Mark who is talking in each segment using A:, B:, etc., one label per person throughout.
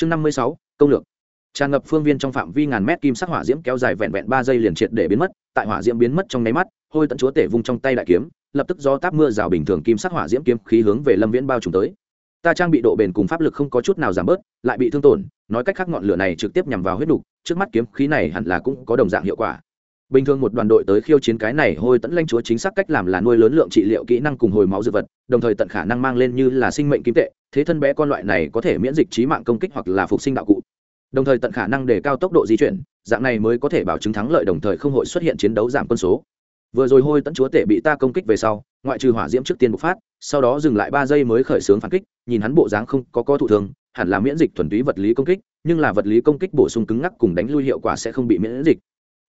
A: chương năm mươi sáu, công lược. Tràn ngập phương viên trong phạm vi ngàn mét kim sắc hỏa diễm kéo dài vẹn vẹn ba giây liền triệt để biến mất, tại hỏa diễm biến mất trong nháy mắt, hôi tận chúa tể vung trong tay đại kiếm, lập tức do táp mưa rào bình thường kim sắc hỏa diễm kiếm khí hướng về lâm viễn bao trùm tới. Ta trang bị độ bền cùng pháp lực không có chút nào giảm bớt, lại bị thương tổn, nói cách khác ngọn lửa này trực tiếp nhằm vào huyết đục, trước mắt kiếm khí này hẳn là cũng có đồng dạng hiệu quả bình thường một đoàn đội tới khiêu chiến cái này hôi tẫn lanh chúa chính xác cách làm là nuôi lớn lượng trị liệu kỹ năng cùng hồi máu dư vật, đồng thời tận khả năng mang lên như là sinh mệnh kim tệ, thế thân bé con loại này có thể miễn dịch trí mạng công kích hoặc là phục sinh đạo cụ. Đồng thời tận khả năng để cao tốc độ di chuyển, dạng này mới có thể bảo chứng thắng lợi đồng thời không hội xuất hiện chiến đấu giảm quân số. Vừa rồi hôi tẫn chúa tể bị ta công kích về sau, ngoại trừ hỏa diễm trước tiên bộc phát, sau đó dừng lại ba giây mới khởi xướng phản kích, nhìn hắn bộ dáng không có có thụ thường hẳn là miễn dịch thuần túy vật lý công kích, nhưng là vật lý công kích bổ sung cứng ngắc cùng đánh lui hiệu quả sẽ không bị miễn dịch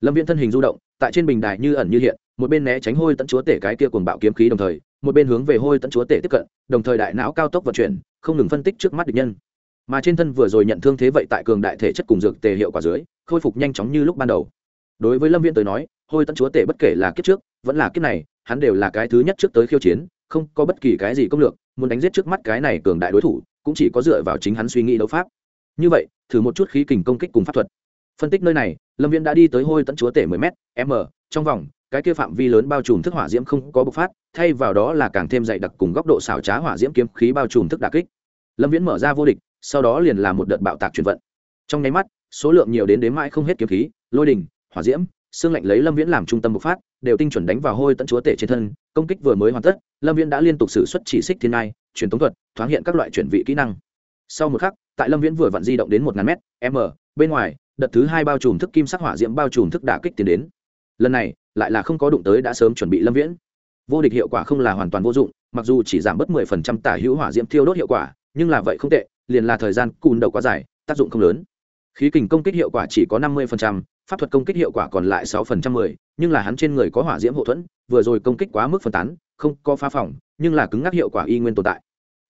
A: lâm viễn thân hình du động, tại trên bình đài như ẩn như hiện, một bên né tránh hôi tận chúa tể cái kia cuồng bạo kiếm khí đồng thời, một bên hướng về hôi tận chúa tể tiếp cận, đồng thời đại não cao tốc vận chuyển, không ngừng phân tích trước mắt địch nhân. Mà trên thân vừa rồi nhận thương thế vậy tại cường đại thể chất cùng dược tề hiệu quả dưới, khôi phục nhanh chóng như lúc ban đầu. Đối với lâm viễn tới nói, hôi tận chúa tể bất kể là kiếp trước, vẫn là kiếp này, hắn đều là cái thứ nhất trước tới khiêu chiến, không có bất kỳ cái gì công lược, muốn đánh giết trước mắt cái này cường đại đối thủ, cũng chỉ có dựa vào chính hắn suy nghĩ đấu pháp. Như vậy, thử một chút khí kình công kích cùng pháp thuật. Phân tích nơi này lâm viễn đã đi tới hôi tẫn chúa tể mười m m, trong vòng, cái kia phạm vi lớn bao trùm thức hỏa diễm không có bộc phát, thay vào đó là càng thêm dày đặc cùng góc độ xảo trá hỏa diễm kiếm khí bao trùm thức đà kích. Lâm viễn mở ra vô địch, sau đó liền làm một đợt bạo tạc chuyển vận. Trong nháy mắt, số lượng nhiều đến đến mãi không hết kiếm khí, lôi đình, hỏa diễm, xương lạnh lấy lâm viễn làm trung tâm bộc phát, đều tinh chuẩn đánh vào hôi tận chúa tể trên thân, công kích vừa mới hoàn tất, lâm viễn đã liên tục xử xuất chỉ xích thiên nai truyền tống thuật, thoáng hiện các loại chuyển vị kỹ năng. Sau một khắc, tại lâm viễn vừa vặn di động đến một ngàn m m, bên ngoài đợt thứ hai bao trùm thức kim sắc hỏa diễm bao trùm thức đả kích tiến đến. Lần này, lại là không có đụng tới đã sớm chuẩn bị lâm viễn. Vô địch hiệu quả không là hoàn toàn vô dụng, mặc dù chỉ giảm bớt mười phần trăm tả hữu hỏa diễm thiêu đốt hiệu quả, nhưng là vậy không tệ, liền là thời gian cùn đầu quá dài, tác dụng không lớn. Khí kình công kích hiệu quả chỉ có năm mươi phần trăm, pháp thuật công kích hiệu quả còn lại sáu phần trăm mười, nhưng là hắn trên người có hỏa diễm hậu thuẫn, vừa rồi công kích quá mức phân tán, không có phá phòng, nhưng là cứng ngắc hiệu quả y nguyên tồn tại.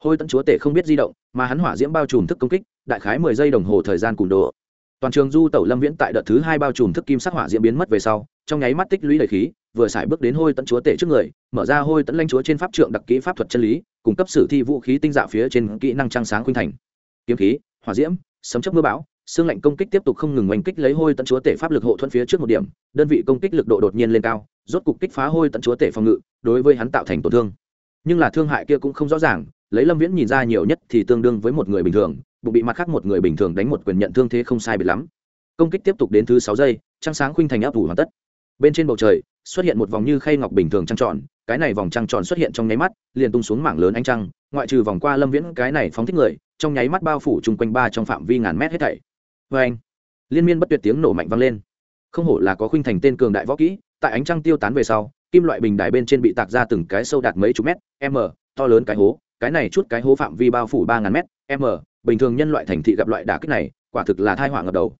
A: Hôi tận chúa tể không biết di động, mà hắn hỏa diễm bao trùm thức công kích, đại khái mười giây đồng hồ thời gian cùn đồ toàn trường du tẩu lâm viễn tại đợt thứ hai bao trùm thức kim sắc hỏa diễm biến mất về sau, trong nháy mắt tích lũy đầy khí, vừa xài bước đến hôi tận chúa tể trước người, mở ra hôi tận lanh chúa trên pháp trượng đặc kỹ pháp thuật chân lý, cung cấp sử thi vũ khí tinh dạ phía trên kỹ năng trăng sáng khuynh thành. Kiếm khí, hỏa diễm, sấm chấp mưa bão, xương lạnh công kích tiếp tục không ngừng oanh kích lấy hôi tận chúa tể pháp lực hộ thuẫn phía trước một điểm, đơn vị công kích lực độ đột nhiên lên cao, rốt cục kích phá hôi tận chúa tể phòng ngự, đối với hắn tạo thành tổn thương. Nhưng là thương hại kia cũng không rõ ràng lấy lâm viễn nhìn ra nhiều nhất thì tương đương với một người bình thường, bụng bị mặt khác một người bình thường đánh một quyền nhận thương thế không sai biệt lắm. Công kích tiếp tục đến thứ sáu giây, trăng sáng khuynh thành áp đủ hoàn tất. Bên trên bầu trời, xuất hiện một vòng như khay ngọc bình thường trăng tròn, cái này vòng trăng tròn xuất hiện trong nháy mắt, liền tung xuống mảng lớn ánh trăng, ngoại trừ vòng qua lâm viễn, cái này phóng thích người, trong nháy mắt bao phủ chung quanh ba trong phạm vi ngàn mét hết thảy. Vê anh, liên miên bất tuyệt tiếng nổ mạnh vang lên. Không hổ là có khuynh thành tên cường đại võ kỹ, tại ánh trăng tiêu tán về sau, kim loại bình đài bên trên bị tạc ra từng cái sâu đạt mấy chục mét, m, to lớn cái hố cái này chút cái hố phạm vi bao phủ ba ngàn mét, m, bình thường nhân loại thành thị gặp loại đả kích này, quả thực là thai họa ngập đầu.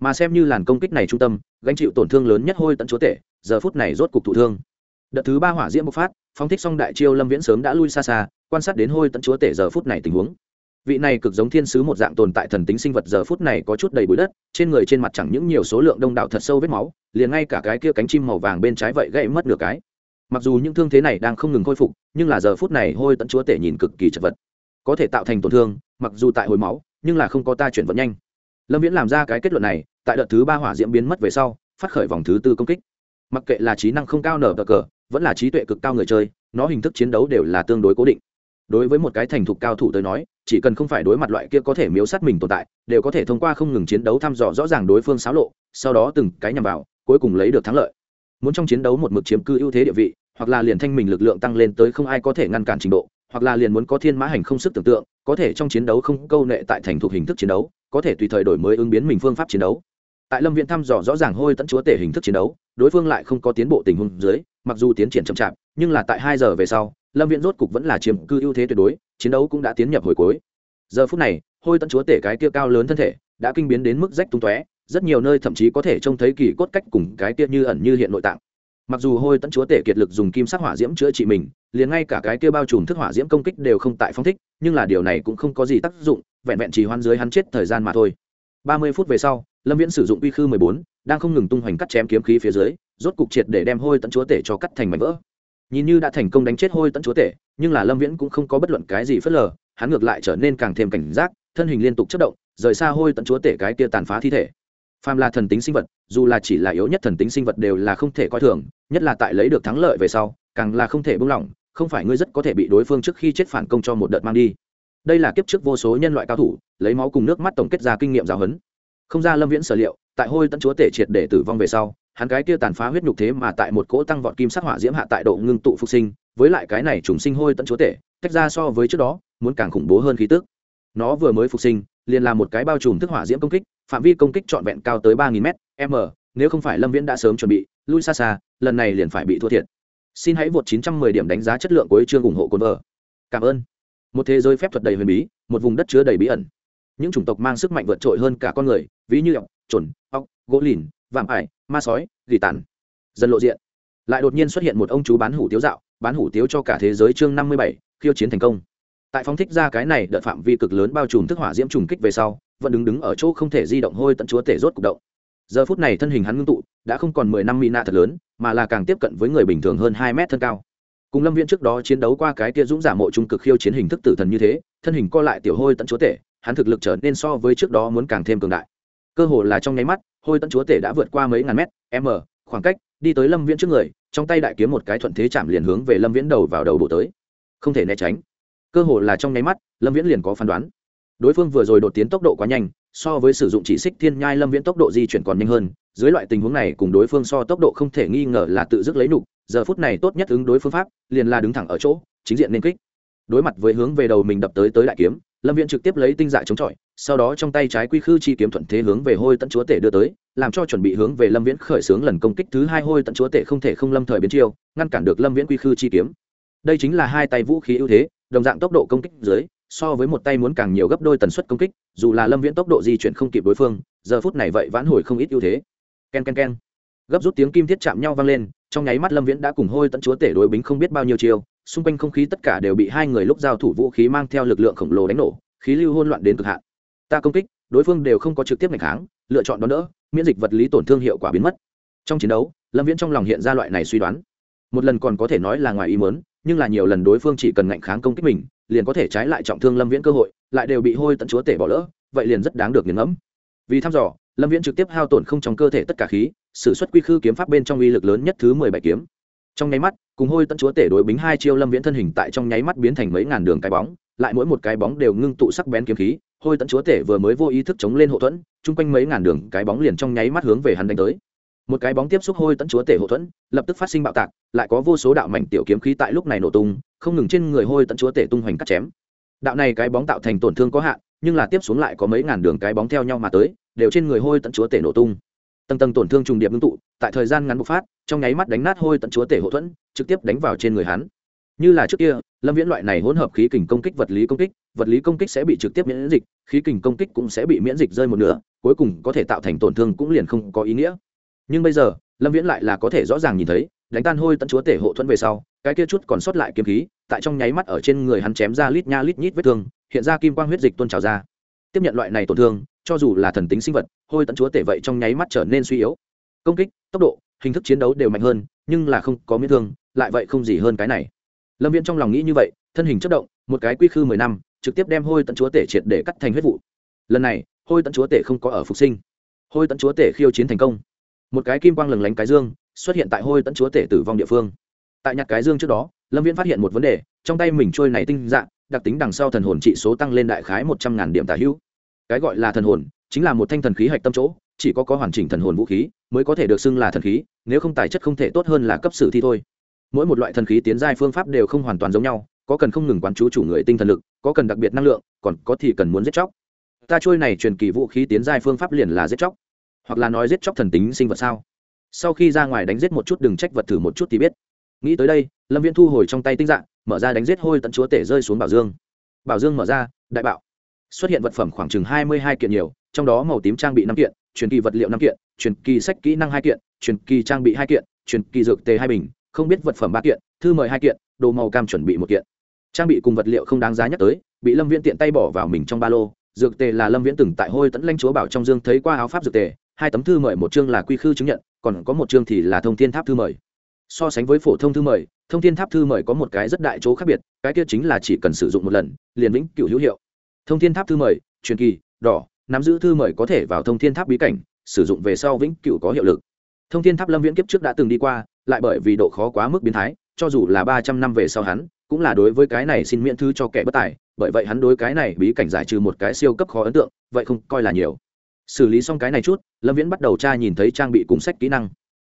A: Mà xem như làn công kích này trung tâm, gánh chịu tổn thương lớn nhất hôi tận chúa tể, giờ phút này rốt cục thụ thương. Đợt thứ ba hỏa diễm bộc phát, phóng thích xong đại chiêu lâm viễn sớm đã lui xa xa, quan sát đến hôi tận chúa tể giờ phút này tình huống. Vị này cực giống thiên sứ một dạng tồn tại thần tính sinh vật giờ phút này có chút đầy bụi đất, trên người trên mặt chẳng những nhiều số lượng đông đảo thật sâu vết máu, liền ngay cả cái kia cánh chim màu vàng bên trái vậy gãy mất nửa cái mặc dù những thương thế này đang không ngừng khôi phục, nhưng là giờ phút này hôi tận chúa tể nhìn cực kỳ chật vật. Có thể tạo thành tổn thương, mặc dù tại hồi máu, nhưng là không có ta chuyển vận nhanh. Lâm viễn làm ra cái kết luận này, tại đợt thứ ba hỏa diễm biến mất về sau, phát khởi vòng thứ tư công kích. Mặc kệ là trí năng không cao nở cờ cờ, vẫn là trí tuệ cực cao người chơi, nó hình thức chiến đấu đều là tương đối cố định. Đối với một cái thành thục cao thủ tới nói, chỉ cần không phải đối mặt loại kia có thể miếu sát mình tồn tại, đều có thể thông qua không ngừng chiến đấu thăm dò rõ ràng đối phương xáo lộ, sau đó từng cái nhằm vào, cuối cùng lấy được thắng lợi. Muốn trong chiến đấu một mực chiếm cư ưu thế địa vị hoặc là liền thanh mình lực lượng tăng lên tới không ai có thể ngăn cản trình độ, hoặc là liền muốn có thiên mã hành không sức tưởng tượng, có thể trong chiến đấu không câu nệ tại thành thục hình thức chiến đấu, có thể tùy thời đổi mới ứng biến mình phương pháp chiến đấu. Tại lâm viện thăm dò rõ ràng hôi tẫn chúa tể hình thức chiến đấu, đối phương lại không có tiến bộ tình huống dưới, mặc dù tiến triển chậm chạp, nhưng là tại hai giờ về sau, lâm viện rốt cục vẫn là chiếm cư ưu thế tuyệt đối, chiến đấu cũng đã tiến nhập hồi cuối. Giờ phút này, hôi tẫn chúa tể cái kia cao lớn thân thể, đã kinh biến đến mức rách tung tóe, rất nhiều nơi thậm chí có thể trông thấy kỳ cốt cách cùng cái kia như ẩn như hiện nội tạng mặc dù hôi tẫn chúa tể kiệt lực dùng kim sắc hỏa diễm chữa trị mình, liền ngay cả cái kia bao trùm thức hỏa diễm công kích đều không tại phong thích, nhưng là điều này cũng không có gì tác dụng, vẹn vẹn chỉ hoan dưới hắn chết thời gian mà thôi. Ba mươi phút về sau, lâm viễn sử dụng uy khư mười bốn, đang không ngừng tung hoành cắt chém kiếm khí phía dưới, rốt cục triệt để đem hôi tẫn chúa tể cho cắt thành mảnh vỡ. Nhìn như đã thành công đánh chết hôi tẫn chúa tể, nhưng là lâm viễn cũng không có bất luận cái gì phớt lờ, hắn ngược lại trở nên càng thêm cảnh giác, thân hình liên tục chất động, rời xa hôi tận chúa tể cái kia tàn phá thi thể phàm là thần tính sinh vật, dù là chỉ là yếu nhất thần tính sinh vật đều là không thể coi thường, nhất là tại lấy được thắng lợi về sau, càng là không thể buông lỏng, không phải ngươi rất có thể bị đối phương trước khi chết phản công cho một đợt mang đi. Đây là kiếp trước vô số nhân loại cao thủ, lấy máu cùng nước mắt tổng kết ra kinh nghiệm giáo huấn. Không ra lâm viễn sở liệu, tại hôi tận chúa tể triệt để tử vong về sau, hắn cái kia tàn phá huyết nhục thế mà tại một cỗ tăng vọt kim sắc hỏa diễm hạ tại độ ngưng tụ phục sinh, với lại cái này trùng sinh hôi tận chúa tể, tách ra so với trước đó, muốn càng khủng bố hơn khí tức. Nó vừa mới phục sinh liền là một cái bao trùm thức hỏa diễm công kích, phạm vi công kích trọn vẹn cao tới ba nghìn m m, nếu không phải lâm viễn đã sớm chuẩn bị, lui xa xa, lần này liền phải bị thua thiệt. Xin hãy vượt 910 điểm đánh giá chất lượng của chương ủng hộ cồn vợ. Cảm ơn. Một thế giới phép thuật đầy huyền bí, một vùng đất chứa đầy bí ẩn. Những chủng tộc mang sức mạnh vượt trội hơn cả con người, ví như ọc chuẩn ọc gỗ lìn, vạm ải, ma sói, gỉ tàn. Dần lộ diện. Lại đột nhiên xuất hiện một ông chú bán hủ tiếu dạo, bán hủ tiếu cho cả thế giới chương năm mươi bảy, khiêu chiến thành công tại phóng thích ra cái này đợt phạm vi cực lớn bao trùm thức hỏa diễm trùng kích về sau, vẫn đứng đứng ở chỗ không thể di động hôi tận chúa tể rốt cục động. Giờ phút này thân hình hắn ngưng tụ, đã không còn mười năm mỹ nạ thật lớn, mà là càng tiếp cận với người bình thường hơn hai mét thân cao. Cùng lâm viễn trước đó chiến đấu qua cái kia dũng giả mộ trung cực khiêu chiến hình thức tử thần như thế, thân hình co lại tiểu hôi tận chúa tể, hắn thực lực trở nên so với trước đó muốn càng thêm cường đại. Cơ hồ là trong nháy mắt, hôi tận chúa tể đã vượt qua mấy ngàn mét, m, khoảng cách, đi tới lâm viễn trước người, trong tay đại kiếm một cái thuận thế chạm liền hướng về lâm viễn đầu vào đầu bộ tới. Không thể né tránh cơ hồ là trong nháy mắt, lâm viễn liền có phán đoán. Đối phương vừa rồi đột tiến tốc độ quá nhanh, so với sử dụng chỉ xích thiên nhai lâm viễn tốc độ di chuyển còn nhanh hơn, dưới loại tình huống này cùng đối phương so tốc độ không thể nghi ngờ là tự dứt lấy nục giờ phút này tốt nhất ứng đối phương pháp, liền là đứng thẳng ở chỗ, chính diện nên kích. Đối mặt với hướng về đầu mình đập tới tới đại kiếm, lâm viễn trực tiếp lấy tinh dạ chống chọi, sau đó trong tay trái quy khư chi kiếm thuận thế hướng về hôi tận chúa tể đưa tới, làm cho chuẩn bị hướng về lâm viễn khởi xướng lần công kích thứ hai hôi tận chúa tể không thể không lâm thời biến chiêu, ngăn cản được lâm viễn quy khư chi kiếm. Đây chính là hai tay vũ khí ưu thế đồng dạng tốc độ công kích dưới, so với một tay muốn càng nhiều gấp đôi tần suất công kích, dù là lâm viễn tốc độ di chuyển không kịp đối phương, giờ phút này vậy vãn hồi không ít ưu thế. K e n k e n k e n gấp rút tiếng kim thiết chạm nhau vang lên, trong nháy mắt lâm viễn đã cùng hôi tận chúa tể đối bính không biết bao nhiêu chiêu, xung quanh không khí tất cả đều bị hai người lúc giao thủ vũ khí mang theo lực lượng khổng lồ đánh nổ, khí lưu hôn loạn đến cực hạn. Ta công kích, đối phương đều không có trực tiếp ngày kháng, lựa chọn đón đỡ, miễn dịch vật lý tổn thương hiệu quả biến mất. Trong chiến đấu, lâm viễn trong lòng hiện ra loại này suy đoán. Một lần còn có thể nói là ngoài ý mớn nhưng là nhiều lần đối phương chỉ cần ngạnh kháng công kích mình, liền có thể trái lại trọng thương lâm viễn cơ hội, lại đều bị hôi tận chúa tể bỏ lỡ, vậy liền rất đáng được nghiền ngẫm. Vì thăm dò, lâm viễn trực tiếp hao tổn không trong cơ thể tất cả khí s ử suất quy khư kiếm pháp bên trong uy lực lớn nhất thứ mười bảy kiếm. Trong nháy mắt, cùng hôi tận chúa tể đối bính hai chiêu lâm viễn thân hình tại trong nháy mắt biến thành mấy ngàn đường cái bóng, lại mỗi một cái bóng đều ngưng tụ sắc bén kiếm khí, hôi tận chúa tể vừa mới vô ý thức chống lên hậu thuẫn, chung quanh mấy ngàn đường cái bóng liền trong nháy mắt hướng về hắn đánh tới một cái bóng tiếp xúc hôi tận chúa tể hộ thuẫn, lập tức phát sinh bạo tạc, lại có vô số đạo mảnh tiểu kiếm khí tại lúc này nổ tung, không ngừng trên người hôi tận chúa tể tung hoành cắt chém. Đạo này cái bóng tạo thành tổn thương có hạn, nhưng là tiếp xuống lại có mấy ngàn đường cái bóng theo nhau mà tới, đều trên người hôi tận chúa tể nổ tung. Tầng tầng tổn thương trùng điệp ngưng tụ, tại thời gian ngắn bộc phát, trong nháy mắt đánh nát hôi tận chúa tể hộ thuẫn, trực tiếp đánh vào trên người hắn. Như là trước kia, lâm viễn loại này hỗn hợp khí kình công kích vật lý công kích, vật lý công kích sẽ bị trực tiếp miễn dịch, khí kình công kích cũng sẽ bị miễn dịch rơi một nửa, cuối cùng có thể tạo thành tổn thương cũng liền không có ý nghĩa nhưng bây giờ, lâm viễn lại là có thể rõ ràng nhìn thấy, đánh tan hôi tận chúa tể hộ thuẫn về sau, cái kia chút còn sót lại kiếm khí, tại trong nháy mắt ở trên người hắn chém ra lít nha lít nhít vết thương, hiện ra kim quang huyết dịch tuôn trào ra. Tiếp nhận loại này tổn thương, cho dù là thần tính sinh vật, hôi tận chúa tể vậy trong nháy mắt trở nên suy yếu. Công kích, tốc độ, hình thức chiến đấu đều mạnh hơn, nhưng là không có miễn thương, lại vậy không gì hơn cái này. Lâm viễn trong lòng nghĩ như vậy, thân hình chất động, một cái quy khư mười năm, trực tiếp đem hôi tận chúa tể triệt để cắt thành huyết vụ. Lần này, hôi tận chúa tể không có ở phục sinh. Hôi tận chúa tể khiêu chiến thành công một cái kim quang lừng lánh cái dương xuất hiện tại hôi tẫn chúa tể tử vong địa phương. Tại nhặt cái dương trước đó, lâm viễn phát hiện một vấn đề, trong tay mình trôi này tinh dạng, đặc tính đằng sau thần hồn trị số tăng lên đại khái một trăm ngàn điểm tả hữu. Cái gọi là thần hồn, chính là một thanh thần khí hạch tâm chỗ, chỉ có có hoàn chỉnh thần hồn vũ khí, mới có thể được xưng là thần khí, nếu không tài chất không thể tốt hơn là cấp sử thi thôi. Mỗi một loại thần khí tiến giai phương pháp đều không hoàn toàn giống nhau, có cần không ngừng quán chú chủ người tinh thần lực, có cần đặc biệt năng lượng, còn có thì cần muốn giết chóc. Ta trôi này truyền kỳ vũ khí tiến giai phương pháp liền là giết chóc hoặc là nói giết chóc thần tính sinh vật sao? Sau khi ra ngoài đánh giết một chút đừng trách vật thử một chút thì biết. Nghĩ tới đây, lâm viễn thu hồi trong tay tinh dạng mở ra đánh giết hôi tận chúa tể rơi xuống bảo dương. Bảo dương mở ra, đại bạo. Xuất hiện vật phẩm khoảng chừng hai mươi hai kiện nhiều, trong đó màu tím trang bị năm kiện, truyền kỳ vật liệu năm kiện, truyền kỳ sách kỹ năng hai kiện, truyền kỳ trang bị hai kiện, truyền kỳ dược tề hai bình, không biết vật phẩm ba kiện, thư mời hai kiện, đồ màu cam chuẩn bị một kiện. Trang bị cùng vật liệu không đáng giá nhắc tới, bị lâm viễn tiện tay bỏ vào mình trong ba lô. Dược tề là lâm viễn từng tại hôi tẫn lanh chúa bảo trong dương thấy qua áo pháp dược tề hai tấm thư mời, một chương là quy khư chứng nhận, còn có một chương thì là thông thiên tháp thư mời. So sánh với phổ thông thư mời, thông thiên tháp thư mời có một cái rất đại chỗ khác biệt, cái kia chính là chỉ cần sử dụng một lần, liền vĩnh cựu hữu hiệu. Thông thiên tháp thư mời, truyền kỳ, đỏ, nắm giữ thư mời có thể vào thông thiên tháp bí cảnh, sử dụng về sau vĩnh cựu có hiệu lực. Thông thiên tháp lâm viễn kiếp trước đã từng đi qua, lại bởi vì độ khó quá mức biến thái, cho dù là ba trăm năm về sau hắn, cũng là đối với cái này xin miễn thư cho kẻ bất tài, bởi vậy hắn đối cái này bí cảnh giải trừ một cái siêu cấp khó ấn tượng, vậy không coi là nhiều xử lý xong cái này chút, lâm viễn bắt đầu tra nhìn thấy trang bị cùng sách kỹ năng.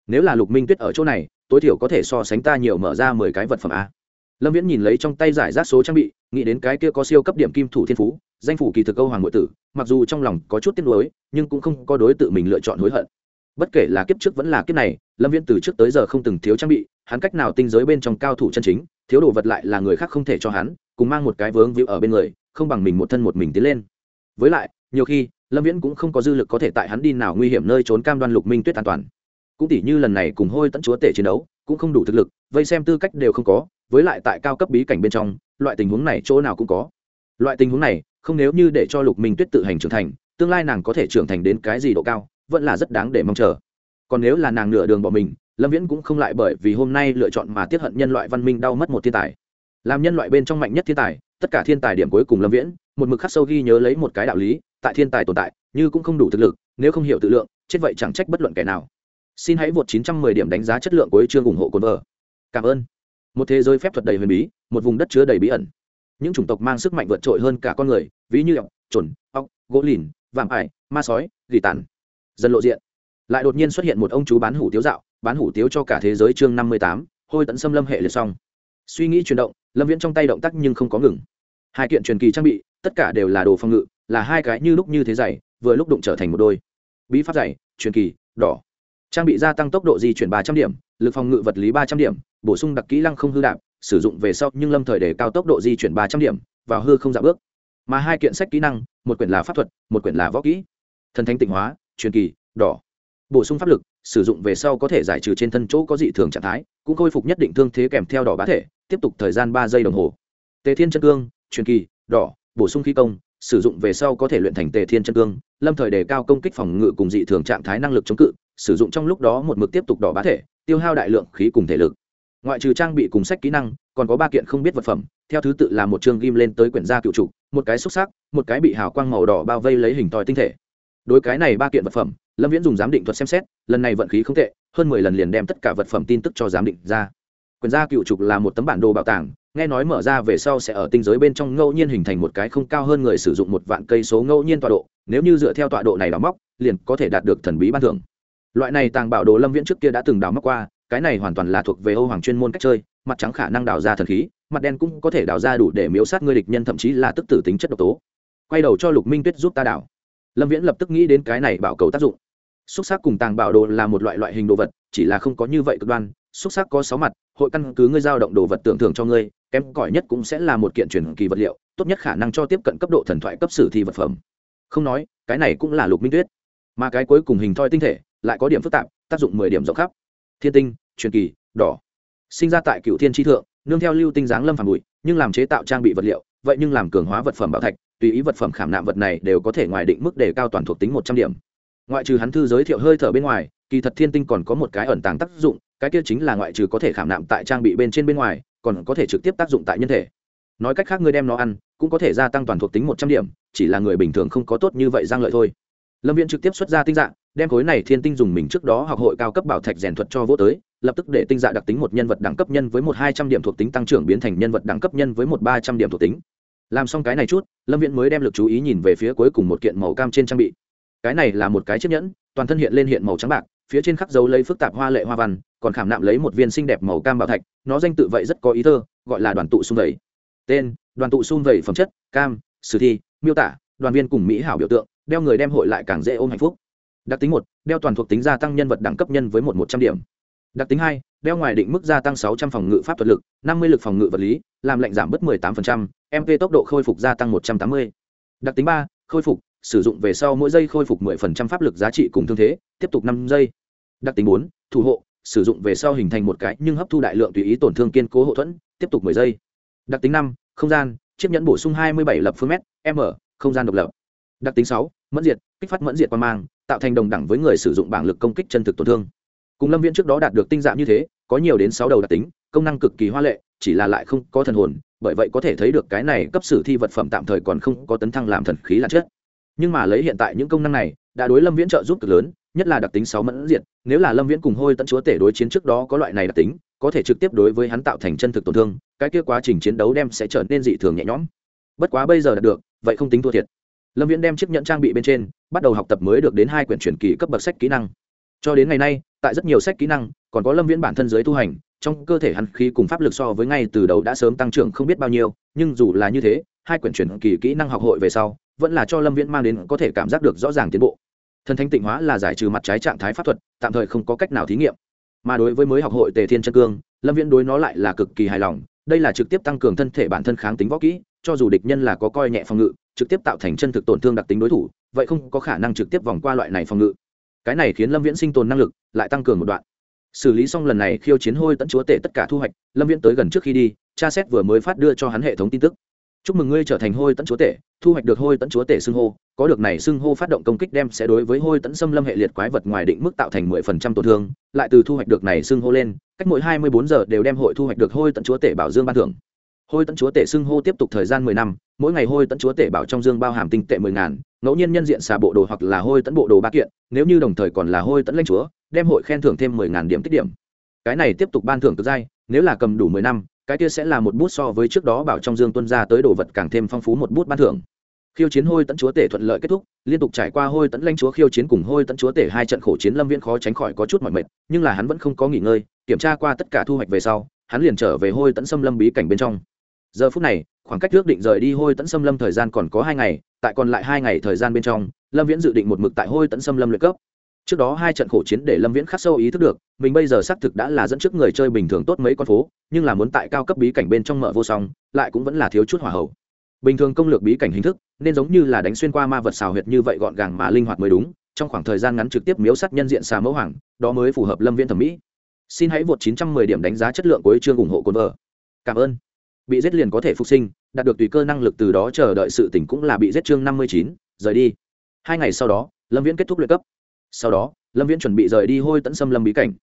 A: Nếu là lục minh tuyết ở chỗ này, tối thiểu có thể so sánh ta nhiều mở ra mười cái vật phẩm a. Lâm viễn nhìn lấy trong tay giải rác số trang bị, nghĩ đến cái kia có siêu cấp điểm kim thủ thiên phú, danh phủ kỳ thực câu hoàng ngụy tử, mặc dù trong lòng có chút tiếc nuối, nhưng cũng không có đối tự mình lựa chọn hối hận. Bất kể là kiếp trước vẫn là kiếp này, lâm viễn từ trước tới giờ không từng thiếu trang bị, hắn cách nào tinh giới bên trong cao thủ chân chính, thiếu đồ vật lại là người khác không thể cho hắn, cùng mang một cái vướng víu ở bên người, không bằng mình một thân một mình tiến lên. Với lại, nhiều khi lâm viễn cũng không có dư lực có thể tại hắn đi nào nguy hiểm nơi trốn cam đoan lục minh tuyết an toàn. Cũng tỷ như lần này cùng hôi tẫn chúa tể chiến đấu, cũng không đủ thực lực, vây xem tư cách đều không có, với lại tại cao cấp bí cảnh bên trong, loại tình huống này chỗ nào cũng có. Loại tình huống này, không nếu như để cho lục minh tuyết tự hành trưởng thành, tương lai nàng có thể trưởng thành đến cái gì độ cao, vẫn là rất đáng để mong chờ. Còn nếu là nàng nửa đường bỏ mình, lâm viễn cũng không lại bởi vì hôm nay lựa chọn mà tiếp hận nhân loại văn minh đau mất một thiên tài. Làm nhân loại bên trong mạnh nhất thiên tài, tất cả thiên tài điểm cuối cùng lâm viễn, một mực khắc sâu ghi nhớ lấy một cái đạo lý tại thiên tài tồn tại, như cũng không đủ thực lực, nếu không hiểu tự lượng, chết vậy chẳng trách bất luận kẻ nào. Xin hãy vượt 910 điểm đánh giá chất lượng của chương ủng hộ cồn vợ. Cảm ơn. Một thế giới phép thuật đầy huyền bí, một vùng đất chứa đầy bí ẩn. Những chủng tộc mang sức mạnh vượt trội hơn cả con người, ví như ọc trồn ọc gỗ lìn, vạm ải, ma sói, gỉ tàn. Dần lộ diện. Lại đột nhiên xuất hiện một ông chú bán hủ tiếu dạo, bán hủ tiếu cho cả thế giới chương năm mươi tám, hôi tận xâm lâm hệ liệt xong. Suy nghĩ chuyển động, lâm viễn trong tay động tác nhưng không có ngừng. Hai kiện truyền kỳ trang bị, tất cả đều là đồ phòng ngự là hai cái như lúc như thế dày, vừa lúc đụng trở thành một đôi. Bí pháp dày, truyền kỳ, đỏ. Trang bị gia tăng tốc độ di chuyển ba trăm điểm, lực phòng ngự vật lý ba trăm điểm, bổ sung đặc kỹ lăng không hư đạp, sử dụng về sau nhưng lâm thời để cao tốc độ di chuyển ba trăm điểm, vào hư không dạ bước. Mà hai kiện sách kỹ năng, một quyển là pháp thuật, một quyển là võ kỹ. Thần thánh tịnh hóa, truyền kỳ, đỏ. Bổ sung pháp lực, sử dụng về sau có thể giải trừ trên thân chỗ có dị thường trạng thái, cũng khôi phục nhất định thương thế kèm theo đỏ bá thể, tiếp tục thời gian ba giây đồng hồ. Tề thiên chân cương, truyền kỳ, đỏ, bổ sung khí công sử dụng về sau có thể luyện thành tề thiên chân cương, lâm thời đề cao công kích phòng ngự cùng dị thường trạng thái năng lực chống cự, sử dụng trong lúc đó một mực tiếp tục đỏ bá thể, tiêu hao đại lượng khí cùng thể lực. Ngoại trừ trang bị cùng sách kỹ năng, còn có ba kiện không biết vật phẩm, theo thứ tự là một chương ghim lên tới quyển gia cựu trục, một cái xúc xác một cái bị hào quang màu đỏ bao vây lấy hình tòi tinh thể. Đối cái này ba kiện vật phẩm, lâm viễn dùng giám định thuật xem xét, lần này vận khí không tệ, hơn mười lần liền đem tất cả vật phẩm tin tức cho giám định ra. Quyển gia cựu trục là một tấm bản đồ bảo tàng nghe nói mở ra về sau sẽ ở tinh giới bên trong ngẫu nhiên hình thành một cái không cao hơn người sử dụng một vạn cây số ngẫu nhiên tọa độ nếu như dựa theo tọa độ này đào móc liền có thể đạt được thần bí ban thưởng loại này tàng bảo đồ lâm viễn trước kia đã từng đào móc qua cái này hoàn toàn là thuộc về Âu Hoàng chuyên môn cách chơi, mặt trắng khả năng đào ra thần khí, mặt đen cũng có thể đào ra đủ để miếu sát ngươi địch nhân thậm chí là tức tử tính chất độc tố. Quay đầu cho Lục Minh Tuyết giúp ta đào. Lâm Viễn lập tức nghĩ đến cái này bảo cầu tác dụng. Xúc sắc cùng tàng bảo đồ là một loại loại hình đồ vật, chỉ là không có như vậy cực đoan, xúc sắc có sáu mặt, hội căn cứ ngươi giao động đồ vật tưởng thưởng cho ngươi, kém cỏi nhất cũng sẽ là một kiện truyền kỳ vật liệu, tốt nhất khả năng cho tiếp cận cấp độ thần thoại cấp sử thi vật phẩm. Không nói, cái này cũng là Lục Minh Tuyết. Mà cái cuối cùng hình thoi tinh thể, lại có điểm phức tạp, tác dụng mười điểm rộng khắp thiên tinh truyền kỳ đỏ sinh ra tại cựu thiên tri thượng nương theo lưu tinh giáng lâm phản bụi nhưng làm chế tạo trang bị vật liệu vậy nhưng làm cường hóa vật phẩm bảo thạch tùy ý vật phẩm khảm nạm vật này đều có thể ngoài định mức đề cao toàn thuộc tính một trăm điểm ngoại trừ hắn thư giới thiệu hơi thở bên ngoài kỳ thật thiên tinh còn có một cái ẩn tàng tác dụng cái kia chính là ngoại trừ có thể khảm nạm tại trang bị bên trên bên ngoài còn có thể trực tiếp tác dụng tại nhân thể. Nói cách khác, ngươi đem nó ăn, cũng có thể gia tăng toàn thuộc tính một trăm điểm, chỉ là người bình thường không có tốt như vậy giang lợi thôi. Lâm viễn trực tiếp xuất ra tinh dạng đem khối này thiên tinh dùng mình trước đó học hội cao cấp bảo thạch rèn thuật cho vô tới, lập tức để tinh dạ đặc tính một nhân vật đẳng cấp nhân với một hai trăm điểm thuộc tính tăng trưởng biến thành nhân vật đẳng cấp nhân với một ba trăm điểm thuộc tính. Làm xong cái này chút, lâm viễn mới đem lực chú ý nhìn về phía cuối cùng một kiện màu cam trên trang bị. Cái này là một cái chiếc nhẫn, toàn thân hiện lên hiện màu trắng bạc phía trên khắc dấu lấy phức tạp hoa lệ hoa văn, còn khảm nạm lấy một viên xinh đẹp màu cam bảo thạch, nó danh tự vậy rất có ý thơ, gọi là đoàn tụ xung vầy. Tên, đoàn tụ xung vầy phẩm chất, cam, sử thi, miêu tả, đoàn viên cùng mỹ hảo biểu tượng, đeo người đem hội lại càng dễ ôm hạnh phúc. Đặc tính một, đeo toàn thuộc tính gia tăng nhân vật đẳng cấp nhân với một một trăm điểm. Đặc tính hai, đeo ngoài định mức gia tăng sáu trăm phòng ngự pháp thuật lực, năm mươi lực phòng ngự vật lý, làm lệnh giảm bớt mười tám mp tốc độ khôi phục gia tăng một trăm tám mươi. Đặc tính ba, khôi phục sử dụng về sau mỗi giây khôi phục mười phần trăm pháp lực giá trị cùng thương thế tiếp tục năm giây. Đặc tính 4, thủ hộ sử dụng về sau hình thành một cái nhưng hấp thu đại lượng tùy ý tổn thương kiên cố hộ thuẫn tiếp tục mười giây. Đặc tính năm không gian chiếc nhẫn bổ sung hai mươi bảy lập phương mét m không gian độc lập. Đặc tính sáu mẫn diệt kích phát mẫn diệt qua mang tạo thành đồng đẳng với người sử dụng bảng lực công kích chân thực tổn thương. Cùng lâm viễn trước đó đạt được tinh dạng như thế có nhiều đến sáu đầu đặc tính công năng cực kỳ hoa lệ chỉ là lại không có thần hồn bởi vậy có thể thấy được cái này cấp sử thi vật phẩm tạm thời còn không có tấn thăng làm thần khí là chất nhưng mà lấy hiện tại những công năng này, đã đối lâm viễn trợ giúp cực lớn, nhất là đặc tính sáu mẫn diệt. Nếu là lâm viễn cùng hôi tận chúa tể đối chiến trước đó có loại này đặc tính, có thể trực tiếp đối với hắn tạo thành chân thực tổn thương, cái kia quá trình chiến đấu đem sẽ trở nên dị thường nhẹ nhõm. Bất quá bây giờ đạt được, vậy không tính thua thiệt. Lâm viễn đem chiếc nhận trang bị bên trên, bắt đầu học tập mới được đến hai quyển truyền kỳ cấp bậc sách kỹ năng. Cho đến ngày nay, tại rất nhiều sách kỹ năng, còn có lâm viễn bản thân giới tu hành, trong cơ thể hắn khí cùng pháp lực so với ngay từ đầu đã sớm tăng trưởng không biết bao nhiêu, nhưng dù là như thế, hai quyển truyền kỳ kỹ năng học hội về sau vẫn là cho lâm viễn mang đến có thể cảm giác được rõ ràng tiến bộ. Thần thánh tịnh hóa là giải trừ mặt trái trạng thái pháp thuật, tạm thời không có cách nào thí nghiệm. Mà đối với mới học hội tề thiên chân cương, lâm viễn đối nó lại là cực kỳ hài lòng, đây là trực tiếp tăng cường thân thể bản thân kháng tính võ kỹ, cho dù địch nhân là có coi nhẹ phòng ngự, trực tiếp tạo thành chân thực tổn thương đặc tính đối thủ, vậy không có khả năng trực tiếp vòng qua loại này phòng ngự. Cái này khiến lâm viễn sinh tồn năng lực lại tăng cường một đoạn. Xử lý xong lần này khiêu chiến hôi tận chúa tể tất cả thu hoạch, lâm viễn tới gần trước khi đi cha xét vừa mới phát đưa cho hắn hệ thống tin tức chúc mừng ngươi trở thành hôi tẫn chúa tể, thu hoạch được hôi tẫn chúa tể xưng hô, có được này xưng hô phát động công kích đem sẽ đối với hôi tẫn xâm lâm hệ liệt quái vật ngoài định mức tạo thành mười phần trăm tổn thương, lại từ thu hoạch được này xưng hô lên, cách mỗi hai mươi bốn giờ đều đem hội thu hoạch được hôi tẫn chúa tể bảo dương ban thưởng. Hôi tẫn chúa tể xưng hô tiếp tục thời gian mười năm, mỗi ngày hôi tẫn chúa tể bảo trong dương bao hàm tinh tệ mười ngàn, ngẫu nhiên nhân diện xà bộ đồ hoặc là hôi tẫn bộ đồ ba kiện, nếu như đồng thời còn là hôi tẫn lãnh chúa, đem hội khen thưởng thêm mười ngàn điểm tích điểm. Cái này tiếp tục ban thưởng cực dai, nếu là cầm đủ mười năm cái kia sẽ là một bút so với trước đó bảo trong dương tuân ra tới đồ vật càng thêm phong phú một bút ban thưởng. Khiêu chiến hôi tẫn chúa tể thuận lợi kết thúc, liên tục trải qua hôi tẫn lanh chúa khiêu chiến cùng hôi tẫn chúa tể hai trận khổ chiến lâm viễn khó tránh khỏi có chút mỏi mệt, nhưng là hắn vẫn không có nghỉ ngơi, kiểm tra qua tất cả thu hoạch về sau, hắn liền trở về hôi tẫn xâm lâm bí cảnh bên trong. Giờ phút này, khoảng cách ước định rời đi hôi tẫn xâm lâm thời gian còn có hai ngày, tại còn lại hai ngày thời gian bên trong, lâm viễn dự định một mực tại hôi tẫn xâm lâm luyện cấp trước đó hai trận khổ chiến để lâm viễn khắc sâu ý thức được mình bây giờ xác thực đã là dẫn trước người chơi bình thường tốt mấy con phố nhưng là muốn tại cao cấp bí cảnh bên trong mở vô song lại cũng vẫn là thiếu chút hỏa hậu. Bình thường công lược bí cảnh hình thức nên giống như là đánh xuyên qua ma vật xào huyệt như vậy gọn gàng mà linh hoạt mới đúng trong khoảng thời gian ngắn trực tiếp miếu sát nhân diện xà mẫu hoàng đó mới phù hợp lâm viễn thẩm mỹ. Xin hãy vượt 910 điểm đánh giá chất lượng của chương ủng hộ cồn vợ cảm ơn. Bị giết liền có thể phục sinh đạt được tùy cơ năng lực từ đó chờ đợi sự tỉnh cũng là bị giết chương 59, rời đi. Hai ngày sau đó lâm viễn kết thúc luyện cấp sau đó, lâm viễn chuẩn bị rời đi hôi tẫn xâm lâm bí cảnh.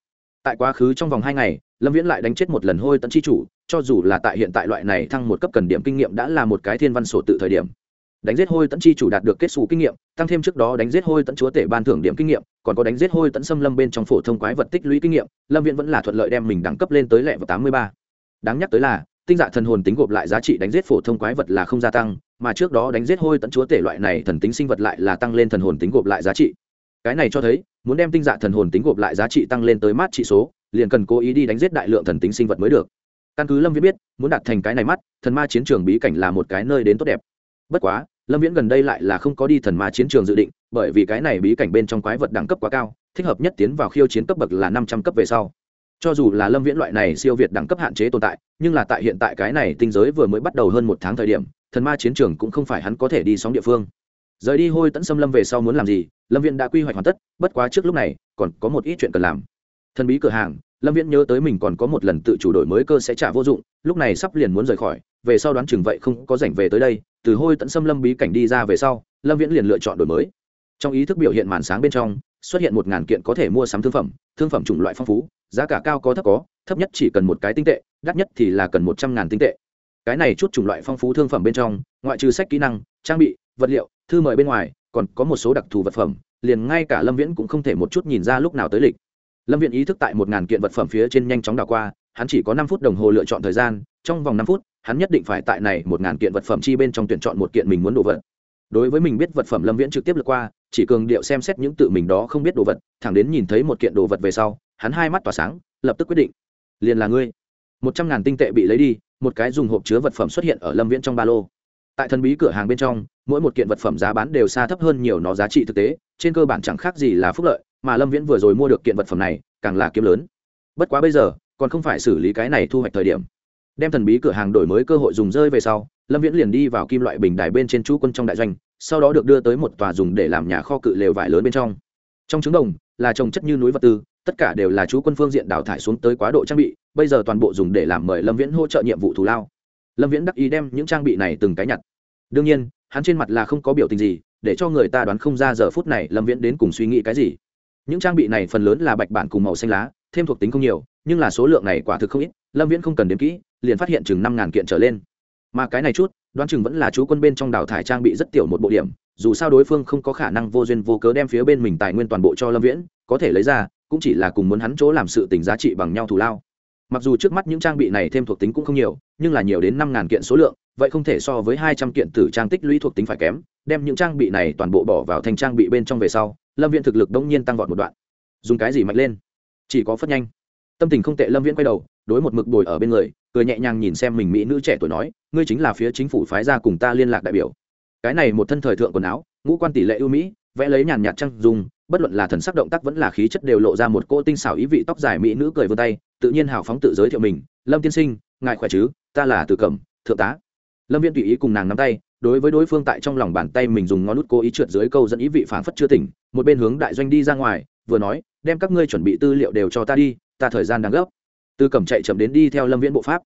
A: Tại quá khứ trong vòng hai ngày, lâm viễn lại đánh chết một lần hôi tẫn chi chủ, cho dù là tại hiện tại loại này thăng một cấp cần điểm kinh nghiệm đã là một cái thiên văn sổ tự thời điểm. Đánh giết hôi tẫn chi chủ đạt được kết xù kinh nghiệm, tăng thêm trước đó đánh giết hôi tẫn chúa tể ban thưởng điểm kinh nghiệm, còn có đánh giết hôi tẫn xâm lâm bên trong phổ thông quái vật tích lũy kinh nghiệm, lâm viễn vẫn là thuận lợi đem mình đẳng cấp lên tới lẹ vào tám mươi ba. Đáng nhắc tới là, tinh dạ thần hồn tính gộp lại giá trị đánh giết phổ thông quái vật là không gia tăng, mà trước đó đánh giết hôi tẫn chúa tể loại này thần tính sinh vật lại là tăng lên thần hồn tính gộp lại giá trị cái này cho thấy, muốn đem tinh dạ thần hồn tính gộp lại giá trị tăng lên tới mát trị số, liền cần cố ý đi đánh giết đại lượng thần tính sinh vật mới được. Căn cứ lâm viễn biết, muốn đạt thành cái này mắt, thần ma chiến trường bí cảnh là một cái nơi đến tốt đẹp. Bất quá, lâm viễn gần đây lại là không có đi thần ma chiến trường dự định, bởi vì cái này bí cảnh bên trong quái vật đẳng cấp quá cao, thích hợp nhất tiến vào khiêu chiến cấp bậc là năm trăm cấp về sau. Cho dù là lâm viễn loại này siêu việt đẳng cấp hạn chế tồn tại, nhưng là tại hiện tại cái này tinh giới vừa mới bắt đầu hơn một tháng thời điểm, thần ma chiến trường cũng không phải hắn có thể đi sóng địa phương rời đi hôi tẫn xâm lâm về sau muốn làm gì, lâm viễn đã quy hoạch hoàn tất, bất quá trước lúc này, còn có một ít chuyện cần làm. Thần bí cửa hàng, lâm viễn nhớ tới mình còn có một lần tự chủ đổi mới cơ sẽ trả vô dụng, lúc này sắp liền muốn rời khỏi, về sau đoán chừng vậy không có rảnh về tới đây, từ hôi tận xâm lâm bí cảnh đi ra về sau, lâm viễn liền lựa chọn đổi mới. Trong ý thức biểu hiện màn sáng bên trong, xuất hiện một ngàn kiện có thể mua sắm thương phẩm thương phẩm chủng loại phong phú, giá cả cao có thấp có, thấp nhất chỉ cần một cái tinh tệ, đắt nhất thì là cần một trăm ngàn tinh tệ. Cái này chút chủng loại phong phú thương phẩm bên trong, ngoại trừ sách kỹ năng, trang bị vật liệu, thư mời bên ngoài, còn có một số đặc thù vật phẩm, liền ngay cả lâm viễn cũng không thể một chút nhìn ra lúc nào tới lịch. Lâm viễn ý thức tại một ngàn kiện vật phẩm phía trên nhanh chóng đảo qua, hắn chỉ có năm phút đồng hồ lựa chọn thời gian, trong vòng năm phút, hắn nhất định phải tại này một ngàn kiện vật phẩm chi bên trong tuyển chọn một kiện mình muốn đồ vật. Đối với mình biết vật phẩm lâm viễn trực tiếp lượt qua, chỉ cường điệu xem xét những tự mình đó không biết đồ vật, thẳng đến nhìn thấy một kiện đồ vật về sau, hắn hai mắt tỏa sáng, lập tức quyết định, liền là ngươi. Một trăm ngàn tinh tệ bị lấy đi, một cái dùng hộp chứa vật phẩm xuất hiện ở lâm viễn trong ba lô tại thần bí cửa hàng bên trong, mỗi một kiện vật phẩm giá bán đều xa thấp hơn nhiều nó giá trị thực tế, trên cơ bản chẳng khác gì là phúc lợi, mà lâm viễn vừa rồi mua được kiện vật phẩm này, càng là kiếm lớn. Bất quá bây giờ, còn không phải xử lý cái này thu hoạch thời điểm. Đem thần bí cửa hàng đổi mới cơ hội dùng rơi về sau, lâm viễn liền đi vào kim loại bình đài bên trên chú quân trong đại doanh, sau đó được đưa tới một tòa dùng để làm nhà kho cự lều vải lớn bên trong. Trong trứng đồng, là trồng chất như núi vật tư, tất cả đều là chú quân phương diện đào thải xuống tới quá độ trang bị, bây giờ toàn bộ dùng để làm mời lâm viễn hỗ trợ nhiệm vụ thù lao lâm viễn đắc ý đem những trang bị này từng cái nhặt. Đương nhiên, hắn trên mặt là không có biểu tình gì, để cho người ta đoán không ra giờ phút này lâm viễn đến cùng suy nghĩ cái gì. Những trang bị này phần lớn là bạch bản cùng màu xanh lá, thêm thuộc tính không nhiều, nhưng là số lượng này quả thực không ít, lâm viễn không cần đếm kỹ, liền phát hiện chừng năm ngàn kiện trở lên. Mà cái này chút, đoán chừng vẫn là chú quân bên trong đào thải trang bị rất tiểu một bộ điểm, dù sao đối phương không có khả năng vô duyên vô cớ đem phía bên mình tài nguyên toàn bộ cho lâm viễn, có thể lấy ra, cũng chỉ là cùng muốn hắn chỗ làm sự tình giá trị bằng nhau thù lao mặc dù trước mắt những trang bị này thêm thuộc tính cũng không nhiều, nhưng là nhiều đến năm ngàn kiện số lượng, vậy không thể so với hai trăm kiện tử trang tích lũy thuộc tính phải kém, đem những trang bị này toàn bộ bỏ vào thành trang bị bên trong về sau, lâm viễn thực lực đông nhiên tăng vọt một đoạn. Dùng cái gì mạnh lên? Chỉ có phất nhanh. Tâm tình không tệ, lâm viễn quay đầu, đối một mực bồi ở bên người, cười nhẹ nhàng nhìn xem mình mỹ nữ trẻ tuổi nói, ngươi chính là phía chính phủ phái ra cùng ta liên lạc đại biểu. Cái này một thân thời thượng quần áo, ngũ quan tỷ lệ ưu mỹ vẽ lấy nhàn nhạt trăng dùng bất luận là thần sắc động tác vẫn là khí chất đều lộ ra một cô tinh xảo ý vị tóc dài mỹ nữ cười vươn tay, tự nhiên hào phóng tự giới thiệu mình, lâm tiên sinh, ngài khỏe chứ? Ta là từ cẩm, thượng tá. Lâm viên tùy ý cùng nàng nắm tay, đối với đối phương tại trong lòng bàn tay mình dùng ngón nút cố ý trượt dưới câu dẫn ý vị phán phất chưa tỉnh, một bên hướng đại doanh đi ra ngoài, vừa nói, đem các ngươi chuẩn bị tư liệu đều cho ta đi, ta thời gian đang gấp. Tư cẩm chạy chậm đến đi theo lâm viễn bộ pháp.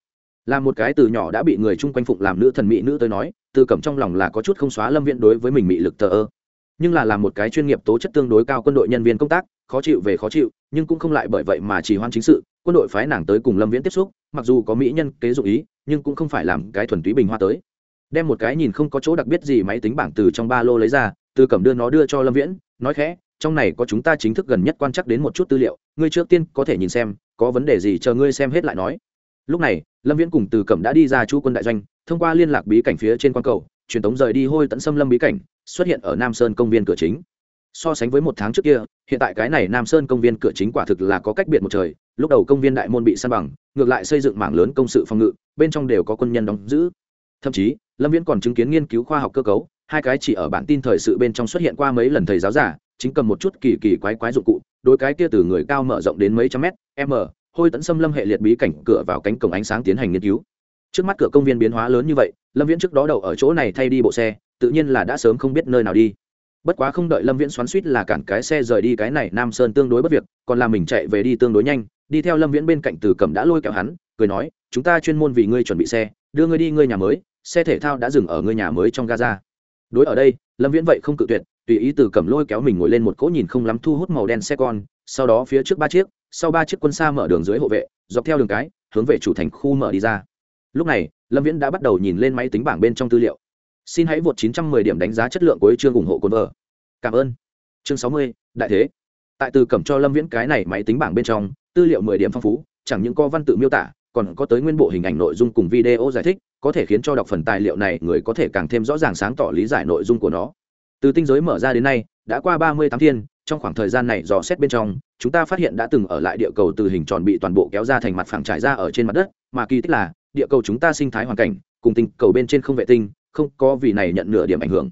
A: Là một cái từ nhỏ đã bị người chung quanh phụng làm nữ thần mỹ nữ tới nói tư cẩm trong lòng là có chút không xóa lâm viễn đối với mình mị lực thờ ơ nhưng là làm một cái chuyên nghiệp tố chất tương đối cao quân đội nhân viên công tác, khó chịu về khó chịu, nhưng cũng không lại bởi vậy mà chỉ hoan chính sự, quân đội phái nàng tới cùng lâm viễn tiếp xúc, mặc dù có mỹ nhân kế dụ ý, nhưng cũng không phải làm cái thuần túy bình hoa tới. Đem một cái nhìn không có chỗ đặc biệt gì máy tính bảng từ trong ba lô lấy ra, từ cầm đưa nó đưa cho lâm viễn, nói khẽ, trong này có chúng ta chính thức gần nhất quan chắc đến một chút tư liệu, ngươi trước tiên có thể nhìn xem, có vấn đề gì chờ ngươi xem hết lại nói. Lúc này, lâm viễn cùng từ cẩm đã đi ra chu quân đại doanh, thông qua liên lạc bí cảnh phía trên quan cầu, truyền tống rời đi hôi tận xâm lâm bí cảnh xuất hiện ở nam sơn công viên cửa chính. So sánh với một tháng trước kia, hiện tại cái này nam sơn công viên cửa chính quả thực là có cách biệt một trời. Lúc đầu công viên đại môn bị săn bằng, ngược lại xây dựng mảng lớn công sự phòng ngự, bên trong đều có quân nhân đóng giữ. Thậm chí, lâm viễn còn chứng kiến nghiên cứu khoa học cơ cấu, hai cái chỉ ở bản tin thời sự bên trong xuất hiện qua mấy lần thầy giáo giả, chính cầm một chút kỳ kỳ quái quái dụng cụ đôi cái kia từ người cao mở rộng đến mấy trăm mét, m, hôi tẫn xâm lâm hệ liệt bí cảnh cửa vào cánh cổng ánh sáng tiến hành nghiên cứu. Trước mắt cửa công viên biến hóa lớn như vậy, lâm viễn trước đó đậu ở chỗ này thay đi bộ xe tự nhiên là đã sớm không biết nơi nào đi. Bất quá không đợi lâm viễn xoắn suýt là cản cái xe rời đi cái này nam sơn tương đối bất việc, còn là mình chạy về đi tương đối nhanh, đi theo lâm viễn bên cạnh từ cầm đã lôi kẹo hắn, cười nói, chúng ta chuyên môn vì ngươi chuẩn bị xe, đưa ngươi đi ngươi nhà mới, xe thể thao đã dừng ở ngươi nhà mới trong gaza. Đối ở đây, lâm viễn vậy không cự tuyệt, tùy ý từ cầm lôi kéo mình ngồi lên một cỗ nhìn không lắm thu hút màu đen xe con, sau đó phía trước ba chiếc, sau ba chiếc quân xa mở đường dưới hộ vệ, dọc theo đường cái, hướng về chủ thành khu mở đi ra. Lúc này, lâm viễn đã bắt đầu nhìn lên máy tính bảng bên trong tư liệu xin hãy vượt 910 điểm đánh giá chất lượng của chương ủng hộ cồn vợ. Cảm ơn. Chương 60, đại thế. Tại từ cẩm cho lâm viễn cái này máy tính bảng bên trong tư liệu 10 điểm phong phú chẳng những có văn tự miêu tả còn có tới nguyên bộ hình ảnh nội dung cùng video giải thích có thể khiến cho đọc phần tài liệu này người có thể càng thêm rõ ràng sáng tỏ lý giải nội dung của nó. Từ tinh giới mở ra đến nay đã qua ba mươi tám thiên trong khoảng thời gian này dò xét bên trong chúng ta phát hiện đã từng ở lại địa cầu từ hình tròn bị toàn bộ kéo ra thành mặt phẳng trải ra ở trên mặt đất mà kỳ tích là địa cầu chúng ta sinh thái hoàn cảnh cùng tinh cầu bên trên không vệ tinh không có vì này nhận nửa điểm ảnh hưởng.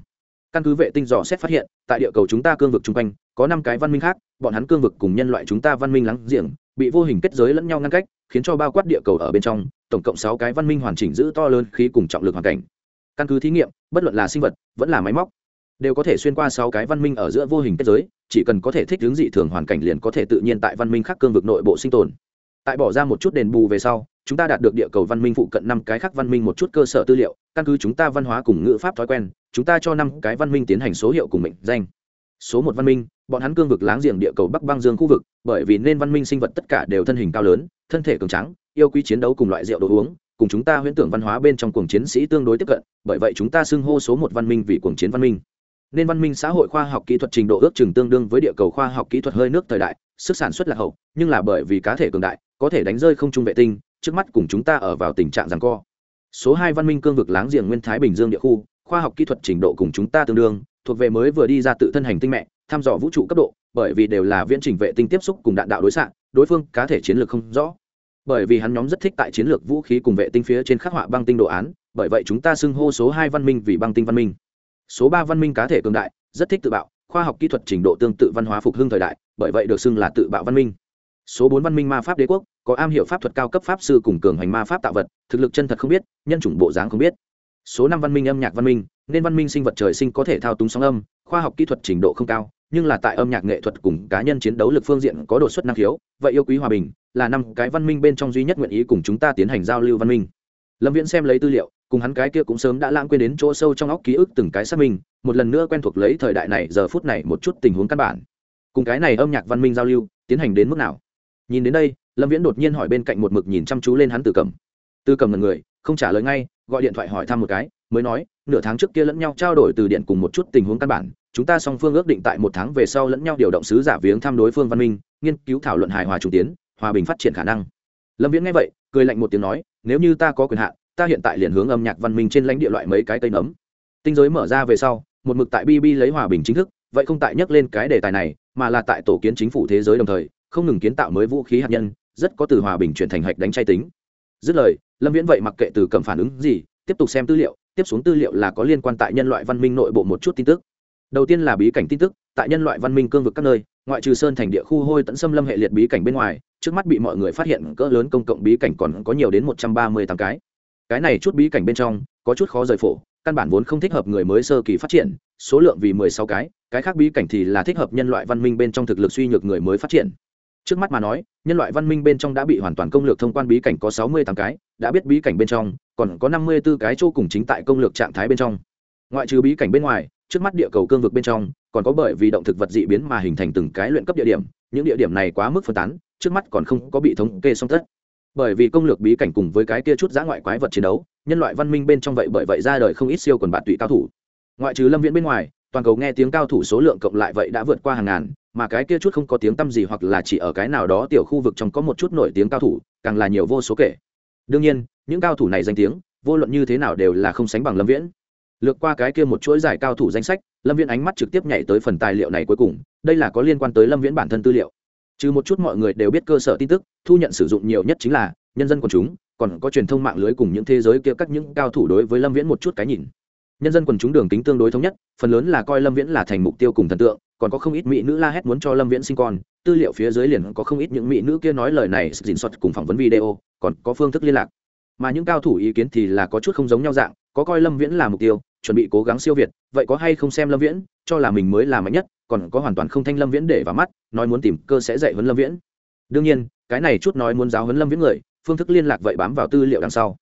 A: Căn cứ vệ tinh dò xét phát hiện, tại địa cầu chúng ta cương vực chung quanh, có năm cái văn minh khác, bọn hắn cương vực cùng nhân loại chúng ta văn minh lắng giềng, bị vô hình kết giới lẫn nhau ngăn cách, khiến cho bao quát địa cầu ở bên trong, tổng cộng sáu cái văn minh hoàn chỉnh giữ to lớn khí cùng trọng lực hoàn cảnh. Căn cứ thí nghiệm, bất luận là sinh vật, vẫn là máy móc, đều có thể xuyên qua sáu cái văn minh ở giữa vô hình kết giới, chỉ cần có thể thích ứng dị thường hoàn cảnh liền có thể tự nhiên tại văn minh khác cương vực nội bộ sinh tồn tại bỏ ra một chút đền bù về sau, chúng ta đạt được địa cầu văn minh phụ cận năm cái khác văn minh một chút cơ sở tư liệu, căn cứ chúng ta văn hóa cùng ngữ pháp thói quen, chúng ta cho năm cái văn minh tiến hành số hiệu cùng mệnh danh. Số một văn minh, bọn hắn cương vực láng giềng địa cầu bắc băng dương khu vực, bởi vì nên văn minh sinh vật tất cả đều thân hình cao lớn, thân thể cường trắng yêu quý chiến đấu cùng loại rượu đồ uống, cùng chúng ta huyễn tưởng văn hóa bên trong cuồng chiến sĩ tương đối tiếp cận, bởi vậy chúng ta xưng hô số một văn minh vì cuồng chiến văn minh. Nên văn minh xã hội khoa học kỹ thuật trình độ ước chừng tương đương với địa cầu khoa học kỹ thuật hơi nước thời đại, sức sản xuất là hậu, nhưng là bởi vì cá thể cường đại có thể đánh rơi không trung vệ tinh, trước mắt cùng chúng ta ở vào tình trạng rằng co. Số hai văn minh cương vực láng giềng nguyên thái bình dương địa khu, khoa học kỹ thuật trình độ cùng chúng ta tương đương, thuộc về mới vừa đi ra tự thân hành tinh mẹ, thăm dò vũ trụ cấp độ, bởi vì đều là viễn trình vệ tinh tiếp xúc cùng đạn đạo đối xạ, đối phương cá thể chiến lược không rõ. Bởi vì hắn nhóm rất thích tại chiến lược vũ khí cùng vệ tinh phía trên khắc họa băng tinh đồ án, bởi vậy chúng ta xưng hô số hai văn minh vì băng tinh văn minh. Số ba văn minh cá thể cường đại, rất thích tự bạo, khoa học kỹ thuật trình độ tương tự văn hóa phục hưng thời đại, bởi vậy được xưng là tự bạo văn minh số bốn văn minh ma pháp đế quốc, có am hiểu pháp thuật cao cấp pháp sư cùng cường hành ma pháp tạo vật, thực lực chân thật không biết, nhân chủng bộ dáng không biết. Số năm văn minh âm nhạc văn minh, nên văn minh sinh vật trời sinh có thể thao túng sóng âm, khoa học kỹ thuật trình độ không cao, nhưng là tại âm nhạc nghệ thuật cùng cá nhân chiến đấu lực phương diện có đột xuất năng khiếu, vậy yêu quý hòa bình là năm cái văn minh bên trong duy nhất nguyện ý cùng chúng ta tiến hành giao lưu văn minh. Lâm viễn xem lấy tư liệu, cùng hắn cái kia cũng sớm đã lãng quên đến chỗ sâu trong óc ký ức từng cái xác minh, một lần nữa quen thuộc lấy thời đại này, giờ phút này một chút tình huống căn bản. Cùng cái này âm nhạc văn minh giao lưu, tiến hành đến mức nào? Nhìn đến đây, lâm viễn đột nhiên hỏi bên cạnh một mực nhìn chăm chú lên hắn từ cầm từ cầm là người, không trả lời ngay, gọi điện thoại hỏi thăm một cái, mới nói, nửa tháng trước kia lẫn nhau trao đổi từ điện cùng một chút tình huống căn bản, chúng ta song phương ước định tại một tháng về sau lẫn nhau điều động sứ giả viếng thăm đối phương văn minh, nghiên cứu thảo luận hài hòa trung tiến, hòa bình phát triển khả năng. Lâm viễn nghe vậy, cười lạnh một tiếng nói, nếu như ta có quyền hạn, ta hiện tại liền hướng âm nhạc văn minh trên lãnh địa loại mấy cái cây nấm. Tinh giới mở ra về sau, một mực tại bb lấy hòa bình chính thức, vậy không tại nhắc lên cái đề tài này, mà là tại tổ kiến chính phủ thế giới đồng thời không ngừng kiến tạo mới vũ khí hạt nhân, rất có từ hòa bình chuyển thành hạch đánh chay tính. Dứt lời, lâm viễn vậy mặc kệ từ cầm phản ứng gì, tiếp tục xem tư liệu, tiếp xuống tư liệu là có liên quan tại nhân loại văn minh nội bộ một chút tin tức. Đầu tiên là bí cảnh tin tức, tại nhân loại văn minh cương vực các nơi, ngoại trừ sơn thành địa khu hôi tận xâm lâm hệ liệt bí cảnh bên ngoài, trước mắt bị mọi người phát hiện cỡ lớn công cộng bí cảnh còn có nhiều đến một trăm ba mươi tám cái. Cái này chút bí cảnh bên trong, có chút khó rời phổ, căn bản vốn không thích hợp người mới sơ kỳ phát triển, số lượng vì mười sáu cái cái khác bí cảnh thì là thích hợp nhân loại văn minh bên trong thực lực suy nhược người mới phát triển trước mắt mà nói, nhân loại văn minh bên trong đã bị hoàn toàn công lược thông quan bí cảnh có sáu mươi tám cái, đã biết bí cảnh bên trong, còn có năm mươi b ố cái chỗ cùng chính tại công lược trạng thái bên trong. Ngoại trừ bí cảnh bên ngoài, trước mắt địa cầu cương vực bên trong, còn có bởi vì động thực vật dị biến mà hình thành từng cái luyện cấp địa điểm, những địa điểm này quá mức phân tán, trước mắt còn không có bị thống kê song tất. Bởi vì công lược bí cảnh cùng với cái kia chút giã ngoại quái vật chiến đấu, nhân loại văn minh bên trong vậy bởi vậy ra đời không ít siêu quần bạn tụy cao thủ. Ngoại trừ lâm viễn bên ngoài, toàn cầu nghe tiếng cao thủ số lượng cộng lại vậy đã vượt qua hàng ngàn mà cái kia chút không có tiếng tăm gì hoặc là chỉ ở cái nào đó tiểu khu vực trong có một chút nổi tiếng cao thủ, càng là nhiều vô số kể. Đương nhiên, những cao thủ này danh tiếng, vô luận như thế nào đều là không sánh bằng lâm viễn. Lược qua cái kia một chuỗi giải cao thủ danh sách, lâm viễn ánh mắt trực tiếp nhảy tới phần tài liệu này cuối cùng, đây là có liên quan tới lâm viễn bản thân tư liệu. Trừ một chút mọi người đều biết cơ sở tin tức, thu nhận sử dụng nhiều nhất chính là nhân dân quần chúng, còn có truyền thông mạng lưới cùng những thế giới kia các những cao thủ đối với lâm viễn một chút cái nhìn nhân dân quần chúng đường tính tương đối thống nhất, phần lớn là coi lâm viễn là thành mục tiêu cùng thần tượng, còn có không ít mỹ nữ la hét muốn cho lâm viễn sinh con. Tư liệu phía dưới liền có không ít những mỹ nữ kia nói lời này dình xuất cùng phỏng vấn video, còn có phương thức liên lạc. Mà những cao thủ ý kiến thì là có chút không giống nhau dạng, có coi lâm viễn là mục tiêu, chuẩn bị cố gắng siêu việt, vậy có hay không xem lâm viễn, cho là mình mới là mạnh nhất, còn có hoàn toàn không thanh lâm viễn để vào mắt, nói muốn tìm cơ sẽ dạy huấn lâm viễn. Đương nhiên, cái này chút nói muốn giáo huấn lâm viễn người, phương thức liên lạc vậy bám vào tư liệu đằng sau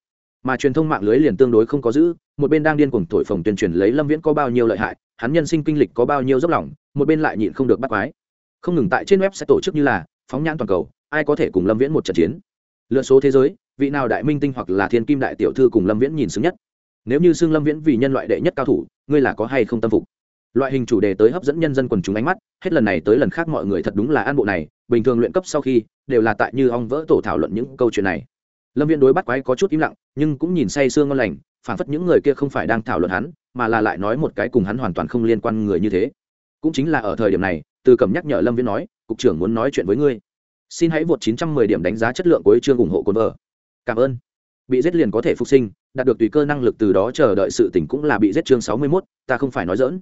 A: mà truyền thông mạng lưới liền tương đối không có giữ, một bên đang điên cuồng thổi phồng tuyên truyền lấy lâm viễn có bao nhiêu lợi hại, hắn nhân sinh kinh lịch có bao nhiêu dốc lòng, một bên lại nhịn không được bắt quái. Không ngừng tại trên web sẽ tổ chức như là phóng nhãn toàn cầu, ai có thể cùng lâm viễn một trận chiến? Lựa số thế giới, vị nào đại minh tinh hoặc là thiên kim đại tiểu thư cùng lâm viễn nhìn xứng nhất. Nếu như xưng lâm viễn vì nhân loại đệ nhất cao thủ, ngươi là có hay không tâm phục? Loại hình chủ đề tới hấp dẫn nhân dân quần chúng ánh mắt, hết lần này tới lần khác mọi người thật đúng là an bộ này, bình thường luyện cấp sau khi, đều là tại như ong vỡ tổ thảo luận những câu chuyện này lâm viễn đối bắt quái có chút im lặng nhưng cũng nhìn say sương ngon lành phản phất những người kia không phải đang thảo luận hắn mà là lại nói một cái cùng hắn hoàn toàn không liên quan người như thế. Cũng chính là ở thời điểm này từ cầm nhắc nhở lâm viễn nói cục trưởng muốn nói chuyện với ngươi. Xin hãy vượt 910 điểm đánh giá chất lượng của chương ủng hộ cồn vợ. Cảm ơn. Bị giết liền có thể phục sinh đạt được tùy cơ năng lực từ đó chờ đợi sự tỉnh cũng là bị giết chương 61, ta không phải nói dỡn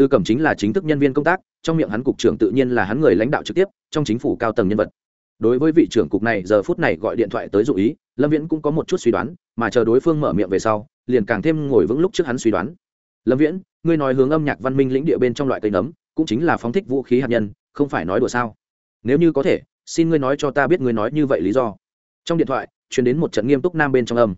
A: từ cẩm chính là chính thức nhân viên công tác trong miệng hắn cục trưởng tự nhiên là hắn người lãnh đạo trực tiếp trong chính phủ cao tầng nhân vật đối với vị trưởng cục này, giờ phút này gọi điện thoại tới dụ ý, lâm viễn cũng có một chút suy đoán, mà chờ đối phương mở miệng về sau, liền càng thêm ngồi vững lúc trước hắn suy đoán. Lâm viễn, ngươi nói hướng âm nhạc văn minh lĩnh địa bên trong loại cây nấm, cũng chính là phóng thích vũ khí hạt nhân, không phải nói đùa sao? Nếu như có thể, xin ngươi nói cho ta biết ngươi nói như vậy lý do. Trong điện thoại chuyển đến một trận nghiêm túc nam bên trong âm.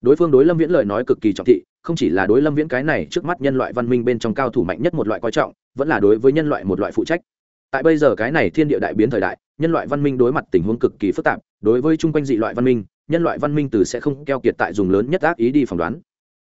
A: Đối phương đối lâm viễn lời nói cực kỳ trọng thị, không chỉ là đối lâm viễn cái này trước mắt nhân loại văn minh bên trong cao thủ mạnh nhất một loại coi trọng, vẫn là đối với nhân loại một loại phụ trách. Tại bây giờ cái này thiên địa đại biến thời đại nhân loại văn minh đối mặt tình huống cực kỳ phức tạp, đối với chung quanh dị loại văn minh, nhân loại văn minh từ sẽ không keo kiệt tại dùng lớn nhất ác ý đi phỏng đoán.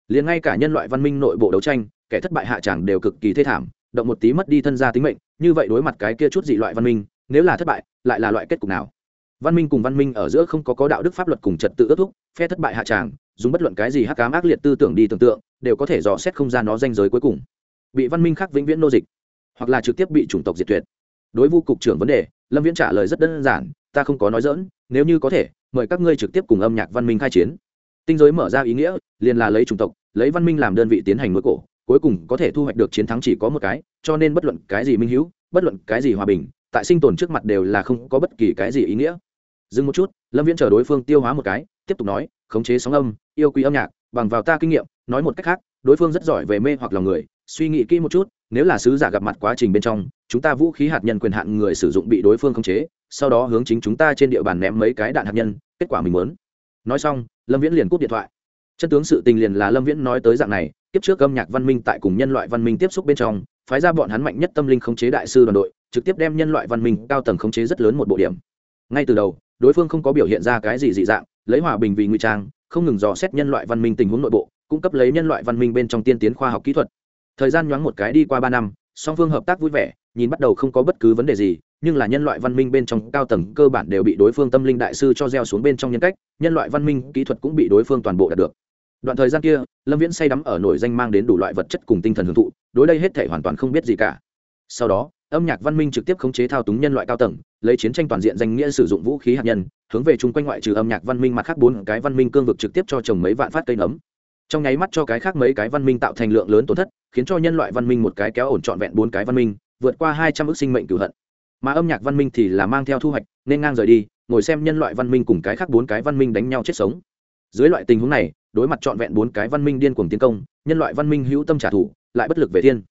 A: Liền ngay cả nhân loại văn minh nội bộ đấu tranh, kẻ thất bại hạ tràng đều cực kỳ thê thảm, động một tí mất đi thân gia tính mệnh, như vậy đối mặt cái kia chút dị loại văn minh, nếu là thất bại, lại là loại kết cục nào? Văn minh cùng văn minh ở giữa không có có đạo đức pháp luật cùng trật tự ước thúc, phe thất bại hạ tràng, dùng bất luận cái gì hắc cám ác liệt tư tưởng đi tưởng tượng, đều có thể dò xét không gian nó danh giới cuối cùng. Bị văn minh khác vĩnh viễn nô dịch, hoặc là trực tiếp bị chủng tộc diệt tuyệt. Đối vu cục trưởng vấn đề lâm viễn trả lời rất đơn giản, ta không có nói dỡn nếu như có thể, mời các ngươi trực tiếp cùng âm nhạc văn minh khai chiến. Tinh giới mở ra ý nghĩa, liền là lấy chủng tộc, lấy văn minh làm đơn vị tiến hành mối cổ, cuối cùng có thể thu hoạch được chiến thắng chỉ có một cái, cho nên bất luận cái gì minh hữu bất luận cái gì hòa bình, tại sinh tồn trước mặt đều là không có bất kỳ cái gì ý nghĩa. Dừng một chút, lâm viễn chờ đối phương tiêu hóa một cái, tiếp tục nói, khống chế sóng âm, yêu quý âm nhạc, bằng vào ta kinh nghiệm, nói một cách khác, đối phương rất giỏi về mê hoặc lòng người, suy nghĩ kỹ một chút nếu là sứ giả gặp mặt quá trình bên trong, chúng ta vũ khí hạt nhân quyền hạn người sử dụng bị đối phương khống chế, sau đó hướng chính chúng ta trên địa bàn ném mấy cái đạn hạt nhân, kết quả mình muốn. Nói xong, lâm viễn liền cúp điện thoại. Chân tướng sự tình liền là lâm viễn nói tới dạng này, kiếp trước âm nhạc văn minh tại cùng nhân loại văn minh tiếp xúc bên trong, phái ra bọn hắn mạnh nhất tâm linh khống chế đại sư đoàn đội, trực tiếp đem nhân loại văn minh cao tầng khống chế rất lớn một bộ điểm. Ngay từ đầu, đối phương không có biểu hiện ra cái gì dị dạng, lấy hòa bình vì nguy trang, không ngừng dò xét nhân loại văn minh tình huống nội bộ, cung cấp lấy nhân loại văn minh bên trong tiên tiến khoa học kỹ thuật thời gian nhoáng một cái đi qua ba năm, song phương hợp tác vui vẻ, nhìn bắt đầu không có bất cứ vấn đề gì, nhưng là nhân loại văn minh bên trong cao tầng cơ bản đều bị đối phương tâm linh đại sư cho gieo xuống bên trong nhân cách, nhân loại văn minh kỹ thuật cũng bị đối phương toàn bộ đạt được. Đoạn thời gian kia, lâm viễn say đắm ở nổi danh mang đến đủ loại vật chất cùng tinh thần hưởng thụ, đối đây hết thể hoàn toàn không biết gì cả. Sau đó, âm nhạc văn minh trực tiếp khống chế thao túng nhân loại cao tầng, lấy chiến tranh toàn diện danh nghĩa sử dụng vũ khí hạt nhân, hướng về chung quanh ngoại trừ âm nhạc văn minh mặt khác bốn cái văn minh cương vực trực tiếp cho trồng mấy vạn phát cây nấm trong nháy mắt cho cái khác mấy cái văn minh tạo thành lượng lớn tổn thất, khiến cho nhân loại văn minh một cái kéo ổn trọn vẹn bốn cái văn minh, vượt qua hai trăm ước sinh mệnh cửu hận. Mà âm nhạc văn minh thì là mang theo thu hoạch, nên ngang rời đi, ngồi xem nhân loại văn minh cùng cái khác bốn cái văn minh đánh nhau chết sống. Dưới loại tình huống này, đối mặt trọn vẹn bốn cái văn minh điên cuồng tiến công, nhân loại văn minh hữu tâm trả thù, lại bất lực về thiên.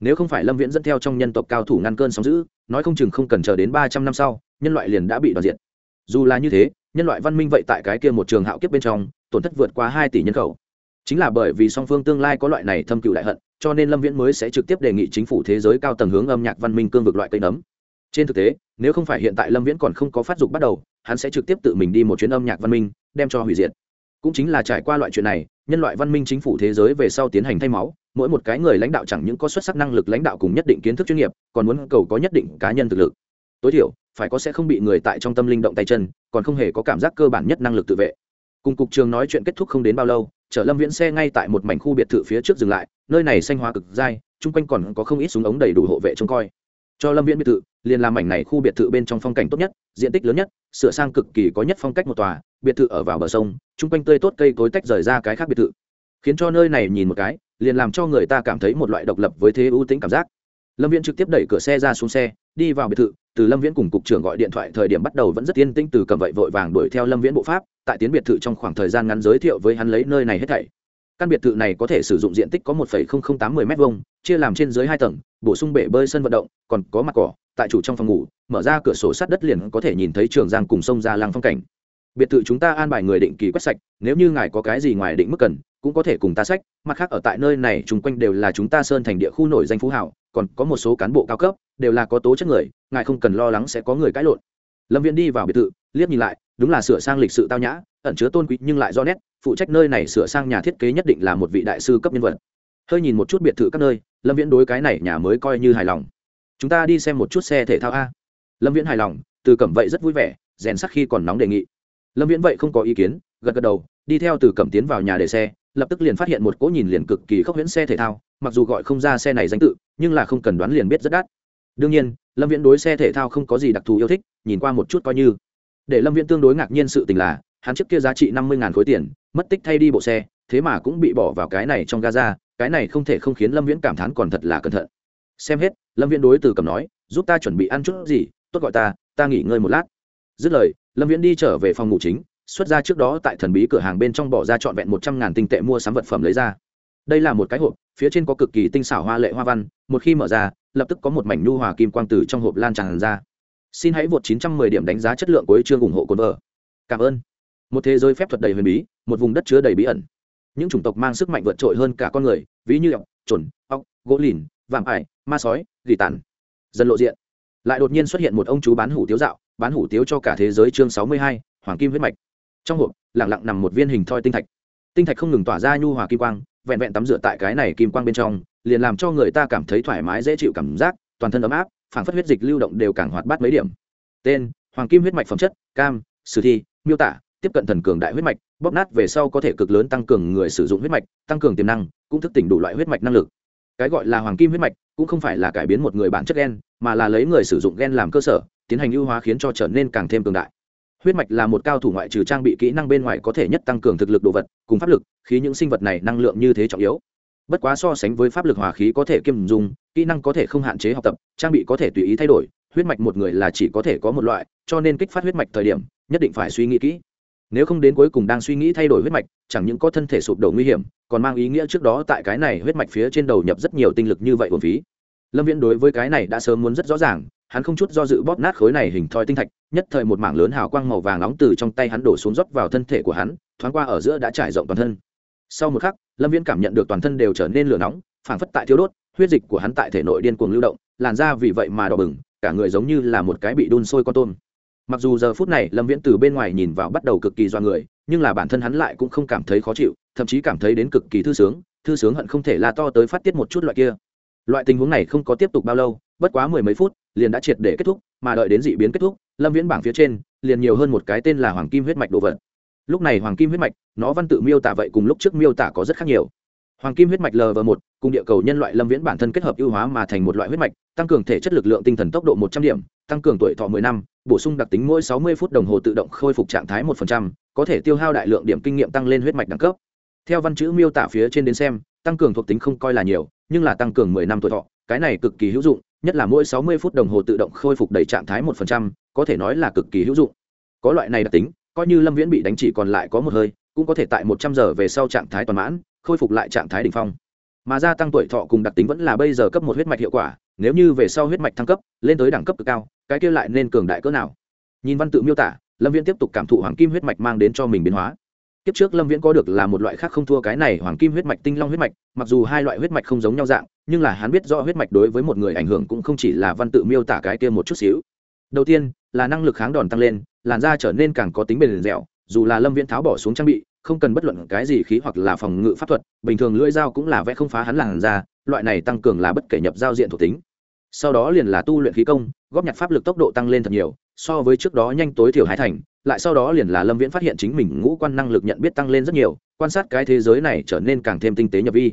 A: Nếu không phải lâm viễn dẫn theo trong nhân tộc cao thủ ngăn cơn sóng giữ nói không chừng không cần chờ đến ba trăm năm sau, nhân loại liền đã bị đoạt diệt. Dù là như thế, nhân loại văn minh vậy tại cái kia một trường hạo kiếp bên trong, tổn thất vượt qua hai tỷ nhân khẩu chính là bởi vì song phương tương lai có loại này thâm cựu đại hận, cho nên lâm viễn mới sẽ trực tiếp đề nghị chính phủ thế giới cao tầng hướng âm nhạc văn minh cương vực loại cây nấm. Trên thực tế, nếu không phải hiện tại lâm viễn còn không có phát dục bắt đầu, hắn sẽ trực tiếp tự mình đi một chuyến âm nhạc văn minh, đem cho hủy diệt. Cũng chính là trải qua loại chuyện này, nhân loại văn minh chính phủ thế giới về sau tiến hành thay máu, mỗi một cái người lãnh đạo chẳng những có xuất sắc năng lực lãnh đạo cùng nhất định kiến thức chuyên nghiệp, còn muốn cầu có nhất định cá nhân thực lực. Tối thiểu, phải có sẽ không bị người tại trong tâm linh động tay chân, còn không hề có cảm giác cơ bản nhất năng lực tự vệ cùng cục trường nói chuyện kết thúc không đến bao lâu, chở lâm viễn xe ngay tại một mảnh khu biệt thự phía trước dừng lại, nơi này xanh hóa cực dai, chung quanh còn có không ít súng ống đầy đủ hộ vệ trông coi. Cho lâm viễn biệt thự, liền làm mảnh này khu biệt thự bên trong phong cảnh tốt nhất, diện tích lớn nhất, sửa sang cực kỳ có nhất phong cách một tòa, biệt thự ở vào bờ sông, chung quanh tươi tốt cây cối tách rời ra cái khác biệt thự. Khiến cho nơi này nhìn một cái, liền làm cho người ta cảm thấy một loại độc lập với thế ưu tính cảm giác lâm viễn trực tiếp đẩy cửa xe ra xuống xe, đi vào biệt thự, từ lâm viễn cùng cục trưởng gọi điện thoại thời điểm bắt đầu vẫn rất yên tĩnh, từ cầm vậy vội vàng đuổi theo lâm viễn bộ pháp, tại tiến biệt thự trong khoảng thời gian ngắn giới thiệu với hắn lấy nơi này hết thảy. Căn biệt thự này có thể sử dụng diện tích có một tám mươi m hai chia làm trên dưới hai tầng, bổ sung bể bơi sân vận động, còn có mặt cỏ, tại chủ trong phòng ngủ, mở ra cửa sổ sát đất liền có thể nhìn thấy trường giang cùng sông ra làng phong cảnh. Biệt thự chúng ta an bài người định kỳ quét sạch, nếu như ngài có cái gì ngoài định mức cần, cũng có thể cùng ta sách mặt khác ở tại nơi này, chung quanh đều là chúng ta sơn thành địa khu nổi danh phú hảo còn có một số cán bộ cao cấp, đều là có tố chất người, ngài không cần lo lắng sẽ có người cãi lộn. Lâm viễn đi vào biệt thự, liếc nhìn lại, đúng là sửa sang lịch sự tao nhã, ẩn chứa tôn quý nhưng lại do nét, phụ trách nơi này sửa sang nhà thiết kế nhất định là một vị đại sư cấp nhân vật. Hơi nhìn một chút biệt thự các nơi, lâm viễn đối cái này nhà mới coi như hài lòng. Chúng ta đi xem một chút xe thể thao a. Lâm viễn hài lòng, từ cẩm vậy rất vui vẻ, rèn sắc khi còn nóng đề nghị. Lâm viễn vậy không có ý kiến, gật gật đầu, đi theo từ cẩm tiến vào nhà để xe, lập tức liền phát hiện một cỗ nhìn liền cực kỳ khốc huyễn xe thể thao mặc dù gọi không ra xe này danh tự, nhưng là không cần đoán liền biết rất đắt. Đương nhiên, lâm viễn đối xe thể thao không có gì đặc thù yêu thích, nhìn qua một chút coi như. Để lâm viễn tương đối ngạc nhiên sự tình là, hắn trước kia giá trị năm mươi khối tiền, mất tích thay đi bộ xe, thế mà cũng bị bỏ vào cái này trong gaza, cái này không thể không khiến lâm viễn cảm thán còn thật là cẩn thận. Xem hết, lâm viễn đối từ cầm nói, giúp ta chuẩn bị ăn chút gì, tốt gọi ta ta nghỉ ngơi một lát. Dứt lời, lâm viễn đi trở về phòng ngủ chính, xuất ra trước đó tại thần bí cửa hàng bên trong bỏ ra trọn vẹn một trăm ngàn tinh tệ mua sắm vật phẩm lấy ra. Đây là một cái hộp phía trên có cực kỳ tinh xảo hoa lệ hoa văn một khi mở ra lập tức có một mảnh nhu hòa kim quang tử trong hộp lan tràn ra. Xin hãy vượt 910 điểm đánh giá chất lượng của chương ủng hộ cồn vợ. Cảm ơn. Một thế giới phép thuật đầy huyền bí một vùng đất chứa đầy bí ẩn. Những chủng tộc mang sức mạnh vượt trội hơn cả con người ví như ọc chuẩn, ọc gỗ lìn vạm ải ma sói gỉ tàn. Dần lộ diện. Lại đột nhiên xuất hiện một ông chú bán hủ tiếu dạo bán hủ tiếu cho cả thế giới chương 62, hoàng kim huyết mạch. Trong hộp lặng lặng nằm một viên hình thoi tinh thạch. Tinh thạch không ngừng tỏa ra nhu hòa kim quang vẹn vẹn tắm rửa tại cái này kim quang bên trong, liền làm cho người ta cảm thấy thoải mái, dễ chịu cảm giác, toàn thân ấm áp phản phất huyết dịch lưu động đều càng hoạt bát mấy điểm. Tên, hoàng kim huyết mạch phẩm chất, cam, sử thi, miêu tả, tiếp cận thần cường đại huyết mạch, bóp nát về sau có thể cực lớn tăng cường người sử dụng huyết mạch, tăng cường tiềm năng, cũng thức tỉnh đủ loại huyết mạch năng lực. Cái gọi là hoàng kim huyết mạch cũng không phải là cải biến một người bản chất gen, mà là lấy người sử dụng gen làm cơ sở, tiến hành ưu hóa khiến cho trở nên càng thêm cường đại huyết mạch là một cao thủ ngoại trừ trang bị kỹ năng bên ngoài có thể nhất tăng cường thực lực đồ vật, cùng pháp lực, khí những sinh vật này năng lượng như thế trọng yếu. Bất quá so sánh với pháp lực hòa khí có thể kiêm dùng kỹ năng có thể không hạn chế học tập, trang bị có thể tùy ý thay đổi, huyết mạch một người là chỉ có thể có một loại, cho nên kích phát huyết mạch thời điểm, nhất định phải suy nghĩ kỹ. Nếu không đến cuối cùng đang suy nghĩ thay đổi huyết mạch, chẳng những có thân thể sụp đổ nguy hiểm, còn mang ý nghĩa trước đó tại cái này huyết mạch phía trên đầu nhập rất nhiều tinh lực như vậy của phí. Lâm viễn đối với cái này đã sớm muốn rất rõ ràng hắn không chút do dự bóp nát khối này hình thoi tinh thạch, nhất thời một mảng lớn hào quang màu vàng nóng từ trong tay hắn đổ xuống dốc vào thân thể của hắn, thoáng qua ở giữa đã trải rộng toàn thân. Sau một khắc, lâm viễn cảm nhận được toàn thân đều trở nên lửa nóng, phảng phất tại thiếu đốt, huyết dịch của hắn tại thể nội điên cuồng lưu động, làn da vì vậy mà đỏ bừng, cả người giống như là một cái bị đun sôi con tôm. Mặc dù giờ phút này lâm viễn từ bên ngoài nhìn vào bắt đầu cực kỳ do người, nhưng là bản thân hắn lại cũng không cảm thấy khó chịu, thậm chí cảm thấy đến cực kỳ thư sướng thư sướng hận không thể la to tới phát tiết một chút loại kia. Loại tình huống này không có tiếp tục bao lâu, bất quá mười mấy phút liền đã triệt để kết thúc, mà đợi đến dị biến kết thúc, lâm viễn bảng phía trên, liền nhiều hơn một cái tên là hoàng kim huyết mạch đồ vật. Lúc này hoàng kim huyết mạch, nó văn tự miêu tả vậy cùng lúc trước miêu tả có rất khác nhiều. Hoàng kim huyết mạch lv một, cùng địa cầu nhân loại lâm viễn bản thân kết hợp ưu hóa mà thành một loại huyết mạch, tăng cường thể chất lực lượng tinh thần tốc độ một trăm điểm, tăng cường tuổi thọ mười năm, bổ sung đặc tính mỗi sáu mươi phút đồng hồ tự động khôi phục trạng thái một phần trăm, có thể tiêu hao đại lượng điểm kinh nghiệm tăng lên huyết mạch đẳng cấp. Theo văn chữ miêu tả phía trên đến xem, tăng cường thuộc tính không coi là nhiều, nhưng là tăng cường mười năm tuổi thọ, cái này cực kỳ hữu dụng nhất là mỗi sáu mươi phút đồng hồ tự động khôi phục đầy trạng thái một phần trăm, có thể nói là cực kỳ hữu dụng. Có loại này đặc tính, coi như lâm viễn bị đánh chỉ còn lại có một hơi, cũng có thể tại một trăm giờ về sau trạng thái toàn mãn, khôi phục lại trạng thái đỉnh phong. Mà gia tăng tuổi thọ cùng đặc tính vẫn là bây giờ cấp một huyết mạch hiệu quả, nếu như về sau huyết mạch thăng cấp, lên tới đẳng cấp cực cao, cái kia lại nên cường đại cỡ nào? Nhìn văn tự miêu tả, lâm viễn tiếp tục cảm thụ hoàng kim huyết mạch mang đến cho mình biến hóa kiếp trước lâm viễn có được là một loại khác không thua cái này hoàng kim huyết mạch, tinh long huyết mạch, mặc dù hai loại huyết mạch không giống nhau dạng, nhưng là hắn biết rõ huyết mạch đối với một người ảnh hưởng cũng không chỉ là văn tự miêu tả cái kia một chút xíu. Đầu tiên, là năng lực kháng đòn tăng lên, làn da trở nên càng có tính bền dẻo, dù là lâm viễn tháo bỏ xuống trang bị, không cần bất luận cái gì khí hoặc là phòng ngự pháp thuật, bình thường lưỡi dao cũng là vẽ không phá hắn làn da, loại này tăng cường là bất kể nhập giao diện thuộc tính. Sau đó liền là tu luyện khí công, góp nhặt pháp lực tốc độ tăng lên thật nhiều, so với trước đó nhanh tối thiểu hai thành lại sau đó liền là lâm viễn phát hiện chính mình ngũ quan năng lực nhận biết tăng lên rất nhiều, quan sát cái thế giới này trở nên càng thêm tinh tế nhập vi.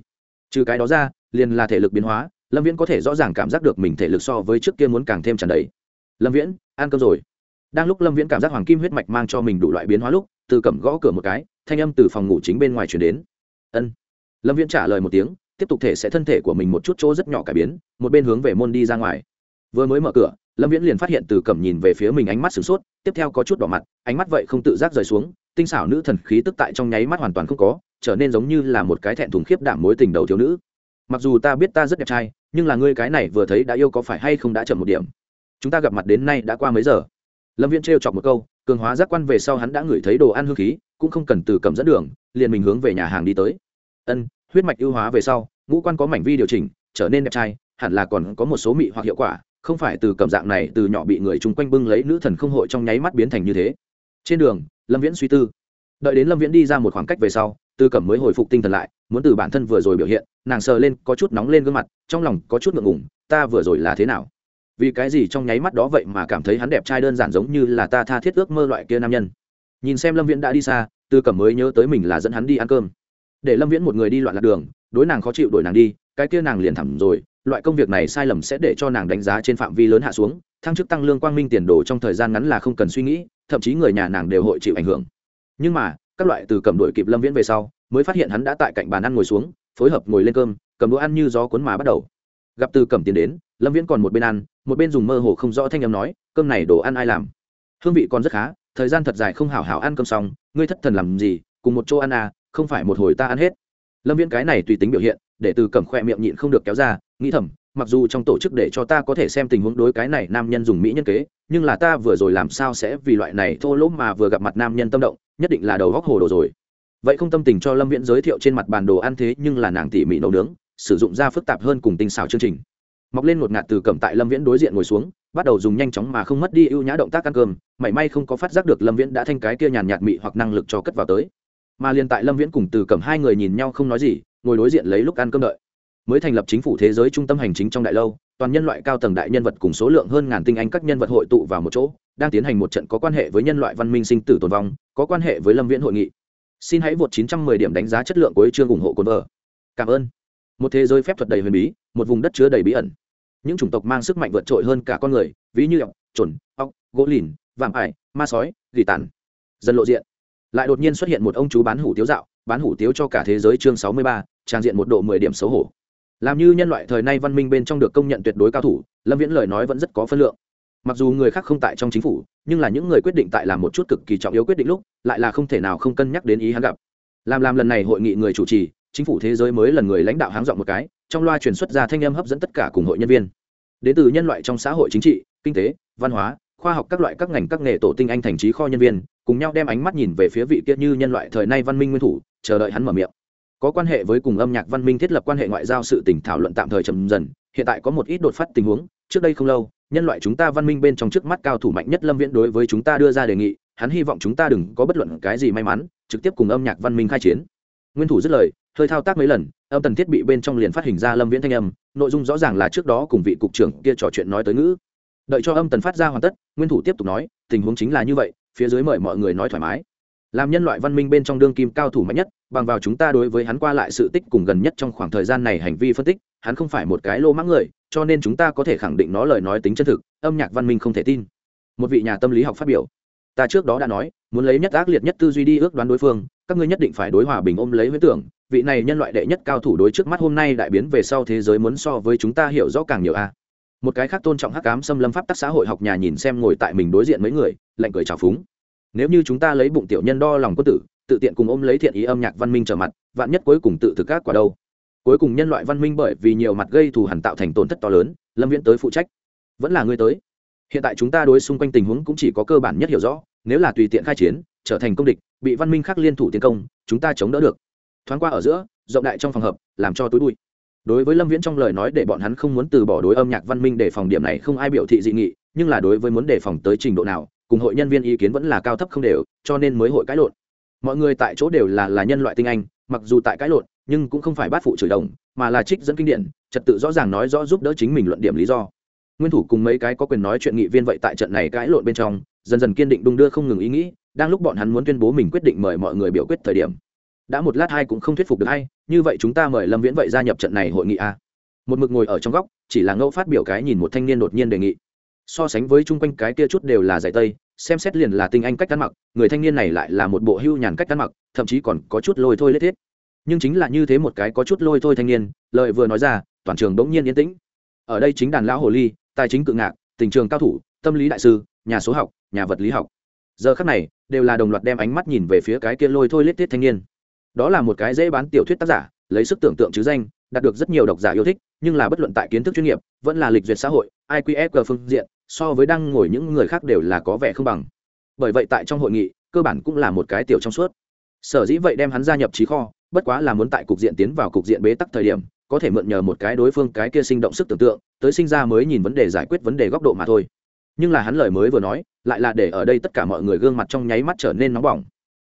A: Trừ cái đó ra, liền là thể lực biến hóa, lâm viễn có thể rõ ràng cảm giác được mình thể lực so với trước kia muốn càng thêm tràn đầy. Lâm viễn, ăn cơm rồi. Đang lúc lâm viễn cảm giác hoàng kim huyết mạch mang cho mình đủ loại biến hóa lúc, từ cẩm gõ cửa một cái, thanh âm từ phòng ngủ chính bên ngoài chuyển đến. Ân. Lâm viễn trả lời một tiếng, tiếp tục thể sẽ thân thể của mình một chút chỗ rất nhỏ cải biến, một bên hướng về môn đi ra ngoài. Vừa mới mở cửa lâm viễn liền phát hiện từ cẩm nhìn về phía mình ánh mắt sửng sốt, tiếp theo có chút đỏ mặt, ánh mắt vậy không tự giác rời xuống, tinh xảo nữ thần khí tức tại trong nháy mắt hoàn toàn không có, trở nên giống như là một cái thẹn thùng khiếp đảm mối tình đầu thiếu nữ. Mặc dù ta biết ta rất đẹp trai, nhưng là ngươi cái này vừa thấy đã yêu có phải hay không đã chậm một điểm. Chúng ta gặp mặt đến nay đã qua mấy giờ? Lâm viễn trêu chọc một câu, cường hóa giác quan về sau hắn đã ngửi thấy đồ ăn hương khí, cũng không cần từ cầm dẫn đường, liền mình hướng về nhà hàng đi tới. Ân, huyết mạch ưu hóa về sau, ngũ quan có mảnh vi điều chỉnh, trở nên đẹp trai, hẳn là còn có một số mị hoặc hiệu quả không phải từ cầm dạng này từ nhỏ bị người chung quanh bưng lấy nữ thần không hội trong nháy mắt biến thành như thế. Trên đường, lâm viễn suy tư. Đợi đến lâm viễn đi ra một khoảng cách về sau Tư cẩm mới hồi phục tinh thần lại, muốn từ bản thân vừa rồi biểu hiện, nàng sờ lên có chút nóng lên gương mặt, trong lòng có chút ngượng ngùng, ta vừa rồi là thế nào? Vì cái gì trong nháy mắt đó vậy mà cảm thấy hắn đẹp trai đơn giản giống như là ta tha thiết ước mơ loại kia nam nhân? Nhìn xem lâm viễn đã đi xa tư cẩm mới nhớ tới mình là dẫn hắn đi ăn cơm. Để lâm viễn một người đi loạn lạc đường, đối nàng khó chịu đổi nàng đi, cái kia nàng liền thẳm rồi loại công việc này sai lầm sẽ để cho nàng đánh giá trên phạm vi lớn hạ xuống, thăng chức tăng lương quang minh tiền đồ trong thời gian ngắn là không cần suy nghĩ, thậm chí người nhà nàng đều hội chịu ảnh hưởng. Nhưng mà, các loại từ cầm đuổi kịp lâm viễn về sau, mới phát hiện hắn đã tại cạnh bàn ăn ngồi xuống, phối hợp ngồi lên cơm, cầm đũa ăn như gió cuốn mà bắt đầu. Gặp từ cầm tiền đến, lâm viễn còn một bên ăn, một bên dùng mơ hồ không rõ thanh â m nói, cơm này đồ ăn ai làm? Hương vị còn rất khá, thời gian thật dài không hảo hảo ăn cơm xong, ngươi thất thần làm gì, cùng một chỗ ăn à không phải một hồi ta ăn hết. Lâm viễn cái này tùy tính biểu hiện, để từ cầm khoe miệng nhịn không được kéo ra nghĩ thầm, mặc dù trong tổ chức để cho ta có thể xem tình huống đối cái này nam nhân dùng mỹ nhân kế, nhưng là ta vừa rồi làm sao sẽ vì loại này thô lỗ mà vừa gặp mặt nam nhân tâm động, nhất định là đầu góc hồ đồ rồi. Vậy không tâm tình cho lâm viễn giới thiệu trên mặt bàn đồ ăn thế nhưng là nàng tỉ mỉ nấu nướng, sử dụng da phức tạp hơn cùng tinh xảo chương trình. Mọc lên một ngạt từ cầm tại lâm viễn đối diện ngồi xuống, bắt đầu dùng nhanh chóng mà không mất đi ưu nhã động tác ăn cơm, mảy may không có phát giác được lâm viễn đã thanh cái kia nhàn nhạt mị hoặc năng lực cho cất vào tới. Mà liền tại lâm viễn cùng từ cầm hai người nhìn nhau không nói gì, ngồi đối diện lấy lúc ăn cơm đợi mới thành lập chính phủ thế giới trung tâm hành chính trong đại lâu, toàn nhân loại cao tầng đại nhân vật cùng số lượng hơn ngàn tinh anh các nhân vật hội tụ vào một chỗ, đang tiến hành một trận có quan hệ với nhân loại văn minh sinh tử tồn vong, có quan hệ với lâm viễn hội nghị. Xin hãy vượt 910 điểm đánh giá chất lượng của chương ủng hộ cồn vợ cảm ơn. Một thế giới phép thuật đầy huyền bí, một vùng đất chứa đầy bí ẩn. Những chủng tộc mang sức mạnh vượt trội hơn cả con người, ví như ọc trồn ọc gỗ lìn, vạm ải, ma sói, gỉ tàn. Dần lộ diện. Lại đột nhiên xuất hiện một ông chú bán hủ tiếu dạo, bán hủ tiếu cho cả thế giới chương sáu mươi ba, trang diện một độ mười điểm xấu hổ làm như nhân loại thời nay văn minh bên trong được công nhận tuyệt đối cao thủ, lâm viễn lời nói vẫn rất có phân lượng. Mặc dù người khác không tại trong chính phủ, nhưng là những người quyết định tại làm một chút cực kỳ trọng yếu quyết định lúc, lại là không thể nào không cân nhắc đến ý hắn gặp. Làm làm lần này hội nghị người chủ trì, chính phủ thế giới mới lần người lãnh đạo háng dọn một cái, trong loa truyền xuất ra thanh âm hấp dẫn tất cả cùng hội nhân viên. Đến từ nhân loại trong xã hội chính trị, kinh tế, văn hóa, khoa học các loại các ngành các nghề tổ tinh anh thành trí kho nhân viên, cùng nhau đem ánh mắt nhìn về phía vị kia như nhân loại thời nay văn minh nguyên thủ, chờ đợi hắn mở miệng có quan hệ với cùng âm nhạc văn minh thiết lập quan hệ ngoại giao sự tỉnh thảo luận tạm thời chậm dần, hiện tại có một ít đột phát tình huống, trước đây không lâu, nhân loại chúng ta văn minh bên trong trước mắt cao thủ mạnh nhất lâm viễn đối với chúng ta đưa ra đề nghị, hắn hy vọng chúng ta đừng có bất luận cái gì may mắn, trực tiếp cùng âm nhạc văn minh khai chiến. Nguyên thủ dứt lời, hơi thao tác mấy lần, âm tần thiết bị bên trong liền phát hình ra lâm viễn thanh âm, nội dung rõ ràng là trước đó cùng vị cục trưởng kia trò chuyện nói tới ngữ. Đợi cho âm tần phát ra hoàn tất, nguyên thủ tiếp tục nói, tình huống chính là như vậy, phía dưới mời mọi người nói thoải mái làm nhân loại văn minh bên trong đương kim cao thủ mạnh nhất, bằng vào chúng ta đối với hắn qua lại sự tích cùng gần nhất trong khoảng thời gian này hành vi phân tích, hắn không phải một cái lô mãng người, cho nên chúng ta có thể khẳng định nó lời nói tính chân thực, âm nhạc văn minh không thể tin. Một vị nhà tâm lý học phát biểu. Ta trước đó đã nói, muốn lấy nhất ác liệt nhất tư duy đi ước đoán đối phương, các ngươi nhất định phải đối hòa bình ôm lấy huyết tưởng, vị này nhân loại đệ nhất cao thủ đối trước mắt hôm nay đại biến về sau thế giới muốn so với chúng ta hiểu rõ càng nhiều a. À. Một cái khác tôn trọng hắc cám xâm lâm pháp tắc xã hội học nhà nhìn xem ngồi tại mình đối diện mấy người, lạnh cười trào phúng nếu như chúng ta lấy bụng tiểu nhân đo lòng quân tử, tự tiện cùng ôm lấy thiện ý âm nhạc văn minh trở mặt, vạn nhất cuối cùng tự thực các quả đâu? Cuối cùng nhân loại văn minh bởi vì nhiều mặt gây thù hẳn tạo thành tổn thất to lớn, lâm viễn tới phụ trách. Vẫn là ngươi tới. Hiện tại chúng ta đối xung quanh tình huống cũng chỉ có cơ bản nhất hiểu rõ, nếu là tùy tiện khai chiến, trở thành công địch, bị văn minh khác liên thủ tiến công, chúng ta chống đỡ được. Thoáng qua ở giữa, rộng đại trong phòng hợp, làm cho túi bụi. Đối với lâm viễn trong lời nói để bọn hắn không muốn từ bỏ đối âm nhạc văn minh để phòng điểm này không ai biểu thị dị nghị, nhưng là đối với muốn đề phòng tới trình độ nào cùng hội nhân viên ý kiến vẫn là cao thấp không đều, cho nên mới hội cãi lộn. Mọi người tại chỗ đều là là nhân loại tinh anh, mặc dù tại cãi lộn, nhưng cũng không phải bát phụ chửi đồng, mà là trích dẫn kinh điển, trật tự rõ ràng nói rõ giúp đỡ chính mình luận điểm lý do. Nguyên thủ cùng mấy cái có quyền nói chuyện nghị viên vậy tại trận này cãi lộn bên trong, dần dần kiên định đung đưa không ngừng ý nghĩ, đang lúc bọn hắn muốn tuyên bố mình quyết định mời mọi người biểu quyết thời điểm. Đã một lát hai cũng không thuyết phục được hay như vậy chúng ta mời lâm viễn vậy gia nhập trận này hội nghị a. Một mực ngồi ở trong góc, chỉ là ngẫu phát biểu cái nhìn một thanh niên đột nhiên đề nghị. So sánh với chung quanh cái kia chút đều là giải tây xem xét liền là tinh anh cách ăn mặc, người thanh niên này lại là một bộ hưu nhàn cách ăn mặc, thậm chí còn có chút lôi thôi lết thiết. Nhưng chính là như thế một cái có chút lôi thôi thanh niên lợi vừa nói ra, toàn trường bỗng nhiên yên tĩnh. Ở đây chính đàn lão hồ ly, tài chính cự ngạc, tình trường cao thủ, tâm lý đại sư, nhà số học, nhà vật lý học. Giờ khắc này, đều là đồng loạt đem ánh mắt nhìn về phía cái kia lôi thôi lết tiết thanh niên. Đó là một cái dễ bán tiểu thuyết tác giả, lấy sức tưởng tượng chứ danh, đạt được rất nhiều độc giả yêu thích, nhưng là bất luận tại kiến thức chuyên nghiệp, vẫn là lịch duyệt xã hội iqf phương diện so với đang ngồi những người khác đều là có vẻ không bằng. Bởi vậy tại trong hội nghị, cơ bản cũng là một cái tiểu trong suốt. Sở dĩ vậy đem hắn gia nhập trí kho, bất quá là muốn tại cục diện tiến vào cục diện bế tắc thời điểm, có thể mượn nhờ một cái đối phương cái kia sinh động sức tưởng tượng, tới sinh ra mới nhìn vấn đề giải quyết vấn đề góc độ mà thôi. Nhưng là hắn lời mới vừa nói, lại là để ở đây tất cả mọi người gương mặt trong nháy mắt trở nên nóng bỏng.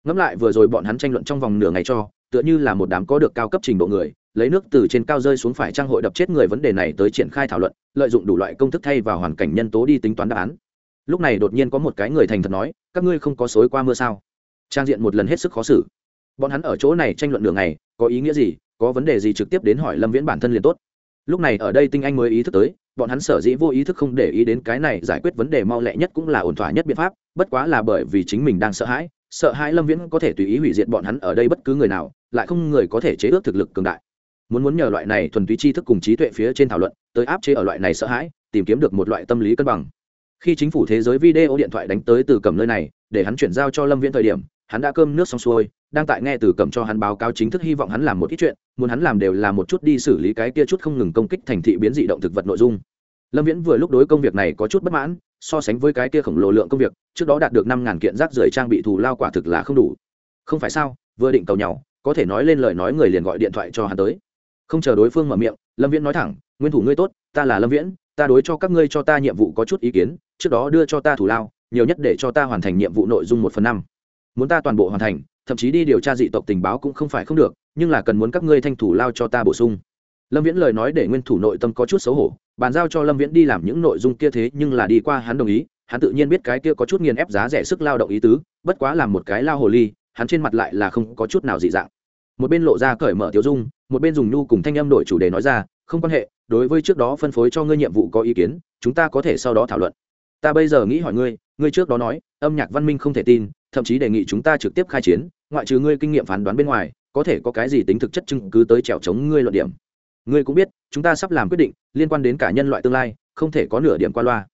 A: Ngẫm lại vừa rồi bọn hắn tranh luận trong vòng nửa ngày cho, tựa như là một đám có được cao cấp trình độ người lấy nước từ trên cao rơi xuống phải trang hội đập chết người, vấn đề này tới triển khai thảo luận, lợi dụng đủ loại công thức thay vào hoàn cảnh nhân tố đi tính toán đáp án. Lúc này đột nhiên có một cái người thành thật nói, các ngươi không có xối qua mưa sao? Trang diện một lần hết sức khó xử. Bọn hắn ở chỗ này tranh luận đường này có ý nghĩa gì, có vấn đề gì trực tiếp đến hỏi lâm viễn bản thân liền tốt. Lúc này ở đây tinh anh mới ý thức tới, bọn hắn sở dĩ vô ý thức không để ý đến cái này giải quyết vấn đề mau lẹ nhất cũng là ổn thỏa nhất biện pháp, bất quá là bởi vì chính mình đang sợ hãi sợ hãi lâm viễn có thể tùy ý hủy diệt bọn hắn ở đây bất cứ người nào, lại không người có thể chế ước thực lực cường đại muốn muốn nhờ loại này thuần túy tri thức cùng trí tuệ phía trên thảo luận, tới áp chế ở loại này sợ hãi, tìm kiếm được một loại tâm lý cân bằng. Khi chính phủ thế giới video điện thoại đánh tới từ cầm nơi này, để hắn chuyển giao cho lâm viễn thời điểm, hắn đã cơm nước xong xuôi, đang tại nghe từ cầm cho hắn báo cáo chính thức hy vọng hắn làm một ít chuyện, muốn hắn làm đều là một chút đi xử lý cái kia chút không ngừng công kích thành thị biến dị động thực vật nội dung. Lâm viễn vừa lúc đối công việc này có chút bất mãn, so sánh với cái kia khổng lồ lượng công việc, trước đó đạt được năm ngàn kiện rác rưởi trang bị thù lao quả thực là không đủ. Không phải sao, vừa định cầu nhau, có thể nói lên lời nói người liền gọi điện thoại cho hắn tới không chờ đối phương mở miệng, lâm viễn nói thẳng, nguyên thủ ngươi tốt, ta là lâm viễn, ta đối cho các ngươi cho ta nhiệm vụ có chút ý kiến, trước đó đưa cho ta thủ lao, nhiều nhất để cho ta hoàn thành nhiệm vụ nội dung một phần năm. Muốn ta toàn bộ hoàn thành, thậm chí đi điều tra dị tộc tình báo cũng không phải không được, nhưng là cần muốn các ngươi thanh thủ lao cho ta bổ sung. Lâm viễn lời nói để nguyên thủ nội tâm có chút xấu hổ, bàn giao cho lâm viễn đi làm những nội dung kia thế nhưng là đi qua hắn đồng ý, hắn tự nhiên biết cái kia có chút nghiền ép giá rẻ sức lao động ý tứ, bất quá làm một cái lao hồ ly, hắn trên mặt lại là không có chút nào dị dạng một bên lộ ra cởi mở tiêu dung, một bên dùng nhu cùng thanh âm đổi chủ đề nói ra, không quan hệ, đối với trước đó phân phối cho ngươi nhiệm vụ có ý kiến, chúng ta có thể sau đó thảo luận. Ta bây giờ nghĩ hỏi ngươi ngươi trước đó nói, âm nhạc văn minh không thể tin, thậm chí đề nghị chúng ta trực tiếp khai chiến, ngoại trừ ngươi kinh nghiệm phán đoán bên ngoài, có thể có cái gì tính thực chất chứng cứ tới trèo chống ngươi luận điểm. Ngươi cũng biết, chúng ta sắp làm quyết định, liên quan đến cả nhân loại tương lai, không thể có nửa điểm qua loa.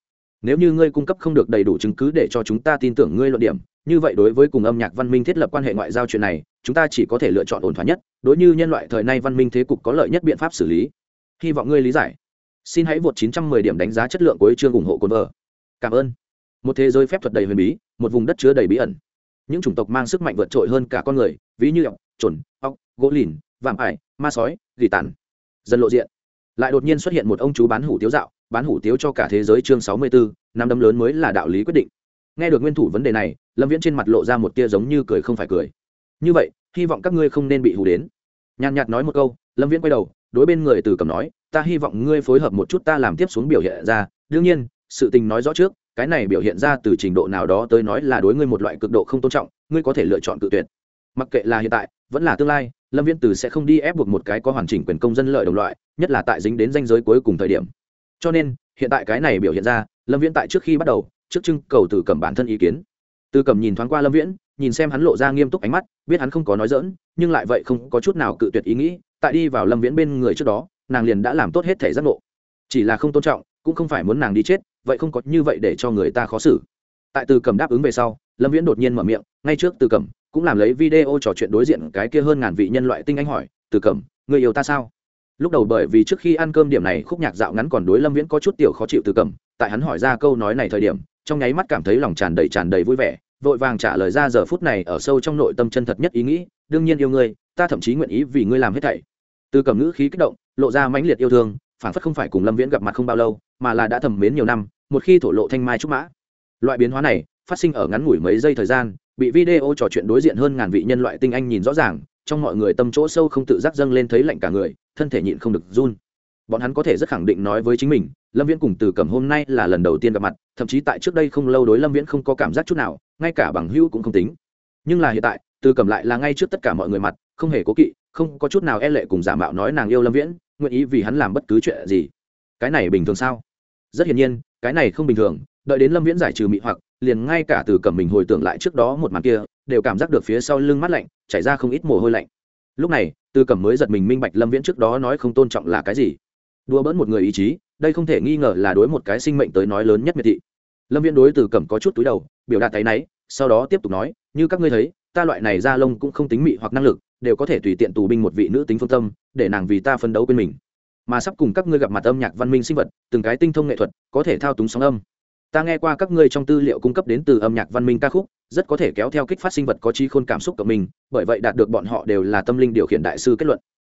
A: Nếu như ngươi cung cấp không được đầy đủ chứng cứ để cho chúng ta tin tưởng ngươi luận điểm như vậy đối với cùng âm nhạc văn minh thiết lập quan hệ ngoại giao chuyện này, chúng ta chỉ có thể lựa chọn ổn thỏa nhất, đối như nhân loại thời nay văn minh thế cục có lợi nhất biện pháp xử lý. Hy vọng ngươi lý giải. Xin hãy vượt 910 điểm đánh giá chất lượng của chương ủng hộ cồn vợ. Cảm ơn. Một thế giới phép thuật đầy huyền bí, một vùng đất chứa đầy bí ẩn. Những chủng tộc mang sức mạnh vượt trội hơn cả con người, ví như ọc trồn ọc gỗ lìn, vạm ải, ma sói, gỉ tàn. Dần lộ diện. Lại đột nhiên xuất hiện một ông chú bán hủ tiếu dạo, bán hủ tiếu cho cả thế giới chương sáu mươi bốn năm đấm lớn mới là đạo lý quyết định nghe được nguyên thủ vấn đề này, lâm viễn trên mặt lộ ra một tia giống như cười không phải cười. Như vậy, hy vọng các ngươi không nên bị hù đến. Nhàn nhạt nói một câu, lâm viễn quay đầu, đối bên người từ cầm nói, ta hy vọng ngươi phối hợp một chút ta làm tiếp xuống biểu hiện ra. Đương nhiên, sự tình nói rõ trước, cái này biểu hiện ra từ trình độ nào đó tới nói là đối ngươi một loại cực độ không tôn trọng, ngươi có thể lựa chọn cự tuyệt. Mặc kệ là hiện tại, vẫn là tương lai, lâm viễn từ sẽ không đi ép buộc một cái có hoàn chỉnh quyền công dân lợi đồng loại, nhất là tại dính đến danh giới cuối cùng thời điểm. Cho nên, hiện tại cái này biểu hiện ra, lâm viễn tại trước khi bắt đầu trước trưng cầu từ cầm bản thân ý kiến. Từ cầm nhìn thoáng qua lâm viễn, nhìn xem hắn lộ ra nghiêm túc ánh mắt, biết hắn không có nói dỡn nhưng lại vậy không có chút nào cự tuyệt ý nghĩ, tại đi vào lâm viễn bên người trước đó, nàng liền đã làm tốt hết thể giác ngộ. Chỉ là không tôn trọng, cũng không phải muốn nàng đi chết, vậy không có như vậy để cho người ta khó xử. Tại từ cầm đáp ứng về sau, lâm viễn đột nhiên mở miệng, ngay trước từ cầm cũng làm lấy video trò chuyện đối diện cái kia hơn ngàn vị nhân loại tinh anh hỏi, từ cầm người yêu ta sao? Lúc đầu bởi vì trước khi ăn cơm điểm này khúc nhạc dạo ngắn còn đối lâm viễn có chút tiểu khó chịu từ cầm tại hắn hỏi ra câu nói này thời điểm trong nháy mắt cảm thấy lòng tràn đầy tràn đầy vui vẻ, vội vàng trả lời ra giờ phút này ở sâu trong nội tâm chân thật nhất ý nghĩ, đương nhiên yêu ngươi, ta thậm chí nguyện ý vì ngươi làm hết thảy. Từ cầm ngữ khí kích động, lộ ra mãnh liệt yêu thương, phản phất không phải cùng lâm viễn gặp mặt không bao lâu, mà là đã thầm mến nhiều năm, một khi thổ lộ thanh mai trúc mã. Loại biến hóa này phát sinh ở ngắn ngủi mấy giây thời gian, bị video trò chuyện đối diện hơn ngàn vị nhân loại tinh anh nhìn rõ ràng, trong mọi người tâm chỗ sâu không tự giác dâng lên thấy lạnh cả người, thân thể nhịn không được run bọn hắn có thể rất khẳng định nói với chính mình, lâm viễn cùng từ cầm hôm nay là lần đầu tiên gặp mặt, thậm chí tại trước đây không lâu đối lâm viễn không có cảm giác chút nào, ngay cả bằng hữu cũng không tính. Nhưng là hiện tại, từ cầm lại là ngay trước tất cả mọi người mặt, không hề cố kỵ, không có chút nào e lệ cùng giả mạo nói nàng yêu lâm viễn, nguyện ý vì hắn làm bất cứ chuyện gì. Cái này bình thường sao? Rất hiển nhiên, cái này không bình thường, đợi đến lâm viễn giải trừ mị hoặc, liền ngay cả từ cầm mình hồi tưởng lại trước đó một màn kia, đều cảm giác được phía sau lưng mắt lạnh, chảy ra không ít mồ hôi lạnh. Lúc này, từ cầm mới giật mình minh bạch lâm viễn trước đó nói không tôn trọng là cái gì đùa bỡn một người ý chí, đây không thể nghi ngờ là đối một cái sinh mệnh tới nói lớn nhất miệt thị. Lâm viễn đối từ cầm có chút túi đầu, biểu đạt tay náy, sau đó tiếp tục nói, như các ngươi thấy, ta loại này ra lông cũng không tính mị hoặc năng lực, đều có thể tùy tiện tù binh một vị nữ tính phương tâm, để nàng vì ta phấn đấu bên mình. Mà sắp cùng các ngươi gặp mặt âm nhạc văn minh sinh vật, từng cái tinh thông nghệ thuật, có thể thao túng sóng âm. Ta nghe qua các ngươi trong tư liệu cung cấp đến từ âm nhạc văn minh ca khúc, rất có thể kéo theo kích phát sinh vật có trí khôn cảm xúc của mình, bởi vậy đạt được bọn họ đều là tâm linh điều khiển đại sư kết luận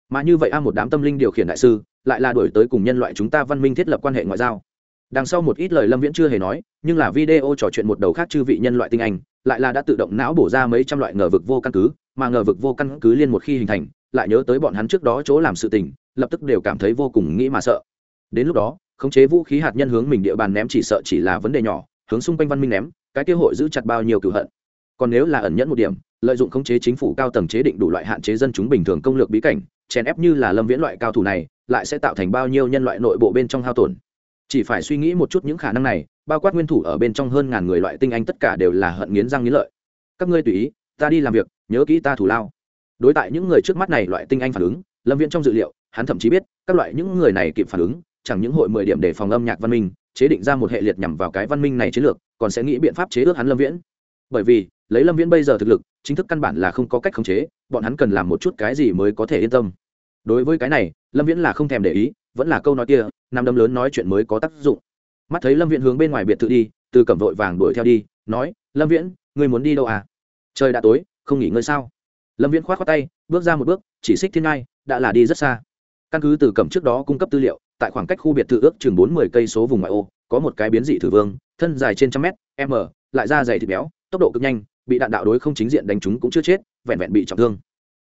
A: mà như vậy a một đám tâm linh điều khiển đại sư lại là đổi tới cùng nhân loại chúng ta văn minh thiết lập quan hệ ngoại giao. Đằng sau một ít lời lâm viễn chưa hề nói, nhưng là video trò chuyện một đầu khác chư vị nhân loại tinh anh, lại là đã tự động não bổ ra mấy trăm loại ngờ vực vô căn cứ, mà ngờ vực vô căn cứ liên một khi hình thành, lại nhớ tới bọn hắn trước đó chỗ làm sự tình, lập tức đều cảm thấy vô cùng nghĩ mà sợ. Đến lúc đó, khống chế vũ khí hạt nhân hướng mình địa bàn ném chỉ sợ chỉ là vấn đề nhỏ, hướng xung quanh văn minh ném, cái kế hội giữ chặt bao nhiêu cửu hận. Còn nếu là ẩn nhẫn một điểm lợi dụng khống chế chính phủ cao tầng chế định đủ loại hạn chế dân chúng bình thường công lược bí cảnh, chèn ép như là lâm viễn loại cao thủ này, lại sẽ tạo thành bao nhiêu nhân loại nội bộ bên trong hao tổn. Chỉ phải suy nghĩ một chút những khả năng này, bao quát nguyên thủ ở bên trong hơn ngàn người loại tinh anh tất cả đều là hận nghiến răng nghiến lợi. Các ngươi tùy ý, ta đi làm việc, nhớ kỹ ta thủ lao. Đối tại những người trước mắt này loại tinh anh phản ứng, lâm viễn trong dự liệu, hắn thậm chí biết, các loại những người này kịp phản ứng, chẳng những hội mười điểm để phòng âm nhạc văn minh, chế định ra một hệ liệt nhằm vào cái văn minh này chiến lược, còn sẽ nghĩ biện pháp chế ước hắn lâm viễn. Bởi vì lấy lâm viễn bây giờ thực lực, chính thức căn bản là không có cách khống chế, bọn hắn cần làm một chút cái gì mới có thể yên tâm. Đối với cái này, lâm viễn là không thèm để ý, vẫn là câu nói kia nằm đấm lớn nói chuyện mới có tác dụng. Mắt thấy lâm viễn hướng bên ngoài biệt thự đi, từ cẩm vội vàng đuổi theo đi, nói, lâm viễn, ngươi muốn đi đâu à? Trời đã tối, không nghỉ ngơi sao? Lâm viễn k h o á t khoác tay, bước ra một bước, chỉ xích thiên ngai, đã là đi rất xa. Căn cứ từ cẩm trước đó cung cấp tư liệu, tại khoảng cách khu biệt thự ước chừng bốn mươi cây số vùng ngoại ô, có một cái biến dị thử vương, thân dài trên trăm mét, m, lại da dày thịt béo, tốc độ cực nhanh bị đạn đạo đối không chính diện đánh chúng cũng chưa chết, vẹn vẹn bị trọng thương.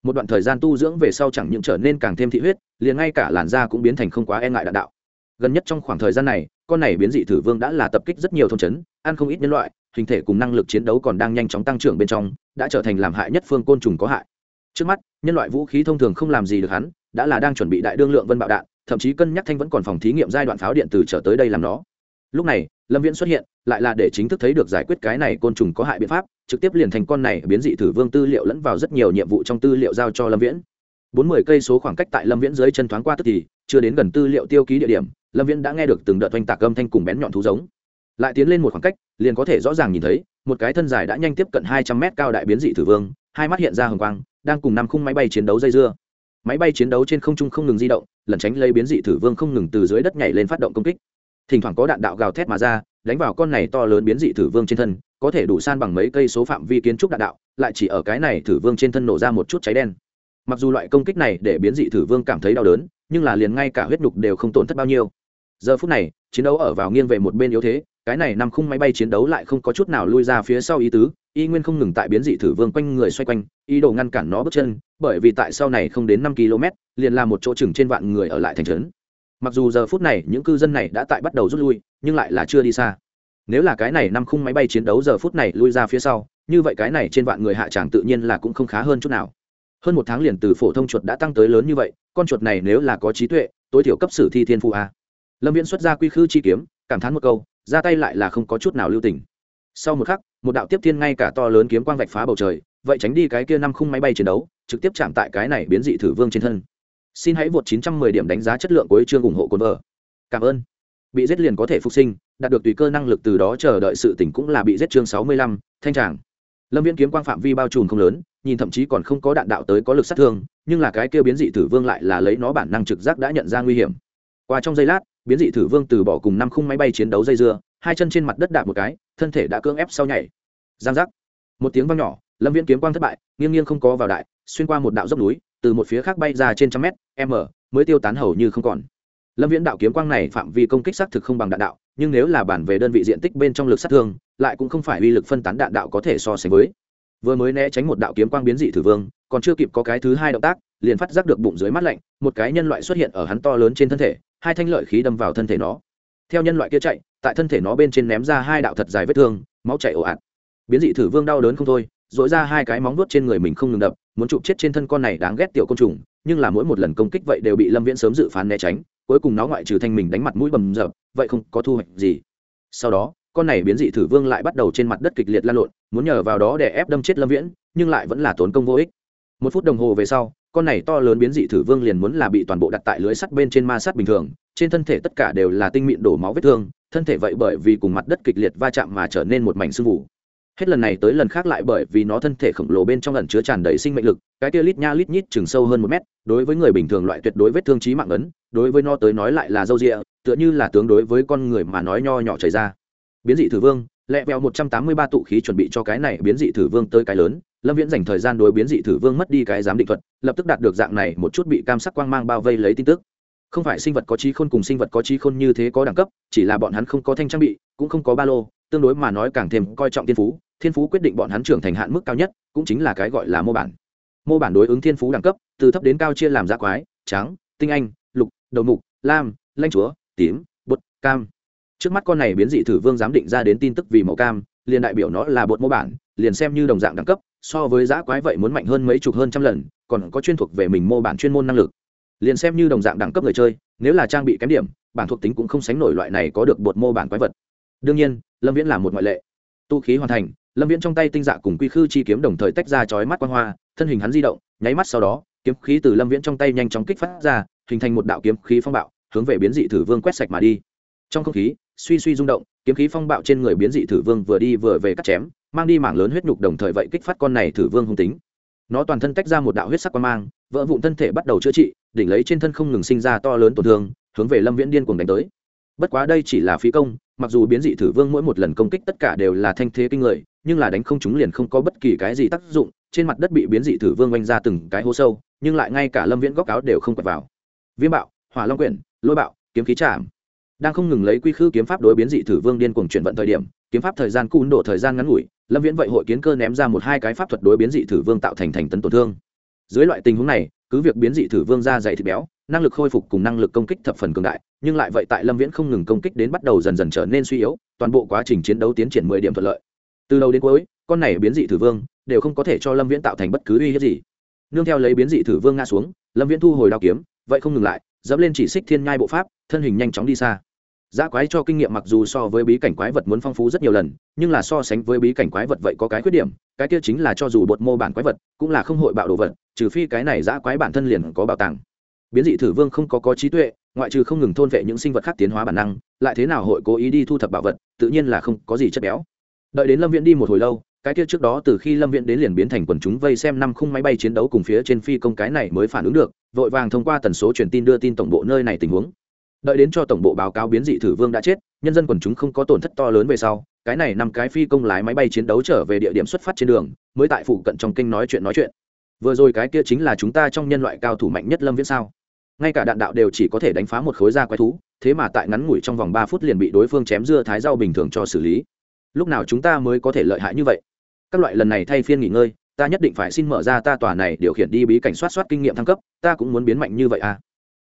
A: Một đoạn thời gian tu dưỡng về sau chẳng những trở nên càng thêm thị huyết, liền ngay cả làn da cũng biến thành không quá e ngại đạn đạo. Gần nhất trong khoảng thời gian này, con này biến dị thử vương đã là tập kích rất nhiều thôn trấn, ăn không ít nhân loại, hình thể cùng năng lực chiến đấu còn đang nhanh chóng tăng trưởng bên trong, đã trở thành làm hại nhất phương côn trùng có hại. Trước mắt, nhân loại vũ khí thông thường không làm gì được hắn, đã là đang chuẩn bị đại đương lượng vân bạo đạn, thậm chí cân nhắc thanh vẫn còn phòng thí nghiệm giai đoạn pháo điện tử trở tới đây làm nó lúc này, lâm viễn xuất hiện, lại là để chính thức thấy được giải quyết cái này côn trùng có hại biện pháp, trực tiếp liền thành con này biến dị thử vương tư liệu lẫn vào rất nhiều nhiệm vụ trong tư liệu giao cho lâm viễn. Bốn mươi cây số khoảng cách tại lâm viễn dưới chân thoáng qua tức thì, chưa đến gần tư liệu tiêu ký địa điểm, lâm viễn đã nghe được từng đợt oanh tạc âm thanh cùng bén nhọn thú giống. Lại tiến lên một khoảng cách, liền có thể rõ ràng nhìn thấy, một cái thân dài đã nhanh tiếp cận hai trăm mét cao đại biến dị thử vương, hai mắt hiện ra hồng quang, đang cùng năm khung máy bay chiến đấu dây dưa. Máy bay chiến đấu trên không trung không ngừng di động, lẩn tránh lấy biến dị thử vương không ngừng từ dưới đất nhảy lên phát động công kích thỉnh thoảng có đạn đạo gào thét mà ra, đánh vào con này to lớn biến dị thử vương trên thân, có thể đủ san bằng mấy cây số phạm vi kiến trúc đạn đạo, lại chỉ ở cái này thử vương trên thân nổ ra một chút cháy đen. Mặc dù loại công kích này để biến dị thử vương cảm thấy đau đớn, nhưng là liền ngay cả huyết nhục đều không tổn thất bao nhiêu. Giờ phút này, chiến đấu ở vào nghiêng về một bên yếu thế, cái này nằm khung máy bay chiến đấu lại không có chút nào lui ra phía sau ý tứ, y nguyên không ngừng tại biến dị thử vương quanh người xoay quanh, ý đồ ngăn cản nó bước chân, bởi vì tại sau này không đến năm km liền là một chỗ chừng trên vạn người ở lại thành trấn mặc dù giờ phút này những cư dân này đã tại bắt đầu rút lui, nhưng lại là chưa đi xa. Nếu là cái này năm khung máy bay chiến đấu giờ phút này lui ra phía sau, như vậy cái này trên vạn người hạ tràng tự nhiên là cũng không khá hơn chút nào. Hơn một tháng liền từ phổ thông chuột đã tăng tới lớn như vậy, con chuột này nếu là có trí tuệ, tối thiểu cấp sử thi thiên phụ a. Lâm viễn xuất ra quy khư chi kiếm, cảm thán một câu, ra tay lại là không có chút nào lưu tình. Sau một khắc, một đạo tiếp thiên ngay cả to lớn kiếm quang vạch phá bầu trời, vậy tránh đi cái kia năm khung máy bay chiến đấu, trực tiếp chạm tại cái này biến dị thử vương trên thân xin hãy vượt 910 điểm đánh giá chất lượng của chương ủng hộ cồn vợ. Cảm ơn. Bị giết liền có thể phục sinh đạt được tùy cơ năng lực từ đó chờ đợi sự tỉnh cũng là bị giết chương 65, thanh tràng. Lâm viễn kiếm quang phạm vi bao trùm không lớn nhìn thậm chí còn không có đạn đạo tới có lực sát thương nhưng là cái kia biến dị thử vương lại là lấy nó bản năng trực giác đã nhận ra nguy hiểm. Qua trong giây lát biến dị thử vương từ bỏ cùng năm khung máy bay chiến đấu dây dưa hai chân trên mặt đất đạp một cái thân thể đã cưỡng ép sau nhảy. Giang giác. Một tiếng vang nhỏ lâm viễn kiếm quang thất bại nghiêng nghiêng không có vào đại xuyên qua một đạo dốc núi từ một phía khác bay ra trên trăm mét, m, mới tiêu tán hầu như không còn. Lâm viễn đạo kiếm quang này phạm vi công kích xác thực không bằng đạn đạo, nhưng nếu là bản về đơn vị diện tích bên trong lực sát thương, lại cũng không phải uy lực phân tán đạn đạo có thể so sánh với. Vừa mới né tránh một đạo kiếm quang biến dị thử vương, còn chưa kịp có cái thứ hai động tác, liền phát giác được bụng dưới mắt lạnh, một cái nhân loại xuất hiện ở hắn to lớn trên thân thể, hai thanh lợi khí đâm vào thân thể nó. Theo nhân loại kia chạy, tại thân thể nó bên trên ném ra hai đạo thật dài vết thương, máu chảy ồ ạt. Biến dị thử vương đau đớn không thôi dội ra hai cái móng vuốt trên người mình không ngừng đập muốn chụp chết trên thân con này đáng ghét tiểu côn trùng, nhưng là mỗi một lần công kích vậy đều bị lâm viễn sớm dự phán né tránh, cuối cùng nó ngoại trừ thanh mình đánh mặt mũi bầm dập, vậy không có thu hoạch gì. Sau đó, con này biến dị thử vương lại bắt đầu trên mặt đất kịch liệt lan lộn, muốn nhờ vào đó để ép đâm chết lâm viễn, nhưng lại vẫn là tốn công vô ích. Một phút đồng hồ về sau, con này to lớn biến dị thử vương liền muốn là bị toàn bộ đặt tại lưới sắt bên trên ma sắt bình thường, trên thân thể tất cả đều là tinh mịn đổ máu vết thương, thân thể vậy bởi vì cùng mặt đất kịch liệt va chạm mà trở nên một mảnh sương vụ hết lần này tới lần khác lại bởi vì nó thân thể khổng lồ bên trong lần chứa tràn đầy sinh mệnh lực, cái kia lít nha lít nhít chừng sâu hơn một mét, đối với người bình thường loại tuyệt đối vết thương trí mạng ấn, đối với nó tới nói lại là dâu rịa tựa như là tướng đối với con người mà nói nho nhỏ chảy ra. Biến dị thử vương, lẹ vẹo một trăm tám mươi ba tụ khí chuẩn bị cho cái này biến dị thử vương tới cái lớn, lâm viễn dành thời gian đối biến dị thử vương mất đi cái giám định thuật, lập tức đạt được dạng này một chút bị cam sắc quang mang bao vây lấy tin tức không phải sinh vật có trí khôn cùng sinh vật có trí khôn như thế có đẳng cấp, chỉ là bọn hắn không có thanh trang bị, cũng không có ba lô, tương đối mà nói càng thêm coi trọng thiên phú. Thiên phú quyết định bọn hắn trưởng thành hạn mức cao nhất, cũng chính là cái gọi là mô bản. Mô bản đối ứng thiên phú đẳng cấp, từ thấp đến cao chia làm giá quái, trắng, tinh anh, lục, đầu mục, lam, lanh chúa, tím, bột, cam. Trước mắt con này biến dị thử vương giám định ra đến tin tức vì màu cam, liền đại biểu nó là bột mô bản, liền xem như đồng dạng đẳng cấp, so với giá quái vậy muốn mạnh hơn mấy chục hơn trăm lần, còn có chuyên thuộc về mình mô bản chuyên môn năng lực liền xem như đồng dạng đẳng cấp người chơi, nếu là trang bị kém điểm bản thuộc tính cũng không sánh nổi loại này có được bột mô bản quái vật. Đương nhiên, lâm viễn là một ngoại lệ. Tu khí hoàn thành, lâm viễn trong tay tinh dạ cùng quy khư chi kiếm đồng thời tách ra chói mắt quan hoa, thân hình hắn di động, nháy mắt sau đó, kiếm khí từ lâm viễn trong tay nhanh chóng kích phát ra, hình thành một đạo kiếm khí phong bạo, hướng về biến dị thử vương quét sạch mà đi. Trong không khí, suy suy rung động, kiếm khí phong bạo trên người biến dị thử vương vừa đi vừa về cắt chém, mang đi mảng lớn huyết nhục đồng thời vậy kích phát con này thử vương hung tính nó toàn thân tách ra một đạo huyết sắc quan mang, vỡ vụn thân thể bắt đầu chữa trị, đỉnh lấy trên thân không ngừng sinh ra to lớn tổn thương, hướng về lâm viễn điên cuồng đánh tới. Bất quá đây chỉ là phí công, mặc dù biến dị thử vương mỗi một lần công kích tất cả đều là thanh thế kinh người, nhưng là đánh không chúng liền không có bất kỳ cái gì tác dụng, trên mặt đất bị biến dị thử vương oanh ra từng cái hố sâu, nhưng lại ngay cả lâm viễn góc áo đều không quẹt vào. Viêm bạo, hỏa long quyển, lôi bạo, kiếm khí chạm đang không ngừng lấy quy khư kiếm pháp đối biến dị thử vương điên cuồng chuyển vận thời điểm, kiếm pháp thời gian cun độ thời gian ngắn ngủi lâm viễn vậy hội kiến cơ ném ra một hai cái pháp thuật đối biến dị thử vương tạo thành thành tấn tổn thương. Dưới loại tình huống này, cứ việc biến dị thử vương ra dày thịt béo, năng lực khôi phục cùng năng lực công kích thập phần cường đại, nhưng lại vậy tại lâm viễn không ngừng công kích đến bắt đầu dần dần trở nên suy yếu, toàn bộ quá trình chiến đấu tiến triển mười điểm thuận lợi. Từ đầu đến cuối, con này biến dị thử vương đều không có thể cho lâm viễn tạo thành bất cứ uy hiếp gì. Nương theo lấy biến dị thử vương ngã xuống, lâm viễn thu hồi đao kiếm, vậy không ngừng lại, dẫm lên chỉ xích thiên nhai bộ pháp, thân hình nhanh chóng đi xa. Giá quái cho kinh nghiệm mặc dù so với bí cảnh quái vật muốn phong phú rất nhiều lần, nhưng là so sánh với bí cảnh quái vật vậy có cái khuyết điểm, cái kia chính là cho dù bột mô bản quái vật, cũng là không hội bạo đồ vật, trừ phi cái này giá quái bản thân liền có bảo tàng. Biến dị thử vương không có có trí tuệ, ngoại trừ không ngừng thôn vệ những sinh vật khác tiến hóa bản năng, lại thế nào hội cố ý đi thu thập bảo vật, tự nhiên là không có gì chất béo. Đợi đến Lâm Viễn đi một hồi lâu, cái kia trước đó từ khi Lâm Viễn đến liền biến thành quần chúng vây xem năm khung máy bay chiến đấu cùng phía trên phi công cái này mới phản ứng được, vội vàng thông qua tần số truyền tin đưa tin tổng bộ nơi này tình huống đợi đến cho tổng bộ báo cáo biến dị thử vương đã chết, nhân dân quần chúng không có tổn thất to lớn về sau, cái này năm cái phi công lái máy bay chiến đấu trở về địa điểm xuất phát trên đường, mới tại phụ cận trong kinh nói chuyện nói chuyện. Vừa rồi cái kia chính là chúng ta trong nhân loại cao thủ mạnh nhất lâm viễn sao? Ngay cả đạn đạo đều chỉ có thể đánh phá một khối da quái thú, thế mà tại ngắn ngủi trong vòng ba phút liền bị đối phương chém dưa thái rau bình thường cho xử lý. Lúc nào chúng ta mới có thể lợi hại như vậy? Các loại lần này thay phiên nghỉ ngơi, ta nhất định phải xin mở ra ta tòa này điều khiển đi bí cảnh soát soát kinh nghiệm thăng cấp, ta cũng muốn biến mạnh như vậy à?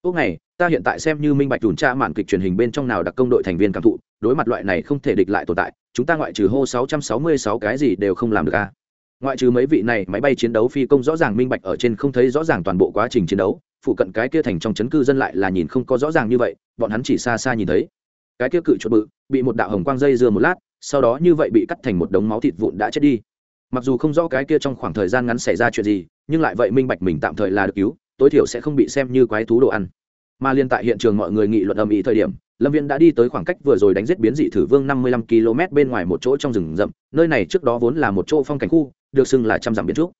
A: Ốc này, ta hiện tại xem như minh bạch đùn tra mạn kịch truyền hình bên trong nào đặc công đội thành viên cảm thụ, đối mặt loại này không thể địch lại tồn tại, chúng ta ngoại trừ hô 666 cái gì đều không làm được à? Ngoại trừ mấy vị này máy bay chiến đấu phi công rõ ràng minh bạch ở trên không thấy rõ ràng toàn bộ quá trình chiến đấu, phụ cận cái kia thành trong chấn cư dân lại là nhìn không có rõ ràng như vậy, bọn hắn chỉ xa xa nhìn thấy. Cái kia cự chuột bự, bị một đạo hồng quang dây dưa một lát, sau đó như vậy bị cắt thành một đống máu thịt vụn đã chết đi. Mặc dù không rõ cái kia trong khoảng thời gian ngắn xảy ra chuyện gì, nhưng lại vậy minh bạch mình tạm thời là được cứu tối thiểu sẽ không bị xem như quái thú đồ ăn. Mà liên tại hiện trường mọi người nghị luận âm ý thời điểm, lâm viễn đã đi tới khoảng cách vừa rồi đánh giết biến dị thử vương năm mươi lăm km bên ngoài một chỗ trong rừng rậm, nơi này trước đó vốn là một chỗ phong cảnh khu, được xưng là trăm dặm biệt trúc.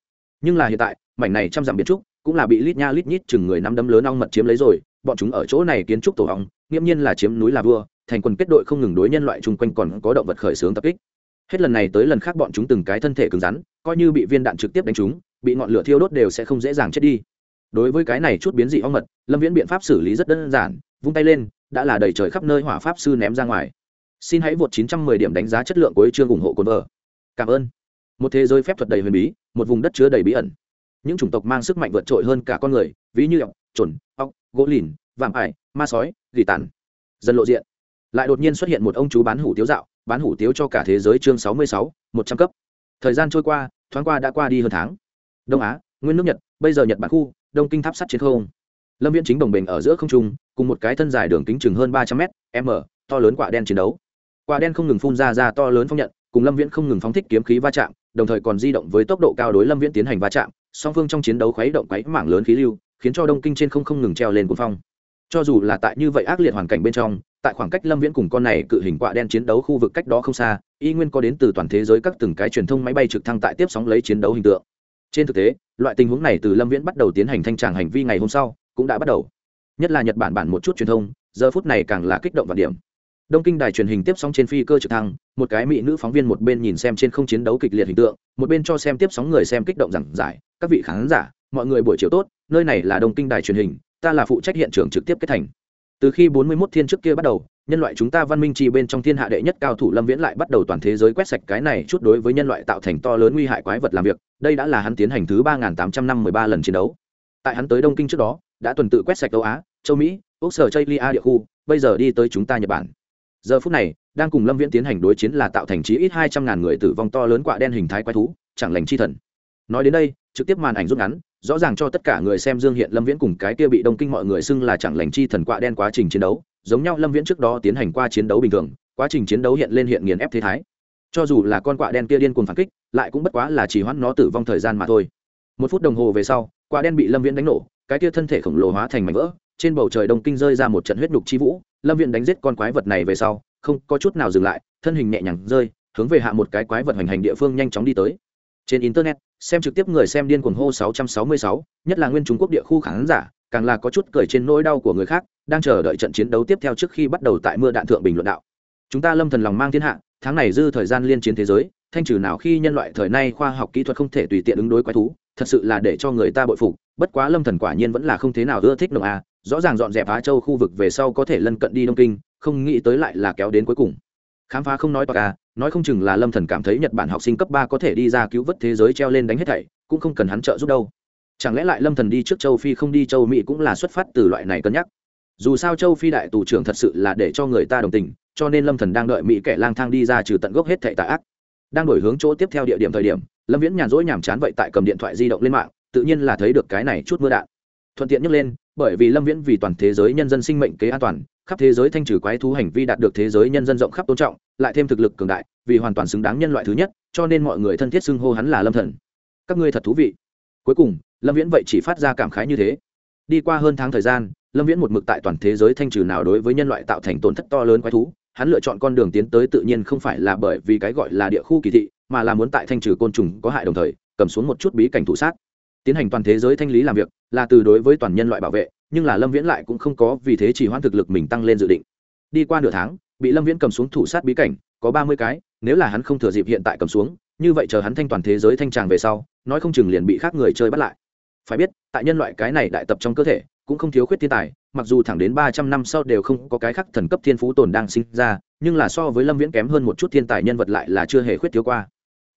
A: Nhưng là hiện tại, mảnh này trăm dặm biệt trúc cũng là bị lít nha lít nhít chừng người năm đấm lớn ong mật chiếm lấy rồi, bọn chúng ở chỗ này kiến trúc tổ ong, nghiễm nhiên là chiếm núi là vua, thành quần kết đội không ngừng đối nhân loại chung quanh còn có động vật khởi xướng tập kích. Hết lần này tới lần khác bọn chúng từng cái thân thể cứng rắn, coi như bị viên đạn trực tiếp đánh chúng bị ngọn lửa thiêu đốt đều sẽ không dễ dàng chết đi đối với cái này chút biến dị ong mật, lâm viễn biện pháp xử lý rất đơn giản, vung tay lên, đã là đầy trời khắp nơi hỏa pháp sư ném ra ngoài. Xin hãy vượt 910 điểm đánh giá chất lượng của chương ủng hộ cồn vợ cảm ơn. Một thế giới phép thuật đầy huyền bí, một vùng đất chứa đầy bí ẩn. Những chủng tộc mang sức mạnh vượt trội hơn cả con người, ví như ọc trồn ọc gỗ lìn, vạm ải, ma sói, gỉ tàn. Dần lộ diện. Lại đột nhiên xuất hiện một ông chú bán hủ tiếu dạo, bán hủ tiếu cho cả thế giới chương sáu mươi sáu, một trăm cấp. Thời gian trôi qua, thoáng qua đã qua đi hơn tháng. Đông á, nguyên nước nhật, bây giờ nhật bản khu đông kinh tháp sắt trên không. Lâm viễn chính đồng bình ở giữa không trung, cùng một cái thân dài đường kính chừng hơn ba trăm m m, to lớn quả đen chiến đấu. Quả đen không ngừng phun ra ra to lớn phong nhận, cùng lâm viễn không ngừng phóng thích kiếm khí va chạm, đồng thời còn di động với tốc độ cao đối lâm viễn tiến hành va chạm, song phương trong chiến đấu khuấy động quấy mảng lớn khí lưu, khiến cho đông kinh trên không không ngừng treo lên cuồng phong. Cho dù là tại như vậy ác liệt hoàn cảnh bên trong, tại khoảng cách lâm viễn cùng con này cự hình quạ đen chiến đấu khu vực cách đó không xa, y nguyên có đến từ toàn thế giới các từng cái truyền thông máy bay trực thăng tại tiếp sóng lấy chiến đấu hình tượng. Trên thực tế loại tình huống này từ lâm viễn bắt đầu tiến hành thanh tràng hành vi ngày hôm sau, cũng đã bắt đầu. Nhất là nhật bản bản một chút truyền thông, giờ phút này càng là kích động và điểm. Đông kinh đài truyền hình tiếp sóng trên phi cơ trực thăng, một cái mỹ nữ phóng viên một bên nhìn xem trên không chiến đấu kịch liệt hình tượng, một bên cho xem tiếp sóng người xem kích động giảng giải, các vị khán giả, mọi người buổi chiều tốt, nơi này là đông kinh đài truyền hình, ta là phụ trách hiện trường trực tiếp kết thành. Từ khi 41 thiên trước kia bắt đầu nhân loại chúng ta văn minh chi bên trong thiên hạ đệ nhất cao thủ lâm viễn lại bắt đầu toàn thế giới quét sạch cái này chút đối với nhân loại tạo thành to lớn nguy hại quái vật làm việc. Đây đã là hắn tiến hành thứ 3.853 lần chiến đấu. Tại hắn tới đông kinh trước đó, đã tuần tự quét sạch châu á, châu mỹ, úc sở chây lia địa khu, bây giờ đi tới chúng ta nhật bản. Giờ phút này, đang cùng lâm viễn tiến hành đối chiến là tạo thành chí ít hai trăm ngàn người tử vong to lớn quạ đen hình thái quái thú, chẳng lành chi thần. Nói đến đây, trực tiếp màn ảnh rút ngắn, rõ ràng cho tất cả người xem dương hiện lâm viễn cùng cái kia bị đông kinh mọi người xưng là chẳng lành chi thần quạ đen quá trình chiến đấu giống nhau lâm viễn trước đó tiến hành qua chiến đấu bình thường quá trình chiến đấu hiện lên hiện nghiền ép thế thái. Cho dù là con quạ đen kia điên cuồng phản kích lại cũng bất quá là chỉ hoãn nó tử vong thời gian mà thôi. Một phút đồng hồ về sau quạ đen bị lâm viễn đánh nổ cái kia thân thể khổng lồ hóa thành mảnh vỡ trên bầu trời đông kinh rơi ra một trận huyết nhục chi vũ. Lâm viễn đánh giết con quái vật này về sau không có chút nào dừng lại thân hình nhẹ nhàng rơi hướng về hạ một cái quái vật hành hành địa phương nhanh chóng đi tới. Trên internet xem trực tiếp người xem điên cuồng hô 666, nhất là nguyên trung quốc địa khu khán giả càng là có chút cười trên nỗi đau của người khác đang chờ đợi trận chiến đấu tiếp theo trước khi bắt đầu tại mưa đạn thượng bình luận đạo. Chúng ta lâm thần lòng mang thiên hạ, tháng này dư thời gian liên chiến thế giới, thanh trừ nào khi nhân loại thời nay khoa học kỹ thuật không thể tùy tiện ứng đối quái thú, thật sự là để cho người ta bội phục, bất quá lâm thần quả nhiên vẫn là không thế nào ưa thích đồng a, rõ ràng dọn dẹp á châu khu vực về sau có thể lân cận đi đông kinh, không nghĩ tới lại là kéo đến cuối cùng. Khám phá không nói toạc à nói không chừng là lâm thần cảm thấy nhật bản học sinh cấp ba có thể đi ra cứu vớt thế giới treo lên đánh hết thảy, cũng không cần hắn trợ giúp đâu. Chẳng lẽ lại lâm thần đi trước châu phi không đi châu mỹ cũng là xuất phát từ loại này cân nhắc? Dù sao châu phi đại tù trưởng thật sự là để cho người ta đồng tình, cho nên lâm thần đang đợi mỹ kẻ lang thang đi ra trừ tận gốc hết thệ tà ác. Đang đổi hướng chỗ tiếp theo địa điểm thời điểm, lâm viễn nhàn rỗi nhàm chán vậy tại cầm điện thoại di động lên mạng, tự nhiên là thấy được cái này chút mưa đạn. Thuận tiện nhắc lên, bởi vì lâm viễn vì toàn thế giới nhân dân sinh mệnh kế an toàn, khắp thế giới thanh trừ quái thú hành vi đạt được thế giới nhân dân rộng khắp tôn trọng, lại thêm thực lực cường đại, vì hoàn toàn xứng đáng nhân loại thứ nhất, cho nên mọi người thân thiết xưng hô hắn là lâm thần. Các ngươi thật thú vị. Cuối cùng, lâm viễn vậy chỉ phát ra cảm khái như thế. Đi qua hơn tháng thời gian lâm viễn một mực tại toàn thế giới thanh trừ nào đối với nhân loại tạo thành tổn thất to lớn quái thú, hắn lựa chọn con đường tiến tới tự nhiên không phải là bởi vì cái gọi là địa khu kỳ thị, mà là muốn tại thanh trừ côn trùng có hại đồng thời, cầm xuống một chút bí cảnh thủ sát. Tiến hành toàn thế giới thanh lý làm việc, là từ đối với toàn nhân loại bảo vệ, nhưng là lâm viễn lại cũng không có vì thế chỉ hoãn thực lực mình tăng lên dự định. Đi qua nửa tháng, bị lâm viễn cầm xuống thủ sát bí cảnh, có ba mươi cái, nếu là hắn không thừa dịp hiện tại cầm xuống, như vậy chờ hắn thanh toàn thế giới thanh tràng về sau, nói không chừng liền bị khác người chơi bắt lại. Phải biết, tại nhân loại cái này đại tập trong cơ thể cũng không thiếu khuyết thiên tài, mặc dù thẳng đến ba trăm năm sau đều không có cái khắc thần cấp thiên phú tồn đang sinh ra, nhưng là so với lâm viễn kém hơn một chút thiên tài nhân vật lại là chưa hề khuyết thiếu qua.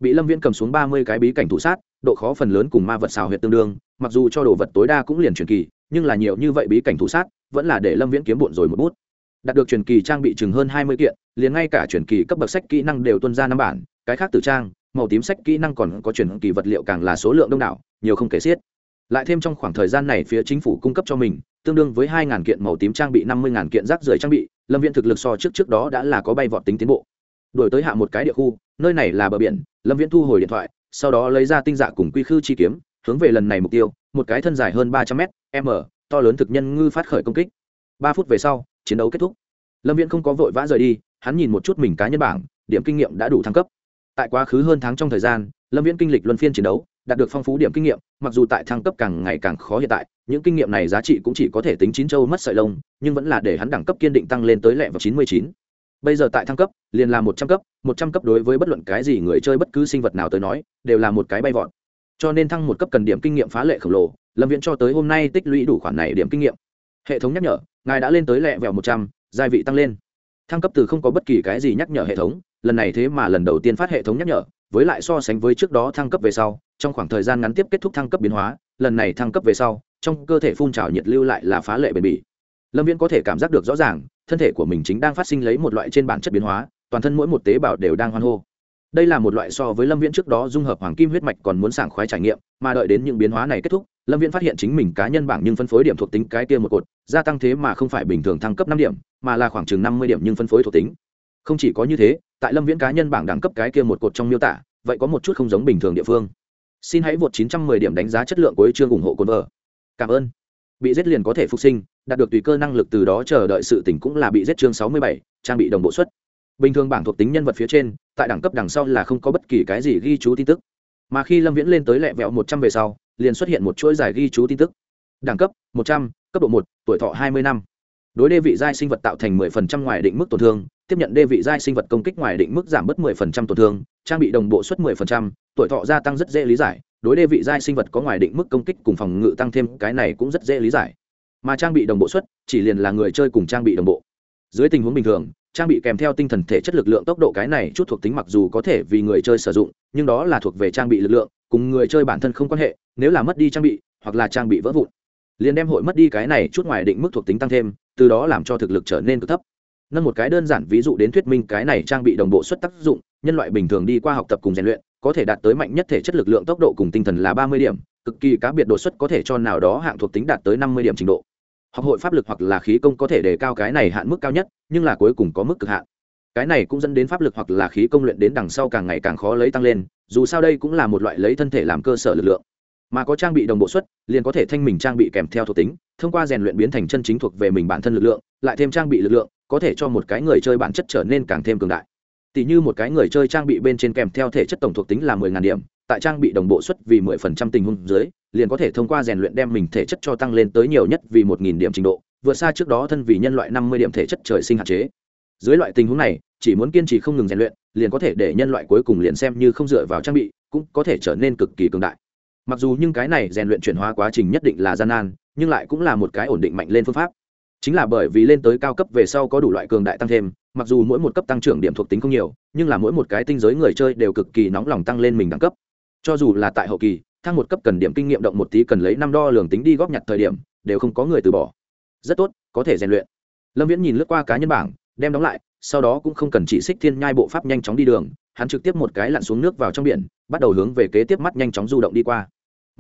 A: Bị lâm viễn cầm xuống ba mươi cái bí cảnh thủ sát, độ khó phần lớn cùng ma vật xào huyệt tương đương, mặc dù cho đồ vật tối đa cũng liền truyền kỳ, nhưng là nhiều như vậy bí cảnh thủ sát, vẫn là để lâm viễn kiếm bụn rồi một bút. Đạt được truyền kỳ trang bị chừng hơn hai mươi kiện, liền ngay cả truyền kỳ cấp bậc sách kỹ năng đều tuân ra năm bản, cái khác từ trang, màu tím sách kỹ năng còn có truyền kỳ vật liệu càng là số lượng đông đảo, nhiều không kể xiết lại thêm trong khoảng thời gian này phía chính phủ cung cấp cho mình, tương đương với hai kiện màu tím trang bị, năm mươi kiện rác rưởi trang bị, lâm viễn thực lực so trước trước đó đã là có bay vọt tính tiến bộ. Đổi tới hạ một cái địa khu, nơi này là bờ biển, lâm viễn thu hồi điện thoại, sau đó lấy ra tinh dạ cùng quy khư chi kiếm, hướng về lần này mục tiêu, một cái thân dài hơn ba trăm m m, to lớn thực nhân ngư phát khởi công kích. Ba phút về sau, chiến đấu kết thúc. Lâm viễn không có vội vã rời đi, hắn nhìn một chút mình cá nhân bảng, điểm kinh nghiệm đã đủ thăng cấp. Tại quá khứ hơn tháng trong thời gian, lâm viễn kinh lịch luân phiên chiến đấu đạt được phong phú điểm kinh nghiệm, mặc dù tại thăng cấp càng ngày càng khó hiện tại, những kinh nghiệm này giá trị cũng chỉ có thể tính chín châu mất sợi lông, nhưng vẫn là để hắn đẳng cấp kiên định tăng lên tới lẹ vào chín mươi chín. Bây giờ tại thăng cấp, liền là một trăm cấp, một trăm cấp đối với bất luận cái gì người chơi bất cứ sinh vật nào tới nói, đều là một cái bay vọt. Cho nên thăng một cấp cần điểm kinh nghiệm phá lệ khổng lồ, lâm viễn cho tới hôm nay tích lũy đủ khoản này điểm kinh nghiệm. Hệ thống nhắc nhở, ngài đã lên tới lẹ vẹo một trăm gia vị tăng lên. Thăng cấp từ không có bất kỳ cái gì nhắc nhở hệ thống, lần này thế mà lần đầu tiên phát hệ thống nhắc nhở, với lại so sánh với trước đó thăng cấp về sau trong khoảng thời gian ngắn tiếp kết thúc thăng cấp biến hóa, lần này thăng cấp về sau, trong cơ thể phun trào nhiệt lưu lại là phá lệ bền bỉ. Lâm viễn có thể cảm giác được rõ ràng, thân thể của mình chính đang phát sinh lấy một loại trên bản chất biến hóa, toàn thân mỗi một tế bào đều đang hoan hô. Đây là một loại so với lâm viễn trước đó dung hợp hoàng kim huyết mạch còn muốn sảng khoái trải nghiệm, mà đợi đến những biến hóa này kết thúc, lâm viễn phát hiện chính mình cá nhân bảng nhưng phân phối điểm thuộc tính cái kia một cột, gia tăng thế mà không phải bình thường thăng cấp năm điểm, mà là khoảng chừng năm mươi điểm nhưng phân phối thuộc tính. Không chỉ có như thế, tại lâm viễn cá nhân bảng đẳng cấp cái kia một cột trong miêu tả, vậy có một chút không giống bình thường địa phương xin hãy vượt 910 điểm đánh giá chất lượng của chương ủng hộ cồn vợ. Cảm ơn. Bị giết liền có thể phục sinh đạt được tùy cơ năng lực từ đó chờ đợi sự tỉnh cũng là bị giết chương 67, trang bị đồng bộ xuất. Bình thường bảng thuộc tính nhân vật phía trên tại đẳng cấp đằng sau là không có bất kỳ cái gì ghi chú tin tức. Mà khi lâm viễn lên tới lẹ vẹo một trăm về sau liền xuất hiện một chuỗi giải ghi chú tin tức. Đẳng cấp một trăm cấp độ 1, tuổi thọ hai mươi năm đối đê vị giai sinh vật tạo thành mười phần trăm ngoài định mức tổn thương, tiếp nhận đê vị giai sinh vật công kích ngoài định mức giảm bớt mười phần trăm tổn thương, trang bị đồng bộ suất mười phần trăm, tuổi thọ gia tăng rất dễ lý giải, đối đê vị giai sinh vật có ngoài định mức công kích cùng phòng ngự tăng thêm, cái này cũng rất dễ lý giải. Mà trang bị đồng bộ suất, chỉ liền là người chơi cùng trang bị đồng bộ. Dưới tình huống bình thường, trang bị kèm theo tinh thần thể chất lực lượng tốc độ cái này chút thuộc tính mặc dù có thể vì người chơi sử dụng, nhưng đó là thuộc về trang bị lực lượng, cùng người chơi bản thân không quan hệ, nếu là mất đi trang bị, hoặc là trang bị vỡ vụn, liền đem hội mất đi cái này chút ngoài định mức thuộc tính tăng thêm từ đó làm cho thực lực trở nên cực thấp. Nâng một cái đơn giản ví dụ đến thuyết minh cái này trang bị đồng bộ xuất tác dụng, nhân loại bình thường đi qua học tập cùng rèn luyện, có thể đạt tới mạnh nhất thể chất lực lượng tốc độ cùng tinh thần là ba mươi điểm, cực kỳ cá biệt đột xuất có thể cho nào đó hạng thuộc tính đạt tới năm mươi điểm trình độ. Học hội pháp lực hoặc là khí công có thể đề cao cái này hạn mức cao nhất, nhưng là cuối cùng có mức cực hạn. Cái này cũng dẫn đến pháp lực hoặc là khí công luyện đến đằng sau càng ngày càng khó lấy tăng lên, dù sao đây cũng là một loại lấy thân thể làm cơ sở lực lượng mà có trang bị đồng bộ xuất, liền có thể thanh mình trang bị kèm theo thuộc tính, thông qua rèn luyện biến thành chân chính thuộc về mình bản thân lực lượng, lại thêm trang bị lực lượng, có thể cho một cái người chơi bản chất trở nên càng thêm cường đại. Tỷ như một cái người chơi trang bị bên trên kèm theo thể chất tổng thuộc tính là mười ngàn điểm, tại trang bị đồng bộ xuất vì mười phần trăm tình huống dưới, liền có thể thông qua rèn luyện đem mình thể chất cho tăng lên tới nhiều nhất vì một nghìn điểm trình độ, vượt xa trước đó thân vì nhân loại năm mươi điểm thể chất trời sinh hạn chế. Dưới loại tình huống này, chỉ muốn kiên trì không ngừng rèn luyện, liền có thể để nhân loại cuối cùng liền xem như không dựa vào trang bị, cũng có thể trở nên cực kỳ cường đại mặc dù nhưng cái này rèn luyện chuyển hóa quá trình nhất định là gian nan, nhưng lại cũng là một cái ổn định mạnh lên phương pháp. Chính là bởi vì lên tới cao cấp về sau có đủ loại cường đại tăng thêm, mặc dù mỗi một cấp tăng trưởng điểm thuộc tính không nhiều, nhưng là mỗi một cái tinh giới người chơi đều cực kỳ nóng lòng tăng lên mình đẳng cấp. Cho dù là tại hậu kỳ, thăng một cấp cần điểm kinh nghiệm động một tí cần lấy năm đo lường tính đi góp nhặt thời điểm, đều không có người từ bỏ. Rất tốt, có thể rèn luyện. Lâm viễn nhìn lướt qua cá nhân bảng, đem đóng lại, sau đó cũng không cần chỉ xích thiên nhai bộ pháp nhanh chóng đi đường, hắn trực tiếp một cái lặn xuống nước vào trong biển, bắt đầu hướng về kế tiếp mắt nhanh chóng du động đi qua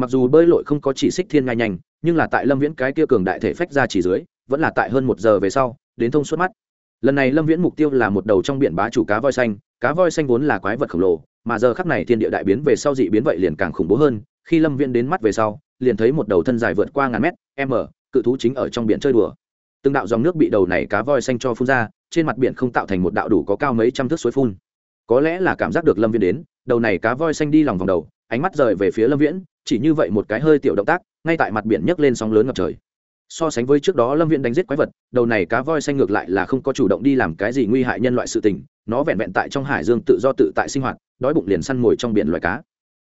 A: mặc dù bơi lội không có chỉ xích thiên ngay nhanh, nhưng là tại lâm viễn cái kia cường đại thể phách ra chỉ dưới, vẫn là tại hơn một giờ về sau, đến thông suốt mắt. Lần này lâm viễn mục tiêu là một đầu trong biển bá chủ cá voi xanh, cá voi xanh vốn là quái vật khổng lồ, mà giờ khắc này thiên địa đại biến về sau dị biến vậy liền càng khủng bố hơn, khi lâm viễn đến mắt về sau, liền thấy một đầu thân dài vượt qua ngàn mét, m, cự thú chính ở trong biển chơi đùa. Từng đạo dòng nước bị đầu này cá voi xanh cho phun ra, trên mặt biển không tạo thành một đạo đủ có cao mấy trăm thước suối phun. Có lẽ là cảm giác được lâm viễn đến, đầu này cá voi xanh đi lòng vòng đầu, ánh mắt rời về phía lâm viễn chỉ như vậy một cái hơi tiểu động tác, ngay tại mặt biển nhấc lên sóng lớn ngập trời. So sánh với trước đó lâm viễn đánh giết quái vật, đầu này cá voi xanh ngược lại là không có chủ động đi làm cái gì nguy hại nhân loại sự tình, nó vẹn vẹn tại trong hải dương tự do tự tại sinh hoạt, đói bụng liền săn mồi trong biển loài cá.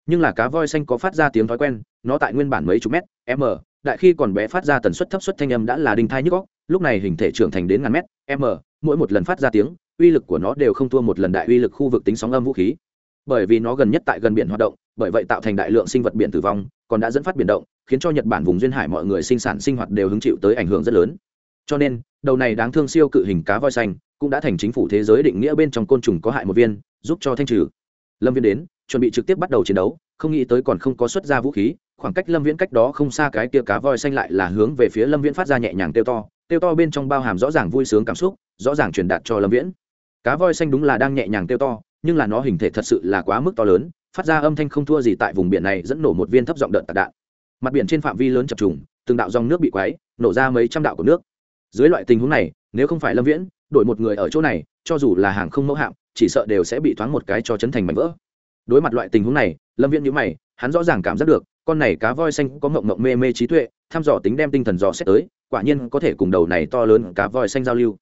A: Nhưng là cá voi xanh có phát ra tiếng thói quen, nó tại nguyên bản mấy chục mét, m, đại khi còn bé phát ra tần suất thấp suất thanh âm đã là đinh thai nhức góc lúc này hình thể trưởng thành đến ngàn mét, m, mỗi một lần phát ra tiếng, uy lực của nó đều không thua một lần đại uy lực khu vực tính sóng âm vũ khí bởi vì nó gần nhất tại gần biển hoạt động, bởi vậy tạo thành đại lượng sinh vật biển tử vong, còn đã dẫn phát biển động, khiến cho nhật bản vùng duyên hải mọi người sinh sản sinh hoạt đều hứng chịu tới ảnh hưởng rất lớn. Cho nên, đầu này đáng thương siêu cự hình cá voi xanh cũng đã thành chính phủ thế giới định nghĩa bên trong côn trùng có hại một viên, giúp cho thanh trừ. Lâm viên đến, chuẩn bị trực tiếp bắt đầu chiến đấu, không nghĩ tới còn không có xuất ra vũ khí, khoảng cách lâm viễn cách đó không xa cái tia cá voi xanh lại là hướng về phía lâm viễn phát ra nhẹ nhàng tiêu to tiêu to bên trong bao hàm rõ ràng vui sướng cảm xúc, rõ ràng truyền đạt cho lâm viễn. Cá voi xanh đúng là đang nhẹ nhàng tiêu to nhưng là nó hình thể thật sự là quá mức to lớn, phát ra âm thanh không thua gì tại vùng biển này dẫn nổ một viên thấp giọng đợt tạc đạn. Mặt biển trên phạm vi lớn chập trùng, từng đạo dòng nước bị quáy nổ ra mấy trăm đạo của nước. Dưới loại tình huống này, nếu không phải lâm viễn đổi một người ở chỗ này, cho dù là hàng không mẫu hạm, chỉ sợ đều sẽ bị thoáng một cái cho chấn thành mảnh vỡ. Đối mặt loại tình huống này, lâm viễn nhữ mày, hắn rõ ràng cảm giác được, con này cá voi xanh có mộng mộng mê mê trí tuệ, thăm dò tính đem tinh thần dò xét tới, quả nhiên có thể cùng đầu này to lớn cá voi xanh giao lưu.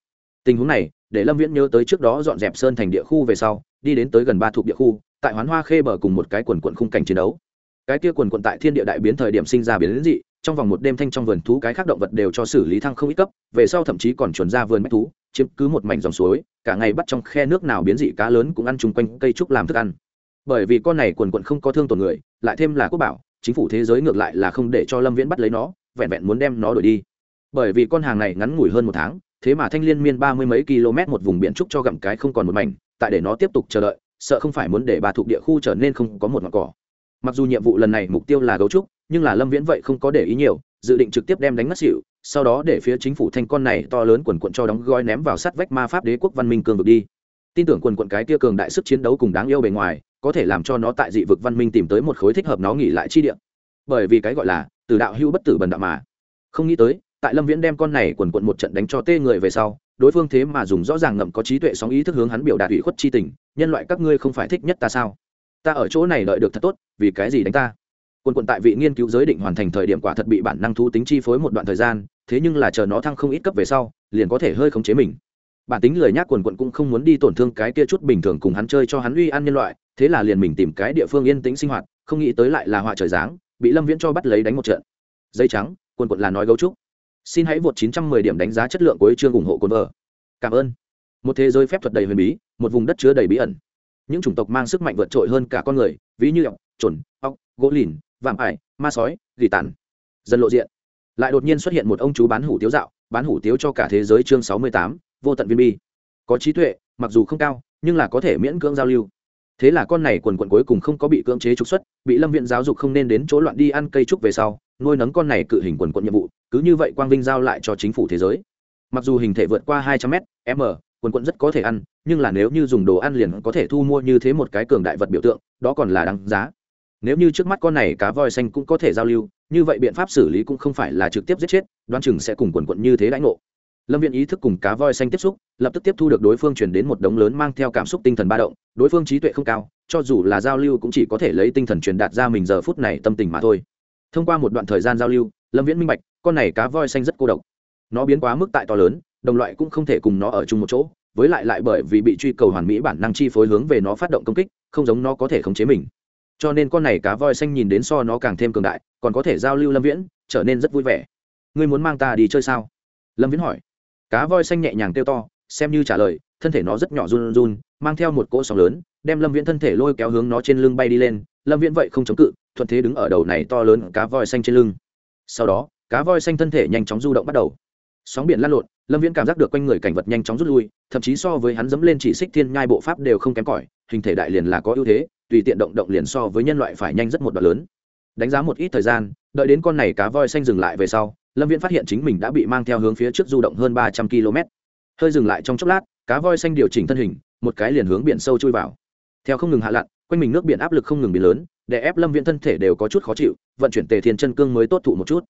A: Tình huống này, để lâm viễn nhớ tới trước đó dọn dẹp sơn thành địa khu về sau đi đến tới gần ba thuộc địa khu, tại hoán hoa khê bờ cùng một cái quần quận khung cảnh chiến đấu. Cái kia quần quận tại thiên địa đại biến thời điểm sinh ra biến đến dị, trong vòng một đêm thanh trong vườn thú cái khác động vật đều cho xử lý thăng không ít cấp, về sau thậm chí còn chuẩn ra vườn bách thú, chiếm cứ một mảnh dòng suối, cả ngày bắt trong khe nước nào biến dị cá lớn cũng ăn chung quanh cây trúc làm thức ăn. Bởi vì con này quần quận không có thương tổn người, lại thêm là quốc bảo, chính phủ thế giới ngược lại là không để cho lâm viễn bắt lấy nó, vẹn vẹn muốn đem nó đổi đi. Bởi vì con hàng này ngắn ngủi hơn một tháng, thế mà thanh liên miên ba mươi mấy km một vùng biển trúc cho gặm cái không còn một mảnh tại để nó tiếp tục chờ đợi, sợ không phải muốn để bà thuộc địa khu trở nên không có một ngọn cỏ. Mặc dù nhiệm vụ lần này mục tiêu là gấu trúc, nhưng là lâm viễn vậy không có để ý nhiều, dự định trực tiếp đem đánh mất xịu sau đó để phía chính phủ thanh con này to lớn quần quận cho đóng gói ném vào sát vách ma pháp đế quốc văn minh cường vực đi. Tin tưởng quần quận cái kia cường đại sức chiến đấu cùng đáng yêu bề ngoài, có thể làm cho nó tại dị vực văn minh tìm tới một khối thích hợp nó nghỉ lại chi địa. Bởi vì cái gọi là từ đạo hữu bất tử bần đạo mà. Không nghĩ tới tại lâm viễn đem con này quần quận một trận đánh cho tê người về sau, đối phương thế mà dùng rõ ràng ngậm có trí tuệ sóng ý thức hướng hắn biểu đạt ủy khuất chi tình, nhân loại các ngươi không phải thích nhất ta sao? Ta ở chỗ này đợi được thật tốt, vì cái gì đánh ta? Quần quận tại vị nghiên cứu giới định hoàn thành thời điểm quả thật bị bản năng thu tính chi phối một đoạn thời gian, thế nhưng là chờ nó thăng không ít cấp về sau, liền có thể hơi khống chế mình. Bản tính lười nhác quần quận cũng không muốn đi tổn thương cái kia chút bình thường cùng hắn chơi cho hắn uy ăn nhân loại, thế là liền mình tìm cái địa phương yên tĩnh sinh hoạt, không nghĩ tới lại là họa trời dáng bị lâm viễn cho bắt lấy đánh một trận. Dây trắng, quần quận là nói gấu trúc xin hãy vượt 910 điểm đánh giá chất lượng của chương ủng hộ cồn vợ. Cảm ơn. Một thế giới phép thuật đầy huyền bí một vùng đất chứa đầy bí ẩn. Những chủng tộc mang sức mạnh vượt trội hơn cả con người ví như ọc chuẩn ọc gỗ lìn vạm ải ma sói gỉ tàn. Dần lộ diện. Lại đột nhiên xuất hiện một ông chú bán hủ tiếu dạo bán hủ tiếu cho cả thế giới chương 68, vô tận viên bi. Có trí tuệ mặc dù không cao nhưng là có thể miễn cưỡng giao lưu. Thế là con này quần quần cuối cùng không có bị cưỡng chế trục xuất bị lâm viện giáo dục không nên đến chỗ loạn đi ăn cây trúc về sau nuôi nấng con này cự hình quần quận nhiệm vụ, cứ như vậy quang vinh giao lại cho chính phủ thế giới. Mặc dù hình thể vượt qua hai trăm m m, quần quận rất có thể ăn, nhưng là nếu như dùng đồ ăn liền có thể thu mua như thế một cái cường đại vật biểu tượng, đó còn là đáng giá. Nếu như trước mắt con này cá voi xanh cũng có thể giao lưu, như vậy biện pháp xử lý cũng không phải là trực tiếp giết chết, đoán chừng sẽ cùng quần quận như thế lãnh ngộ. Lâm viện ý thức cùng cá voi xanh tiếp xúc, lập tức tiếp thu được đối phương chuyển đến một đống lớn mang theo cảm xúc tinh thần ba động, đối phương trí tuệ không cao, cho dù là giao lưu cũng chỉ có thể lấy tinh thần truyền đạt ra mình giờ phút này tâm tình mà thôi thông qua một đoạn thời gian giao lưu, lâm viễn minh bạch, con này cá voi xanh rất cô độc. Nó biến quá mức tại to lớn, đồng loại cũng không thể cùng nó ở chung một chỗ, với lại lại bởi vì bị truy cầu hoàn mỹ bản năng chi phối hướng về nó phát động công kích, không giống nó có thể khống chế mình. Cho nên con này cá voi xanh nhìn đến so nó càng thêm cường đại, còn có thể giao lưu lâm viễn, trở nên rất vui vẻ. Ngươi muốn mang ta đi chơi sao? Lâm viễn hỏi. Cá voi xanh nhẹ nhàng kêu to, xem như trả lời, thân thể nó rất nhỏ run run, mang theo một cỗ sóng lớn, đem lâm viễn thân thể lôi kéo hướng nó trên lưng bay đi lên lâm viễn vậy không chống cự, thuận thế đứng ở đầu này to lớn cá voi xanh trên lưng. Sau đó, cá voi xanh thân thể nhanh chóng du động bắt đầu. Sóng biển lăn lộn, lâm viễn cảm giác được quanh người cảnh vật nhanh chóng rút lui, thậm chí so với hắn dẫm lên chỉ xích thiên nhai bộ pháp đều không kém cỏi, hình thể đại liền là có ưu thế, tùy tiện động động liền so với nhân loại phải nhanh rất một đoạn lớn. Đánh giá một ít thời gian, đợi đến con này cá voi xanh dừng lại về sau, lâm viễn phát hiện chính mình đã bị mang theo hướng phía trước du động hơn ba trăm km. Hơi dừng lại trong chốc lát, cá voi xanh điều chỉnh thân hình, một cái liền hướng biển sâu chui vào. Theo không ngừng hạ lặn quanh mình nước biển áp lực không ngừng bị lớn, để ép lâm viễn thân thể đều có chút khó chịu, vận chuyển tề thiên chân cương mới tốt thụ một chút.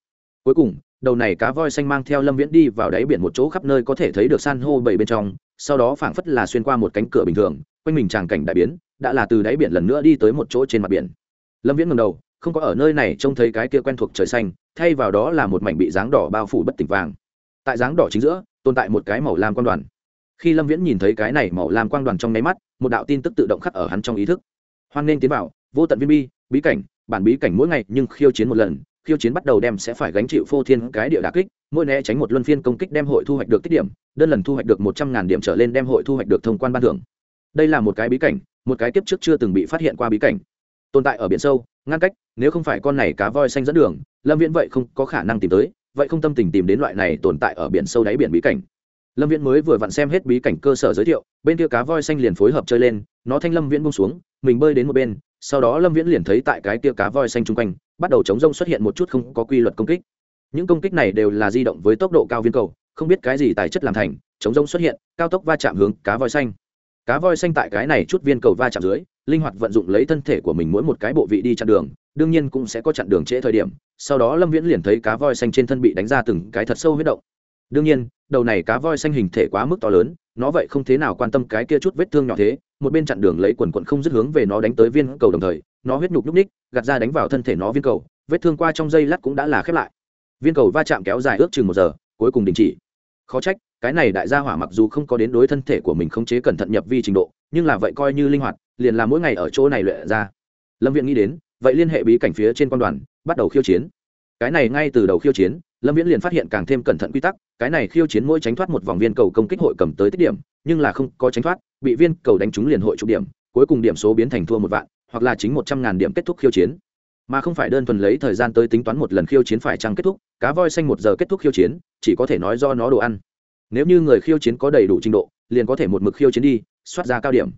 A: Cuối cùng, đầu này cá voi xanh mang theo lâm viễn đi vào đáy biển một chỗ khắp nơi có thể thấy được san hô bảy bên trong, sau đó phảng phất là xuyên qua một cánh cửa bình thường, quanh mình tràng cảnh đại biến, đã là từ đáy biển lần nữa đi tới một chỗ trên mặt biển. Lâm viễn ngầm đầu, không có ở nơi này trông thấy cái kia quen thuộc trời xanh, thay vào đó là một mảnh bị dáng đỏ bao phủ bất tỉnh vàng. Tại dáng đỏ chính giữa, tồn tại một cái màu lam quang đoàn. Khi lâm viễn nhìn thấy cái này màu lam quang đoàn trong nháy mắt, một đạo tin tức tự động khắc ở hắn trong ý thức hoan nên tiến vào, vô tận viên bi, bí cảnh, bản bí cảnh mỗi ngày nhưng khiêu chiến một lần, khiêu chiến bắt đầu đem sẽ phải gánh chịu phô thiên cái địa đà kích, mỗi né tránh một luân phiên công kích đem hội thu hoạch được tích điểm, đơn lần thu hoạch được một trăm ngàn điểm trở lên đem hội thu hoạch được thông quan ban thưởng. Đây là một cái bí cảnh, một cái tiếp trước chưa từng bị phát hiện qua bí cảnh. Tồn tại ở biển sâu, ngăn cách, nếu không phải con này cá voi xanh dẫn đường, lâm viễn vậy không có khả năng tìm tới, vậy không tâm tình tìm đến loại này tồn tại ở biển sâu đáy biển bí cảnh. Lâm viễn mới vừa vặn xem hết bí cảnh cơ sở giới thiệu, bên kia cá voi xanh liền phối hợp chơi lên nó thanh lâm viễn bông xuống, mình bơi đến một bên, sau đó lâm viễn liền thấy tại cái kia cá voi xanh chung quanh, bắt đầu chống rông xuất hiện một chút không có quy luật công kích. Những công kích này đều là di động với tốc độ cao viên cầu, không biết cái gì tài chất làm thành, chống rông xuất hiện, cao tốc va chạm hướng cá voi xanh. Cá voi xanh tại cái này chút viên cầu va chạm dưới, linh hoạt vận dụng lấy thân thể của mình mỗi một cái bộ vị đi chặn đường, đương nhiên cũng sẽ có chặn đường trễ thời điểm, sau đó lâm viễn liền thấy cá voi xanh trên thân bị đánh ra từng cái thật sâu huyết động. Đương nhiên, đầu này cá voi xanh hình thể quá mức to lớn nó vậy không thế nào quan tâm cái kia chút vết thương nhỏ thế, một bên chặn đường lấy quần quận không dứt hướng về nó đánh tới viên cầu đồng thời, nó huyết nhục nhúc ních gạt ra đánh vào thân thể nó viên cầu, vết thương qua trong dây lát cũng đã là khép lại. Viên cầu va chạm kéo dài ước chừng một giờ, cuối cùng đình chỉ. Khó trách, cái này đại gia hỏa mặc dù không có đến đối thân thể của mình khống chế cẩn thận nhập vi trình độ, nhưng là vậy coi như linh hoạt, liền là mỗi ngày ở chỗ này luyện ra. Lâm viện nghĩ đến, vậy liên hệ bí cảnh phía trên quan đoàn, bắt đầu khiêu chiến cái này ngay từ đầu khiêu chiến, lâm viễn liền phát hiện càng thêm cẩn thận quy tắc, cái này khiêu chiến mỗi tránh thoát một vòng viên cầu công kích hội cầm tới tích điểm, nhưng là không có tránh thoát, bị viên cầu đánh trúng liền hội trục điểm, cuối cùng điểm số biến thành thua một vạn, hoặc là chính một trăm ngàn điểm kết thúc khiêu chiến. Mà không phải đơn thuần lấy thời gian tới tính toán một lần khiêu chiến phải chăng kết thúc, cá voi xanh một giờ kết thúc khiêu chiến, chỉ có thể nói do nó đồ ăn. Nếu như người khiêu chiến có đầy đủ trình độ, liền có thể một mực khiêu chiến đi, soát ra cao điểm.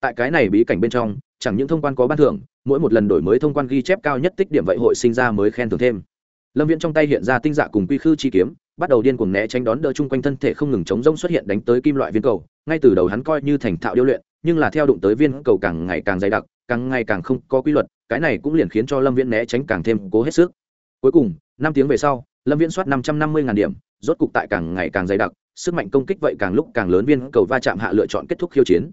A: Tại cái này bí cảnh bên trong, chẳng những thông quan có ban thưởng, mỗi một lần đổi mới thông quan ghi chép cao nhất tích điểm vậy hội sinh ra mới khen thưởng thêm lâm viễn trong tay hiện ra tinh dạ cùng quy khư chi kiếm, bắt đầu điên cuồng né tránh đón đỡ chung quanh thân thể không ngừng chống rông xuất hiện đánh tới kim loại viên cầu. Ngay từ đầu hắn coi như thành thạo điêu luyện, nhưng là theo đụng tới viên cầu càng ngày càng dày đặc, càng ngày càng không có quy luật, cái này cũng liền khiến cho lâm viễn né tránh càng thêm cố hết sức. Cuối cùng, năm tiếng về sau, lâm viễn soát năm trăm năm mươi ngàn điểm, rốt cục tại càng ngày càng dày đặc, sức mạnh công kích vậy càng lúc càng lớn viên cầu va chạm hạ lựa chọn kết thúc khiêu chiến.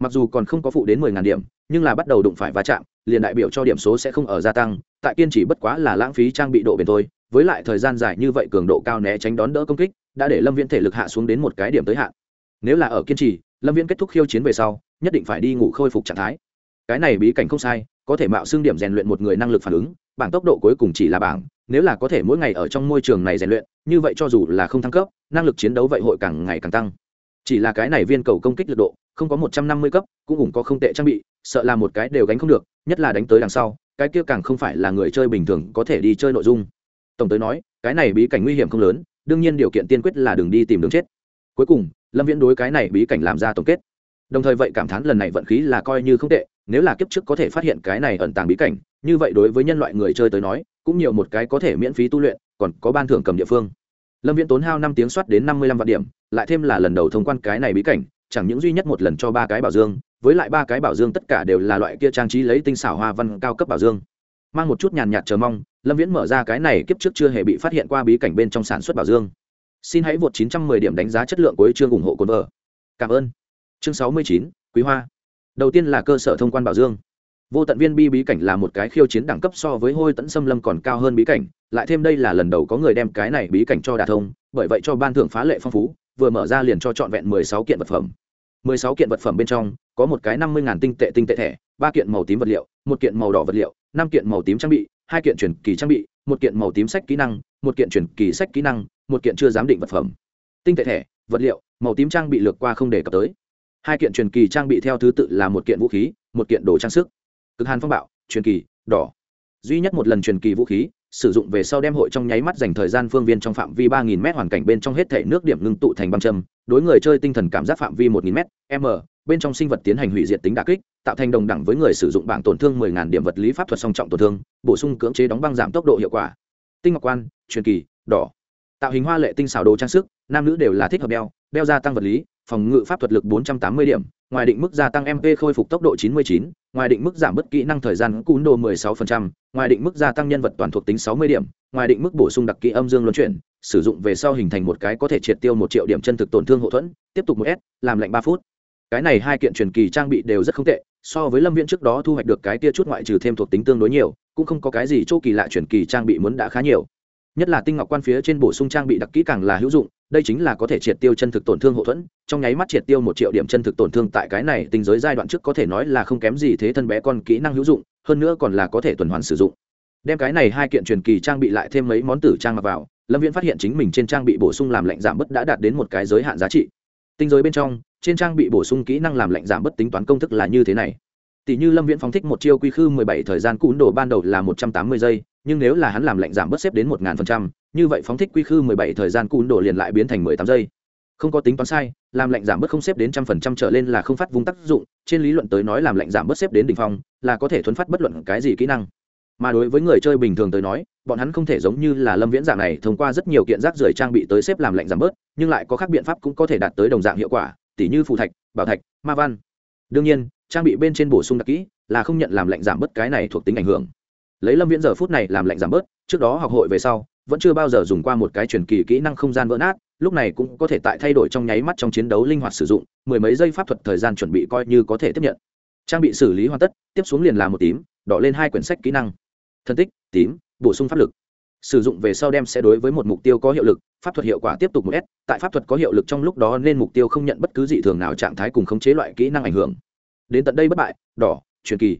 A: Mặc dù còn không có phụ đến mười ngàn điểm, nhưng là bắt đầu đụng phải va chạm liền đại biểu cho điểm số sẽ không ở gia tăng, tại kiên trì bất quá là lãng phí trang bị độ bền thôi, với lại thời gian dài như vậy cường độ cao né tránh đón đỡ công kích, đã để lâm viễn thể lực hạ xuống đến một cái điểm tới hạn. Nếu là ở kiên trì, lâm viễn kết thúc khiêu chiến về sau, nhất định phải đi ngủ khôi phục trạng thái. Cái này bí cảnh không sai, có thể mạo xương điểm rèn luyện một người năng lực phản ứng, bảng tốc độ cuối cùng chỉ là bảng, nếu là có thể mỗi ngày ở trong môi trường này rèn luyện, như vậy cho dù là không thăng cấp, năng lực chiến đấu vậy hội càng ngày càng tăng chỉ là cái này viên cầu công kích lực độ, không có một trăm năm mươi cấp, cũng cũng có không tệ trang bị, sợ là một cái đều gánh không được, nhất là đánh tới đằng sau, cái kia càng không phải là người chơi bình thường có thể đi chơi nội dung. Tổng tới nói, cái này bí cảnh nguy hiểm không lớn, đương nhiên điều kiện tiên quyết là đừng đi tìm đường chết. Cuối cùng, lâm viễn đối cái này bí cảnh làm ra tổng kết. Đồng thời vậy cảm thán lần này vận khí là coi như không tệ, nếu là kiếp trước có thể phát hiện cái này ẩn tàng bí cảnh, như vậy đối với nhân loại người chơi tới nói, cũng nhiều một cái có thể miễn phí tu luyện, còn có ban thưởng cầm địa phương lâm viễn tốn hao năm tiếng soát đến năm mươi lăm vạn điểm lại thêm là lần đầu thông quan cái này bí cảnh chẳng những duy nhất một lần cho ba cái bảo dương với lại ba cái bảo dương tất cả đều là loại kia trang trí lấy tinh xảo hoa văn cao cấp bảo dương. Mang một chút nhàn nhạt chờ mong lâm viễn mở ra cái này kiếp trước chưa hề bị phát hiện qua bí cảnh bên trong sản xuất bảo dương. Xin hãy vượt 910 điểm đánh giá chất lượng của chương ủng hộ cồn vợ. Cảm ơn. Chương 69, quý hoa. Đầu tiên là cơ sở thông quan bảo dương. Vô tận viên bi bí cảnh là một cái khiêu chiến đẳng cấp so với hôi tẫn xâm lâm còn cao hơn bí cảnh lại thêm đây là lần đầu có người đem cái này bí cảnh cho đà thông, bởi vậy cho ban thưởng phá lệ phong phú, vừa mở ra liền cho trọn vẹn 16 kiện vật phẩm. 16 kiện vật phẩm bên trong, có một cái 50.000 tinh tệ tinh tệ thẻ, ba kiện màu tím vật liệu, một kiện màu đỏ vật liệu, năm kiện màu tím trang bị, hai kiện truyền kỳ trang bị, một kiện màu tím sách kỹ năng, một kiện truyền kỳ sách kỹ năng, một kiện chưa giám định vật phẩm. Tinh tệ thẻ, vật liệu, màu tím trang bị lược qua không đề cập tới. Hai kiện truyền kỳ trang bị theo thứ tự là một kiện vũ khí, một kiện đồ trang sức. Cực hàn phong bạo, truyền kỳ, đỏ. Duy nhất một lần truyền kỳ vũ khí sử dụng về sau đem hội trong nháy mắt dành thời gian phương viên trong phạm vi ba nghìn m hoàn cảnh bên trong hết thể nước điểm ngưng tụ thành băng châm, đối người chơi tinh thần cảm giác phạm vi một nghìn m m, bên trong sinh vật tiến hành hủy diệt tính đà kích, tạo thành đồng đẳng với người sử dụng bảng tổn thương mười ngàn điểm vật lý pháp thuật song trọng tổn thương, bổ sung cưỡng chế đóng băng giảm tốc độ hiệu quả. Tinh ngọc quan, truyền kỳ, đỏ. Tạo hình hoa lệ tinh xảo đồ trang sức, nam nữ đều là thích hợp đeo đeo gia tăng vật lý, phòng ngự pháp thuật lực bốn trăm tám mươi điểm ngoài định mức gia tăng mp khôi phục tốc độ chín mươi chín, ngoài định mức giảm bất kỹ năng thời gian cún đồ mười sáu phần trăm, ngoài định mức gia tăng nhân vật toàn thuộc tính sáu mươi điểm, ngoài định mức bổ sung đặc kỹ âm dương luân chuyển, sử dụng về sau hình thành một cái có thể triệt tiêu một triệu điểm chân thực tổn thương hậu thuẫn, tiếp tục một s, làm lạnh ba phút. Cái này hai kiện truyền kỳ trang bị đều rất không tệ, so với lâm viễn trước đó thu hoạch được cái tia chút ngoại trừ thêm thuộc tính tương đối nhiều, cũng không có cái gì chỗ kỳ lạ truyền kỳ trang bị muốn đã khá nhiều nhất là tinh ngọc quan phía trên bổ sung trang bị đặc kỹ càng là hữu dụng, đây chính là có thể triệt tiêu chân thực tổn thương hậu thuẫn, trong nháy mắt triệt tiêu một triệu điểm chân thực tổn thương tại cái này tinh giới giai đoạn trước có thể nói là không kém gì thế thân bé con kỹ năng hữu dụng, hơn nữa còn là có thể tuần hoàn sử dụng. Đem cái này hai kiện truyền kỳ trang bị lại thêm mấy món tử trang mặc vào, lâm viễn phát hiện chính mình trên trang bị bổ sung làm lạnh giảm bớt đã đạt đến một cái giới hạn giá trị. Tinh giới bên trong, trên trang bị bổ sung kỹ năng làm lạnh giảm bớt tính toán công thức là như thế này tỷ như lâm viễn phóng thích một chiêu quy khư mười bảy thời gian cún đồ ban đầu là một trăm tám mươi giây, nhưng nếu là hắn làm lệnh giảm bớt xếp đến một ngàn phần trăm, như vậy phóng thích quy khư mười bảy thời gian cún đồ liền lại biến thành mười tám giây. Không có tính toán sai, làm lệnh giảm bớt không xếp đến trăm phần trăm trở lên là không phát vùng tác dụng, trên lý luận tới nói làm lệnh giảm bớt xếp đến đ ỉ n h phong là có thể thuấn phát bất luận cái gì kỹ năng. Mà đối với người chơi bình thường tới nói, bọn hắn không thể giống như là lâm viễn dạng này thông qua rất nhiều kiện rác rưởi trang bị tới xếp làm lệnh giảm bớt, nhưng lại có các biện pháp cũng có thể đạt tới đồng dạng hiệu quả, tỉ như phù thạch, bảo thạch, ma văn đương nhiên, trang bị bên trên bổ sung đặc kỹ là không nhận làm lạnh giảm bớt cái này thuộc tính ảnh hưởng. Lấy lâm viễn giờ phút này làm lạnh giảm bớt, trước đó học hội về sau, vẫn chưa bao giờ dùng qua một cái truyền kỳ kỹ năng không gian vỡ nát, lúc này cũng có thể tại thay đổi trong nháy mắt trong chiến đấu linh hoạt sử dụng, mười mấy giây pháp thuật thời gian chuẩn bị coi như có thể tiếp nhận. Trang bị xử lý hoàn tất, tiếp xuống liền là một tím, đỏ lên hai quyển sách kỹ năng. Thân tích, tím, bổ sung pháp lực. Sử dụng về sau đem sẽ đối với một mục tiêu có hiệu lực, pháp thuật hiệu quả tiếp tục một s, tại pháp thuật có hiệu lực trong lúc đó nên mục tiêu không nhận bất cứ dị thường nào trạng thái cùng khống chế loại kỹ năng ảnh hưởng đến tận đây bất bại, đỏ, truyền kỳ.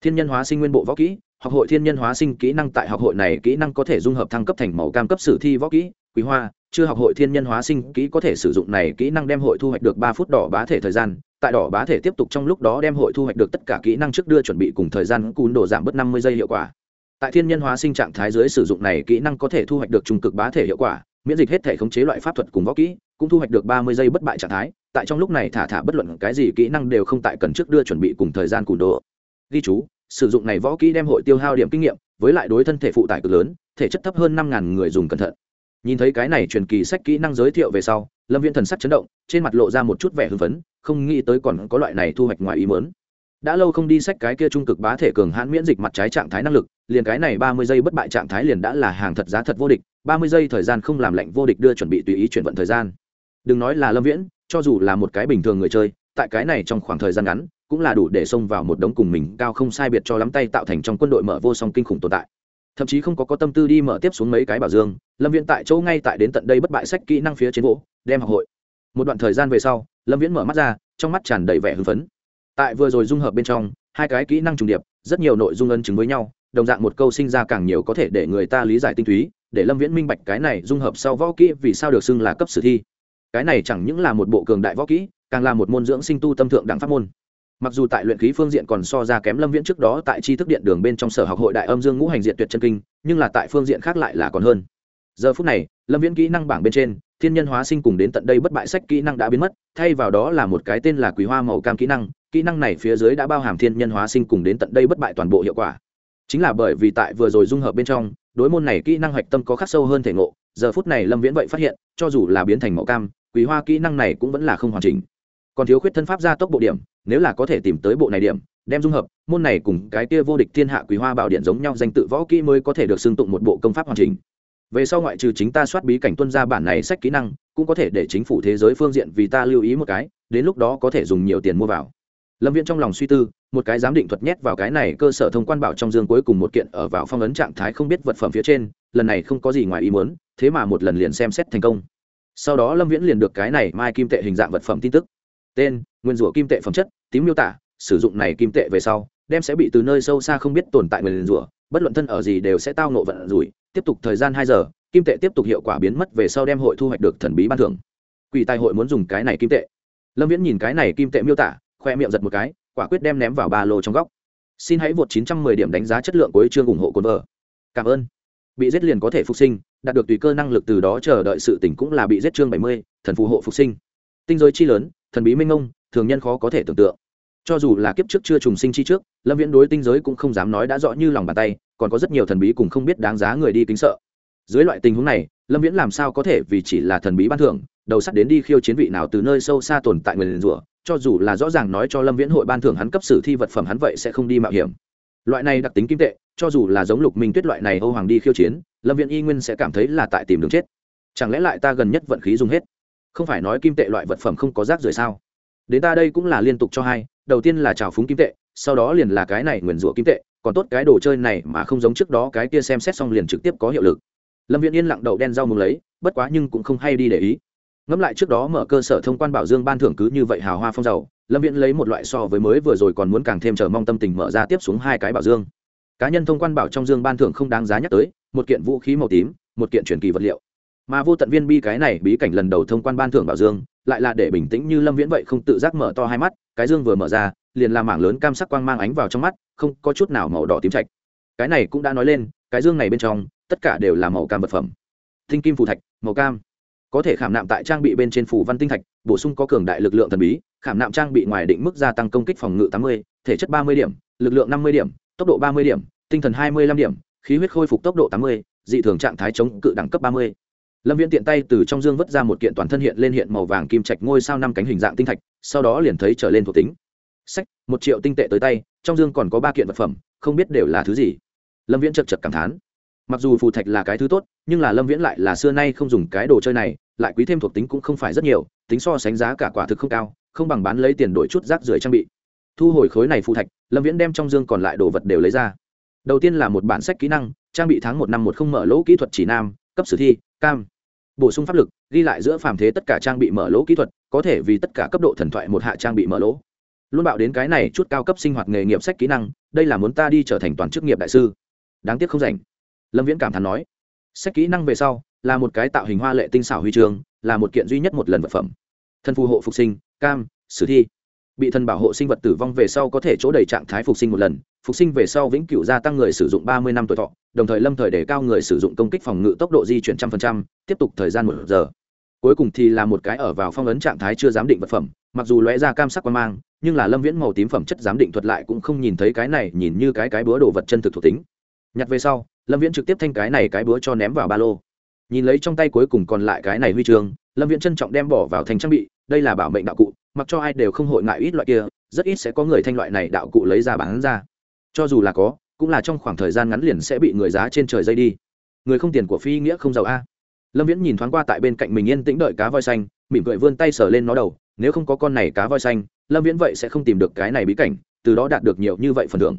A: Thiên nhân hóa sinh nguyên bộ võ kỹ, học hội thiên nhân hóa sinh kỹ năng tại học hội này kỹ năng có thể dung hợp thăng cấp thành màu cam cấp sử thi võ kỹ quý hoa, chưa học hội thiên nhân hóa sinh kỹ có thể sử dụng này kỹ năng đem hội thu hoạch được ba phút đỏ bá thể thời gian, tại đỏ bá thể tiếp tục trong lúc đó đem hội thu hoạch được tất cả kỹ năng trước đưa chuẩn bị cùng thời gian cún đồ giảm bớt năm mươi giây hiệu quả. Tại thiên nhân hóa sinh trạng thái dưới sử dụng này kỹ năng có thể thu hoạch được trung cực bá thể hiệu quả, miễn dịch hết thể khống chế loại pháp thuật cùng võ kỹ, cũng thu hoạch được ba mươi giây bất bại trạng thái tại trong lúc này thả thả bất luận cái gì kỹ năng đều không tại cần trước đưa chuẩn bị cùng thời gian cùn đồ. Ghi chú, sử dụng này võ kỹ đem hội tiêu hao điểm kinh nghiệm, với lại đối thân thể phụ tải cực lớn, thể chất thấp hơn năm ngàn người dùng cẩn thận. Nhìn thấy cái này truyền kỳ sách kỹ năng giới thiệu về sau, lâm viễn thần sắc chấn động, trên mặt lộ ra một chút vẻ hưng phấn, không nghĩ tới còn có loại này thu hoạch ngoài ý mớn đã lâu không đi sách cái kia trung cực bá thể cường hãn miễn dịch mặt trái trạng thái năng lực, liền cái này ba mươi giây bất bại trạng thái liền đã là hàng thật giá thật vô địch, ba mươi giây thời gian không làm lạnh vô địch đưa chuẩn bị tùy ý chuyển vận thời gian. Đừng nói là lâm viễn cho dù là một cái bình thường người chơi, tại cái này trong khoảng thời gian ngắn, cũng là đủ để xông vào một đống cùng mình cao không sai biệt cho lắm tay tạo thành trong quân đội mở vô song kinh khủng tồn tại. Thậm chí không có có tâm tư đi mở tiếp xuống mấy cái bảo dương, lâm viễn tại chỗ ngay tại đến tận đây bất bại sách kỹ năng phía trên gỗ, đem học hội. Một đoạn thời gian về sau, lâm viễn mở mắt ra, trong mắt tràn đầy vẻ hưng phấn. Tại vừa rồi dung hợp bên trong, hai cái kỹ năng trùng điệp, rất nhiều nội dung ân chứng với nhau, đồng dạng một câu sinh ra càng nhiều có thể để người ta lý giải tinh túy, để lâm viễn minh bạch cái này dung hợp sau võ kỹ vì sao được xưng là cấp sử thi cái này chẳng những là một bộ cường đại võ kỹ, càng là một môn dưỡng sinh tu tâm thượng đẳng pháp môn. Mặc dù tại luyện khí phương diện còn so ra kém lâm viễn trước đó tại tri thức điện đường bên trong sở học hội đại âm dương ngũ hành diện tuyệt chân kinh, nhưng là tại phương diện khác lại là còn hơn. Giờ phút này, lâm viễn kỹ năng bảng bên trên, thiên nhân hóa sinh cùng đến tận đây bất bại sách kỹ năng đã biến mất, thay vào đó là một cái tên là quý hoa màu cam kỹ năng kỹ năng này phía dưới đã bao hàm thiên nhân hóa sinh cùng đến tận đây bất bại toàn bộ hiệu quả. Chính là bởi vì tại vừa rồi dung hợp bên trong, đối môn này kỹ năng hạch tâm có khắc sâu hơn thể ngộ, giờ phút này lâm viễn vậy phát hiện, cho dù là biến thành màu cam quý hoa kỹ năng này cũng vẫn là không hoàn chỉnh. Còn thiếu khuyết thân pháp gia tốc bộ điểm, nếu là có thể tìm tới bộ này điểm, đem dung hợp, môn này cùng cái kia vô địch thiên hạ quý hoa bảo điện giống nhau danh tự võ kỹ mới có thể được xưng tụng một bộ công pháp hoàn chỉnh. Về sau ngoại trừ chính ta soát bí cảnh tuân ra bản này sách kỹ năng, cũng có thể để chính phủ thế giới phương diện vì ta lưu ý một cái, đến lúc đó có thể dùng nhiều tiền mua vào. Lâm viễn trong lòng suy tư, một cái giám định thuật nhét vào cái này cơ sở thông quan bảo trong dương cuối cùng một kiện ở vào phong ấn trạng thái không biết vật phẩm phía trên, lần này không có gì ngoài ý muốn, thế mà một lần liền xem xét thành công sau đó lâm viễn liền được cái này mai kim tệ hình dạng vật phẩm tin tức. Tên, nguyên rủa kim tệ phẩm chất, tím miêu tả, sử dụng này kim tệ về sau, đem sẽ bị từ nơi sâu xa không biết tồn tại nguyên rủa, bất luận thân ở gì đều sẽ tao nộ vận rủi. Tiếp tục thời gian hai giờ, kim tệ tiếp tục hiệu quả biến mất về sau đem hội thu hoạch được thần bí ban thưởng. Quỷ tài hội muốn dùng cái này kim tệ. Lâm viễn nhìn cái này kim tệ miêu tả, khoe miệng giật một cái, quả quyết đem ném vào ba lô trong góc. Xin hãy vượt 910 điểm đánh giá chất lượng của chương ủng hộ cồn vợ. Cảm ơn. Bị giết liền có thể phục sinh đạt được tùy cơ năng lực từ đó chờ đợi sự tỉnh cũng là bị giết chương 70, thần phù hộ phục sinh. Tinh giới chi lớn thần bí minh ngông thường nhân khó có thể tưởng tượng. Cho dù là kiếp trước chưa trùng sinh chi trước lâm viễn đối tinh giới cũng không dám nói đã rõ như lòng bàn tay còn có rất nhiều thần bí cùng không biết đáng giá người đi kính sợ. Dưới loại tình huống này lâm viễn làm sao có thể vì chỉ là thần bí ban thưởng đầu sắt đến đi khiêu chiến vị nào từ nơi sâu xa tồn tại người liền rủa cho dù là rõ ràng nói cho lâm viễn hội ban thưởng hắn cấp sử thi vật phẩm hắn vậy sẽ không đi mạo hiểm loại này đặc tính kim tệ, cho dù là giống lục minh tuyết loại này âu hoàng đi khiêu chiến, lâm viện y nguyên sẽ cảm thấy là tại tìm đường chết. Chẳng lẽ lại ta gần nhất vận khí dùng hết? Không phải nói kim tệ loại vật phẩm không có rác rưởi sao? Đến ta đây cũng là liên tục cho hai, đầu tiên là trào phúng kim tệ, sau đó liền là cái này nguyền rủa kim tệ, còn tốt cái đồ chơi này mà không giống trước đó cái kia xem xét xong liền trực tiếp có hiệu lực. Lâm viện yên lặng đậu đen rau mừng lấy, bất quá nhưng cũng không hay đi để ý. Ngẫm lại trước đó mở cơ sở thông quan bảo dương ban thưởng cứ như vậy hào hoa phong giàu lâm viễn lấy một loại so với mới vừa rồi còn muốn càng thêm chờ mong tâm tình mở ra tiếp xuống hai cái bảo dương. Cá nhân thông quan bảo trong dương ban thưởng không đáng giá nhắc tới, một kiện vũ khí màu tím, một kiện truyền kỳ vật liệu. Mà vô tận viên bi cái này bí cảnh lần đầu thông quan ban thưởng bảo dương, lại là để bình tĩnh như lâm viễn vậy không tự giác mở to hai mắt, cái dương vừa mở ra, liền làm mảng lớn cam sắc quang mang ánh vào trong mắt, không có chút nào màu đỏ tím chạch cái này cũng đã nói lên, cái dương này bên trong, tất cả đều là màu cam vật phẩm. Thinh kim phù thạch, màu cam. Có thể khảm nạm tại trang bị bên trên phủ văn tinh thạch, bổ sung có cường đại lực lượng thần bí khảm nạm trang bị ngoài định mức gia tăng công kích phòng ngự tám mươi, thể chất ba mươi điểm, lực lượng năm mươi điểm, tốc độ ba mươi điểm, tinh thần hai mươi lăm điểm, khí huyết khôi phục tốc độ tám mươi, dị thường trạng thái chống cự đẳng cấp ba mươi. Lâm viễn tiện tay từ trong dương vứt ra một kiện toàn thân hiện lên hiện màu vàng kim trạch ngôi sao năm cánh hình dạng tinh thạch, sau đó liền thấy trở lên thuộc tính. Sách, một triệu tinh tệ tới tay, trong dương còn có ba kiện vật phẩm, không biết đều là thứ gì. Lâm viễn chợt chợt cảm thán. Mặc dù phù thạch là cái thứ tốt, nhưng là lâm viễn lại là xưa nay không dùng cái đồ chơi này, lại quý thêm thuộc tính cũng không phải rất nhiều, tính so sánh giá cả quả thực không cao không bằng bán lấy tiền đổi chút rác rưởi trang bị. Thu hồi khối này phù thạch, lâm viễn đem trong dương còn lại đồ vật đều lấy ra. Đầu tiên là một bản sách kỹ năng, trang bị tháng một năm một không mở lỗ kỹ thuật chỉ nam, cấp sử thi, cam. Bổ sung pháp lực, ghi lại giữa phàm thế tất cả trang bị mở lỗ kỹ thuật, có thể vì tất cả cấp độ thần thoại một hạ trang bị mở lỗ. Luôn bạo đến cái này chút cao cấp sinh hoạt nghề nghiệp sách kỹ năng, đây là muốn ta đi trở thành toàn chức nghiệp đại sư. Đáng tiếc không rảnh. Lâm viễn cảm thán nói. Sách kỹ năng về sau, là một cái tạo hình hoa lệ tinh xảo huy chương, là một kiện duy nhất một lần vật phẩm. Thân phù hộ phục sinh cam, sử thi. Bị thần bảo hộ sinh vật tử vong về sau có thể chỗ đầy trạng thái phục sinh một lần, phục sinh về sau vĩnh cửu gia tăng người sử dụng ba mươi năm tuổi thọ, đồng thời lâm thời để cao người sử dụng công kích phòng ngự tốc độ di chuyển trăm phần trăm, tiếp tục thời gian một giờ. Cuối cùng thì là một cái ở vào phong ấn trạng thái chưa giám định vật phẩm, mặc dù lóe ra cam sắc quan mang, nhưng là lâm viễn màu tím phẩm chất giám định thuật lại cũng không nhìn thấy cái này, nhìn như cái cái búa đồ vật chân thực thuộc tính. Nhặt về sau, lâm viễn trực tiếp thanh cái này cái búa cho ném vào ba lô. Nhìn lấy trong tay cuối cùng còn lại cái này huy chương, lâm viễn trân trọng đem bỏ vào thành trang bị đây là bảo mệnh đạo cụ, mặc cho ai đều không hội ngại ít loại kia, rất ít sẽ có người thanh loại này đạo cụ lấy ra bán ra. Cho dù là có, cũng là trong khoảng thời gian ngắn liền sẽ bị người giá trên trời dây đi. Người không tiền của phi nghĩa không giàu a. Lâm viễn nhìn thoáng qua tại bên cạnh mình yên tĩnh đợi cá voi xanh, mỉm cười vươn tay sờ lên nó đầu, nếu không có con này cá voi xanh, lâm viễn vậy sẽ không tìm được cái này bí cảnh, từ đó đạt được nhiều như vậy phần thưởng.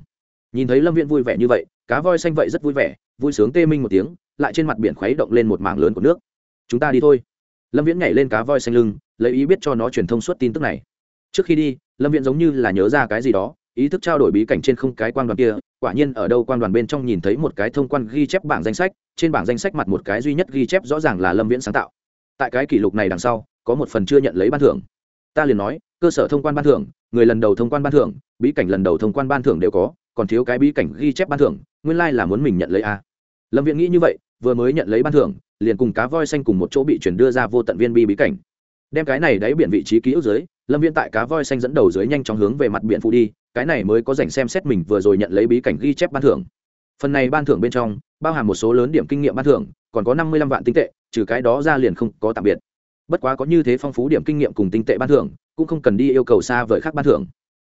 A: Nhìn thấy lâm viễn vui vẻ như vậy, cá voi xanh vậy rất vui vẻ, vui sướng tê minh một tiếng, lại trên mặt biển khuấy động lên một mảng lớn của nước. Chúng ta đi thôi. Lâm viễn nhảy lên cá voi xanh lưng lấy ý biết cho nó truyền thông suốt tin tức này. Trước khi đi, lâm viễn giống như là nhớ ra cái gì đó, ý thức trao đổi bí cảnh trên không cái quan đoàn kia, quả nhiên ở đâu quan đoàn bên trong nhìn thấy một cái thông quan ghi chép bảng danh sách, trên bảng danh sách mặt một cái duy nhất ghi chép rõ ràng là lâm viễn sáng tạo. Tại cái kỷ lục này đằng sau, có một phần chưa nhận lấy ban thưởng. Ta liền nói, cơ sở thông quan ban thưởng, người lần đầu thông quan ban thưởng, bí cảnh lần đầu thông quan ban thưởng đều có, còn thiếu cái bí cảnh ghi chép ban thưởng, nguyên lai là muốn mình nhận lấy a lâm viễn nghĩ như vậy, vừa mới nhận lấy ban thưởng, liền cùng cá voi xanh cùng một chỗ bị chuyển đưa ra vô tận viên bi bí cảnh đem cái này đáy biển vị trí ký ức dưới, lâm viên tại cá voi xanh dẫn đầu dưới nhanh chóng hướng về mặt biển phụ đi, cái này mới có dành xem xét mình vừa rồi nhận lấy bí cảnh ghi chép ban thưởng. Phần này ban thưởng bên trong, bao hàm một số lớn điểm kinh nghiệm ban thưởng, còn có năm mươi lăm vạn tinh tệ, trừ cái đó ra liền không có tạm biệt. Bất quá có như thế phong phú điểm kinh nghiệm cùng tinh tệ ban thưởng, cũng không cần đi yêu cầu xa vời khác ban thưởng.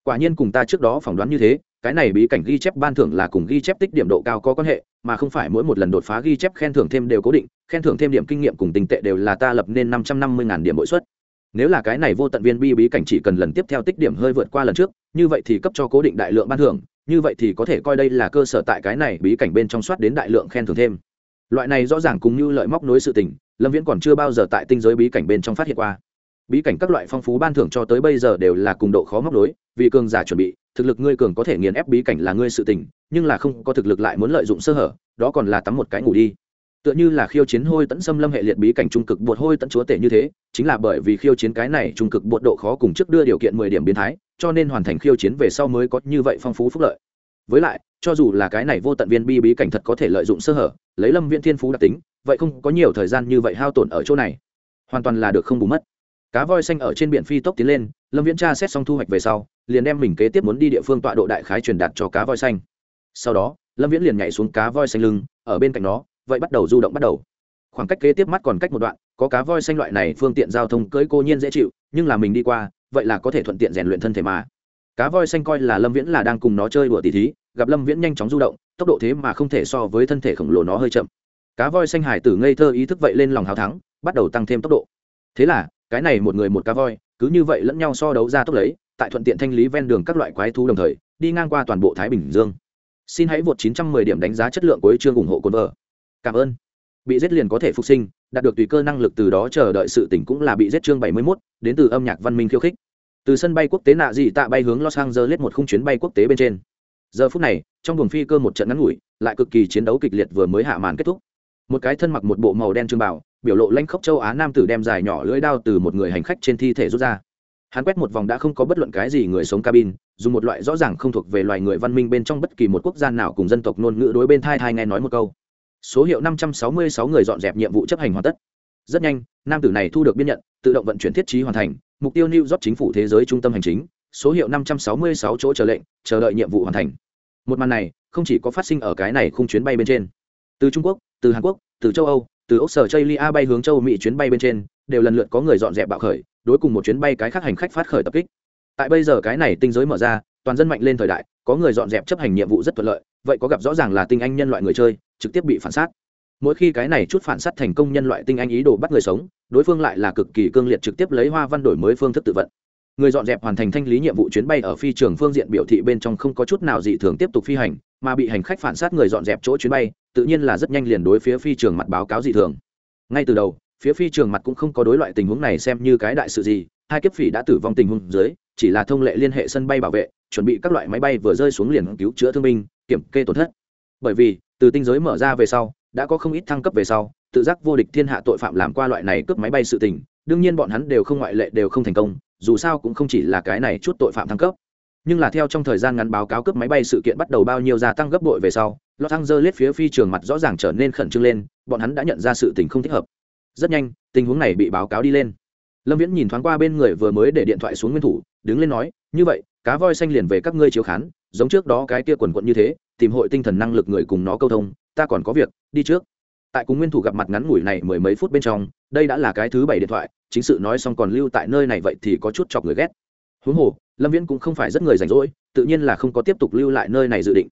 A: Quả nhiên cùng ta trước đó phỏng đoán như thế, cái này bí cảnh ghi chép ban thưởng là cùng ghi chép tích điểm độ cao có quan hệ, mà không phải mỗi một lần đột phá ghi chép khen thưởng thêm đều cố định khen thưởng thêm điểm kinh nghiệm cùng tinh tệ đều là ta lập nên năm trăm năm mươi điểm mỗi suất. Nếu là cái này vô tận viên bi bí cảnh chỉ cần lần tiếp theo tích điểm hơi vượt qua lần trước, như vậy thì cấp cho cố định đại lượng ban thưởng, như vậy thì có thể coi đây là cơ sở tại cái này bí cảnh bên trong soát đến đại lượng khen thưởng thêm. Loại này rõ ràng cùng như lợi móc nối sự tình, lâm viễn còn chưa bao giờ tại tinh giới bí cảnh bên trong phát hiện qua. Bí cảnh các loại phong phú ban thưởng cho tới bây giờ đều là cùng độ khó móc nối, vì cường giả chuẩn bị, thực lực ngươi cường có thể nghiền ép bí cảnh là ngươi sự tình, nhưng là không có thực lực lại muốn lợi dụng sơ hở, đó còn là tắm một cái ngủ đi tựa như là khiêu chiến hôi tẫn xâm lâm hệ liệt bí cảnh trung cực bột hôi tẫn chúa tể như thế, chính là bởi vì khiêu chiến cái này trung cực bột độ khó cùng trước đưa điều kiện mười điểm biến thái, cho nên hoàn thành khiêu chiến về sau mới có như vậy phong phú phúc lợi. Với lại, cho dù là cái này vô tận viên bi bí cảnh thật có thể lợi dụng sơ hở, lấy lâm viên thiên phú đặc tính, vậy không có nhiều thời gian như vậy hao tổn ở chỗ này. Hoàn toàn là được không bù mất. Cá voi xanh ở trên biển phi tốc tiến lên, lâm viễn tra xét xong thu hoạch về sau, liền đem mình kế tiếp muốn đi địa phương tọa độ đại khái truyền đạt cho cá voi xanh. Sau đó, lâm viễn liền nhảy xuống cá voi xanh lưng, ở bên cạnh nó vậy bắt đầu du động bắt đầu. Khoảng cách kế tiếp mắt còn cách một đoạn, có cá voi xanh loại này phương tiện giao thông cưỡi cô nhiên dễ chịu, nhưng là mình đi qua, vậy là có thể thuận tiện rèn luyện thân thể mà. Cá voi xanh coi là lâm viễn là đang cùng nó chơi đùa tỉ thí, gặp lâm viễn nhanh chóng du động, tốc độ thế mà không thể so với thân thể khổng lồ nó hơi chậm. Cá voi xanh hải tử ngây thơ ý thức vậy lên lòng hào thắng, bắt đầu tăng thêm tốc độ. Thế là, cái này một người một cá voi, cứ như vậy lẫn nhau so đấu ra tốc lấy, tại thuận tiện thanh lý ven đường các loại quái thú đồng thời, đi ngang qua toàn bộ thái bình dương. Xin hãy vượt 910 điểm đánh giá chất lượng của chương ủng hộ cồn vợ cảm ơn. Bị giết liền có thể phục sinh đạt được tùy cơ năng lực từ đó chờ đợi sự tỉnh cũng là bị giết chương 71, đến từ âm nhạc văn minh khiêu khích. Từ sân bay quốc tế nạ dị tạ bay hướng los angeles một khung chuyến bay quốc tế bên trên. Giờ phút này trong buồng phi cơ một trận ngắn ngủi lại cực kỳ chiến đấu kịch liệt vừa mới hạ màn kết thúc. Một cái thân mặc một bộ màu đen trương bảo biểu lộ lanh khốc châu á nam tử đem dài nhỏ lưỡi đao từ một người hành khách trên thi thể rút ra. Hắn quét một vòng đã không có bất luận cái gì người sống cabin dùng một loại rõ ràng không thuộc về loài người văn minh bên trong bất kỳ một quốc gia nào cùng dân tộc ngôn ngữ đối bên thai thai nghe nói một câu số hiệu năm trăm sáu mươi sáu người dọn dẹp nhiệm vụ chấp hành hoàn tất. Rất nhanh, nam tử này thu được biên nhận, tự động vận chuyển thiết trí hoàn thành, mục tiêu new york chính phủ thế giới trung tâm hành chính, số hiệu năm trăm sáu mươi sáu chỗ chờ lệnh, chờ đợi nhiệm vụ hoàn thành. Một màn này, không chỉ có phát sinh ở cái này khung chuyến bay bên trên. Từ trung quốc, từ hàn quốc, từ châu âu, từ ốc sở chây lia bay hướng châu mỹ chuyến bay bên trên, đều lần lượt có người dọn dẹp bạo khởi, đối cùng một chuyến bay cái khác hành khách phát khởi tập kích. Tại bây giờ cái này tinh giới mở ra, toàn dân mạnh lên thời đại, có người dọn dẹp chấp hành nhiệm vụ rất thuận lợi, vậy có gặp rõ ràng là tinh anh nhân loại người chơi trực tiếp bị phản sát. Mỗi khi cái này chút phản sát thành công nhân loại tinh anh ý đồ bắt người sống, đối phương lại là cực kỳ cương liệt trực tiếp lấy hoa văn đổi mới phương thức tự vận. Người dọn dẹp hoàn thành thanh lý nhiệm vụ chuyến bay ở phi trường phương diện biểu thị bên trong không có chút nào dị thường tiếp tục phi hành, mà bị hành khách phản sát người dọn dẹp chỗ chuyến bay, tự nhiên là rất nhanh liền đối phía phi trường mặt báo cáo dị thường. Ngay từ đầu, phía phi trường mặt cũng không có đối loại tình huống này xem như cái đại sự gì, hai kiếp phỉ đã tử vong tình huống dưới, chỉ là thông lệ liên hệ sân bay bảo vệ, chuẩn bị các loại máy bay vừa rơi xuống liền cứu chữa thương binh, kiểm kê tổn thất bởi vì, từ tinh giới mở ra về sau, đã có không ít thăng cấp về sau, tự giác vô địch thiên hạ tội phạm làm qua loại này cướp máy bay sự tình, đương nhiên bọn hắn đều không ngoại lệ đều không thành công, dù sao cũng không chỉ là cái này chút tội phạm thăng cấp. Nhưng là theo trong thời gian ngắn báo cáo cướp máy bay sự kiện bắt đầu bao nhiêu gia tăng gấp bội về sau, los angeles phía phi trường mặt rõ ràng trở nên khẩn trương lên, bọn hắn đã nhận ra sự tình không thích hợp. Rất nhanh, tình huống này bị báo cáo đi lên. Lâm viễn nhìn thoáng qua bên người vừa mới để điện thoại xuống nguyên thủ, đứng lên nói, như vậy, cá voi xanh liền về các ngươi chiếu khán giống trước đó cái kia quần quận như thế, tìm hội tinh thần năng lực người cùng nó câu thông, ta còn có việc, đi trước. Tại cùng nguyên thủ gặp mặt ngắn ngủi này mười mấy phút bên trong, đây đã là cái thứ bảy điện thoại, chính sự nói xong còn lưu tại nơi này vậy thì có chút chọc người ghét. Huống hồ, lâm viễn cũng không phải rất người rảnh rỗi, tự nhiên là không có tiếp tục lưu lại nơi này dự định.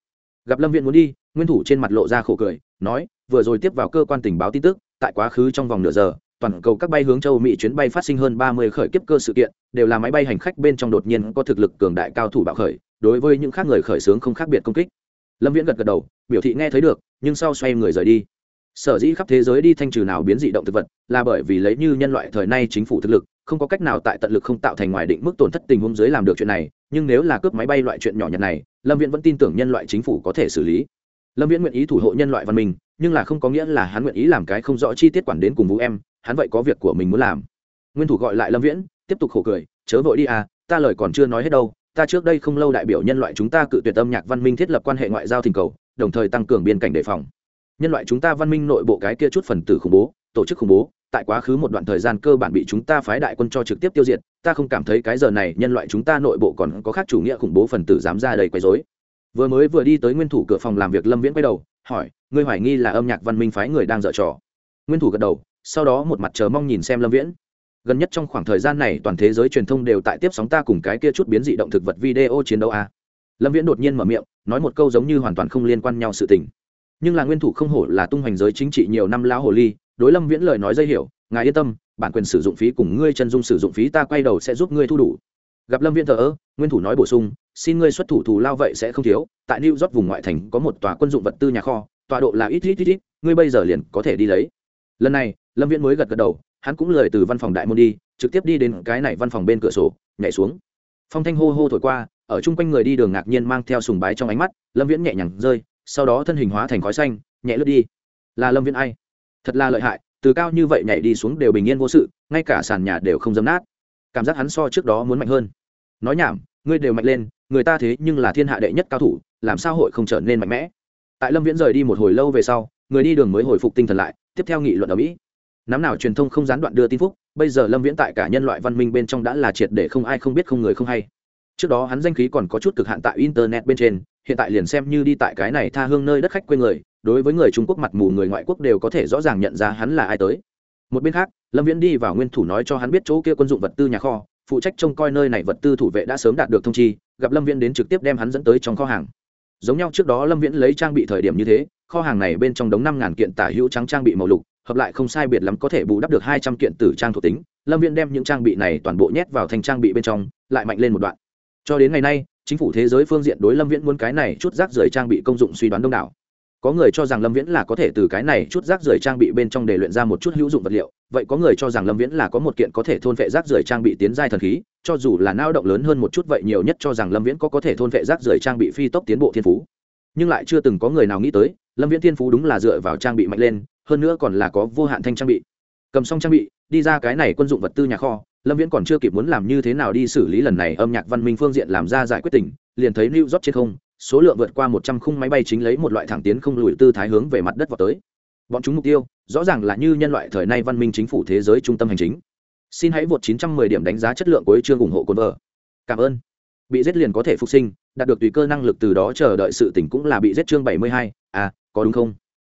A: Gặp lâm viễn muốn đi, nguyên thủ trên mặt lộ ra khổ cười, nói, vừa rồi tiếp vào cơ quan tình báo tin tức, tại quá khứ trong vòng nửa giờ toàn cầu các bay hướng châu mỹ chuyến bay phát sinh hơn ba mươi khởi kiếp cơ sự kiện, đều là máy bay hành khách bên trong đột nhiên có thực lực cường đại cao thủ bạo khởi, đối với những khác người khởi sướng không khác biệt công kích. Lâm viễn gật gật đầu, biểu thị nghe thấy được, nhưng sau xoay người rời đi. Sở dĩ khắp thế giới đi thanh trừ nào biến dị động thực vật, là bởi vì lấy như nhân loại thời nay chính phủ thực lực, không có cách nào tại tận lực không tạo thành ngoài định mức tổn thất tình huống dưới làm được chuyện này, nhưng nếu là cướp máy bay loại chuyện nhỏ nhặt này, lâm viễn vẫn tin tưởng nhân loại chính phủ có thể xử lý lâm viễn nguyện ý thủ hộ nhân loại văn minh, nhưng là không có nghĩa là hắn nguyện ý làm cái không rõ chi tiết quản đến cùng vũ em, hắn vậy có việc của mình muốn làm. Nguyên thủ gọi lại lâm viễn, tiếp tục khổ cười, chớ vội đi à ta lời còn chưa nói hết đâu, ta trước đây không lâu đại biểu nhân loại chúng ta cự tuyệt âm nhạc văn minh thiết lập quan hệ ngoại giao thỉnh cầu, đồng thời tăng cường biên cảnh đề phòng. Nhân loại chúng ta văn minh nội bộ cái kia chút phần tử khủng bố, tổ chức khủng bố, tại quá khứ một đoạn thời gian cơ bản bị chúng ta phái đại quân cho trực tiếp tiêu diệt, ta không cảm thấy cái giờ này nhân loại chúng ta nội bộ còn có khác chủ nghĩa khủng bố phần tử dám ra đầy quấy dối vừa mới vừa đi tới nguyên thủ cửa phòng làm việc lâm viễn quay đầu, hỏi, ngươi hoài nghi là âm nhạc văn minh phái người đang dở trò? Nguyên thủ gật đầu, sau đó một mặt chờ mong nhìn xem lâm viễn. Gần nhất trong khoảng thời gian này toàn thế giới truyền thông đều tại tiếp sóng ta cùng cái kia chút biến dị động thực vật video chiến đấu a. Lâm viễn đột nhiên mở miệng, nói một câu giống như hoàn toàn không liên quan nhau sự tình. Nhưng là nguyên thủ không hổ là tung hoành giới chính trị nhiều năm lão hồ ly, đối lâm viễn lời nói dây hiểu, ngài yên tâm, bản quyền sử dụng phí cùng ngươi chân dung sử dụng phí ta quay đầu sẽ giúp ngươi thu đủ. Gặp lâm viễn thờ ơ, nguyên thủ nói bổ sung xin ngươi xuất thủ thù lao vậy sẽ không thiếu, tại new york vùng ngoại thành có một tòa quân dụng vật tư nhà kho, tọa độ là ít ít ít ít, ngươi bây giờ liền có thể đi lấy. Lần này, lâm viễn mới gật gật đầu, hắn cũng lời từ văn phòng đại môn đi, trực tiếp đi đến cái này văn phòng bên cửa sổ, nhảy xuống. Phong thanh hô hô thổi qua, ở chung quanh người đi đường ngạc nhiên mang theo sùng bái trong ánh mắt, lâm viễn nhẹ nhàng rơi, sau đó thân hình hóa thành khói xanh, nhẹ lướt đi. Là lâm viễn ai? Thật là lợi hại, từ cao như vậy nhảy đi xuống đều bình yên vô sự, ngay cả sàn nhà đều không dấm nát. Cảm giác hắn so trước đó muốn mạnh hơn. Nói nhảm ngươi đều mạnh lên, người ta thế nhưng là thiên hạ đệ nhất cao thủ, làm sao hội không trở nên mạnh mẽ? Tại lâm viễn rời đi một hồi lâu về sau, người đi đường mới hồi phục tinh thần lại, tiếp theo nghị luận ở mỹ. Nắm nào truyền thông không gián đoạn đưa tin phúc, bây giờ lâm viễn tại cả nhân loại văn minh bên trong đã là triệt để không ai không biết không người không hay. Trước đó hắn danh khí còn có chút cực hạn tại internet bên trên, hiện tại liền xem như đi tại cái này tha hương nơi đất khách quê người, đối với người trung quốc mặt mù người ngoại quốc đều có thể rõ ràng nhận ra hắn là ai tới. Một bên khác, lâm viễn đi vào nguyên thủ nói cho hắn biết chỗ kia quân dụng vật tư nhà kho phụ trách trông coi nơi này vật tư thủ vệ đã sớm đạt được thông chi, gặp lâm viễn đến trực tiếp đem hắn dẫn tới trong kho hàng. Giống nhau trước đó lâm viễn lấy trang bị thời điểm như thế, kho hàng này bên trong đống năm ngàn kiện tả hữu trắng trang bị màu lục, hợp lại không sai biệt lắm có thể bù đắp được hai trăm kiện tử trang thuộc tính. Lâm viễn đem những trang bị này toàn bộ nhét vào thành trang bị bên trong, lại mạnh lên một đoạn. Cho đến ngày nay, chính phủ thế giới phương diện đối lâm viễn muốn cái này chút rác rưởi trang bị công dụng suy đoán đông đảo. Có người cho rằng lâm viễn là có thể từ cái này chút rác rưởi trang bị bên trong để luyện ra một chút hữu dụng vật liệu vậy có người cho rằng lâm viễn là có một kiện có thể thôn vệ rác rưởi trang bị tiến giai thần khí, cho dù là nao động lớn hơn một chút vậy nhiều nhất cho rằng lâm viễn có có thể thôn vệ rác rưởi trang bị phi tốc tiến bộ thiên phú. Nhưng lại chưa từng có người nào nghĩ tới, lâm viễn thiên phú đúng là dựa vào trang bị mạnh lên, hơn nữa còn là có vô hạn thanh trang bị. Cầm xong trang bị, đi ra cái này quân dụng vật tư nhà kho, lâm viễn còn chưa kịp muốn làm như thế nào đi xử lý lần này âm nhạc văn minh phương diện làm ra giải quyết tình, liền thấy new york trên không, số lượng vượt qua một trăm khung máy bay chính lấy một loại thẳng tiến không lùi tư thái hướng về mặt đất vào tới. Bọn chúng mục tiêu rõ ràng là như nhân loại thời nay văn minh chính phủ thế giới trung tâm hành chính. Xin hãy vượt 910 điểm đánh giá chất lượng của chương ủng hộ cồn vợ cảm ơn. Bị giết liền có thể phục sinh đạt được tùy cơ năng lực từ đó chờ đợi sự tỉnh cũng là bị giết chương 72, à có đúng không?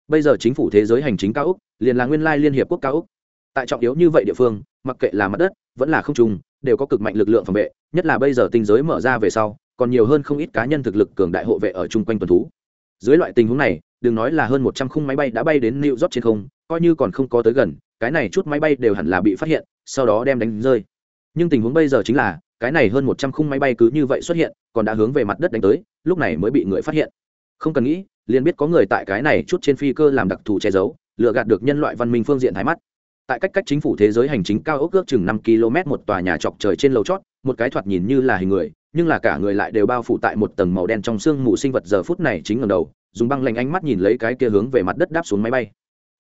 A: Bây giờ chính phủ thế giới hành chính cao úc liền là nguyên lai liên hiệp quốc cao úc. Tại trọng yếu như vậy địa phương mặc kệ là mặt đất vẫn là không trùng đều có cực mạnh lực lượng phòng vệ nhất là bây giờ tinh giới mở ra về sau còn nhiều hơn không ít cá nhân thực lực cường đại hộ vệ ở chung quanh tuần thú. Dưới loại tình huống này đừng nói là hơn một trăm khung máy bay đã bay đến New York trên không, coi như còn không có tới gần, cái này chút máy bay đều hẳn là bị phát hiện, sau đó đem đánh rơi. Nhưng tình huống bây giờ chính là, cái này hơn một trăm khung máy bay cứ như vậy xuất hiện, còn đã hướng về mặt đất đánh tới, lúc này mới bị người phát hiện. Không cần nghĩ, liền biết có người tại cái này chút trên phi cơ làm đặc thù che giấu, lừa gạt được nhân loại văn minh phương diện thái mắt. Tại cách cách chính phủ thế giới hành chính cao ốc ước chừng năm km một tòa nhà chọc trời trên lầu chót, một cái thoạt nhìn như là hình người, nhưng là cả người lại đều bao phủ tại một tầng màu đen trong xương mù sinh vật giờ phút này chính ngầm đầu, dùng băng lạnh ánh mắt nhìn lấy cái kia hướng về mặt đất đáp xuống máy bay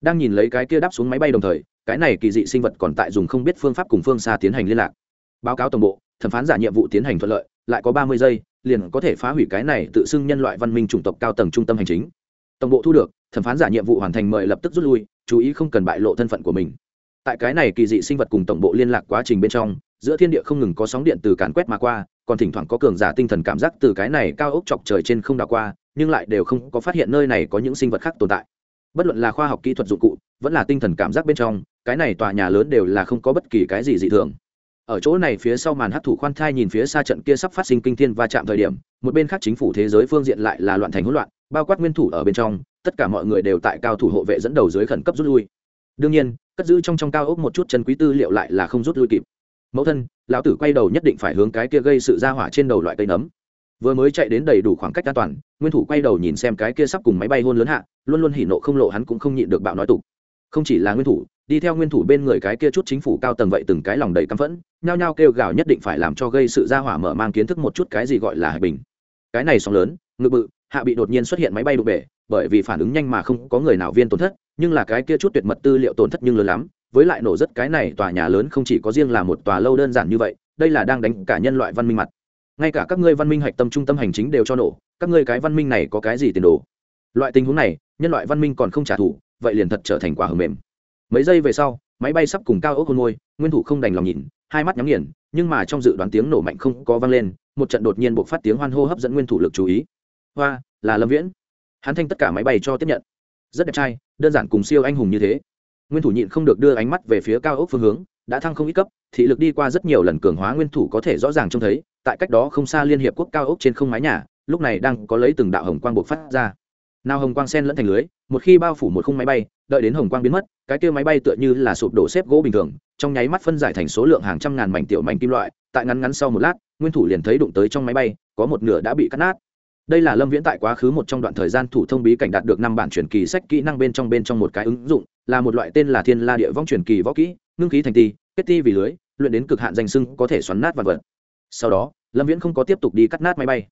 A: đang nhìn lấy cái kia đáp xuống máy bay đồng thời, cái này kỳ dị sinh vật còn tại dùng không biết phương pháp cùng phương xa tiến hành liên lạc. Báo cáo tổng bộ, thẩm phán giả nhiệm vụ tiến hành thuận lợi, lại có ba mươi giây, liền có thể phá hủy cái này tự xưng nhân loại văn minh chủng tộc cao tầng trung tâm hành chính. Tổng bộ thu được, thẩm phán giả nhiệm vụ hoàn thành mời lập tức rút lui, chú ý không cần bại lộ thân phận của mình. Tại cái này kỳ dị sinh vật cùng tổng bộ liên lạc quá trình bên trong, giữa thiên địa không ngừng có sóng điện từ càn quét mà qua, còn thỉnh thoảng có cường giả tinh thần cảm giác từ cái này cao ốc chọc trời trên không đảo qua, nhưng lại đều không có phát hiện nơi này có những sinh vật khác tồn tại bất luận là khoa học kỹ thuật dụng cụ, vẫn là tinh thần cảm giác bên trong, cái này tòa nhà lớn đều là không có bất kỳ cái gì dị thường. Ở chỗ này phía sau màn hấp thụ khoan thai nhìn phía xa trận kia sắp phát sinh kinh thiên va chạm thời điểm, một bên khác chính phủ thế giới phương diện lại là loạn thành hỗn loạn, bao quát nguyên thủ ở bên trong, tất cả mọi người đều tại cao thủ hộ vệ dẫn đầu dưới khẩn cấp rút lui. Đương nhiên, cất giữ trong trong cao ốc một chút chân quý tư liệu lại là không rút lui kịp. Mẫu thân, lão tử quay đầu nhất định phải hướng cái kia gây sự ra hỏa trên đầu loại cây nấm vừa mới chạy đến đầy đủ khoảng cách an toàn, nguyên thủ quay đầu nhìn xem cái kia sắp cùng máy bay hôn lớn hạ, luôn luôn hỉ nộ không lộ hắn cũng không nhịn được bạo nói tục. Không chỉ là nguyên thủ, đi theo nguyên thủ bên người cái kia chút chính phủ cao tầng vậy từng cái lòng đầy căm phẫn, nhao nhao kêu gào nhất định phải làm cho gây sự ra hỏa mở mang kiến thức một chút cái gì gọi là hạ bình. Cái này sóng lớn, ngự bự, hạ bị đột nhiên xuất hiện máy bay đụng bể, bởi vì phản ứng nhanh mà không có người nào viên tổn thất, nhưng là cái kia chút tuyệt mật tư liệu tổn thất nhưng lớn lắm, với lại nổ rất cái này tòa nhà lớn không chỉ có riêng là một tòa lâu đơn giản như vậy, đây là đang đánh cả nhân loại văn minh mặt ngay cả các ngươi văn minh hạch tâm trung tâm hành chính đều cho nổ, các ngươi cái văn minh này có cái gì tiền đồ? Loại tình huống này, nhân loại văn minh còn không trả thù, vậy liền thật trở thành quả hầm mềm. Mấy giây về sau, máy bay sắp cùng cao ốc hôn môi, nguyên thủ không đành lòng nhìn, hai mắt nhắm nghiền, nhưng mà trong dự đoán tiếng nổ mạnh không có vang lên, một trận đột nhiên buộc phát tiếng hoan hô hấp dẫn nguyên thủ lực chú ý. Hoa, là lâm viễn. Hắn thanh tất cả máy bay cho tiếp nhận. Rất đẹp trai, đơn giản cùng siêu anh hùng như thế. Nguyên thủ nhịn không được đưa ánh mắt về phía cao ốc phương hướng đã thăng không ít cấp, thị lực đi qua rất nhiều lần cường hóa nguyên thủ có thể rõ ràng trông thấy, tại cách đó không xa liên hiệp quốc cao ốc trên không mái nhà, lúc này đang có lấy từng đạo hồng quang buộc phát ra. Nào hồng quang sen lẫn thành lưới, một khi bao phủ một khung máy bay, đợi đến hồng quang biến mất, cái kia máy bay tựa như là sụp đổ xếp gỗ bình thường, trong nháy mắt phân giải thành số lượng hàng trăm ngàn mảnh tiểu mảnh kim loại, tại ngắn ngắn sau một lát, nguyên thủ liền thấy đụng tới trong máy bay, có một nửa đã bị cắt nát. Đây là lâm viễn tại quá khứ một trong đoạn thời gian thủ thông bí cảnh đạt được năm bản truyền kỳ sách kỹ năng bên trong bên trong một cái ứng dụng, là một loại tên là thiên la địa vong truyền kỳ võ kỹ ngưng khí thành ti, kết ti vì lưới, luyện đến cực hạn danh sưng có thể xoắn nát vật vật. Sau đó, lâm viễn không có tiếp tục đi cắt nát máy bay.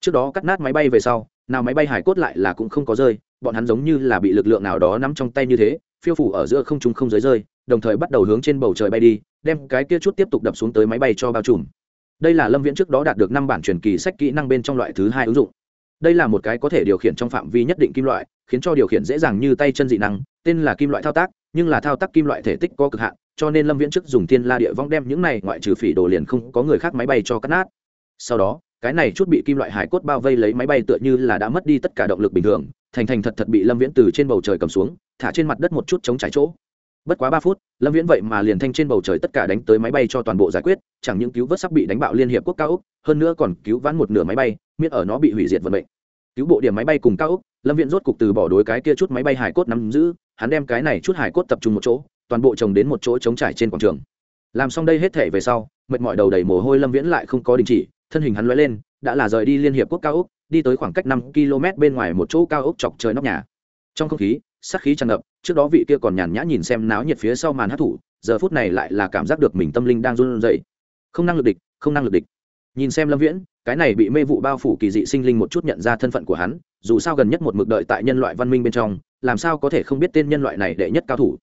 A: Trước đó cắt nát máy bay về sau, nào máy bay hải cốt lại là cũng không có rơi, bọn hắn giống như là bị lực lượng nào đó nắm trong tay như thế, phiêu phủ ở giữa không trung không giới rơi, đồng thời bắt đầu hướng trên bầu trời bay đi, đem cái kia chút tiếp tục đập xuống tới máy bay cho bao trùm. Đây là lâm viễn trước đó đạt được năm bản truyền kỳ sách kỹ năng bên trong loại thứ hai ứng dụng. Đây là một cái có thể điều khiển trong phạm vi nhất định kim loại, khiến cho điều khiển dễ dàng như tay chân dị năng, tên là kim loại thao tác nhưng là thao tác kim loại thể tích có cực hạn, cho nên lâm viễn chức dùng thiên la địa vong đem những này ngoại trừ phỉ đồ liền không có người khác máy bay cho cắt nát. Sau đó, cái này chút bị kim loại hải cốt bao vây lấy máy bay tựa như là đã mất đi tất cả động lực bình thường, thành thành thật thật bị lâm viễn từ trên bầu trời cầm xuống, thả trên mặt đất một chút chống trải chỗ. Bất quá ba phút, lâm viễn vậy mà liền thanh trên bầu trời tất cả đánh tới máy bay cho toàn bộ giải quyết, chẳng những cứu vớt sắp bị đánh bạo liên hiệp quốc cao úc hơn nữa còn cứu vãn một nửa máy bay, miễn ở nó bị hủy diệt vận mệnh. Cứu bộ điểm máy bay cùng cao úc lâm viễn rốt cục từ bỏ đối cái kia chút máy bay hải cốt nắm giữ hắn đem cái này chút hải cốt tập trung một chỗ, toàn bộ trồng đến một chỗ trống trải trên quảng trường. Làm xong đây hết thể về sau, mệt mỏi đầu đầy mồ hôi lâm viễn lại không có đình chỉ, thân hình hắn lóe lên, đã là rời đi liên hiệp quốc cao úc đi tới khoảng cách năm km bên ngoài một chỗ cao úc chọc trời nóc nhà. Trong không khí, sát khí tràn ngập, trước đó vị kia còn nhàn nhã nhìn xem náo nhiệt phía sau màn hát thủ, giờ phút này lại là cảm giác được mình tâm linh đang run rẩy. Không năng lực địch, không năng lực địch. Nhìn xem lâm viễn, cái này bị mê vụ bao phủ kỳ dị sinh linh một chút nhận ra thân phận của hắn dù sao gần nhất một mực đợi tại nhân loại văn minh bên trong, làm sao có thể không biết tên nhân loại này đệ nhất cao thủ.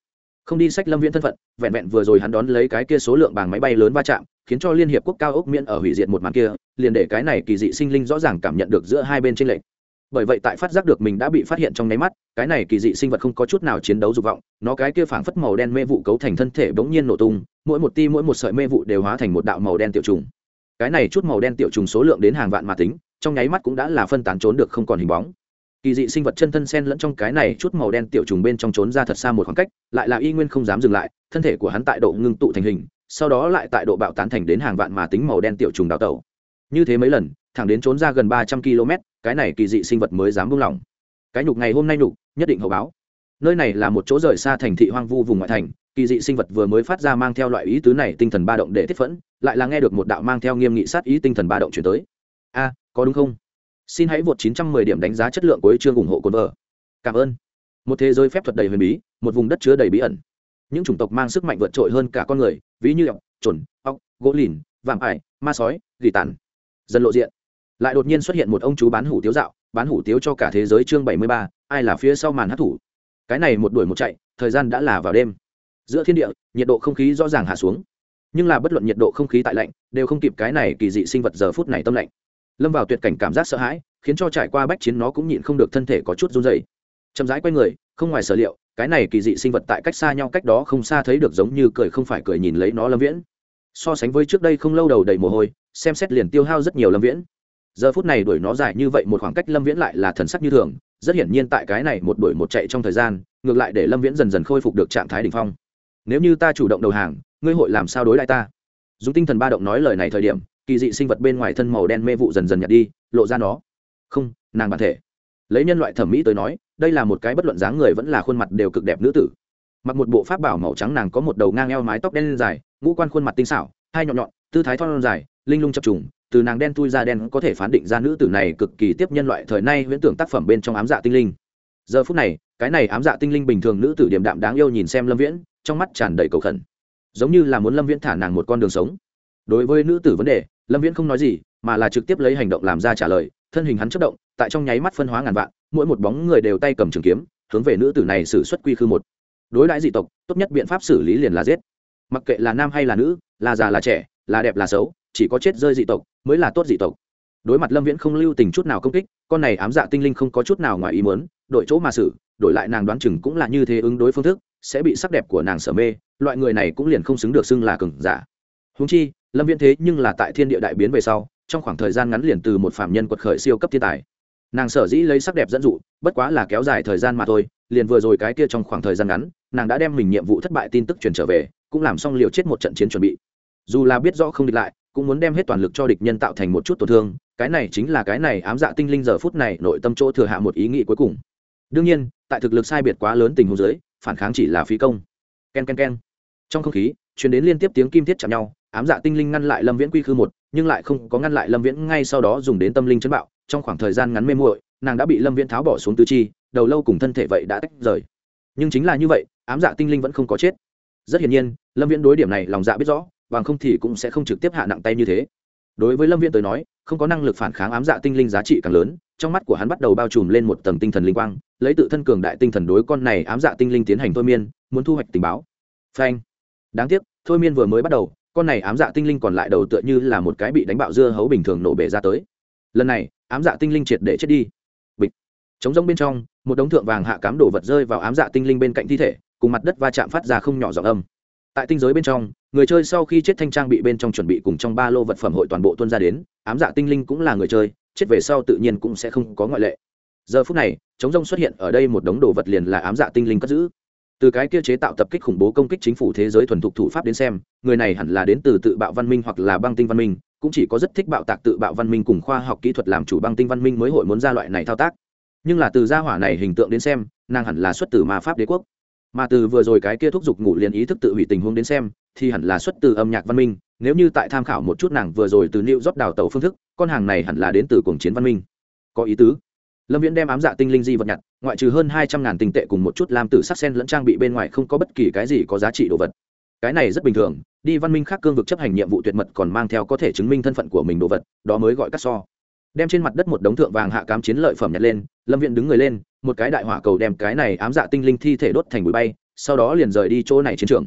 A: Không đi sách lâm viễn thân phận, vẹn vẹn vừa rồi hắn đón lấy cái kia số lượng bằng máy bay lớn va chạm, khiến cho liên hiệp quốc cao ốc miễn ở hủy diệt một màn kia, liền để cái này kỳ dị sinh linh rõ ràng cảm nhận được giữa hai bên trên lệnh bởi vậy tại phát giác được mình đã bị phát hiện trong nháy mắt, cái này kỳ dị sinh vật không có chút nào chiến đấu dục vọng, nó cái kia phảng phất màu đen mê vụ cấu thành thân thể bỗng nhiên nổ tung, mỗi một ti mỗi một sợi mê vụ đều hóa thành một đạo màu đen tiểu trùng. Cái này chút màu đen tiểu trùng số lượng đến hàng vạn mà tính trong nháy mắt cũng đã là phân tán trốn được không còn hình bóng. Kỳ dị sinh vật chân thân sen lẫn trong cái này chút màu đen tiểu trùng bên trong trốn ra thật xa một khoảng cách, lại là y nguyên không dám dừng lại, thân thể của hắn tại độ ngưng tụ thành hình, sau đó lại tại độ bạo tán thành đến hàng vạn mà tính màu đen tiểu trùng đào tẩu. Như thế mấy lần, thẳng đến trốn ra gần ba trăm km cái này kỳ dị sinh vật mới dám buông lỏng. Cái nhục ngày hôm nay nhục, nhất định hậu báo. Nơi này là một chỗ rời xa thành thị hoang vu vùng ngoại thành, kỳ dị sinh vật vừa mới phát ra mang theo loại ý tứ này tinh thần ba động để thiết phẫn, lại là nghe được một đạo mang theo nghiêm nghị sát ý tinh thần ba động chuyển tới. A có đúng không? Xin hãy vượt 910 điểm đánh giá chất lượng của chương ủng hộ cồn vợ cảm ơn. Một thế giới phép thuật đầy huyền bí một vùng đất chứa đầy bí ẩn. Những chủng tộc mang sức mạnh vượt trội hơn cả con người ví như ọc chuẩn ọc gỗ lìn vạm ải ma sói gỉ tàn. Dần lộ diện. Lại đột nhiên xuất hiện một ông chú bán hủ tiếu dạo bán hủ tiếu cho cả thế giới chương 73, ai là phía sau màn hát thủ? Cái này một đuổi một chạy thời gian đã là vào đêm. Giữa thiên địa nhiệt độ không khí rõ ràng hạ xuống. Nhưng là bất luận nhiệt độ không khí tại lạnh đều không kịp cái này kỳ dị sinh vật giờ phút này tâm lạnh lâm vào tuyệt cảnh cảm giác sợ hãi, khiến cho trải qua bách chiến nó cũng nhịn không được thân thể có chút run dày chậm rãi quay người, không ngoài sở liệu, cái này kỳ dị sinh vật tại cách xa nhau cách đó không xa thấy được giống như cười không phải cười nhìn lấy nó lâm viễn. So sánh với trước đây không lâu đầu đầy mồ hôi, xem xét liền tiêu hao rất nhiều lâm viễn. Giờ phút này đuổi nó dài như vậy một khoảng cách lâm viễn lại là thần sắc như thường, rất hiển nhiên tại cái này một đuổi một chạy trong thời gian, ngược lại để lâm viễn dần dần khôi phục được trạng thái đ ỉ n h phong. Nếu như ta chủ động đầu hàng, ngươi hội làm sao đối lại ta? Dùng tinh thần ba động nói lời này thời điểm kỳ dị sinh vật bên ngoài thân màu đen mê vụ dần dần nhạt đi, lộ ra nó. Không, nàng bản thể. Lấy nhân loại thẩm mỹ tới nói, đây là một cái bất luận dáng người vẫn là khuôn mặt đều cực đẹp nữ tử. Mặc một bộ pháp bảo màu trắng nàng có một đầu ngang eo mái tóc đen dài, ngũ quan khuôn mặt tinh xảo, hai nhọn nhọn, tư thái thon dài, linh lung chập trùng, từ nàng đen tui ra đen có thể phán định ra nữ tử này cực kỳ tiếp nhân loại thời nay huyễn tưởng tác phẩm bên trong ám dạ tinh linh. Giờ phút này, cái này ám dạ tinh linh bình thường nữ tử điềm đạm đáng yêu nhìn xem lâm viễn, trong mắt tràn đầy cầu khẩn. Giống như là muốn lâm viễn thả nàng một con đường sống đối với nữ tử vấn đề, lâm viễn không nói gì, mà là trực tiếp lấy hành động làm ra trả lời, thân hình hắn chất động, tại trong nháy mắt phân hóa ngàn vạn, mỗi một bóng người đều tay cầm trường kiếm, hướng về nữ tử này xử xuất quy khư một. Đối đãi dị tộc, tốt nhất biện pháp xử lý liền là giết. Mặc kệ là nam hay là nữ, là già là trẻ, là đẹp là xấu, chỉ có chết rơi dị tộc mới là tốt dị tộc. Đối mặt lâm viễn không lưu tình chút nào công kích, con này ám dạ tinh linh không có chút nào ngoài ý muốn, đổi chỗ mà xử, đổi lại nàng đoán chừng cũng là như thế ứng đối phương thức, sẽ bị sắc đẹp của nàng sở mê, loại người này cũng liền không xứng được xưng là cừng giả. Húng chi lâm viễn thế nhưng là tại thiên địa đại biến về sau, trong khoảng thời gian ngắn liền từ một phạm nhân quật khởi siêu cấp thiên tài. Nàng sở dĩ lấy sắc đẹp dẫn dụ, bất quá là kéo dài thời gian mà thôi, liền vừa rồi cái kia trong khoảng thời gian ngắn, nàng đã đem mình nhiệm vụ thất bại tin tức truyền trở về, cũng làm xong liều chết một trận chiến chuẩn bị. Dù là biết rõ không địch lại, cũng muốn đem hết toàn lực cho địch nhân tạo thành một chút tổn thương, cái này chính là cái này ám dạ tinh linh giờ phút này nội tâm chỗ thừa hạ một ý nghĩ cuối cùng. Đương nhiên, tại thực lực sai biệt quá lớn tình huống dưới, phản kháng chỉ là phí công. K e n k e n k e n trong không khí chuyển đến liên tiếp tiếng kim thiết chạm nhau ám dạ tinh linh ngăn lại lâm viễn quy khư một, nhưng lại không có ngăn lại lâm viễn ngay sau đó dùng đến tâm linh chấn bạo. Trong khoảng thời gian ngắn mê muội, nàng đã bị lâm viễn tháo bỏ xuống tứ chi, đầu lâu cùng thân thể vậy đã tách rời. Nhưng chính là như vậy, ám dạ tinh linh vẫn không có chết. Rất hiển nhiên, lâm viễn đối điểm này lòng dạ biết rõ, bằng không thì cũng sẽ không trực tiếp hạ nặng tay như thế. Đối với lâm viễn tới nói, không có năng lực phản kháng ám dạ tinh linh giá trị càng lớn, trong mắt của hắn bắt đầu bao trùm lên một tầng tinh thần linh quang, lấy tự thân cường đại tinh thần đối con này ám dạ tinh linh tiến hành thôi miên, muốn thu hoạch tình báo. Phanh. Đáng tiếc, thôi miên vừa mới bắt đầu con này ám dạ tinh linh còn lại đầu tựa như là một cái bị đánh bạo dưa hấu bình thường nổ bể ra tới. Lần này, ám dạ tinh linh triệt để chết đi. Bịch. Chống rông bên trong, một đống thượng vàng hạ cám đổ vật rơi vào ám dạ tinh linh bên cạnh thi thể, cùng mặt đất va chạm phát ra không nhỏ giọng âm. Tại tinh giới bên trong, người chơi sau khi chết thanh trang bị bên trong chuẩn bị cùng trong ba lô vật phẩm hội toàn bộ tuân ra đến, ám dạ tinh linh cũng là người chơi, chết về sau tự nhiên cũng sẽ không có ngoại lệ. Giờ phút này chống rông xuất hiện ở đây một đống đồ vật liền là ám dạ tinh linh cất giữ từ cái kia chế tạo tập kích khủng bố công kích chính phủ thế giới thuần thục thủ pháp đến xem, người này hẳn là đến từ tự bạo văn minh hoặc là băng tinh văn minh, cũng chỉ có rất thích bạo tạc tự bạo văn minh cùng khoa học kỹ thuật làm chủ băng tinh văn minh mới hội muốn ra loại này thao tác. Nhưng là từ gia hỏa này hình tượng đến xem, nàng hẳn là xuất từ ma pháp đế quốc. Mà từ vừa rồi cái kia thúc giục ngủ liền ý thức tự hủy tình huống đến xem, thì hẳn là xuất từ âm nhạc văn minh, nếu như tại tham khảo một chút nàng vừa rồi từ new rót đào tàu phương thức, con hàng này hẳn là đến từ cuồng chiến văn minh. Có ý tứ lâm viễn đem ám dạ tinh linh di vật nhặt, ngoại trừ hơn hai trăm ngàn tinh tệ cùng một chút lam tử sắc sen lẫn trang bị bên ngoài không có bất kỳ cái gì có giá trị đồ vật. Cái này rất bình thường, đi văn minh khác cương vực chấp hành nhiệm vụ tuyệt mật còn mang theo có thể chứng minh thân phận của mình đồ vật, đó mới gọi cắt so. Đem trên mặt đất một đống thượng vàng hạ cám chiến lợi phẩm nhặt lên, lâm viễn đứng người lên, một cái đại hỏa cầu đem cái này ám dạ tinh linh thi thể đốt thành bụi bay, sau đó liền rời đi chỗ này chiến trường.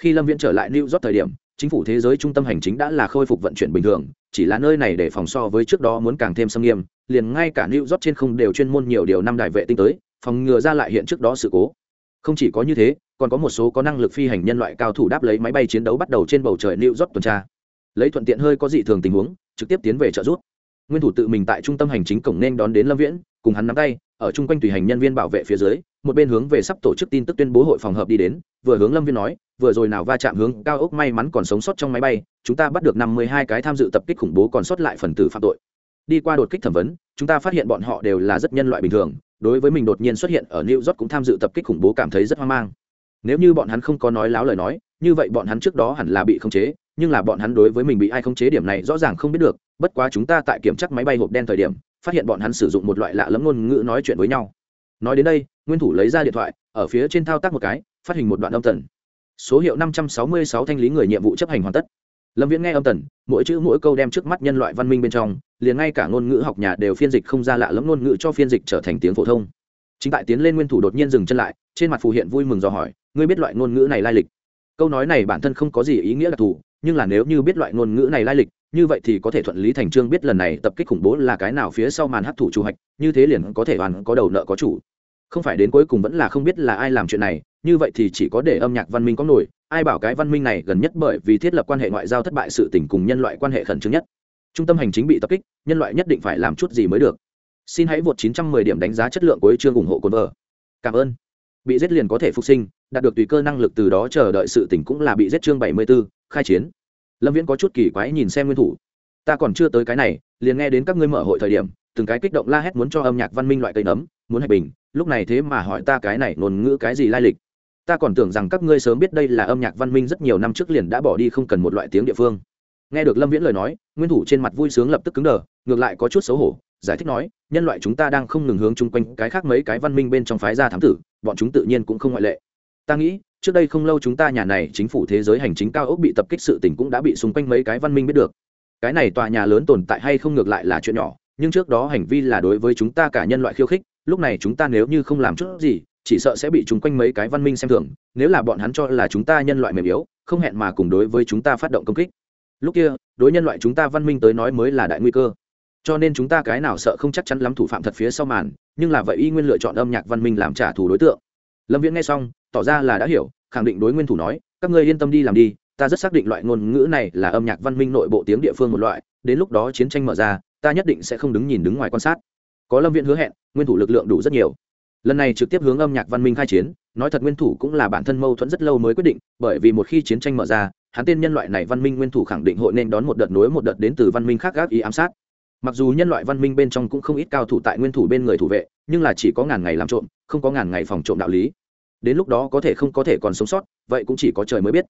A: Khi lâm viễn trở lại new york thời điểm, chính phủ thế giới trung tâm hành chính đã là khôi phục vận chuyển bình thường chỉ là nơi này để phòng so với trước đó muốn càng thêm xâm nghiêm, liền ngay cả new york trên không đều chuyên môn nhiều điều năm đài vệ tinh tới, phòng ngừa ra lại hiện trước đó sự cố. Không chỉ có như thế, còn có một số có năng lực phi hành nhân loại cao thủ đáp lấy máy bay chiến đấu bắt đầu trên bầu trời new york tuần tra. Lấy thuận tiện hơi có dị thường tình huống, trực tiếp tiến về trợ giúp. Nguyên thủ tự mình tại trung tâm hành chính cổng nên đón đến lâm viễn, cùng hắn nắm tay, ở chung quanh tùy hành nhân viên bảo vệ phía dưới, một bên hướng về sắp tổ chức tin tức tuyên bố hội phòng hợp đi đến, vừa hướng lâm viên nói vừa rồi nào va chạm hướng cao ốc may mắn còn sống sót trong máy bay, chúng ta bắt được năm mươi hai cái tham dự tập kích khủng bố còn sót lại phần tử phạm tội. Đi qua đột kích thẩm vấn, chúng ta phát hiện bọn họ đều là rất nhân loại bình thường, đối với mình đột nhiên xuất hiện ở new york cũng tham dự tập kích khủng bố cảm thấy rất hoang mang. Nếu như bọn hắn không có nói láo lời nói, như vậy bọn hắn trước đó hẳn là bị khống chế, nhưng là bọn hắn đối với mình bị ai khống chế điểm này rõ ràng không biết được, bất quá chúng ta tại kiểm tra máy bay hộp đen thời điểm, phát hiện bọn hắn sử dụng một loại lạ lẫm ngôn ngữ nói chuyện với nhau. Nói đến đây, nguyên thủ lấy ra điện thoại, ở phía trên thao tác một cái, phát hình một đoạn âm tần số hiệu năm trăm sáu mươi sáu thanh lý người nhiệm vụ chấp hành hoàn tất. Lâm viễn nghe âm tần, mỗi chữ mỗi câu đem trước mắt nhân loại văn minh bên trong, liền ngay cả ngôn ngữ học nhà đều phiên dịch không ra lạ lẫm ngôn ngữ cho phiên dịch trở thành tiếng phổ thông. Chính tại tiến lên nguyên thủ đột nhiên dừng chân lại, trên mặt phù hiện vui mừng dò hỏi, ngươi biết loại ngôn ngữ này lai lịch? Câu nói này bản thân không có gì ý nghĩa đặc thù, nhưng là nếu như biết loại ngôn ngữ này lai lịch, như vậy thì có thể thuận lý thành trương biết lần này tập kích khủng bố là cái nào phía sau màn hấp thụ chủ hạch, như thế liền có thể hoàn có đầu nợ có chủ. Không phải đến cuối cùng vẫn là không biết là ai làm chuyện này như vậy thì chỉ có để âm nhạc văn minh có nổi ai bảo cái văn minh này gần nhất bởi vì thiết lập quan hệ ngoại giao thất bại sự tình cùng nhân loại quan hệ khẩn trương nhất. Trung tâm hành chính bị tập kích nhân loại nhất định phải làm chút gì mới được. Xin hãy vượt 910 điểm đánh giá chất lượng của chương ủng hộ cồn vợ. Cảm ơn. Bị giết liền có thể phục sinh đạt được tùy cơ năng lực từ đó chờ đợi sự tỉnh cũng là bị giết chương 74, khai chiến. Lâm viễn có chút kỳ quái nhìn xem nguyên thủ. Ta còn chưa tới cái này liền nghe đến các ngươi mở hội thời điểm từng cái kích động la hét muốn cho âm nhạc văn minh loại cây nấm muốn hạch bình lúc này thế mà hỏi ta cái này ngôn ngữ cái gì lai lịch ta còn tưởng rằng các ngươi sớm biết đây là âm nhạc văn minh rất nhiều năm trước liền đã bỏ đi không cần một loại tiếng địa phương. Nghe được lâm viễn lời nói, nguyên thủ trên mặt vui sướng lập tức cứng đờ, ngược lại có chút xấu hổ, giải thích nói, nhân loại chúng ta đang không ngừng hướng chung quanh cái khác mấy cái văn minh bên trong phái gia thám tử, bọn chúng tự nhiên cũng không ngoại lệ. Ta nghĩ, trước đây không lâu chúng ta nhà này chính phủ thế giới hành chính cao ốc bị tập kích sự tình cũng đã bị xung quanh mấy cái văn minh biết được. Cái này tòa nhà lớn tồn tại hay không ngược lại là chuyện nhỏ, nhưng trước đó hành vi là đối với chúng ta cả nhân loại khiêu khích, lúc này chúng ta nếu như không làm chút gì chỉ sợ sẽ bị chúng quanh mấy cái văn minh xem thường, nếu là bọn hắn cho là chúng ta nhân loại mềm yếu, không hẹn mà cùng đối với chúng ta phát động công kích. Lúc kia, đối nhân loại chúng ta văn minh tới nói mới là đại nguy cơ. Cho nên chúng ta cái nào sợ không chắc chắn lắm thủ phạm thật phía sau màn, nhưng là vậy y nguyên lựa chọn âm nhạc văn minh làm trả thù đối tượng. Lâm viễn nghe xong, tỏ ra là đã hiểu, khẳng định đối nguyên thủ nói, các ngươi yên tâm đi làm đi, ta rất xác định loại ngôn ngữ này là âm nhạc văn minh nội bộ tiếng địa phương một loại, đến lúc đó chiến tranh mở ra, ta nhất định sẽ không đứng nhìn đứng ngoài quan sát. Có lâm viễn hứa hẹn, nguyên thủ lực lượng đủ rất nhiều lần này trực tiếp hướng âm nhạc văn minh khai chiến, nói thật nguyên thủ cũng là bản thân mâu thuẫn rất lâu mới quyết định, bởi vì một khi chiến tranh mở ra, hắn tên nhân loại này văn minh nguyên thủ khẳng định hội nên đón một đợt nối một đợt đến từ văn minh khác gác ý ám sát. Mặc dù nhân loại văn minh bên trong cũng không ít cao thủ tại nguyên thủ bên người thủ vệ, nhưng là chỉ có ngàn ngày làm trộm, không có ngàn ngày phòng trộm đạo lý. Đến lúc đó có thể không có thể còn sống sót, vậy cũng chỉ có trời mới biết.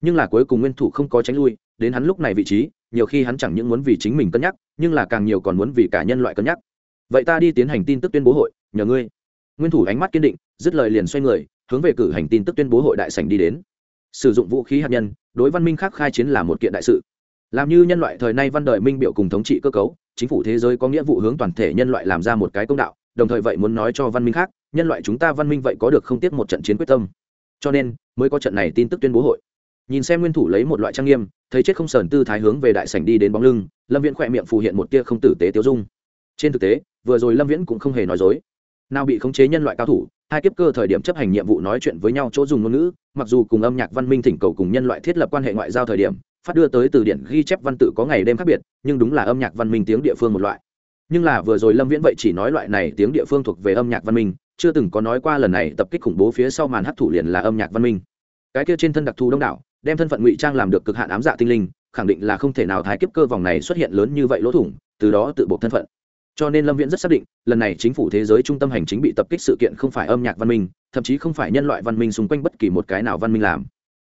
A: Nhưng là cuối cùng nguyên thủ không có tránh lui, đến hắn lúc này vị trí, nhiều khi hắn chẳng những muốn vì chính mình cân nhắc, nhưng là càng nhiều còn muốn vì cả nhân loại cân nhắc. Vậy ta đi tiến hành tin tức tuyên bố hội, nhờ ngươi nguyên thủ ánh mắt kiên định, dứt lời liền xoay người, hướng về cử hành tin tức tuyên bố hội đại sành đi đến. Sử dụng vũ khí hạt nhân, đối văn minh khác khai chiến là một kiện đại sự. Làm như nhân loại thời nay văn đời minh biểu cùng thống trị cơ cấu, chính phủ thế giới có nghĩa vụ hướng toàn thể nhân loại làm ra một cái công đạo, đồng thời vậy muốn nói cho văn minh khác, nhân loại chúng ta văn minh vậy có được không tiếc một trận chiến quyết tâm. Cho nên, mới có trận này tin tức tuyên bố hội. Nhìn xem nguyên thủ lấy một loại trang nghiêm, thấy chết không sờn tư thái hướng về đại sảnh đi đến bóng lưng, lâm viễn khỏe miệng phù hiện một tia không tử tế tiêu dung. Trên thực tế, vừa rồi lâm viễn cũng không hề nói dối nào bị khống chế nhân loại cao thủ, hai kiếp cơ thời điểm chấp hành nhiệm vụ nói chuyện với nhau chỗ dùng ngôn ngữ, mặc dù cùng âm nhạc văn minh thỉnh cầu cùng nhân loại thiết lập quan hệ ngoại giao thời điểm, phát đưa tới từ điển ghi chép văn tự có ngày đêm khác biệt, nhưng đúng là âm nhạc văn minh tiếng địa phương một loại. Nhưng là vừa rồi lâm viễn vậy chỉ nói loại này tiếng địa phương thuộc về âm nhạc văn minh, chưa từng có nói qua lần này tập kích khủng bố phía sau màn hấp thủ liền là âm nhạc văn minh. Cái kia trên thân đặc thù đông đảo, đem thân phận ngụy trang làm được cực hạn ám dạ tinh linh, khẳng định là không thể nào thái kiếp cơ vòng này xuất hiện lớn như vậy lỗ thủng, từ đó tự buộc thân phận cho nên lâm viễn rất xác định, lần này chính phủ thế giới trung tâm hành chính bị tập kích sự kiện không phải âm nhạc văn minh, thậm chí không phải nhân loại văn minh xung quanh bất kỳ một cái nào văn minh làm.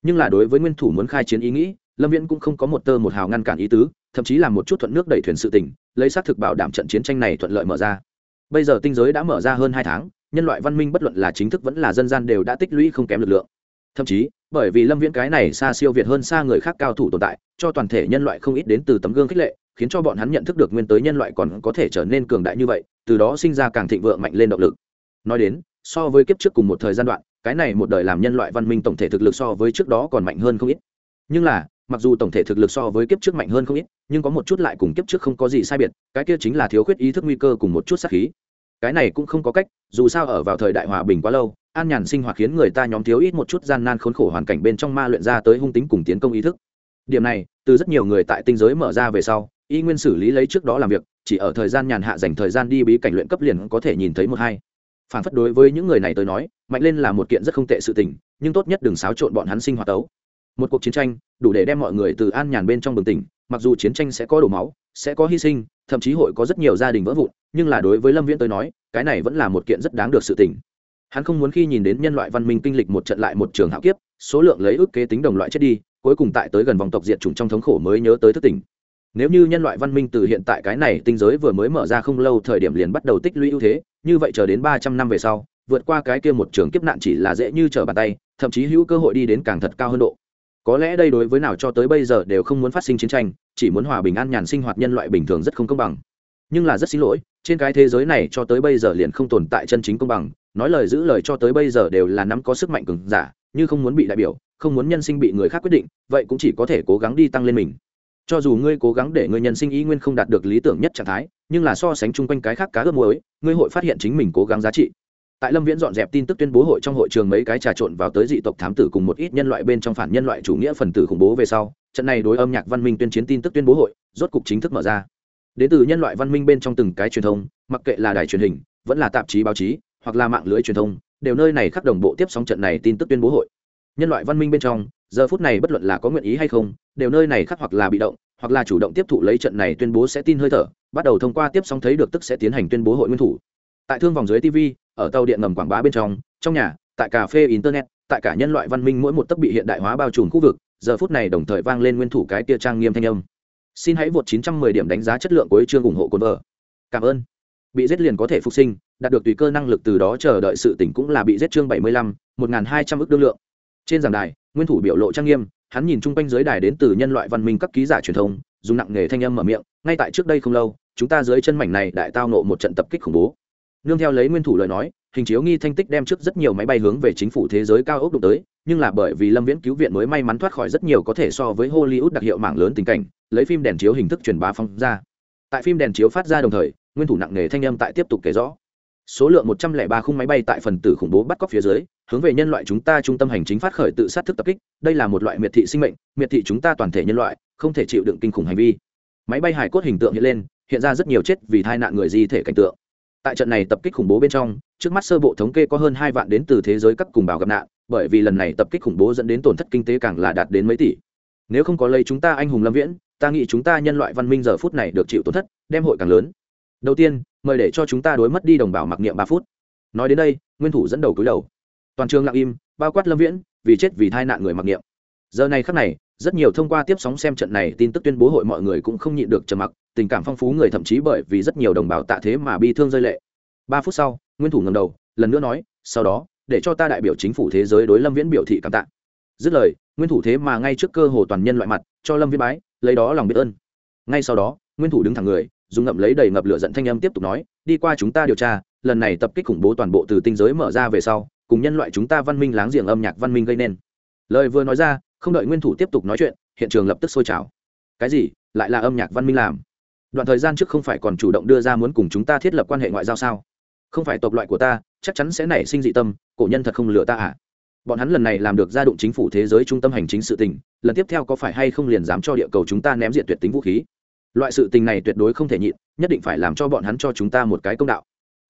A: Nhưng là đối với nguyên thủ muốn khai chiến ý nghĩ, lâm viễn cũng không có một tơ một hào ngăn cản ý tứ, thậm chí là một chút thuận nước đẩy thuyền sự tỉnh lấy xác thực bảo đảm trận chiến tranh này thuận lợi mở ra. Bây giờ tinh giới đã mở ra hơn hai tháng, nhân loại văn minh bất luận là chính thức vẫn là dân gian đều đã tích lũy không kém lực lượng. Thậm chí, bởi vì lâm viễn cái này xa siêu việt hơn xa người khác cao thủ tồn tại, cho toàn thể nhân loại không ít đến từ tấm gương khích lệ khiến cho bọn hắn nhận thức được nguyên tới nhân loại còn có thể trở nên cường đại như vậy, từ đó sinh ra càng thịnh vượng mạnh lên động lực. Nói đến, so với kiếp trước cùng một thời gian đoạn, cái này một đời làm nhân loại văn minh tổng thể thực lực so với trước đó còn mạnh hơn không ít. Nhưng là, mặc dù tổng thể thực lực so với kiếp trước mạnh hơn không ít, nhưng có một chút lại cùng kiếp trước không có gì sai biệt, cái kia chính là thiếu khuyết ý thức nguy cơ cùng một chút sát khí. Cái này cũng không có cách, dù sao ở vào thời đại hòa bình quá lâu, an nhàn sinh hoạt khiến người ta nhóm thiếu ít một chút gian nan khốn khổ hoàn cảnh bên trong ma luyện ra tới hung tính cùng tiến công ý thức. Điểm này, từ rất nhiều người tại tinh giới mở ra về sau y nguyên xử lý lấy trước đó làm việc, chỉ ở thời gian nhàn hạ dành thời gian đi bí cảnh luyện cấp liền có thể nhìn thấy một hai. Phản phất đối với những người này tới nói, mạnh lên là một kiện rất không tệ sự tình, nhưng tốt nhất đừng xáo trộn bọn hắn sinh hoạt tấu. Một cuộc chiến tranh, đủ để đem mọi người từ an nhàn bên trong bừng tỉnh, mặc dù chiến tranh sẽ có đổ máu, sẽ có hy sinh, thậm chí hội có rất nhiều gia đình vỡ vụn, nhưng là đối với lâm viễn tới nói, cái này vẫn là một kiện rất đáng được sự tỉnh hắn không muốn khi nhìn đến nhân loại văn minh kinh lịch một trận lại một trường hạo kiếp, số lượng lấy ước kế tính đồng loại chết đi, cuối cùng tại tới gần vòng tộc diệt chủng trong thống khổ mới nhớ tới thức tỉnh nếu như nhân loại văn minh từ hiện tại cái này tinh giới vừa mới mở ra không lâu, thời điểm liền bắt đầu tích lũy ưu thế, như vậy chờ đến ba trăm năm về sau, vượt qua cái kia một trường kiếp nạn chỉ là dễ như trở bàn tay, thậm chí hữu cơ hội đi đến càng thật cao hơn độ. Có lẽ đây đối với nào cho tới bây giờ đều không muốn phát sinh chiến tranh, chỉ muốn hòa bình an nhàn sinh hoạt nhân loại bình thường rất không công bằng. Nhưng là rất xin lỗi, trên cái thế giới này cho tới bây giờ liền không tồn tại chân chính công bằng, nói lời giữ lời cho tới bây giờ đều là nắm có sức mạnh cường giả, như không muốn bị đại biểu, không muốn nhân sinh bị người khác quyết định, vậy cũng chỉ có thể cố gắng đi tăng lên mình cho dù ngươi cố gắng để ngươi nhân sinh ý nguyên không đạt được lý tưởng nhất trạng thái, nhưng là so sánh chung quanh cái khác cá ướp muối, ngươi hội phát hiện chính mình cố gắng giá trị. Tại lâm viễn dọn dẹp tin tức tuyên bố hội trong hội trường mấy cái trà trộn vào tới dị tộc thám tử cùng một ít nhân loại bên trong phản nhân loại chủ nghĩa phần tử khủng bố về sau, trận này đối âm nhạc văn minh tuyên chiến tin tức tuyên bố hội, rốt cục chính thức mở ra. Đến từ nhân loại văn minh bên trong từng cái truyền thông, mặc kệ là đài truyền hình, vẫn là tạp chí báo chí, hoặc là mạng lưới truyền thông, đều nơi này khắc đồng bộ tiếp sóng trận này tin tức tuyên bố hội. Nhân loại văn minh bên trong giờ phút này bất luận là có nguyện ý hay không đều nơi này khắc hoặc là bị động hoặc là chủ động tiếp thụ lấy trận này tuyên bố sẽ tin hơi thở bắt đầu thông qua tiếp sóng thấy được tức sẽ tiến hành tuyên bố hội nguyên thủ. Tại thương vòng dưới tv ở tàu điện ngầm quảng bá bên trong trong nhà tại cà phê internet tại cả nhân loại văn minh mỗi một tấc bị hiện đại hóa bao trùm khu vực giờ phút này đồng thời vang lên nguyên thủ cái tia trang nghiêm thanh âm. Xin hãy vượt 910 điểm đánh giá chất lượng của chương ủng hộ cồn vợ. Cảm ơn. Bị giết liền có thể phục sinh đạt được tùy cơ năng lực từ đó chờ đợi sự tỉnh cũng là bị giết chương 75, 1200 ức đương lượng. Trên giảng đài nguyên thủ biểu lộ trang nghiêm, hắn nhìn chung quanh giới đài đến từ nhân loại văn minh các ký giả truyền thông, dùng nặng nghề thanh âm mở miệng, ngay tại trước đây không lâu, chúng ta dưới chân mảnh này đại tao nộ một trận tập kích khủng bố. Nương theo lấy nguyên thủ lời nói, hình chiếu nghi thanh tích đem trước rất nhiều máy bay hướng về chính phủ thế giới cao ốc đụng tới, nhưng là bởi vì lâm viễn cứu viện mới may mắn thoát khỏi rất nhiều có thể so với hollywood đặc hiệu mạng lớn tình cảnh, lấy phim đèn chiếu hình thức truyền bá phong ra. Tại phim đèn chiếu phát ra đồng thời, nguyên thủ nặng nghề thanh âm tại tiếp tục kể rõ số lượng một trăm lẻ ba khung máy bay tại phần tử khủng bố bắt cóc phía dưới, hướng về nhân loại chúng ta trung tâm hành chính phát khởi tự sát thức tập kích. Đây là một loại miệt thị sinh mệnh, miệt thị chúng ta toàn thể nhân loại, không thể chịu đựng kinh khủng hành vi. Máy bay hải cốt hình tượng hiện lên, hiện ra rất nhiều chết vì tai nạn người di thể cảnh tượng. Tại trận này tập kích khủng bố bên trong, trước mắt sơ bộ thống kê có hơn hai vạn đến từ thế giới các cùng bào gặp nạn, bởi vì lần này tập kích khủng bố dẫn đến tổn thất kinh tế càng là đạt đến mấy tỷ. Nếu không có lấy chúng ta anh hùng lâm viễn, ta nghĩ chúng ta nhân loại văn minh giờ phút này được chịu tổn thất, đem hội càng lớn. Đầu tiên mời để cho chúng ta đối mất đi đồng bào mặc niệm ba phút. Nói đến đây, nguyên thủ dẫn đầu cúi đầu. Toàn trường lặng im, bao quát lâm viễn, vì chết vì tai nạn người mặc niệm. Giờ này khắc này, rất nhiều thông qua tiếp sóng xem trận này tin tức tuyên bố hội mọi người cũng không nhịn được trầm mặc, tình cảm phong phú người thậm chí bởi vì rất nhiều đồng bào tạ thế mà bi thương rơi lệ. Ba phút sau, nguyên thủ ngầm đầu, lần nữa nói, sau đó, để cho ta đại biểu chính phủ thế giới đối lâm viễn biểu thị cảm tạ. Dứt lời, nguyên thủ thế mà ngay trước cơ hồ toàn nhân loại mặt, cho lâm viễn bái, lấy đó lòng biết ơn. Ngay sau đó, nguyên thủ đứng thẳng người dùng ngậm lấy đầy ngập lửa giận thanh âm tiếp tục nói, đi qua chúng ta điều tra, lần này tập kích khủng bố toàn bộ từ tinh giới mở ra về sau, cùng nhân loại chúng ta văn minh láng giềng âm nhạc văn minh gây nên. Lời vừa nói ra, không đợi nguyên thủ tiếp tục nói chuyện, hiện trường lập tức sôi trào. Cái gì? Lại là âm nhạc văn minh làm? Đoạn thời gian trước không phải còn chủ động đưa ra muốn cùng chúng ta thiết lập quan hệ ngoại giao sao? Không phải tộc loại của ta, chắc chắn sẽ nảy sinh dị tâm, cổ nhân thật không lừa ta à? Bọn hắn lần này làm được gia đụng chính phủ thế giới trung tâm hành chính sự tình, lần tiếp theo có phải hay không liền dám cho địa cầu chúng ta ném diện tuyệt tính vũ khí? Loại sự tình này tuyệt đối không thể nhịn, nhất định phải làm cho bọn hắn cho chúng ta một cái công đạo.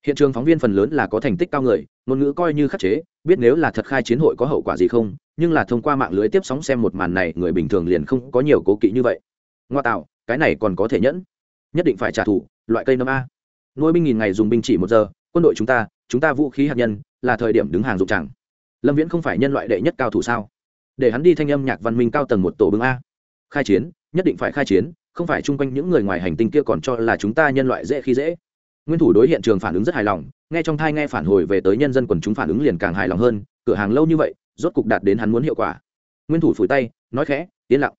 A: Hiện trường phóng viên phần lớn là có thành tích cao người, ngôn ngữ coi như khắc chế, biết nếu là thật khai chiến hội có hậu quả gì không, nhưng là thông qua mạng lưới tiếp sóng xem một màn này, người bình thường liền không có nhiều cố kỵ như vậy. Ngoa tạo, cái này còn có thể nhẫn. Nhất định phải trả thù, loại cây nấm a. Nuôi binh nghìn ngày dùng binh chỉ một giờ, quân đội chúng ta chúng ta vũ khí hạt nhân, là thời điểm đứng hàng dụng chẳng. Lâm viễn không phải nhân loại đệ nhất cao thủ sao? Để hắn đi thanh âm nhạc văn minh cao tầng một tổ bưng a. Khai chiến, nhất định phải khai chiến không phải chung quanh những người ngoài hành tinh kia còn cho là chúng ta nhân loại dễ khi dễ. Nguyên thủ đối hiện trường phản ứng rất hài lòng, nghe trong thai nghe phản hồi về tới nhân dân quần chúng phản ứng liền càng hài lòng hơn, cửa hàng lâu như vậy, rốt cục đạt đến hắn muốn hiệu quả. Nguyên thủ phủi tay, nói khẽ, yên lặng.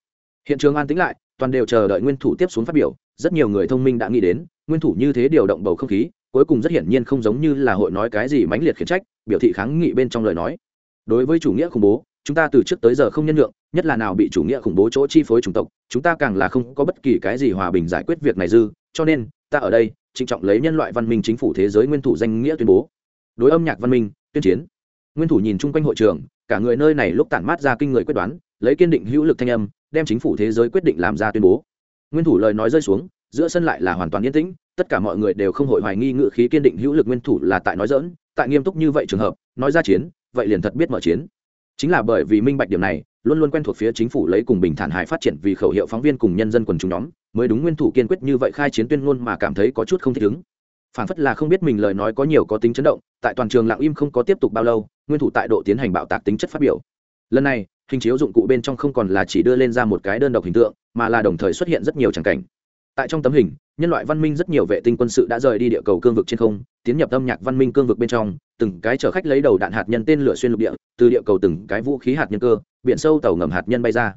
A: Hiện trường an tĩnh lại, toàn đều chờ đợi nguyên thủ tiếp xuống phát biểu, rất nhiều người thông minh đã nghĩ đến, nguyên thủ như thế điều động bầu không khí, cuối cùng rất hiển nhiên không giống như là hội nói cái gì mãnh liệt khiển trách, biểu thị kháng nghị bên trong lời nói. Đối với chủ nghĩa khủng bố chúng ta từ trước tới giờ không nhân lượng nhất là nào bị chủ nghĩa khủng bố chỗ chi phối chủng tộc, chúng ta càng là không có bất kỳ cái gì hòa bình giải quyết việc này dư, cho nên, ta ở đây, trịnh trọng lấy nhân loại văn minh chính phủ thế giới nguyên thủ danh nghĩa tuyên bố. Đối âm nhạc văn minh, tuyên chiến. Nguyên thủ nhìn chung quanh hội trường, cả người nơi này lúc tản mát ra kinh người quyết đoán, lấy kiên định hữu lực thanh âm, đem chính phủ thế giới quyết định làm ra tuyên bố. Nguyên thủ lời nói rơi xuống, giữa sân lại là hoàn toàn yên tĩnh, tất cả mọi người đều không hội hoài nghi ngự khí kiên định hữu lực nguyên thủ là tại nói dỡn tại nghiêm túc như vậy trường hợp, nói ra chiến, vậy liền thật biết mở chiến chính là bởi vì minh bạch điểm này, luôn luôn quen thuộc phía chính phủ lấy cùng bình thản hải phát triển vì khẩu hiệu phóng viên cùng nhân dân quần chúng nhóm, mới đúng nguyên thủ kiên quyết như vậy khai chiến tuyên ngôn mà cảm thấy có chút không thích ứng. Phản phất là không biết mình lời nói có nhiều có tính chấn động, tại toàn trường lặng im không có tiếp tục bao lâu, nguyên thủ tại độ tiến hành bạo tạc tính chất phát biểu. Lần này, hình chiếu dụng cụ bên trong không còn là chỉ đưa lên ra một cái đơn độc hình tượng, mà là đồng thời xuất hiện rất nhiều tràng cảnh tại trong tấm hình, nhân loại văn minh rất nhiều vệ tinh quân sự đã rời đi địa cầu cương vực trên không, tiến nhập âm nhạc văn minh cương vực bên trong, từng cái chở khách lấy đầu đạn hạt nhân tên lửa xuyên lục địa, từ địa cầu từng cái vũ khí hạt nhân cơ, biển sâu tàu ngầm hạt nhân bay ra.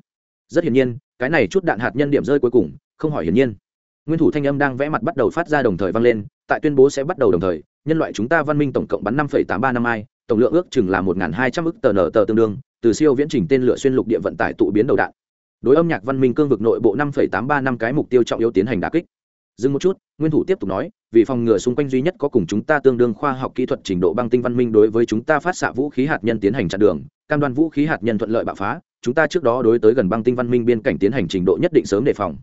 A: Rất hiển nhiên, cái này chút đạn hạt nhân điểm rơi cuối cùng, không hỏi hiển nhiên. Nguyên thủ thanh âm đang vẽ mặt bắt đầu phát ra đồng thời vang lên, tại tuyên bố sẽ bắt đầu đồng thời, nhân loại chúng ta văn minh tổng cộng bắn năm tám ba năm ai, tổng lượng ước chừng là một hai trăm ức tờ nở tờ tương đương, từ siêu viễn trình tên lửa xuyên lục địa vận tải tụ biến đầu đạn đối âm nhạc văn minh cương vực nội bộ năm tám ba năm cái mục tiêu trọng yếu tiến hành đà kích. Dừng một chút, nguyên thủ tiếp tục nói, vì phòng ngừa xung quanh duy nhất có cùng chúng ta tương đương khoa học kỹ thuật trình độ băng tinh văn minh đối với chúng ta phát xạ vũ khí hạt nhân tiến hành chặn đường, cam đoan vũ khí hạt nhân thuận lợi bạo phá, chúng ta trước đó đối tới gần băng tinh văn minh biên cảnh tiến hành trình độ nhất định sớm đề phòng.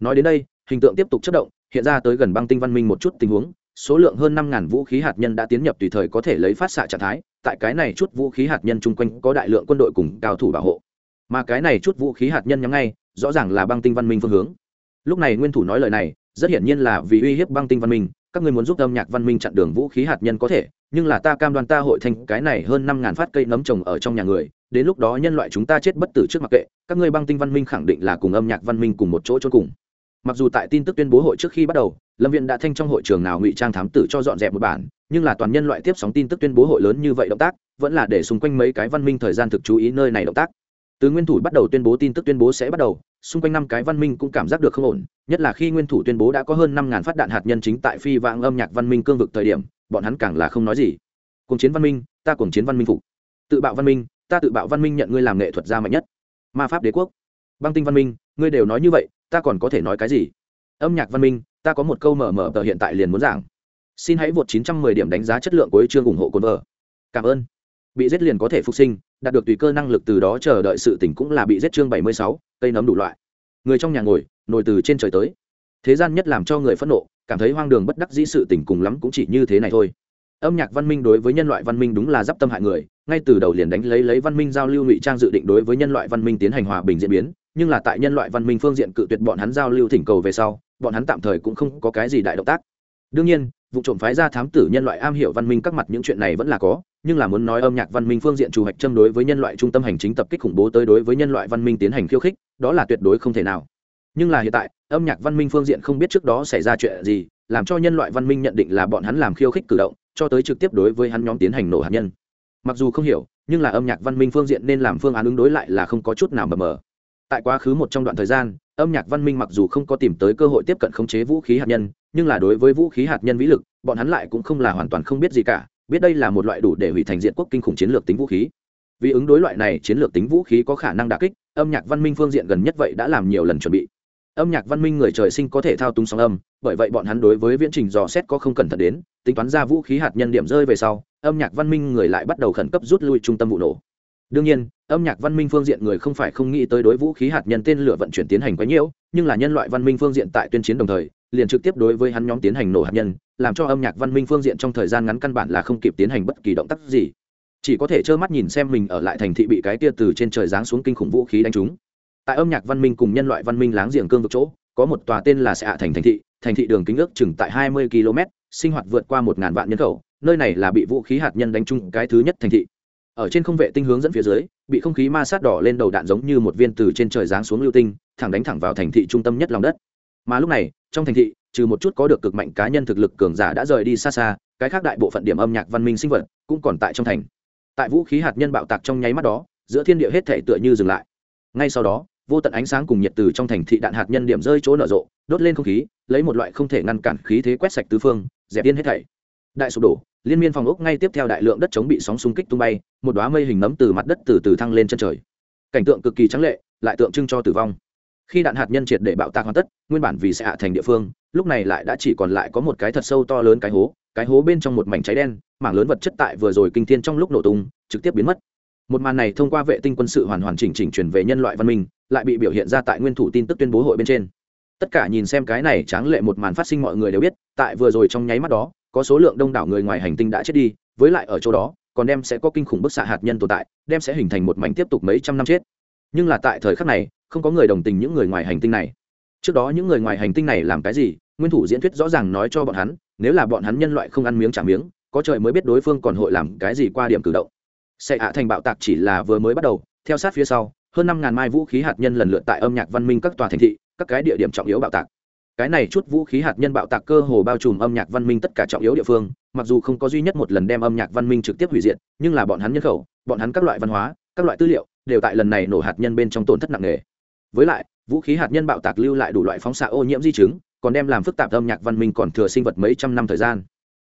A: Nói đến đây, hình tượng tiếp tục chất động, hiện ra tới gần băng tinh văn minh một chút tình huống, số lượng hơn năm ngàn vũ khí hạt nhân đã tiến nhập tùy thời có thể lấy phát xạ trạng thái, tại cái này chút vũ khí hạt nhân chung quanh có đại lượng quân đội cùng cao thủ bảo hộ mà cái này chút vũ khí hạt nhân nhắm ngay, rõ ràng là băng tinh văn minh phương hướng. Lúc này nguyên thủ nói lời này, rất hiển nhiên là vì uy hiếp băng tinh văn minh, các ngươi muốn giúp âm nhạc văn minh chặn đường vũ khí hạt nhân có thể, nhưng là ta cam đoan ta hội thành cái này hơn năm ngàn phát cây nấm trồng ở trong nhà người, đến lúc đó nhân loại chúng ta chết bất tử trước mặc kệ, các ngươi băng tinh văn minh khẳng định là cùng âm nhạc văn minh cùng một chỗ chôn cùng. Mặc dù tại tin tức tuyên bố hội trước khi bắt đầu, lâm viện đã thanh trong hội trường nào ngụy trang thám tử cho dọn dẹp một bản, nhưng là toàn nhân loại tiếp sóng tin tức tuyên bố hội lớn như vậy động tác, vẫn là để xung quanh mấy cái văn minh thời gian thực chú ý nơi này động tác từ nguyên thủ bắt đầu tuyên bố tin tức tuyên bố sẽ bắt đầu, xung quanh năm cái văn minh cũng cảm giác được không ổn, nhất là khi nguyên thủ tuyên bố đã có hơn năm ngàn phát đạn hạt nhân chính tại phi vãng âm nhạc văn minh cương vực thời điểm, bọn hắn càng là không nói gì. Cùng chiến văn minh, ta cùng chiến văn minh phục. Tự bạo văn minh, ta tự bạo văn minh nhận ngươi làm nghệ thuật gia mạnh nhất. Ma pháp đế quốc. Băng tinh văn minh, ngươi đều nói như vậy, ta còn có thể nói cái gì? Âm nhạc văn minh, ta có một câu mở mở tờ hiện tại liền muốn giảng. Xin hãy vượt 910 điểm đánh giá chất lượng của chương ủng hộ cồn vợ. Cảm ơn bị giết liền có thể phục sinh đạt được tùy cơ năng lực từ đó chờ đợi sự tỉnh cũng là bị giết chương 76, cây nấm đủ loại. Người trong nhà ngồi nổi từ trên trời tới. Thế gian nhất làm cho người phẫn nộ cảm thấy hoang đường bất đắc dĩ sự tỉnh cùng lắm cũng chỉ như thế này thôi. Âm nhạc văn minh đối với nhân loại văn minh đúng là d tâm hại người ngay từ đầu liền đánh lấy lấy văn minh giao lưu ngụy trang dự định đối với nhân loại văn minh tiến hành hòa bình diễn biến nhưng là tại nhân loại văn minh phương diện cự tuyệt bọn hắn giao lưu thỉnh cầu về sau bọn hắn tạm thời cũng không có cái gì đại động tác. Đương nhiên vụ trộm phái ra thám tử nhân loại am hiểu văn minh các mặt những chuyện này vẫn là có nhưng là muốn nói âm nhạc văn minh phương diện chủ hạch châm đối với nhân loại trung tâm hành chính tập kích khủng bố tới đối với nhân loại văn minh tiến hành khiêu khích, đó là tuyệt đối không thể nào. Nhưng là hiện tại, âm nhạc văn minh phương diện không biết trước đó xảy ra chuyện gì, làm cho nhân loại văn minh nhận định là bọn hắn làm khiêu khích cử động, cho tới trực tiếp đối với hắn nhóm tiến hành nổ hạt nhân. Mặc dù không hiểu, nhưng là âm nhạc văn minh phương diện nên làm phương án ứng đối lại là không có chút nào mờ mờ. Tại quá khứ một trong đoạn thời gian, âm nhạc văn minh mặc dù không có tìm tới cơ hội tiếp cận khống chế vũ khí hạt nhân, nhưng là đối với vũ khí hạt nhân vĩ lực, bọn hắn lại cũng không là hoàn toàn không biết gì cả biết đây là một loại đủ để hủy thành diện quốc kinh khủng chiến lược tính vũ khí. Vì ứng đối loại này chiến lược tính vũ khí có khả năng đà kích, âm nhạc văn minh phương diện gần nhất vậy đã làm nhiều lần chuẩn bị. Âm nhạc văn minh người trời sinh có thể thao túng sóng âm, bởi vậy bọn hắn đối với viễn trình dò xét có không cẩn thận đến, tính toán ra vũ khí hạt nhân điểm rơi về sau, âm nhạc văn minh người lại bắt đầu khẩn cấp rút lui trung tâm vụ nổ. Đương nhiên, âm nhạc văn minh phương diện người không phải không nghĩ tới đối vũ khí hạt nhân tên lửa vận chuyển tiến hành quá nhiễu nhưng là nhân loại văn minh phương diện tại tuyên chiến đồng thời, liền trực tiếp đối với hắn nhóm tiến hành nổ hạt nhân làm cho âm nhạc văn minh phương diện trong thời gian ngắn căn bản là không kịp tiến hành bất kỳ động tác gì. Chỉ có thể trơ mắt nhìn xem mình ở lại thành thị bị cái tia từ trên trời giáng xuống kinh khủng vũ khí đánh trúng. Tại âm nhạc văn minh cùng nhân loại văn minh láng giềng cương vực chỗ, có một tòa tên là xạ thành thành thị thành thị đường kính ước chừng tại hai mươi km sinh hoạt vượt qua một ngàn vạn nhân khẩu, nơi này là bị vũ khí hạt nhân đánh trúng cái thứ nhất thành thị. Ở trên không vệ tinh hướng dẫn phía dưới, bị không khí ma sát đỏ lên đầu đạn giống như một viên từ trên trời giáng xuống lưu tinh, thẳng đánh thẳng vào thành thị trung tâm nhất lòng đất. Mà lúc này, trong thành thị trừ một chút có được cực mạnh cá nhân thực lực cường giả đã rời đi xa xa, cái khác đại bộ phận điểm âm nhạc văn minh sinh vật cũng còn tại trong thành. Tại vũ khí hạt nhân bạo tạc trong nháy mắt đó, giữa thiên địa hết thể tựa như dừng lại. Ngay sau đó, vô tận ánh sáng cùng nhiệt từ trong thành thị đạn hạt nhân điểm rơi chỗ nở rộ, đốt lên không khí, lấy một loại không thể ngăn cản khí thế quét sạch tứ phương, dẹp yên hết thảy. Đại sụp đổ, liên miên phòng ốc ngay tiếp theo đại lượng đất chống bị sóng xung kích tung bay, một đoá mây hình nấm từ mặt đất từ từ thăng lên chân trời. Cảnh tượng cực kỳ trắng lệ, lại tượng trưng cho tử vong khi đạn hạt nhân triệt để bạo tạc hoàn tất, nguyên bản vì sẽ hạ thành địa phương, lúc này lại đã chỉ còn lại có một cái thật sâu to lớn cái hố cái hố bên trong một mảnh cháy đen, mảng lớn vật chất tại vừa rồi kinh thiên trong lúc nổ tung, trực tiếp biến mất. Một màn này thông qua vệ tinh quân sự hoàn hoàn chỉnh chỉnh chuyển về nhân loại văn minh, lại bị biểu hiện ra tại nguyên thủ tin tức tuyên bố hội bên trên. Tất cả nhìn xem cái này tráng lệ một màn phát sinh mọi người đều biết, tại vừa rồi trong nháy mắt đó, có số lượng đông đảo người ngoài hành tinh đã chết đi, với lại ở chỗ đó, còn đem sẽ có kinh khủng bức xạ hạt nhân tồn tại, đem sẽ hình thành một mảnh tiếp tục mấy trăm năm chết. Nhưng là tại thời khắc này không có người đồng tình những người ngoài hành tinh này. Trước đó những người ngoài hành tinh này làm cái gì? Nguyên thủ diễn thuyết rõ ràng nói cho bọn hắn, nếu là bọn hắn nhân loại không ăn miếng trả miếng, có trời mới biết đối phương còn hội làm cái gì qua điểm cử động. Xe hạ thành bạo tạc chỉ là vừa mới bắt đầu, theo sát phía sau, hơn năm ngàn mai vũ khí hạt nhân lần lượt tại âm nhạc văn minh các tòa thành thị, các cái địa điểm trọng yếu bạo tạc. Cái này chút vũ khí hạt nhân bạo tạc cơ hồ bao trùm âm nhạc văn minh tất cả trọng yếu địa phương, mặc dù không có duy nhất một lần đem âm nhạc văn minh trực tiếp hủy diệt, nhưng là bọn hắn nhân khẩu, bọn hắn các loại văn hóa, các loại tư liệu, đều tại lần này nổ hạt nhân bên trong tổn thất nặng nề với lại, vũ khí hạt nhân bạo tạc lưu lại đủ loại phóng xạ ô nhiễm di chứng, còn đem làm phức tạp âm nhạc văn minh còn thừa sinh vật mấy trăm năm thời gian.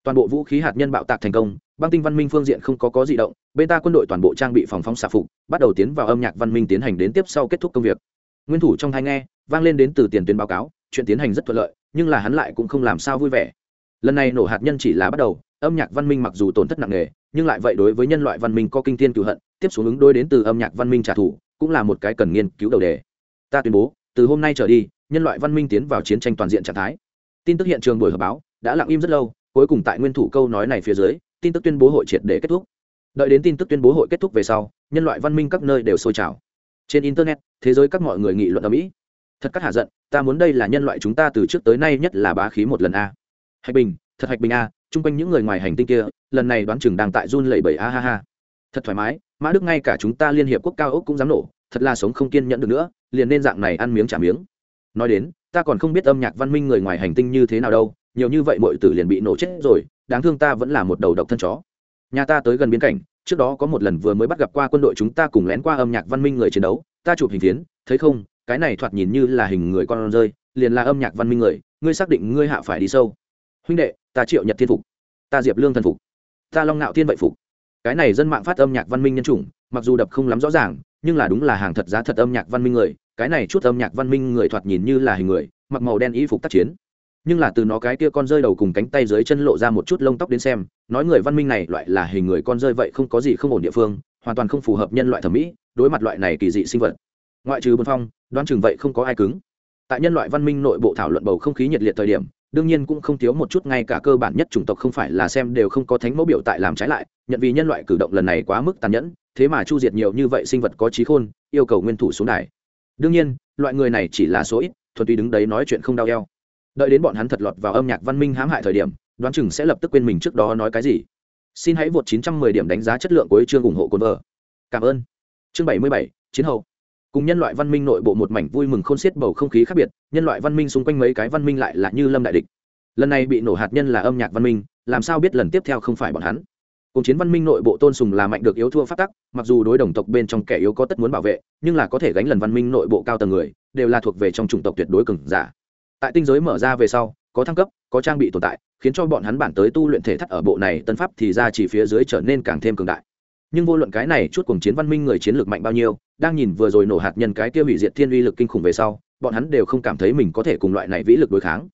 A: Toàn bộ vũ khí hạt nhân bạo tạc thành công, băng tinh văn minh phương diện không có có di động bên ta quân đội toàn bộ trang bị phòng phóng xạ phục, bắt đầu tiến vào âm nhạc văn minh tiến hành đến tiếp sau kết thúc công việc. Nguyên thủ trong thai nghe, vang lên đến từ tiền tuyến báo cáo, chuyện tiến hành rất thuận lợi, nhưng là hắn lại cũng không làm sao vui vẻ. Lần này nổ hạt nhân chỉ là bắt đầu, âm nhạc văn minh mặc dù tổn thất nặng nề, nhưng lại vậy đối với nhân loại văn minh có kinh thiên cựu hận, tiếp xuống ứng đối đến từ âm nhạc văn minh trả thù, cũng là một cái cần nghiên cứu đầu đề ta tuyên bố, từ hôm nay trở đi, nhân loại văn minh tiến vào chiến tranh toàn diện trạng thái. Tin tức hiện trường buổi họp báo đã lặng im rất lâu, cuối cùng tại nguyên thủ câu nói này phía dưới, tin tức tuyên bố hội triệt để kết thúc. Đợi đến tin tức tuyên bố hội kết thúc về sau, nhân loại văn minh các nơi đều sôi trào. Trên internet, thế giới các mọi người nghị luận ở mỹ thật cắt hạ giận, ta muốn đây là nhân loại chúng ta từ trước tới nay nhất là bá khí một lần a. Hạch bình, thật hạch bình a, chung quanh những người ngoài hành tinh kia, lần này đoán chừng đang tại run lẩy bẩy a ha ha. Thật thoải mái, mã đức ngay cả chúng ta liên hiệp quốc cao ốc cũng dám nổ thật là sống không kiên nhẫn được nữa, liền nên dạng này ăn miếng trả miếng. Nói đến, ta còn không biết âm nhạc văn minh người ngoài hành tinh như thế nào đâu, nhiều như vậy mọi tử liền bị nổ chết rồi, đáng thương ta vẫn là một đầu độc thân chó. Nhà ta tới gần biên cảnh, trước đó có một lần vừa mới bắt gặp qua quân đội chúng ta cùng lén qua âm nhạc văn minh người chiến đấu, ta chụp hình phiến, thấy không, cái này thoạt nhìn như là hình người con rơi, liền là âm nhạc văn minh người, ngươi xác định ngươi hạ phải đi sâu. Huynh đệ, ta triệu nhật thiên phục. Ta diệp lương thần phục. Ta long ngạo thiên vậy phục. Cái này dân mạng phát âm nhạc văn minh nhân chủng mặc dù đập không lắm rõ ràng, nhưng là đúng là hàng thật giá thật âm nhạc văn minh người, cái này chút âm nhạc văn minh người thoạt nhìn như là hình người, mặc màu đen y phục tác chiến. Nhưng là từ nó cái kia con rơi đầu cùng cánh tay dưới chân lộ ra một chút lông tóc đến xem, nói người văn minh này loại là hình người con rơi vậy không có gì không ổn địa phương, hoàn toàn không phù hợp nhân loại thẩm mỹ, đối mặt loại này kỳ dị sinh vật. Ngoại trừ bồn phong, đoán chừng vậy không có ai cứng. Tại nhân loại văn minh nội bộ thảo luận bầu không khí nhiệt liệt thời điểm, đương nhiên cũng không thiếu một chút ngay cả cơ bản nhất chủng tộc không phải là xem đều không có thánh mẫu biểu tại làm trái lại, nhận vì nhân loại cử động lần này quá mức tàn nhẫn thế mà chu diệt nhiều như vậy sinh vật có trí khôn yêu cầu nguyên thủ xuống đài. Đương nhiên loại người này chỉ là số ít thuần túy đứng đấy nói chuyện không đau eo. Đợi đến bọn hắn thật lọt vào âm nhạc văn minh hãm hại thời điểm đoán chừng sẽ lập tức quên mình trước đó nói cái gì. Xin hãy vượt 910 điểm đánh giá chất lượng của chương ủng hộ cồn vợ. Cảm ơn. Chương 77, chiến hậu. Cùng nhân loại văn minh nội bộ một mảnh vui mừng khôn xiết bầu không khí khác biệt nhân loại văn minh xung quanh mấy cái văn minh lại là như lâm đại địch. Lần này bị nổ hạt nhân là âm nhạc văn minh làm sao biết lần tiếp theo không phải bọn hắn? Cùng chiến văn minh nội bộ tôn sùng là mạnh được yếu thua phát tắc, mặc dù đối đồng tộc bên trong kẻ yếu có tất muốn bảo vệ, nhưng là có thể gánh lần văn minh nội bộ cao tầng người, đều là thuộc về trong chủng tộc tuyệt đối cường giả. Tại tinh giới mở ra về sau, có thăng cấp, có trang bị tồn tại, khiến cho bọn hắn bản tới tu luyện thể thắt ở bộ này tân pháp thì ra chỉ phía dưới trở nên càng thêm cường đại. Nhưng vô luận cái này chút cùng chiến văn minh người chiến lược mạnh bao nhiêu, đang nhìn vừa rồi nổ hạt nhân cái kia hủy diệt thiên uy lực kinh khủng về sau, bọn hắn đều không cảm thấy mình có thể cùng loại này vĩ lực đối kháng.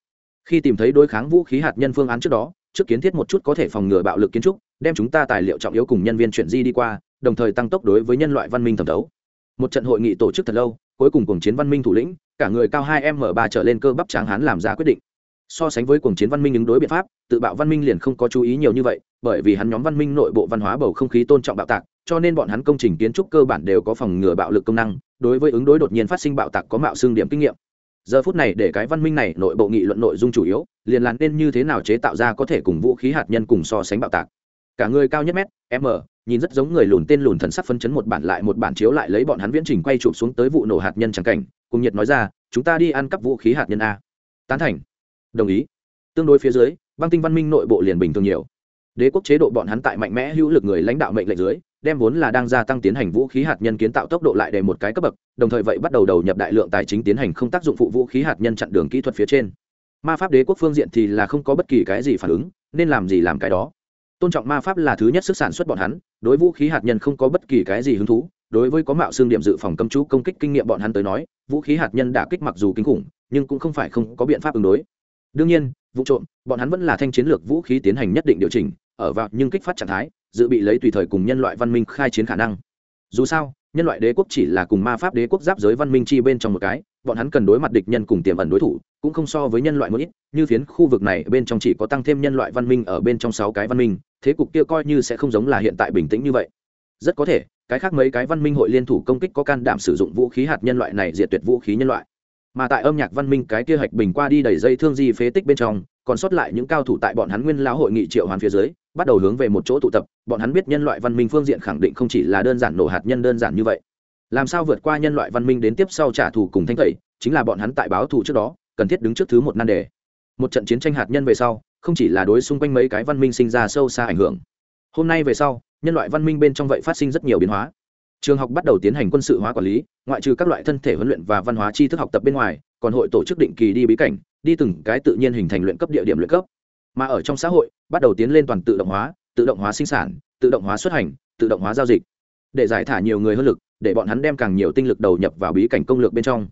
A: Khi tìm thấy đối kháng vũ khí hạt nhân phương án trước đó, trước kiến thiết một chút có thể phòng ngừa bạo lực kiến trúc đem chúng ta tài liệu trọng yếu cùng nhân viên chuyển di đi qua, đồng thời tăng tốc đối với nhân loại văn minh thẩm thấu. Một trận hội nghị tổ chức thật lâu, cuối cùng cùng chiến văn minh thủ lĩnh, cả người cao hai m ba trở lên cơ bắp tráng hán làm ra quyết định. So sánh với cuồng chiến văn minh ứng đối biện pháp, tự bạo văn minh liền không có chú ý nhiều như vậy, bởi vì hắn nhóm văn minh nội bộ văn hóa bầu không khí tôn trọng bạo tạc, cho nên bọn hắn công trình kiến trúc cơ bản đều có phòng ngừa bạo lực công năng, đối với ứng đối đột nhiên phát sinh bạo tạc có mạo xương điểm kinh nghiệm. Giờ phút này để cái văn minh này nội bộ nghị luận nội dung chủ yếu, liền là nên như thế nào chế tạo ra có thể cùng vũ khí hạt nhân cùng so sánh bạo tạc cả người cao nhất mét, m, nhìn rất giống người lùn tên lùn thần sắc phân chấn một bản lại một bản chiếu lại lấy bọn hắn viễn trình quay chụp xuống tới vụ nổ hạt nhân chẳng cảnh, cùng nhiệt nói ra, chúng ta đi ăn cắp vũ khí hạt nhân a. Tán thành. Đồng ý. Tương đối phía dưới, băng tinh văn minh nội bộ liền bình thường nhiều. Đế quốc chế độ bọn hắn tại mạnh mẽ hữu lực người lãnh đạo mệnh lệnh dưới, đem vốn là đang gia tăng tiến hành vũ khí hạt nhân kiến tạo tốc độ lại để một cái cấp bậc, đồng thời vậy bắt đầu đầu nhập đại lượng tài chính tiến hành không tác dụng phụ vũ khí hạt nhân chặn đường kỹ thuật phía trên. Ma pháp đế quốc phương diện thì là không có bất kỳ cái gì phản ứng, nên làm gì làm cái đó tôn trọng ma pháp là thứ nhất sức sản xuất bọn hắn, đối vũ khí hạt nhân không có bất kỳ cái gì hứng thú, đối với có mạo xương điểm dự phòng cấm chú công kích kinh nghiệm bọn hắn tới nói, vũ khí hạt nhân đã kích mặc dù kinh khủng, nhưng cũng không phải không có biện pháp ứng đối. Đương nhiên, vụ trộm, bọn hắn vẫn là thanh chiến lược vũ khí tiến hành nhất định điều chỉnh, ở vào nhưng kích phát trạng thái, dự bị lấy tùy thời cùng nhân loại văn minh khai chiến khả năng. Dù sao, nhân loại đế quốc chỉ là cùng ma pháp đế quốc giáp giới văn minh chi bên trong một cái, bọn hắn cần đối mặt địch nhân cùng tiềm ẩn đối thủ, cũng không so với nhân loại một ít, như phiến khu vực này bên trong chỉ có tăng thêm nhân loại văn minh ở bên trong sáu cái văn minh thế cục kia coi như sẽ không giống là hiện tại bình tĩnh như vậy. Rất có thể, cái khác mấy cái văn minh hội liên thủ công kích có can đảm sử dụng vũ khí hạt nhân loại này diệt tuyệt vũ khí nhân loại. Mà tại âm nhạc văn minh cái kia hạch bình qua đi đầy dây thương di phế tích bên trong, còn sót lại những cao thủ tại bọn hắn nguyên lão hội nghị triệu hoàn phía dưới, bắt đầu hướng về một chỗ tụ tập. Bọn hắn biết nhân loại văn minh phương diện khẳng định không chỉ là đơn giản nổ hạt nhân đơn giản như vậy. Làm sao vượt qua nhân loại văn minh đến tiếp sau trả thù cùng thanh tẩy, chính là bọn hắn tại báo thù trước đó, cần thiết đứng trước thứ một nan đề. Một trận chiến tranh hạt nhân về sau không chỉ là đối xung quanh mấy cái văn minh sinh ra sâu xa ảnh hưởng. Hôm nay về sau, nhân loại văn minh bên trong vậy phát sinh rất nhiều biến hóa. Trường học bắt đầu tiến hành quân sự hóa quản lý, ngoại trừ các loại thân thể huấn luyện và văn hóa tri thức học tập bên ngoài, còn hội tổ chức định kỳ đi bí cảnh, đi từng cái tự nhiên hình thành luyện cấp địa điểm luyện cấp. Mà ở trong xã hội, bắt đầu tiến lên toàn tự động hóa, tự động hóa sinh sản, tự động hóa xuất hành, tự động hóa giao dịch. Để giải thả nhiều người hơn lực, để bọn hắn đem càng nhiều tinh lực đầu nhập vào bí cảnh công lược bên trong.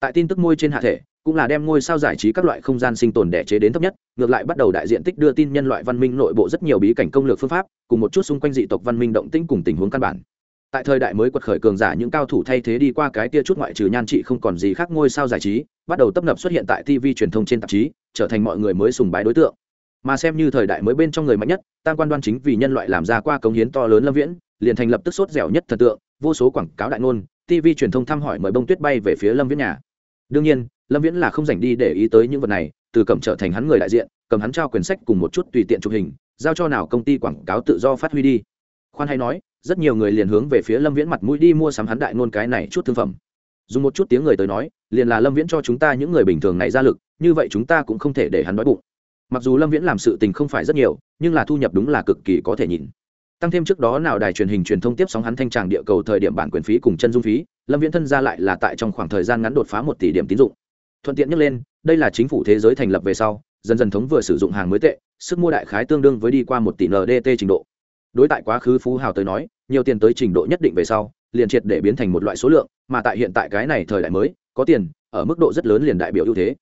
A: Tại tin tức môi trên hạ thể cũng là đem ngôi sao giải trí các loại không gian sinh tồn đẻ chế đến thấp nhất, ngược lại bắt đầu đại diện tích đưa tin nhân loại văn minh nội bộ rất nhiều bí cảnh công lược phương pháp, cùng một chút xung quanh dị tộc văn minh động tĩnh cùng tình huống căn bản. Tại thời đại mới quật khởi cường giả những cao thủ thay thế đi qua cái tia chút ngoại trừ nhan trị không còn gì khác ngôi sao giải trí, bắt đầu tấp nập xuất hiện tại tv truyền thông trên tạp chí, trở thành mọi người mới sùng bái đối tượng. Mà xem như thời đại mới bên trong người mạnh nhất, tam quan đoan chính vì nhân loại làm ra qua cống hiến to lớn lâm viễn, liền thành lập tức sốt dẻo nhất thần tượng, vô số quảng cáo đại ngôn tv truyền thông thăm hỏi mời bông tuyết bay về phía lâm viễn nhà đương nhiên, lâm viễn là không dành đi để ý tới những vật này, từ cầm trở thành hắn người đại diện, cầm hắn trao quyển sách cùng một chút tùy tiện chụp hình, giao cho nào công ty quảng cáo tự do phát huy đi. Khoan hay nói, rất nhiều người liền hướng về phía lâm viễn mặt mũi đi mua sắm hắn đại ngôn cái này chút thương phẩm. Dùng một chút tiếng người tới nói, liền là lâm viễn cho chúng ta những người bình thường này ra lực, như vậy chúng ta cũng không thể để hắn đói bụng. Mặc dù lâm viễn làm sự tình không phải rất nhiều, nhưng là thu nhập đúng là cực kỳ có thể nhìn tăng thêm trước đó nào đài truyền hình truyền thông tiếp sóng hắn thanh tràng địa cầu thời điểm bản quyền phí cùng chân dung phí, lâm viễn thân ra lại là tại trong khoảng thời gian ngắn đột phá một tỷ điểm tín dụng. Thuận tiện nhắc lên, đây là chính phủ thế giới thành lập về sau, dần dần thống vừa sử dụng hàng mới tệ, sức mua đại khái tương đương với đi qua một tỷ ndt trình độ. Đối tại quá khứ phú hào tới nói, nhiều tiền tới trình độ nhất định về sau, liền triệt để biến thành một loại số lượng, mà tại hiện tại cái này thời đại mới, có tiền, ở mức độ rất lớn liền đại biểu ưu thế.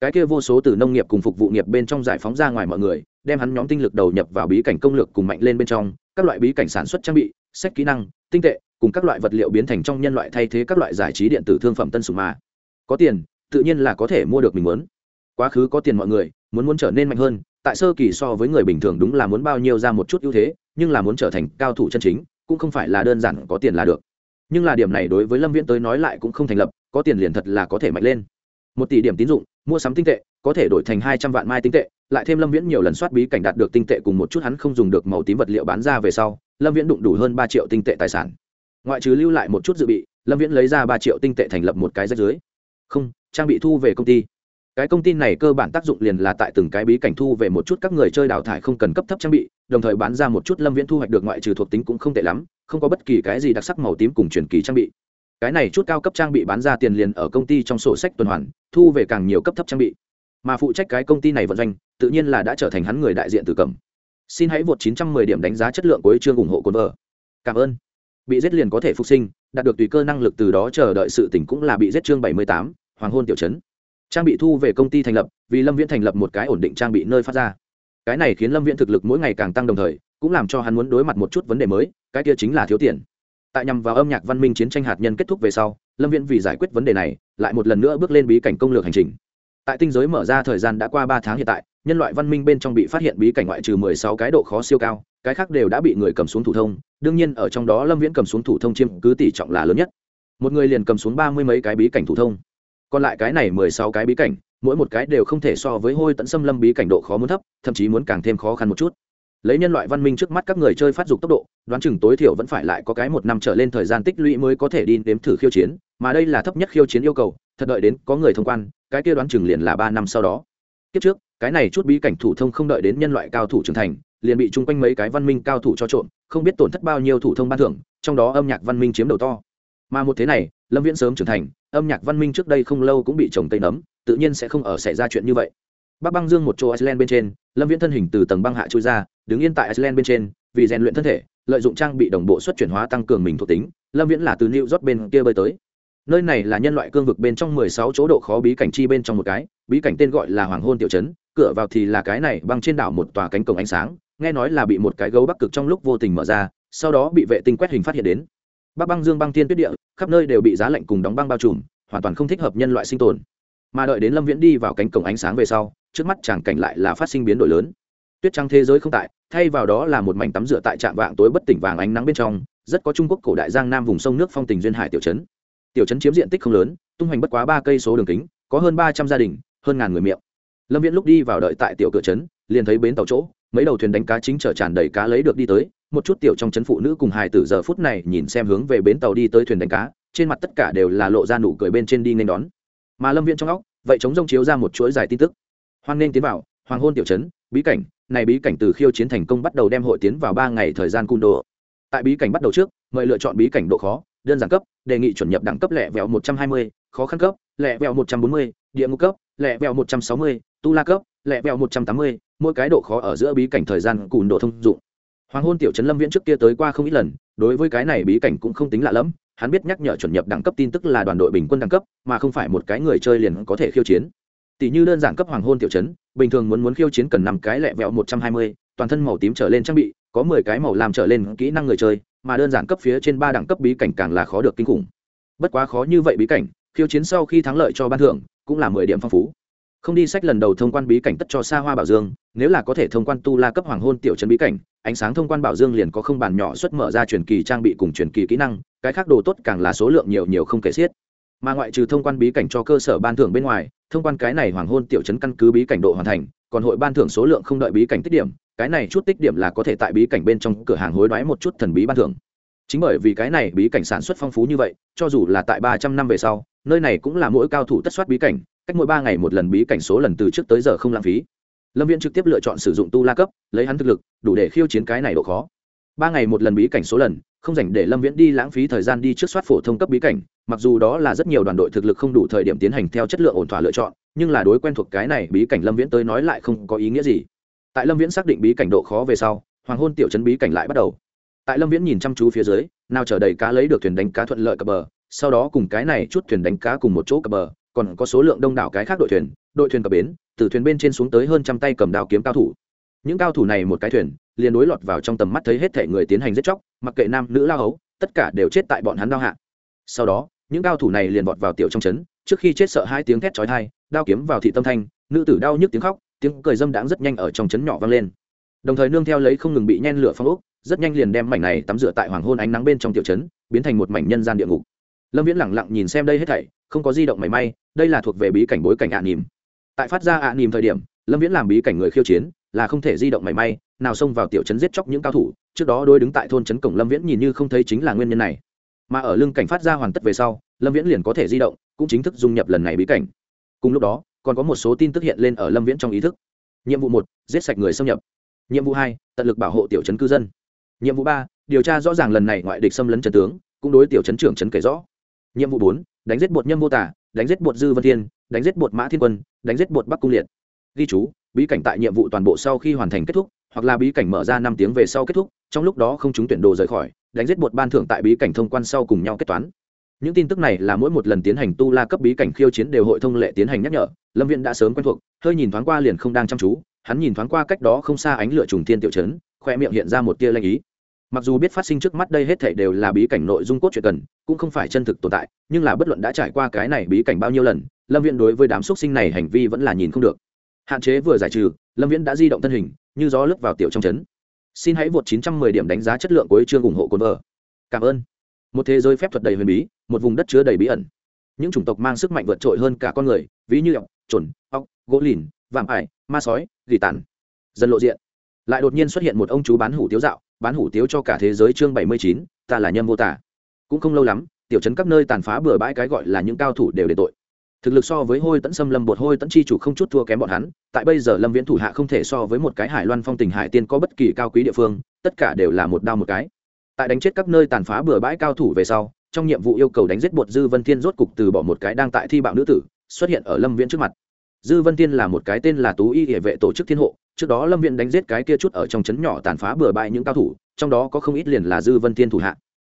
A: Cái kia vô số từ nông nghiệp cùng phục vụ nghiệp bên trong giải phóng ra ngoài mọi người, đem hắn nhóm tinh lực đầu nhập vào bí cảnh công lược cùng mạnh lên bên trong các loại bí cảnh sản xuất trang bị, sách kỹ năng, tinh tệ, cùng các loại vật liệu biến thành trong nhân loại thay thế các loại giải trí điện tử thương phẩm tân sùng mà. Có tiền, tự nhiên là có thể mua được mình muốn. Quá khứ có tiền mọi người, muốn muốn trở nên mạnh hơn, tại sơ kỳ so với người bình thường đúng là muốn bao nhiêu ra một chút ưu thế, nhưng là muốn trở thành cao thủ chân chính, cũng không phải là đơn giản có tiền là được. Nhưng là điểm này đối với lâm viễn tới nói lại cũng không thành lập, có tiền liền thật là có thể mạnh lên. Một tỷ điểm tín dụng mua sắm tinh tệ, có thể đổi thành hai trăm vạn mai tinh tệ, lại thêm lâm viễn nhiều lần soát bí cảnh đạt được tinh tệ cùng một chút hắn không dùng được màu tím vật liệu bán ra về sau, lâm viễn đụng đủ hơn ba triệu tinh tệ tài sản. Ngoại trừ lưu lại một chút dự bị, lâm viễn lấy ra ba triệu tinh tệ thành lập một cái rách dưới. Không, trang bị thu về công ty. Cái công ty này cơ bản tác dụng liền là tại từng cái bí cảnh thu về một chút các người chơi đào thải không cần cấp thấp trang bị, đồng thời bán ra một chút lâm viễn thu hoạch được ngoại trừ thuộc tính cũng không tệ lắm, không có bất kỳ cái gì đặc sắc màu tím cùng truyền kỳ trang bị cái này chút cao cấp trang bị bán ra tiền liền ở công ty trong sổ sách tuần hoàn thu về càng nhiều cấp thấp trang bị. Mà phụ trách cái công ty này vận doanh tự nhiên là đã trở thành hắn người đại diện từ cầm. Xin hãy vượt 910 điểm đánh giá chất lượng của chương ủng hộ cồn vợ. Cảm ơn. Bị giết liền có thể phục sinh đạt được tùy cơ năng lực từ đó chờ đợi sự tỉnh cũng là bị giết chương 78, hoàng hôn tiểu trấn. Trang bị thu về công ty thành lập vì lâm viễn thành lập một cái ổn định trang bị nơi phát ra. Cái này khiến lâm viễn thực lực mỗi ngày càng tăng đồng thời cũng làm cho hắn muốn đối mặt một chút vấn đề mới cái kia chính là thiếu tiền tại nhằm vào âm nhạc văn minh chiến tranh hạt nhân kết thúc về sau, lâm viễn vì giải quyết vấn đề này, lại một lần nữa bước lên bí cảnh công lược hành trình. Tại tinh giới mở ra thời gian đã qua ba tháng hiện tại, nhân loại văn minh bên trong bị phát hiện bí cảnh ngoại trừ mười sáu cái độ khó siêu cao, cái khác đều đã bị người cầm xuống thủ thông. Đương nhiên, ở trong đó lâm viễn cầm xuống thủ thông chiếm cứ tỷ trọng là lớn nhất. Một người liền cầm xuống ba mươi mấy cái bí cảnh thủ thông. Còn lại cái này mười sáu cái bí cảnh, mỗi một cái đều không thể so với hôi tận xâm lâm bí cảnh độ khó muốn thấp, thậm chí muốn càng thêm khó khăn một chút lấy nhân loại văn minh trước mắt các người chơi phát dục tốc độ, đoán chừng tối thiểu vẫn phải lại có cái một năm trở lên thời gian tích lũy mới có thể đi nếm thử khiêu chiến, mà đây là thấp nhất khiêu chiến yêu cầu, thật đợi đến có người thông quan, cái kia đoán chừng liền là ba năm sau đó. Kiếp trước, cái này chút bí cảnh thủ thông không đợi đến nhân loại cao thủ trưởng thành, liền bị chung quanh mấy cái văn minh cao thủ cho trộm, không biết tổn thất bao nhiêu thủ thông ban thưởng, trong đó âm nhạc văn minh chiếm đầu to. Mà một thế này, lâm viễn sớm trưởng thành, âm nhạc văn minh trước đây không lâu cũng bị trồng tây nấm, tự nhiên sẽ không ở xảy ra chuyện như vậy. Bắc băng dương một chỗ iceland bên trên lâm viễn thân hình từ tầng băng hạ trôi ra, đứng yên tại iceland bên trên, vì rèn luyện thân thể, lợi dụng trang bị đồng bộ xuất chuyển hóa tăng cường mình thuộc tính, lâm viễn là từ new york bên kia bơi tới. Nơi này là nhân loại cương vực bên trong mười sáu chỗ độ khó bí cảnh chi bên trong một cái, bí cảnh tên gọi là hoàng hôn tiểu trấn, cửa vào thì là cái này băng trên đảo một tòa cánh cổng ánh sáng, nghe nói là bị một cái gấu bắc cực trong lúc vô tình mở ra, sau đó bị vệ tinh quét hình phát hiện đến. Bắc băng dương băng thiên tuyết địa, khắp nơi đều bị giá lạnh cùng đóng băng bao trùm, hoàn toàn không thích hợp nhân loại sinh tồn. Mà đợi đến lâm viễn đi vào cánh cổng ánh sáng về sau trước mắt chàng cảnh lại là phát sinh biến đổi lớn. Tuyết trắng thế giới không tại, thay vào đó là một mảnh tắm rửa tại trạm vạng tối bất tỉnh vàng ánh nắng bên trong, rất có trung quốc cổ đại giang nam vùng sông nước phong tình duyên hải tiểu trấn. Tiểu trấn chiếm diện tích không lớn, tung hoành bất quá ba cây số đường kính, có hơn ba trăm gia đình, hơn ngàn người miệng. Lâm viễn lúc đi vào đợi tại tiểu cửa trấn, liền thấy bến tàu chỗ, mấy đầu thuyền đánh cá chính chở tràn đầy cá lấy được đi tới, một chút tiểu trong trấn phụ nữ cùng hài tử giờ phút này nhìn xem hướng về bến tàu đi tới thuyền đánh cá, trên mặt tất cả đều là lộ ra nụ cười bên trên đi nên đón. Mà lâm viễn trong óc, vậy chống rông chiếu ra một chuỗi dài tin tức hoan nên tiến vào, hoàng hôn tiểu trấn, bí cảnh, này bí cảnh từ khiêu chiến thành công bắt đầu đem hội tiến vào ba ngày thời gian cung đồ. Tại bí cảnh bắt đầu trước, mời lựa chọn bí cảnh độ khó, đơn giản cấp, đề nghị chuẩn nhập đẳng cấp lẹ vẹo một trăm hai mươi, khó khăn cấp lẹ vẹo một trăm bốn mươi, địa ngục cấp lẹ vẹo một trăm sáu mươi, tu la cấp lẹ vẹo một trăm tám mươi, mỗi cái độ khó ở giữa bí cảnh thời gian cùn độ thông dụng. Hoàng hôn tiểu trấn lâm viễn trước kia tới qua không ít lần, đối với cái này bí cảnh cũng không tính lạ lẫm, hắn biết nhắc nhở chuẩn nhập đẳng cấp tin tức là đoàn đội bình quân đẳng cấp, mà không phải một cái người chơi liền có thể khiêu chiến tỷ như đơn giản cấp hoàng hôn tiểu chấn bình thường muốn muốn khiêu chiến cần năm cái lẹ vẹo một trăm hai mươi, toàn thân màu tím trở lên trang bị, có mười cái màu làm trở lên kỹ năng người chơi, mà đơn giản cấp phía trên ba đẳng cấp bí cảnh càng là khó được kinh khủng. Bất quá khó như vậy bí cảnh, khiêu chiến sau khi thắng lợi cho ban thưởng, cũng là mười điểm phong phú. Không đi sách lần đầu thông quan bí cảnh tất cho xa hoa bảo dương, nếu là có thể thông quan tu la cấp hoàng hôn tiểu trấn bí cảnh, ánh sáng thông quan bảo dương liền có không bàn nhỏ xuất mở ra truyền kỳ trang bị cùng truyền kỳ kỹ năng, cái khác đồ tốt càng là số lượng nhiều nhiều không kể xiết mà ngoại trừ thông quan bí cảnh cho cơ sở ban thưởng bên ngoài, thông quan cái này hoàng hôn tiểu chấn căn cứ bí cảnh độ hoàn thành, còn hội ban thưởng số lượng không đợi bí cảnh tích điểm, cái này chút tích điểm là có thể tại bí cảnh bên trong cửa hàng hối đoái một chút thần bí ban thưởng. Chính bởi vì cái này bí cảnh sản xuất phong phú như vậy, cho dù là tại ba trăm năm về sau, nơi này cũng là mỗi cao thủ tất soát bí cảnh, cách mỗi ba ngày một lần bí cảnh số lần từ trước tới giờ không lãng phí. Lâm viễn trực tiếp lựa chọn sử dụng tu la cấp, lấy hắn thực lực, đủ để khiêu chiến cái này độ khó. Ba ngày một lần bí cảnh số lần không dành để lâm viễn đi lãng phí thời gian đi trước soát phổ thông cấp bí cảnh, mặc dù đó là rất nhiều đoàn đội thực lực không đủ thời điểm tiến hành theo chất lượng ổn thỏa lựa chọn, nhưng là đối quen thuộc cái này bí cảnh lâm viễn tới nói lại không có ý nghĩa gì. Tại lâm viễn xác định bí cảnh độ khó về sau, hoàng hôn tiểu chấn bí cảnh lại bắt đầu. Tại lâm viễn nhìn chăm chú phía dưới, nào chở đầy cá lấy được thuyền đánh cá thuận lợi cập bờ, sau đó cùng cái này chút thuyền đánh cá cùng một chỗ cập bờ, còn có số lượng đông đảo cái khác đội thuyền đội thuyền cập bến, từ thuyền bên trên xuống tới hơn trăm tay cầm đào kiếm cao thủ. Những cao thủ này một cái thuyền liền đối lọt vào trong tầm mắt thấy hết thể người tiến hành giết chóc, mặc kệ nam, nữ lao hấu, tất cả đều chết tại bọn hắn đao hạ. Sau đó, những cao thủ này liền vọt vào tiểu trong trấn, trước khi chết sợ hai tiếng thét chói tai, đao kiếm vào thị tâm thanh, nữ tử đau nhức tiếng khóc, tiếng cười dâm đãng rất nhanh ở trong trấn nhỏ vang lên. Đồng thời nương theo lấy không ngừng bị nhen lửa phong ốc, rất nhanh liền đem mảnh này tắm rửa tại hoàng hôn ánh nắng bên trong tiểu trấn, biến thành một mảnh nhân gian địa ngục. Lâm viễn lẳng lặng nhìn xem đây hết thảy, không có di động mảy may, đây là thuộc về bí cảnh bối cảnh ạ à nỉm tại phát ra ạ à nỉm thời điểm, lâm viễn làm bí cảnh người khiêu chiến là không thể di động mảy may, nào xông vào tiểu trấn giết chóc những cao thủ, trước đó đôi đứng tại thôn trấn cổng lâm viễn nhìn như không thấy chính là nguyên nhân này. Mà ở lưng cảnh phát ra hoàn tất về sau, lâm viễn liền có thể di động, cũng chính thức dung nhập lần này bí cảnh. Cùng lúc đó, còn có một số tin tức hiện lên ở lâm viễn trong ý thức. Nhiệm vụ một, giết sạch người xâm nhập. Nhiệm vụ hai, tận lực bảo hộ tiểu trấn cư dân. Nhiệm vụ ba, điều tra rõ ràng lần này ngoại địch xâm lấn trần tướng, cũng đối tiểu trấn trưởng trấn kể rõ. Nhiệm vụ bốn, đánh giết bột nhâm mô tả, đánh giết bột dư vân thiên, đánh giết bột mã thiên quân, đánh giết bột bắc cung liệt. Ghi chú bí cảnh tại nhiệm vụ toàn bộ sau khi hoàn thành kết thúc, hoặc là bí cảnh mở ra năm tiếng về sau kết thúc, trong lúc đó không chúng tuyển đồ rời khỏi, đánh giết một ban thưởng tại bí cảnh thông quan sau cùng nhau kết toán. Những tin tức này là mỗi một lần tiến hành tu la cấp bí cảnh khiêu chiến đều hội thông lệ tiến hành nhắc nhở, lâm viện đã sớm quen thuộc, hơi nhìn thoáng qua liền không đang chăm chú, hắn nhìn thoáng qua cách đó không xa ánh lửa trùng thiên tiểu chấn khoe miệng hiện ra một tia lanh ý. Mặc dù biết phát sinh trước mắt đây hết thảy đều là bí cảnh nội dung cốt truyện cần, cũng không phải chân thực tồn tại, nhưng là bất luận đã trải qua cái này bí cảnh bao nhiêu lần, lâm viễn đối với đám xúc sinh này hành vi vẫn là nhìn không được hạn chế vừa giải trừ, lâm viễn đã di động thân hình, như gió lướt vào tiểu trong trấn xin hãy vượt 910 điểm đánh giá chất lượng của chương ủng hộ cồn vợ. Cảm ơn. Một thế giới phép thuật đầy huyền bí, một vùng đất chứa đầy bí ẩn. Những chủng tộc mang sức mạnh vượt trội hơn cả con người, ví như ọc chuẩn ọc gỗ lìn, vạm ải, ma sói, gỉ tàn. Dần lộ diện. Lại đột nhiên xuất hiện một ông chú bán hủ tiếu dạo, bán hủ tiếu cho cả thế giới chương bảy mươi chín, ta là nhân vô tả. Cũng không lâu lắm, tiểu trấn các nơi tàn phá bừa bãi cái gọi là những cao thủ đều để tội thực lực so với hôi tẫn xâm lâm bột hôi tẫn chi chủ không chút thua kém bọn hắn, tại bây giờ lâm viễn thủ hạ không thể so với một cái hải loan phong tình hải tiên có bất kỳ cao quý địa phương, tất cả đều là một đao một cái. Tại đánh chết các nơi tàn phá bừa bãi cao thủ về sau, trong nhiệm vụ yêu cầu đánh giết bột dư vân thiên rốt cục từ bỏ một cái đang tại thi bạo nữ tử, xuất hiện ở lâm viễn trước mặt. Dư vân thiên là một cái tên là tú y địa vệ tổ chức thiên hộ, trước đó lâm viễn đánh giết cái kia chút ở trong trấn nhỏ tàn phá bừa bãi những cao thủ, trong đó có không ít liền là dư vân thiên thủ hạ.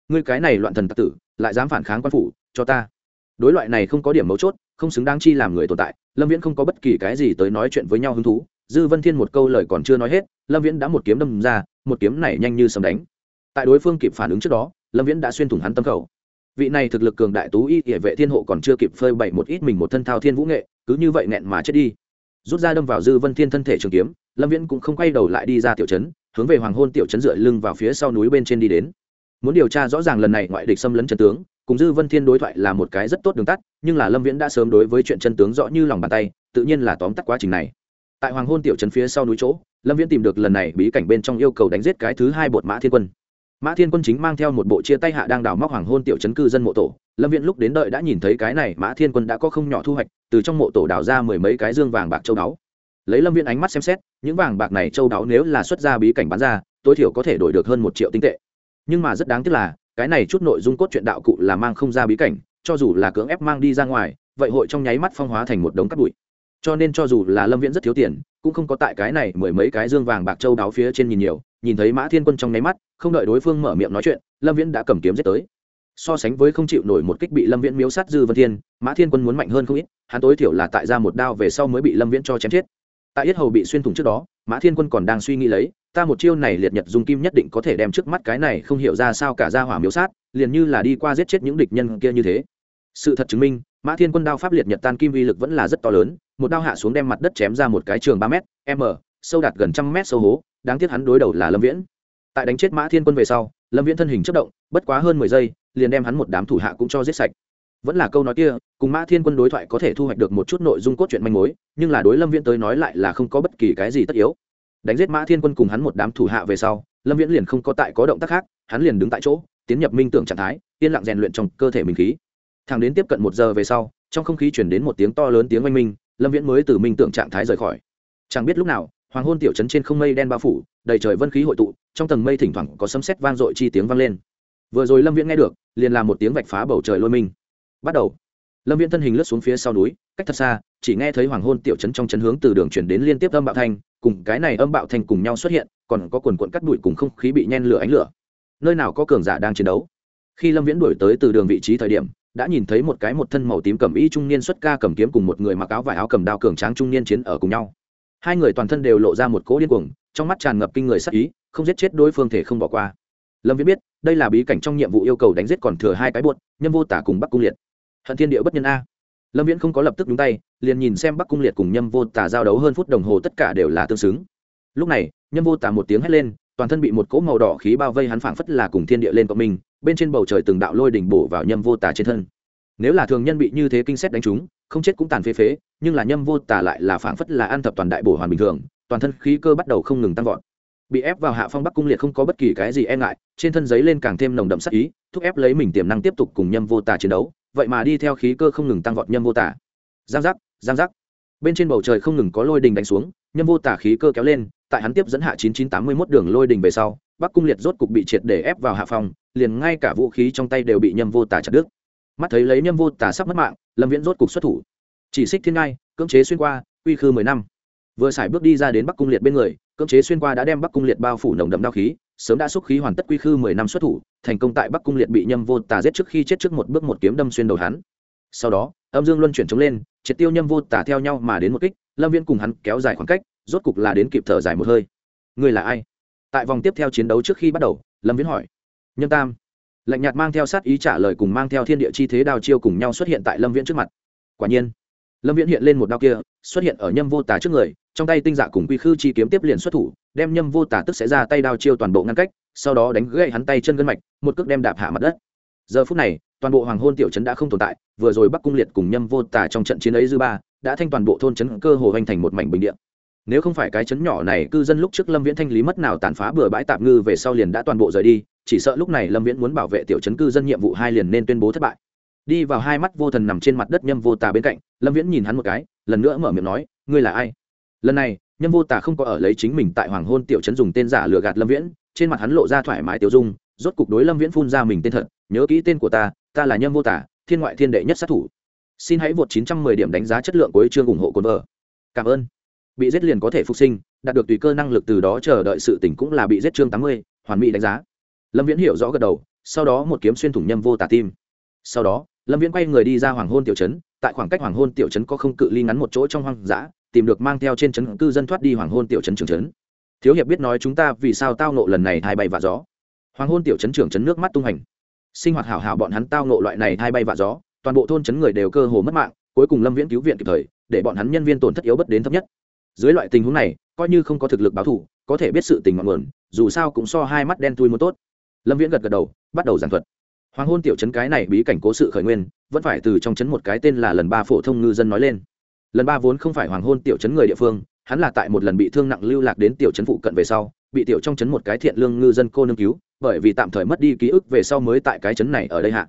A: Ngươi cái này loạn thần tặc tử, lại dám phản kháng quan phủ, cho ta. Đối loại này không có điểm mấu chốt không xứng đáng chi làm người tồn tại, lâm viễn không có bất kỳ cái gì tới nói chuyện với nhau hứng thú. Dư vân thiên một câu lời còn chưa nói hết, lâm viễn đã một kiếm đâm ra, một kiếm này nhanh như sấm đánh. Tại đối phương kịp phản ứng trước đó, lâm viễn đã xuyên thủng hắn tâm khẩu. Vị này thực lực cường đại tú y, địa vệ thiên hộ còn chưa kịp phơi bày một ít mình một thân thao thiên vũ nghệ, cứ như vậy nẹn mà chết đi. Rút ra đâm vào dư vân thiên thân thể trường kiếm, lâm viễn cũng không quay đầu lại đi ra tiểu trấn, hướng về hoàng hôn tiểu trấn dựa lưng vào phía sau núi bên trên đi đến. Muốn điều tra rõ ràng lần này ngoại địch xâm lấn trần tướng cùng dư vân thiên đối thoại là một cái rất tốt đường tắt, nhưng là lâm viễn đã sớm đối với chuyện chân tướng rõ như lòng bàn tay, tự nhiên là tóm tắt quá trình này. Tại hoàng hôn tiểu trấn phía sau núi chỗ, lâm viễn tìm được lần này bí cảnh bên trong yêu cầu đánh giết cái thứ hai bột mã thiên quân. Mã thiên quân chính mang theo một bộ chia tay hạ đang đào móc hoàng hôn tiểu trấn cư dân mộ tổ. Lâm viễn lúc đến đợi đã nhìn thấy cái này, mã thiên quân đã có không nhỏ thu hoạch, từ trong mộ tổ đào ra mười mấy cái dương vàng bạc châu đáo lấy lâm viễn ánh mắt xem xét, những vàng bạc này châu đáo nếu là xuất ra bí cảnh bán ra, tối thiểu có thể đổi được hơn một triệu tinh tệ. Nhưng mà rất đáng tiếc là cái này chút nội dung cốt truyện đạo cụ là mang không ra bí cảnh, cho dù là cưỡng ép mang đi ra ngoài, vậy hội trong nháy mắt phong hóa thành một đống cắt bụi. Cho nên cho dù là lâm viễn rất thiếu tiền, cũng không có tại cái này mười mấy cái dương vàng bạc châu đáo phía trên nhìn nhiều, nhìn thấy mã thiên quân trong nháy mắt, không đợi đối phương mở miệng nói chuyện, lâm viễn đã cầm kiếm giết tới. So sánh với không chịu nổi một kích bị lâm viễn miếu sát dư vân thiên, mã thiên quân muốn mạnh hơn không ít, hắn tối thiểu là tại ra một đao về sau mới bị lâm viễn cho chém chết. Tại yết hầu bị xuyên thủng trước đó, mã thiên quân còn đang suy nghĩ lấy ta một chiêu này liệt nhật dung kim nhất định có thể đem trước mắt cái này không hiểu ra sao cả ra hỏa miếu sát, liền như là đi qua giết chết những địch nhân kia như thế. Sự thật chứng minh, mã thiên quân đao pháp liệt nhật tan kim uy lực vẫn là rất to lớn, một đao hạ xuống đem mặt đất chém ra một cái trường ba m m, sâu đạt gần trăm mét sâu hố, đáng tiếc hắn đối đầu là lâm viễn. Tại đánh chết mã thiên quân về sau, lâm viễn thân hình chất động, bất quá hơn mười giây, liền đem hắn một đám thủ hạ cũng cho giết sạch. Vẫn là câu nói kia, cùng mã thiên quân đối thoại có thể thu hoạch được một chút nội dung cốt truyện manh mối, nhưng là đối lâm viễn tới nói lại là không có bất kỳ cái gì tất yếu đánh giết mã thiên quân cùng hắn một đám thủ hạ về sau, lâm viễn liền không có tại có động tác khác, hắn liền đứng tại chỗ, tiến nhập minh tưởng trạng thái, yên lặng rèn luyện trong cơ thể mình khí. Thẳng đến tiếp cận một giờ về sau, trong không khí chuyển đến một tiếng to lớn tiếng oanh minh, lâm viễn mới từ minh tưởng trạng thái rời khỏi. Chẳng biết lúc nào, hoàng hôn tiểu trấn trên không mây đen bao phủ, đầy trời vân khí hội tụ, trong tầng mây thỉnh thoảng có sấm sét vang dội chi tiếng vang lên. Vừa rồi lâm viễn nghe được, liền là một tiếng vạch phá bầu trời lôi minh. Bắt đầu. Lâm viễn thân hình lướt xuống phía sau núi, cách thật xa, chỉ nghe thấy hoàng hôn tiểu trấn trong trấn hướng từ đường chuyển đến liên tiếp âm bạo thanh cùng cái này âm bạo thành cùng nhau xuất hiện, còn có quần quận cắt bụi cùng không khí bị nhen lửa ánh lửa. Nơi nào có cường giả đang chiến đấu? Khi lâm viễn đuổi tới từ đường vị trí thời điểm, đã nhìn thấy một cái một thân màu tím cầm y trung niên xuất ca cầm kiếm cùng một người mặc áo vải áo cầm đao cường tráng trung niên chiến ở cùng nhau. Hai người toàn thân đều lộ ra một cỗ điên cuồng, trong mắt tràn ngập kinh người sắc ý, không giết chết đối phương thể không bỏ qua. Lâm viễn biết, đây là bí cảnh trong nhiệm vụ yêu cầu đánh giết còn thừa hai cái buốt nhân vô tả cùng bắc cung liệt. Hận thiên địa bất nhân a lâm viễn không có lập tức đúng tay, liền nhìn xem bắc cung liệt cùng nhâm vô tả giao đấu hơn phút đồng hồ tất cả đều là tương xứng. Lúc này, nhâm vô tả một tiếng hét lên, toàn thân bị một cỗ màu đỏ khí bao vây hắn phảng phất là cùng thiên địa lên cộng mình, bên trên bầu trời từng đạo lôi đỉnh bổ vào nhâm vô tả trên thân. Nếu là thường nhân bị như thế kinh xét đánh trúng, không chết cũng tàn phế phế, nhưng là nhâm vô tả lại là phảng phất là ăn thập toàn đại bổ hoàn bình thường, toàn thân khí cơ bắt đầu không ngừng tăng vọt. Bị ép vào hạ phong bắc cung liệt không có bất kỳ cái gì e ngại, trên thân giấy lên càng thêm nồng đậm sắc ý, thúc ép lấy mình tiềm năng tiếp tục cùng nhâm vô tả chiến đấu vậy mà đi theo khí cơ không ngừng tăng vọt nhâm vô tả. Giang giác giang giác. Bên trên bầu trời không ngừng có lôi đình đánh xuống, nhâm vô tả khí cơ kéo lên, tại hắn tiếp dẫn hạ 9981 đường lôi đình về sau, bắc cung liệt rốt cục bị triệt để ép vào hạ phòng, liền ngay cả vũ khí trong tay đều bị nhâm vô tả chặt đứt. Mắt thấy lấy nhâm vô tả sắp mất mạng, lâm viễn rốt cục xuất thủ. Chỉ xích thiên ngai, cưỡng chế xuyên qua uy khư mười năm. Vừa xài bước đi ra đến bắc cung liệt bên người, cưỡng chế xuyên qua đã đem bắc cung liệt bao phủ nồng đậm đao khí sớm đã xúc khí hoàn tất quy khư mười năm xuất thủ, thành công tại bắc cung liệt bị nhâm vô tả giết trước khi chết trước một bước một kiếm đâm xuyên đầu hắn. Sau đó, âm dương luân chuyển chống lên, triệt tiêu nhâm vô tả theo nhau mà đến một kích, lâm viễn cùng hắn kéo dài khoảng cách, rốt cục là đến kịp thở dài một hơi. Người là ai? Tại vòng tiếp theo chiến đấu trước khi bắt đầu, lâm viễn hỏi. Nhâm tam. Lạnh nhạt mang theo sát ý trả lời cùng mang theo thiên địa chi thế đao chiêu cùng nhau xuất hiện tại lâm viễn trước mặt. Quả nhiên, lâm viễn hiện lên một đao kia, xuất hiện ở nhâm vô tả trước người trong tay tinh dạ cùng quy khư chi kiếm tiếp liền xuất thủ, đem nhâm vô tả tức sẽ ra tay đao chiêu toàn bộ ngăn cách, sau đó đánh gãy hắn tay chân gân mạch, một cước đem đạp hạ mặt đất. Giờ phút này, toàn bộ hoàng hôn tiểu trấn đã không tồn tại, vừa rồi bắc cung liệt cùng nhâm vô tả trong trận chiến ấy dư ba, đã thanh toàn bộ thôn trấn cơ hồ hoành thành một mảnh bình điện nếu không phải cái trấn nhỏ này, cư dân lúc trước lâm viễn thanh lý mất nào tàn phá bừa bãi tạm ngư về sau liền đã toàn bộ rời đi, chỉ sợ lúc này lâm viễn muốn bảo vệ tiểu trấn cư dân nhiệm vụ hai liền nên tuyên bố thất bại. Đi vào hai mắt vô thần nằm trên mặt đất nhâm vô tà bên cạnh, lâm viễn nhìn hắn một cái, lần nữa mở miệng nói, ngươi là ai? Lần này nhâm vô tà không có ở lấy chính mình tại hoàng hôn tiểu trấn dùng tên giả lừa gạt lâm viễn trên mặt hắn lộ ra thoải mái tiêu dung rốt cục đối lâm viễn phun ra mình tên thật nhớ kỹ tên của ta ta là nhâm vô tả thiên ngoại thiên đệ nhất sát thủ. Xin hãy vượt 910 điểm đánh giá chất lượng cuối chương ủng hộ cồn vợ. Cảm ơn. Bị giết liền có thể phục sinh đạt được tùy cơ năng lực từ đó chờ đợi sự tỉnh cũng là bị giết chương 80, hoàn mỹ đánh giá. Lâm viễn hiểu rõ gật đầu sau đó một kiếm xuyên thủng nhâm vô tả tim. Sau đó lâm viễn quay người đi ra hoàng hôn tiểu trấn tại khoảng cách hoàng hôn tiểu trấn có không cự ly ngắn một chỗ trong hoang dã tìm được mang theo trên trấn cư dân thoát đi hoàng hôn tiểu trấn trường trấn. Thiếu hiệp biết nói chúng ta vì sao tao nộ lần này hai bay vạ gió. Hoàng hôn tiểu trấn trưởng trấn nước mắt tung hành. Sinh hoạt hảo hảo bọn hắn tao nộ loại này hai bay vạ gió, toàn bộ thôn trấn người đều cơ hồ mất mạng, cuối cùng lâm viễn cứu viện kịp thời, để bọn hắn nhân viên tổn thất yếu bất đến thấp nhất. Dưới loại tình huống này, coi như không có thực lực báo thủ có thể biết sự tình ngọn nguồn, dù sao cũng so hai mắt đen thui muốn tốt. Lâm viễn gật gật đầu, bắt đầu giảng thuật. Hoàng hôn tiểu trấn cái này bí cảnh cố sự khởi nguyên, vẫn phải từ trong trấn một cái tên là lần ba phổ thông ngư dân nói lên lần ba vốn không phải hoàng hôn tiểu chấn người địa phương, hắn là tại một lần bị thương nặng lưu lạc đến tiểu chấn phụ cận về sau, bị tiểu trong chấn một cái thiện lương ngư dân cô nương cứu, bởi vì tạm thời mất đi ký ức về sau mới tại cái chấn này ở đây hạ.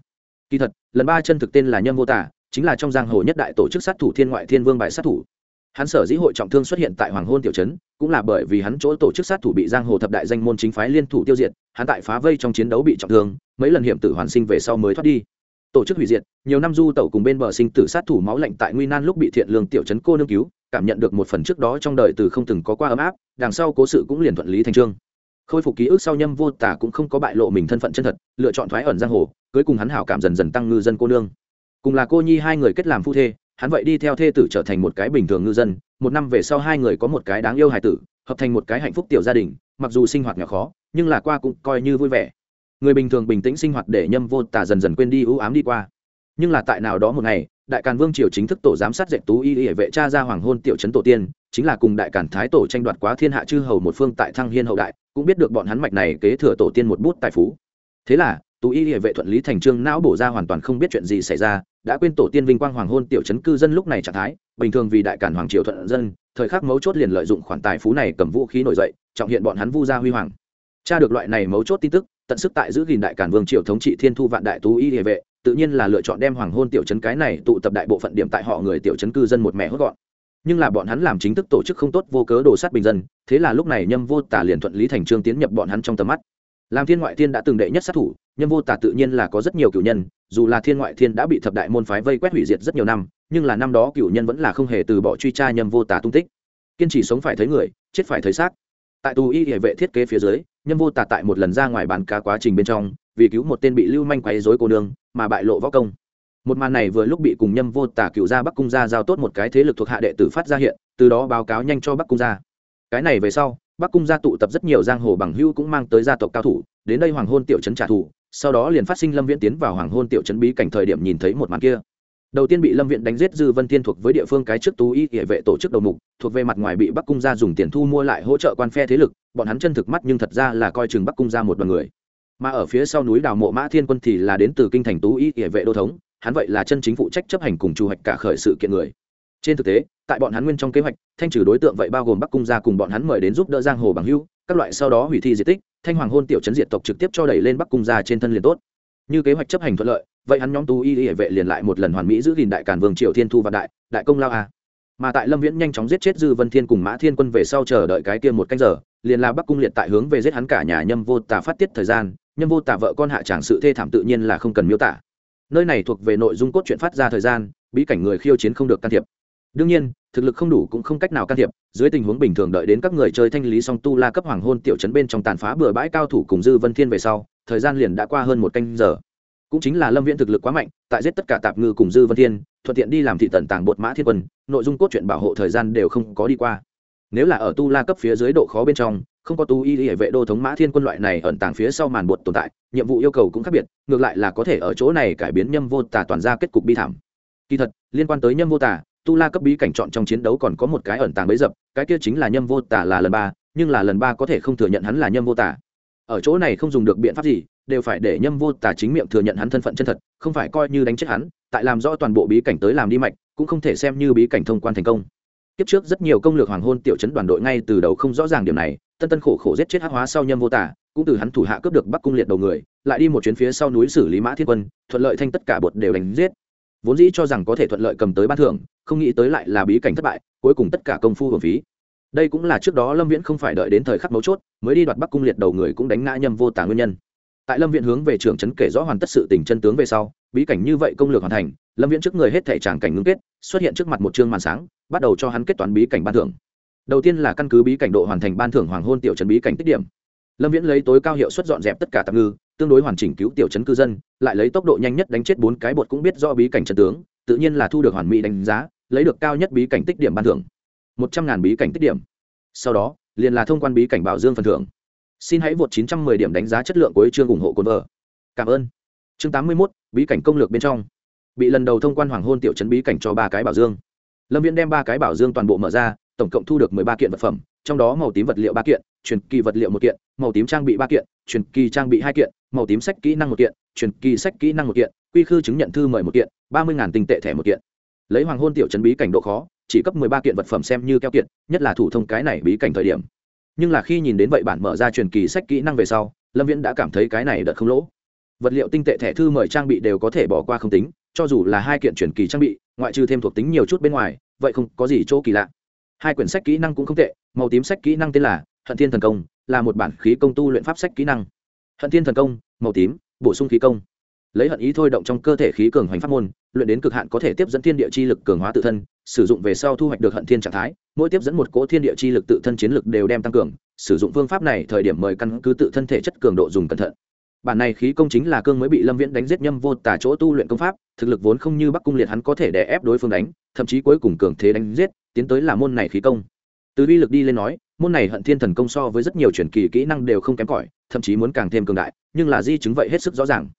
A: Kỳ thật, lần ba chân thực tên là nhâm vô tả, chính là trong giang hồ nhất đại tổ chức sát thủ thiên ngoại thiên vương bài sát thủ. Hắn sở dĩ hội trọng thương xuất hiện tại hoàng hôn tiểu trấn, cũng là bởi vì hắn chỗ tổ chức sát thủ bị giang hồ thập đại danh môn chính phái liên thủ tiêu diệt, hắn tại phá vây trong chiến đấu bị trọng thương, mấy lần hiểm tử hoàn sinh về sau mới thoát đi tổ chức hủy diệt, nhiều năm du tẩu cùng bên bờ sinh tử sát thủ máu lạnh tại nguy nan lúc bị thiện lương tiểu trấn cô nương cứu, cảm nhận được một phần trước đó trong đời từ không từng có qua ấm áp, đằng sau cố sự cũng liền thuận lý thành trương. Khôi phục ký ức sau nhâm vô tả cũng không có bại lộ mình thân phận chân thật, lựa chọn thoái ẩn giang hồ cưới cùng hắn hảo cảm dần dần tăng ngư dân cô nương. Cùng là cô nhi hai người kết làm phu thê, hắn vậy đi theo thê tử trở thành một cái bình thường ngư dân, một năm về sau hai người có một cái đáng yêu hài tử, hợp thành một cái hạnh phúc tiểu gia đình, mặc dù sinh hoạt nhỏ khó, nhưng là qua cũng coi như vui vẻ người bình thường bình tĩnh sinh hoạt để nhâm vô tả dần dần quên đi ưu ám đi qua. Nhưng là tại nào đó một ngày, đại càn vương triều chính thức tổ giám sát dạy tú y hệ vệ cha ra hoàng hôn tiểu trấn tổ tiên, chính là cùng đại càn thái tổ tranh đoạt quá thiên hạ chư hầu một phương tại thăng hiên hậu đại, cũng biết được bọn hắn mạch này kế thừa tổ tiên một bút tài phú. Thế là, tú y hệ vệ thuận lý thành trương não bổ ra hoàn toàn không biết chuyện gì xảy ra, đã quên tổ tiên vinh quang hoàng hôn tiểu trấn cư dân lúc này trạng thái, bình thường vì đại cản hoàng triều thuận dân, thời khắc mấu chốt liền lợi dụng khoản tài phú này cầm vũ khí nổi dậy, trọng hiện bọn hắn vu gia huy hoàng. Cha được loại này mấu chốt tin tức tận sức tại giữ gìn đại cản vương triều thống trị thiên thu vạn đại tú y địa vệ, tự nhiên là lựa chọn đem hoàng hôn tiểu trấn cái này tụ tập đại bộ phận điểm tại họ người tiểu trấn cư dân một mẹ hốt gọn. Nhưng là bọn hắn làm chính thức tổ chức không tốt vô cớ đồ sát bình dân, thế là lúc này nhâm vô tả liền thuận lý thành trương tiến nhập bọn hắn trong tầm mắt. Làm thiên ngoại thiên đã từng đệ nhất sát thủ, nhâm vô tả tự nhiên là có rất nhiều cựu nhân, dù là thiên ngoại thiên đã bị thập đại môn phái vây quét hủy diệt rất nhiều năm, nhưng là năm đó cựu nhân vẫn là không hề từ bỏ truy tra nhâm vô tả tung tích. Kiên trì sống phải thấy người, chết phải thấy xác tại tù y hệ vệ thiết kế phía dưới nhâm vô tả tại một lần ra ngoài bán cá quá trình bên trong, vì cứu một tên bị lưu manh quấy dối cô nương, mà bại lộ võ công. Một màn này vừa lúc bị cùng nhâm vô tả cựu gia bắc cung gia giao tốt một cái thế lực thuộc hạ đệ tử phát ra hiện, từ đó báo cáo nhanh cho bắc cung gia. Cái này về sau, bắc cung gia tụ tập rất nhiều giang hồ bằng hữu cũng mang tới gia tộc cao thủ, đến đây hoàng hôn tiểu trấn trả thù, sau đó liền phát sinh lâm viễn tiến vào hoàng hôn tiểu trấn bí cảnh thời điểm nhìn thấy một màn kia đầu tiên bị lâm viện đánh giết dư vân thiên thuộc với địa phương cái trước tú y, địa vệ tổ chức đầu mục, thuộc về mặt ngoài bị bắc cung gia dùng tiền thu mua lại hỗ trợ quan phe thế lực, bọn hắn chân thực mắt nhưng thật ra là coi chừng bắc cung gia một đoàn người. Mà ở phía sau núi đào mộ mã thiên quân thì là đến từ kinh thành tú y, địa vệ đô thống, hắn vậy là chân chính phụ trách chấp hành cùng chủ hoạch cả khởi sự kiện người. Trên thực tế, tại bọn hắn nguyên trong kế hoạch, thanh trừ đối tượng vậy bao gồm bắc cung gia cùng bọn hắn mời đến giúp đỡ giang hồ bằng hưu các loại sau đó hủy thi di tích, thanh hoàng hôn tiểu chấn diệt tộc trực tiếp cho đẩy lên bắc cung gia trên thân liền tốt. Như kế hoạch chấp hành thuận lợi vậy hắn nhóm tú y hệ vệ liền lại một lần hoàn mỹ giữ gìn đại càn vương triều thiên thu và đại đại công lao a. Mà tại lâm viễn nhanh chóng giết chết dư vân thiên cùng mã thiên quân về sau chờ đợi cái kia một canh giờ, liền là bắc cung liệt tại hướng về giết hắn cả nhà nhâm vô tà phát tiết thời gian, nhâm vô tà vợ con hạ tràng sự thê thảm tự nhiên là không cần miêu tả. Nơi này thuộc về nội dung cốt truyện phát ra thời gian, bí cảnh người khiêu chiến không được can thiệp. Đương nhiên, thực lực không đủ cũng không cách nào can thiệp, dưới tình huống bình thường đợi đến các người chơi thanh lý song tu la cấp hoàng hôn tiểu trấn bên trong tàn phá bừa bãi cao thủ cùng dư vân thiên về sau, thời gian liền đã qua hơn một canh giờ cũng chính là lâm viễn thực lực quá mạnh, tại giết tất cả tạp ngư cùng dư vân thiên, thuận tiện đi làm thị tần tàng bột mã thiên quân, nội dung cốt truyện bảo hộ thời gian đều không có đi qua. Nếu là ở tu la cấp phía dưới độ khó bên trong, không có tu y hệ vệ đô thống mã thiên quân loại này ẩn tàng phía sau màn bột tồn tại, nhiệm vụ yêu cầu cũng khác biệt, ngược lại là có thể ở chỗ này cải biến nhâm vô tả toàn ra kết cục bi thảm. Kỳ thật, liên quan tới nhâm vô tả tu la cấp bí cảnh chọn trong chiến đấu còn có một cái ẩn tàng bấy dập, cái kia chính là nhâm vô tả là lần ba, nhưng là lần ba có thể không thừa nhận hắn là nhâm vô tả ở chỗ này không dùng được biện pháp gì đều phải để nhâm vô tả chính miệng thừa nhận hắn thân phận chân thật, không phải coi như đánh chết hắn, tại làm rõ toàn bộ bí cảnh tới làm đi mạch, cũng không thể xem như bí cảnh thông quan thành công. Kiếp trước rất nhiều công lược hoàng hôn tiểu chấn đoàn đội ngay từ đầu không rõ ràng điểm này, tân tân khổ khổ giết chết hắc hóa sau nhâm vô tả cũng từ hắn thủ hạ cướp được bắc cung liệt đầu người, lại đi một chuyến phía sau núi xử lý mã thiên quân, thuận lợi thanh tất cả bột đều đánh giết. Vốn dĩ cho rằng có thể thuận lợi cầm tới ban thưởng, không nghĩ tới lại là bí cảnh thất bại, cuối cùng tất cả công phu hưởng phí. Đây cũng là trước đó lâm viễn không phải đợi đến thời khắc mấu chốt, mới đi đoạt bắc cung liệt đầu người cũng đánh ngã nhâm vô tả nguyên nhân tại lâm viễn hướng về trường trấn kể rõ hoàn tất sự tình chân tướng về sau, bí cảnh như vậy công lược hoàn thành, lâm viễn trước người hết thể tràng cảnh ngưng kết, xuất hiện trước mặt một chương màn sáng, bắt đầu cho hắn kết toán bí cảnh ban thưởng. Đầu tiên là căn cứ bí cảnh độ hoàn thành ban thưởng hoàng hôn tiểu trấn bí cảnh tích điểm. Lâm viễn lấy tối cao hiệu suất dọn dẹp tất cả tạm ngư, tương đối hoàn chỉnh cứu tiểu trấn cư dân, lại lấy tốc độ nhanh nhất đánh chết bốn cái bột cũng biết do bí cảnh trận tướng, tự nhiên là thu được hoàn mỹ đánh giá, lấy được cao nhất bí cảnh tích điểm ban thưởng. Một trăm ngàn bí cảnh tích điểm. Sau đó, liền là thông quan bí cảnh bảo dương phần thưởng xin hãy vượt chín trăm mười điểm đánh giá chất lượng của chương ủng hộ cồn vợ. Cảm ơn. Chương tám mươi mốt, bí cảnh công lược bên trong. Bị lần đầu thông quan hoàng hôn tiểu trấn bí cảnh cho ba cái bảo dương. Lâm viễn đem ba cái bảo dương toàn bộ mở ra, tổng cộng thu được mười ba kiện vật phẩm, trong đó màu tím vật liệu ba kiện, truyền kỳ vật liệu một kiện, màu tím trang bị ba kiện, truyền kỳ trang bị hai kiện, màu tím sách kỹ năng một kiện, truyền kỳ sách kỹ năng một kiện, quy khư chứng nhận thư mời một kiện, ba mươi tinh tệ thẻ một kiện. Lấy hoàng hôn tiểu trấn bí cảnh độ khó, chỉ cấp mười ba kiện vật phẩm xem như keo kiện nhất là thủ thông cái này bí cảnh thời điểm nhưng là khi nhìn đến vậy bản mở ra truyền kỳ sách kỹ năng về sau, lâm viễn đã cảm thấy cái này đợt không lỗ. Vật liệu tinh tệ thẻ thư mời trang bị đều có thể bỏ qua không tính, cho dù là hai kiện truyền kỳ trang bị, ngoại trừ thêm thuộc tính nhiều chút bên ngoài, vậy không có gì chỗ kỳ lạ. Hai quyển sách kỹ năng cũng không tệ, màu tím sách kỹ năng tên là hận thiên thần công, là một bản khí công tu luyện pháp sách kỹ năng. Hận thiên thần công, màu tím, bổ sung khí công lấy hận ý thôi động trong cơ thể khí cường hoành pháp môn, luyện đến cực hạn có thể tiếp dẫn thiên địa chi lực cường hóa tự thân, sử dụng về sau thu hoạch được hận thiên trạng thái, mỗi tiếp dẫn một cỗ thiên địa chi lực tự thân chiến lực đều đem tăng cường, sử dụng phương pháp này thời điểm mời căn cứ tự thân thể chất cường độ dùng cẩn thận. Bản này khí công chính là cương mới bị lâm viễn đánh giết nhâm vô tả chỗ tu luyện công pháp, thực lực vốn không như bắc cung liệt hắn có thể đè ép đối phương đánh, thậm chí cuối cùng cường thế đánh giết, tiến tới là môn này khí công. Từ vi lực đi lên nói, môn này hận thiên thần công so với rất nhiều truyền kỳ kỹ năng đều không kém cỏi, thậm chí muốn càng thêm cường đại, nhưng là di chứng vậy hết sức rõ ràng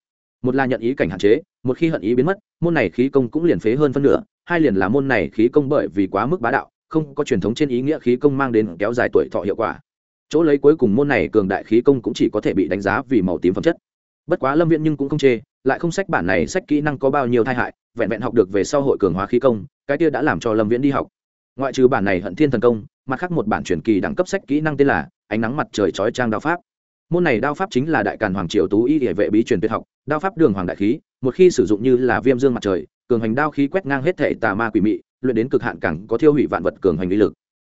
A: một là nhận ý cảnh hạn chế, một khi hận ý biến mất, môn này khí công cũng liền phế hơn phân nửa, hai liền là môn này khí công bởi vì quá mức bá đạo, không có truyền thống trên ý nghĩa khí công mang đến kéo dài tuổi thọ hiệu quả. Chỗ lấy cuối cùng môn này cường đại khí công cũng chỉ có thể bị đánh giá vì màu tím phẩm chất. Bất quá lâm viện nhưng cũng không chê, lại không sách bản này sách kỹ năng có bao nhiêu tai hại, vẹn vẹn học được về sau hội cường hóa khí công, cái kia đã làm cho lâm viễn đi học. Ngoại trừ bản này hận thiên thần công, mặt khác một bản truyền kỳ đẳng cấp sách kỹ năng tên là ánh nắng mặt trời chói trang đạo pháp môn này đao pháp chính là đại càn hoàng triều tú y địa vệ bí truyền tuyệt học, đao pháp đường hoàng đại khí, một khi sử dụng như là viêm dương mặt trời, cường hành đao khí quét ngang hết thể tà ma quỷ mị, luyện đến cực hạn càng có thiêu hủy vạn vật cường hành lý lực.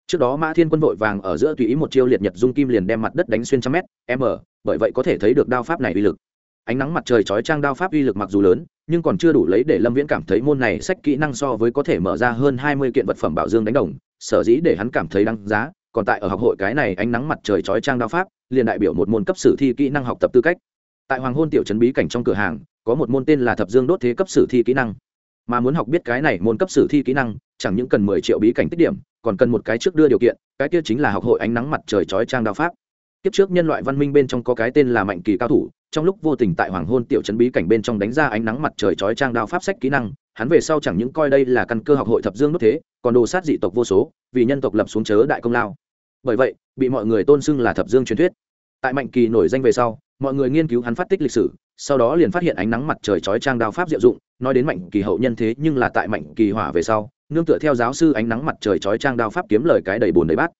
A: Trước đó mã thiên quân vội vàng ở giữa tùy ý một chiêu liệt nhật dung kim liền đem mặt đất đánh xuyên trăm mét, m, bởi vậy có thể thấy được đao pháp này uy lực. Ánh nắng mặt trời chói trang đao pháp uy lực mặc dù lớn, nhưng còn chưa đủ lấy để lâm viễn cảm thấy môn này sách kỹ năng so với có thể mở ra hơn hai mươi kiện vật phẩm bảo dương đánh đồng, sở dĩ để hắn cảm thấy đăng giá còn tại ở học hội cái này ánh nắng mặt trời chói trang đao pháp, liền đại biểu một môn cấp sử thi kỹ năng học tập tư cách. Tại hoàng hôn tiểu trấn bí cảnh trong cửa hàng, có một môn tên là thập dương đốt thế cấp sử thi kỹ năng. Mà muốn học biết cái này môn cấp sử thi kỹ năng, chẳng những cần mười triệu bí cảnh tích điểm, còn cần một cái trước đưa điều kiện, cái kia chính là học hội ánh nắng mặt trời chói trang đao pháp. Kiếp trước nhân loại văn minh bên trong có cái tên là mạnh kỳ cao thủ, trong lúc vô tình tại hoàng hôn tiểu trấn bí cảnh bên trong đánh ra ánh nắng mặt trời chói trang đao pháp sách kỹ năng hắn về sau chẳng những coi đây là căn cơ học hội thập dương đốt thế, còn đồ sát dị tộc vô số, vì nhân tộc lập xuống chớ đại công lao. Bởi vậy, bị mọi người tôn xưng là thập dương truyền thuyết. Tại mạnh kỳ nổi danh về sau, mọi người nghiên cứu hắn phát tích lịch sử, sau đó liền phát hiện ánh nắng mặt trời chói trang đao pháp diệu dụng, nói đến mạnh kỳ hậu nhân thế nhưng là tại mạnh kỳ hỏa về sau, nương tựa theo giáo sư ánh nắng mặt trời chói trang đao pháp kiếm lời cái đầy bồn đầy bát.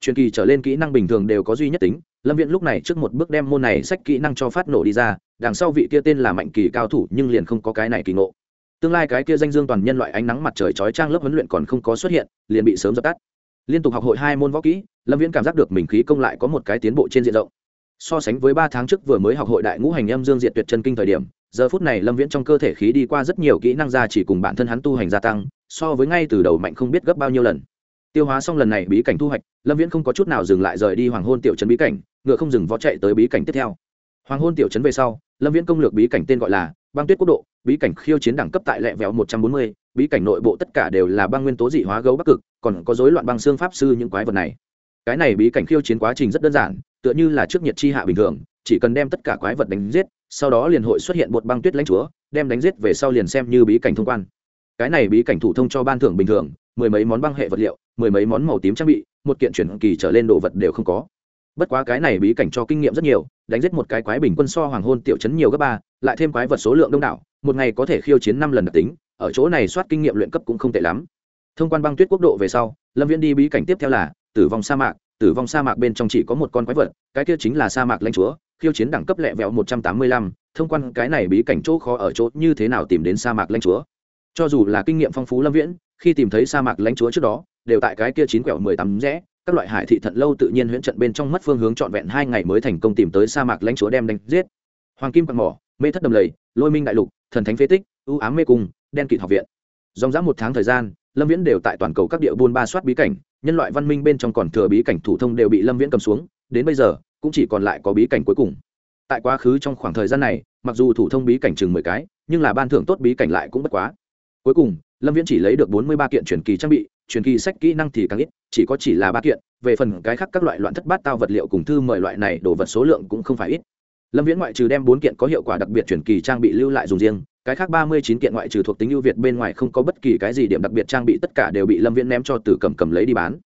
A: Truyền kỳ trở lên kỹ năng bình thường đều có duy nhất tính, lâm viện lúc này trước một bước đem môn này sách kỹ năng cho phát nổ đi ra, đằng sau vị kia tên là mạnh kỳ cao thủ nhưng liền không có cái này kỳ ngộ tương lai cái kia danh dương toàn nhân loại ánh nắng mặt trời chói trang lớp huấn luyện còn không có xuất hiện, liền bị sớm dập tắt. Liên tục học hội hai môn võ kỹ, lâm viễn cảm giác được mình khí công lại có một cái tiến bộ trên diện rộng. So sánh với ba tháng trước vừa mới học hội đại ngũ hành âm dương diện tuyệt chân kinh thời điểm, giờ phút này lâm viễn trong cơ thể khí đi qua rất nhiều kỹ năng ra chỉ cùng bản thân hắn tu hành gia tăng, so với ngay từ đầu mạnh không biết gấp bao nhiêu lần. Tiêu hóa xong lần này bí cảnh thu hoạch, lâm viễn không có chút nào dừng lại rời đi hoàng hôn tiểu trấn bí cảnh, ngựa không dừng võ chạy tới bí cảnh tiếp theo. Hoàng hôn tiểu trấn về sau, lâm viễn công lược bí cảnh tên gọi là băng tuyết quốc độ bí cảnh khiêu chiến đẳng cấp tại lẹ vẹo một trăm bốn mươi, bí cảnh nội bộ tất cả đều là băng nguyên tố dị hóa gấu bắc cực, còn có dối loạn băng xương pháp sư những quái vật này. Cái này bí cảnh khiêu chiến quá trình rất đơn giản, tựa như là trước nhiệt chi hạ bình thường, chỉ cần đem tất cả quái vật đánh giết, sau đó liền hội xuất hiện bột băng tuyết lãnh chúa, đem đánh giết về sau liền xem như bí cảnh thông quan. Cái này bí cảnh thủ thông cho ban thưởng bình thường, mười mấy món băng hệ vật liệu, mười mấy món màu tím trang bị, một kiện chuyển kỳ trở lên đồ vật đều không có bất quá cái này bí cảnh cho kinh nghiệm rất nhiều, đánh giết một cái quái bình quân so hoàng hôn tiểu chấn nhiều gấp ba, lại thêm quái vật số lượng đông đảo, một ngày có thể khiêu chiến năm lần đặc tính, ở chỗ này soát kinh nghiệm luyện cấp cũng không tệ lắm. Thông quan băng tuyết quốc độ về sau, lâm viễn đi bí cảnh tiếp theo là tử vong sa mạc, tử vong sa mạc bên trong chỉ có một con quái vật, cái kia chính là sa mạc lãnh chúa, khiêu chiến đẳng cấp lẹ vẹo một trăm tám mươi lăm, thông quan cái này bí cảnh chỗ khó ở chỗ như thế nào tìm đến sa mạc lãnh chúa? Cho dù là kinh nghiệm phong phú lâm viễn, khi tìm thấy sa mạc lãnh chúa trước đó, đều tại cái kia chín quẹo mười tám rẽ các loại hải thị thận lâu tự nhiên huyễn trận bên trong mất phương hướng trọn vẹn hai ngày mới thành công tìm tới sa mạc lãnh chúa đem đánh giết. Hoàng kim quạt mỏ, mê thất đầm lầy, lôi minh đại lục, thần thánh phế tích ưu ám mê cung, đen kịt học viện. Dòng dã một tháng thời gian, lâm viễn đều tại toàn cầu các địa buôn ba soát bí cảnh, nhân loại văn minh bên trong còn thừa bí cảnh thủ thông đều bị lâm viễn cầm xuống, đến bây giờ, cũng chỉ còn lại có bí cảnh cuối cùng. Tại quá khứ trong khoảng thời gian này, mặc dù thủ thông bí cảnh chừng mười cái, nhưng là ban thưởng tốt bí cảnh lại cũng bất quá. Cuối cùng, lâm viễn chỉ lấy được bốn mươi ba kiện truyền kỳ trang bị truyền kỳ sách kỹ năng thì càng ít, chỉ có chỉ là ba kiện, về phần cái khác các loại loạn thất bát tao vật liệu cùng thư mời loại này, đồ vật số lượng cũng không phải ít. Lâm viễn ngoại trừ đem bốn kiện có hiệu quả đặc biệt truyền kỳ trang bị lưu lại dùng riêng, cái khác ba mươi chín kiện ngoại trừ thuộc tính ưu việt bên ngoài không có bất kỳ cái gì điểm đặc biệt trang bị tất cả đều bị lâm viễn ném cho từ cầm cầm lấy đi bán.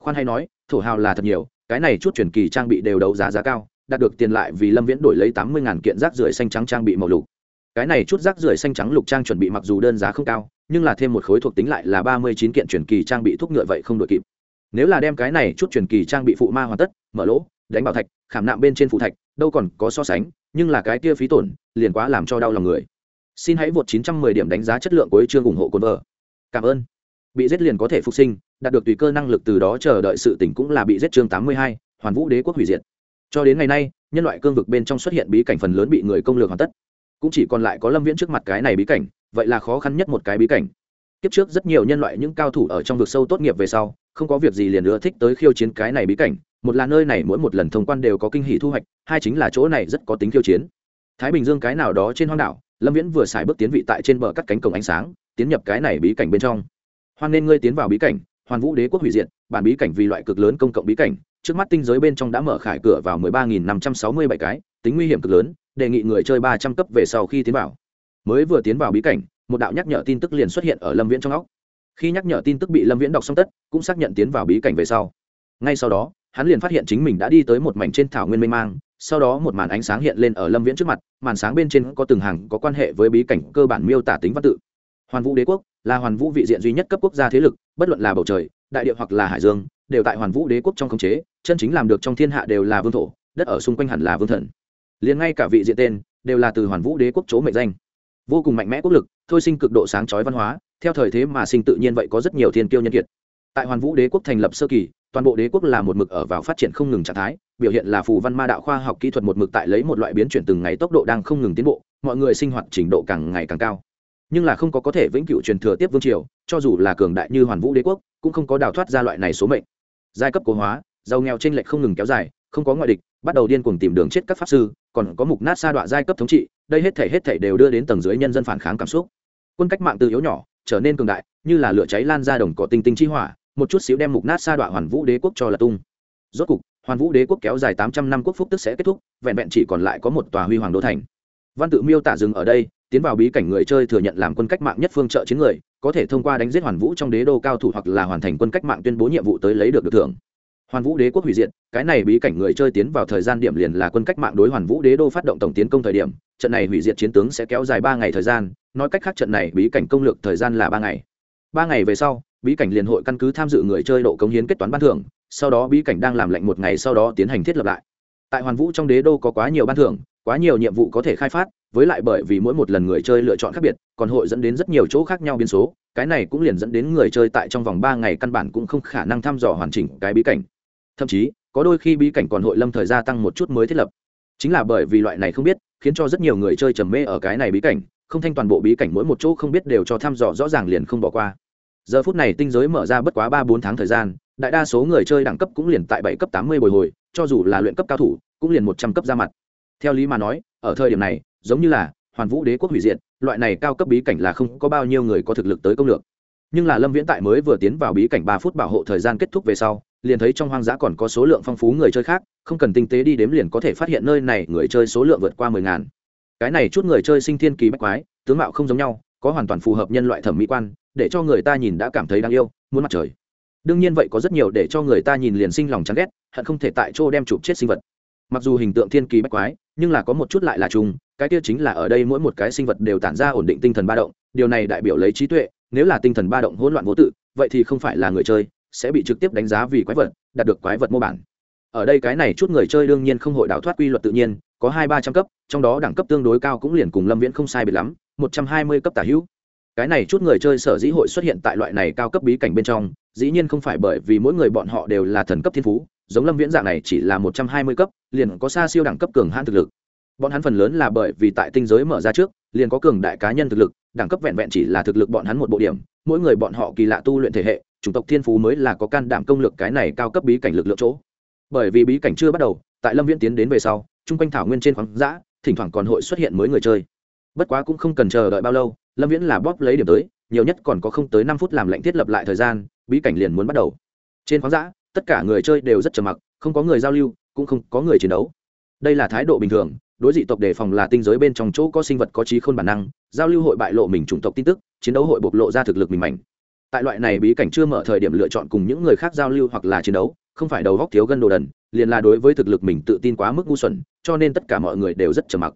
A: Khoan hay nói, thổ hào là thật nhiều, cái này chút truyền kỳ trang bị đều đấu giá giá cao, đạt được tiền lại vì lâm viễn đổi lấy tám mươi kiện rác rưởi xanh trắng trang bị màu lục. Cái này chút rác rưởi xanh trắng lục trang chuẩn bị mặc dù đơn giá không cao nhưng là thêm một khối thuộc tính lại là ba mươi chín kiện truyền kỳ trang bị thuốc ngựa vậy không đội kịp. Nếu là đem cái này chút truyền kỳ trang bị phụ ma hoàn tất mở lỗ đánh bảo thạch khảm nạm bên trên phụ thạch đâu còn có so sánh nhưng là cái kia phí tổn liền quá làm cho đau lòng người. Xin hãy vượt 910 điểm đánh giá chất lượng của chương ủng hộ cồn vợ. Cảm ơn. Bị giết liền có thể phục sinh đạt được tùy cơ năng lực từ đó chờ đợi sự tỉnh cũng là bị giết chương 82, hoàn vũ đế quốc hủy diệt. Cho đến ngày nay nhân loại cương vực bên trong xuất hiện bí cảnh phần lớn bị người công lược hoàn tất. Cũng chỉ còn lại có lâm viễn trước mặt cái này bí cảnh vậy là khó khăn nhất một cái bí cảnh. Kiếp trước rất nhiều nhân loại những cao thủ ở trong vực sâu tốt nghiệp về sau, không có việc gì liền nữa thích tới khiêu chiến cái này bí cảnh. Một là nơi này mỗi một lần thông quan đều có kinh hỷ thu hoạch, hai chính là chỗ này rất có tính khiêu chiến. Thái bình dương cái nào đó trên hoang đảo, lâm viễn vừa xài bước tiến vị tại trên bờ cắt cánh cổng ánh sáng, tiến nhập cái này bí cảnh bên trong. Hoan nên ngươi tiến vào bí cảnh, hoàn vũ đế quốc hủy diệt, bản bí cảnh vì loại cực lớn công cộng bí cảnh, trước mắt tinh giới bên trong đã mở khải cửa vào mười ba nghìn năm trăm sáu mươi bảy cái, tính nguy hiểm cực lớn, đề nghị người chơi ba trăm cấp về sau khi tiến vào mới vừa tiến vào bí cảnh, một đạo nhắc nhở tin tức liền xuất hiện ở lâm viễn trong óc. Khi nhắc nhở tin tức bị lâm viễn đọc xong tất, cũng xác nhận tiến vào bí cảnh về sau. Ngay sau đó, hắn liền phát hiện chính mình đã đi tới một mảnh trên thảo nguyên mênh mang, sau đó một màn ánh sáng hiện lên ở lâm viễn trước mặt, màn sáng bên trên có từng hàng có quan hệ với bí cảnh cơ bản miêu tả tính văn tự. Hoàn vũ đế quốc là hoàn vũ vị diện duy nhất cấp quốc gia thế lực, bất luận là bầu trời, đại địa hoặc là hải dương, đều tại hoàn vũ đế quốc trong khống chế, chân chính làm được trong thiên hạ đều là vương thổ, đất ở xung quanh hẳn là vương thần. Liền ngay cả vị diện tên, đều là từ hoàn vũ đế quốc chỗ mệnh danh vô cùng mạnh mẽ quốc lực, thôi sinh cực độ sáng chói văn hóa, theo thời thế mà sinh tự nhiên vậy có rất nhiều thiên kiêu nhân kiệt. Tại hoàn vũ đế quốc thành lập sơ kỳ, toàn bộ đế quốc là một mực ở vào phát triển không ngừng trạng thái, biểu hiện là phù văn ma đạo khoa học kỹ thuật một mực tại lấy một loại biến chuyển từng ngày tốc độ đang không ngừng tiến bộ, mọi người sinh hoạt trình độ càng ngày càng cao. Nhưng là không có có thể vĩnh cửu truyền thừa tiếp vương triều, cho dù là cường đại như hoàn vũ đế quốc, cũng không có đào thoát ra loại này số mệnh. Giai cấp cố hóa, giàu nghèo trên lệch không ngừng kéo dài không có ngoại địch, bắt đầu điên cuồng tìm đường chết các pháp sư, còn có mục nát sa đọa giai cấp thống trị, đây hết thể hết thể đều đưa đến tầng dưới nhân dân phản kháng cảm xúc. Quân cách mạng từ yếu nhỏ, trở nên cường đại, như là lửa cháy lan ra đồng cỏ tinh tinh chi hỏa, một chút xíu đem mục nát sa đọa hoàn vũ đế quốc cho là tung. Rốt cục, hoàn vũ đế quốc kéo dài tám trăm năm quốc phúc tức sẽ kết thúc, vẹn vẹn chỉ còn lại có một tòa huy hoàng đô thành. Văn tự miêu tả dừng ở đây, tiến vào bí cảnh người chơi thừa nhận làm quân cách mạng nhất phương trợ chiến người, có thể thông qua đánh giết hoàn vũ trong đế đô cao thủ hoặc là hoàn thành quân cách mạng tuyên bố nhiệm vụ tới lấy được được thưởng hoàn vũ đế quốc hủy diệt, cái này bí cảnh người chơi tiến vào thời gian điểm liền là quân cách mạng đối hoàn vũ đế đô phát động tổng tiến công thời điểm, trận này hủy diệt chiến tướng sẽ kéo dài ba ngày thời gian, nói cách khác trận này bí cảnh công lược thời gian là ba ngày. Ba ngày về sau, bí cảnh liền hội căn cứ tham dự người chơi độ cống hiến kết toán ban thưởng, sau đó bí cảnh đang làm lệnh một ngày sau đó tiến hành thiết lập lại. Tại hoàn vũ trong đế đô có quá nhiều ban thưởng, quá nhiều nhiệm vụ có thể khai phát, với lại bởi vì mỗi một lần người chơi lựa chọn khác biệt, còn hội dẫn đến rất nhiều chỗ khác nhau biến số, cái này cũng liền dẫn đến người chơi tại trong vòng ba ngày căn bản cũng không khả năng thăm dò hoàn chỉnh cái bí cảnh thậm chí, có đôi khi bí cảnh còn hội lâm thời gia tăng một chút mới thiết lập. Chính là bởi vì loại này không biết, khiến cho rất nhiều người chơi trầm mê ở cái này bí cảnh, không thanh toàn bộ bí cảnh mỗi một chỗ không biết đều cho thăm dò rõ ràng liền không bỏ qua. Giờ phút này tinh giới mở ra bất quá ba bốn tháng thời gian, đại đa số người chơi đẳng cấp cũng liền tại bảy cấp tám mươi bồi hồi, cho dù là luyện cấp cao thủ, cũng liền một trăm cấp ra mặt. Theo lý mà nói, ở thời điểm này, giống như là hoàn vũ đế quốc hủy diệt, loại này cao cấp bí cảnh là không có bao nhiêu người có thực lực tới công lược. Nhưng là lâm viễn tại mới vừa tiến vào bí cảnh ba phút bảo hộ thời gian kết thúc về sau liền thấy trong hoang dã còn có số lượng phong phú người chơi khác, không cần tinh tế đi đếm liền có thể phát hiện nơi này người chơi số lượng vượt qua mười ngàn. Cái này chút người chơi sinh thiên kỳ bách quái, tướng mạo không giống nhau, có hoàn toàn phù hợp nhân loại thẩm mỹ quan, để cho người ta nhìn đã cảm thấy đáng yêu, muốn mặt trời. Đương nhiên vậy có rất nhiều để cho người ta nhìn liền sinh lòng chán ghét, hận không thể tại chỗ đem chụp chết sinh vật. Mặc dù hình tượng thiên kỳ bách quái, nhưng là có một chút lại là chung cái kia chính là ở đây mỗi một cái sinh vật đều tản ra ổn định tinh thần ba động, điều này đại biểu lấy trí tuệ, nếu là tinh thần ba động hỗn loạn vô tự, vậy thì không phải là người chơi sẽ bị trực tiếp đánh giá vì quái vật, đạt được quái vật mô bản. Ở đây cái này chút người chơi đương nhiên không hội đảo thoát quy luật tự nhiên, có hai ba trăm cấp, trong đó đẳng cấp tương đối cao cũng liền cùng lâm viễn không sai biệt lắm, một trăm hai mươi cấp tả hữu. Cái này chút người chơi sở dĩ hội xuất hiện tại loại này cao cấp bí cảnh bên trong, dĩ nhiên không phải bởi vì mỗi người bọn họ đều là thần cấp thiên phú, giống lâm viễn dạng này chỉ là một trăm hai mươi cấp, liền có xa siêu đẳng cấp cường hãn thực lực. Bọn hắn phần lớn là bởi vì tại tinh giới mở ra trước, liền có cường đại cá nhân thực lực, đẳng cấp vẹn vẹn chỉ là thực lực bọn hắn một bộ điểm mỗi người bọn họ kỳ lạ tu luyện thể hệ, chủng tộc thiên phú mới là có can đảm công lực cái này cao cấp bí cảnh lực lượng chỗ. Bởi vì bí cảnh chưa bắt đầu, tại lâm viễn tiến đến về sau, chung quanh thảo nguyên trên khoáng giã thỉnh thoảng còn hội xuất hiện mới người chơi. Bất quá cũng không cần chờ đợi bao lâu, lâm viễn là bóp lấy điểm tới, nhiều nhất còn có không tới năm phút làm lệnh thiết lập lại thời gian, bí cảnh liền muốn bắt đầu. Trên khoáng giã tất cả người chơi đều rất trầm mặc, không có người giao lưu, cũng không có người chiến đấu. Đây là thái độ bình thường, đối dị tộc đề phòng là tinh giới bên trong chỗ có sinh vật có trí khôn bản năng, giao lưu hội bại lộ mình chủng tộc tin tức chiến đấu hội bộc lộ ra thực lực mình mạnh tại loại này bí cảnh chưa mở thời điểm lựa chọn cùng những người khác giao lưu hoặc là chiến đấu, không phải đầu góc thiếu gân đồ đần, liền là đối với thực lực mình tự tin quá mức ngu xuẩn, cho nên tất cả mọi người đều rất trầm mặc.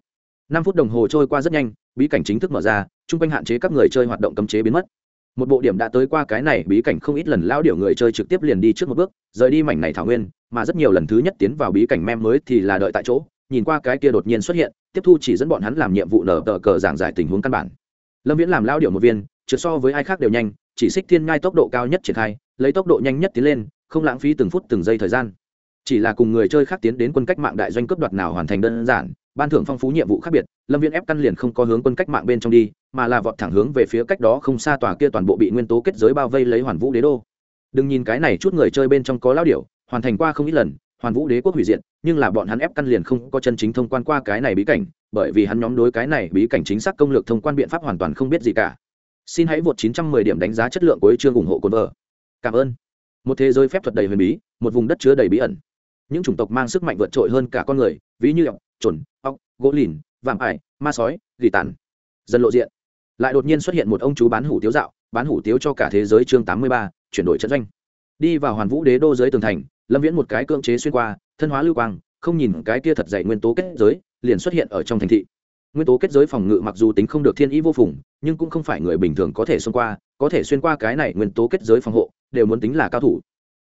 A: Năm phút đồng hồ trôi qua rất nhanh, bí cảnh chính thức mở ra, chung quanh hạn chế các người chơi hoạt động cấm chế biến mất. Một bộ điểm đã tới qua cái này, bí cảnh không ít lần lao điểu người chơi trực tiếp liền đi trước một bước, rời đi mảnh này thảo nguyên, mà rất nhiều lần thứ nhất tiến vào bí cảnh mem mới thì là đợi tại chỗ, nhìn qua cái kia đột nhiên xuất hiện, tiếp thu chỉ dẫn bọn hắn làm nhiệm vụ nở tờ cờ giảng giải tình huống căn bản lâm viễn làm lao điệu một viên, trượt so với ai khác đều nhanh, chỉ xích thiên ngai tốc độ cao nhất triển khai, lấy tốc độ nhanh nhất tiến lên, không lãng phí từng phút từng giây thời gian. Chỉ là cùng người chơi khác tiến đến quân cách mạng đại doanh cướp đoạt nào hoàn thành đơn giản, ban thưởng phong phú nhiệm vụ khác biệt, lâm Viễn ép căn liền không có hướng quân cách mạng bên trong đi, mà là vọt thẳng hướng về phía cách đó không xa tòa kia toàn bộ bị nguyên tố kết giới bao vây lấy hoàn vũ đế đô. Đừng nhìn cái này chút người chơi bên trong có lao điểu, hoàn thành qua không ít lần hoàn vũ đế quốc hủy diệt, nhưng là bọn hắn ép căn liền không có chân chính thông quan qua cái này bí cảnh, bởi vì hắn nhóm đối cái này bí cảnh chính xác công lược thông quan biện pháp hoàn toàn không biết gì cả. Xin hãy vượt 910 điểm đánh giá chất lượng của chương ủng hộ cồn vợ cảm ơn. Một thế giới phép thuật đầy huyền bí, một vùng đất chứa đầy bí ẩn. Những chủng tộc mang sức mạnh vượt trội hơn cả con người, ví như ọc chuẩn ọc gỗ lìn, vạm ải, ma sói, gỉ tàn. Dần lộ diện. Lại đột nhiên xuất hiện một ông chú bán hủ tiếu dạo, bán hủ tiếu cho cả thế giới chương tám mươi ba, chuyển đổi trận doanh. Đi vào hoàn vũ đế đô dưới tường thành lâm viễn một cái cưỡng chế xuyên qua, thân hóa lưu quang, không nhìn cái kia thật dày nguyên tố kết giới, liền xuất hiện ở trong thành thị. Nguyên tố kết giới phòng ngự mặc dù tính không được thiên ý vô phùng, nhưng cũng không phải người bình thường có thể xuyên qua, có thể xuyên qua cái này nguyên tố kết giới phòng hộ, đều muốn tính là cao thủ.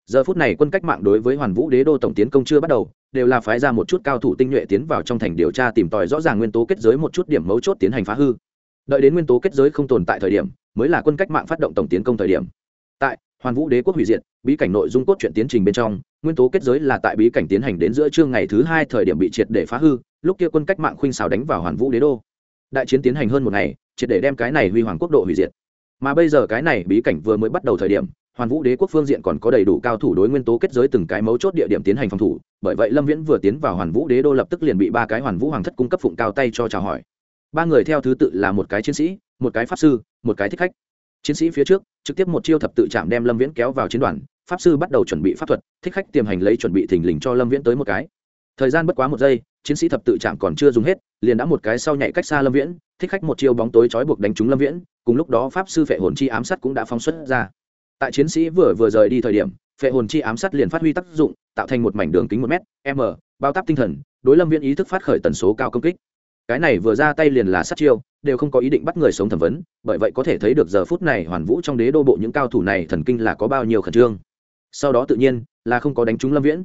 A: Giờ phút này quân cách mạng đối với hoàn vũ đế đô tổng tiến công chưa bắt đầu, đều là phái ra một chút cao thủ tinh nhuệ tiến vào trong thành điều tra tìm tòi rõ ràng nguyên tố kết giới một chút điểm mấu chốt tiến hành phá hư. Đợi đến nguyên tố kết giới không tồn tại thời điểm, mới là quân cách mạng phát động tổng tiến công thời điểm. Tại hoàn vũ đế quốc hủy diệt, bí cảnh nội dung cốt truyện tiến trình bên trong, nguyên tố kết giới là tại bí cảnh tiến hành đến giữa trưa ngày thứ hai thời điểm bị triệt để phá hư, lúc kia quân cách mạng khuynh xào đánh vào hoàn vũ đế đô. Đại chiến tiến hành hơn một ngày, triệt để đem cái này huy hoàng quốc độ hủy diệt. Mà bây giờ cái này bí cảnh vừa mới bắt đầu thời điểm, hoàn vũ đế quốc phương diện còn có đầy đủ cao thủ đối nguyên tố kết giới từng cái mấu chốt địa điểm tiến hành phòng thủ, bởi vậy lâm viễn vừa tiến vào hoàn vũ đế đô lập tức liền bị ba cái hoàn vũ hoàng thất cung cấp phụng cao tay cho chào hỏi. Ba người theo thứ tự là một cái chiến sĩ, một cái pháp sư, một cái thích khách chiến sĩ phía trước, trực tiếp một chiêu thập tự chạm đem lâm viễn kéo vào chiến đoàn, pháp sư bắt đầu chuẩn bị pháp thuật, thích khách tiềm hành lấy chuẩn bị thình lình cho lâm viễn tới một cái. Thời gian bất quá một giây, chiến sĩ thập tự chạm còn chưa dùng hết, liền đã một cái sau nhảy cách xa lâm viễn, thích khách một chiêu bóng tối trói buộc đánh trúng lâm viễn, cùng lúc đó pháp sư phệ hồn chi ám sát cũng đã phóng xuất ra. Tại chiến sĩ vừa vừa rời đi thời điểm, phệ hồn chi ám sát liền phát huy tác dụng, tạo thành một mảnh đường kính một m m, bao táp tinh thần, đối lâm viễn ý thức phát khởi tần số cao công kích cái này vừa ra tay liền là sát chiêu, đều không có ý định bắt người sống thẩm vấn, bởi vậy có thể thấy được giờ phút này hoàn vũ trong đế đô bộ những cao thủ này thần kinh là có bao nhiêu khẩn trương. Sau đó tự nhiên là không có đánh trúng lâm viễn.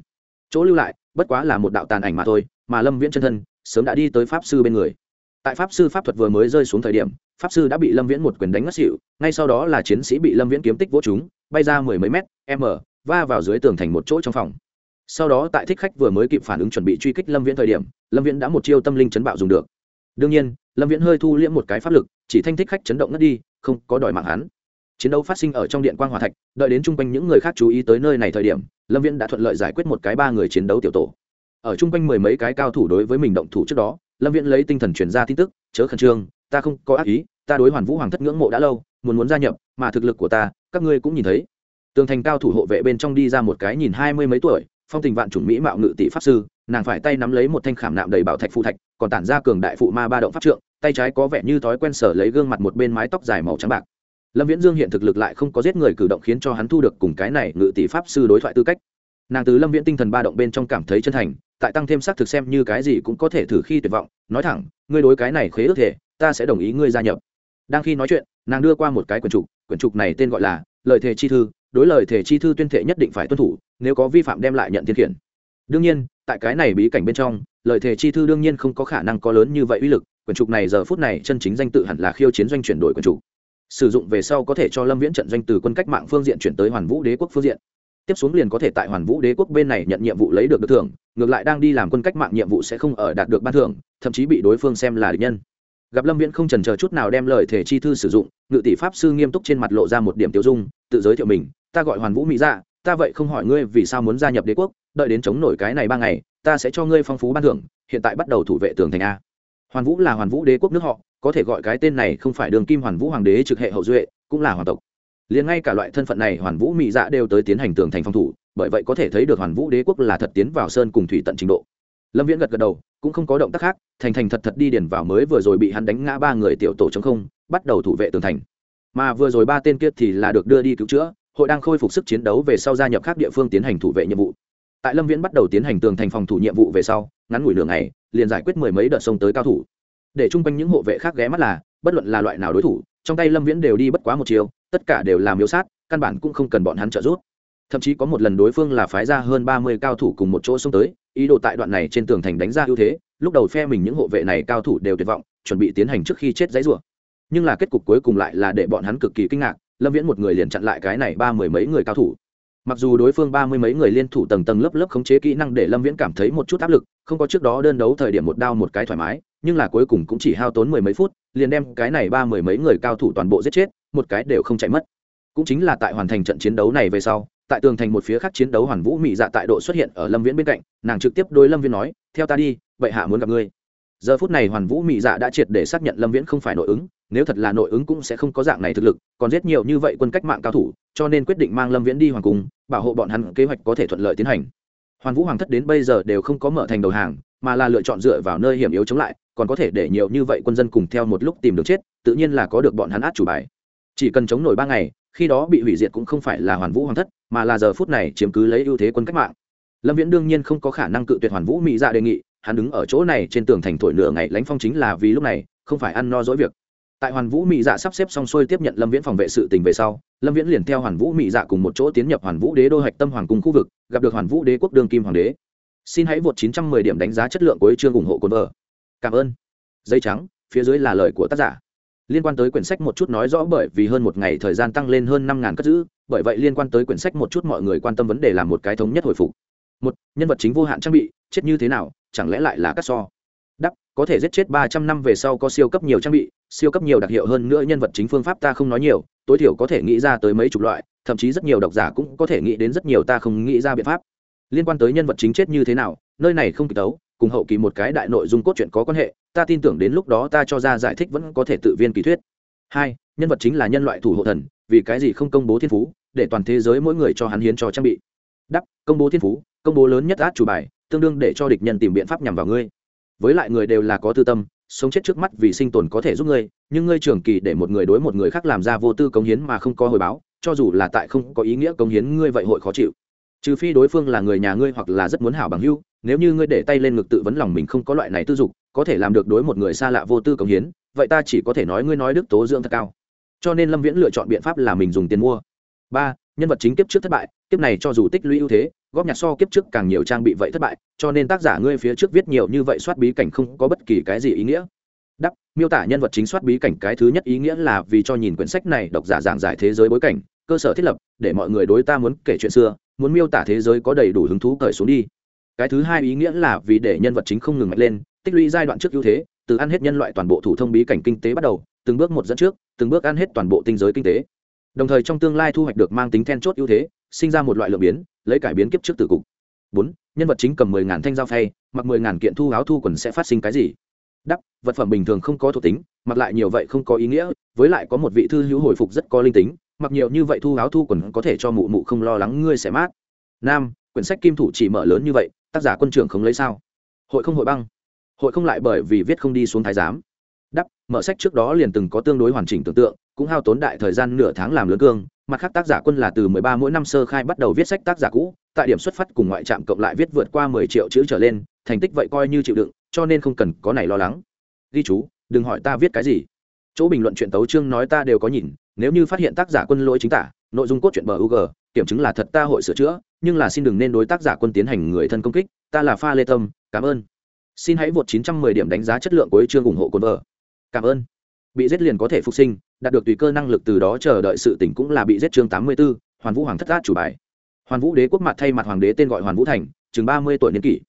A: Chỗ lưu lại, bất quá là một đạo tàn ảnh mà thôi, mà lâm viễn chân thân sớm đã đi tới pháp sư bên người. Tại pháp sư pháp thuật vừa mới rơi xuống thời điểm, pháp sư đã bị lâm viễn một quyền đánh ngất xỉu, ngay sau đó là chiến sĩ bị lâm viễn kiếm tích vỗ chúng bay ra mười mấy mét, m, va vào dưới tường thành một chỗ trong phòng. Sau đó tại thích khách vừa mới kịp phản ứng chuẩn bị truy kích lâm viễn thời điểm, lâm viễn đã một chiêu tâm linh chấn bạo dùng được đương nhiên, lâm viễn hơi thu liễm một cái pháp lực, chỉ thanh thích khách chấn động ngất đi, không có đòi mạng hắn. Chiến đấu phát sinh ở trong điện quan hòa thạch, đợi đến chung quanh những người khác chú ý tới nơi này thời điểm, lâm viễn đã thuận lợi giải quyết một cái ba người chiến đấu tiểu tổ. Ở chung quanh mười mấy cái cao thủ đối với mình động thủ trước đó, lâm viễn lấy tinh thần truyền ra tin tức, chớ khẩn trương, ta không có ác ý, ta đối hoàn vũ hoàng thất ngưỡng mộ đã lâu, muốn muốn gia nhập, mà thực lực của ta, các ngươi cũng nhìn thấy. Tường thành cao thủ hộ vệ bên trong đi ra một cái nhìn hai mươi mấy tuổi, phong tình vạn chủng mỹ mạo ngự tỷ pháp sư nàng phải tay nắm lấy một thanh khảm nạm đầy bảo thạch phụ thạch, còn tản ra cường đại phụ ma ba động pháp trượng, tay trái có vẻ như thói quen sở lấy gương mặt một bên mái tóc dài màu trắng bạc. Lâm viễn dương hiện thực lực lại không có giết người cử động khiến cho hắn thu được cùng cái này ngự tỷ pháp sư đối thoại tư cách. Nàng từ lâm viễn tinh thần ba động bên trong cảm thấy chân thành, tại tăng thêm xác thực xem như cái gì cũng có thể thử khi tuyệt vọng, nói thẳng, ngươi đối cái này khế ước thể, ta sẽ đồng ý ngươi gia nhập. Đang khi nói chuyện, nàng đưa qua một cái quyển trục quyển trục này tên gọi là lời thề chi thư, đối lời thề chi thư tuyên thệ nhất định phải tuân thủ, nếu có vi phạm đem lại nhận thiên khiển. Đương nhiên tại cái này bí cảnh bên trong, lợi thế chi thư đương nhiên không có khả năng có lớn như vậy uy lực, quyển trục này giờ phút này chân chính danh tự hẳn là khiêu chiến doanh chuyển đổi quyển trục. Sử dụng về sau có thể cho lâm viễn trận doanh từ quân cách mạng phương diện chuyển tới hoàn vũ đế quốc phương diện. Tiếp xuống liền có thể tại hoàn vũ đế quốc bên này nhận nhiệm vụ lấy được được thưởng, ngược lại đang đi làm quân cách mạng nhiệm vụ sẽ không ở đạt được ban thưởng, thậm chí bị đối phương xem là địch nhân. Gặp lâm viễn không trần chờ chút nào đem lời thể chi thư sử dụng, ngự tỷ pháp sư nghiêm túc trên mặt lộ ra một điểm tiêu dung, tự giới thiệu mình, ta gọi hoàn vũ mỹ ra ta vậy không hỏi ngươi vì sao muốn gia nhập đế quốc đợi đến chống nổi cái này ba ngày, ta sẽ cho ngươi phong phú ban thưởng, hiện tại bắt đầu thủ vệ tường thành a. Hoàn vũ là hoàn vũ đế quốc nước họ, có thể gọi cái tên này không phải đường kim hoàn vũ hoàng đế trực hệ hậu duệ, cũng là hoàng tộc. Liền ngay cả loại thân phận này hoàn vũ mỹ dạ đều tới tiến hành tường thành phòng thủ, bởi vậy có thể thấy được hoàn vũ đế quốc là thật tiến vào sơn cùng thủy tận trình độ. Lâm viễn gật gật đầu, cũng không có động tác khác, thành thành thật thật đi điền vào mới vừa rồi bị hắn đánh ngã ba người tiểu tổ chống không, bắt đầu thủ vệ tường thành. Mà vừa rồi ba tên kia thì là được đưa đi cứu chữa, hội đang khôi phục sức chiến đấu về sau gia nhập các địa phương tiến hành thủ vệ nhiệm vụ tại lâm viễn bắt đầu tiến hành tường thành phòng thủ nhiệm vụ về sau, ngắn ngủi lửa này liền giải quyết mười mấy đợt sông tới cao thủ. Để chung quanh những hộ vệ khác ghé mắt là, bất luận là loại nào đối thủ, trong tay lâm viễn đều đi bất quá một chiều, tất cả đều làm miếu sát, căn bản cũng không cần bọn hắn trợ giúp. Thậm chí có một lần đối phương là phái ra hơn ba mươi cao thủ cùng một chỗ xông tới, ý đồ tại đoạn này trên tường thành đánh ra ưu thế, lúc đầu phe mình những hộ vệ này cao thủ đều tuyệt vọng, chuẩn bị tiến hành trước khi chết giấy rủa nhưng là kết cục cuối cùng lại là để bọn hắn cực kỳ kinh ngạc, lâm viễn một người liền chặn lại cái này ba mười mấy người cao thủ mặc dù đối phương ba mươi mấy người liên thủ tầng tầng lớp lớp khống chế kỹ năng để lâm viễn cảm thấy một chút áp lực, không có trước đó đơn đấu thời điểm một đao một cái thoải mái, nhưng là cuối cùng cũng chỉ hao tốn mười mấy phút, liền đem cái này ba mười mấy người cao thủ toàn bộ giết chết, một cái đều không chạy mất. Cũng chính là tại hoàn thành trận chiến đấu này về sau, tại tường thành một phía khác chiến đấu hoàn vũ mỹ dạ tại độ xuất hiện ở lâm viễn bên cạnh, nàng trực tiếp đôi lâm viễn nói, theo ta đi, vậy hạ muốn gặp ngươi. Giờ phút này hoàn vũ mỹ dạ đã triệt để xác nhận lâm viễn không phải nội ứng nếu thật là nội ứng cũng sẽ không có dạng này thực lực, còn giết nhiều như vậy quân cách mạng cao thủ, cho nên quyết định mang lâm viễn đi hoàng cung, bảo hộ bọn hắn kế hoạch có thể thuận lợi tiến hành. Hoàn vũ hoàng thất đến bây giờ đều không có mở thành đầu hàng, mà là lựa chọn dựa vào nơi hiểm yếu chống lại, còn có thể để nhiều như vậy quân dân cùng theo một lúc tìm được chết, tự nhiên là có được bọn hắn át chủ bài. Chỉ cần chống nổi ba ngày, khi đó bị hủy diệt cũng không phải là hoàn vũ hoàng thất, mà là giờ phút này chiếm cứ lấy ưu thế quân cách mạng. Lâm viễn đương nhiên không có khả năng cự tuyệt hoàn vũ mỹ dạ đề nghị, hắn đứng ở chỗ này trên tường thành thổi nửa ngày lánh phong chính là vì lúc này, không phải ăn no dỗi việc tại hoàn vũ mỹ dạ sắp xếp xong xuôi tiếp nhận lâm viễn phòng vệ sự tình về sau, lâm viễn liền theo hoàn vũ mỹ dạ cùng một chỗ tiến nhập hoàn vũ đế đô hạch tâm hoàng cung khu vực, gặp được hoàn vũ đế quốc đương kim hoàng đế. Xin hãy vượt 910 điểm đánh giá chất lượng của chương ủng hộ cồn vợ cảm ơn. Dây trắng, phía dưới là lời của tác giả. Liên quan tới quyển sách một chút nói rõ bởi vì hơn một ngày thời gian tăng lên hơn năm ngàn cất giữ, bởi vậy liên quan tới quyển sách một chút mọi người quan tâm vấn đề làm một cái thống nhất hồi phục. Một, nhân vật chính vô hạn trang bị, chết như thế nào, chẳng lẽ lại là cắt so? Có thể giết chết ba trăm năm về sau có siêu cấp nhiều trang bị, siêu cấp nhiều đặc hiệu hơn nữa nhân vật chính phương pháp ta không nói nhiều, tối thiểu có thể nghĩ ra tới mấy chục loại, thậm chí rất nhiều độc giả cũng có thể nghĩ đến rất nhiều ta không nghĩ ra biện pháp. Liên quan tới nhân vật chính chết như thế nào, nơi này không kịp tấu cùng hậu kỳ một cái đại nội dung cốt truyện có quan hệ, ta tin tưởng đến lúc đó ta cho ra giải thích vẫn có thể tự viên kỳ thuyết. Hai, nhân vật chính là nhân loại thủ hộ thần, vì cái gì không công bố thiên phú, để toàn thế giới mỗi người cho hắn hiến cho trang bị. Đắp công bố thiên phú, công bố lớn nhất át chủ bài, tương đương để cho địch nhân tìm biện pháp nhằm vào ngươi với lại người đều là có tư tâm, sống chết trước mắt vì sinh tồn có thể giúp ngươi, nhưng ngươi trường kỳ để một người đối một người khác làm ra vô tư cống hiến mà không có hồi báo, cho dù là tại không có ý nghĩa cống hiến ngươi vậy hội khó chịu. Trừ phi đối phương là người nhà ngươi hoặc là rất muốn hảo bằng hưu nếu như ngươi để tay lên ngực tự vấn lòng mình không có loại này tư dục, có thể làm được đối một người xa lạ vô tư cống hiến, vậy ta chỉ có thể nói ngươi nói đức tố dưỡng thật cao. Cho nên lâm viễn lựa chọn biện pháp là mình dùng tiền mua. Ba, nhân vật chính kiếp trước thất bại, kiếp này cho dù tích lũy ưu thế góp nhặt so kiếp trước càng nhiều trang bị vậy thất bại, cho nên tác giả ngươi phía trước viết nhiều như vậy soát bí cảnh không có bất kỳ cái gì ý nghĩa. Đắp miêu tả nhân vật chính soát bí cảnh cái thứ nhất ý nghĩa là vì cho nhìn quyển sách này độc giả giảng giải thế giới bối cảnh, cơ sở thiết lập, để mọi người đối ta muốn kể chuyện xưa, muốn miêu tả thế giới có đầy đủ hứng thú cởi xuống đi. Cái thứ hai ý nghĩa là vì để nhân vật chính không ngừng mạnh lên, tích lũy giai đoạn trước ưu thế, từ ăn hết nhân loại toàn bộ thủ thông bí cảnh kinh tế bắt đầu, từng bước một dẫn trước, từng bước ăn hết toàn bộ tinh giới kinh tế. Đồng thời trong tương lai thu hoạch được mang tính then chốt ưu thế sinh ra một loại lượng biến, lấy cải biến kiếp trước từ cục. Bốn, nhân vật chính cầm mười ngàn thanh dao phay, mặc mười ngàn kiện thu áo thu quần sẽ phát sinh cái gì? Đắp vật phẩm bình thường không có thuộc tính, mặc lại nhiều vậy không có ý nghĩa, với lại có một vị thư hữu hồi phục rất có linh tính, mặc nhiều như vậy thu áo thu quần có thể cho mụ mụ không lo lắng ngươi sẽ mát. Nam, quyển sách kim thủ chỉ mở lớn như vậy, tác giả quân trưởng không lấy sao? Hội không hội băng? Hội không lại bởi vì viết không đi xuống thái giám. Đắp mở sách trước đó liền từng có tương đối hoàn chỉnh tưởng tượng, cũng hao tốn đại thời gian nửa tháng làm lớn cương mặt khác tác giả quân là từ 13 mỗi năm sơ khai bắt đầu viết sách tác giả cũ, tại điểm xuất phát cùng ngoại trạm cộng lại viết vượt qua 10 triệu chữ trở lên, thành tích vậy coi như chịu đựng, cho nên không cần có này lo lắng. Ghi chú, đừng hỏi ta viết cái gì. Chỗ bình luận chuyện tấu chương nói ta đều có nhìn, nếu như phát hiện tác giả quân lỗi chính tả, nội dung cốt truyện bờ ug kiểm chứng là thật ta hội sửa chữa, nhưng là xin đừng nên đối tác giả quân tiến hành người thân công kích, ta là pha lê tâm, cảm ơn. Xin hãy vượt 910 điểm đánh giá chất lượng của chương ủng hộ cồn vợ cảm ơn. Bị giết liền có thể phục sinh đạt được tùy cơ năng lực từ đó chờ đợi sự tỉnh cũng là bị giết chương 84, hoàn vũ hoàng thất át chủ bài. Hoàn vũ đế quốc mặt thay mặt hoàng đế tên gọi hoàn vũ thành chừng 30 tuổi niên kỷ.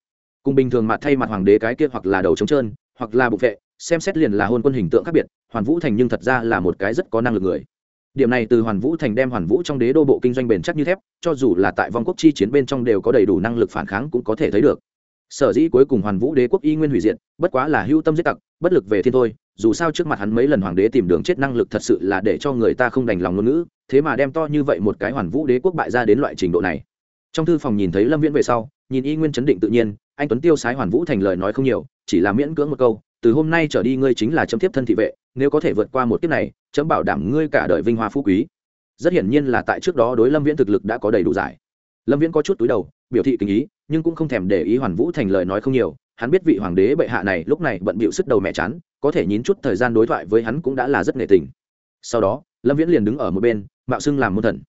A: Cùng bình thường mặt thay mặt hoàng đế cái kia hoặc là đầu trống trơn hoặc là bụng vệ xem xét liền là hôn quân hình tượng khác biệt hoàn vũ thành nhưng thật ra là một cái rất có năng lực người. Điểm này từ hoàn vũ thành đem hoàn vũ trong đế đô bộ kinh doanh bền chắc như thép cho dù là tại vong quốc chi chiến bên trong đều có đầy đủ năng lực phản kháng cũng có thể thấy được sở dĩ cuối cùng hoàn vũ đế quốc y nguyên hủy diệt, bất quá là hưu tâm giết tặc, bất lực về thiên thôi, dù sao trước mặt hắn mấy lần hoàng đế tìm đường chết năng lực thật sự là để cho người ta không đành lòng ngôn ngữ, thế mà đem to như vậy một cái hoàn vũ đế quốc bại ra đến loại trình độ này. Trong thư phòng nhìn thấy lâm viễn về sau, nhìn y nguyên chấn định tự nhiên, anh tuấn tiêu sái hoàn vũ thành lời nói không nhiều, chỉ là miễn cưỡng một câu, từ hôm nay trở đi ngươi chính là chấm tiếp thân thị vệ, nếu có thể vượt qua một kiếp này, chấm bảo đảm ngươi cả đời vinh hoa phú quý. Rất hiển nhiên là tại trước đó đối lâm viễn thực lực đã có đầy đủ giải. Lâm viễn có chút túi đầu biểu thị kinh ý, nhưng cũng không thèm để ý hoàn vũ thành lời nói không nhiều. Hắn biết vị hoàng đế bệ hạ này lúc này bận bịu sức đầu mẹ chán, có thể nhín chút thời gian đối thoại với hắn cũng đã là rất nghệ tình. Sau đó, lâm viễn liền đứng ở một bên, mạo xưng làm môn thần.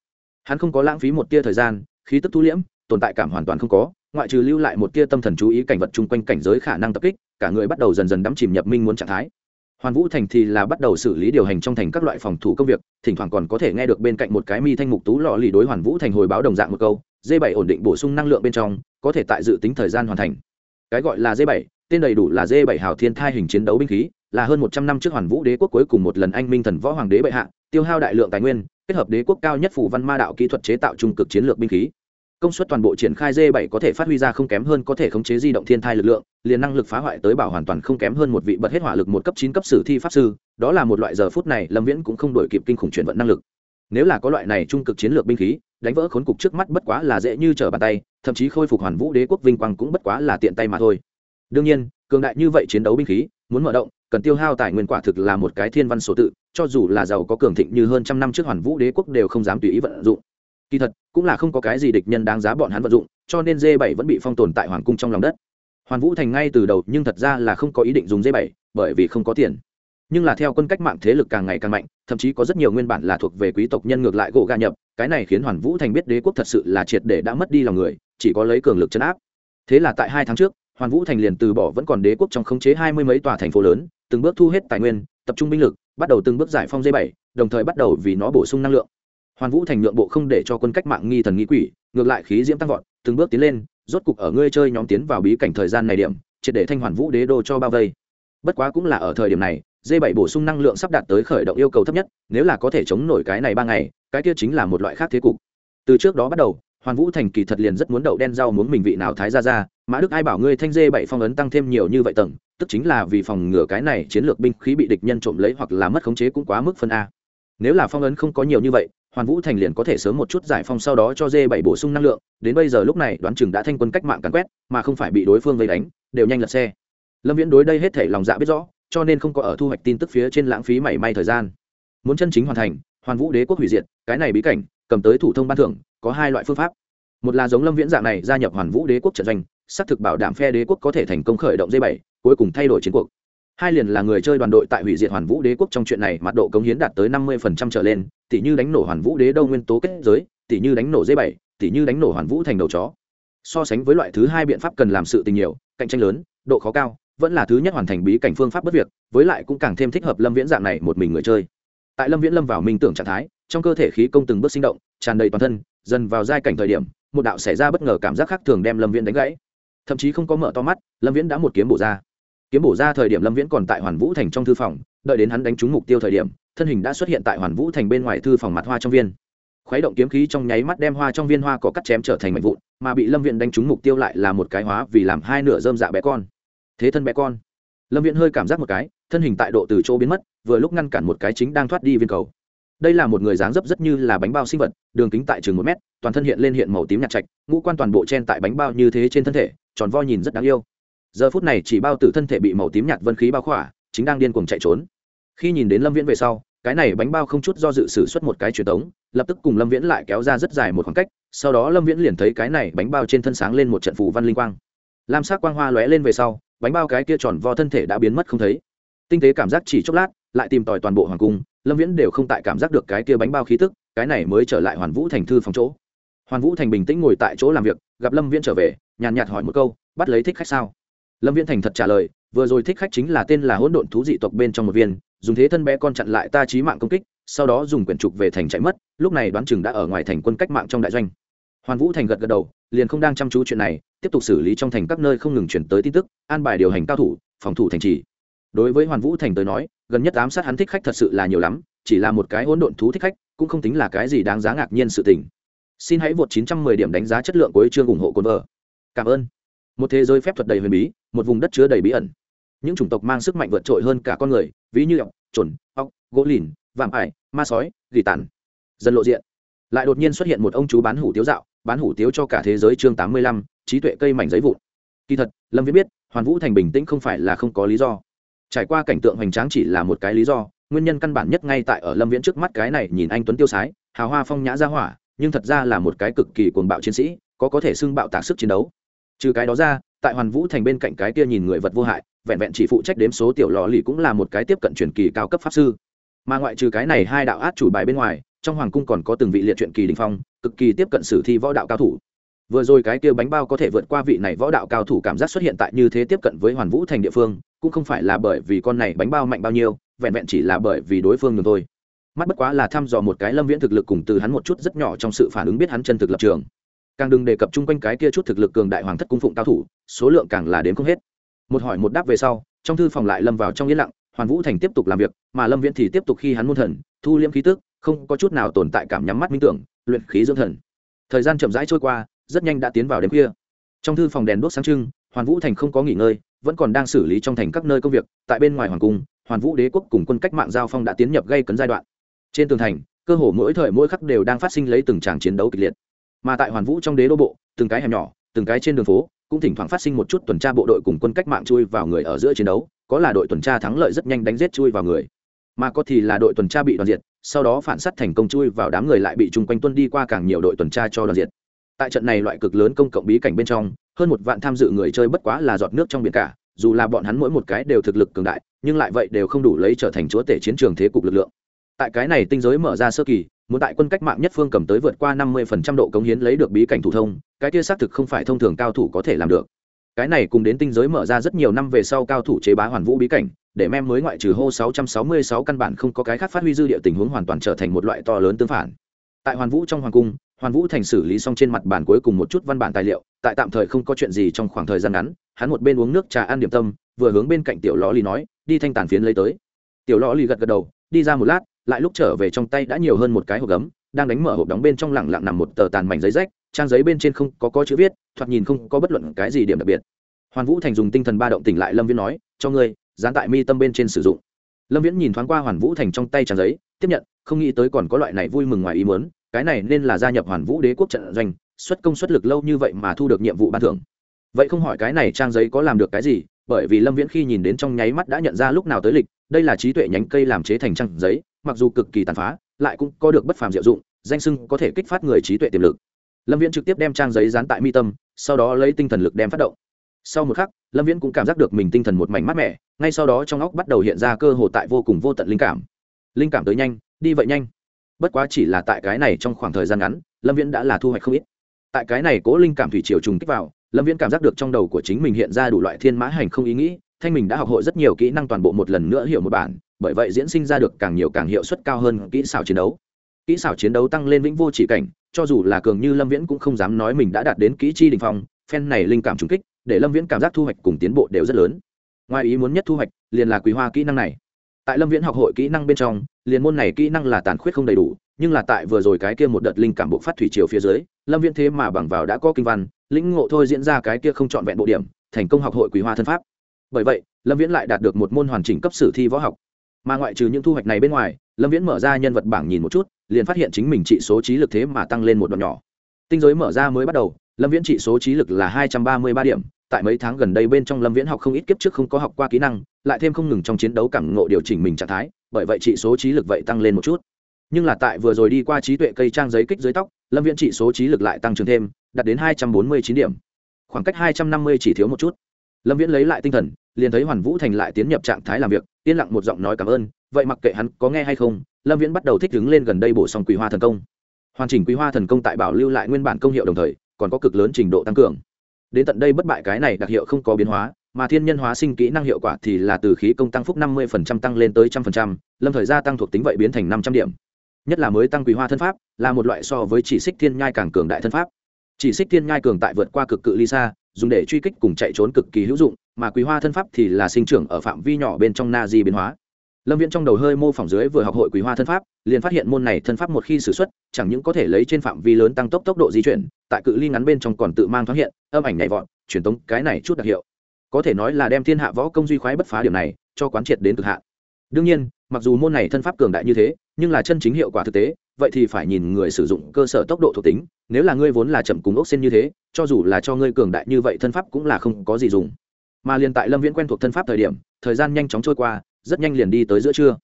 A: Hắn không có lãng phí một tia thời gian, khí tức thu liễm, tồn tại cảm hoàn toàn không có, ngoại trừ lưu lại một tia tâm thần chú ý cảnh vật chung quanh cảnh giới khả năng tập kích, cả người bắt đầu dần dần đắm chìm nhập minh muốn trạng thái. Hoàn vũ thành thì là bắt đầu xử lý điều hành trong thành các loại phòng thủ công việc, thỉnh thoảng còn có thể nghe được bên cạnh một cái mi thanh mục tú lọ lì đối hoàn vũ thành hồi báo đồng dạng một câu d 7 ổn định bổ sung năng lượng bên trong, có thể tại dự tính thời gian hoàn thành. Cái gọi là d 7 tên đầy đủ là d 7 hào thiên thai hình chiến đấu binh khí, là hơn một trăm năm trước hoàn vũ đế quốc cuối cùng một lần anh minh thần võ hoàng đế bệ hạ, tiêu hao đại lượng tài nguyên, kết hợp đế quốc cao nhất phủ văn ma đạo kỹ thuật chế tạo trung cực chiến lược binh khí. Công suất toàn bộ triển khai d 7 có thể phát huy ra không kém hơn có thể khống chế di động thiên thai lực lượng, liền năng lực phá hoại tới bảo hoàn toàn không kém hơn một vị bật hết hỏa lực một cấp chín cấp sử thi pháp sư, đó là một loại giờ phút này, lâm viễn cũng không đổi kịp kinh khủng chuyển vận năng lực nếu là có loại này trung cực chiến lược binh khí, đánh vỡ khốn cục trước mắt bất quá là dễ như trở bàn tay, thậm chí khôi phục hoàn vũ đế quốc vinh quang cũng bất quá là tiện tay mà thôi. Đương nhiên, cường đại như vậy chiến đấu binh khí, muốn mở động, cần tiêu hao tài nguyên quả thực là một cái thiên văn số tự, cho dù là giàu có cường thịnh như hơn trăm năm trước hoàn vũ đế quốc đều không dám tùy ý vận dụng. Kỳ thật, cũng là không có cái gì địch nhân đáng giá bọn hắn vận dụng, cho nên d 7 vẫn bị phong tồn tại hoàng cung trong lòng đất. Hoàn vũ thành ngay từ đầu nhưng thật ra là không có ý định dùng d 7 bởi vì không có tiền nhưng là theo quân cách mạng thế lực càng ngày càng mạnh, thậm chí có rất nhiều nguyên bản là thuộc về quý tộc nhân ngược lại gỗ gà nhập, cái này khiến hoàn vũ thành biết đế quốc thật sự là triệt để đã mất đi lòng người, chỉ có lấy cường lực chấn áp. Thế là tại hai tháng trước, hoàn vũ thành liền từ bỏ vẫn còn đế quốc trong khống chế hai mươi mấy tòa thành phố lớn, từng bước thu hết tài nguyên, tập trung binh lực, bắt đầu từng bước giải phong dây bảy, đồng thời bắt đầu vì nó bổ sung năng lượng. Hoàn vũ thành nhượng bộ không để cho quân cách mạng nghi thần nghĩ quỷ, ngược lại khí diễm tăng vọt, từng bước tiến lên, rốt cục ở ngươi chơi nhóm tiến vào bí cảnh thời gian này điểm, triệt để thanh hoàn vũ đế đô cho bao vây. Bất quá cũng là ở thời điểm này d 7 bổ sung năng lượng sắp đạt tới khởi động yêu cầu thấp nhất, nếu là có thể chống nổi cái này ba ngày, cái kia chính là một loại khác thế cục. Từ trước đó bắt đầu, hoàn vũ thành kỳ thật liền rất muốn đậu đen rau muốn mình vị nào thái ra ra mã đức ai bảo ngươi thanh dê bảy phong ấn tăng thêm nhiều như vậy tầng, tức chính là vì phòng ngừa cái này chiến lược binh khí bị địch nhân trộm lấy hoặc là mất khống chế cũng quá mức phân a. Nếu là phong ấn không có nhiều như vậy, hoàn vũ thành liền có thể sớm một chút giải phong sau đó cho dê bảy bổ sung năng lượng, đến bây giờ lúc này đoán chừng đã thanh quân cách mạng càn quét, mà không phải bị đối phương vây đánh, đều nhanh lật xe. Lâm viễn đối đây hết thể lòng dạ biết rõ cho nên không có ở thu hoạch tin tức phía trên lãng phí mảy may thời gian. Muốn chân chính hoàn thành, hoàn vũ đế quốc hủy diệt, cái này bí cảnh, cầm tới thủ thông ban thưởng, có hai loại phương pháp. Một là giống lâm viễn dạng này gia nhập hoàn vũ đế quốc trận doanh, xác thực bảo đảm phe đế quốc có thể thành công khởi động dây bảy, cuối cùng thay đổi chiến cuộc. Hai liền là người chơi đoàn đội tại hủy diệt hoàn vũ đế quốc trong chuyện này mặt độ cống hiến đạt tới năm mươi trở lên tỷ như đánh nổ hoàn vũ đế đâu nguyên tố kết giới tỷ như đánh nổ dây bảy tỷ như đánh nổ hoàn vũ thành đầu chó. So sánh với loại thứ hai biện pháp cần làm sự tình nhiều, cạnh tranh lớn, độ khó cao vẫn là thứ nhất hoàn thành bí cảnh phương pháp bất việc, với lại cũng càng thêm thích hợp lâm viễn dạng này một mình người chơi. Tại lâm viễn lâm vào minh tưởng trạng thái, trong cơ thể khí công từng bước sinh động, tràn đầy toàn thân, dần vào giai cảnh thời điểm, một đạo xảy ra bất ngờ cảm giác khác thường đem lâm viễn đánh gãy. Thậm chí không có mở to mắt, lâm viễn đã một kiếm bổ ra. Kiếm bổ ra thời điểm lâm viễn còn tại hoàn vũ thành trong thư phòng, đợi đến hắn đánh trúng mục tiêu thời điểm, thân hình đã xuất hiện tại hoàn vũ thành bên ngoài thư phòng mặt hoa trong viên. Khuấy động kiếm khí trong nháy mắt đem hoa trong viên hoa có cắt chém trở thành mảnh vụn, mà bị lâm viễn đánh trúng mục tiêu lại là một cái hóa vì làm hai nửa dơm dạ bé con thế thân bé con. Lâm viễn hơi cảm giác một cái, thân hình tại độ từ chỗ biến mất, vừa lúc ngăn cản một cái chính đang thoát đi viên cầu. Đây là một người dáng dấp rất như là bánh bao sinh vật, đường kính tại chừng một mét, toàn thân hiện lên hiện màu tím nhạt trạch, ngũ quan toàn bộ chen tại bánh bao như thế trên thân thể, tròn vo nhìn rất đáng yêu. Giờ phút này chỉ bao tử thân thể bị màu tím nhạt vân khí bao khỏa, chính đang điên cuồng chạy trốn. Khi nhìn đến lâm viễn về sau, cái này bánh bao không chút do dự xử suất một cái truyền tống, lập tức cùng lâm viễn lại kéo ra rất dài một khoảng cách, sau đó lâm viễn liền thấy cái này bánh bao trên thân sáng lên một trận phù văn linh quang. Lam sắc quang hoa lóe lên về sau bánh bao cái kia tròn vo thân thể đã biến mất không thấy. Tinh tế cảm giác chỉ chốc lát, lại tìm tòi toàn bộ hoàng cung, lâm viễn đều không tại cảm giác được cái kia bánh bao khí tức, cái này mới trở lại hoàn vũ thành thư phòng chỗ. Hoàn vũ thành bình tĩnh ngồi tại chỗ làm việc, gặp lâm viễn trở về, nhàn nhạt hỏi một câu, bắt lấy thích khách sao? Lâm viễn thành thật trả lời, vừa rồi thích khách chính là tên là hỗn độn thú dị tộc bên trong một viên, dùng thế thân bé con chặn lại ta trí mạng công kích, sau đó dùng quyển trục về thành chạy mất, lúc này đoán chừng đã ở ngoài thành quân cách mạng trong đại doanh hoàn vũ thành gật gật đầu, liền không đang chăm chú chuyện này, tiếp tục xử lý trong thành các nơi không ngừng chuyển tới tin tức, an bài điều hành cao thủ, phòng thủ thành trì. Đối với hoàn vũ thành tới nói, gần nhất ám sát hắn thích khách thật sự là nhiều lắm, chỉ là một cái hỗn độn thú thích khách, cũng không tính là cái gì đáng giá ngạc nhiên sự tình. Xin hãy vượt 910 điểm đánh giá chất lượng của chương ủng hộ cồn vợ. Cảm ơn. Một thế giới phép thuật đầy huyền bí, một vùng đất chứa đầy bí ẩn. Những chủng tộc mang sức mạnh vượt trội hơn cả con người, ví như ọc chuẩn ọc gỗ lìn, vạm ải, ma sói, gỉ tàn. Dần lộ diện. Lại đột nhiên xuất hiện một ông chú bán hủ tiếu dạo bán hủ tiếu cho cả thế giới chương tám mươi lăm, trí tuệ cây mảnh giấy vụn. Kỳ thật, lâm viễn biết, hoàn vũ thành bình tĩnh không phải là không có lý do. Trải qua cảnh tượng hoành tráng chỉ là một cái lý do, nguyên nhân căn bản nhất ngay tại ở lâm viễn trước mắt cái này nhìn anh tuấn tiêu sái, hào hoa phong nhã ra hỏa, nhưng thật ra là một cái cực kỳ cuồng bạo chiến sĩ, có có thể xưng bạo tạc sức chiến đấu. Trừ cái đó ra, tại hoàn vũ thành bên cạnh cái kia nhìn người vật vô hại, vẹn vẹn chỉ phụ trách đếm số tiểu lò lì cũng là một cái tiếp cận truyền kỳ cao cấp pháp sư. Mà ngoại trừ cái này hai đạo át chủ bài bên ngoài trong hoàng cung còn có từng vị liệt truyện kỳ đình phong, cực kỳ tiếp cận sử thi võ đạo cao thủ. Vừa rồi cái kia bánh bao có thể vượt qua vị này võ đạo cao thủ cảm giác xuất hiện tại như thế tiếp cận với hoàn vũ thành địa phương, cũng không phải là bởi vì con này bánh bao mạnh bao nhiêu, vẹn vẹn chỉ là bởi vì đối phương ngừng thôi. Mắt bất quá là thăm dò một cái lâm viễn thực lực cùng từ hắn một chút rất nhỏ trong sự phản ứng biết hắn chân thực lập trường. Càng đừng đề cập chung quanh cái kia chút thực lực cường đại hoàng thất cung phụng cao thủ, số lượng càng là đến không hết. Một hỏi một đáp về sau, trong thư phòng lại lâm vào trong yên lặng, hoàn vũ thành tiếp tục làm việc, mà lâm viễn thì tiếp tục khi hắn muôn thần, thu liễm khí tức không có chút nào tồn tại cảm nhắm mắt minh tưởng, luyện khí dưỡng thần. Thời gian chậm rãi trôi qua, rất nhanh đã tiến vào đêm khuya. Trong thư phòng đèn đốt sáng trưng, hoàn vũ thành không có nghỉ ngơi, vẫn còn đang xử lý trong thành các nơi công việc, tại bên ngoài hoàng cung, hoàn vũ đế quốc cùng quân cách mạng giao phong đã tiến nhập gây cấn giai đoạn. Trên tường thành, cơ hồ mỗi thời mỗi khắc đều đang phát sinh lấy từng tràng chiến đấu kịch liệt. Mà tại hoàn vũ trong đế đô bộ, từng cái hẻm nhỏ, từng cái trên đường phố, cũng thỉnh thoảng phát sinh một chút tuần tra bộ đội cùng quân cách mạng chui vào người ở giữa chiến đấu, có là đội tuần tra thắng lợi rất nhanh đánh giết chui vào người mà có thì là đội tuần tra bị đoàn diệt, sau đó phản s á t thành công chui vào đám người lại bị chung quanh tuân đi qua càng nhiều đội tuần tra cho đoàn diệt. Tại trận này loại cực lớn công cộng bí cảnh bên trong, hơn một vạn tham dự người chơi bất quá là giọt nước trong biển cả, dù là bọn hắn mỗi một cái đều thực lực cường đại, nhưng lại vậy đều không đủ lấy trở thành chúa tể chiến trường thế cục lực lượng. Tại cái này tinh giới mở ra sơ kỳ, muốn tại quân cách mạng nhất phương cầm tới vượt qua năm mươi phần trăm độ cống hiến lấy được bí cảnh thủ thông, cái kia xác thực không phải thông thường cao thủ có thể làm được. Cái này cùng đến tinh giới mở ra rất nhiều năm về sau cao thủ chế bá hoàn vũ bí cảnh để mem mới ngoại trừ hô 666 căn bản không có cái khác phát huy dư địa tình huống hoàn toàn trở thành một loại to lớn tương phản. Tại hoàn vũ trong hoàng cung, hoàn vũ thành xử lý xong trên mặt bản cuối cùng một chút văn bản tài liệu, tại tạm thời không có chuyện gì trong khoảng thời gian ngắn, hắn một bên uống nước trà ăn điểm tâm, vừa hướng bên cạnh tiểu lọ lì nói, đi thanh tàn phiến lấy tới. Tiểu lọ lì gật gật đầu, đi ra một lát, lại lúc trở về trong tay đã nhiều hơn một cái hộp gấm, đang đánh mở hộp đóng bên trong lẳng lặng nằm một tờ tàn mảnh giấy rách, trang giấy bên trên không có có chữ viết, thoạt nhìn không có bất luận cái gì điểm đặc biệt. Hoàn vũ thành dùng tinh thần ba động tỉnh lại lâm viễn nói, cho ngươi dán tại mi tâm bên trên sử dụng. Lâm viễn nhìn thoáng qua hoàn vũ thành trong tay trang giấy, tiếp nhận, không nghĩ tới còn có loại này vui mừng ngoài ý muốn, cái này nên là gia nhập hoàn vũ đế quốc trận doanh, xuất công xuất lực lâu như vậy mà thu được nhiệm vụ ban thưởng. Vậy không hỏi cái này trang giấy có làm được cái gì, bởi vì lâm viễn khi nhìn đến trong nháy mắt đã nhận ra lúc nào tới lịch, đây là trí tuệ nhánh cây làm chế thành trang giấy, mặc dù cực kỳ tàn phá, lại cũng có được bất phàm diệu dụng, danh sưng có thể kích phát người trí tuệ tiềm lực. Lâm viễn trực tiếp đem trang giấy dán tại mi tâm, sau đó lấy tinh thần lực đem phát động. Sau một khắc, lâm viễn cũng cảm giác được mình tinh thần một mảnh mát mẻ ngay sau đó trong óc bắt đầu hiện ra cơ hội tại vô cùng vô tận linh cảm. Linh cảm tới nhanh, đi vậy nhanh. Bất quá chỉ là tại cái này trong khoảng thời gian ngắn, lâm viễn đã là thu hoạch không ít. Tại cái này cố linh cảm thủy triều trùng kích vào, lâm viễn cảm giác được trong đầu của chính mình hiện ra đủ loại thiên mã hành không ý nghĩ, thanh mình đã học hội rất nhiều kỹ năng toàn bộ một lần nữa hiểu một bản, bởi vậy diễn sinh ra được càng nhiều càng hiệu suất cao hơn kỹ xảo chiến đấu. Kỹ xảo chiến đấu tăng lên vĩnh vô chỉ cảnh, cho dù là cường như lâm viễn cũng không dám nói mình đã đạt đến kỹ chi đình phong, phen này linh cảm trùng kích, để lâm viễn cảm giác thu hoạch cùng tiến bộ đều rất lớn ngoài ý muốn nhất thu hoạch, liền là quý hoa kỹ năng này. Tại lâm viễn học hội kỹ năng bên trong, liền môn này kỹ năng là tàn khuyết không đầy đủ, nhưng là tại vừa rồi cái kia một đợt linh cảm bộ phát thủy chiều phía dưới, lâm viễn thế mà bằng vào đã có kinh văn, lĩnh ngộ thôi diễn ra cái kia không trọn vẹn bộ điểm, thành công học hội quý hoa thân pháp. Bởi vậy, lâm viễn lại đạt được một môn hoàn chỉnh cấp sử thi võ học. Mà ngoại trừ những thu hoạch này bên ngoài, lâm viễn mở ra nhân vật bảng nhìn một chút, liền phát hiện chính mình trị số trí lực thế mà tăng lên một đoạn nhỏ. Tinh giới mở ra mới bắt đầu, lâm viễn trị số trí lực là hai trăm ba mươi ba điểm tại mấy tháng gần đây bên trong lâm viễn học không ít kiếp trước không có học qua kỹ năng, lại thêm không ngừng trong chiến đấu cảm ngộ điều chỉnh mình trạng thái, bởi vậy trị số trí lực vậy tăng lên một chút. Nhưng là tại vừa rồi đi qua trí tuệ cây trang giấy kích dưới tóc, lâm viễn trị số trí lực lại tăng trưởng thêm, đạt đến hai trăm bốn mươi chín điểm. Khoảng cách hai trăm năm mươi chỉ thiếu một chút. Lâm viễn lấy lại tinh thần, liền thấy hoàn vũ thành lại tiến nhập trạng thái làm việc, yên lặng một giọng nói cảm ơn, vậy mặc kệ hắn có nghe hay không, lâm viễn bắt đầu thích đứng lên gần đây bổ sung quý hoa thần công. Hoàn chỉnh quý hoa thần công tại bảo lưu lại nguyên bản công hiệu đồng thời, còn có cực lớn trình độ tăng cường đến tận đây bất bại cái này đặc hiệu không có biến hóa, mà thiên nhân hóa sinh kỹ năng hiệu quả thì là từ khí công tăng phúc năm mươi tăng lên tới trăm phần trăm, lâm thời gia tăng thuộc tính vậy biến thành năm trăm điểm. Nhất là mới tăng quý hoa thân pháp, là một loại so với chỉ xích thiên nhai càng cường đại thân pháp. Chỉ xích thiên nhai cường tại vượt qua cực cự ly xa, dùng để truy kích cùng chạy trốn cực kỳ hữu dụng, mà quý hoa thân pháp thì là sinh trưởng ở phạm vi nhỏ bên trong na di biến hóa lâm viễn trong đầu hơi mô phỏng dưới vừa học hội quý hoa thân pháp, liền phát hiện môn này thân pháp một khi xử x u ấ t chẳng những có thể lấy trên phạm vi lớn tăng tốc tốc độ di chuyển, tại cự ly ngắn bên trong còn tự mang thoáng hiện, âm ảnh nhảy vọt, truyền tống cái này chút đặc hiệu. Có thể nói là đem thiên hạ võ công duy khoái bất phá điểm này, cho quán triệt đến cực hạn. Đương nhiên, mặc dù môn này thân pháp cường đại như thế, nhưng là chân chính hiệu quả thực tế, vậy thì phải nhìn người sử dụng cơ sở tốc độ thuộc tính, nếu là ngươi vốn là chậm cùng ốc sen như thế, cho dù là cho ngươi cường đại như vậy thân pháp cũng là không có gì dùng. Mà liền tại lâm viễn quen thuộc thân pháp thời điểm, thời gian nhanh chóng trôi qua rất nhanh liền đi tới giữa trưa.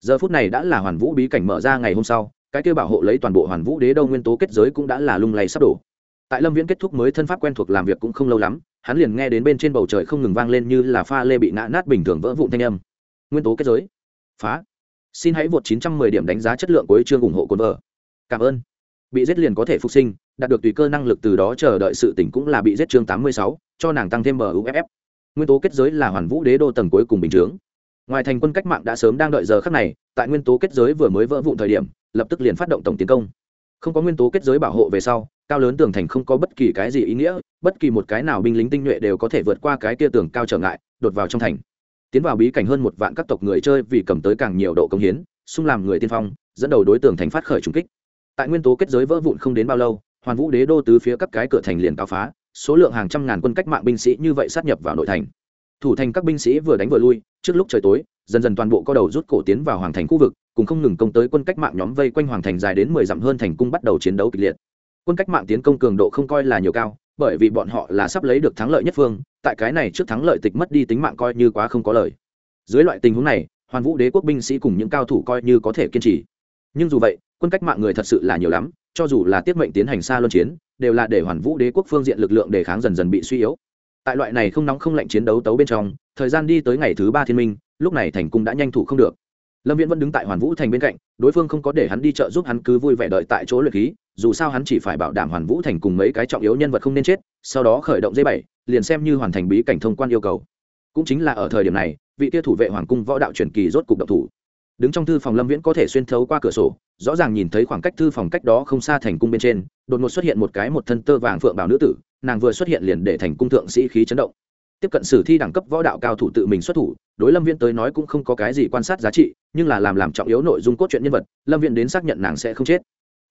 A: Giờ phút này đã là hoàn vũ bí cảnh mở ra ngày hôm sau cái kêu bảo hộ lấy toàn bộ hoàn vũ đế đâu nguyên tố kết giới cũng đã là lung lay sắp đổ. Tại lâm viễn kết thúc mới thân pháp quen thuộc làm việc cũng không lâu lắm hắn liền nghe đến bên trên bầu trời không ngừng vang lên như là pha lê bị nã nát bình thường vỡ vụn thanh âm. Nguyên tố kết giới. Phá. Xin hãy vượt 910 điểm đánh giá chất lượng của chương ủng hộ cồn vợ cảm ơn. Bị giết liền có thể phục sinh đạt được tùy cơ năng lực từ đó chờ đợi sự tỉnh cũng là bị giết chương 86, cho nàng tăng thêm muff nguyên tố kết giới là hoàn vũ đế đô tầng cuối cùng bình chướng ngoài thành quân cách mạng đã sớm đang đợi giờ khắc này, tại nguyên tố kết giới vừa mới vỡ vụn thời điểm, lập tức liền phát động tổng tiến công. Không có nguyên tố kết giới bảo hộ về sau, cao lớn tường thành không có bất kỳ cái gì ý nghĩa, bất kỳ một cái nào binh lính tinh nhuệ đều có thể vượt qua cái kia tường cao trở ngại, đột vào trong thành. Tiến vào bí cảnh hơn một vạn các tộc người chơi vì cầm tới càng nhiều độ công hiến, xung làm người tiên phong, dẫn đầu đối tượng thành phát khởi trung kích. Tại nguyên tố kết giới vỡ vụn không đến bao lâu, hoàn vũ đế đô tứ phía các cái cửa thành liền cao phá, số lượng hàng trăm ngàn quân cách mạng binh sĩ như vậy sát nhập vào nội thành thủ thành các binh sĩ vừa đánh vừa lui, trước lúc trời tối, dần dần toàn bộ co đầu rút cổ tiến vào hoàng thành khu vực, cùng không ngừng công tới quân cách mạng nhóm vây quanh hoàng thành dài đến mười dặm hơn thành cung bắt đầu chiến đấu kịch liệt. Quân cách mạng tiến công cường độ không coi là nhiều cao, bởi vì bọn họ là sắp lấy được thắng lợi nhất phương, tại cái này trước thắng lợi tịch mất đi tính mạng coi như quá không có lời. Dưới loại tình huống này, hoàn vũ đế quốc binh sĩ cùng những cao thủ coi như có thể kiên trì. Nhưng dù vậy, quân cách mạng người thật sự là nhiều lắm, cho dù là tiết mệnh tiến hành xa luân chiến, đều là để hoàn vũ đế quốc phương diện lực lượng đề kháng dần dần bị suy yếu tại loại này không nóng không lạnh chiến đấu tấu bên trong, thời gian đi tới ngày thứ ba thiên minh, lúc này thành cung đã nhanh thủ không được. Lâm viễn vẫn đứng tại hoàn vũ thành bên cạnh, đối phương không có để hắn đi chợ giúp hắn cứ vui vẻ đợi tại chỗ luyện khí, dù sao hắn chỉ phải bảo đảm hoàn vũ thành cùng mấy cái trọng yếu nhân vật không nên chết, sau đó khởi động dây bảy, liền xem như hoàn thành bí cảnh thông quan yêu cầu. Cũng chính là ở thời điểm này, vị tia thủ vệ hoàng cung võ đạo truyền kỳ rốt cục độc thủ đứng trong thư phòng lâm viễn có thể xuyên thấu qua cửa sổ, rõ ràng nhìn thấy khoảng cách thư phòng cách đó không xa thành cung bên trên, đột ngột xuất hiện một cái một thân tơ vàng phượng bảo nữ tử, nàng vừa xuất hiện liền để thành cung thượng sĩ khí chấn động. Tiếp cận sử thi đẳng cấp võ đạo cao thủ tự mình xuất thủ, đối lâm viễn tới nói cũng không có cái gì quan sát giá trị, nhưng là làm làm trọng yếu nội dung cốt truyện nhân vật, lâm viễn đến xác nhận nàng sẽ không chết.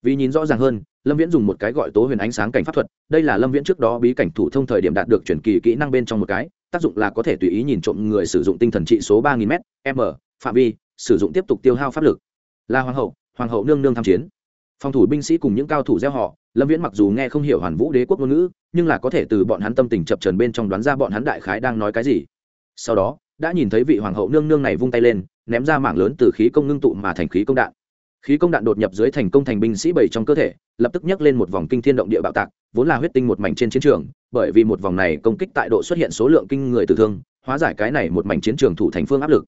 A: Vì nhìn rõ ràng hơn, lâm viễn dùng một cái gọi tố huyền ánh sáng cảnh pháp thuật, đây là lâm viễn trước đó bí cảnh thủ thông thời điểm đạt được chuyển kỳ kỹ năng bên trong một cái, tác dụng là có thể tùy ý nhìn trộm người sử dụng tinh thần trị số ba nghìn m m, phạm vi sử dụng tiếp tục tiêu hao pháp lực. Là hoàng hậu hoàng hậu nương nương tham chiến. Phòng thủ binh sĩ cùng những cao thủ gieo họ, lâm viễn mặc dù nghe không hiểu hoàn vũ đế quốc ngôn ngữ, nhưng là có thể từ bọn hắn tâm tình chập trần bên trong đoán ra bọn hắn đại khái đang nói cái gì. Sau đó, đã nhìn thấy vị hoàng hậu nương nương này vung tay lên, ném ra mảng lớn từ khí công ngưng tụ mà thành khí công đạn. Khí công đạn đột nhập dưới thành công thành binh sĩ bảy trong cơ thể, lập tức nhấc lên một vòng kinh thiên động địa bạo tạc, vốn là huyết tinh một mảnh trên chiến trường, bởi vì một vòng này công kích tại độ xuất hiện số lượng kinh người tử thương, hóa giải cái này một mảnh chiến trường thủ thành phương áp lực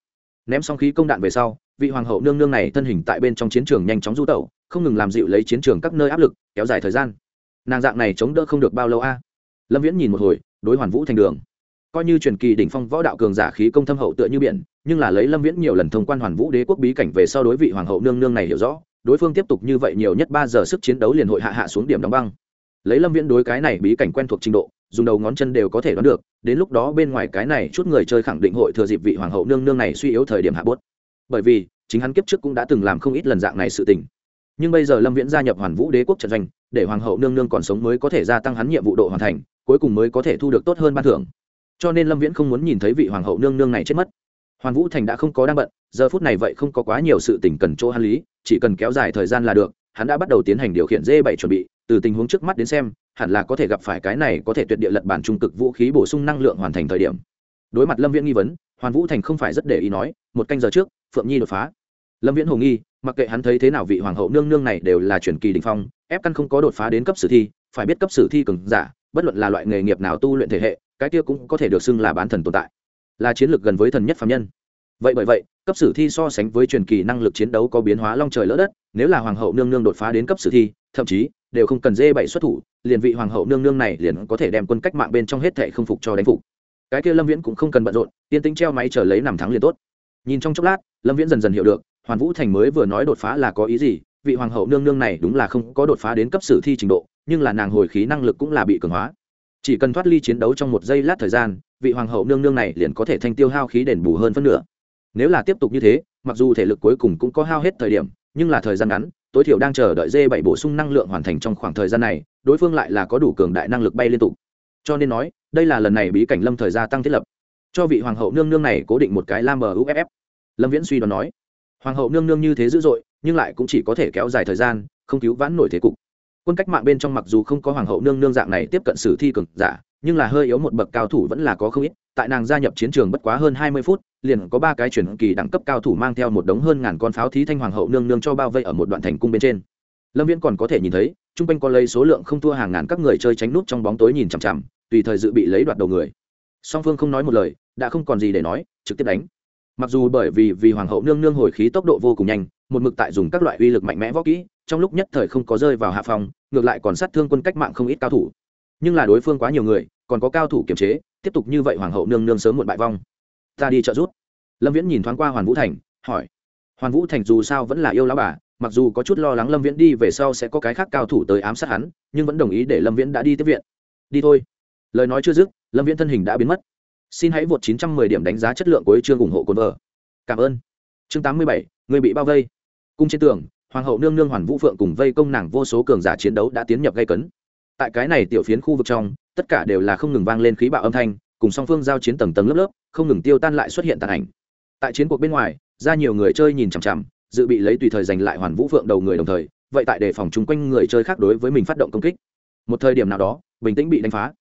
A: ném xong khí công đạn về sau, vị hoàng hậu nương nương này thân hình tại bên trong chiến trường nhanh chóng du tẩu, không ngừng làm dịu lấy chiến trường các nơi áp lực, kéo dài thời gian. Nàng dạng này chống đỡ không được bao lâu a. À? Lâm viễn nhìn một hồi, đối hoàn vũ thành đường. Coi như truyền kỳ đỉnh phong võ đạo cường giả khí công thâm hậu tựa như biển, nhưng là lấy lâm viễn nhiều lần thông quan hoàn vũ đế quốc bí cảnh về sau đối vị hoàng hậu nương nương này hiểu rõ, đối phương tiếp tục như vậy nhiều nhất ba giờ sức chiến đấu liền hội hạ hạ xuống điểm đóng băng. Lấy lâm viễn đối cái này bí cảnh quen thuộc trình độ dùng đầu ngón chân đều có thể đoán được, đến lúc đó bên ngoài cái này chút người chơi khẳng định hội thừa dịp vị hoàng hậu nương nương này suy yếu thời điểm hạ bốt bởi vì, chính hắn kiếp trước cũng đã từng làm không ít lần dạng này sự tình. Nhưng bây giờ lâm viễn gia nhập hoàn vũ đế quốc trận doanh, để hoàng hậu nương nương còn sống mới có thể gia tăng hắn nhiệm vụ độ hoàn thành, cuối cùng mới có thể thu được tốt hơn ban thưởng. Cho nên lâm viễn không muốn nhìn thấy vị hoàng hậu nương nương này chết mất. Hoàn vũ thành đã không có đang bận, giờ phút này vậy không có quá nhiều sự tình cần chỗ hắn lý, chỉ cần kéo dài thời gian là được, hắn đã bắt đầu tiến hành điều khiển dê bảy chuẩn bị từ tình huống trước mắt đến xem, hẳn là có thể gặp phải cái này có thể tuyệt địa lật bản trung cực vũ khí bổ sung năng lượng hoàn thành thời điểm. Đối mặt lâm viễn nghi vấn, hoàn vũ thành không phải rất để ý nói, một canh giờ trước, phượng nhi đột phá. Lâm viễn hồ nghi, mặc kệ hắn thấy thế nào vị hoàng hậu nương nương này đều là truyền kỳ đình phong, ép căn không có đột phá đến cấp sử thi, phải biết cấp sử thi cường giả, bất luận là loại nghề nghiệp nào tu luyện thể hệ, cái kia cũng có thể được xưng là bán thần tồn tại, là chiến lược gần với thần nhất phạm nhân. Vậy bởi vậy, cấp sử thi so sánh với truyền kỳ năng lực chiến đấu có biến hóa long trời lỡ đất, nếu là hoàng hậu nương nương đột phá đến cấp sử thi, thậm chí đều không cần dê bảy xuất thủ, liền vị hoàng hậu nương nương này liền có thể đem quân cách mạng bên trong hết thệ không phục cho đánh phục. Cái kia lâm viễn cũng không cần bận rộn tiên tính treo máy chờ lấy nằm thắng liền tốt. Nhìn trong chốc lát, lâm viễn dần dần hiểu được, hoàn vũ thành mới vừa nói đột phá là có ý gì, vị hoàng hậu nương nương này đúng là không có đột phá đến cấp sử thi trình độ, nhưng là nàng hồi khí năng lực cũng là bị cường hóa. Chỉ cần thoát ly chiến đấu trong một giây lát thời gian, vị hoàng hậu nương nương này liền có thể thanh tiêu hao khí đền bù hơn phân nửa. Nếu là tiếp tục như thế, mặc dù thể lực cuối cùng cũng có hao hết thời điểm, nhưng là thời gian ngắn tối thiểu đang chờ đợi dê bảy bổ sung năng lượng hoàn thành trong khoảng thời gian này, đối phương lại là có đủ cường đại năng lực bay liên tục. Cho nên nói, đây là lần này bí cảnh lâm thời gia tăng thiết lập. Cho vị hoàng hậu nương nương này cố định một cái lam uff lâm viễn suy đoán nói, hoàng hậu nương nương như thế dữ dội, nhưng lại cũng chỉ có thể kéo dài thời gian, không cứu vãn nổi thế cục. Quân cách mạng bên trong mặc dù không có hoàng hậu nương nương dạng này tiếp cận sử thi cường giả nhưng là hơi yếu một bậc cao thủ vẫn là có không ít, tại nàng gia nhập chiến trường bất quá hơn hai mươi phút, liền có ba cái chuyển kỳ đẳng cấp cao thủ mang theo một đống hơn ngàn con pháo thí thanh hoàng hậu nương nương cho bao vây ở một đoạn thành cung bên trên. Lâm viễn còn có thể nhìn thấy chung quanh có lấy số lượng không thua hàng ngàn các người chơi tránh nút trong bóng tối nhìn chằm chằm, tùy thời dự bị lấy đoạt đầu người. Song phương không nói một lời, đã không còn gì để nói, trực tiếp đánh. Mặc dù bởi vì vì hoàng hậu nương nương hồi khí tốc độ vô cùng nhanh, một mực tại dùng các loại uy lực mạnh mẽ võ kỹ, trong lúc nhất thời không có rơi vào hạ phòng, ngược lại còn sát thương quân cách mạng không ít cao thủ nhưng là đối phương quá nhiều người còn có cao thủ kiềm chế tiếp tục như vậy hoàng hậu nương nương sớm muộn bại vong. Ta đi trợ giúp. Lâm viễn nhìn thoáng qua hoàn vũ thành hỏi. Hoàn vũ thành dù sao vẫn là yêu lão bà mặc dù có chút lo lắng lâm viễn đi về sau sẽ có cái khác cao thủ tới ám sát hắn nhưng vẫn đồng ý để lâm viễn đã đi tiếp viện. Đi thôi. Lời nói chưa dứt lâm viễn thân hình đã biến mất. Xin hãy vượt 910 điểm đánh giá chất lượng của chương ủng hộ cồn vợ cảm ơn. Chương 87, người bị bao vây. Cung trên tường hoàng hậu nương nương hoàn vũ phượng cùng vây công nàng vô số cường giả chiến đấu đã tiến nhập gây cấn tại cái này tiểu phiến khu vực trong, tất cả đều là không ngừng vang lên khí bạo âm thanh, cùng song phương giao chiến tầng tầng lớp lớp, không ngừng tiêu tan lại xuất hiện tàn ảnh. Tại chiến cuộc bên ngoài, ra nhiều người chơi nhìn chằm chằm, dự bị lấy tùy thời giành lại hoàn vũ phượng đầu người đồng thời, vậy tại đề phòng chung quanh người chơi khác đối với mình phát động công kích. Một thời điểm nào đó, bình tĩnh bị đánh phá.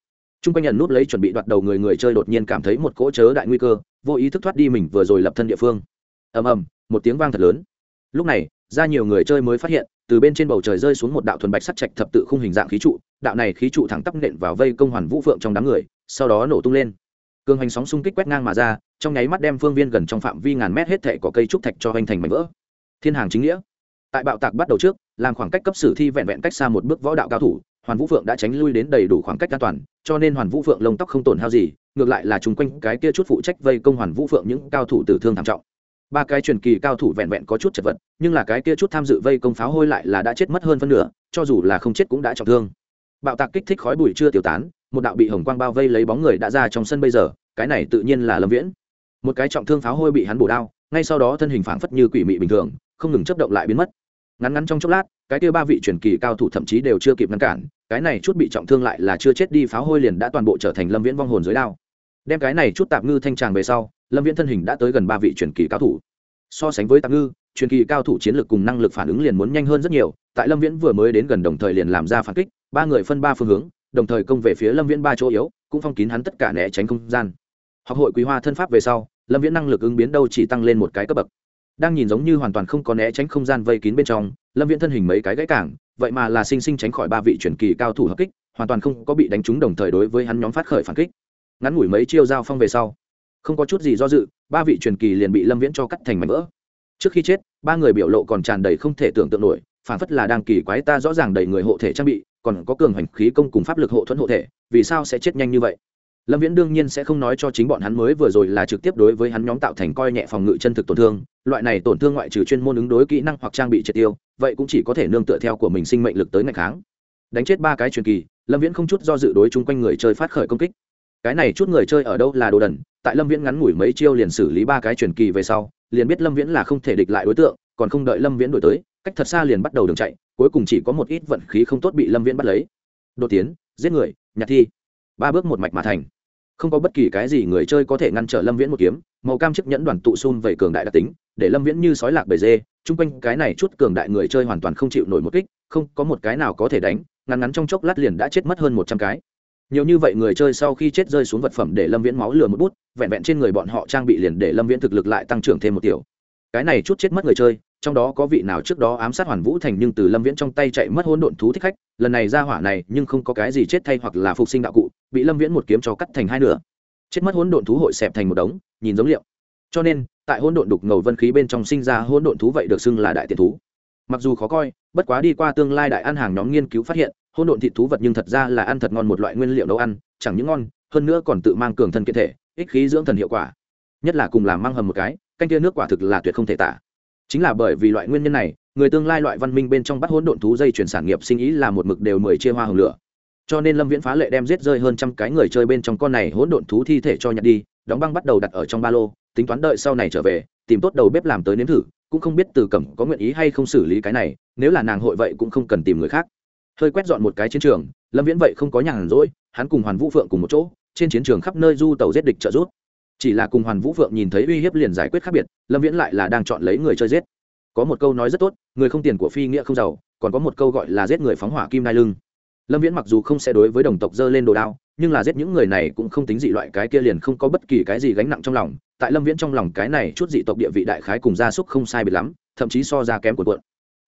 A: Chung quanh nhận nút lấy chuẩn bị đoạt đầu người người chơi đột nhiên cảm thấy một cỗ chớ đại nguy cơ, vô ý thức thoát đi mình vừa rồi lập thân địa phương. Ầm ầm, một tiếng vang thật lớn. Lúc này ra nhiều người chơi mới phát hiện, từ bên trên bầu trời rơi xuống một đạo thuần bạch sắt trạch thập tự khung hình dạng khí trụ, đạo này khí trụ thẳng tắp nện vào vây công hoàn vũ phượng trong đám người, sau đó nổ tung lên. Cường hành sóng xung kích quét ngang mà ra, trong nháy mắt đem phương viên gần trong phạm vi ngàn mét hết thệ có cây trúc thạch cho hoành thành mảnh vỡ. Thiên hàng chính nghĩa. Tại bạo tạc bắt đầu trước, làm khoảng cách cấp sử thi vẹn vẹn cách xa một bước võ đạo cao thủ, hoàn vũ phượng đã tránh lui đến đầy đủ khoảng cách an toàn, cho nên hoàn vũ phượng lông tóc không tổn hao gì, ngược lại là chung quanh cái kia chút phụ trách vây công hoàn vũ phượng những cao thủ tử thương thảm trọng ba cái truyền kỳ cao thủ vẹn vẹn có chút chật vật, nhưng là cái kia chút tham dự vây công pháo hôi lại là đã chết mất hơn phân nửa, cho dù là không chết cũng đã trọng thương. Bạo tạc kích thích khói bụi chưa tiêu tán, một đạo bị hồng quang bao vây lấy bóng người đã ra trong sân bây giờ, cái này tự nhiên là lâm viễn. Một cái trọng thương pháo hôi bị hắn bổ đao, ngay sau đó thân hình phảng phất như quỷ mị bình thường, không ngừng chấp động lại biến mất. Ngắn ngắn trong chốc lát, cái kia ba vị truyền kỳ cao thủ thậm chí đều chưa kịp ngăn cản, cái này chút bị trọng thương lại là chưa chết đi pháo hôi liền đã toàn bộ trở thành lâm viễn vong hồn dưới đao đem cái này chút tạp ngư thanh tràng về sau, lâm viễn thân hình đã tới gần ba vị truyền kỳ cao thủ. So sánh với tạp ngư, truyền kỳ cao thủ chiến lược cùng năng lực phản ứng liền muốn nhanh hơn rất nhiều, tại lâm viễn vừa mới đến gần đồng thời liền làm ra phản kích, ba người phân ba phương hướng, đồng thời công về phía lâm viễn ba chỗ yếu, cũng phong kín hắn tất cả né tránh không gian. Học hội quý hoa thân pháp về sau, lâm viễn năng lực ứng biến đâu chỉ tăng lên một cái cấp bậc. Đang nhìn giống như hoàn toàn không có né tránh không gian vây kín bên trong, lâm viễn thân hình mấy cái gãy cảng, vậy mà là sinh sinh tránh khỏi ba vị truyền kỳ cao thủ hợp kích, hoàn toàn không có bị đánh trúng đồng thời đối với hắn nhóm phát khởi phản kích ngắn ngủi mấy chiêu giao phong về sau. Không có chút gì do dự, ba vị truyền kỳ liền bị lâm viễn cho cắt thành mảnh vỡ. Trước khi chết, ba người biểu lộ còn tràn đầy không thể tưởng tượng nổi phản phất là đang kỳ quái ta rõ ràng đầy người hộ thể trang bị, còn có cường hành khí công cùng pháp lực hộ thuẫn hộ thể, vì sao sẽ chết nhanh như vậy? Lâm viễn đương nhiên sẽ không nói cho chính bọn hắn mới vừa rồi là trực tiếp đối với hắn nhóm tạo thành coi nhẹ phòng ngự chân thực tổn thương, loại này tổn thương ngoại trừ chuyên môn ứng đối kỹ năng hoặc trang bị triệt tiêu, vậy cũng chỉ có thể nương tựa theo của mình sinh mệnh lực tới ngày kháng đánh chết ba cái truyền kỳ, lâm viễn không chút do dự đối chung quanh người chơi phát khởi công kích cái này chút người chơi ở đâu là đồ đần? Tại lâm viễn ngắn ngủi mấy chiêu liền xử lý ba cái truyền kỳ về sau, liền biết lâm viễn là không thể địch lại đối tượng, còn không đợi lâm viễn đổi tới, cách thật xa liền bắt đầu đường chạy, cuối cùng chỉ có một ít vận khí không tốt bị lâm viễn bắt lấy. Đột tiến, giết người, nhặt thi. Ba bước một mạch mà thành. Không có bất kỳ cái gì người chơi có thể ngăn trở lâm viễn một kiếm, màu cam chiếc nhẫn đoàn tụ xun về cường đại đặc tính, để lâm viễn như sói lạc bề dê, chung quanh cái này chút cường đại người chơi hoàn toàn không chịu nổi một kích, không có một cái nào có thể đánh, ngắn ngắn trong chốc lát liền đã chết mất hơn một trăm cái nhiều như vậy người chơi sau khi chết rơi xuống vật phẩm để lâm viễn máu lừa một bút, vẹn vẹn trên người bọn họ trang bị liền để lâm viễn thực lực lại tăng trưởng thêm một tiểu. Cái này chút chết mất người chơi, trong đó có vị nào trước đó ám sát hoàn vũ thành nhưng từ lâm viễn trong tay chạy mất hỗn độn thú thích khách, lần này ra hỏa này nhưng không có cái gì chết thay hoặc là phục sinh đạo cụ, bị lâm viễn một kiếm cho cắt thành hai nửa. Chết mất hỗn độn thú hội xẹp thành một đống, nhìn giống liệu. Cho nên, tại hỗn độn đục ngầu vân khí bên trong sinh ra hỗn độn thú vậy được xưng là đại tiện thú mặc dù khó coi, bất quá đi qua tương lai đại ăn hàng nhóm nghiên cứu phát hiện, hỗn độn thịt thú vật nhưng thật ra là ăn thật ngon một loại nguyên liệu nấu ăn, chẳng những ngon, hơn nữa còn tự mang cường thân kiện thể, ích khí dưỡng thần hiệu quả. Nhất là cùng làm mang hầm một cái, canh kia nước quả thực là tuyệt không thể tả. Chính là bởi vì loại nguyên nhân này, người tương lai loại văn minh bên trong bắt hỗn độn thú dây chuyển sản nghiệp sinh ý là một mực đều mười chia hoa hồng lửa. Cho nên lâm viễn phá lệ đem giết rơi hơn trăm cái người chơi bên trong con này hỗn độn thú thi thể cho nhặt đi, đóng băng bắt đầu đặt ở trong ba lô, tính toán đợi sau này trở về, tìm tốt đầu bếp làm tới nếm thử cũng không biết từ cẩm có nguyện ý hay không xử lý cái này, nếu là nàng hội vậy cũng không cần tìm người khác. Hơi quét dọn một cái chiến trường, lâm viễn vậy không có nhàn rỗi, hắn cùng hoàn vũ phượng cùng một chỗ, trên chiến trường khắp nơi du tàu giết địch trợ giúp. Chỉ là cùng hoàn vũ phượng nhìn thấy uy hiếp liền giải quyết khác biệt, lâm viễn lại là đang chọn lấy người chơi giết. Có một câu nói rất tốt, người không tiền của phi nghĩa không giàu, còn có một câu gọi là giết người phóng hỏa kim đai lưng. Lâm viễn mặc dù không sẽ đối với đồng tộc dơ lên đồ đao nhưng là giết những người này cũng không tính dị loại, cái kia liền không có bất kỳ cái gì gánh nặng trong lòng. Tại lâm viễn trong lòng, cái này chút dị tộc địa vị đại khái cùng gia súc không sai biệt lắm, thậm chí so ra kém của quận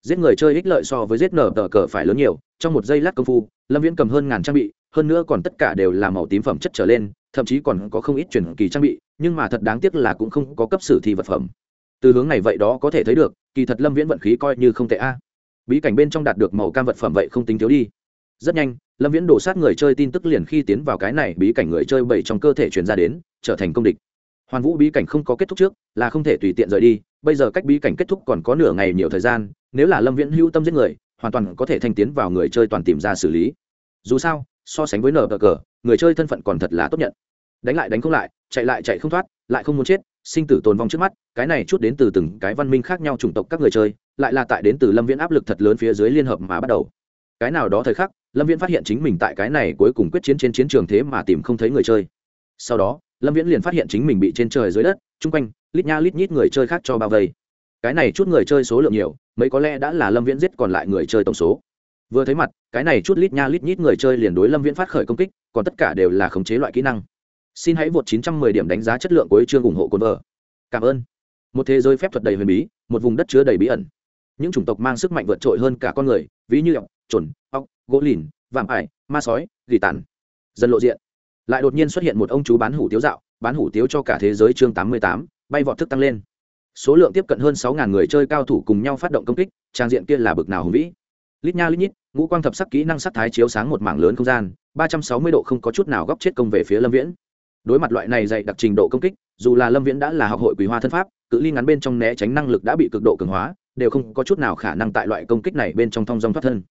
A: giết người chơi ích lợi so với giết nở tờ cờ phải lớn nhiều. Trong một giây lát công phu, lâm viễn cầm hơn ngàn trang bị, hơn nữa còn tất cả đều là màu tím phẩm chất trở lên, thậm chí còn có không ít chuyển kỳ trang bị, nhưng mà thật đáng tiếc là cũng không có cấp sử thi vật phẩm. Từ hướng này vậy đó có thể thấy được, kỳ thật lâm viễn vận khí coi như không tệ a. Bí cảnh bên trong đạt được màu cam vật phẩm vậy không tính thiếu đi rất nhanh, lâm viễn đổ sát người chơi tin tức liền khi tiến vào cái này bí cảnh người chơi bảy trong cơ thể truyền ra đến, trở thành công địch. Hoàn vũ bí cảnh không có kết thúc trước, là không thể tùy tiện rời đi, bây giờ cách bí cảnh kết thúc còn có nửa ngày nhiều thời gian, nếu là lâm viễn hữu tâm giết người, hoàn toàn có thể thanh tiến vào người chơi toàn tìm ra xử lý. Dù sao, so sánh với nở cờ cờ, người chơi thân phận còn thật là tốt nhận. Đánh lại đánh không lại, chạy lại chạy không thoát, lại không muốn chết, sinh tử tồn vong trước mắt, cái này chút đến từ từng cái văn minh khác nhau chủng tộc các người chơi, lại là tại đến từ lâm viễn áp lực thật lớn phía dưới liên hợp mà bắt đầu cái nào đó thời khắc, lâm viễn phát hiện chính mình tại cái này cuối cùng quyết chiến trên chiến trường thế mà tìm không thấy người chơi. Sau đó, lâm viễn liền phát hiện chính mình bị trên trời dưới đất, chung quanh, lít nha lít nhít người chơi khác cho bao vây. Cái này chút người chơi số lượng nhiều, mấy có lẽ đã là lâm viễn giết còn lại người chơi tổng số. Vừa thấy mặt, cái này chút lít nha lít nhít người chơi liền đối lâm viễn phát khởi công kích, còn tất cả đều là khống chế loại kỹ năng. Xin hãy vượt 910 điểm đánh giá chất lượng cuối chương ủng hộ cồn vợ. Cảm ơn. Một thế giới phép thuật đầy huyền bí, một vùng đất chứa đầy bí ẩn. Những chủng tộc mang sức mạnh vượt trội hơn cả con người, ví như ọc chồn ọc gỗ lìn vạm ải ma sói gỉ tàn. Dần lộ diện. Lại đột nhiên xuất hiện một ông chú bán hủ tiếu dạo bán hủ tiếu cho cả thế giới chương 88, bay vọt thức tăng lên. Số lượng tiếp cận hơn sáu ngàn người chơi cao thủ cùng nhau phát động công kích trang diện kia là bực nào hùng vĩ. Lít nha lít nhít ngũ quang thập sắc kỹ năng sắc thái chiếu sáng một mảng lớn không gian 360 độ không có chút nào góc chết công về phía lâm viễn. Đối mặt loại này dạy đặc trình độ công kích dù là lâm viễn đã là học hội quý hoa thân pháp cự ly ngắn bên trong né tránh năng lực đã bị cực độ cường hóa đều không có chút nào khả năng tại loại công kích này bên trong thong dong thoát thân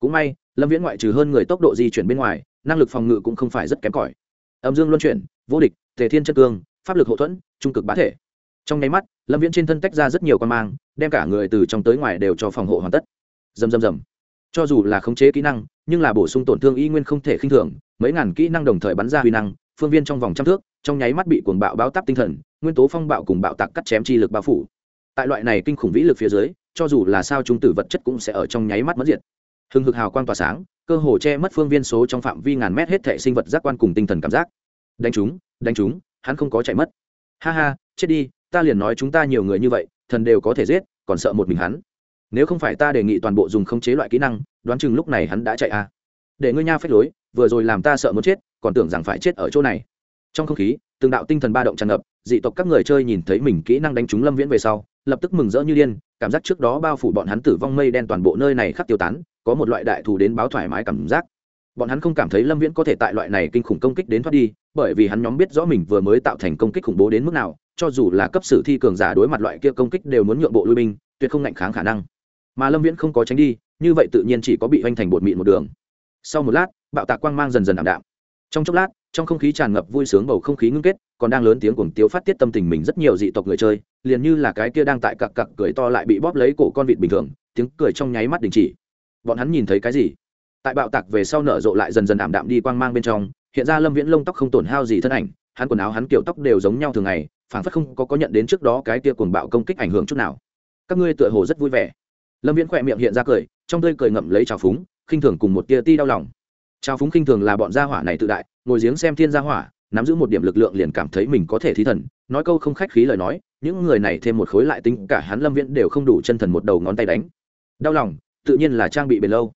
A: cũng may, lâm viễn ngoại trừ hơn người tốc độ di chuyển bên ngoài, năng lực phòng ngự cũng không phải rất kém cỏi. Âm dương luân chuyển, vô địch tề thiên chân cương, pháp lực hậu thuẫn, trung cực bá thể. Trong nháy mắt, lâm viễn trên thân tách ra rất nhiều con mang, đem cả người từ trong tới ngoài đều cho phòng hộ hoàn tất. Dầm dầm dầm cho dù là khống chế kỹ năng, nhưng là bổ sung tổn thương y nguyên không thể khinh thường, mấy ngàn kỹ năng đồng thời bắn ra huy năng, phương viên trong vòng trăm thước, trong nháy mắt bị cuồng bạo bao táp tinh thần, nguyên tố phong bạo cùng bạo tạc cắt chém chi lực bao phủ. Tại loại này kinh khủng vĩ lực phía dưới, cho dù là sao trung tử vật chất cũng sẽ ở trong nháy mắt mất diệt hừng hực hào quang tỏa sáng, cơ hồ che mất phương viên số trong phạm vi ngàn mét hết thệ sinh vật giác quan cùng tinh thần cảm giác. Đánh chúng đánh chúng, hắn không có chạy mất. Ha ha, chết đi, ta liền nói chúng ta nhiều người như vậy, thần đều có thể giết, còn sợ một mình hắn. Nếu không phải ta đề nghị toàn bộ dùng khống chế loại kỹ năng, đoán chừng lúc này hắn đã chạy à. để ngươi nha phép lối, vừa rồi làm ta sợ muốn chết, còn tưởng rằng phải chết ở chỗ này. Trong không khí, từng đạo tinh thần ba động tràn ngập, dị tộc các người chơi nhìn thấy mình kỹ năng đánh trúng lâm viễn về sau, lập tức mừng rỡ như điên, cảm giác trước đó bao phủ bọn hắn tử vong mây đen toàn bộ nơi này khắc tiêu tán có một loại đại thù đến báo thoải mái cảm giác. Bọn hắn không cảm thấy lâm viễn có thể tại loại này kinh khủng công kích đến thoát đi, bởi vì hắn nhóm biết rõ mình vừa mới tạo thành công kích khủng bố đến mức nào, cho dù là cấp sử thi cường giả đối mặt loại kia công kích đều muốn nhượng bộ lui binh, tuyệt không ngạnh kháng khả năng. Mà lâm viễn không có tránh đi, như vậy tự nhiên chỉ có bị hoành thành bột mịn một đường. Sau một lát, bạo tạc quang mang dần dần ảm đạm. Trong chốc lát, trong không khí tràn ngập vui sướng bầu không khí ngưng kết, còn đang lớn tiếng cuồng tiếu phát tiết tâm tình mình rất nhiều dị tộc người chơi, liền như là cái kia đang tại cặc cặc cười to lại bị bóp lấy cổ con vịt bình thường, tiếng cười trong nháy mắt đình chỉ bọn hắn nhìn thấy cái gì? Tại bạo tạc về sau nở rộ lại dần dần ảm đạm đi quang mang bên trong, hiện ra lâm viễn lông tóc không tổn hao gì thân ảnh, hắn quần áo, hắn kiểu tóc đều giống nhau thường ngày phản phất không có có nhận đến trước đó cái tia cuồng bạo công kích ảnh hưởng chút nào. Các ngươi tựa hồ rất vui vẻ. Lâm viễn khỏe miệng hiện ra cười, trong tươi cười ngậm lấy trào phúng, khinh thường cùng một tia ti đau lòng. Trào phúng khinh thường là bọn gia hỏa này tự đại, ngồi giếng xem thiên gia hỏa, nắm giữ một điểm lực lượng liền cảm thấy mình có thể thí thần, nói câu không khách khí lời nói, những người này thêm một khối lại tính cả hắn lâm viễn đều không đủ chân thần một đầu ngón tay đánh. Đau lòng tự nhiên là trang bị bền lâu.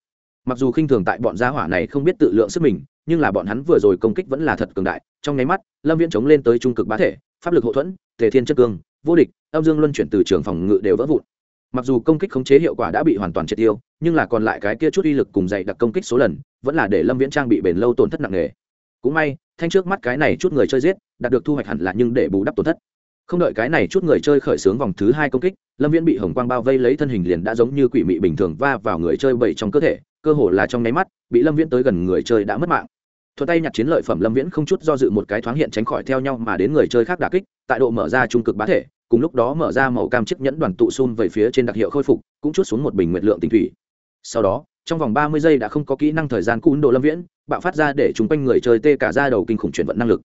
A: Mặc dù khinh thường tại bọn gia hỏa này không biết tự lượng sức mình, nhưng là bọn hắn vừa rồi công kích vẫn là thật cường đại. Trong nháy mắt, lâm viễn chống lên tới trung cực bá thể, pháp lực hậu thuẫn, tề thiên chất cương, vô địch, âm dương luân chuyển từ trường phòng ngự đều vỡ vụn. Mặc dù công kích khống chế hiệu quả đã bị hoàn toàn triệt tiêu, nhưng là còn lại cái kia chút uy lực cùng dày đặc công kích số lần, vẫn là để lâm viễn trang bị bền lâu tổn thất nặng nề. Cũng may, thanh trước mắt cái này chút người chơi giết, đạt được thu hoạch hẳn là nhưng để bù đắp tổn thất không đợi cái này chút người chơi khởi xướng vòng thứ hai công kích, lâm viễn bị hồng quang bao vây lấy thân hình liền đã giống như quỷ mị bình thường va vào người chơi bảy trong cơ thể, cơ hồ là trong nháy mắt, bị lâm viễn tới gần người chơi đã mất mạng. Thuật tay nhặt chiến lợi phẩm, lâm viễn không chút do dự một cái thoáng hiện tránh khỏi theo nhau mà đến người chơi khác đà kích, tại độ mở ra trung cực bá thể, cùng lúc đó mở ra màu cam chiếc nhẫn đoàn tụ xun về phía trên đặc hiệu khôi phục, cũng chút xuống một bình nguyện lượng tinh thủy. Sau đó, trong vòng ba mươi giây đã không có kỹ năng thời gian cún độ lâm viễn, bạo phát ra để chúng quanh người chơi tê cả ra đầu kinh khủng chuyển vận năng lực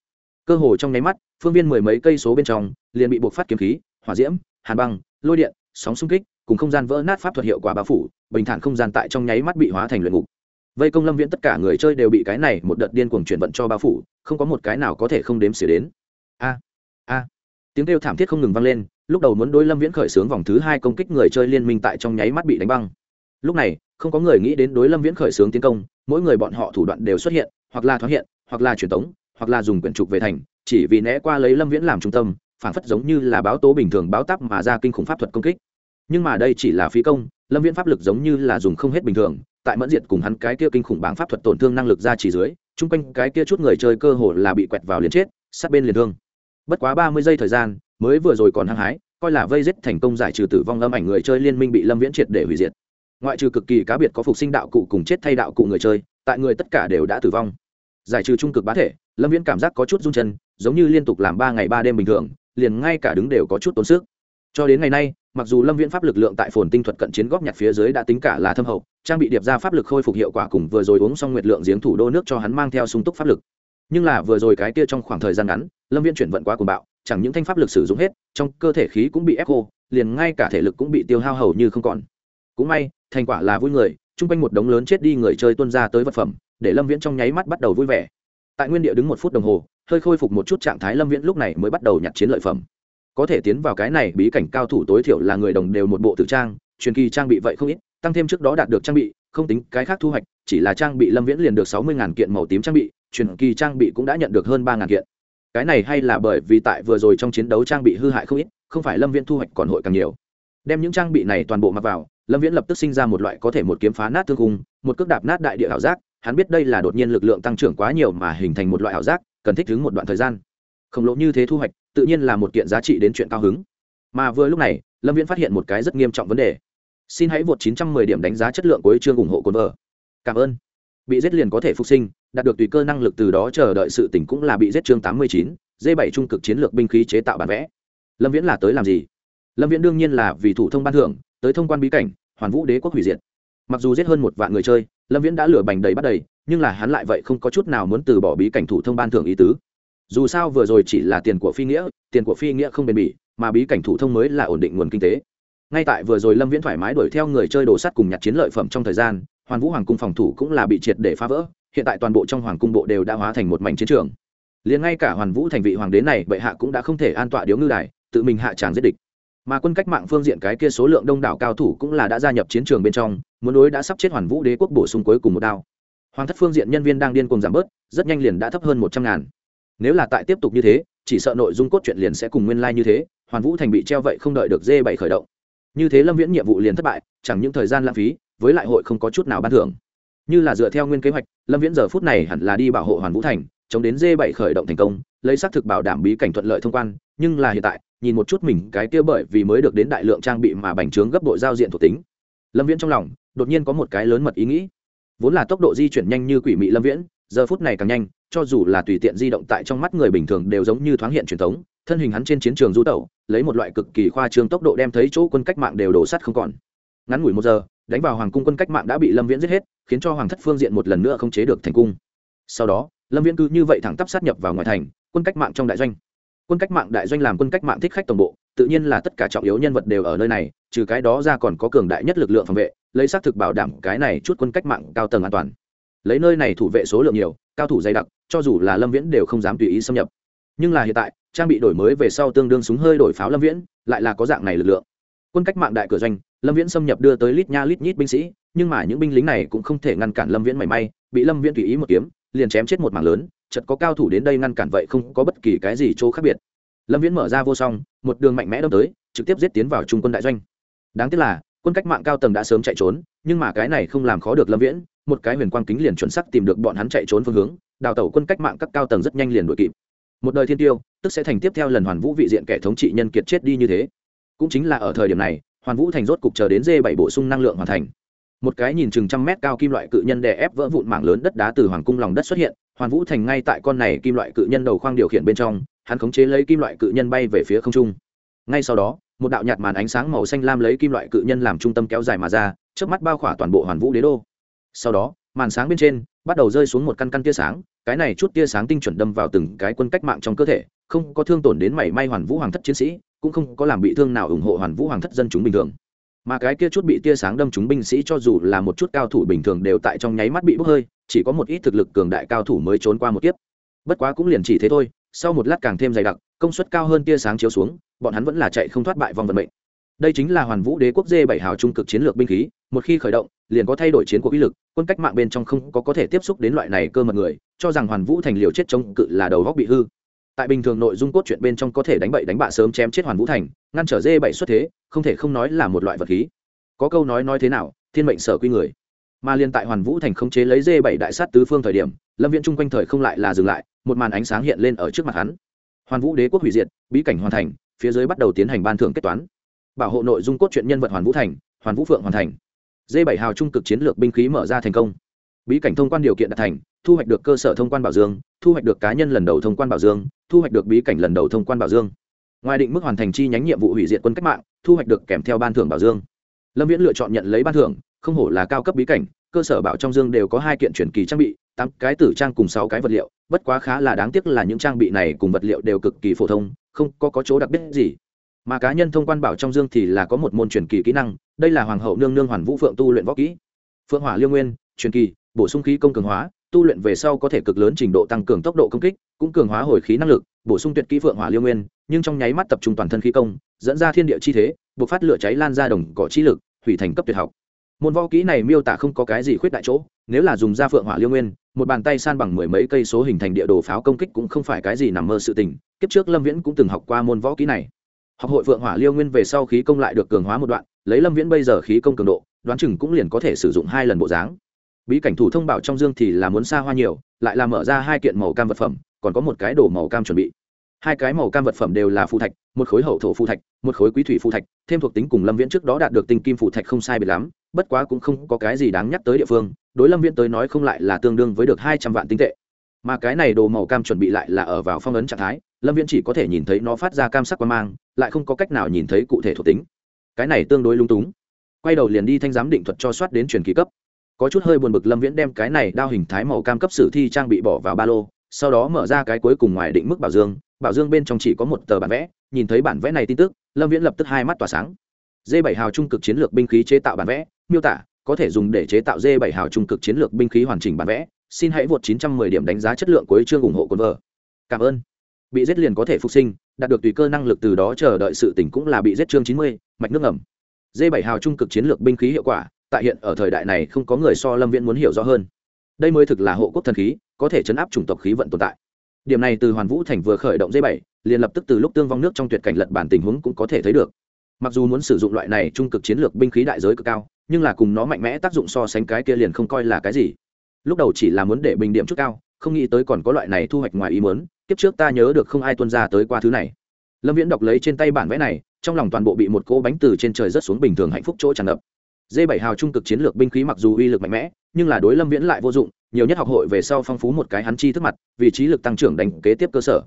A: cơ hồ trong nháy mắt, phương viên mười mấy cây số bên trong, liền bị buộc phát kiếm khí, hỏa diễm, hàn băng, lôi điện, sóng xung kích, cùng không gian vỡ nát pháp thuật hiệu quả bao phủ, bình thản không gian tại trong nháy mắt bị hóa thành luyện ngục. Vây công lâm viễn tất cả người chơi đều bị cái này một đợt điên cuồng chuyển vận cho bao phủ, không có một cái nào có thể không đếm xỉa đến. A a. Tiếng kêu thảm thiết không ngừng vang lên, lúc đầu muốn đối lâm viễn khởi xướng vòng thứ hai công kích người chơi liên minh tại trong nháy mắt bị đánh băng. Lúc này, không có người nghĩ đến đối lâm viễn khởi xướng tiến công, mỗi người bọn họ thủ đoạn đều xuất hiện, hoặc là thoát hiện, hoặc là truyền tống hoặc là dùng quyển trục về thành, chỉ vì né qua lấy lâm viễn làm trung tâm phản phất giống như là báo tố bình thường báo tắp mà ra kinh khủng pháp thuật công kích. Nhưng mà đây chỉ là phí công, lâm viễn pháp lực giống như là dùng không hết bình thường, tại mẫn diệt cùng hắn cái kia kinh khủng bảng pháp thuật tổn thương năng lực ra chỉ dưới, chung quanh cái kia chút người chơi cơ hồ là bị quẹt vào liền chết, sát bên liền thương. Bất quá ba mươi giây thời gian, mới vừa rồi còn hăng hái, coi là vây giết thành công giải trừ tử vong âm ảnh người chơi liên minh bị lâm viễn triệt để hủy diệt. Ngoại trừ cực kỳ cá biệt có phục sinh đạo cụ cùng chết thay đạo cụ người chơi, tại người tất cả đều đã tử vong. Giải trừ trung cực bá thể lâm viễn cảm giác có chút run chân, giống như liên tục làm ba ngày ba đêm bình thường, liền ngay cả đứng đều có chút tốn sức. Cho đến ngày nay, mặc dù lâm viễn pháp lực lượng tại phồn tinh thuật cận chiến góp nhặt phía dưới đã tính cả là thâm hậu, trang bị điệp ra pháp lực khôi phục hiệu quả cùng vừa rồi uống xong nguyệt lượng giếng thủ đô nước cho hắn mang theo sung túc pháp lực. Nhưng là vừa rồi cái kia trong khoảng thời gian ngắn, lâm viễn chuyển vận quá cuồng bạo, chẳng những thanh pháp lực sử dụng hết, trong cơ thể khí cũng bị ép khô, liền ngay cả thể lực cũng bị tiêu hao hầu như không còn. Cũng may, thành quả là vui người, chung quanh một đống lớn chết đi người chơi tuân ra tới vật phẩm, để lâm viễn trong nháy mắt bắt đầu vui vẻ tại nguyên địa đứng một phút đồng hồ, hơi khôi phục một chút trạng thái lâm viễn lúc này mới bắt đầu nhặt chiến lợi phẩm. Có thể tiến vào cái này bí cảnh cao thủ tối thiểu là người đồng đều một bộ tử trang, truyền kỳ trang bị vậy không ít, tăng thêm trước đó đạt được trang bị, không tính cái khác thu hoạch, chỉ là trang bị lâm viễn liền được sáu mươi kiện màu tím trang bị, truyền kỳ trang bị cũng đã nhận được hơn ba kiện. Cái này hay là bởi vì tại vừa rồi trong chiến đấu trang bị hư hại không ít, không phải lâm viễn thu hoạch còn hội càng nhiều. Đem những trang bị này toàn bộ mặc vào, lâm viễn lập tức sinh ra một loại có thể một kiếm phá nát thương cung một cước đạp nát đại địa ảo giác hắn biết đây là đột nhiên lực lượng tăng trưởng quá nhiều mà hình thành một loại ảo giác cần thích ứng một đoạn thời gian. Khổng lồ như thế thu hoạch tự nhiên là một kiện giá trị đến chuyện cao hứng. Mà vừa lúc này lâm viễn phát hiện một cái rất nghiêm trọng vấn đề. Xin hãy vượt 910 điểm đánh giá chất lượng cuối chương ủng hộ cồn vợ. Cảm ơn. Bị giết liền có thể phục sinh đạt được tùy cơ năng lực từ đó chờ đợi sự tỉnh cũng là bị giết chương 89, d 7 trung cực chiến lược binh khí chế tạo bản vẽ. Lâm viễn là tới làm gì? Lâm viễn đương nhiên là vì thủ thông ban thưởng tới thông quan bí cảnh hoàn vũ đế quốc hủy diệt. Mặc dù giết hơn một vạn người chơi lâm viễn đã lửa bành đầy bắt đầy, nhưng là hắn lại vậy không có chút nào muốn từ bỏ bí cảnh thủ thông ban thưởng ý tứ. Dù sao vừa rồi chỉ là tiền của phi nghĩa, tiền của phi nghĩa không bền bỉ, mà bí cảnh thủ thông mới là ổn định nguồn kinh tế. Ngay tại vừa rồi lâm viễn thoải mái đuổi theo người chơi đồ sắt cùng nhặt chiến lợi phẩm trong thời gian, hoàn vũ hoàng cung phòng thủ cũng là bị triệt để phá vỡ, hiện tại toàn bộ trong hoàng cung bộ đều đã hóa thành một mảnh chiến trường. Liền ngay cả hoàn vũ thành vị hoàng đế này, bệ hạ cũng đã không thể an tọa điếu ngư đài, tự mình hạ tràng giết địch mà quân cách mạng phương diện cái kia số lượng đông đảo cao thủ cũng là đã gia nhập chiến trường bên trong, muốn đối đã sắp chết hoàn vũ đế quốc bổ sung cuối cùng một đao. Hoàng thất phương diện nhân viên đang điên cùng giảm bớt, rất nhanh liền đã thấp hơn một trăm ngàn. Nếu là tại tiếp tục như thế, chỉ sợ nội dung cốt truyện liền sẽ cùng nguyên lai như thế, hoàn vũ thành bị treo vậy không đợi được dê bảy khởi động. Như thế lâm viễn nhiệm vụ liền thất bại, chẳng những thời gian lãng phí, với lại hội không có chút nào ban thưởng. Như là dựa theo nguyên kế hoạch, lâm viễn giờ phút này hẳn là đi bảo hộ hoàn vũ thành, chống đến dê bảy khởi động thành công, lấy xác thực bảo đảm bí cảnh thuận lợi thông quan, nhưng là hiện tại nhìn một chút mình cái kia bởi vì mới được đến đại lượng trang bị mà bành trướng gấp đội giao diện thuộc tính. Lâm viễn trong lòng, đột nhiên có một cái lớn mật ý nghĩ. Vốn là tốc độ di chuyển nhanh như quỷ mị lâm viễn, giờ phút này càng nhanh, cho dù là tùy tiện di động tại trong mắt người bình thường đều giống như thoáng hiện truyền thống, thân hình hắn trên chiến trường du tẩu, lấy một loại cực kỳ khoa trương tốc độ đem thấy chỗ quân cách mạng đều đổ sắt không còn. Ngắn ngủi một giờ, đánh vào hoàng cung quân cách mạng đã bị lâm viễn giết hết, khiến cho hoàng thất phương diện một lần nữa không chế được thành cung. Sau đó, lâm viễn cứ như vậy thẳng tắp sát nhập vào ngoài thành, quân cách mạng trong đại doanh quân cách mạng đại doanh làm quân cách mạng thích khách tổng bộ, tự nhiên là tất cả trọng yếu nhân vật đều ở nơi này, trừ cái đó ra còn có cường đại nhất lực lượng phòng vệ, lấy xác thực bảo đảm cái này chút quân cách mạng cao tầng an toàn. Lấy nơi này thủ vệ số lượng nhiều, cao thủ dày đặc, cho dù là lâm viễn đều không dám tùy ý xâm nhập. Nhưng là hiện tại, trang bị đổi mới về sau tương đương súng hơi đổi pháo lâm viễn, lại là có dạng này lực lượng. Quân cách mạng đại cửa doanh, lâm viễn xâm nhập đưa tới lít nha lít nhít binh sĩ, nhưng mà những binh lính này cũng không thể ngăn cản lâm viễn mảy may, bị lâm viễn tùy ý một kiếm, liền chém chết một mảng lớn chật có cao thủ đến đây ngăn cản vậy không có bất kỳ cái gì chỗ khác biệt. Lâm viễn mở ra vô song, một đường mạnh mẽ đâm tới, trực tiếp giết tiến vào trung quân đại doanh. Đáng tiếc là, quân cách mạng cao tầng đã sớm chạy trốn, nhưng mà cái này không làm khó được lâm viễn, một cái huyền quang kính liền chuẩn sắc tìm được bọn hắn chạy trốn phương hướng, đào tẩu quân cách mạng các cao tầng rất nhanh liền đuổi kịp. Một đời thiên tiêu, tức sẽ thành tiếp theo lần hoàn vũ vị diện kẻ thống trị nhân kiệt chết đi như thế. Cũng chính là ở thời điểm này, hoàn vũ thành rốt cục chờ đến d bảy bổ sung năng lượng hoàn thành. Một cái nhìn chừng trăm mét cao kim loại cự nhân đè ép vỡ vụn mảng lớn đất đá từ hoàng cung lòng đất xuất hiện hoàn vũ thành ngay tại con này kim loại cự nhân đầu khoang điều khiển bên trong, hắn khống chế lấy kim loại cự nhân bay về phía không trung. Ngay sau đó, một đạo nhạt màn ánh sáng màu xanh lam lấy kim loại cự nhân làm trung tâm kéo dài mà ra trước mắt bao khỏa toàn bộ hoàn vũ đế đô. Sau đó, màn sáng bên trên bắt đầu rơi xuống một căn căn tia sáng, cái này chút tia sáng tinh chuẩn đâm vào từng cái quân cách mạng trong cơ thể, không có thương tổn đến mảy may hoàn vũ hoàng thất chiến sĩ, cũng không có làm bị thương nào ủng hộ hoàn vũ hoàng thất dân chúng bình thường. Mà cái kia chút bị tia sáng đâm chúng binh sĩ cho dù là một chút cao thủ bình thường đều tại trong nháy mắt bị bốc hơi chỉ có một ít thực lực cường đại cao thủ mới trốn qua một kiếp. Bất quá cũng liền chỉ thế thôi, sau một lát càng thêm dày đặc, công suất cao hơn tia sáng chiếu xuống, bọn hắn vẫn là chạy không thoát bại vòng vận mệnh. Đây chính là hoàn vũ đế quốc dê bảy hào trung cực chiến lược binh khí, một khi khởi động, liền có thay đổi chiến cuộc uy lực, quân cách mạng bên trong không có có thể tiếp xúc đến loại này cơ mật người, cho rằng hoàn vũ thành liều chết chống cự là đầu góc bị hư. Tại bình thường nội dung cốt truyện bên trong có thể đánh bậy đánh bạ sớm chém chết hoàn vũ thành, ngăn trở dê bảy xuất thế, không thể không nói là một loại vật khí. Có câu nói nói thế nào, thiên mệnh sở quy người mà liên tại hoàn vũ thành không chế lấy dê bảy đại sát tứ phương thời điểm, lâm viễn chung quanh thời không lại là dừng lại, một màn ánh sáng hiện lên ở trước mặt hắn. Hoàn vũ đế quốc hủy diệt, bí cảnh hoàn thành, phía dưới bắt đầu tiến hành ban thưởng kết toán. Bảo hộ nội dung cốt truyện nhân vật hoàn vũ thành, hoàn vũ phượng hoàn thành. D bảy hào trung cực chiến lược binh khí mở ra thành công. Bí cảnh thông quan điều kiện đạt thành, thu hoạch được cơ sở thông quan bảo dương, thu hoạch được cá nhân lần đầu thông quan bảo dương, thu hoạch được bí cảnh lần đầu thông quan bảo dương. Ngoài định mức hoàn thành chi nhánh nhiệm vụ hủy diệt quân cách mạng, thu hoạch được kèm theo ban thưởng bảo dương. Lâm viễn lựa chọn nhận lấy ban thưởng, không hổ là cao cấp bí cảnh cơ sở bảo trong dương đều có hai kiện chuyển kỳ trang bị tám cái tử trang cùng sáu cái vật liệu bất quá khá là đáng tiếc là những trang bị này cùng vật liệu đều cực kỳ phổ thông không có, có chỗ đặc biệt gì. Mà cá nhân thông quan bảo trong dương thì là có một môn truyền kỳ kỹ năng đây là hoàng hậu nương nương hoàn vũ phượng tu luyện võ kỹ. Phượng hỏa liêu nguyên truyền kỳ bổ sung khí công cường hóa tu luyện về sau có thể cực lớn trình độ tăng cường tốc độ công kích cũng cường hóa hồi khí năng lực bổ sung tuyệt kỹ phượng hỏa liêu nguyên nhưng trong nháy mắt tập trung toàn thân khí công dẫn ra thiên địa chi thế buộc phát lửa cháy lan ra đồng cỏ chi lực hủy thành cấp tuyệt học môn võ kỹ này miêu tả không có cái gì khuyết đại chỗ, nếu là dùng da phượng hỏa liêu nguyên, một bàn tay san bằng mười mấy cây số hình thành địa đồ pháo công kích cũng không phải cái gì nằm mơ sự tình. Kiếp trước lâm viễn cũng từng học qua môn võ kỹ này. Học hội phượng hỏa liêu nguyên về sau khí công lại được cường hóa một đoạn, lấy lâm viễn bây giờ khí công cường độ, đoán chừng cũng liền có thể sử dụng hai lần bộ dáng. Bí cảnh thủ thông bảo trong dương thì là muốn xa hoa nhiều, lại là mở ra hai kiện màu cam vật phẩm, còn có một cái đồ màu cam chuẩn bị. Hai cái màu cam vật phẩm đều là phù thạch, một khối hậu thổ phù thạch, một khối quý thủy phù thạch, thêm thuộc tính cùng lâm viễn trước đó đạt được tinh kim phù thạch không sai biệt lắm bất quá cũng không có cái gì đáng nhắc tới địa phương, đối lâm viễn tới nói không lại là tương đương với được hai trăm vạn tinh tệ. Mà cái này đồ màu cam chuẩn bị lại là ở vào phong ấn trạng thái, lâm viễn chỉ có thể nhìn thấy nó phát ra cam sắc qua mang, lại không có cách nào nhìn thấy cụ thể thuộc tính. Cái này tương đối lung túng. Quay đầu liền đi thanh giám định thuật cho soát đến truyền kỳ cấp. Có chút hơi buồn bực lâm viễn đem cái này đao hình thái màu cam cấp sử thi trang bị bỏ vào ba lô, sau đó mở ra cái cuối cùng ngoài định mức bảo dương. Bảo dương bên trong chỉ có một tờ bản vẽ, nhìn thấy bản vẽ này tin tức, lâm viễn lập tức hai mắt tỏa sáng. D 7 hào trung cực chiến lược binh khí chế tạo bản vẽ miêu tả có thể dùng để chế tạo d 7 hào trung cực chiến lược binh khí hoàn chỉnh bản vẽ. Xin hãy vượt 910 điểm đánh giá chất lượng cuối chương ủng hộ quân vợ. Cảm ơn. Bị giết liền có thể phục sinh đạt được tùy cơ năng lực từ đó chờ đợi sự tỉnh cũng là bị giết chương 90, mạch nước ngầm. D 7 hào trung cực chiến lược binh khí hiệu quả tại hiện ở thời đại này không có người so lâm viễn muốn hiểu rõ hơn. Đây mới thực là hộ quốc thần khí có thể chấn áp chủng tộc khí vận tồn tại. Điểm này từ hoàn vũ thành vừa khởi động d 7 liền lập tức từ lúc tương vong nước trong tuyệt cảnh lật bản tình huống cũng có thể thấy được. Mặc dù muốn sử dụng loại này trung cực chiến lược binh khí đại giới cực cao nhưng là cùng nó mạnh mẽ tác dụng so sánh cái kia liền không coi là cái gì. Lúc đầu chỉ là muốn để bình điểm chút cao, không nghĩ tới còn có loại này thu hoạch ngoài ý muốn, kiếp trước ta nhớ được không ai tuân ra tới qua thứ này. Lâm viễn đọc lấy trên tay bản vẽ này, trong lòng toàn bộ bị một cỗ bánh từ trên trời rất xuống bình thường hạnh phúc chỗ tràn ngập. D 7 hào trung cực chiến lược binh khí mặc dù uy lực mạnh mẽ, nhưng là đối lâm viễn lại vô dụng, nhiều nhất học hội về sau phong phú một cái hắn chi thức mặt, vị trí lực tăng trưởng đánh kế tiếp cơ sở.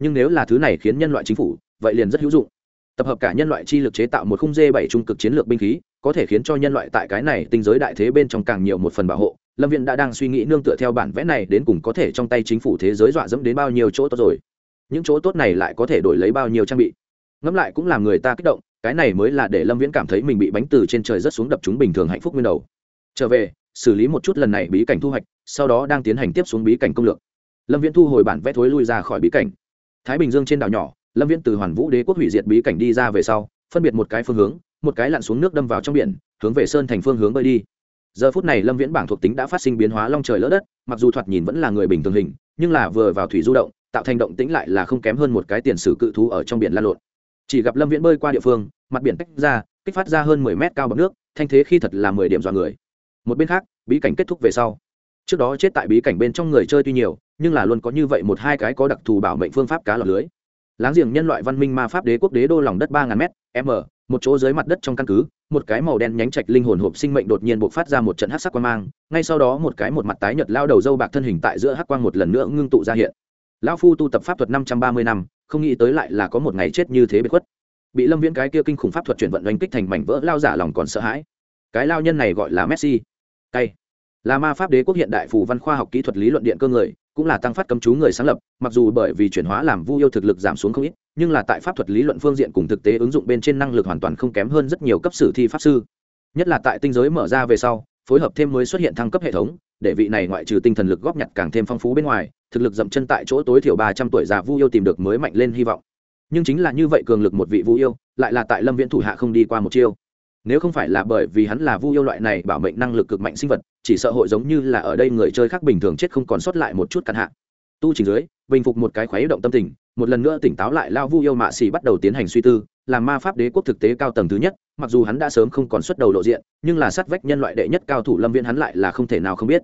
A: Nhưng nếu là thứ này khiến nhân loại chính phủ, vậy liền rất hữu dụng. Tập hợp cả nhân loại chi lực chế tạo một khung d 7 trung cực chiến lược binh khí có thể khiến cho nhân loại tại cái này tinh giới đại thế bên trong càng nhiều một phần bảo hộ. Lâm viện đã đang suy nghĩ nương tựa theo bản vẽ này đến cùng có thể trong tay chính phủ thế giới dọa dẫm đến bao nhiêu chỗ tốt rồi. Những chỗ tốt này lại có thể đổi lấy bao nhiêu trang bị? Ngẫm lại cũng làm người ta kích động, cái này mới là để lâm viễn cảm thấy mình bị bánh từ trên trời rất xuống đập chúng bình thường hạnh phúc nguyên đầu. Trở về, xử lý một chút lần này bí cảnh thu hoạch, sau đó đang tiến hành tiếp xuống bí cảnh công lược. Lâm viễn thu hồi bản vẽ thối lui ra khỏi bí cảnh. Thái bình dương trên đảo nhỏ, lâm viễn từ hoàn vũ đế quốc hủy diệt bí cảnh đi ra về sau, phân biệt một cái phương hướng một cái lặn xuống nước đâm vào trong biển, hướng về sơn thành phương hướng bơi đi. Giờ phút này lâm viễn bảng thuộc tính đã phát sinh biến hóa long trời lỡ đất, mặc dù thoạt nhìn vẫn là người bình thường hình, nhưng là vừa vào thủy du động, tạo thành động tĩnh lại là không kém hơn một cái tiền sử cự thú ở trong biển lan lộn. Chỉ gặp lâm viễn bơi qua địa phương, mặt biển tách ra, kích phát ra hơn mười mét cao bậc nước, thanh thế khi thật là mười điểm dọa người. Một bên khác, bí cảnh kết thúc về sau. Trước đó chết tại bí cảnh bên trong người chơi tuy nhiều, nhưng là luôn có như vậy một hai cái có đặc thù bảo mệnh phương pháp cá lọc lưới. Láng giềng nhân loại văn minh ma pháp đế quốc đế đô lòng đất ba ngàn m m một chỗ dưới mặt đất trong căn cứ, một cái màu đen nhánh trạch linh hồn hộp sinh mệnh đột nhiên bộc phát ra một trận hắc sắc quang mang, ngay sau đó một cái một mặt tái nhợt lao đầu dâu bạc thân hình tại giữa hắc quang một lần nữa ngưng tụ ra hiện. Lão phu tu tập pháp thuật năm trăm ba mươi năm, không nghĩ tới lại là có một ngày chết như thế bị khuất. Bị lâm viễn cái kia kinh khủng pháp thuật chuyển vận đánh kích thành mảnh vỡ, lao giả lòng còn sợ hãi. Cái lao nhân này gọi là messi. Cay. Là ma pháp đế quốc hiện đại phù văn khoa học kỹ thuật lý luận điện cơ người, cũng là tăng phát cấm chú người sáng lập, mặc dù bởi vì chuyển hóa làm vu yêu thực lực giảm xuống không ít nhưng là tại pháp thuật lý luận phương diện cùng thực tế ứng dụng bên trên năng lực hoàn toàn không kém hơn rất nhiều cấp sử thi pháp sư. Nhất là tại tinh giới mở ra về sau, phối hợp thêm mới xuất hiện thăng cấp hệ thống, để vị này ngoại trừ tinh thần lực góp nhặt càng thêm phong phú bên ngoài, thực lực dậm chân tại chỗ tối thiểu ba trăm tuổi già vu yêu tìm được mới mạnh lên hy vọng. Nhưng chính là như vậy cường lực một vị vu yêu, lại là tại lâm viễn thủ hạ không đi qua một chiêu. Nếu không phải là bởi vì hắn là vu yêu loại này bảo mệnh năng lực cực mạnh sinh vật, chỉ sợ hội giống như là ở đây người chơi khác bình thường chết không còn sót lại một chút căn hạ tu trình dưới, bình phục một cái khoái động tâm tình, một lần nữa tỉnh táo lại, lao vu yêu mạ xì bắt đầu tiến hành suy tư, làm ma pháp đế quốc thực tế cao tầng thứ nhất, mặc dù hắn đã sớm không còn xuất đầu lộ diện, nhưng là sát vách nhân loại đệ nhất cao thủ lâm viên hắn lại là không thể nào không biết.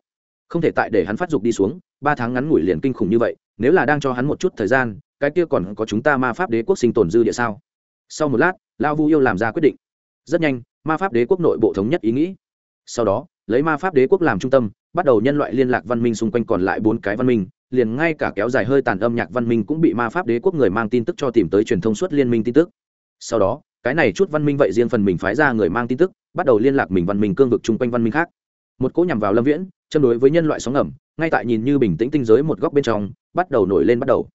A: Không thể tại để hắn phát dục đi xuống, ba tháng ngắn ngủi liền kinh khủng như vậy, nếu là đang cho hắn một chút thời gian, cái kia còn có chúng ta ma pháp đế quốc sinh tồn dư địa sao? Sau một lát, lao vu yêu làm ra quyết định. Rất nhanh, ma pháp đế quốc nội bộ thống nhất ý nghĩ. Sau đó, lấy ma pháp đế quốc làm trung tâm, bắt đầu nhân loại liên lạc văn minh xung quanh còn lại bốn cái văn minh liền ngay cả kéo dài hơi tàn âm nhạc văn minh cũng bị ma pháp đế quốc người mang tin tức cho tìm tới truyền thông suốt liên minh tin tức. Sau đó, cái này chút văn minh vậy riêng phần mình phái ra người mang tin tức, bắt đầu liên lạc mình văn minh cương vực chung quanh văn minh khác. Một cỗ nhằm vào lâm viễn, châm đối với nhân loại sóng ẩm ngay tại nhìn như bình tĩnh tinh giới một góc bên trong, bắt đầu nổi lên bắt đầu.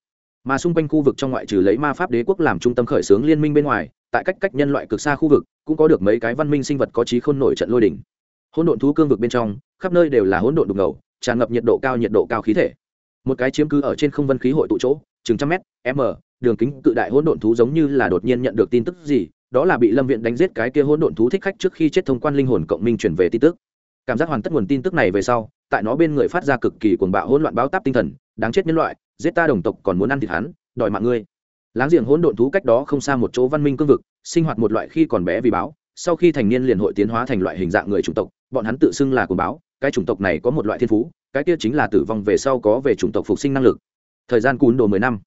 A: Mà xung quanh khu vực trong ngoại trừ lấy ma pháp đế quốc làm trung tâm khởi xướng liên minh bên ngoài, tại cách cách nhân loại cực xa khu vực, cũng có được mấy cái văn minh sinh vật có trí khôn nổi trận lôi đỉnh. Hỗn độn thú cương vực bên trong, khắp nơi đều là hỗn độn đục ngầu, tràn ngập nhiệt độ cao nhiệt độ cao khí thể một cái chiếm cứ ở trên không vân khí hội tụ chỗ, chừng trăm mét, m, đường kính cự đại hỗn độn thú giống như là đột nhiên nhận được tin tức gì, đó là bị lâm viện đánh giết cái kia hỗn độn thú thích khách trước khi chết thông quan linh hồn cộng minh chuyển về tin tức. Cảm giác hoàn tất nguồn tin tức này về sau, tại nó bên người phát ra cực kỳ cuồng bạo hỗn loạn báo táp tinh thần, đáng chết nhân loại, giết ta đồng tộc còn muốn ăn thịt hắn, đòi mạng ngươi. Láng giềng hỗn độn thú cách đó không xa một chỗ văn minh cương vực, sinh hoạt một loại khi còn bé vì báo, sau khi thành niên liền hội tiến hóa thành loại hình dạng người chủng tộc, bọn hắn tự xưng là cuồng báo cái chủng tộc này có một loại thiên phú, cái kia chính là tử vong về sau có về chủng tộc phục sinh năng lực. Thời gian cún đồ mười năm.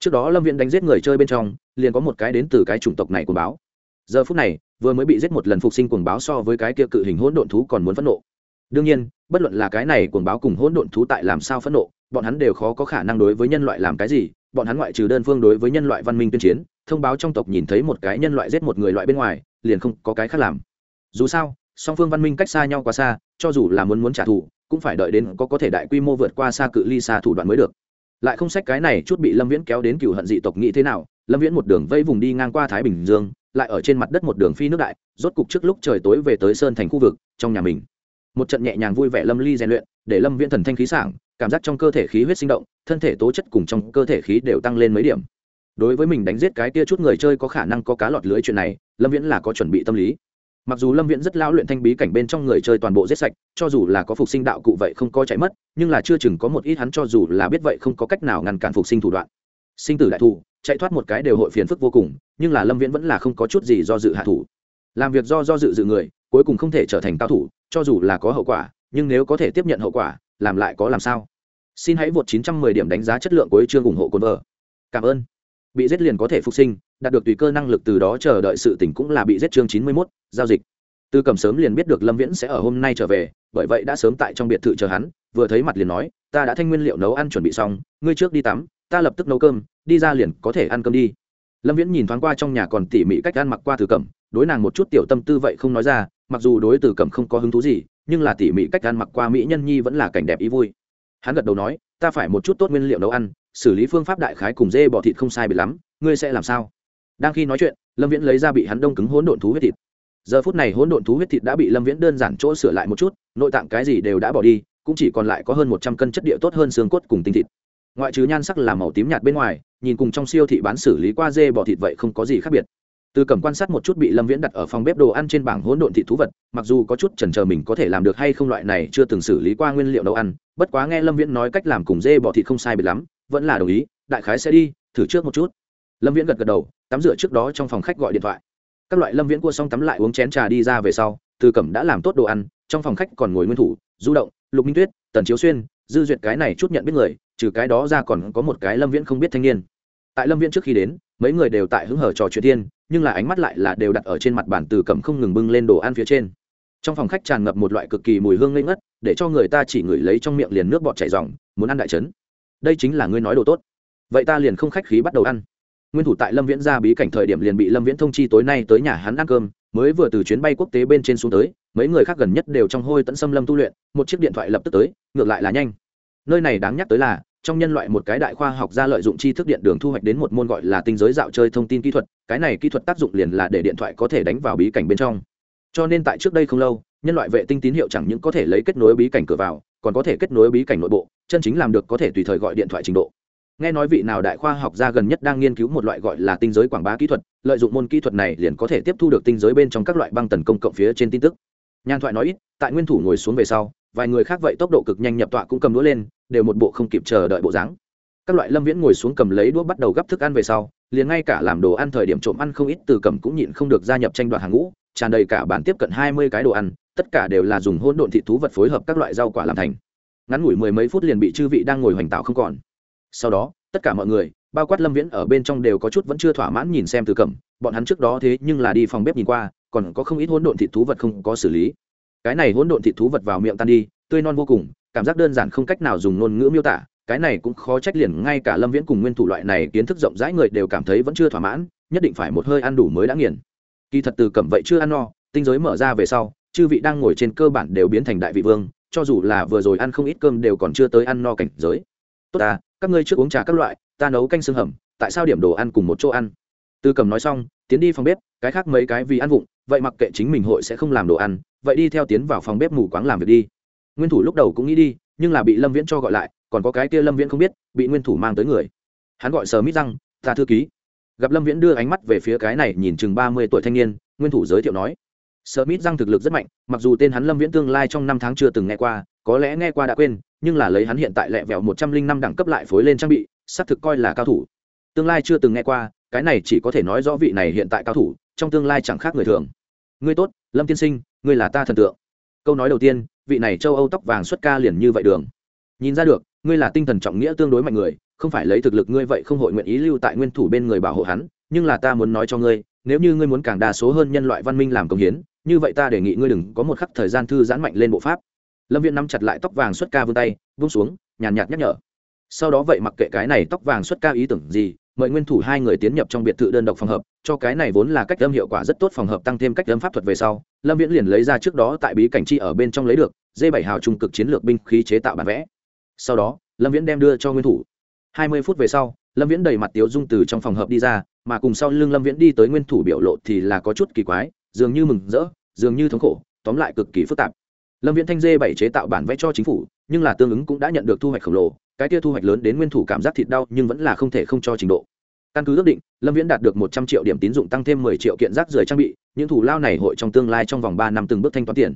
A: Trước đó lâm viện đánh giết người chơi bên trong, liền có một cái đến từ cái chủng tộc này của báo giờ phút này, vừa mới bị giết một lần phục sinh cuồng báo so với cái kia cự hình hỗn độn thú còn muốn phẫn nộ. Đương nhiên, bất luận là cái này cuồng báo cùng hỗn độn thú tại làm sao phẫn nộ, bọn hắn đều khó có khả năng đối với nhân loại làm cái gì, bọn hắn ngoại trừ đơn phương đối với nhân loại văn minh tuyên chiến, thông báo trong tộc nhìn thấy một cái nhân loại giết một người loại bên ngoài, liền không có cái khác làm. Dù sao song phương văn minh cách xa nhau quá xa, cho dù là muốn muốn trả thù, cũng phải đợi đến có có thể đại quy mô vượt qua xa cự ly xa thủ đoạn mới được. Lại không sách cái này chút bị lâm viễn kéo đến cựu hận dị tộc nghĩ thế nào, lâm viễn một đường vây vùng đi ngang qua thái bình dương, lại ở trên mặt đất một đường phi nước đại, rốt cục trước lúc trời tối về tới sơn thành khu vực, trong nhà mình. Một trận nhẹ nhàng vui vẻ lâm ly rèn luyện, để lâm viễn thần thanh khí sảng, cảm giác trong cơ thể khí huyết sinh động, thân thể tố chất cùng trong cơ thể khí đều tăng lên mấy điểm. Đối với mình đánh giết cái tia chút người chơi có khả năng có cá lọt lưới chuyện này, lâm viễn là có chuẩn bị tâm lý mặc dù lâm viễn rất lao luyện thanh bí cảnh bên trong người chơi toàn bộ giết sạch, cho dù là có phục sinh đạo cụ vậy không có chạy mất, nhưng là chưa chừng có một ít hắn cho dù là biết vậy không có cách nào ngăn cản phục sinh thủ đoạn. Sinh tử đại thù chạy thoát một cái đều hội phiền phức vô cùng, nhưng là lâm viễn vẫn là không có chút gì do dự hạ thủ. Làm việc do do dự dự người, cuối cùng không thể trở thành cao thủ, cho dù là có hậu quả, nhưng nếu có thể tiếp nhận hậu quả, làm lại có làm sao? Xin hãy vượt 910 điểm đánh giá chất lượng của chương ủng hộ cồn vợ. Cảm ơn. Bị giết liền có thể phục sinh đạt được tùy cơ năng lực từ đó chờ đợi sự tỉnh cũng là bị giết chương 91, giao dịch. Tư cầm sớm liền biết được lâm viễn sẽ ở hôm nay trở về bởi vậy đã sớm tại trong biệt thự chờ hắn vừa thấy mặt liền nói ta đã thanh nguyên liệu nấu ăn chuẩn bị xong ngươi trước đi tắm ta lập tức nấu cơm đi ra liền có thể ăn cơm đi. Lâm viễn nhìn thoáng qua trong nhà còn tỉ mỉ cách ăn mặc qua từ cẩm đối nàng một chút tiểu tâm tư vậy không nói ra mặc dù đối từ cẩm không có hứng thú gì nhưng là tỉ mỉ cách ăn mặc qua mỹ nhân nhi vẫn là cảnh đẹp ý vui. Hắn gật đầu nói ta phải một chút tốt nguyên liệu nấu ăn xử lý phương pháp đại khái cùng dê bỏ thịt không sai biệt lắm ngươi sẽ làm sao? Đang khi nói chuyện, lâm viễn lấy ra bị hắn đông cứng hỗn độn thú huyết thịt. Giờ phút này hỗn độn thú huyết thịt đã bị lâm viễn đơn giản chỗ sửa lại một chút, nội tạng cái gì đều đã bỏ đi, cũng chỉ còn lại có hơn một trăm cân chất địa tốt hơn xương cốt cùng tinh thịt. Ngoại trừ nhan sắc là màu tím nhạt bên ngoài, nhìn cùng trong siêu thị bán xử lý qua dê bỏ thịt vậy không có gì khác biệt. Từ cầm quan sát một chút bị lâm viễn đặt ở phòng bếp đồ ăn trên bảng hỗn độn thịt thú vật, mặc dù có chút chần chờ mình có thể làm được hay không loại này chưa từng xử lý qua nguyên liệu nấu ăn, bất quá nghe lâm viễn nói cách làm cùng dê bỏ thịt không sai biệt lắm, vẫn là đồng ý, đại khái sẽ đi, thử trước một chút lâm viễn gật gật đầu, tắm rửa trước đó trong phòng khách gọi điện thoại. Các loại lâm viễn cua xong tắm lại uống chén trà đi ra về sau, từ cẩm đã làm tốt đồ ăn, trong phòng khách còn ngồi nguyên thủ, du động, lục minh tuyết, tần chiếu xuyên, dư duyệt cái này chút nhận biết người, trừ cái đó ra còn có một cái lâm viễn không biết thanh niên. Tại lâm viễn trước khi đến, mấy người đều tại hứng hở trò chuyện thiên, nhưng là ánh mắt lại là đều đặt ở trên mặt bàn từ Cẩm không ngừng bưng lên đồ ăn phía trên. Trong phòng khách tràn ngập một loại cực kỳ mùi hương ngây ngất, để cho người ta chỉ ngửi lấy trong miệng liền nước bọt chảy dòng muốn ăn đại trấn đây chính là ngươi nói đồ tốt. Vậy ta liền không khách khí bắt đầu ăn nguyên thủ tại lâm viễn ra bí cảnh thời điểm liền bị lâm viễn thông chi tối nay tới nhà hắn ăn cơm, mới vừa từ chuyến bay quốc tế bên trên xuống tới, mấy người khác gần nhất đều trong hôi tận xâm lâm tu luyện, một chiếc điện thoại lập tức tới, ngược lại là nhanh. Nơi này đáng nhắc tới là, trong nhân loại một cái đại khoa học ra lợi dụng tri thức điện đường thu hoạch đến một môn gọi là tinh giới dạo chơi thông tin kỹ thuật, cái này kỹ thuật tác dụng liền là để điện thoại có thể đánh vào bí cảnh bên trong. Cho nên tại trước đây không lâu, nhân loại vệ tinh tín hiệu chẳng những có thể lấy kết nối bí cảnh cửa vào, còn có thể kết nối bí cảnh nội bộ, chân chính làm được có thể tùy thời gọi điện thoại trình độ nghe nói vị nào đại khoa học gia gần nhất đang nghiên cứu một loại gọi là tinh giới quảng bá kỹ thuật, lợi dụng môn kỹ thuật này liền có thể tiếp thu được tinh giới bên trong các loại băng tần công cộng phía trên tin tức. Nhan thoại nói ít, tại nguyên thủ ngồi xuống về sau, vài người khác vậy tốc độ cực nhanh nhập tọa cũng cầm đũa lên, đều một bộ không kịp chờ đợi bộ dáng. Các loại lâm viễn ngồi xuống cầm lấy đũa bắt đầu gắp thức ăn về sau, liền ngay cả làm đồ ăn thời điểm trộm ăn không ít từ cầm cũng nhịn không được gia nhập tranh đoạt hàng ngũ, tràn đầy cả bản tiếp cận hai mươi cái đồ ăn, tất cả đều là dùng hỗn độn thị thú vật phối hợp các loại rau quả làm thành. Ngắn ngủi mười mấy phút liền bị chư vị đang ngồi hoành tạo không còn sau đó, tất cả mọi người, bao quát lâm viễn ở bên trong đều có chút vẫn chưa thỏa mãn nhìn xem từ cẩm, bọn hắn trước đó thế nhưng là đi phòng bếp nhìn qua, còn có không ít hỗn độn thịt thú vật không có xử lý. Cái này hỗn độn thịt thú vật vào miệng tan đi, tươi non vô cùng, cảm giác đơn giản không cách nào dùng ngôn ngữ miêu tả, cái này cũng khó trách liền ngay cả lâm viễn cùng nguyên thủ loại này kiến thức rộng rãi người đều cảm thấy vẫn chưa thỏa mãn, nhất định phải một hơi ăn đủ mới đã nghiền. Kỳ thật từ cẩm vậy chưa ăn no, tinh giới mở ra về sau, chư vị đang ngồi trên cơ bản đều biến thành đại vị vương, cho dù là vừa rồi ăn không ít cơm đều còn chưa tới ăn no cảnh giới. Tốt à các ngươi trước uống trà các loại, ta nấu canh xương hầm, tại sao điểm đồ ăn cùng một chỗ ăn? Tư cầm nói xong, tiến đi phòng bếp, cái khác mấy cái vì ăn vụng, vậy mặc kệ chính mình hội sẽ không làm đồ ăn, vậy đi theo tiến vào phòng bếp mù quáng làm việc đi. Nguyên thủ lúc đầu cũng nghĩ đi, nhưng là bị lâm viễn cho gọi lại, còn có cái kia lâm viễn không biết, bị nguyên thủ mang tới người. Hắn gọi sờ mít răng, ta thư ký. Gặp lâm viễn đưa ánh mắt về phía cái này nhìn chừng ba mươi tuổi thanh niên, nguyên thủ giới thiệu nói sờ mít răng thực lực rất mạnh, mặc dù tên hắn lâm viễn tương lai trong năm tháng chưa từng nghe qua có lẽ nghe qua đã quên, nhưng là lấy hắn hiện tại lẹ vẹo một trăm linh năm đẳng cấp lại phối lên trang bị, xác thực coi là cao thủ. Tương lai chưa từng nghe qua, cái này chỉ có thể nói rõ vị này hiện tại cao thủ, trong tương lai chẳng khác người thường. Ngươi tốt, lâm tiên sinh, ngươi là ta thần tượng. Câu nói đầu tiên, vị này châu âu tóc vàng xuất ca liền như vậy đường. Nhìn ra được, ngươi là tinh thần trọng nghĩa tương đối mạnh người, không phải lấy thực lực ngươi vậy không hội nguyện ý lưu tại nguyên thủ bên người bảo hộ hắn, nhưng là ta muốn nói cho ngươi, nếu như ngươi muốn càng đa số hơn nhân loại văn minh làm công hiến, như vậy ta đề nghị ngươi đừng có một khắc thời gian thư giãn mạnh lên bộ pháp lâm Viễn nắm chặt lại tóc vàng xuất ca vươn tay vung xuống, nhàn nhạt nhắc nhở. Sau đó vậy mặc kệ cái này tóc vàng xuất ca ý tưởng gì, mời nguyên thủ hai người tiến nhập trong biệt thự đơn độc phòng hợp, cho cái này vốn là cách âm hiệu quả rất tốt phòng hợp tăng thêm cách âm pháp thuật về sau, lâm viễn liền lấy ra trước đó tại bí cảnh chi ở bên trong lấy được d bảy hào trung cực chiến lược binh khí chế tạo bản vẽ. Sau đó, lâm viễn đem đưa cho nguyên thủ. Hai mươi phút về sau, lâm viễn đầy mặt tiếu dung từ trong phòng hợp đi ra, mà cùng sau lưng lâm viễn đi tới nguyên thủ biểu lộ thì là có chút kỳ quái, dường như mừng rỡ, dường như thống khổ, tóm lại cực kỳ phức tạp lâm viễn thanh dê bảy chế tạo bản vẽ cho chính phủ, nhưng là tương ứng cũng đã nhận được thu hoạch khổng lồ, cái tia thu hoạch lớn đến nguyên thủ cảm giác thịt đau, nhưng vẫn là không thể không cho trình độ. Căn cứ ước định, lâm viễn đạt được một trăm triệu điểm tín dụng tăng thêm mười triệu kiện rác rưởi trang bị, những thủ lao này hội trong tương lai trong vòng ba năm từng bước thanh toán tiền.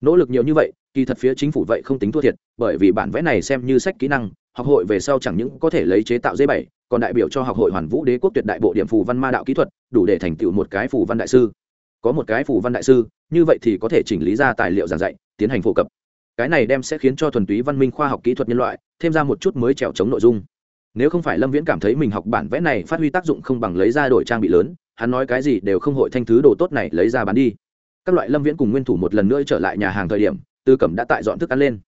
A: Nỗ lực nhiều như vậy, kỳ thật phía chính phủ vậy không tính thua thiệt, bởi vì bản vẽ này xem như sách kỹ năng, học hội về sau chẳng những có thể lấy chế tạo dây bảy, còn đại biểu cho học hội hoàn vũ đế quốc tuyệt đại bộ điểm phù văn ma đạo kỹ thuật, đủ để thành tựu một cái phù văn đại sư. Có một cái phù văn đại sư, như vậy thì có thể chỉnh lý ra tài liệu giảng dạy tiến hành phổ cập. Cái này đem sẽ khiến cho thuần túy văn minh khoa học kỹ thuật nhân loại thêm ra một chút mới trèo chống nội dung. Nếu không phải lâm viễn cảm thấy mình học bản vẽ này phát huy tác dụng không bằng lấy ra đổi trang bị lớn, hắn nói cái gì đều không hội thanh thứ đồ tốt này lấy ra bán đi. Các loại lâm viễn cùng nguyên thủ một lần nữa trở lại nhà hàng thời điểm, tư cẩm đã tại dọn thức ăn lên.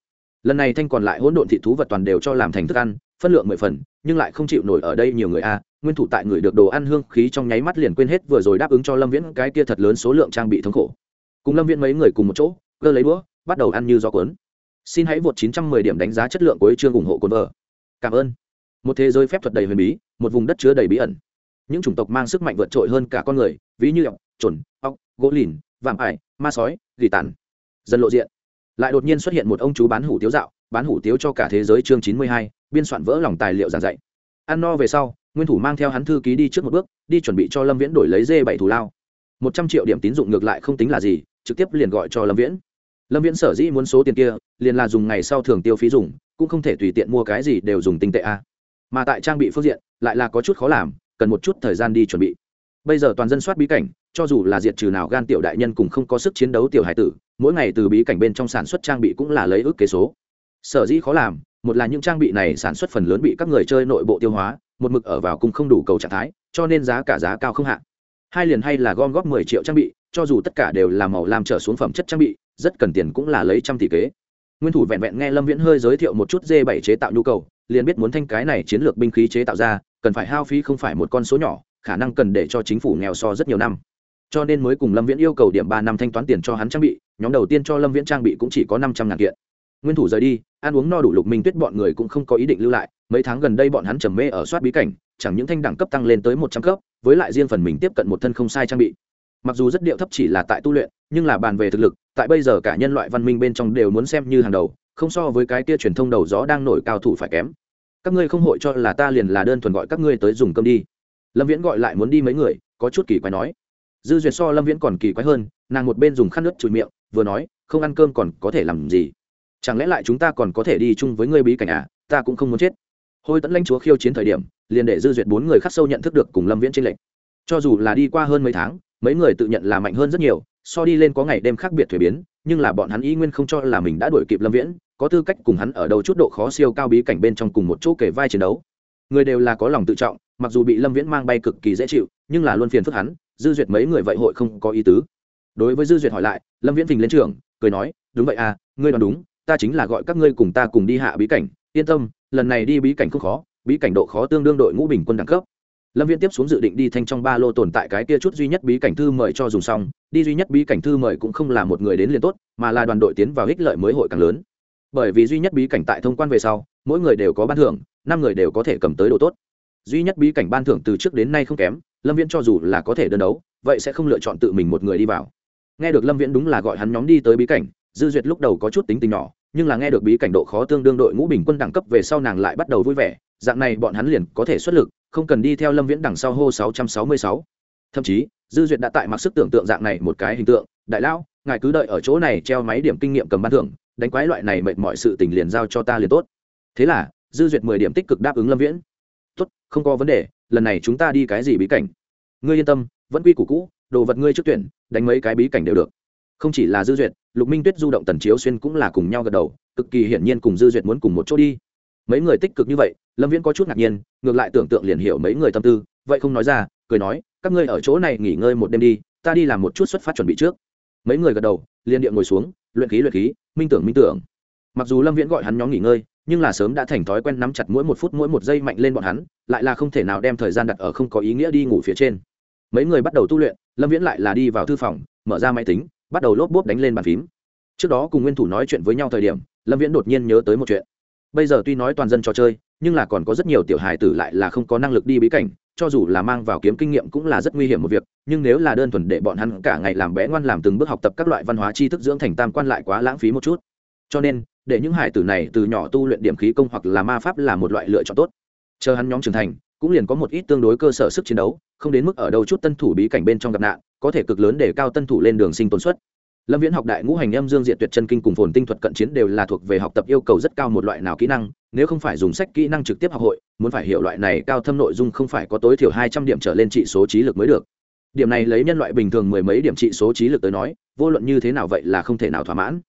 A: Lần này thanh còn lại hỗn độn thị thú vật toàn đều cho làm thành thức ăn, phân lượng mười phần, nhưng lại không chịu nổi ở đây nhiều người a, nguyên thủ tại người được đồ ăn hương khí trong nháy mắt liền quên hết vừa rồi đáp ứng cho lâm viễn cái kia thật lớn số lượng trang bị thống khổ. Cùng lâm viễn mấy người cùng một chỗ, cơ lấy đũa bắt đầu ăn như gió cuốn. Xin hãy vượt 910 điểm đánh giá chất lượng của chương ủng hộ cồn vợ cảm ơn. Một thế giới phép thuật đầy huyền bí một vùng đất chứa đầy bí ẩn. Những chủng tộc mang sức mạnh vượt trội hơn cả con người ví như ọc chuẩn ọc gỗ lìn vạm ải ma sói gỉ tàn. Dần lộ diện. Lại đột nhiên xuất hiện một ông chú bán hủ tiếu dạo bán hủ tiếu cho cả thế giới chương 92, biên soạn vỡ lòng tài liệu giảng dạy. Ăn no về sau nguyên thủ mang theo hắn thư ký đi trước một bước đi chuẩn bị cho lâm viễn đổi lấy dê bảy thủ lao. Một trăm triệu điểm tín dụng ngược lại không tính là gì trực tiếp liền gọi cho lâm viễn lâm viễn sở dĩ muốn số tiền kia, liền là dùng ngày sau thường tiêu phí dùng, cũng không thể tùy tiện mua cái gì đều dùng tinh tệ a. Mà tại trang bị phương diện, lại là có chút khó làm, cần một chút thời gian đi chuẩn bị. Bây giờ toàn dân soát bí cảnh, cho dù là diệt trừ nào gan tiểu đại nhân cùng không có sức chiến đấu tiểu hải tử, mỗi ngày từ bí cảnh bên trong sản xuất trang bị cũng là lấy ước kế số. Sở dĩ khó làm, một là những trang bị này sản xuất phần lớn bị các người chơi nội bộ tiêu hóa, một mực ở vào cùng không đủ cầu trạng thái, cho nên giá cả giá cao không hạ. Hai liền hay là gom góp mười triệu trang bị cho dù tất cả đều là màu làm trở xuống phẩm chất trang bị, rất cần tiền cũng là lấy trăm tỷ kế. Nguyên thủ vẹn vẹn nghe lâm viễn hơi giới thiệu một chút d bảy chế tạo nhu cầu, liền biết muốn thanh cái này chiến lược binh khí chế tạo ra, cần phải hao phí không phải một con số nhỏ, khả năng cần để cho chính phủ nghèo so rất nhiều năm. Cho nên mới cùng lâm viễn yêu cầu điểm ba năm thanh toán tiền cho hắn trang bị, nhóm đầu tiên cho lâm viễn trang bị cũng chỉ có năm trăm ngàn kiện. Nguyên thủ rời đi, ăn uống no đủ lục minh tuyết bọn người cũng không có ý định lưu lại, mấy tháng gần đây bọn hắn trầm mê ở soát bí cảnh, chẳng những thanh đẳng cấp tăng lên tới một trăm cấp, với lại riêng phần mình tiếp cận một thân không sai trang bị mặc dù rất điệu thấp chỉ là tại tu luyện, nhưng là bàn về thực lực, tại bây giờ cả nhân loại văn minh bên trong đều muốn xem như hàng đầu, không so với cái tia truyền thông đầu gió đang nổi cao thủ phải kém. Các ngươi không hội cho là ta liền là đơn thuần gọi các ngươi tới dùng cơm đi. Lâm viễn gọi lại muốn đi mấy người, có chút kỳ quái nói. Dư duyệt so lâm viễn còn kỳ quái hơn, nàng một bên dùng khăn nước chùi miệng, vừa nói, không ăn cơm còn có thể làm gì? Chẳng lẽ lại chúng ta còn có thể đi chung với ngươi bí cảnh à? Ta cũng không muốn chết. Hôi tẫn lãnh chúa khiêu chiến thời điểm, liền để dư duyệt bốn người khắc sâu nhận thức được cùng lâm viễn tranh lệch. Cho dù là đi qua hơn mấy tháng mấy người tự nhận là mạnh hơn rất nhiều, so đi lên có ngày đêm khác biệt thuế biến, nhưng là bọn hắn ý nguyên không cho là mình đã đuổi kịp lâm viễn, có tư cách cùng hắn ở đầu chút độ khó siêu cao bí cảnh bên trong cùng một chỗ kể vai chiến đấu. Người đều là có lòng tự trọng, mặc dù bị lâm viễn mang bay cực kỳ dễ chịu, nhưng là luôn phiền phức hắn, dư duyệt mấy người vậy hội không có ý tứ. Đối với dư duyệt hỏi lại, lâm viễn phình lên trường, cười nói, đúng vậy à ngươi đoán đúng, ta chính là gọi các ngươi cùng ta cùng đi hạ bí cảnh, yên tâm, lần này đi bí cảnh không khó, bí cảnh độ khó tương đương đội ngũ bình quân đẳng cấp lâm viễn tiếp xuống dự định đi thanh trong ba lô tồn tại cái kia chút duy nhất bí cảnh thư mời cho dùng xong, đi duy nhất bí cảnh thư mời cũng không là một người đến liền tốt, mà là đoàn đội tiến vào ích lợi mới hội càng lớn. Bởi vì duy nhất bí cảnh tại thông quan về sau, mỗi người đều có ban thưởng, năm người đều có thể cầm tới độ tốt. Duy nhất bí cảnh ban thưởng từ trước đến nay không kém, lâm viễn cho dù là có thể đơn đấu, vậy sẽ không lựa chọn tự mình một người đi vào. Nghe được lâm viễn đúng là gọi hắn nhóm đi tới bí cảnh, dư duyệt lúc đầu có chút tính tình nhỏ, nhưng là nghe được bí cảnh độ khó tương đương đội ngũ bình quân đẳng cấp về sau nàng lại bắt đầu vui vẻ dạng này bọn hắn liền có thể xuất lực, không cần đi theo lâm viễn đằng sau hô sáu trăm sáu mươi sáu. Thậm chí, dư duyệt đã tại mặc sức tưởng tượng dạng này một cái hình tượng. Đại lão, ngài cứ đợi ở chỗ này treo máy điểm kinh nghiệm cầm ban thưởng, đánh quái loại này mệt mọi sự tình liền giao cho ta liền tốt. Thế là, dư duyệt mười điểm tích cực đáp ứng lâm viễn. Tốt, không có vấn đề, lần này chúng ta đi cái gì bí cảnh? Ngươi yên tâm, vẫn quy củ cũ, đồ vật ngươi trước tuyển, đánh mấy cái bí cảnh đều được. Không chỉ là dư duyệt, lục minh tuyết du động tần chiếu xuyên cũng là cùng nhau gật đầu, cực kỳ hiển nhiên cùng dư duyệt muốn cùng một chỗ đi mấy người tích cực như vậy, lâm viễn có chút ngạc nhiên, ngược lại tưởng tượng liền hiểu mấy người tâm tư, vậy không nói ra, cười nói, các ngươi ở chỗ này nghỉ ngơi một đêm đi, ta đi làm một chút xuất phát chuẩn bị trước. Mấy người gật đầu, liền điện ngồi xuống, luyện khí luyện khí, minh tưởng minh tưởng. Mặc dù lâm viễn gọi hắn nhóm nghỉ ngơi, nhưng là sớm đã thành thói quen nắm chặt mỗi một phút mỗi một giây mạnh lên bọn hắn, lại là không thể nào đem thời gian đặt ở không có ý nghĩa đi ngủ phía trên. Mấy người bắt đầu tu luyện, lâm viễn lại là đi vào thư phòng, mở ra máy tính, bắt đầu lốp bốp đánh lên bàn phím. Trước đó cùng nguyên thủ nói chuyện với nhau thời điểm, lâm viễn đột nhiên nhớ tới một chuyện bây giờ tuy nói toàn dân trò chơi, nhưng là còn có rất nhiều tiểu hài tử lại là không có năng lực đi bí cảnh, cho dù là mang vào kiếm kinh nghiệm cũng là rất nguy hiểm một việc, nhưng nếu là đơn thuần để bọn hắn cả ngày làm bé ngoan làm từng bước học tập các loại văn hóa tri thức dưỡng thành tam quan lại quá lãng phí một chút. Cho nên, để những hải tử này từ nhỏ tu luyện điểm khí công hoặc là ma pháp là một loại lựa chọn tốt. Chờ hắn nhóm trưởng thành, cũng liền có một ít tương đối cơ sở sức chiến đấu, không đến mức ở đâu chút tân thủ bí cảnh bên trong gặp nạn, có thể cực lớn để cao tân thủ lên đường sinh tồn suất lâm viễn học đại ngũ hành âm dương diện tuyệt chân kinh cùng phồn tinh thuật cận chiến đều là thuộc về học tập yêu cầu rất cao một loại nào kỹ năng, nếu không phải dùng sách kỹ năng trực tiếp học hội, muốn phải hiểu loại này cao thâm nội dung không phải có tối thiểu hai trăm điểm trở lên trị số trí lực mới được. Điểm này lấy nhân loại bình thường mười mấy điểm trị số trí lực tới nói, vô luận như thế nào vậy là không thể nào thỏa mãn.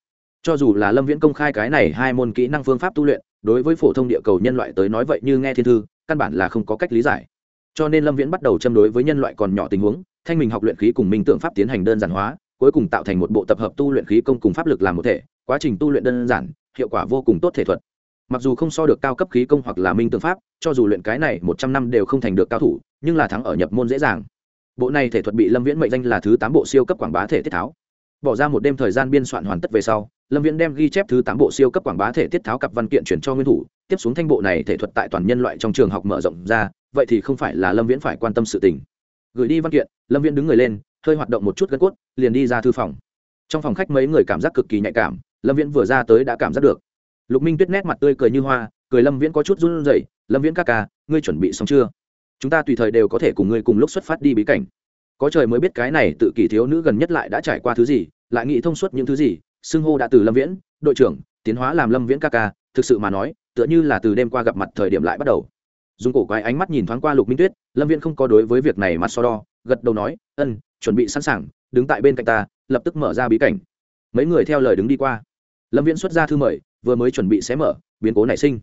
A: Cho dù là lâm viễn công khai cái này hai môn kỹ năng phương pháp tu luyện, đối với phổ thông địa cầu nhân loại tới nói vậy như nghe thiên thư, căn bản là không có cách lý giải. Cho nên lâm viễn bắt đầu châm đối với nhân loại còn nhỏ tình huống, thanh mình học luyện khí cùng minh tượng pháp tiến hành đơn giản hóa cuối cùng tạo thành một bộ tập hợp tu luyện khí công cùng pháp lực làm một thể, quá trình tu luyện đơn giản, hiệu quả vô cùng tốt thể thuật. Mặc dù không so được cao cấp khí công hoặc là minh tương pháp, cho dù luyện cái này một trăm năm đều không thành được cao thủ, nhưng là thắng ở nhập môn dễ dàng. Bộ này thể thuật bị lâm viễn mệnh danh là thứ tám bộ siêu cấp quảng bá thể tiết tháo. Bỏ ra một đêm thời gian biên soạn hoàn tất về sau, lâm viễn đem ghi chép thứ tám bộ siêu cấp quảng bá thể tiết tháo cặp văn kiện chuyển cho nguyên thủ, tiếp xuống thanh bộ này thể thuật tại toàn nhân loại trong trường học mở rộng ra, vậy thì không phải là lâm viễn phải quan tâm sự tình. Gửi đi văn kiện, lâm viễn đứng người lên hơi hoạt động một chút gân cốt, liền đi ra thư phòng. Trong phòng khách mấy người cảm giác cực kỳ nhạy cảm, lâm viễn vừa ra tới đã cảm giác được. Lục minh tuyết nét mặt tươi cười như hoa, cười lâm viễn có chút run rẩy, lâm viễn ca ca, ngươi chuẩn bị xong chưa? Chúng ta tùy thời đều có thể cùng ngươi cùng lúc xuất phát đi bí cảnh. Có trời mới biết cái này tự kỷ thiếu nữ gần nhất lại đã trải qua thứ gì, lại nghĩ thông suốt những thứ gì, xưng hô đã từ lâm viễn, đội trưởng, tiến hóa làm lâm viễn ca ca, thực sự mà nói, tựa như là từ đêm qua gặp mặt thời điểm lại bắt đầu. Dùng cổ quái ánh mắt nhìn thoáng qua lục minh tuyết, lâm viễn không có đối với việc này mặt so đo, gật đầu nói ân chuẩn bị sẵn sàng, đứng tại bên cạnh ta, lập tức mở ra bí cảnh. Mấy người theo lời đứng đi qua. Lâm viễn xuất ra thư mời, vừa mới chuẩn bị xé mở, biến cố nảy sinh.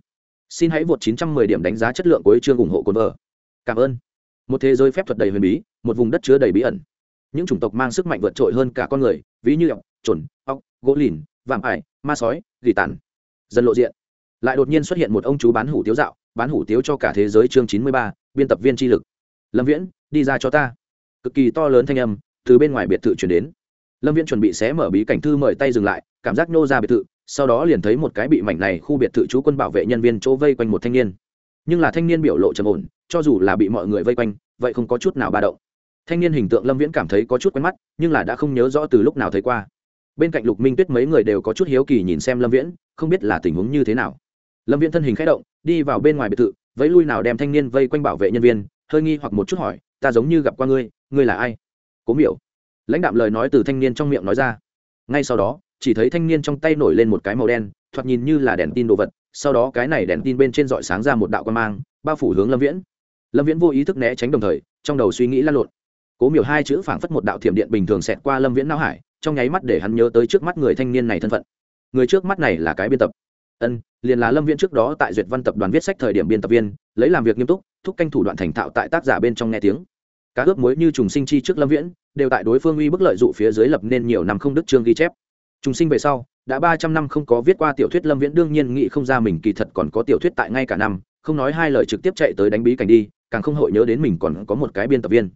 A: Xin hãy vượt 910 điểm đánh giá chất lượng của chương ủng hộ cồn vợ cảm ơn. Một thế giới phép thuật đầy huyền bí, một vùng đất chứa đầy bí ẩn. Những chủng tộc mang sức mạnh vượt trội hơn cả con người, ví như ọc trồn ọc gỗ lìn, vạm ải, ma sói, gỉ tàn. Dần lộ diện. Lại đột nhiên xuất hiện một ông chú bán hủ tiếu dạo, bán hủ tiếu cho cả thế giới chương chín mươi ba, biên tập viên tri lực. Lâm viễn, đi ra cho ta cực kỳ to lớn thanh âm từ bên ngoài biệt thự chuyển đến. Lâm viễn chuẩn bị xé mở bí cảnh thư mời tay dừng lại, cảm giác nô ra biệt thự, sau đó liền thấy một cái bị mảnh này khu biệt thự chú quân bảo vệ nhân viên chỗ vây quanh một thanh niên. Nhưng là thanh niên biểu lộ trầm ổn, cho dù là bị mọi người vây quanh, vậy không có chút nào ba động. Thanh niên hình tượng lâm viễn cảm thấy có chút quen mắt, nhưng là đã không nhớ rõ từ lúc nào thấy qua. Bên cạnh lục minh tuyết mấy người đều có chút hiếu kỳ nhìn xem lâm viễn, không biết là tình huống như thế nào. Lâm viễn thân hình k h ẽ động, đi vào bên ngoài biệt thự, vẫy lui nào đem thanh niên vây quanh bảo vệ nhân viên, hơi nghi hoặc một chút hỏi, ta giống như gặp qua ngươi ngươi là ai? Cố miểu. Lãnh đạm lời nói từ thanh niên trong miệng nói ra. Ngay sau đó, chỉ thấy thanh niên trong tay nổi lên một cái màu đen, thoạt nhìn như là đèn tin đồ vật, sau đó cái này đèn tin bên trên dọi sáng ra một đạo quan mang, bao phủ hướng lâm viễn. Lâm viễn vô ý thức né tránh đồng thời, trong đầu suy nghĩ lăn lộn. Cố miểu hai chữ phảng phất một đạo thiểm điện bình thường xẹt qua lâm viễn não hải, trong nháy mắt để hắn nhớ tới trước mắt người thanh niên này thân phận. Người trước mắt này là cái biên tập. Ân, liền là lâm viễn trước đó tại duyệt văn tập đoàn viết sách thời điểm biên tập viên, lấy làm việc nghiêm túc, thúc canh thủ đoạn thành thạo tại tác giả bên trong nghe tiếng cá ướp muối như trùng sinh chi trước lâm viễn, đều tại đối phương uy bức lợi dụ phía dưới lập nên nhiều năm không đức chương ghi chép. Trùng sinh về sau, đã ba trăm năm không có viết qua tiểu thuyết lâm viễn đương nhiên nghĩ không ra mình kỳ thật còn có tiểu thuyết tại ngay cả năm, không nói hai lời trực tiếp chạy tới đánh bí cảnh đi, càng không hội nhớ đến mình còn có một cái biên tập viên.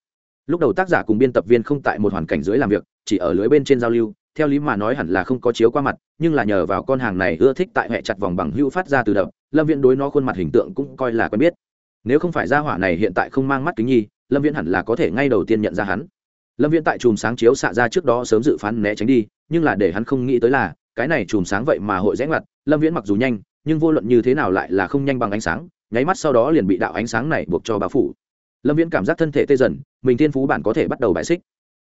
A: Lúc đầu tác giả cùng biên tập viên không tại một hoàn cảnh dưới làm việc, chỉ ở lưới bên trên giao lưu, theo lý mà nói hẳn là không có chiếu qua mặt, nhưng là nhờ vào con hàng này ưa thích tại hệ chặt vòng bằng hưu phát ra từ đập, lâm viễn đối nó khuôn mặt hình tượng cũng coi là quen biết. Nếu không phải gia hỏa này hiện tại không mang mắt kính nhi lâm viễn hẳn là có thể ngay đầu tiên nhận ra hắn. Lâm viễn tại chùm sáng chiếu xạ ra trước đó sớm dự phán né tránh đi, nhưng là để hắn không nghĩ tới là, cái này chùm sáng vậy mà hội rẽ ngoặt, lâm viễn mặc dù nhanh, nhưng vô luận như thế nào lại là không nhanh bằng ánh sáng, nháy mắt sau đó liền bị đạo ánh sáng này buộc cho bao phủ. Lâm viễn cảm giác thân thể tê dần, mình thiên phú bản có thể bắt đầu bại xích.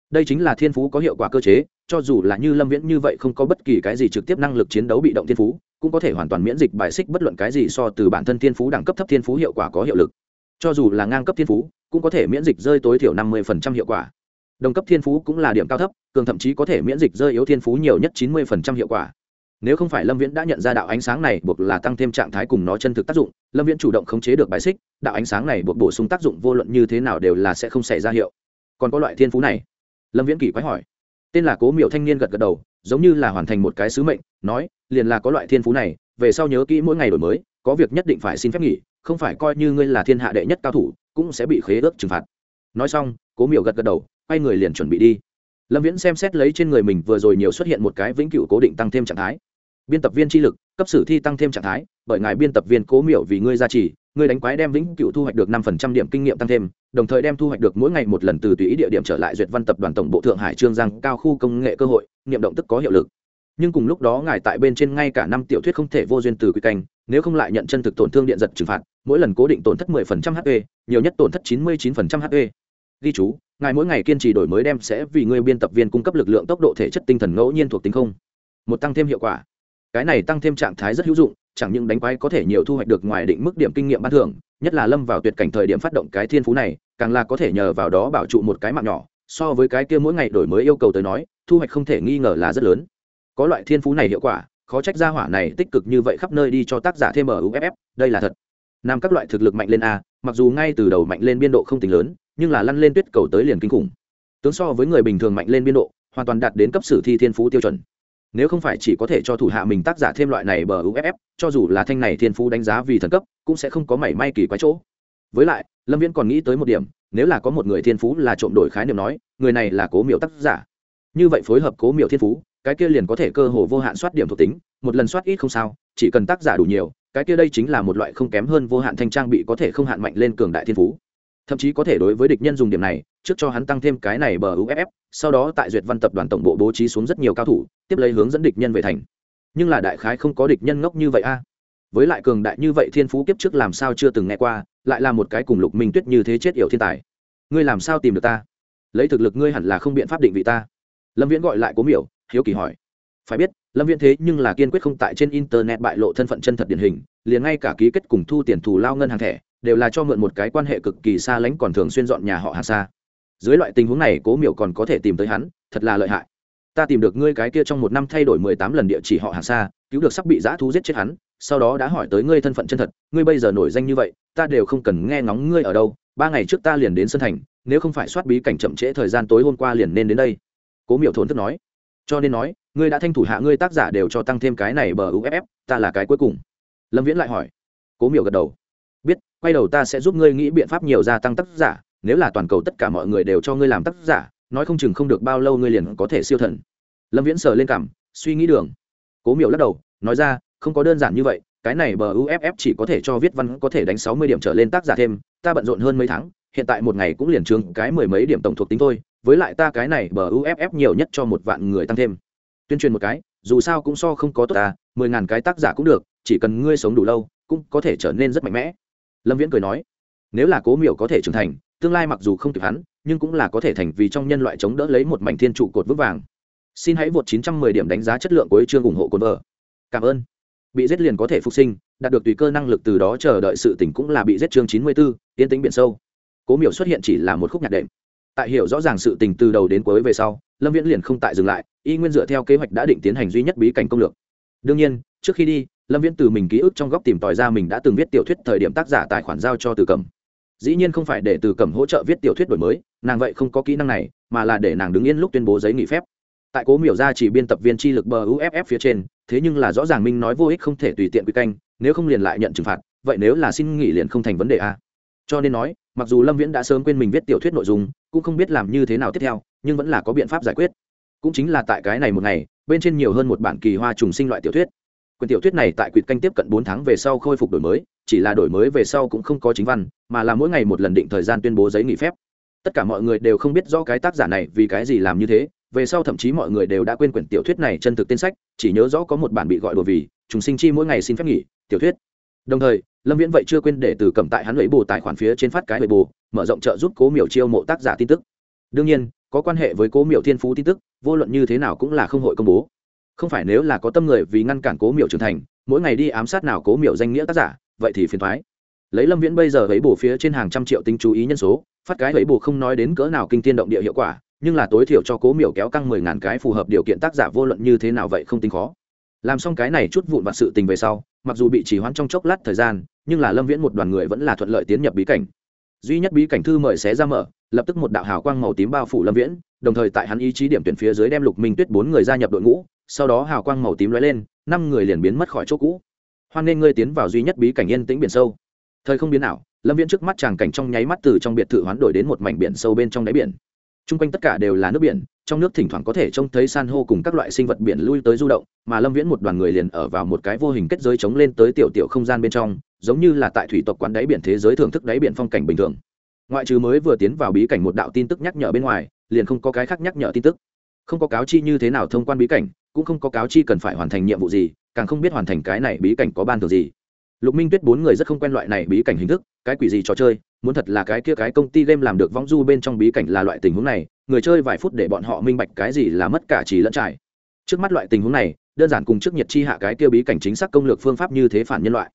A: Đây chính là thiên phú có hiệu quả cơ chế, cho dù là như lâm viễn như vậy không có bất kỳ cái gì trực tiếp năng lực chiến đấu bị động thiên phú, cũng có thể hoàn toàn miễn dịch bài xích bất luận cái gì so từ bản thân thiên phú đẳng cấp thấp thiên phú hiệu quả có hiệu lực. Cho dù là ngang cấp thiên phú cũng có thể miễn dịch rơi tối thiểu năm mươi hiệu quả. Đồng cấp thiên phú cũng là điểm cao thấp, cường thậm chí có thể miễn dịch rơi yếu thiên phú nhiều nhất chín mươi hiệu quả. Nếu không phải lâm viễn đã nhận ra đạo ánh sáng này buộc là tăng thêm trạng thái cùng nó chân thực tác dụng, lâm viễn chủ động khống chế được bài xích, đạo ánh sáng này buộc bổ sung tác dụng vô luận như thế nào đều là sẽ không xảy ra hiệu. Còn có loại thiên phú này? Lâm viễn kỳ quái hỏi. Tên là cố miệu thanh niên gật gật đầu, giống như là hoàn thành một cái sứ mệnh, nói, liền là có loại thiên phú này, về sau nhớ kỹ mỗi ngày đổi mới, có việc nhất định phải xin phép nghỉ không phải coi như ngươi là thiên hạ đệ nhất cao thủ, cũng sẽ bị khế ước trừng phạt. Nói xong, cố Miểu gật gật đầu, quay người liền chuẩn bị đi. Lâm viễn xem xét lấy trên người mình vừa rồi nhiều xuất hiện một cái vĩnh cửu cố định tăng thêm trạng thái. Biên tập viên tri lực, cấp sử thi tăng thêm trạng thái, bởi ngài biên tập viên cố miểu vì ngươi gia trì, ngươi đánh quái đem vĩnh cựu thu hoạch được năm phần trăm điểm kinh nghiệm tăng thêm, đồng thời đem thu hoạch được mỗi ngày một lần từ tùy ý địa điểm trở lại duyệt văn tập đoàn tổng bộ thượng hải trương giang cao khu công nghệ cơ hội, niệm động tức có hiệu lực. Nhưng cùng lúc đó ngài tại bên trên ngay cả năm tiểu thuyết không thể vô duyên từ quy canh, nếu không lại nhận chân thực tổn thương điện giật trừng phạt mỗi lần cố định tổn thất 10% hp nhiều nhất tổn thất 99% hp ghi chú, ngài mỗi ngày kiên trì đổi mới đem sẽ vì người biên tập viên cung cấp lực lượng tốc độ thể chất tinh thần ngẫu nhiên thuộc tính không. Một tăng thêm hiệu quả. Cái này tăng thêm trạng thái rất hữu dụng, chẳng những đánh quái có thể nhiều thu hoạch được ngoài định mức điểm kinh nghiệm ban thưởng, nhất là lâm vào tuyệt cảnh thời điểm phát động cái thiên phú này, càng là có thể nhờ vào đó bảo trụ một cái mạng nhỏ. So với cái kia mỗi ngày đổi mới yêu cầu tới nói, thu hoạch không thể nghi ngờ là rất lớn. Có loại thiên phú này hiệu quả, khó trách gia hỏa này tích cực như vậy khắp nơi đi cho tác giả thêm ở uff đây là thật nam các loại thực lực mạnh lên a, mặc dù ngay từ đầu mạnh lên biên độ không tính lớn, nhưng là lăn lên tuyết cầu tới liền kinh khủng. Tướng so với người bình thường mạnh lên biên độ, hoàn toàn đạt đến cấp sử thi thiên phú tiêu chuẩn. Nếu không phải chỉ có thể cho thủ hạ mình tác giả thêm loại này bờ uff cho dù là thanh này thiên phú đánh giá vì thần cấp, cũng sẽ không có mảy may kỳ quái chỗ. Với lại, lâm viễn còn nghĩ tới một điểm, nếu là có một người thiên phú là trộm đổi khái niệm nói, người này là cố miểu tác giả. Như vậy phối hợp cố miểu thiên phú, cái kia liền có thể cơ hồ vô hạn soát điểm thuộc tính, một lần soát ít không sao, chỉ cần tác giả đủ nhiều cái kia đây chính là một loại không kém hơn vô hạn thanh trang bị có thể không hạn mạnh lên cường đại thiên phú. Thậm chí có thể đối với địch nhân dùng điểm này, trước cho hắn tăng thêm cái này bờ uff sau đó tại duyệt văn tập đoàn tổng bộ bố trí xuống rất nhiều cao thủ, tiếp lấy hướng dẫn địch nhân về thành. Nhưng là đại khái không có địch nhân ngốc như vậy a. Với lại cường đại như vậy thiên phú kiếp trước làm sao chưa từng nghe qua, lại là một cái cùng lục minh tuyết như thế chết yểu thiên tài. Ngươi làm sao tìm được ta? Lấy thực lực ngươi hẳn là không biện pháp định vị ta. Lâm viễn gọi lại cố miểu, hiếu kỳ hỏi phải biết, lâm viễn thế nhưng là kiên quyết không tại trên internet bại lộ thân phận chân thật điển hình, liền ngay cả ký kết cùng thu tiền thù lao ngân hàng thẻ, đều là cho mượn một cái quan hệ cực kỳ xa lánh còn thường xuyên dọn nhà họ hàng xa dưới loại tình huống này, cố miểu còn có thể tìm tới hắn, thật là lợi hại. Ta tìm được ngươi cái kia trong một năm thay đổi mười tám lần địa chỉ họ hàng xa cứu được sắp bị dã thú giết chết hắn, sau đó đã hỏi tới ngươi thân phận chân thật, ngươi bây giờ nổi danh như vậy, ta đều không cần nghe ngóng ngươi ở đâu, ba ngày trước ta liền đến sân thành, nếu không phải soát bí cảnh chậm trễ thời gian tối hôm qua liền nên đến đây. Cố miểu thốn thức nói. Cho nên nói ngươi đã thanh thủ hạ ngươi tác giả đều cho tăng thêm cái này bờ uff ta là cái cuối cùng. Lâm viễn lại hỏi. Cố miểu gật đầu. Biết, quay đầu ta sẽ giúp ngươi nghĩ biện pháp nhiều gia tăng tác giả, nếu là toàn cầu tất cả mọi người đều cho ngươi làm tác giả, nói không chừng không được bao lâu ngươi liền có thể siêu thần. Lâm viễn sờ lên cảm suy nghĩ đường. Cố miểu lắc đầu, nói ra, không có đơn giản như vậy, cái này bờ uff chỉ có thể cho viết văn, có thể đánh sáu mươi điểm trở lên tác giả thêm, ta bận rộn hơn mấy tháng, hiện tại một ngày cũng liền trường cái mười mấy điểm tổng thuộc tính thôi, với lại ta cái này bờ uff nhiều nhất cho một vạn người tăng thêm tuyên truyền một cái dù sao cũng so không có tốt ta mười ngàn cái tác giả cũng được chỉ cần ngươi sống đủ lâu cũng có thể trở nên rất mạnh mẽ. Lâm viễn cười nói nếu là cố miểu có thể trưởng thành tương lai mặc dù không kịp hắn nhưng cũng là có thể thành vì trong nhân loại chống đỡ lấy một mảnh thiên trụ cột vững vàng. Xin hãy vượt 910 điểm đánh giá chất lượng của chương ủng hộ cồn vợ. Cảm ơn. Bị giết liền có thể phục sinh đạt được tùy cơ năng lực từ đó chờ đợi sự tỉnh cũng là bị giết chương 94, yên tĩnh biển sâu. Cố miểu xuất hiện chỉ là một khúc nhạc đệm. Tại hiểu rõ ràng sự tình từ đầu đến cuối về sau lâm viễn liền không tại dừng lại y nguyên dựa theo kế hoạch đã định tiến hành duy nhất bí cảnh công lược. Đương nhiên, trước khi đi, lâm viễn từ mình ký ức trong góc tìm tòi ra mình đã từng viết tiểu thuyết thời điểm tác giả tài khoản giao cho từ cẩm. Dĩ nhiên không phải để từ cẩm hỗ trợ viết tiểu thuyết đổi mới, nàng vậy không có kỹ năng này, mà là để nàng đứng yên lúc tuyên bố giấy nghỉ phép. Tại cố miểu ra chỉ biên tập viên chi lực bờ uff phía trên, thế nhưng là rõ ràng minh nói vô ích không thể tùy tiện quy canh, nếu không liền lại nhận trừng phạt, vậy nếu là xin nghỉ liền không thành vấn đề a cho nên nói, mặc dù lâm viễn đã sớm quên mình viết tiểu thuyết nội dung, cũng không biết làm như thế nào tiếp theo, nhưng vẫn là có biện pháp giải quyết cũng chính là tại cái này một ngày, bên trên nhiều hơn một bản kỳ hoa trùng sinh loại tiểu thuyết. Quyển tiểu thuyết này tại quyệt canh tiếp cận bốn tháng về sau khôi phục đổi mới, chỉ là đổi mới về sau cũng không có chính văn, mà là mỗi ngày một lần định thời gian tuyên bố giấy nghỉ phép. Tất cả mọi người đều không biết rõ cái tác giả này vì cái gì làm như thế, về sau thậm chí mọi người đều đã quên quyển tiểu thuyết này chân thực tên sách, chỉ nhớ rõ có một bản bị gọi đùa vì, trùng sinh chi mỗi ngày xin phép nghỉ, tiểu thuyết. Đồng thời, lâm viễn vậy chưa quên để từ cầm tại hắn lấy bồ tài khoản phía trên phát cái lời bồ mở rộng trợ giúp cố miểu chiêu mộ tác giả tin tức. Đương nhiên có quan hệ với cố miểu thiên phú tin tức, vô luận như thế nào cũng là không hội công bố. Không phải nếu là có tâm người vì ngăn cản cố miểu trưởng thành, mỗi ngày đi ám sát nào cố miểu danh nghĩa tác giả, vậy thì phiền thoái lấy lâm viễn bây giờ ấy bổ phía trên hàng trăm triệu tính chú ý nhân số, phát cái ấy bổ không nói đến cỡ nào kinh tiên động địa hiệu quả, nhưng là tối thiểu cho cố miểu kéo căng mười ngàn cái phù hợp điều kiện tác giả vô luận như thế nào vậy không tính khó. Làm xong cái này chút vụn vặt sự tình về sau, mặc dù bị chỉ hoãn trong chốc lát thời gian, nhưng là lâm viễn một đoàn người vẫn là thuận lợi tiến nhập bí cảnh. Duy nhất bí cảnh thư mời xé ra mở lập tức một đạo hào quang màu tím bao phủ lâm viễn, đồng thời tại hắn ý chí điểm tuyển phía dưới đem lục minh tuyết bốn người gia nhập đội ngũ, sau đó hào quang màu tím lóe lên, năm người liền biến mất khỏi chỗ cũ. Hoan nên ngươi tiến vào duy nhất bí cảnh yên tĩnh biển sâu. Thời không biến ảo, lâm viễn trước mắt chàng cảnh trong nháy mắt từ trong biệt thự hoán đổi đến một mảnh biển sâu bên trong đáy biển. T r u n g quanh tất cả đều là nước biển, trong nước thỉnh thoảng có thể trông thấy san hô cùng các loại sinh vật biển lui tới du động, mà lâm viễn một đoàn người liền ở vào một cái vô hình kết giới chống lên tới tiểu tiểu không gian bên trong, giống như là tại thủy tộc quán đáy biển thế giới thưởng thức đáy biển phong cảnh bình thường ngoại trừ mới vừa tiến vào bí cảnh một đạo tin tức nhắc nhở bên ngoài, liền không có cái khác nhắc nhở tin tức. Không có cáo chi như thế nào thông quan bí cảnh, cũng không có cáo chi cần phải hoàn thành nhiệm vụ gì, càng không biết hoàn thành cái này bí cảnh có ban thường gì. Lục minh tuyết bốn người rất không quen loại này bí cảnh hình thức, cái quỷ gì trò chơi, muốn thật là cái kia cái công ty game làm được vong du bên trong bí cảnh là loại tình huống này, người chơi vài phút để bọn họ minh bạch cái gì là mất cả trí lẫn trải. Trước mắt loại tình huống này, đơn giản cùng trước nhiệt chi hạ cái kia bí cảnh chính xác công lược phương pháp như thế phản nhân loại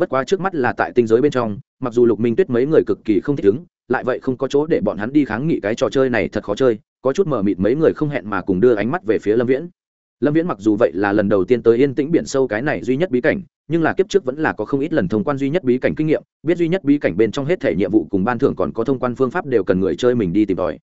A: bất quá trước mắt là tại tinh giới bên trong, mặc dù lục minh tuyết mấy người cực kỳ không thích ứng, lại vậy không có chỗ để bọn hắn đi kháng nghị cái trò chơi này thật khó chơi, có chút mờ mịt mấy người không hẹn mà cùng đưa ánh mắt về phía lâm viễn. Lâm viễn mặc dù vậy là lần đầu tiên tới yên tĩnh biển sâu cái này duy nhất bí cảnh, nhưng là kiếp trước vẫn là có không ít lần thông quan duy nhất bí cảnh kinh nghiệm, biết duy nhất bí cảnh bên trong hết thể nhiệm vụ cùng ban thưởng còn có thông quan phương pháp đều cần người chơi mình đi tìm tòi.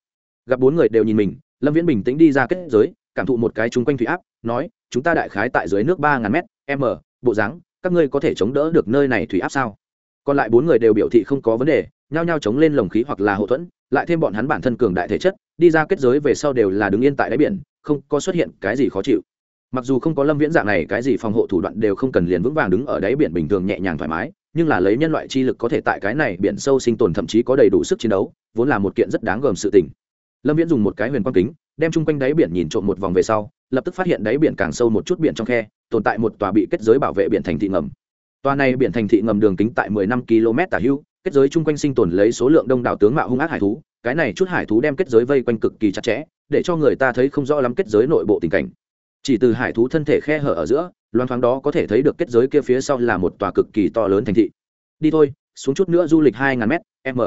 A: Gặp bốn người đều nhìn mình, lâm viễn bình tĩnh đi ra kết giới, cảm thụ một cái chung quanh thủy áp, nói, chúng ta đại khái tại dưới nước ba ngàn m m, bộ dáng các ngươi có thể chống đỡ được nơi này thủy áp sao? Còn lại bốn người đều biểu thị không có vấn đề, nhao nhao chống lên lồng khí hoặc là hậu thuẫn, lại thêm bọn hắn bản thân cường đại thể chất, đi ra kết giới về sau đều là đứng yên tại đáy biển, không có xuất hiện cái gì khó chịu. Mặc dù không có lâm viễn dạng này, cái gì phòng hộ thủ đoạn đều không cần liền vững vàng đứng ở đáy biển bình thường nhẹ nhàng thoải mái, nhưng là lấy nhân loại chi lực có thể tại cái này biển sâu sinh tồn thậm chí có đầy đủ sức chiến đấu, vốn là một kiện rất đáng gờm sự tình. Lâm viễn dùng một cái huyền quang kính, đem chung quanh đáy biển nhìn trộm một vòng về sau lập tức phát hiện đáy biển càng sâu một chút biển trong khe, tồn tại một tòa bị kết giới bảo vệ biển thành thị ngầm. Tòa này biển thành thị ngầm đường kính tại mười năm km tả hưu, kết giới chung quanh sinh tồn lấy số lượng đông đảo tướng mạo hung ác hải thú, cái này chút hải thú đem kết giới vây quanh cực kỳ chặt chẽ, để cho người ta thấy không rõ lắm kết giới nội bộ tình cảnh. Chỉ từ hải thú thân thể khe hở ở giữa loan thoáng đó có thể thấy được kết giới kia phía sau là một tòa cực kỳ to lớn thành thị. Đi thôi, xuống chút nữa du lịch hai ngàn mét m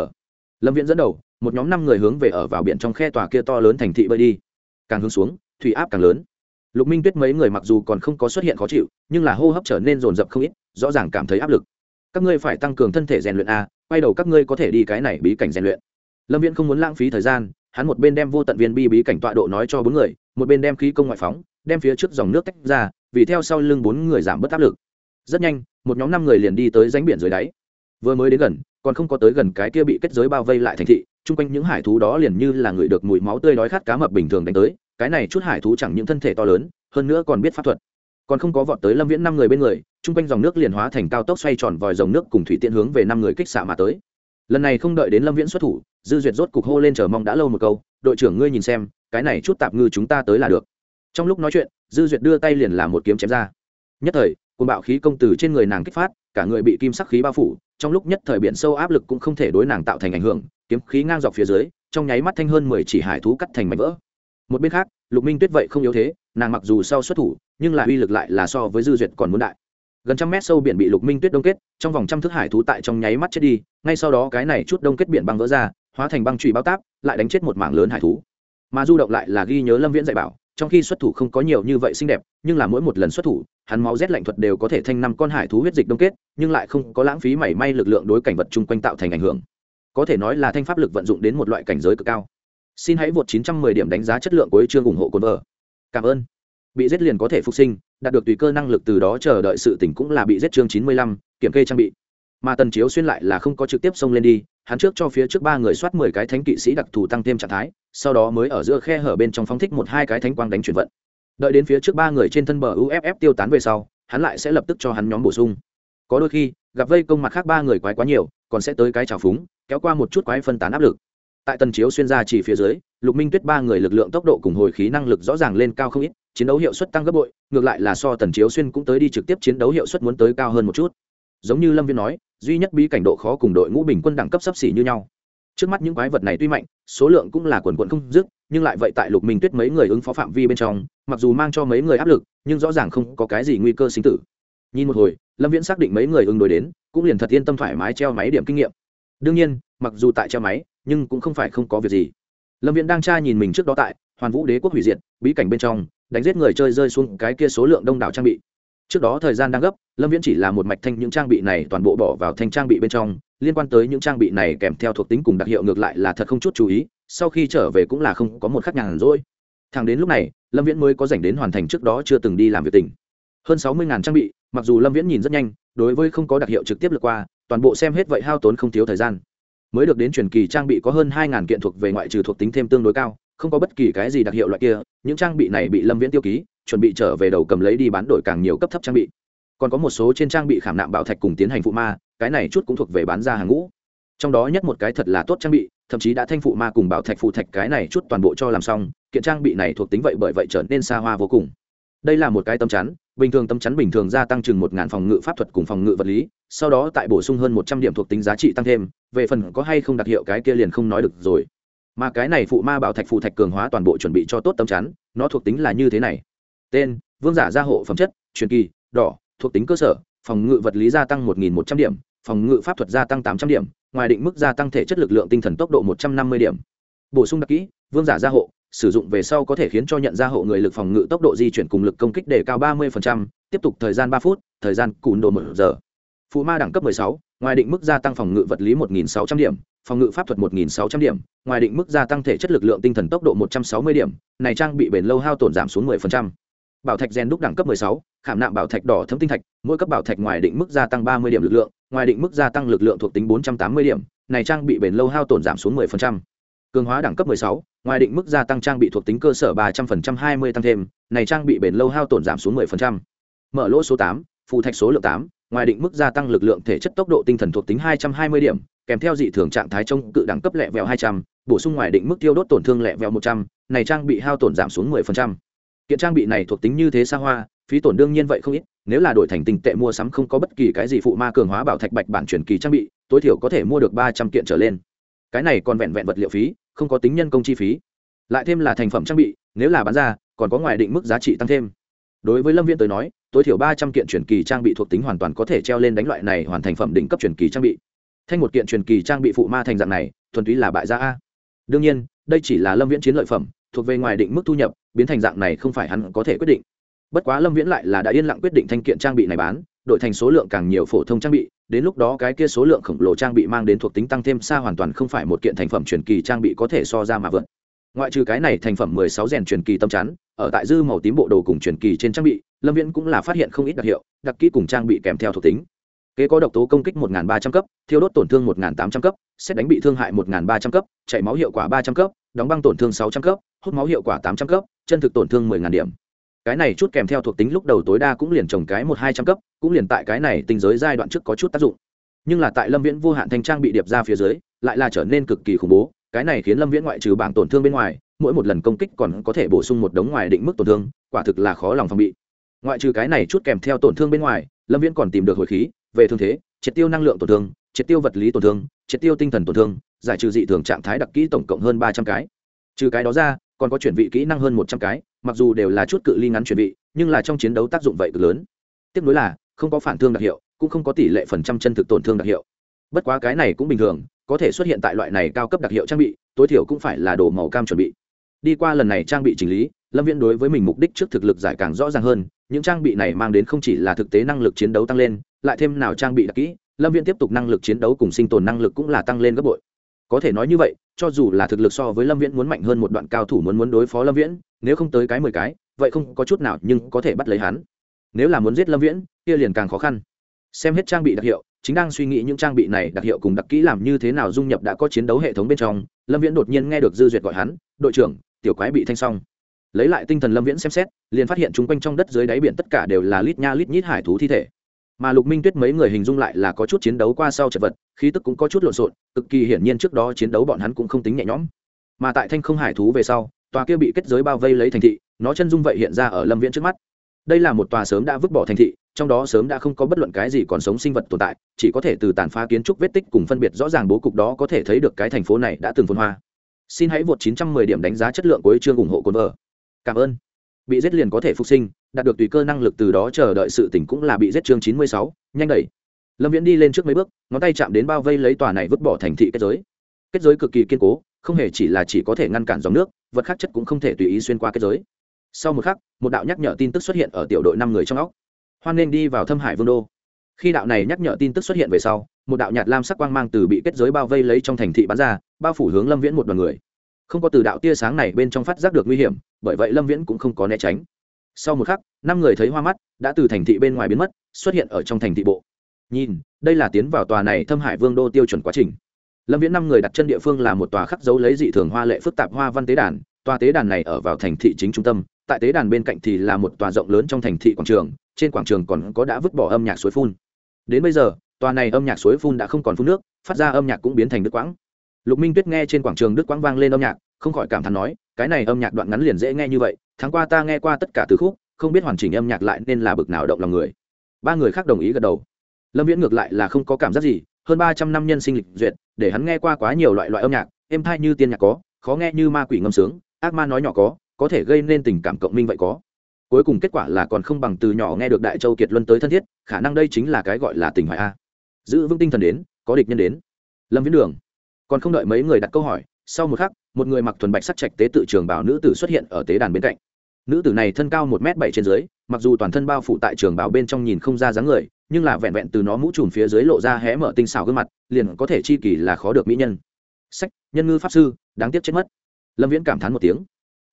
A: lâm viễn dẫn đầu, một nhóm năm người hướng về ở vào biển trong khe tòa kia to lớn thành thị bơi đi. Càng hướng xuống, thủy áp càng lớn lục minh tuyết mấy người mặc dù còn không có xuất hiện khó chịu, nhưng là hô hấp trở nên rồn rập không ít, rõ ràng cảm thấy áp lực. Các ngươi phải tăng cường thân thể rèn luyện a, quay đầu các ngươi có thể đi cái này bí cảnh rèn luyện. Lâm viễn không muốn lãng phí thời gian, hắn một bên đem vô tận viên bi bí cảnh tọa độ nói cho bốn người, một bên đem khí công ngoại phóng, đem phía trước dòng nước tách ra, vì theo sau lưng bốn người giảm bớt áp lực. Rất nhanh, một nhóm năm người liền đi tới ránh biển dưới đáy. Vừa mới đến gần, còn không có tới gần cái kia bị kết giới bao vây lại thành thị, chung quanh những hải thú đó liền như là người được mùi máu tươi đói khát cá mập bình thường đánh tới cái này chút hải thú chẳng những thân thể to lớn, hơn nữa còn biết pháp thuật. Còn không có vọt tới lâm viễn năm người bên người, chung quanh dòng nước liền hóa thành cao tốc xoay tròn vòi dòng nước cùng thủy tiện hướng về năm người kích xạ mà tới. Lần này không đợi đến lâm viễn xuất thủ, dư duyệt rốt cục hô lên chờ mong đã lâu một câu, đội trưởng ngươi nhìn xem, cái này chút tạp ngư chúng ta tới là được. Trong lúc nói chuyện, dư duyệt đưa tay liền làm một kiếm chém ra. Nhất thời côn bạo khí công từ trên người nàng kích phát, cả người bị kim sắc khí bao phủ, trong lúc nhất thời biển sâu áp lực cũng không thể đối nàng tạo thành ảnh hưởng, kiếm khí ngang dọc phía dưới, trong nháy mắt thanh hơn mười chỉ hải thú cắt thành mảnh vỡ một bên khác, lục minh tuyết vậy không yếu thế, nàng mặc dù sau xuất thủ, nhưng là uy lực lại là so với dư duyệt còn muốn đại. Gần trăm mét sâu biển bị lục minh tuyết đông kết, trong vòng trăm thước hải thú tại trong nháy mắt chết đi, ngay sau đó cái này chút đông kết biển băng vỡ ra, hóa thành băng trụy bao táp, lại đánh chết một mảng lớn hải thú. Mà du động lại là ghi nhớ lâm viễn dạy bảo, trong khi xuất thủ không có nhiều như vậy xinh đẹp, nhưng là mỗi một lần xuất thủ, hắn máu rét lạnh thuật đều có thể thanh năm con hải thú huyết dịch đông kết, nhưng lại không có lãng phí mảy may lực lượng đối cảnh vật chung quanh tạo thành ảnh hưởng. Có thể nói là thanh pháp lực vận dụng đến một loại cảnh giới cực cao xin hãy vượt 910 điểm đánh giá chất lượng của chương ủng hộ cồn vợ. Cảm ơn. Bị giết liền có thể phục sinh đạt được tùy cơ năng lực từ đó chờ đợi sự tỉnh cũng là bị giết chương 95, kiểm kê trang bị. Mà tần chiếu xuyên lại là không có trực tiếp xông lên đi hắn trước cho phía trước ba người soát mười cái thánh kỵ sĩ đặc thù tăng thêm trạng thái sau đó mới ở giữa khe hở bên trong phóng thích một hai cái thánh quang đánh chuyển vận. Đợi đến phía trước ba người trên thân bờ uff tiêu tán về sau hắn lại sẽ lập tức cho hắn nhóm bổ sung. Có đôi khi gặp vây công mặt khác ba người quái quá nhiều còn sẽ tới cái trào phúng kéo qua một chút quái phân tán áp lực tại tần chiếu xuyên ra chỉ phía dưới, lục minh tuyết ba người lực lượng tốc độ cùng hồi khí năng lực rõ ràng lên cao không ít, chiến đấu hiệu suất tăng gấp bội, ngược lại là so tần chiếu xuyên cũng tới đi trực tiếp chiến đấu hiệu suất muốn tới cao hơn một chút. Giống như lâm viên nói, duy nhất bí cảnh độ khó cùng đội ngũ bình quân đẳng cấp sấp xỉ như nhau. Trước mắt những quái vật này tuy mạnh, số lượng cũng là quần quận không dứt, nhưng lại vậy tại lục minh tuyết mấy người ứng phó phạm vi bên trong, mặc dù mang cho mấy người áp lực, nhưng rõ ràng không có cái gì nguy cơ sinh tử. Nhìn một hồi, lâm viễn xác định mấy người ứng đối đến, cũng liền thật yên tâm thoải mái treo máy điểm kinh nghiệm đương nhiên, mặc dù tại treo máy, nhưng cũng không phải không có việc gì. Lâm viễn đang tra nhìn mình trước đó tại hoàn vũ đế quốc hủy diệt, bí cảnh bên trong, đánh giết người chơi rơi xuống cái kia số lượng đông đảo trang bị. Trước đó thời gian đang gấp, lâm viễn chỉ là một mạch thanh những trang bị này toàn bộ bỏ vào thanh trang bị bên trong, liên quan tới những trang bị này kèm theo thuộc tính cùng đặc hiệu ngược lại là thật không chút chú ý, sau khi trở về cũng là không có một khắc nhàn rỗi. Thẳng đến lúc này, lâm viễn mới có dành đến hoàn thành trước đó chưa từng đi làm việc tỉnh. Hơn sáu mươi trang bị, mặc dù lâm viễn nhìn rất nhanh, đối với không có đặc hiệu trực tiếp lượt qua toàn bộ xem hết vậy hao tốn không thiếu thời gian. Mới được đến truyền kỳ trang bị có hơn hai ngàn kiện thuộc về ngoại trừ thuộc tính thêm tương đối cao, không có bất kỳ cái gì đặc hiệu loại kia, những trang bị này bị lâm viễn tiêu ký, chuẩn bị trở về đầu cầm lấy đi bán đổi càng nhiều cấp thấp trang bị. Còn có một số trên trang bị khảm nạm bảo thạch cùng tiến hành phụ ma, cái này chút cũng thuộc về bán ra hàng ngũ. Trong đó nhất một cái thật là tốt trang bị, thậm chí đã thanh phụ ma cùng bảo thạch phụ thạch, cái này chút toàn bộ cho làm xong, kiện trang bị này thuộc tính vậy bởi vậy trở nên xa hoa vô cùng đây là một cái tấm chắn, bình thường tấm chắn bình thường gia tăng chừng một ngàn phòng ngự pháp thuật cùng phòng ngự vật lý, sau đó tại bổ sung hơn một trăm điểm thuộc tính giá trị tăng thêm, về phần có hay không đặc hiệu cái kia liền không nói được rồi. Mà cái này phụ ma bảo thạch phụ thạch cường hóa toàn bộ chuẩn bị cho tốt tấm chắn, nó thuộc tính là như thế này. Tên, vương giả gia hộ phẩm chất, truyền kỳ, đỏ, thuộc tính cơ sở, phòng ngự vật lý gia tăng một nghìn một trăm điểm, phòng ngự pháp thuật gia tăng tám trăm điểm, ngoài định mức gia tăng thể chất lực lượng tinh thần tốc độ một trăm năm mươi điểm. Bổ sung đặc kỹ, vương giả gia hộ sử dụng về sau có thể khiến cho nhận ra hộ người lực phòng ngự tốc độ di chuyển cùng lực công kích đề cao ba mươi tiếp tục thời gian 3 phút thời gian cùn độ 1 giờ Phù ma đẳng cấp 16, ngoài định mức gia tăng phòng ngự vật lý một nghìn sáu trăm điểm phòng ngự pháp thuật một nghìn sáu trăm điểm ngoài định mức gia tăng thể chất lực lượng tinh thần tốc độ một trăm sáu mươi điểm này trang bị bền lâu hao tổn giảm xuống 10% bảo thạch gen đúc đẳng cấp 16, khảm nạm bảo thạch đỏ thấm tinh thạch mỗi cấp bảo thạch ngoài định mức gia tăng 30 điểm lực lượng ngoài định mức gia tăng lực lượng thuộc tính 480 điểm này trang bị bền lâu hao tổn giảm xuống 10% cường hóa đẳng cấp 16, ngoài định mức gia tăng trang bị thuộc tính cơ sở 300% 20 tăng thêm này trang bị bền lâu hao tổn giảm xuống 10%. mở lỗ số 8, phụ thạch số lượng 8, ngoài định mức gia tăng lực lượng thể chất tốc độ tinh thần thuộc tính 220 điểm kèm theo dị thường trạng thái trông cự đẳng cấp lẹ vẹo 200, bổ sung ngoài định mức tiêu đốt tổn thương lẹ vẹo 100, này trang bị hao tổn giảm xuống 10% kiện trang bị này thuộc tính như thế xa hoa phí tổn đương nhiên vậy không ít nếu là đổi thành tình tệ mua sắm không có bất kỳ cái gì phụ ma cường hóa bảo thạch bạch bản chuyển kỳ trang bị tối thiểu có thể mua được ba trăm kiện trở lên cái này còn vẹn vẹn vật liệu phí, không có tính nhân công chi phí. Lại thêm là thành phẩm trang bị, nếu là bán ra, còn có ngoài định mức giá trị tăng thêm. Đối với lâm viên tới nói, tối thiểu ba trăm kiện truyền kỳ trang bị thuộc tính hoàn toàn có thể treo lên đánh loại này hoàn thành phẩm đỉnh cấp truyền kỳ trang bị. Thanh một kiện truyền kỳ trang bị phụ ma thành dạng này, thuần túy là bại gia a. Đương nhiên, đây chỉ là lâm viễn chiến lợi phẩm, thuộc về ngoài định mức thu nhập, biến thành dạng này không phải hắn có thể quyết định. Bất quá lâm viễn lại là đã yên lặng quyết định thanh kiện trang bị này bán đổi thành số lượng càng nhiều phổ thông trang bị, đến lúc đó cái kia số lượng khổng lồ trang bị mang đến thuộc tính tăng thêm xa hoàn toàn không phải một kiện thành phẩm truyền kỳ trang bị có thể so ra mà vượt. Ngoại trừ cái này thành phẩm mười sáu rèn truyền kỳ tâm chắn, ở tại dư màu tím bộ đồ cùng truyền kỳ trên trang bị, lâm viễn cũng là phát hiện không ít đặc hiệu, đặc kỹ cùng trang bị kèm theo thuộc tính. Kế có độc tố công kích 1.300 cấp, thiêu đốt tổn thương 1.800 cấp, xét đánh bị thương hại 1.300 cấp, chảy máu hiệu quả 300 cấp, đóng băng tổn thương 600 cấp, hút máu hiệu quả 800 cấp, chân thực tổn thương 10.000 điểm cái này chút kèm theo thuộc tính lúc đầu tối đa cũng liền trồng cái một hai trăm cấp, cũng liền tại cái này tinh giới giai đoạn trước có chút tác dụng. Nhưng là tại lâm viễn vô hạn thanh trang bị điệp ra phía dưới, lại là trở nên cực kỳ khủng bố, cái này khiến lâm viễn ngoại trừ bảng tổn thương bên ngoài, mỗi một lần công kích còn có thể bổ sung một đống ngoài định mức tổn thương, quả thực là khó lòng phòng bị. Ngoại trừ cái này chút kèm theo tổn thương bên ngoài, lâm viễn còn tìm được hồi khí, về thương thế, triệt tiêu năng lượng tổn thương, triệt tiêu vật lý tổn thương, triệt tiêu tinh thần tổn thương, giải trừ dị thường trạng thái đặc kỹ tổng cộng hơn ba trăm cái. Trừ cái đó ra, còn có chuyển vị kỹ năng hơn một trăm cái mặc dù đều là chút cự ly ngắn chuẩn bị, nhưng là trong chiến đấu tác dụng vậy cực lớn. Tiếp nối là không có phản thương đặc hiệu cũng không có tỷ lệ phần trăm chân thực tổn thương đặc hiệu. Bất quá cái này cũng bình thường có thể xuất hiện tại loại này cao cấp đặc hiệu trang bị tối thiểu cũng phải là đồ màu cam chuẩn bị. Đi qua lần này trang bị chỉnh lý lâm viễn đối với mình mục đích trước thực lực giải càng rõ ràng hơn những trang bị này mang đến không chỉ là thực tế năng lực chiến đấu tăng lên lại thêm nào trang bị đặc kỹ lâm viễn tiếp tục năng lực chiến đấu cùng sinh tồn năng lực cũng là tăng lên gấp bội. Có thể nói như vậy cho dù là thực lực so với lâm viễn muốn mạnh hơn một đoạn cao thủ muốn muốn đối phó lâm viễn nếu không tới cái mười cái, vậy không có chút nào nhưng có thể bắt lấy hắn. Nếu là muốn giết lâm viễn, kia liền càng khó khăn. Xem hết trang bị đặc hiệu, chính đang suy nghĩ những trang bị này đặc hiệu cùng đặc kỹ làm như thế nào dung nhập đã có chiến đấu hệ thống bên trong, lâm viễn đột nhiên nghe được dư duyệt gọi hắn, đội trưởng, tiểu quái bị thanh xong. Lấy lại tinh thần lâm viễn xem xét, liền phát hiện chung quanh trong đất dưới đáy biển tất cả đều là lít nha lít nhít hải thú thi thể. Mà lục minh tuyết mấy người hình dung lại là có chút chiến đấu qua sau chật vật, khí tức cũng có chút lộn xộn, cực kỳ hiển nhiên trước đó chiến đấu bọn hắn cũng không tính nhẹ nhõm. Mà tại thanh không hải thú về sau tòa kia bị kết giới bao vây lấy thành thị nó chân dung vậy hiện ra ở lâm viễn trước mắt. Đây là một tòa sớm đã vứt bỏ thành thị trong đó sớm đã không có bất luận cái gì còn sống sinh vật tồn tại chỉ có thể từ tàn phá kiến trúc vết tích cùng phân biệt rõ ràng bố cục đó có thể thấy được cái thành phố này đã từng phôn hoa. Xin hãy vượt 910 điểm đánh giá chất lượng của chương ủng hộ cồn vợ cảm ơn. Bị giết liền có thể phục sinh đạt được tùy cơ năng lực từ đó chờ đợi sự tỉnh cũng là bị giết chương 96, nhanh đẩy. Lâm viễn đi lên trước mấy bước ngón tay chạm đến bao vây lấy tòa này vứt bỏ thành thị kết giới. Kết giới cực kỳ kiên cố không hề chỉ là chỉ có thể ngăn cản dòng nước, vật khác chất cũng không thể tùy ý xuyên qua kết giới. Sau một khắc, một đạo nhắc nhở tin tức xuất hiện ở tiểu đội năm người trong óc. Hoan nên đi vào thâm hải vương đô. Khi đạo này nhắc nhở tin tức xuất hiện về sau, một đạo nhạt lam sắc quang mang từ bị kết giới bao vây lấy trong thành thị bắn ra, bao phủ hướng lâm viễn một đoàn người. Không có từ đạo tia sáng này bên trong phát giác được nguy hiểm, bởi vậy lâm viễn cũng không có né tránh. Sau một khắc, năm người thấy hoa mắt, đã từ thành thị bên ngoài biến mất, xuất hiện ở trong thành thị bộ. Nhìn, đây là tiến vào tòa này thâm hải vương đô tiêu chuẩn quá trình lâm viễn năm người đặt chân địa phương là một tòa khắc dấu lấy dị thường hoa lệ phức tạp hoa văn tế đàn. Tòa tế đàn này ở vào thành thị chính trung tâm. Tại tế đàn bên cạnh thì là một tòa rộng lớn trong thành thị quảng trường, trên quảng trường còn có đã vứt bỏ âm nhạc suối phun. Đến bây giờ, tòa này âm nhạc suối phun đã không còn phun nước, phát ra âm nhạc cũng biến thành đức quãng. Lục minh tuyết nghe trên quảng trường đức quãng vang lên âm nhạc, không khỏi cảm thán nói, cái này âm nhạc đoạn ngắn liền dễ nghe như vậy, tháng qua ta nghe qua tất cả từ khúc, không biết hoàn chỉnh âm nhạc lại nên là bực nào động lòng người. Ba người khác đồng ý gật đầu. Lâm viễn ngược lại là không có cảm giác gì, hơn ba trăm năm nhân sinh lịch duyệt để hắn nghe qua quá nhiều loại loại âm nhạc, êm thai như tiên nhạc có, khó nghe như ma quỷ ngâm sướng, ác ma nói nhỏ có có thể gây nên tình cảm cộng minh vậy có. Cuối cùng kết quả là còn không bằng từ nhỏ nghe được đại châu kiệt luân tới thân thiết, khả năng đây chính là cái gọi là tình hoài a. Giữ vững tinh thần đến, có địch nhân đến. Lâm viễn đường. Còn không đợi mấy người đặt câu hỏi, sau một khắc, một người mặc thuần bạch sắc trạch tế tự trường bảo nữ tử xuất hiện ở tế đàn bên cạnh. Nữ tử này thân cao một m bảy trên dưới, mặc dù toàn thân bao phủ tại trường bảo bên trong nhìn không ra dáng người nhưng là vẹn vẹn từ nó mũ trùm phía dưới lộ ra hé mở tinh xảo gương mặt, liền có thể chi kỳ là khó được mỹ nhân. Sách, nhân ngư pháp sư, đáng tiếc chết mất. Lâm viễn cảm thán một tiếng.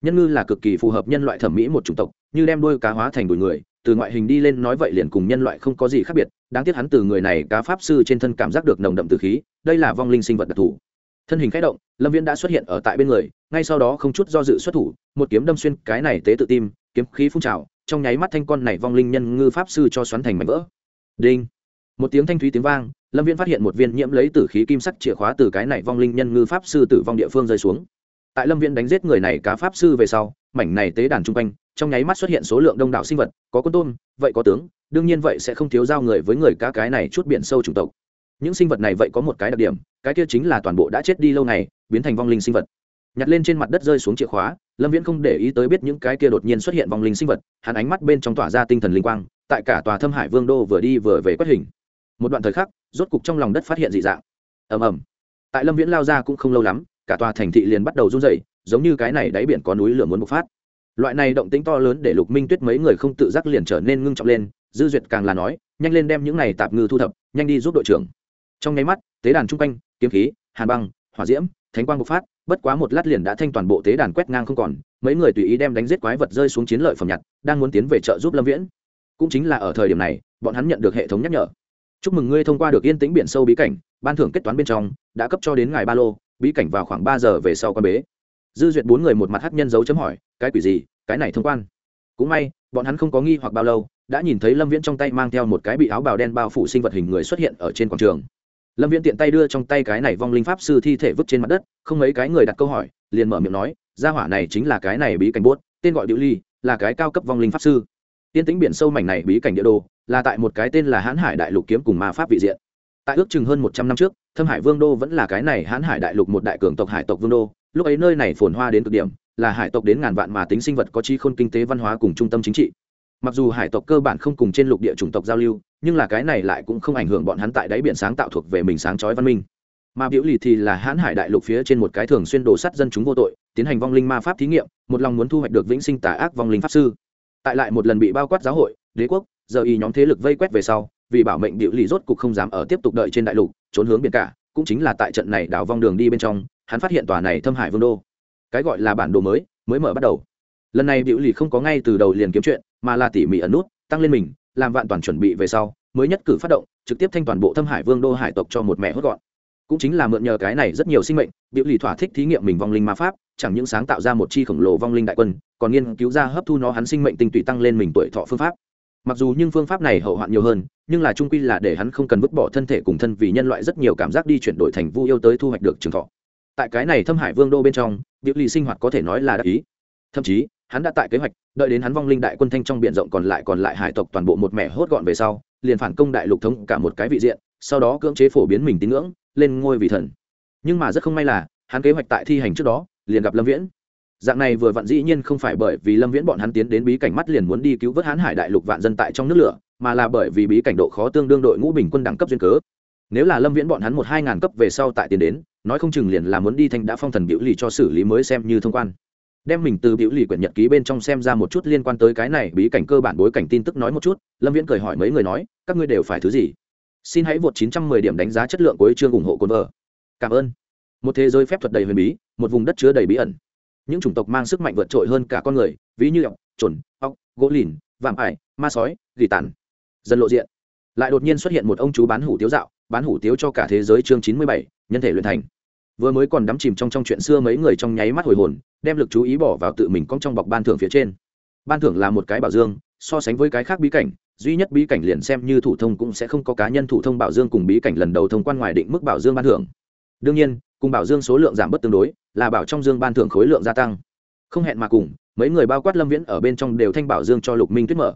A: Nhân ngư là cực kỳ phù hợp nhân loại thẩm mỹ một chủng tộc, như đem đôi cá hóa thành đùi người, từ ngoại hình đi lên nói vậy liền cùng nhân loại không có gì khác biệt, đáng tiếc hắn từ người này cá pháp sư trên thân cảm giác được nồng đậm từ khí, đây là vong linh sinh vật đặc thù. Thân hình k h ẽ động, lâm viễn đã xuất hiện ở tại bên người, ngay sau đó không chút do dự xuất thủ, một kiếm đâm xuyên cái này tế tự tim, kiếm khí phun trào, trong nháy mắt thanh con này vong linh nhân ngư pháp sư cho xoắn thành mảnh vỡ đinh. Một tiếng thanh thúy tiếng vang, lâm viễn phát hiện một viên nhiễm lấy t khí kim sắc chìa khóa từ cái này vong linh nhân ngư pháp sư tử vong địa phương rơi xuống. Tại lâm viễn đánh giết người này cá pháp sư về sau, mảnh này tế đàn chung quanh, trong nháy mắt xuất hiện số lượng đông đảo sinh vật, có con tôm, vậy có tướng, đương nhiên vậy sẽ không thiếu giao người với người cá cái này chút biển sâu chủng tộc. Những sinh vật này vậy có một cái đặc điểm, cái kia chính là toàn bộ đã chết đi lâu ngày, biến thành vong linh sinh vật. Nhặt lên trên mặt đất rơi xuống chìa khóa, lâm viễn không để ý tới biết những cái kia đột nhiên xuất hiện vong linh sinh vật, hắn ánh mắt bên trong tỏa ra tinh thần linh quang tại cả tòa thâm hải vương đô vừa đi vừa về quét hình. Một đoạn thời khắc, rốt cục trong lòng đất phát hiện dị dạng. Ầm ầm. Tại lâm viễn lao ra cũng không lâu lắm, cả tòa thành thị liền bắt đầu run dậy giống như cái này đáy biển có núi lửa muốn bộc phát. Loại này động tĩnh to lớn để lục minh tuyết mấy người không tự giác liền trở nên ngưng trọng lên, dư duyệt càng là nói, nhanh lên đem những này tạp ngư thu thập, nhanh đi giúp đội trưởng. Trong nháy mắt, tế đàn trung quanh, kiếm khí, hàn băng, hỏa diễm, thánh quang bộc phát, bất quá một lát liền đã thanh toàn bộ tế đàn quét ngang không còn, mấy người tùy ý đem đánh giết quái vật rơi xuống chiến lợi phẩm nhặt, đang muốn tiến về trợ giúp lâm viễn cũng chính là ở thời điểm này, bọn hắn nhận được hệ thống nhắc nhở. Chúc mừng ngươi thông qua được yên tĩnh biển sâu bí cảnh, ban thưởng kết toán bên trong, đã cấp cho đến ngài ba lô, bí cảnh vào khoảng ba giờ về sau con bế. Dư duyệt bốn người một mặt hắt nhân dấu chấm hỏi, cái quỷ gì? Cái này thông quan? Cũng may, bọn hắn không có nghi hoặc bao lâu, đã nhìn thấy lâm viễn trong tay mang theo một cái bị áo bào đen bao phủ sinh vật hình người xuất hiện ở trên quảng trường. Lâm viễn tiện tay đưa trong tay cái này vong linh pháp sư thi thể vứt trên mặt đất, không mấy cái người đặt câu hỏi, liền mở miệng nói, gia hỏa này chính là cái này bí cảnh bốt, tên gọi điệu ly, là cái cao cấp vong linh pháp sư tiên tính biển sâu mảnh này bí cảnh địa đồ, là tại một cái tên là Hán hải đại lục kiếm cùng ma pháp vị diện. Tại ước chừng hơn một trăm năm trước, thâm hải vương đô vẫn là cái này Hán hải đại lục một đại cường tộc hải tộc vương đô. Lúc ấy nơi này phồn hoa đến cực điểm, là hải tộc đến ngàn vạn mà tính sinh vật có trí khôn kinh tế văn hóa cùng trung tâm chính trị. Mặc dù hải tộc cơ bản không cùng trên lục địa chủng tộc giao lưu, nhưng là cái này lại cũng không ảnh hưởng bọn hắn tại đáy biển sáng tạo thuộc về mình sáng chói văn minh. Mà biểu lì thì là hãn hải đại lục phía trên một cái thường xuyên đổ sắt dân chúng vô tội, tiến hành vong linh ma pháp thí nghiệm, một lòng muốn thu hoạch được vĩnh sinh tà ác vong linh pháp sư tại lại một lần bị bao quát giáo hội, đế quốc, giờ y nhóm thế lực vây quét về sau, vì bảo mệnh biểu lì rốt cục không dám ở tiếp tục đợi trên đại lục, trốn hướng biển cả, cũng chính là tại trận này đào vong đường đi bên trong, hắn phát hiện tòa này thâm hải vương đô. Cái gọi là bản đồ mới mới mở bắt đầu. Lần này biểu lì không có ngay từ đầu liền kiếm chuyện, mà là tỉ mỉ ẩn nút, tăng lên mình, làm vạn toàn chuẩn bị về sau, mới nhất cử phát động, trực tiếp thanh toàn bộ thâm hải vương đô hải tộc cho một mẹ hốt gọn cũng chính là mượn nhờ cái này rất nhiều sinh mệnh, biểu lì thỏa thích thí nghiệm mình vong linh ma pháp, chẳng những sáng tạo ra một chi khổng lồ vong linh đại quân, còn nghiên cứu ra hấp thu nó hắn sinh mệnh tinh tụy tăng lên mình tuổi thọ phương pháp. Mặc dù nhưng phương pháp này hậu hoạn nhiều hơn, nhưng là trung quy là để hắn không cần vứt bỏ thân thể cùng thân vì nhân loại rất nhiều cảm giác đi chuyển đổi thành vu yêu tới thu hoạch được trường thọ. Tại cái này thâm hải vương đô bên trong, biểu lì sinh hoạt có thể nói là đắc ý. Thậm chí, hắn đã tại kế hoạch, đợi đến hắn vong linh đại quân thanh trong b i ể n rộng còn lại còn lại hải tộc toàn bộ một mẹ hốt gọn về sau, liền phản công đại lục thống cả một cái vị diện, sau đó cưỡng chế phổ biến mình tín ngưỡng lên ngôi vị thần. Nhưng mà rất không may là, hắn kế hoạch tại thi hành trước đó, liền gặp lâm viễn. Dạng này vừa vặn dĩ nhiên không phải bởi vì lâm viễn bọn hắn tiến đến bí cảnh mắt liền muốn đi cứu vớt hãn hải đại lục vạn dân tại trong nước lửa, mà là bởi vì bí cảnh độ khó tương đương đội ngũ bình quân đẳng cấp duyên cớ. Nếu là lâm viễn bọn hắn một hai ngàn cấp về sau tại tiến đến, nói không chừng liền là muốn đi thành đã phong thần biểu lì cho xử lý mới xem như thông quan. Đem mình từ biểu lì quyển nhật ký bên trong xem ra một chút liên quan tới cái này, bí cảnh cơ bản bối cảnh tin tức nói một chút, lâm viễn cười hỏi mấy người nói, các ngươi đều phải thứ gì? Xin hãy vượt 910 điểm đánh giá chất lượng của chương ủng hộ cồn vợ. Cảm ơn. Một thế giới phép thuật đầy huyền bí một vùng đất chứa đầy bí ẩn. Những chủng tộc mang sức mạnh vượt trội hơn cả con người ví như ọc chuẩn, ọc gỗ lìn vạm ải ma sói dị tản, dần lộ diện. Lại đột nhiên xuất hiện một ông chú bán hủ tiếu dạo bán hủ tiếu cho cả thế giới chương chín mươi bảy nhân thể luyện thành. Vừa mới còn đắm chìm trong trong chuyện xưa mấy người trong nháy mắt hồi hồn đem lực chú ý bỏ vào tự mình cong trong bọc ban thưởng phía trên. Ban thưởng là một cái bảo dương so sánh với cái khác bí cảnh duy nhất bí cảnh liền xem như thủ thông cũng sẽ không có cá nhân thủ thông bảo dương cùng bí cảnh lần đầu thông quan ngoài định mức bảo dương ban thưởng. Đương nhiên, cùng bảo dương số lượng giảm bất tương đối, là bảo trong dương ban thưởng khối lượng gia tăng. Không hẹn mà cùng, mấy người bao quát lâm viễn ở bên trong đều thanh bảo dương cho lục minh tuyết mở.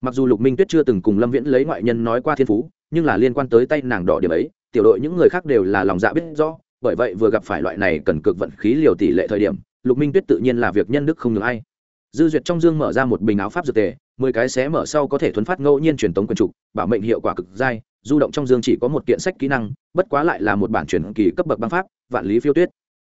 A: Mặc dù lục minh tuyết chưa từng cùng lâm viễn lấy ngoại nhân nói qua thiên phú, nhưng là liên quan tới tay nàng đỏ điểm ấy, tiểu đội những người khác đều là lòng dạ biết rõ, bởi vậy vừa gặp phải loại này cần cực vận khí liều tỷ lệ thời điểm, lục minh tuyết tự nhiên là việc nhân đức không ngừng ai. Dư duyệt trong dương mở ra một bình áo pháp dược tề mười cái xé mở sau có thể thuấn phát ngẫu nhiên truyền tống quyền trục bảo mệnh hiệu quả cực dai, du động trong dương chỉ có một kiện sách kỹ năng, bất quá lại là một bản truyền kỳ cấp bậc băng pháp, vạn lý phiêu tuyết.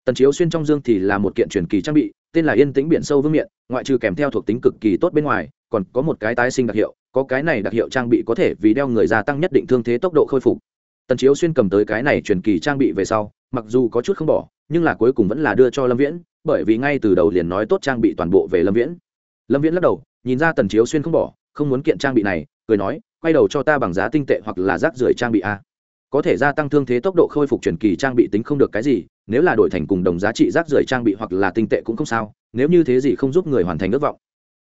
A: Tần chiếu xuyên trong dương thì là một kiện truyền kỳ trang bị, tên là yên tĩnh biển sâu vương miện, ngoại trừ kèm theo thuộc tính cực kỳ tốt bên ngoài, còn có một cái tái sinh đặc hiệu, có cái này đặc hiệu trang bị có thể vì đeo người gia tăng nhất định thương thế tốc độ khôi phục. Tần chiếu xuyên cầm tới cái này truyền kỳ trang bị về sau, mặc dù có chút không bỏ, nhưng là cuối cùng vẫn là đưa cho lâm viễn, bởi vì ngay từ đầu liền nói tốt trang bị toàn bộ về lâm viễn lâm viễn lắc đầu, nhìn ra tần chiếu xuyên không bỏ, không muốn kiện trang bị này, cười nói, quay đầu cho ta bằng giá tinh tệ hoặc là rác rưởi trang bị a. Có thể gia tăng thương thế tốc độ khôi phục truyền kỳ trang bị tính không được cái gì, nếu là đổi thành cùng đồng giá trị rác rưởi trang bị hoặc là tinh tệ cũng không sao, nếu như thế gì không giúp người hoàn thành ước vọng.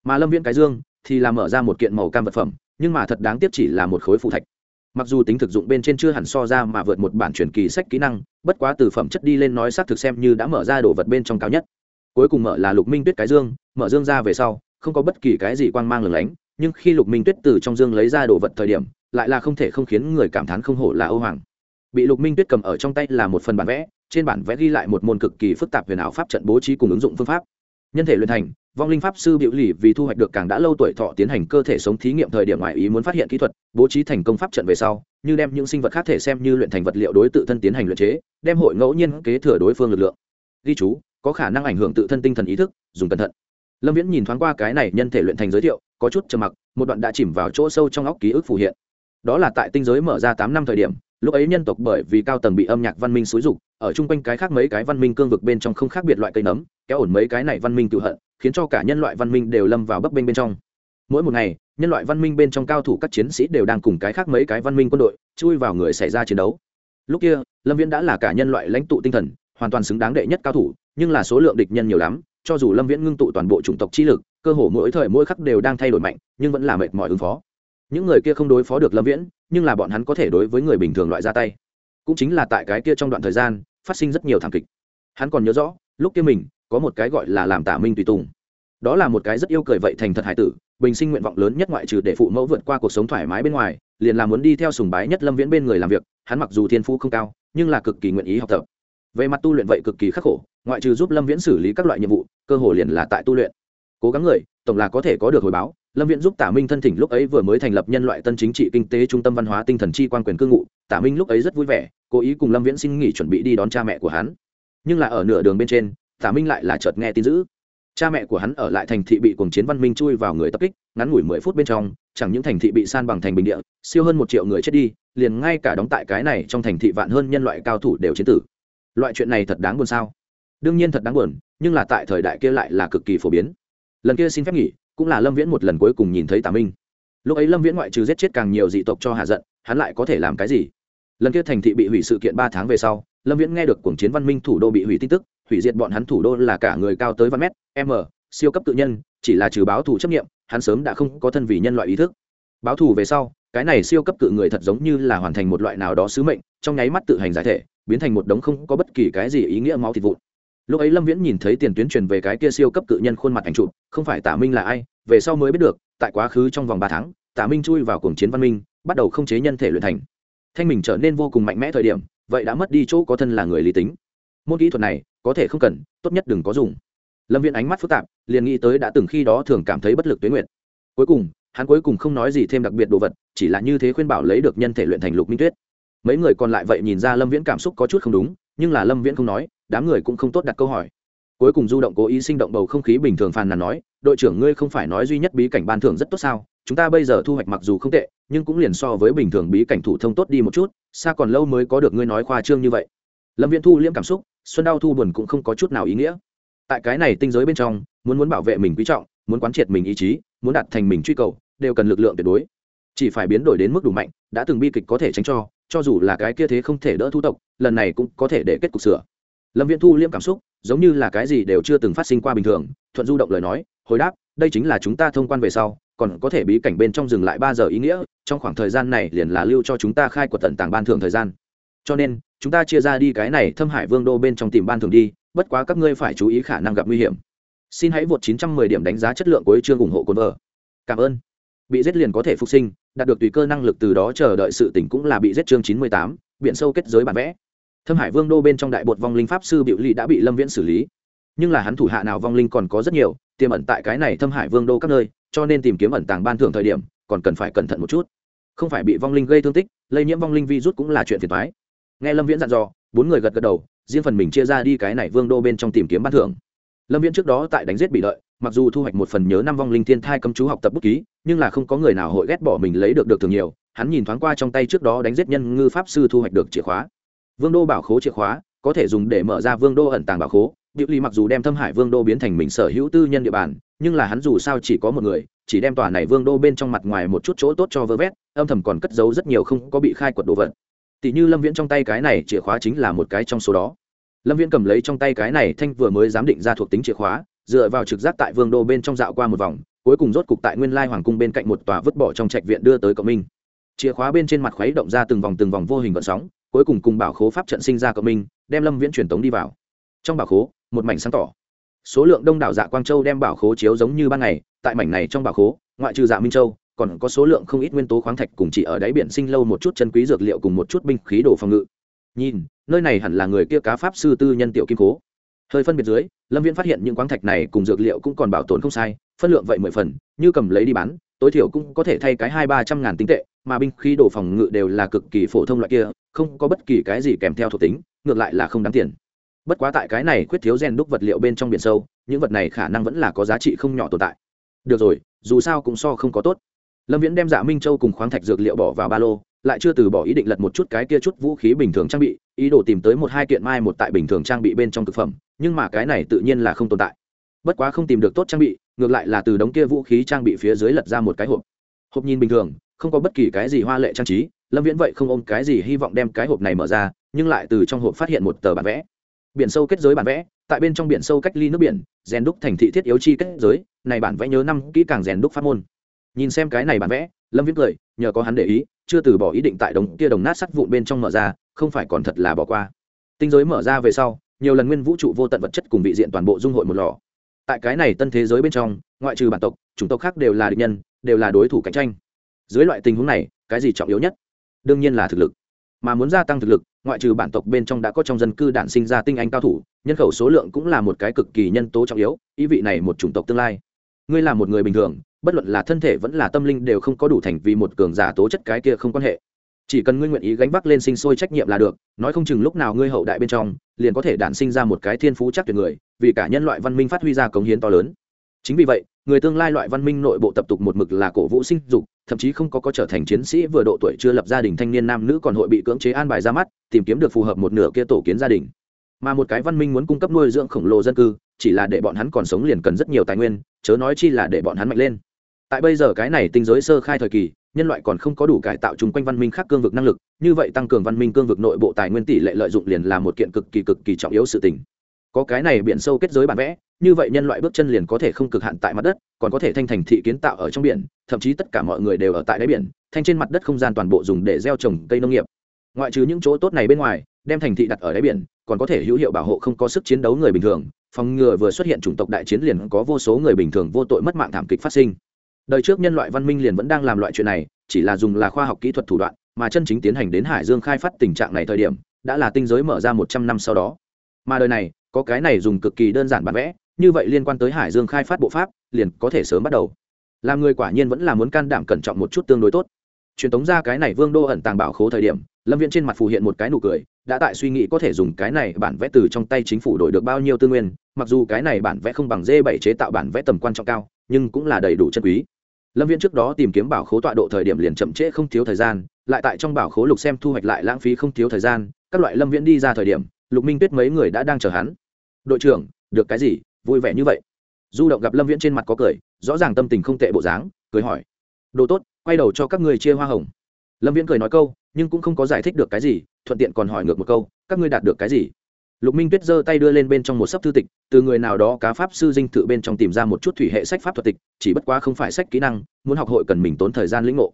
A: Mà lâm viễn cái dương, thì là mở ra một kiện màu cam vật phẩm, nhưng mà thật đáng tiếc chỉ là một khối phụ thạch. Mặc dù tính thực dụng bên trên chưa hẳn so ra mà vượt một bản truyền kỳ sách kỹ năng, bất quá từ phẩm chất đi lên nói xác thực xem như đã mở ra đồ vật bên trong cao nhất. Cuối cùng mở là lục minh tuyết cái dương, mở dương ra về sau không có bất kỳ cái gì quang mang lửng lánh, nhưng khi lục minh tuyết từ trong dương lấy ra đồ vật thời điểm, lại là không thể không khiến người cảm thán không hổ là âu hoàng. Bị lục minh tuyết cầm ở trong tay là một phần bản vẽ, trên bản vẽ ghi lại một môn cực kỳ phức tạp huyền ảo pháp trận bố trí cùng ứng dụng phương pháp. Nhân thể luyện thành, vong linh pháp sư biểu lì vì thu hoạch được càng đã lâu tuổi thọ tiến hành cơ thể sống thí nghiệm thời điểm ngoại ý muốn phát hiện kỹ thuật, bố trí thành công pháp trận về sau, như đem những sinh vật khác thể xem như luyện thành vật liệu đối tự thân tiến hành luyện chế, đem hội ngẫu nhiên kế thừa đối phương lực lượng. Ghi chú, có khả năng ảnh hưởng tự thân tinh thần ý thức, dùng cẩn thận lâm viễn nhìn thoáng qua cái này nhân thể luyện thành giới thiệu, có chút trầm mặc, một đoạn đã chìm vào chỗ sâu trong óc ký ức phù hiện. Đó là tại tinh giới mở ra tám năm thời điểm, lúc ấy nhân tộc bởi vì cao tầng bị âm nhạc văn minh xúi rục ở chung quanh cái khác mấy cái văn minh cương vực bên trong không khác biệt loại cây nấm, kéo ổn mấy cái này văn minh tự hận, khiến cho cả nhân loại văn minh đều lâm vào bấp bênh bên trong. Mỗi một ngày, nhân loại văn minh bên trong cao thủ các chiến sĩ đều đang cùng cái khác mấy cái văn minh quân đội chui vào người xảy ra chiến đấu. Lúc kia, lâm viễn đã là cả nhân loại lãnh tụ tinh thần, hoàn toàn xứng đáng đệ nhất cao thủ, nhưng là số lượng địch nhân nhiều lắm cho dù lâm viễn ngưng tụ toàn bộ chủng tộc chi lực, cơ hồ mỗi thời mỗi khắc đều đang thay đổi mạnh, nhưng vẫn là mệt mỏi ứng phó. Những người kia không đối phó được lâm viễn, nhưng là bọn hắn có thể đối với người bình thường loại ra tay. Cũng chính là tại cái kia trong đoạn thời gian, phát sinh rất nhiều thảm kịch. Hắn còn nhớ rõ, lúc kia mình, có một cái gọi là làm tả minh tùy tùng. Đó là một cái rất yêu cười vậy thành thật hải tử, bình sinh nguyện vọng lớn nhất ngoại trừ để phụ mẫu vượt qua cuộc sống thoải mái bên ngoài, liền là muốn đi theo sùng bái nhất lâm viễn bên người làm việc. Hắn mặc dù thiên phú không cao, nhưng là cực kỳ nguyện ý học tập về mặt tu luyện vậy cực kỳ khắc khổ, ngoại trừ giúp lâm viễn xử lý các loại nhiệm vụ, cơ hồ liền là tại tu luyện. Cố gắng người, tổng là có thể có được hồi báo. Lâm viễn giúp tả minh thân thỉnh lúc ấy vừa mới thành lập nhân loại tân chính trị kinh tế trung tâm văn hóa tinh thần chi quan quyền cư ngụ, tả minh lúc ấy rất vui vẻ, cố ý cùng lâm viễn xin nghỉ chuẩn bị đi đón cha mẹ của hắn. Nhưng là ở nửa đường bên trên, tả minh lại là chợt nghe tin dữ. Cha mẹ của hắn ở lại thành thị bị cuồng chiến văn minh chui vào người tập kích, ngắn ngủi mười phút bên trong, chẳng những thành thị bị san bằng thành bình địa, siêu hơn một triệu người chết đi, liền ngay cả đóng tại cái này trong thành thị vạn hơn nhân loại cao thủ đều chiến tử loại chuyện này thật đáng buồn sao? Đương nhiên thật đáng buồn, nhưng là tại thời đại kia lại là cực kỳ phổ biến. Lần kia xin phép nghỉ, cũng là lâm viễn một lần cuối cùng nhìn thấy tà minh. Lúc ấy lâm viễn ngoại trừ giết chết càng nhiều dị tộc cho hạ giận, hắn lại có thể làm cái gì? Lần kia thành thị bị hủy sự kiện ba tháng về sau, lâm viễn nghe được cuộc chiến văn minh thủ đô bị hủy tin tức, hủy diệt bọn hắn thủ đô là cả người cao tới văn mét, m, siêu cấp tự nhân, chỉ là trừ báo thù chấp nghiệm hắn sớm đã không có thân vì nhân loại ý thức. Báo thù về sau, cái này siêu cấp cự người thật giống như là hoàn thành một loại nào đó sứ mệnh, trong nháy mắt tự hành giải thể biến thành một đống không có bất kỳ cái gì ý nghĩa máu thịt vụn. Lúc ấy lâm viễn nhìn thấy tiền tuyến truyền về cái kia siêu cấp cự nhân khuôn mặt ảnh chụp, không phải tả minh là ai, về sau mới biết được, tại quá khứ trong vòng ba tháng tả minh chui vào cuồng chiến văn minh, bắt đầu không chế nhân thể luyện thành. Thanh mình trở nên vô cùng mạnh mẽ thời điểm, vậy đã mất đi chỗ có thân là người lý tính. Môn kỹ thuật này, có thể không cần, tốt nhất đừng có dùng. Lâm viễn ánh mắt phức tạp, liền nghĩ tới đã từng khi đó thường cảm thấy bất lực tuyến nguyện cuối cùng, hắn cuối cùng không nói gì thêm đặc biệt đồ vật, chỉ là như thế khuyên bảo lấy được nhân thể luyện thành lục minh tuyết mấy người còn lại vậy nhìn ra lâm viễn cảm xúc có chút không đúng, nhưng là lâm viễn không nói, đám người cũng không tốt đặt câu hỏi. Cuối cùng du động cố ý sinh động bầu không khí bình thường phàn nàn nói, đội trưởng ngươi không phải nói duy nhất bí cảnh ban thưởng rất tốt sao? Chúng ta bây giờ thu hoạch mặc dù không tệ, nhưng cũng liền so với bình thường bí cảnh thủ thông tốt đi một chút, xa còn lâu mới có được ngươi nói khoa trương như vậy. Lâm viễn thu liễm cảm xúc, xuân đau thu buồn cũng không có chút nào ý nghĩa. Tại cái này tinh giới bên trong, muốn muốn bảo vệ mình quý trọng, muốn quán triệt mình ý chí, muốn đạt thành mình truy cầu, đều cần lực lượng tuyệt đối. Chỉ phải biến đổi đến mức đủ mạnh, đã từng bi kịch có thể tránh cho cho dù là cái kia thế không thể đỡ thu tộc, lần này cũng có thể để kết cục sửa. Lâm viễn thu liêm cảm xúc, giống như là cái gì đều chưa từng phát sinh qua bình thường, thuận du động lời nói, hồi đáp, đây chính là chúng ta thông quan về sau, còn có thể bí cảnh bên trong dừng lại ba giờ ý nghĩa, trong khoảng thời gian này liền là lưu cho chúng ta khai quật tận tàng ban thưởng thời gian. Cho nên, chúng ta chia ra đi cái này thâm hải vương đô bên trong tìm ban thưởng đi, bất quá các ngươi phải chú ý khả năng gặp nguy hiểm. Xin hãy vượt 910 điểm đánh giá chất lượng của chương ủng hộ cồn vợ. Cảm ơn. Bị giết liền có thể phục sinh đạt được tùy cơ năng lực từ đó chờ đợi sự tỉnh cũng là bị giết chương 98, biển sâu kết giới bản vẽ. Thâm hải vương đô bên trong đại bột vong linh pháp sư biểu lỵ đã bị lâm viễn xử lý. Nhưng là hắn thủ hạ nào vong linh còn có rất nhiều tiềm ẩn tại cái này thâm hải vương đô các nơi cho nên tìm kiếm ẩn tàng ban thưởng thời điểm còn cần phải cẩn thận một chút. Không phải bị vong linh gây thương tích lây nhiễm vong linh virus cũng là chuyện phiền toái. Nghe lâm viễn dặn dò bốn người gật gật đầu riêng phần mình chia ra đi cái này vương đô bên trong tìm kiếm ban thưởng lâm viễn trước đó tại đánh giết bị lợi mặc dù thu hoạch một phần nhớ năm vong linh thiên thai cấm chú học tập bút ký nhưng là không có người nào hội ghét bỏ mình lấy được được thường nhiều hắn nhìn thoáng qua trong tay trước đó đánh giết nhân ngư pháp sư thu hoạch được chìa khóa vương đô bảo khố chìa khóa có thể dùng để mở ra vương đô ẩn tàng bảo khố Diệu Ly mặc dù đem Thâm Hải Vương đô biến thành mình sở hữu tư nhân địa bàn, nhưng là hắn dù sao chỉ có một người, chỉ đem tòa này Vương đô bên trong mặt ngoài một chút chỗ tốt cho vơ vét, âm thầm còn cất giấu rất nhiều không có bị khai quật đồ vật. Tỷ như Lâm Viễn trong tay cái này chìa khóa chính là một cái trong số đó. Lâm Viễn cầm lấy trong tay cái này thanh vừa mới giám định ra thuộc tính chìa khóa, dựa vào trực giác tại Vương đô bên trong dạo qua một vòng, cuối cùng rốt cục tại Nguyên Lai Hoàng cung bên cạnh một tòa vứt bỏ trong trạch viện đưa tới Cộng Minh. Chìa khóa bên trên mặt khuấy động ra từng vòng từng vòng vô hình vận sóng, cuối cùng cùng bảo khố pháp trận sinh ra Cộng Minh, đem Lâm Viễn truyền tống đi vào. Trong bảo khố, một mảnh sáng tỏ số lượng đông đảo dạ quang châu đem bảo khố chiếu giống như ban ngày tại mảnh này trong bảo khố ngoại trừ dạ minh châu còn có số lượng không ít nguyên tố khoáng thạch cùng chỉ ở đáy biển sinh lâu một chút chân quý dược liệu cùng một chút binh khí đồ phòng ngự nhìn, nơi này hẳn là người kia cá pháp sư tư nhân tiểu kim cố. Hơi phân biệt dưới, lâm viễn phát hiện những khoáng thạch này cùng dược liệu cũng còn bảo tồn không sai, phân lượng vậy mười phần, như cầm lấy đi bán, tối thiểu cũng có thể thay cái hai ba trăm ngàn tinh tệ, mà binh khí đồ phòng ngự đều là cực kỳ phổ thông loại kia, không có bất kỳ cái gì kèm theo thuộc tính, ngược lại là không đáng tiền. Bất quá tại cái này khuyết thiếu gen đúc vật liệu bên trong biển sâu, những vật này khả năng vẫn là có giá trị không nhỏ tồn tại. Được rồi, dù sao cũng so không có tốt. Lâm viễn đem dạ minh châu cùng khoáng thạch dược liệu bỏ vào ba lô lại chưa từ bỏ ý định lật một chút cái kia chút vũ khí bình thường trang bị, ý đồ tìm tới một hai kiện mai một tại bình thường trang bị bên trong thực phẩm, nhưng mà cái này tự nhiên là không tồn tại. Bất quá không tìm được tốt trang bị, ngược lại là từ đống kia vũ khí trang bị phía dưới lật ra một cái hộp. Hộp nhìn bình thường, không có bất kỳ cái gì hoa lệ trang trí, lâm viễn vậy không ôm cái gì hy vọng đem cái hộp này mở ra, nhưng lại từ trong hộp phát hiện một tờ bản vẽ. Biển sâu kết giới bản vẽ, tại bên trong biển sâu cách ly nước biển, rèn đúc thành thị thiết yếu chi kết giới, này bản vẽ nhớ năm kỹ càng rèn đúc phát môn. Nhìn xem cái này bản vẽ, lâm viễn cười, nhờ có hắn để ý chưa từ bỏ ý định tại đồng kia đồng nát sắt vụn bên trong mở ra, không phải còn thật là bỏ qua. Tinh giới mở ra về sau, nhiều lần nguyên vũ trụ vô tận vật chất cùng vị diện toàn bộ dung hội một lò. Tại cái này tân thế giới bên trong, ngoại trừ bản tộc, chủng tộc khác đều là địch nhân, đều là đối thủ cạnh tranh. Dưới loại tình huống này, cái gì trọng yếu nhất? Đương nhiên là thực lực. Mà muốn gia tăng thực lực, ngoại trừ bản tộc bên trong đã có trong dân cư đản sinh ra tinh anh cao thủ, nhân khẩu số lượng cũng là một cái cực kỳ nhân tố trọng yếu, ý vị này một chủng tộc tương lai. Ngươi là một người bình thường bất luận là thân thể vẫn là tâm linh đều không có đủ thành vì một cường giả tố chất cái kia không quan hệ. Chỉ cần ngươi nguyện ý gánh vác lên sinh sôi trách nhiệm là được, nói không chừng lúc nào ngươi hậu đại bên trong, liền có thể đản sinh ra một cái thiên phú chắc tuyệt người, vì cả nhân loại văn minh phát huy ra cống hiến to lớn. Chính vì vậy, người tương lai loại văn minh nội bộ tập tục một mực là cổ vũ sinh dục, thậm chí không có có trở thành chiến sĩ vừa độ tuổi chưa lập gia đình thanh niên nam nữ còn hội bị cưỡng chế an bài ra mắt, tìm kiếm được phù hợp một nửa kia tổ kiến gia đình. Mà một cái văn minh muốn cung cấp nuôi dưỡng khổng lồ dân cư chỉ là để bọn hắn còn sống liền cần rất nhiều tài nguyên, chớ nói chi là để bọn hắn mạnh lên. Tại bây giờ cái này tinh giới sơ khai thời kỳ, nhân loại còn không có đủ cải tạo chung quanh văn minh khác cương vực năng lực, như vậy tăng cường văn minh cương vực nội bộ tài nguyên tỷ lệ lợi dụng liền là một kiện cực kỳ cực kỳ trọng yếu sự tình. Có cái này biển sâu kết giới bản vẽ, như vậy nhân loại bước chân liền có thể không cực hạn tại mặt đất, còn có thể thanh thành thị kiến tạo ở trong biển, thậm chí tất cả mọi người đều ở tại đáy biển, thanh trên mặt đất không gian toàn bộ dùng để gieo trồng cây nông nghiệp. Ngoại trừ những chỗ tốt này bên ngoài, đem thành thị đặt ở đáy biển, còn có thể hữu hiệu bảo hộ không có sức chiến đấu người bình thường phòng ngừa vừa xuất hiện chủng tộc đại chiến liền có vô số người bình thường vô tội mất mạng thảm kịch phát sinh. Đời trước nhân loại văn minh liền vẫn đang làm loại chuyện này, chỉ là dùng là khoa học kỹ thuật thủ đoạn, mà chân chính tiến hành đến hải dương khai phát tình trạng này thời điểm, đã là tinh giới mở ra một trăm năm sau đó. Mà đời này, có cái này dùng cực kỳ đơn giản bản vẽ, như vậy liên quan tới hải dương khai phát bộ pháp, liền có thể sớm bắt đầu. Làm người quả nhiên vẫn là muốn can đảm cẩn trọng một chút tương đối tốt. Truyền tống ra cái này vương đô ẩn tàng bảo khố thời điểm, lâm viễn trên mặt phù hiện một cái nụ cười đã tại suy nghĩ có thể dùng cái này bản vẽ từ trong tay chính phủ đổi được bao nhiêu tư nguyên, mặc dù cái này bản vẽ không bằng d bảy chế tạo bản vẽ tầm quan trọng cao, nhưng cũng là đầy đủ chân quý. Lâm viễn trước đó tìm kiếm bảo khố tọa độ thời điểm liền chậm trễ không thiếu thời gian, lại tại trong bảo khố lục xem thu hoạch lại lãng phí không thiếu thời gian, các loại lâm viễn đi ra thời điểm, lục minh tuyết mấy người đã đang chờ hắn. Đội trưởng, được cái gì? Vui vẻ như vậy. Du động gặp lâm viễn trên mặt có cười, rõ ràng tâm tình không tệ bộ dáng, cười hỏi, đồ tốt, quay đầu cho các người chia hoa hồng. Lâm viễn cười nói câu, nhưng cũng không có giải thích được cái gì thuận tiện còn hỏi ngược một câu, các ngươi đạt được cái gì? Lục minh tuyết giơ tay đưa lên bên trong một sấp thư tịch, từ người nào đó cá pháp sư dinh thự bên trong tìm ra một chút thủy hệ sách pháp thuật tịch, chỉ bất quá không phải sách kỹ năng, muốn học hội cần mình tốn thời gian lĩnh ngộ.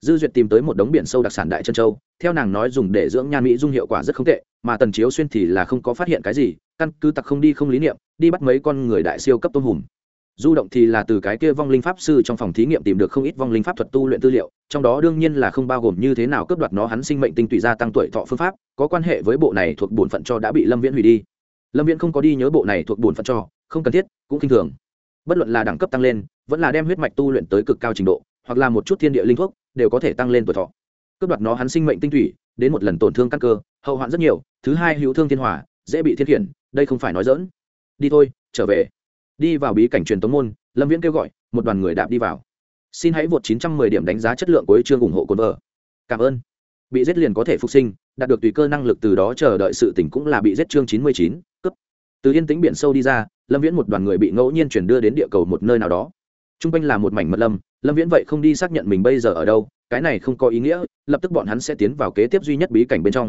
A: Dư duyệt tìm tới một đống biển sâu đặc sản đại chân châu, theo nàng nói dùng để dưỡng nhan mỹ dung hiệu quả rất không tệ, mà tần chiếu xuyên thì là không có phát hiện cái gì, căn cứ tặc không đi không lý niệm, đi bắt mấy con người đại siêu cấp tôm hùm du động thì là từ cái kia vong linh pháp sư trong phòng thí nghiệm tìm được không ít vong linh pháp thuật tu luyện tư liệu, trong đó đương nhiên là không bao gồm như thế nào cướp đoạt nó, hắn sinh mệnh tinh tụy gia tăng tuổi thọ phương pháp, có quan hệ với bộ này thuộc bổn phận cho đã bị lâm viễn hủy đi. Lâm viễn không có đi nhớ bộ này thuộc bổn phận cho, không cần thiết, cũng k i n h thường. Bất luận là đẳng cấp tăng lên, vẫn là đem huyết mạch tu luyện tới cực cao trình độ, hoặc là một chút thiên địa linh thuốc, đều có thể tăng lên tuổi thọ. Cướp đoạt nó, hắn sinh mệnh tinh thủy đến một lần tổn thương căn cơ, hậu hoạn rất nhiều, thứ hai hữu thương thiên hỏa, dễ bị thiên khiển, đây không phải nói dỡn đi thôi, trở về đi vào bí cảnh truyền tống môn lâm viễn kêu gọi một đoàn người đạp đi vào. Xin hãy vượt 910 điểm đánh giá chất lượng của chương ủng hộ cồn vợ cảm ơn. Bị giết liền có thể phục sinh đạt được tùy cơ năng lực từ đó chờ đợi sự tỉnh cũng là bị giết chương 99, cấp từ yên tĩnh biển sâu đi ra lâm viễn một đoàn người bị ngẫu nhiên chuyển đưa đến địa cầu một nơi nào đó. T r u n g quanh là một mảnh mật lâm lâm viễn vậy không đi xác nhận mình bây giờ ở đâu cái này không có ý nghĩa lập tức bọn hắn sẽ tiến vào kế tiếp duy nhất bí cảnh bên trong.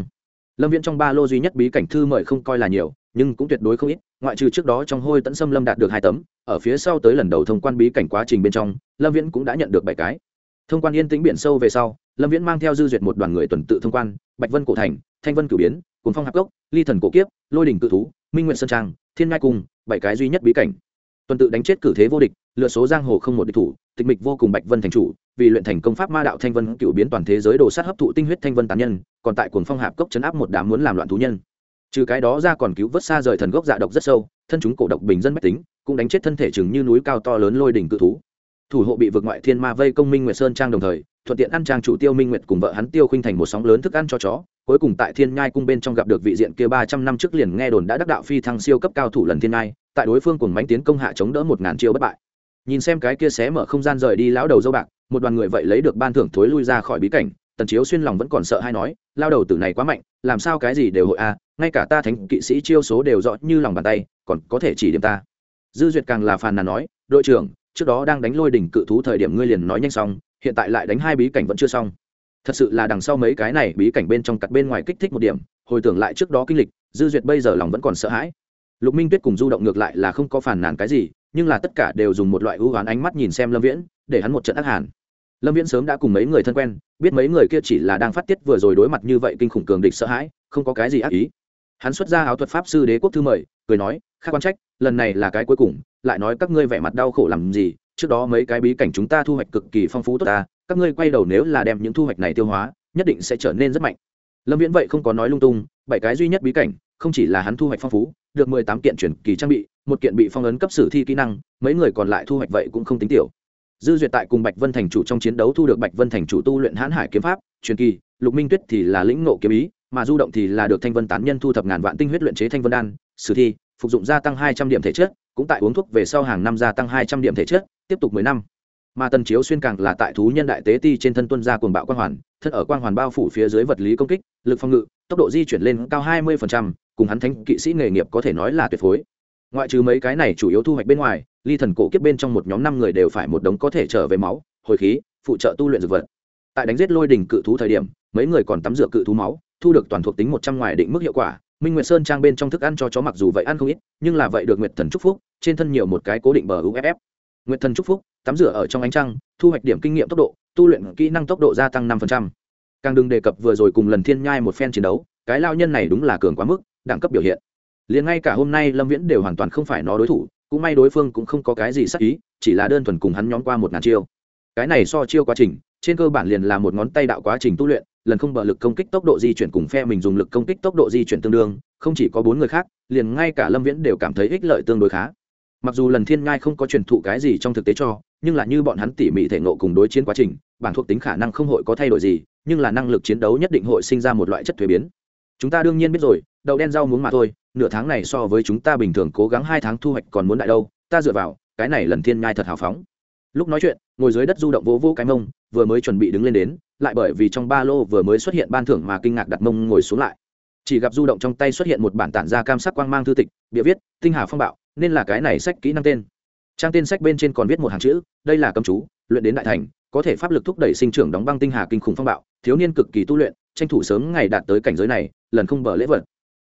A: Lâm viễn trong ba lô duy nhất bí cảnh thư mời không coi là nhiều nhưng cũng tuyệt đối không ít, ngoại trừ trước đó trong hôi tẫn xâm lâm đạt được hai tấm, ở phía sau tới lần đầu thông quan bí cảnh quá trình bên trong, lâm viễn cũng đã nhận được bảy cái. Thông quan yên tĩnh biển sâu về sau, lâm viễn mang theo dư duyệt một đoàn người tuần tự thông quan, bạch vân cổ thành, thanh vân cửu biến cồn phong hạp gốc ly thần cổ kiếp, lôi đình cự thú, minh nguyện sơn trang, thiên ngai cung, bảy cái duy nhất bí cảnh. Tuần tự đánh chết cử thế vô địch, lựa số giang hồ không một địch thủ, tịch mịch vô cùng bạch vân thành chủ, vì luyện thành công pháp ma đạo thanh vân cựu biến toàn thế giới đồ sát hấp thụ tinh huyết thanh vân tán nhân, còn tại cuồng phong hạp cốc chấn áp một đám muốn làm loạn thú nhân trừ cái đó ra còn cứu vớt xa rời thần gốc dạ độc rất sâu, thân chúng cổ độc bình dân mách tính, cũng đánh chết thân thể chừng như núi cao to lớn lôi đỉnh cự thú. Thủ hộ bị vượt ngoại thiên ma vây công minh nguyệt sơn trang đồng thời, thuận tiện ăn trang chủ tiêu minh nguyệt cùng vợ hắn tiêu khinh thành một sóng lớn thức ăn cho chó. Cuối cùng tại thiên nhai cung bên trong gặp được vị diện kia ba trăm năm trước liền nghe đồn đã đắc đạo phi thăng siêu cấp cao thủ lần thiên nhai, tại đối phương cùng mánh tiến công hạ chống đỡ một ngàn chiêu bất bại. Nhìn xem cái kia xé mở không gian rời đi lão đầu dâu bạc, một đoàn người vậy lấy được ban thưởng thối lui ra khỏi bí cảnh tần chiếu xuyên lòng vẫn còn sợ hay nói, lao đầu tử này quá mạnh, làm sao cái gì đều hội a, ngay cả ta thánh kỵ sĩ chiêu số đều rõ như lòng bàn tay, còn có thể chỉ điểm ta. Dư duyệt càng là phàn nàn nói, đội trưởng, trước đó đang đánh lôi đỉnh cự thú thời điểm ngươi liền nói nhanh xong, hiện tại lại đánh hai bí cảnh vẫn chưa xong. Thật sự là đằng sau mấy cái này bí cảnh bên trong cặt bên ngoài kích thích một điểm, hồi tưởng lại trước đó kinh lịch, dư duyệt bây giờ lòng vẫn còn sợ hãi. Lục minh tuyết cùng du động ngược lại là không có phản nàn cái gì, nhưng là tất cả đều dùng một loại ưu oán ánh mắt nhìn xem lâm viễn, để hắn một trận ác hàn lâm viễn sớm đã cùng mấy người thân quen, biết mấy người kia chỉ là đang phát tiết vừa rồi đối mặt như vậy kinh khủng cường địch sợ hãi, không có cái gì ác ý. Hắn xuất ra áo thuật pháp sư đế quốc thư mời, cười nói, khác quan trách, lần này là cái cuối cùng, lại nói các ngươi vẻ mặt đau khổ làm gì, trước đó mấy cái bí cảnh chúng ta thu hoạch cực kỳ phong phú tốt ta, các ngươi quay đầu nếu là đem những thu hoạch này tiêu hóa, nhất định sẽ trở nên rất mạnh. Lâm viễn vậy không có nói lung tung, bảy cái duy nhất bí cảnh, không chỉ là hắn thu hoạch phong phú, được mười tám kiện chuyển kỳ trang bị, một kiện bị phong ấn cấp sử thi kỹ năng, mấy người còn lại thu hoạch vậy cũng không tính tiểu dư duyệt tại cùng bạch vân thành chủ trong chiến đấu thu được bạch vân thành chủ tu luyện hãn hải kiếm pháp, truyền kỳ, lục minh tuyết thì là lĩnh nộ kiếm ý, mà du động thì là được thanh vân tán nhân thu thập ngàn vạn tinh huyết luyện chế thanh vân đan, sử thi, phục dụng gia tăng hai trăm điểm thể chất, cũng tại uống thuốc về sau hàng năm gia tăng hai trăm điểm thể chất, tiếp tục mười năm. Mà tần chiếu xuyên càng là tại thú nhân đại tế ti trên thân tuân gia cuồng bạo quang hoàn thân ở quang hoàn bao phủ phía dưới vật lý công kích, lực phòng ngự, tốc độ di chuyển lên cao hai mươi cùng hắn thánh kỵ sĩ nghề nghiệp có thể nói là tuyệt phối ngoại trừ mấy cái này chủ yếu thu hoạch bên ngoài, ly thần cổ kiếp bên trong một nhóm năm người đều phải một đống có thể trở về máu, hồi khí, phụ trợ tu luyện dược vật. Tại đánh giết lôi đỉnh cự thú thời điểm, mấy người còn tắm rửa cự thú máu, thu được toàn thuộc tính một trăm ngoài định mức hiệu quả. Minh nguyệt sơn trang bên trong thức ăn cho chó mặc dù vậy ăn không ít, nhưng là vậy được nguyệt thần c phúc, trên thân nhiều một cái cố định bờ uff nguyệt thần c phúc, tắm rửa ở trong ánh trăng, thu hoạch điểm kinh nghiệm tốc độ, tu luyện kỹ năng tốc độ gia tăng năm càng đừng đề cập vừa rồi cùng lần thiên nhai một phen chiến đấu, cái lao nhân này đúng là cường quá mức, đẳng cấp biểu hiện liền ngay cả hôm nay lâm viễn đều hoàn toàn không phải nó đối thủ, cũng may đối phương cũng không có cái gì sắc ý, chỉ là đơn thuần cùng hắn nhóm qua một ngàn chiêu. Cái này so chiêu quá trình, trên cơ bản liền là một ngón tay đạo quá trình tu luyện, lần không bờ lực công kích tốc độ di chuyển cùng phe mình dùng lực công kích tốc độ di chuyển tương đương, không chỉ có bốn người khác, liền ngay cả lâm viễn đều cảm thấy ích lợi tương đối khá. Mặc dù lần thiên ngai không có truyền thụ cái gì trong thực tế cho, nhưng là như bọn hắn tỉ mỉ thể ngộ cùng đối chiến quá trình, bản thuộc tính khả năng không hội có thay đổi gì, nhưng là năng lực chiến đấu nhất định hội sinh ra một loại chất thuế biến. Chúng ta đương nhiên biết rồi đậu đen rau muống mà thôi, nửa tháng này so với chúng ta bình thường cố gắng hai tháng thu hoạch còn muốn đại đâu, ta dựa vào, cái này lần thiên ngai thật hào phóng. Lúc nói chuyện, ngồi dưới đất du động vỗ vỗ cái mông, vừa mới chuẩn bị đứng lên đến, lại bởi vì trong ba lô vừa mới xuất hiện ban thưởng mà kinh ngạc đặt mông ngồi xuống lại. Chỉ gặp du động trong tay xuất hiện một bản tản ra cam sắc quang mang thư tịch bịa viết, tinh hà phong bạo nên là cái này sách kỹ năng tên. Trang tên sách bên trên còn viết một hàng chữ, đây là cấm chú, luyện đến đại thành, có thể pháp lực thúc đẩy sinh trưởng đóng băng tinh hà kinh khủng phong bạo, thiếu niên cực kỳ tu luyện, tranh thủ sớm ngày đạt tới cảnh giới này, lần không bờ lễ vật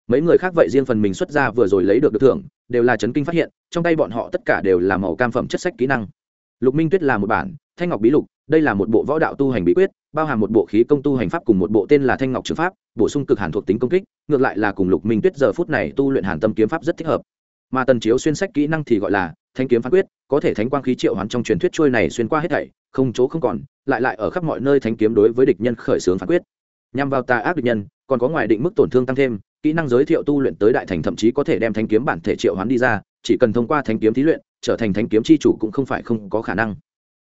A: mấy người khác vậy riêng phần mình xuất ra vừa rồi lấy được được thưởng, đều là chấn kinh phát hiện, trong tay bọn họ tất cả đều là màu cam phẩm chất sách kỹ năng. Lục minh tuyết là một bản, thanh ngọc bí lục, đây là một bộ võ đạo tu hành bí quyết, bao hàm một bộ khí công tu hành pháp cùng một bộ tên là thanh ngọc trường pháp, bổ sung cực hàn thuộc tính công kích, ngược lại là cùng lục minh tuyết giờ phút này tu luyện hàn tâm kiếm pháp rất thích hợp. Mà tần chiếu xuyên sách kỹ năng thì gọi là thanh kiếm phán quyết, có thể thánh quang khí triệu hoán trong truyền thuyết trôi này xuyên qua hết thảy, không chỗ không còn, lại lại ở khắp mọi nơi thanh kiếm đối với địch nhân khởi xướng phán quyết. Nhằm vào tà ác địch nhân, còn có ngoài định mức tổn thương tăng thêm kỹ năng giới thiệu tu luyện tới đại thành thậm chí có thể đem thanh kiếm bản thể triệu hoán đi ra, chỉ cần thông qua thanh kiếm thí luyện, trở thành thanh kiếm chi chủ cũng không phải không có khả năng.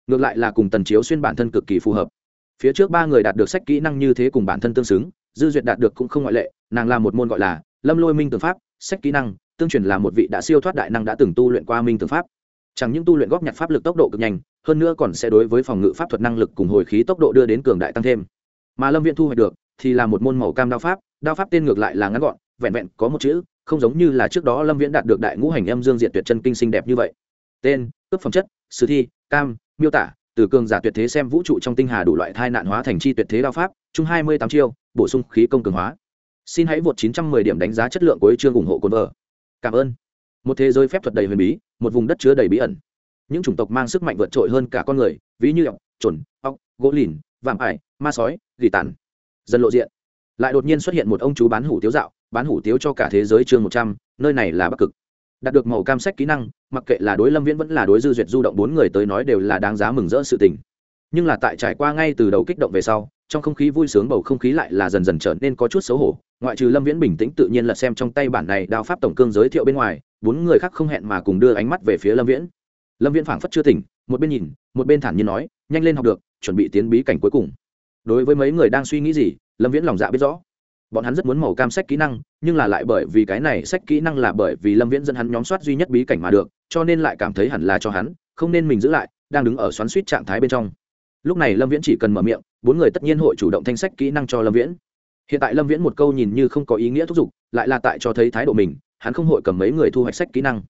A: Ngược lại là cùng tần chiếu xuyên bản thân cực kỳ phù hợp. Phía trước ba người đạt được sách kỹ năng như thế cùng bản thân tương xứng, dư duyệt đạt được cũng không ngoại lệ, nàng là một môn gọi là lâm lôi minh tường pháp, sách kỹ năng, tương truyền là một vị đã siêu thoát đại năng đã từng tu luyện qua minh tường pháp. Chẳng những tu luyện góp nhặt pháp lực tốc độ cực nhanh, hơn nữa còn sẽ đối với phòng ngự pháp thuật năng lực cùng hồi khí tốc độ đưa đến cường đại tăng thêm. Mà lâm viện thu hoạch được thì là một môn màu cam đao pháp đao pháp tên ngược lại là ngắn gọn, vẹn vẹn có một chữ, không giống như là trước đó lâm viễn đạt được đại ngũ hành âm dương diện tuyệt chân kinh xinh đẹp như vậy. Tên, cướp phẩm chất, sử thi, cam, miêu tả, từ cường giả tuyệt thế xem vũ trụ trong tinh hà đủ loại thai nạn hóa thành chi tuyệt thế đao pháp, chung hai mươi tám chiêu, bổ sung khí công cường hóa. Xin hãy vượt chín trăm mười điểm đánh giá chất lượng của ý chương ủng hộ cồn vợ. Cảm ơn. Một thế giới phép thuật đầy huyền bí, một vùng đất chứa đầy bí ẩn. Những chủng tộc mang sức mạnh vượt trội hơn cả con người, ví như ọc trồn ọc gỗ lìn, vạm ải, ma sói, gỉ tàn. Dần lộ diện lại đột nhiên xuất hiện một ông chú bán hủ tiếu dạo, bán hủ tiếu cho cả thế giới chương một trăm, nơi này là bắc cực. Đạt được màu cam sách kỹ năng, mặc kệ là đối lâm viễn vẫn là đối dư duyệt du động bốn người tới nói đều là đáng giá mừng rỡ sự tình. Nhưng là tại trải qua ngay từ đầu kích động về sau, trong không khí vui sướng bầu không khí lại là dần dần trở nên có chút xấu hổ, ngoại trừ lâm viễn bình tĩnh tự nhiên là xem trong tay bản này đao pháp tổng cương giới thiệu bên ngoài, bốn người khác không hẹn mà cùng đưa ánh mắt về phía lâm viễn. Lâm viễn phảng phất chưa tỉnh, một bên nhìn, một bên thản nhiên nói, nhanh lên học được, chuẩn bị tiến bí cảnh cuối cùng. Đối với mấy người đang suy nghĩ gì lâm viễn lòng dạ biết rõ. Bọn hắn rất muốn màu cam sách kỹ năng, nhưng là lại bởi vì cái này sách kỹ năng là bởi vì lâm viễn dẫn hắn nhóm soát duy nhất bí cảnh mà được, cho nên lại cảm thấy hẳn là cho hắn, không nên mình giữ lại, đang đứng ở xoắn suýt trạng thái bên trong. Lúc này lâm viễn chỉ cần mở miệng, bốn người tất nhiên hội chủ động thanh sách kỹ năng cho lâm viễn. Hiện tại lâm viễn một câu nhìn như không có ý nghĩa thúc giục, lại là tại cho thấy thái độ mình, hắn không hội cầm mấy người thu hoạch sách kỹ năng.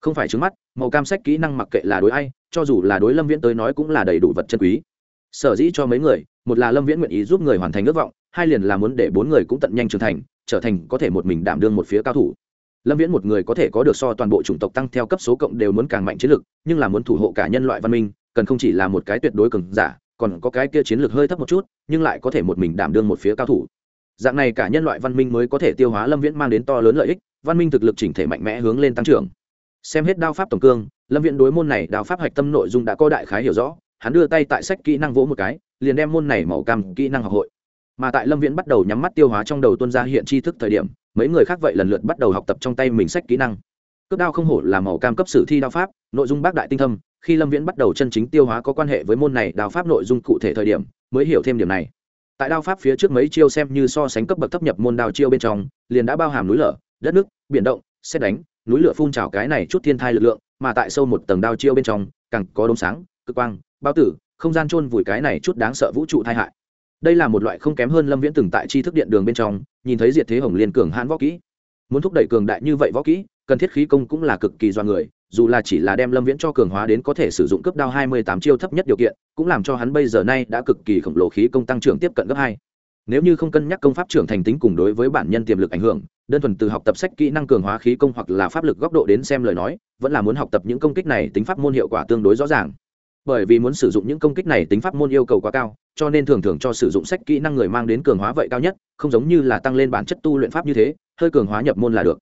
A: Không phải trứng mắt, màu cam sách kỹ năng mặc kệ là đối ai, cho dù là đối lâm viễn tới nói cũng là đầy đủ vật chân quý. Sở dĩ cho mấy người, một là lâm viễn nguyện ý giúp người hoàn thành ước vọng hai liền là muốn để bốn người cũng tận nhanh trưởng thành, trở thành có thể một mình đảm đương một phía cao thủ. Lâm viễn một người có thể có được so toàn bộ chủng tộc tăng theo cấp số cộng đều muốn càng mạnh chiến lược nhưng là muốn thủ hộ cả nhân loại văn minh, cần không chỉ là một cái tuyệt đối cường giả, còn có cái kia chiến lược hơi thấp một chút, nhưng lại có thể một mình đảm đương một phía cao thủ. Dạng này cả nhân loại văn minh mới có thể tiêu hóa lâm viễn mang đến to lớn lợi ích, văn minh thực lực chỉnh thể mạnh mẽ hướng lên tăng trưởng. Xem hết đao pháp tổng cương, lâm viễn đối môn này đao pháp hạch tâm nội dung đã có đại khái hiểu rõ, hắn đưa tay tại sách kỹ năng vỗ một cái, liền đem môn này màu cam kỹ năng học hội mà tại lâm viễn bắt đầu nhắm mắt tiêu hóa trong đầu tuân ra hiện tri thức thời điểm, mấy người khác vậy lần lượt bắt đầu học tập trong tay mình sách kỹ năng. Cướp đao không hổ là màu cam cấp sử thi đao pháp, nội dung bác đại tinh thâm, khi lâm viễn bắt đầu chân chính tiêu hóa có quan hệ với môn này đao pháp nội dung cụ thể thời điểm, mới hiểu thêm điểm này. Tại đao pháp phía trước mấy chiêu xem như so sánh cấp bậc thấp nhập môn đao chiêu bên trong, liền đã bao hàm núi lở, đất nước, biển động, xét đánh, núi lửa phun trào cái này chút thiên thai lực lượng, mà tại sâu một tầng đao chiêu bên trong, càng có đống sáng, cực quang, bao tử, không gian chôn vùi cái này chút đáng sợ vũ trụ tai hại đây là một loại không kém hơn lâm viễn từng tại tri thức điện đường bên trong, nhìn thấy diệt thế hồng liên cường hãn võ kỹ. Muốn thúc đẩy cường đại như vậy võ kỹ, cần thiết khí công cũng là cực kỳ do người, dù là chỉ là đem lâm viễn cho cường hóa đến có thể sử dụng cấp đao hai mươi tám chiêu thấp nhất điều kiện, cũng làm cho hắn bây giờ nay đã cực kỳ khổng lồ khí công tăng trưởng tiếp cận gấp hai. Nếu như không cân nhắc công pháp trưởng thành tính cùng đối với bản nhân tiềm lực ảnh hưởng, đơn thuần từ học tập sách kỹ năng cường hóa khí công hoặc là pháp lực góc độ đến xem lời nói, vẫn là muốn học tập những công kích này tính pháp môn hiệu quả tương đối rõ ràng bởi vì muốn sử dụng những công kích này tính pháp môn yêu cầu quá cao, cho nên thường thường cho sử dụng sách kỹ năng người mang đến cường hóa vậy cao nhất, không giống như là tăng lên bản chất tu luyện pháp như thế, hơi cường hóa nhập môn là được.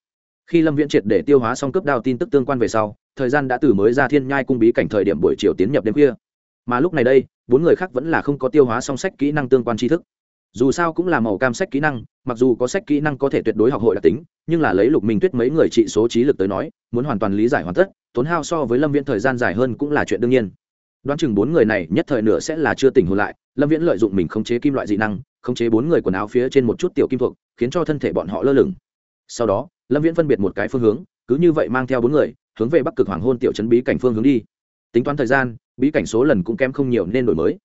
A: Khi lâm viễn triệt để tiêu hóa xong cướp đao tin tức tương quan về sau, thời gian đã từ mới ra thiên nhai cung bí cảnh thời điểm buổi chiều tiến nhập đêm khuya. Mà lúc này đây, bốn người khác vẫn là không có tiêu hóa xong sách kỹ năng tương quan tri thức. Dù sao cũng là màu cam sách kỹ năng, mặc dù có sách kỹ năng có thể tuyệt đối học hội đặc tính, nhưng là lấy lục minh tuyết mấy người trị số trí lực tới nói, muốn hoàn toàn lý giải hoàn tất, tốn hao so với lâm viễn thời gian dài hơn cũng là chuyện đương nhiên đoán chừng bốn người này nhất thời nửa sẽ là chưa tỉnh hồn lại, lâm viễn lợi dụng mình khống chế kim loại dị năng, khống chế bốn người quần áo phía trên một chút tiểu kim thuộc, khiến cho thân thể bọn họ lơ lửng. Sau đó, lâm viễn phân biệt một cái phương hướng, cứ như vậy mang theo bốn người, hướng về bắc cực hoàng hôn tiểu Trấn bí cảnh phương hướng đi. Tính toán thời gian, bí cảnh số lần cũng kém không nhiều nên đổi mới.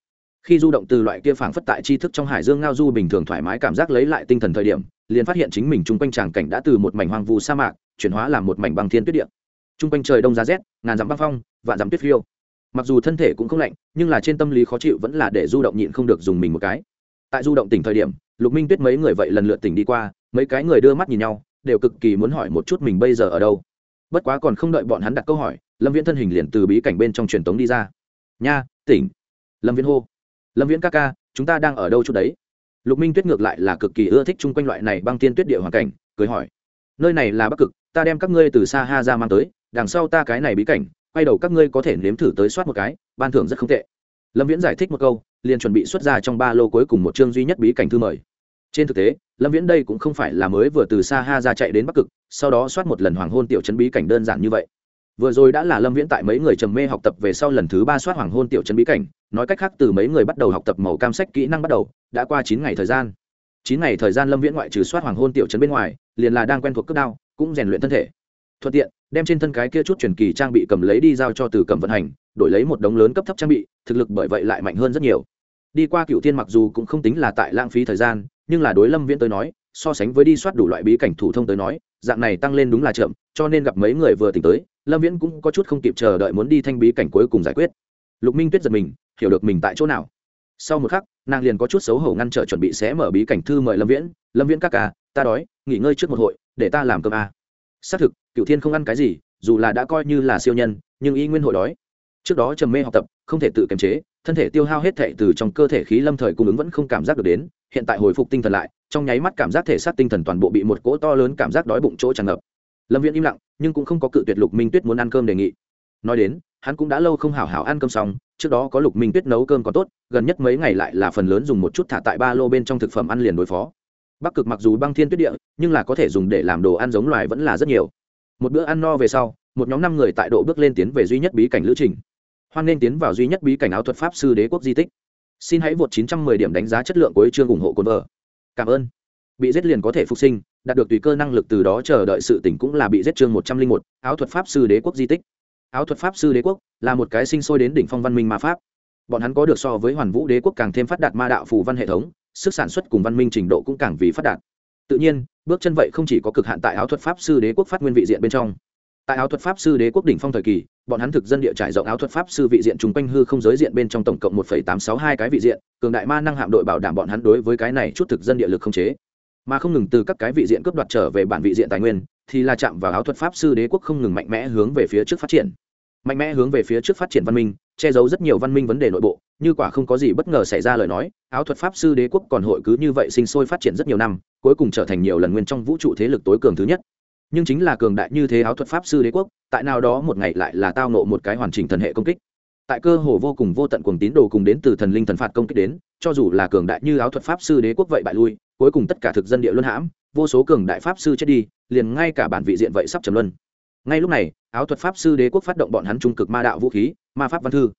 A: Khi du động từ loại kia phảng phất tại tri thức trong hải dương ngao du bình thường thoải mái cảm giác lấy lại tinh thần thời điểm, liền phát hiện chính mình chung quanh tràng cảnh đã từ một mảnh hoang vu sa mạc, chuyển hóa làm một mảnh băng thiên tuyết địa. Chung quanh trời đông giá rét, ngàn dặm băng phong, vạn dặm tuyết phiêu mặc dù thân thể cũng không lạnh, nhưng là trên tâm lý khó chịu vẫn là để du động nhịn không được dùng mình một cái. Tại du động tỉnh thời điểm, lục minh tuyết mấy người vậy lần lượt tỉnh đi qua, mấy cái người đưa mắt nhìn nhau, đều cực kỳ muốn hỏi một chút mình bây giờ ở đâu. Bất quá còn không đợi bọn hắn đặt câu hỏi, lâm viễn thân hình liền từ bí cảnh bên trong truyền tống đi ra. Nha, tỉnh. Lâm viễn hô. Lâm viễn ca ca, chúng ta đang ở đâu chút đấy? Lục minh tuyết ngược lại là cực kỳ ưa thích chung quanh loại này băng tiên tuyết địa hoàn cảnh, cười hỏi. Nơi này là bắc cực, ta đem các ngươi từ xa ha ra mang tới, đằng sau ta cái này bí cảnh quay đầu các ngươi có thể nếm thử tới soát một cái, ban thưởng rất không tệ. Lâm viễn giải thích một câu, liền chuẩn bị xuất ra trong ba lô cuối cùng một chương duy nhất bí cảnh thư mời. Trên thực tế, lâm viễn đây cũng không phải là mới vừa từ xa ha ra chạy đến bắc cực, sau đó soát một lần hoàng hôn tiểu chấn bí cảnh đơn giản như vậy. Vừa rồi đã là lâm viễn tại mấy người trầm mê học tập về sau lần thứ ba soát hoàng hôn tiểu chấn bí cảnh, nói cách khác từ mấy người bắt đầu học tập màu cam sách kỹ năng bắt đầu, đã qua chín ngày thời gian. Chín ngày thời gian lâm viễn ngoại trừ soát hoàng hôn tiểu chấn bên ngoài, liền là đang quen thuộc cước đao, cũng rèn luyện thân thể thuận tiện, đem trên thân cái kia chút truyền kỳ trang bị cầm lấy đi giao cho từ cầm vận hành, đổi lấy một đống lớn cấp thấp trang bị, thực lực bởi vậy lại mạnh hơn rất nhiều. Đi qua cựu thiên mặc dù cũng không tính là tại lãng phí thời gian, nhưng là đối lâm viễn tới nói, so sánh với đi soát đủ loại bí cảnh thủ thông tới nói, dạng này tăng lên đúng là chậm, cho nên gặp mấy người vừa tỉnh tới, lâm viễn cũng có chút không kịp chờ đợi muốn đi thanh bí cảnh cuối cùng giải quyết. Lục minh tuyết giật mình, hiểu được mình tại chỗ nào. Sau một khắc, nàng liền có chút xấu hổ ngăn trở chuẩn bị sẽ mở bí cảnh thư mời lâm viễn lâm viễn các ca, ta đói, nghỉ ngơi trước một hội, để ta làm cơm a. Xác thực cựu thiên không ăn cái gì, dù là đã coi như là siêu nhân, nhưng y nguyên hội đói. Trước đó trầm mê học tập, không thể tự kiềm chế, thân thể tiêu hao hết thệ từ trong cơ thể khí lâm thời cung ứng vẫn không cảm giác được đến, hiện tại hồi phục tinh thần lại, trong nháy mắt cảm giác thể xác tinh thần toàn bộ bị một cỗ to lớn cảm giác đói bụng chỗ tràn ngập. Lâm viễn im lặng, nhưng cũng không có cự tuyệt lục minh tuyết muốn ăn cơm đề nghị. Nói đến, hắn cũng đã lâu không hảo hảo ăn cơm xong, trước đó có lục minh tuyết nấu cơm có tốt, gần nhất mấy ngày lại là phần lớn dùng một chút thả tại ba lô bên trong thực phẩm ăn liền đối phó. Bắc cực mặc dù băng thiên tuyết địa, nhưng là có thể dùng để làm đồ ăn giống loài vẫn là rất nhiều một bữa ăn no về sau, một nhóm năm người tại độ bước lên tiến về duy nhất bí cảnh lữ trình. Hoan nên tiến vào duy nhất bí cảnh áo thuật pháp sư đế quốc di tích. Xin hãy vượt 910 điểm đánh giá chất lượng của chương ủng hộ cồn vợ. Cảm ơn. Bị giết liền có thể phục sinh, đạt được tùy cơ năng lực từ đó chờ đợi sự tỉnh cũng là bị giết chương một trăm linh một, áo thuật pháp sư đế quốc di tích. Áo thuật pháp sư đế quốc là một cái sinh sôi đến đỉnh phong văn minh ma pháp. Bọn hắn có được so với hoàn vũ đế quốc càng thêm phát đạt ma đạo phù văn hệ thống, sức sản xuất cùng văn minh trình độ cũng càng vì phát đạt tự nhiên, bước chân vậy không chỉ có cực hạn tại áo thuật pháp sư đế quốc phát nguyên vị diện bên trong. Tại áo thuật pháp sư đế quốc đỉnh phong thời kỳ, bọn hắn thực dân địa trải rộng áo thuật pháp sư vị diện chung quanh hư không giới diện bên trong tổng cộng một tám sáu hai cái vị diện, cường đại ma năng hạm đội bảo đảm bọn hắn đối với cái này chút thực dân địa lực không chế. Mà không ngừng từ các cái vị diện cướp đoạt trở về bản vị diện tài nguyên, thì là chạm vào áo thuật pháp sư đế quốc không ngừng mạnh mẽ hướng về phía trước phát triển. Mạnh mẽ hướng về phía trước phát triển văn minh che giấu rất nhiều văn minh vấn đề nội bộ, như quả không có gì bất ngờ xảy ra lời nói, áo thuật pháp sư đế quốc còn hội cứ như vậy sinh sôi phát triển rất nhiều năm, cuối cùng trở thành nhiều lần nguyên trong vũ trụ thế lực tối cường thứ nhất. Nhưng chính là cường đại như thế áo thuật pháp sư đế quốc, tại nào đó một ngày lại là tao nộ một cái hoàn chỉnh thần hệ công kích. Tại cơ hồ vô cùng vô tận cuồng tín đồ cùng đến từ thần linh thần phạt công kích đến, cho dù là cường đại như áo thuật pháp sư đế quốc vậy bại lui, cuối cùng tất cả thực dân địa luân hãm, vô số cường đại pháp sư chết đi, liền ngay cả bản vị diện vậy sắp trầm luân. Ngay lúc này, áo thuật pháp sư đế quốc phát động bọn hắn trung cực ma đạo vũ khí ma pháp văn thư.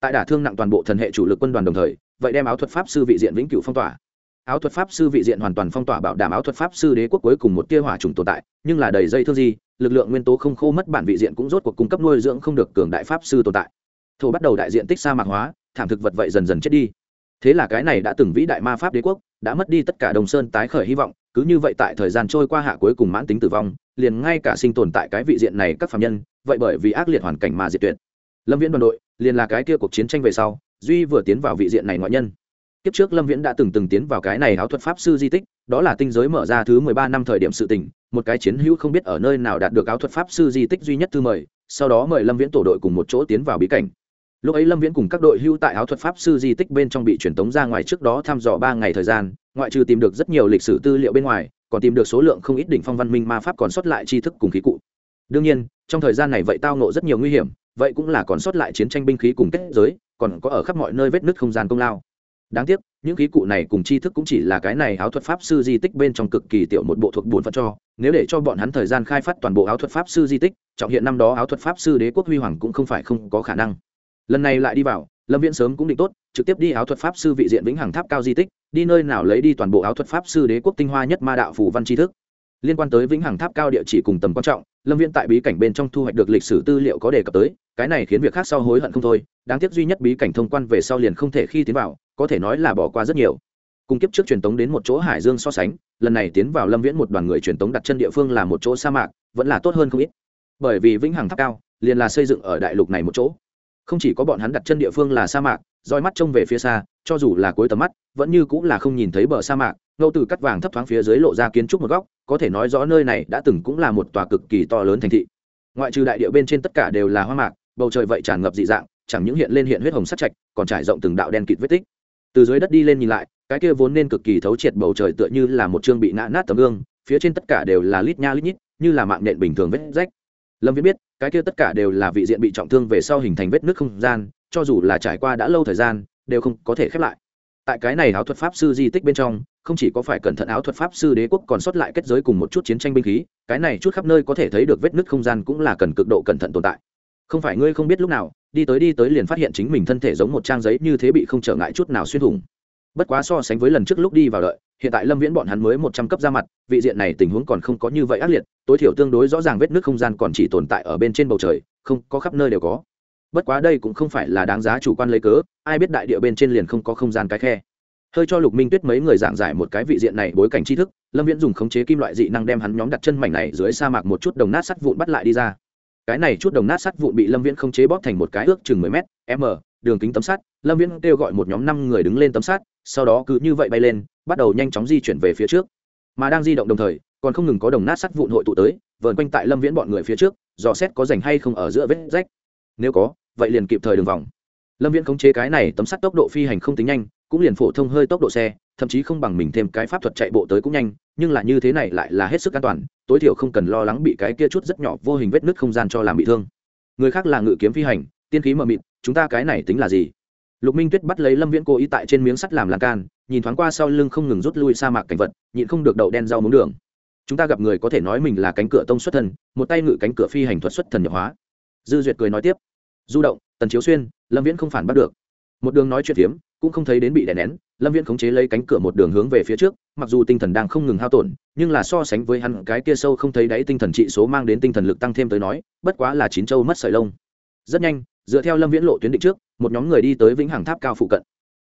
A: Tại đả thương nặng toàn bộ thần hệ chủ lực quân đoàn đồng thời, vậy đem áo thuật pháp sư vị diện vĩnh cửu phong tỏa. Áo thuật pháp sư vị diện hoàn toàn phong tỏa bảo đảm áo thuật pháp sư đế quốc cuối cùng một tia hỏa trùng tồn tại, nhưng là đầy dây thương gì lực lượng nguyên tố không khô mất bản vị diện cũng rốt cuộc cung cấp nuôi dưỡng không được cường đại pháp sư tồn tại. Thổ bắt đầu đại diện tích sa mạc hóa, thảm thực vật vậy dần dần chết đi. Thế là cái này đã từng vĩ đại ma pháp đế quốc, đã mất đi tất cả đồng sơn tái khởi hy vọng, cứ như vậy tại thời gian trôi qua hạ cuối cùng mãn tính tử vong, liền ngay cả sinh tồn tại cái vị diện này các phạm nhân, vậy bởi vì ác liệt hoàn cảnh mà diệt tuyệt lâm viễn đoàn đội liền là cái kia cuộc chiến tranh về sau, duy vừa tiến vào vị diện này ngoại nhân. Kiếp trước lâm viễn đã từng từng tiến vào cái này áo thuật pháp sư di tích, đó là tinh giới mở ra thứ mười ba năm thời điểm sự tình, một cái chiến hữu không biết ở nơi nào đạt được áo thuật pháp sư di tích duy nhất thư mời, sau đó mời lâm viễn tổ đội cùng một chỗ tiến vào bí cảnh. Lúc ấy lâm viễn cùng các đội hưu tại áo thuật pháp sư di tích bên trong bị truyền tống ra ngoài trước đó thăm dò ba ngày thời gian, ngoại trừ tìm được rất nhiều lịch sử tư liệu bên ngoài, còn tìm được số lượng không ít đỉnh phong văn minh ma pháp còn sót lại tri thức cùng khí cụ. Đương nhiên, trong thời gian này vậy tao nộ rất nhiều nguy hiểm vậy cũng là còn sót lại chiến tranh binh khí cùng kết giới, còn có ở khắp mọi nơi vết nứt không gian công lao. Đáng tiếc, những khí cụ này cùng tri thức cũng chỉ là cái này áo thuật pháp sư di tích bên trong cực kỳ tiểu một bộ thuộc bổn phận cho. Nếu để cho bọn hắn thời gian khai phát toàn bộ áo thuật pháp sư di tích, trọng hiện năm đó áo thuật pháp sư đế quốc huy hoàng cũng không phải không có khả năng. Lần này lại đi vào, lâm viễn sớm cũng định tốt, trực tiếp đi áo thuật pháp sư vị diện vĩnh hằng tháp cao di tích, đi nơi nào lấy đi toàn bộ áo thuật pháp sư đế quốc tinh hoa nhất ma đạo phủ văn tri thức liên quan tới vĩnh hằng tháp cao địa chỉ cùng tầm quan trọng, lâm viễn tại bí cảnh bên trong thu hoạch được lịch sử tư liệu có đề cập tới, cái này khiến việc khác sau hối hận không thôi, đáng tiếc duy nhất bí cảnh thông quan về sau liền không thể khi tiến vào, có thể nói là bỏ qua rất nhiều. Cùng kiếp trước truyền tống đến một chỗ hải dương so sánh, lần này tiến vào lâm viễn một đoàn người truyền tống đặt chân địa phương là một chỗ sa mạc, vẫn là tốt hơn không ít. Bởi vì vĩnh hằng tháp cao, liền là xây dựng ở đại lục này một chỗ. Không chỉ có bọn hắn đặt chân địa phương là sa mạc, roi mắt trông về phía xa, cho dù là cuối tầm mắt, vẫn như cũng là không nhìn thấy bờ sa mạc ngẫu từ cắt vàng thấp thoáng phía dưới lộ ra kiến trúc một góc, có thể nói rõ nơi này đã từng cũng là một tòa cực kỳ to lớn thành thị. Ngoại trừ đại địa bên trên tất cả đều là hoa mạc, bầu trời vậy tràn ngập dị dạng, chẳng những hiện lên hiện huyết hồng sắt chạch còn trải rộng từng đạo đen kịt vết tích. Từ dưới đất đi lên nhìn lại, cái kia vốn nên cực kỳ thấu triệt bầu trời tựa như là một chương bị nã nát tấm gương, phía trên tất cả đều là lít nha lít nhít, như là mạng nện bình thường vết rách. Lâm viễn biết, cái kia tất cả đều là vị diện bị trọng thương về sau hình thành vết nước không gian, cho dù là trải qua đã lâu thời gian, đều không có thể khép lại. Tại cái này áo thuật pháp sư di tích bên trong không chỉ có phải cẩn thận áo thuật pháp sư đế quốc còn sót lại kết giới cùng một chút chiến tranh binh khí, cái này chút khắp nơi có thể thấy được vết nứt không gian cũng là cần cực độ cẩn thận tồn tại. Không phải ngươi không biết lúc nào, đi tới đi tới liền phát hiện chính mình thân thể giống một trang giấy như thế bị không trở ngại chút nào xuyên thủng. Bất quá so sánh với lần trước lúc đi vào đợi, hiện tại lâm viễn bọn hắn mới một trăm cấp ra mặt, vị diện này tình huống còn không có như vậy ác liệt, tối thiểu tương đối rõ ràng vết nước không gian còn chỉ tồn tại ở bên trên bầu trời, không có khắp nơi đều có. Bất quá đây cũng không phải là đáng giá chủ quan lấy cớ, ai biết đại địa bên trên liền không có không gian cái khe hơi cho lục minh tuyết mấy người giảng giải một cái vị diện này bối cảnh tri thức lâm viễn dùng khống chế kim loại dị năng đem hắn nhóm đặt chân mảnh này dưới sa mạc một chút đồng nát sắt vụn bắt lại đi ra cái này chút đồng nát sắt vụn bị lâm viễn khống chế bóp thành một cái ước chừng mười m m đường kính tấm sắt lâm viễn kêu gọi một nhóm năm người đứng lên tấm sắt sau đó cứ như vậy bay lên bắt đầu nhanh chóng di chuyển về phía trước mà đang di động đồng thời còn không ngừng có đồng nát sắt vụn hội tụ tới vờn quanh tại lâm viễn bọn người phía trước dò xét có rảnh hay không ở giữa vết rách nếu có vậy liền kịp thời đường vòng lâm viễn khống chế cái này tấm sắt tốc độ phi hành không tính nhanh cũng liền phổ thông hơi tốc độ xe, thậm chí không bằng mình thêm cái pháp thuật chạy bộ tới cũng nhanh, nhưng là như thế này lại là hết sức an toàn, tối thiểu không cần lo lắng bị cái kia chút rất nhỏ vô hình vết nứt không gian cho làm bị thương. Người khác là ngự kiếm phi hành, tiên khí mờ mịt, chúng ta cái này tính là gì? Lục minh tuyết bắt lấy lâm viễn cố ý tại trên miếng sắt làm lan can, nhìn thoáng qua sau lưng không ngừng rút lui sa mạc cảnh vật, nhịn không được đậu đen rau muống đường. Chúng ta gặp người có thể nói mình là cánh cửa tông xuất thần, một tay ngự cánh cửa phi hành thuật xuất thần nhập hóa. Dư duyệt cười nói tiếp. Du động, tần chiếu xuyên, lâm viễn không phản bắt được. Một đường nói chuyện phiếm cũng không thấy đến bị đè nén, lâm viễn khống chế lấy cánh cửa một đường hướng về phía trước, mặc dù tinh thần đang không ngừng hao tổn, nhưng là so sánh với hắn, cái kia sâu không thấy đáy tinh thần trị số mang đến tinh thần lực tăng thêm tới nói, bất quá là chín châu mất sợi lông. Rất nhanh, dựa theo lâm viễn lộ tuyến định trước, một nhóm người đi tới vĩnh hằng tháp cao phụ cận.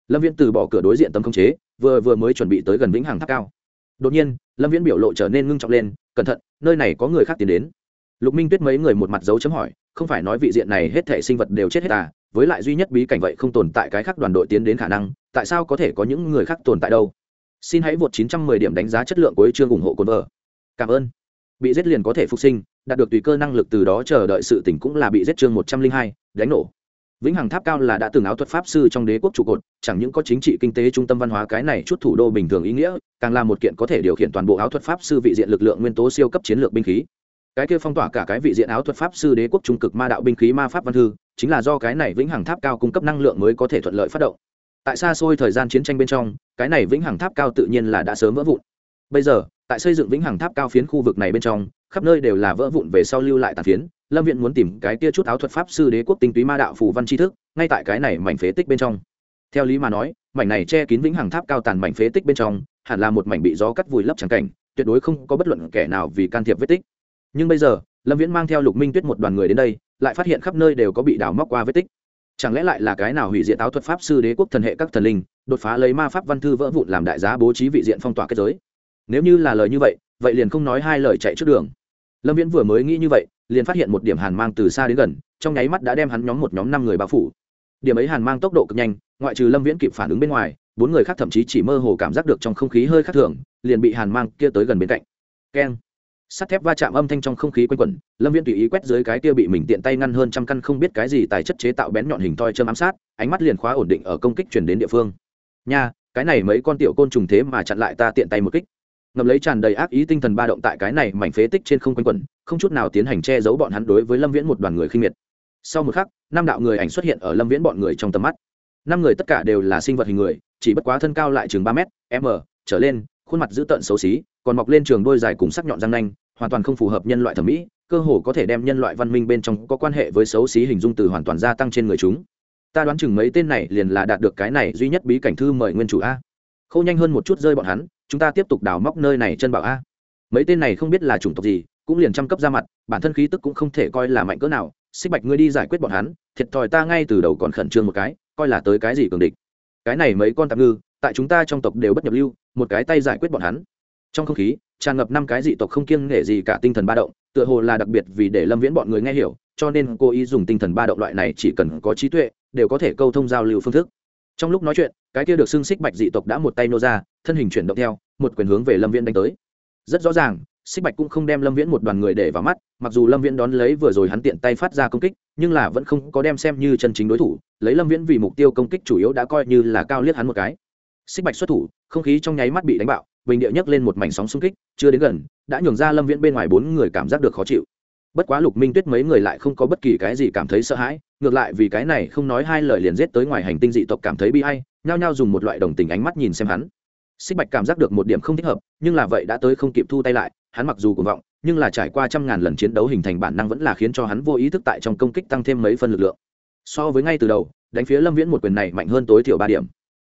A: Lâm viễn từ bỏ cửa đối diện tấm khống chế, vừa vừa mới chuẩn bị tới gần vĩnh hằng tháp cao. Đột nhiên, lâm viễn biểu lộ trở nên ngưng trọng lên, cẩn thận, nơi này có người khác tiến đến. Lục minh tuyết mấy người một mặt dấu chấm hỏi không phải nói vị diện này hết thể sinh vật đều chết hết à với lại duy nhất bí cảnh vậy không tồn tại cái khác đoàn đội tiến đến khả năng tại sao có thể có những người khác tồn tại đâu? Xin hãy vượt 910 điểm đánh giá chất lượng của chương ủng hộ cồn vợ cảm ơn. Bị giết liền có thể phục sinh đạt được tùy cơ năng lực từ đó chờ đợi sự tỉnh cũng là bị giết chương 102, đánh nổ. Vĩnh hằng tháp cao là đã từng áo thuật pháp sư trong đế quốc trụ cột chẳng những có chính trị kinh tế trung tâm văn hóa cái này chút thủ đô bình thường ý nghĩa càng là một kiện có thể điều khiển toàn bộ áo thuật pháp sư vị diện lực lượng nguyên tố siêu cấp chiến lược binh khí cái kia phong tỏa cả cái vị diện áo thuật pháp sư đế quốc trung cực ma đạo binh khí ma pháp văn thư, chính là do cái này vĩnh hằng tháp cao cung cấp năng lượng mới có thể thuận lợi phát động. Tại xa xôi thời gian chiến tranh bên trong, cái này vĩnh hằng tháp cao tự nhiên là đã sớm vỡ vụn. Bây giờ, tại xây dựng vĩnh hằng tháp cao phiến khu vực này bên trong, khắp nơi đều là vỡ vụn về sau lưu lại tàn phiến, lâm viện muốn tìm cái kia chút áo thuật pháp sư đế quốc tinh túy ma đạo phù văn tri thức, ngay tại cái này mảnh phế tích bên trong. Theo lý mà nói, mảnh này che kín vĩnh hằng tháp cao tàn mảnh phế tích bên trong, hẳn là một mảnh bị gió cắt vùi lấp trắng cảnh, tuyệt đối không có bất luận kẻ nào vì can thiệp vết tích nhưng bây giờ, lâm viễn mang theo lục minh tuyết một đoàn người đến đây, lại phát hiện khắp nơi đều có bị đào móc qua vết tích. Chẳng lẽ lại là cái nào hủy diệt áo thuật pháp sư đế quốc thần hệ các thần linh, đột phá lấy ma pháp văn thư vỡ vụn làm đại giá bố trí vị diện phong tỏa kết giới? Nếu như là lời như vậy vậy liền không nói hai lời chạy trước đường. Lâm viễn vừa mới nghĩ như vậy, liền phát hiện một điểm hàn mang từ xa đến gần, trong nháy mắt đã đem hắn nhóm một nhóm năm người bao phủ. Điểm ấy hàn mang tốc độ cực nhanh, ngoại trừ lâm viễn kịp phản ứng bên ngoài, bốn người khác thậm chí chỉ mơ hồ cảm giác được trong không khí hơi khác thường, liền bị hàn mang kia tới gần bên cạnh. Keng sắt thép va chạm âm thanh trong không khí quanh quẩn, lâm viên tùy ý quét dưới cái kia bị mình tiện tay ngăn hơn trăm căn không biết cái gì tài chất chế tạo bén nhọn hình thoi châm ám sát, ánh mắt liền khóa ổn định ở công kích chuyển đến địa phương. Nha, cái này mấy con tiểu côn trùng thế mà chặn lại ta tiện tay một kích. Ngầm lấy tràn đầy ác ý tinh thần ba động tại cái này mảnh phế tích trên không quanh quẩn, không chút nào tiến hành che giấu bọn hắn đối với lâm viễn một đoàn người khinh miệt. Sau một khắc, năm đạo người ảnh xuất hiện ở lâm viễn bọn người trong tầm mắt. Năm người tất cả đều là sinh vật hình người, chỉ bất quá thân cao lại chừng ba m m, trở lên, khuôn mặt dữ tợn xấu xí, còn mọc lên trường đôi dài cùng sắc nhọn răng nanh hoàn toàn không phù hợp nhân loại thẩm mỹ, cơ hồ có thể đem nhân loại văn minh bên trong có quan hệ với xấu xí hình dung từ hoàn toàn gia tăng trên người chúng. Ta đoán chừng mấy tên này liền là đạt được cái này duy nhất bí cảnh thư mời nguyên chủ a. K h ô nhanh hơn một chút rơi bọn hắn, chúng ta tiếp tục đào móc nơi này chân bảo a. Mấy tên này không biết là chủng tộc gì, cũng liền trăm cấp ra mặt, bản thân khí tức cũng không thể coi là mạnh cỡ nào. Xích bạch ngươi đi giải quyết bọn hắn, thiệt thòi ta ngay từ đầu còn khẩn trương một cái, coi là tới cái gì cường địch. Cái này mấy con tạm ngư, tại chúng ta trong tộc đều bất nhập lưu, một cái tay giải quyết bọn hắn. Trong không khí tràn ngập năm cái dị tộc không kiêng nể gì cả tinh thần ba động, tựa hồ là đặc biệt vì để lâm viễn bọn người nghe hiểu, cho nên cô ý dùng tinh thần ba động loại này chỉ cần có trí tuệ, đều có thể câu thông giao lưu phương thức. Trong lúc nói chuyện, cái kia được xưng xích bạch dị tộc đã một tay nô ra, thân hình chuyển động theo, một quyền hướng về lâm viễn đánh tới. Rất rõ ràng, xích bạch cũng không đem lâm viễn một đoàn người để vào mắt, mặc dù lâm viễn đón lấy vừa rồi hắn tiện tay phát ra công kích, nhưng là vẫn không có đem xem như chân chính đối thủ, lấy lâm viễn vì mục tiêu công kích chủ yếu đã coi như là cao liếc hắn một cái. Xích bạch xuất thủ, không khí trong nháy mắt bị đánh bạo bình địa nhấc lên một mảnh sóng xung kích chưa đến gần đã nhường ra lâm viễn bên ngoài bốn người cảm giác được khó chịu. Bất quá lục minh tuyết mấy người lại không có bất kỳ cái gì cảm thấy sợ hãi ngược lại vì cái này không nói hai lời liền rết tới ngoài hành tinh dị tộc cảm thấy bi ai, nhao nhao dùng một loại đồng tình ánh mắt nhìn xem hắn. Xích bạch cảm giác được một điểm không thích hợp nhưng là vậy đã tới không kịp thu tay lại hắn mặc dù cuồng vọng nhưng là trải qua trăm ngàn lần chiến đấu hình thành bản năng vẫn là khiến cho hắn vô ý thức tại trong công kích tăng thêm mấy phân lực lượng. So với ngay từ đầu đánh phía lâm viễn một quyền này mạnh hơn tối thiểu ba điểm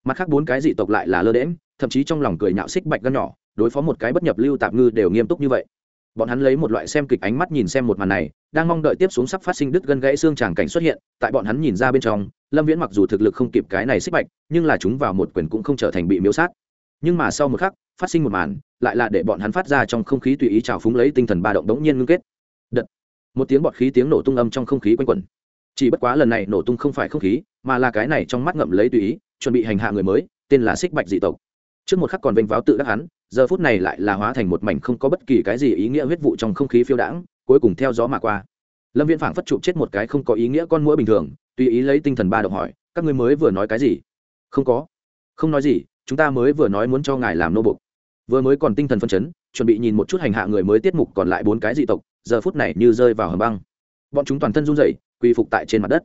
A: mặt khác bốn cái dị tộc lại là lơ đễm thậm chí trong lòng cười nhạo xích bạch gân nhỏ, đối phó một cái bất nhập lưu tạp ngư đều nghiêm túc như vậy. Bọn hắn lấy một loại xem kịch ánh mắt nhìn xem một màn này, đang mong đợi tiếp xuống sắp phát sinh đứt gân gãy xương tràng cảnh xuất hiện, tại bọn hắn nhìn ra bên trong, lâm viễn mặc dù thực lực không kịp cái này xích bạch, nhưng là chúng vào một quyền cũng không trở thành bị miếu sát. Nhưng mà sau một khắc, phát sinh một màn, lại là để bọn hắn phát ra trong không khí tùy ý trào phúng lấy tinh thần ba động đống nhiên ngưng kết. Đợt. Một tiếng bọt khí tiếng nổ tung âm trong không khí quanh quẩn. Chỉ bất quá lần này nổ tung không phải không khí, mà là cái này trong mắt ngậm lấy tùy ý chuẩn bị hành hạ người mới, tên là xích bạch dị tộc. Trước một khắc còn vênh váo tự đắc hắn, giờ phút này lại là hóa thành một mảnh không có bất kỳ cái gì ý nghĩa huyết vụ trong không khí phiêu đãng, cuối cùng theo gió mà qua. Lâm viễn phảng phất chụp chết một cái không có ý nghĩa con mũi bình thường, tùy ý lấy tinh thần ba động hỏi, các ngươi mới vừa nói cái gì? Không có. Không nói gì, chúng ta mới vừa nói muốn cho ngài làm nô bục. Vừa mới còn tinh thần phân chấn, chuẩn bị nhìn một chút hành hạ người mới tiết mục còn lại bốn cái dị tộc, giờ phút này như rơi vào hầm băng. Bọn chúng toàn thân run rẩy, quỳ phục tại trên mặt đất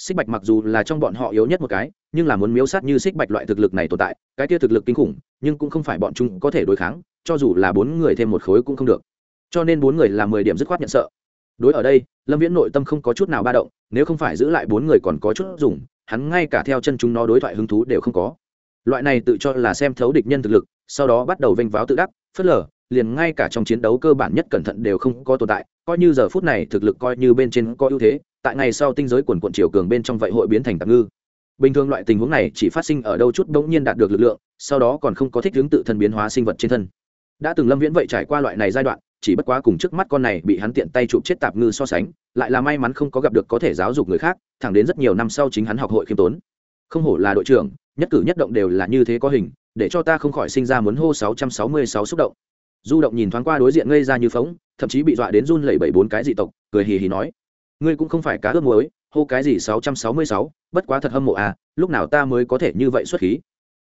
A: xích bạch mặc dù là trong bọn họ yếu nhất một cái, nhưng là muốn miếu sát như xích bạch loại thực lực này tồn tại, cái kia thực lực kinh khủng, nhưng cũng không phải bọn chúng có thể đối kháng, cho dù là bốn người thêm một khối cũng không được. Cho nên bốn người là mười điểm dứt khoát nhận sợ. Đối ở đây, lâm viễn nội tâm không có chút nào ba động, nếu không phải giữ lại bốn người còn có chút dùng, hắn ngay cả theo chân chúng nó đối thoại hứng thú đều không có. Loại này tự cho là xem thấu địch nhân thực lực, sau đó bắt đầu vênh váo tự đắc, phớt lờ, liền ngay cả trong chiến đấu cơ bản nhất cẩn thận đều không có tồn tại, coi như giờ phút này thực lực coi như bên trên có ưu thế tại ngày sau tinh giới quần quận triều cường bên trong vậy hội biến thành tạm ngư. Bình thường loại tình huống này chỉ phát sinh ở đâu chút bỗng nhiên đạt được lực lượng, sau đó còn không có thích hướng tự thân biến hóa sinh vật trên thân. Đã từng lâm viễn vậy trải qua loại này giai đoạn, chỉ bất quá cùng trước mắt con này bị hắn tiện tay chụp chết tạp ngư so sánh, lại là may mắn không có gặp được có thể giáo dục người khác, thẳng đến rất nhiều năm sau chính hắn học hội khiêm tốn. Không hổ là đội trưởng, nhất cử nhất động đều là như thế có hình, để cho ta không khỏi sinh ra muốn hô 666 xúc động. Du động nhìn thoáng qua đối diện ngây ra như phóng, thậm chí bị dọa đến run lẩy bẩy bốn cái dị tộc, cười hì hì nói ngươi cũng không phải cá ướp muối hô cái gì 666, bất quá thật hâm mộ à lúc nào ta mới có thể như vậy xuất khí?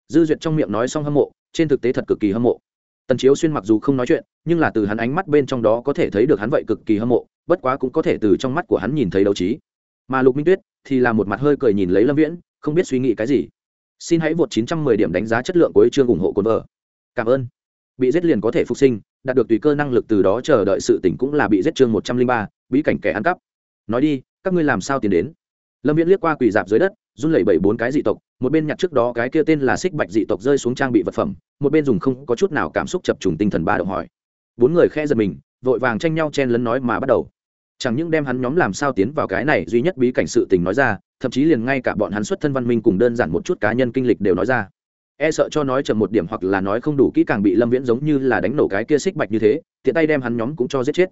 A: Dư duyệt trong miệng nói xong hâm mộ trên thực tế thật cực kỳ hâm mộ. Tần chiếu xuyên mặc dù không nói chuyện nhưng là từ hắn ánh mắt bên trong đó có thể thấy được hắn vậy cực kỳ hâm mộ bất quá cũng có thể từ trong mắt của hắn nhìn thấy đấu trí. Mà lục minh tuyết thì là một mặt hơi cười nhìn lấy lâm viễn không biết suy nghĩ cái gì. Xin hãy vượt 910 điểm đánh giá chất lượng của chương ủng hộ cồn vợ. Cảm ơn. Bị giết liền có thể phục sinh đạt được tùy cơ năng lực từ đó chờ đợi sự tỉnh cũng là bị giết chương 103, bí cảnh kẻ ăn cắp nói đi, các ngươi làm sao tiến đến? Lâm viễn liếc qua quỳ dạp dưới đất, run lẩy bẩy bốn cái dị tộc, một bên nhặt trước đó cái kia tên là xích bạch dị tộc rơi xuống trang bị vật phẩm, một bên dùng không có chút nào cảm xúc chập trùng tinh thần ba động hỏi. Bốn người khe giật mình, vội vàng tranh nhau chen lấn nói mà bắt đầu. Chẳng những đem hắn nhóm làm sao tiến vào cái này, duy nhất bí cảnh sự tình nói ra, thậm chí liền ngay cả bọn hắn xuất thân văn minh cùng đơn giản một chút cá nhân kinh lịch đều nói ra. E sợ cho nói chậm một điểm hoặc là nói không đủ kỹ càng bị lâm viễn giống như là đánh nổ cái kia xích bạch như thế, tiện tay đem hắn nhóm cũng cho giết chết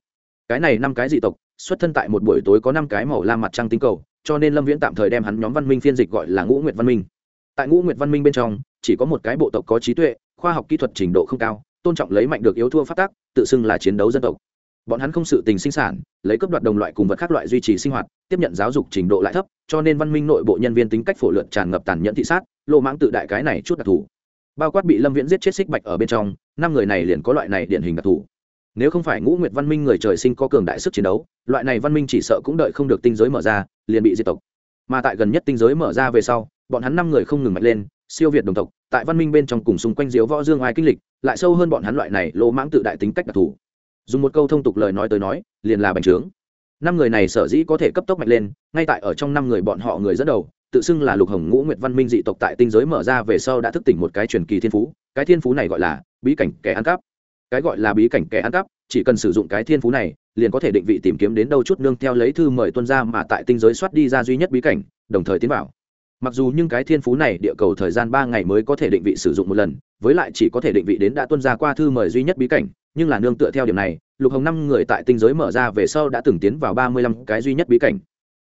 A: cái này năm cái dị tộc, xuất thân tại một buổi tối có năm cái màu lam mặt trăng tinh cầu, cho nên lâm viễn tạm thời đem hắn nhóm văn minh phiên dịch gọi là ngũ nguyệt văn minh. Tại ngũ nguyệt văn minh bên trong, chỉ có một cái bộ tộc có trí tuệ, khoa học kỹ thuật trình độ không cao, tôn trọng lấy mạnh được yếu thua phát tác tự xưng là chiến đấu dân tộc. Bọn hắn không sự tình sinh sản, lấy cấp đoạt đồng loại cùng vật khác loại duy trì sinh hoạt, tiếp nhận giáo dục trình độ lại thấp, cho nên văn minh nội bộ nhân viên tính cách phổ lượn tràn ngập tàn nhẫn thị sát lộ mãng tự đại cái này chút đặc thù. Bao quát bị lâm viễn giết chết xích bạch ở bên trong, năm người này liền có loại này điển hình đặc thù nếu không phải ngũ nguyệt văn minh người trời sinh có cường đại sức chiến đấu, loại này văn minh chỉ sợ cũng đợi không được tinh giới mở ra, liền bị diệt tộc. Mà tại gần nhất tinh giới mở ra về sau, bọn hắn năm người không ngừng mạnh lên, siêu việt đồng tộc, tại văn minh bên trong cùng xung quanh diếu võ dương ai kinh lịch, lại sâu hơn bọn hắn loại này lỗ mãng tự đại tính cách đặc thù. Dùng một câu thông tục lời nói tới nói, liền là bành trướng. Năm người này sở dĩ có thể cấp tốc mạnh lên, ngay tại ở trong năm người bọn họ người dẫn đầu, tự xưng là lục hồng ngũ nguyệt văn minh dị tộc tại tinh giới mở ra về sau đã thức tỉnh một cái truyền kỳ thiên phú, cái thiên phú này gọi là bí cảnh kẻ ăn cắp cái gọi là bí cảnh kẻ ăn cắp, chỉ cần sử dụng cái thiên phú này, liền có thể định vị tìm kiếm đến đâu chút nương theo lấy thư mời tuân ra mà tại tinh giới soát đi ra duy nhất bí cảnh, đồng thời tiến vào. Mặc dù nhưng cái thiên phú này địa cầu thời gian ba ngày mới có thể định vị sử dụng một lần, với lại chỉ có thể định vị đến đã tuân ra qua thư mời duy nhất bí cảnh, nhưng là nương tựa theo điểm này, lục hồng năm người tại tinh giới mở ra về sau đã từng tiến vào ba mươi lăm cái duy nhất bí cảnh.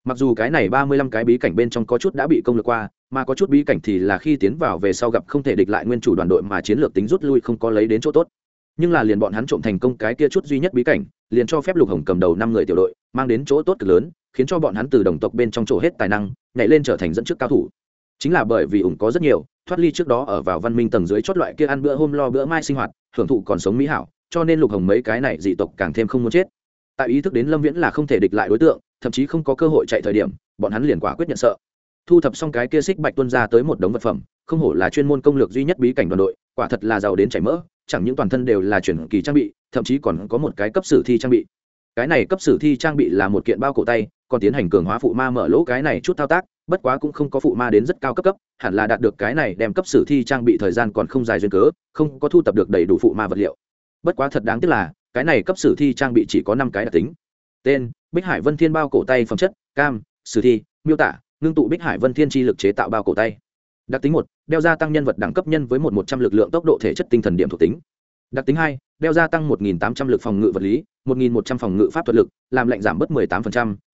A: Mặc dù cái này ba mươi lăm cái bí cảnh bên trong có chút đã bị công lược qua, mà có chút bí cảnh thì là khi tiến vào về sau gặp không thể địch lại nguyên chủ đoàn đội mà chiến lược tính rút lui không có lấy đến chỗ tốt nhưng là liền bọn hắn trộm thành công cái kia chút duy nhất bí cảnh, liền cho phép lục hồng cầm đầu năm người tiểu đội, mang đến chỗ tốt cực lớn, khiến cho bọn hắn từ đồng tộc bên trong chỗ hết tài năng, nhảy lên trở thành dẫn trước cao thủ. Chính là bởi vì ủng có rất nhiều, thoát ly trước đó ở vào văn minh tầng dưới chót loại kia ăn bữa hôm lo bữa mai sinh hoạt, hưởng thụ còn sống mỹ hảo, cho nên lục hồng mấy cái này dị tộc càng thêm không muốn chết. Tại ý thức đến lâm viễn là không thể địch lại đối tượng, thậm chí không có cơ hội chạy thời điểm, bọn hắn liền quả quyết nhận sợ. Thu thập xong cái kia xích bạch tuân ra tới một đống vật phẩm, không hổ là chuyên môn công lược duy nhất bí cảnh đoàn đội, quả thật là giàu đến chảy mỡ chẳng những toàn thân đều là chuyển kỳ trang bị, thậm chí còn có một cái cấp sử thi trang bị. Cái này cấp sử thi trang bị là một kiện bao cổ tay, còn tiến hành cường hóa phụ ma mở lỗ cái này chút thao tác, bất quá cũng không có phụ ma đến rất cao cấp cấp, hẳn là đạt được cái này đem cấp sử thi trang bị thời gian còn không dài duyên cớ, không có thu tập được đầy đủ phụ ma vật liệu. Bất quá thật đáng tiếc là, cái này cấp sử thi trang bị chỉ có năm cái đặc tính. Tên, bích hải vân thiên bao cổ tay phẩm chất, cam, sử thi, miêu tả, ngưng tụ bích hải vân thiên chi lực chế tạo bao cổ tay đặc tính một, đeo gia tăng nhân vật đẳng cấp nhân với một một trăm l ự c lượng tốc độ thể chất tinh thần điểm thuộc tính. Đặc tính hai, đeo gia tăng một nghìn tám trăm l ự c phòng ngự vật lý, một nghìn một trăm phòng ngự pháp thuật lực, làm lệnh giảm bớt mười tám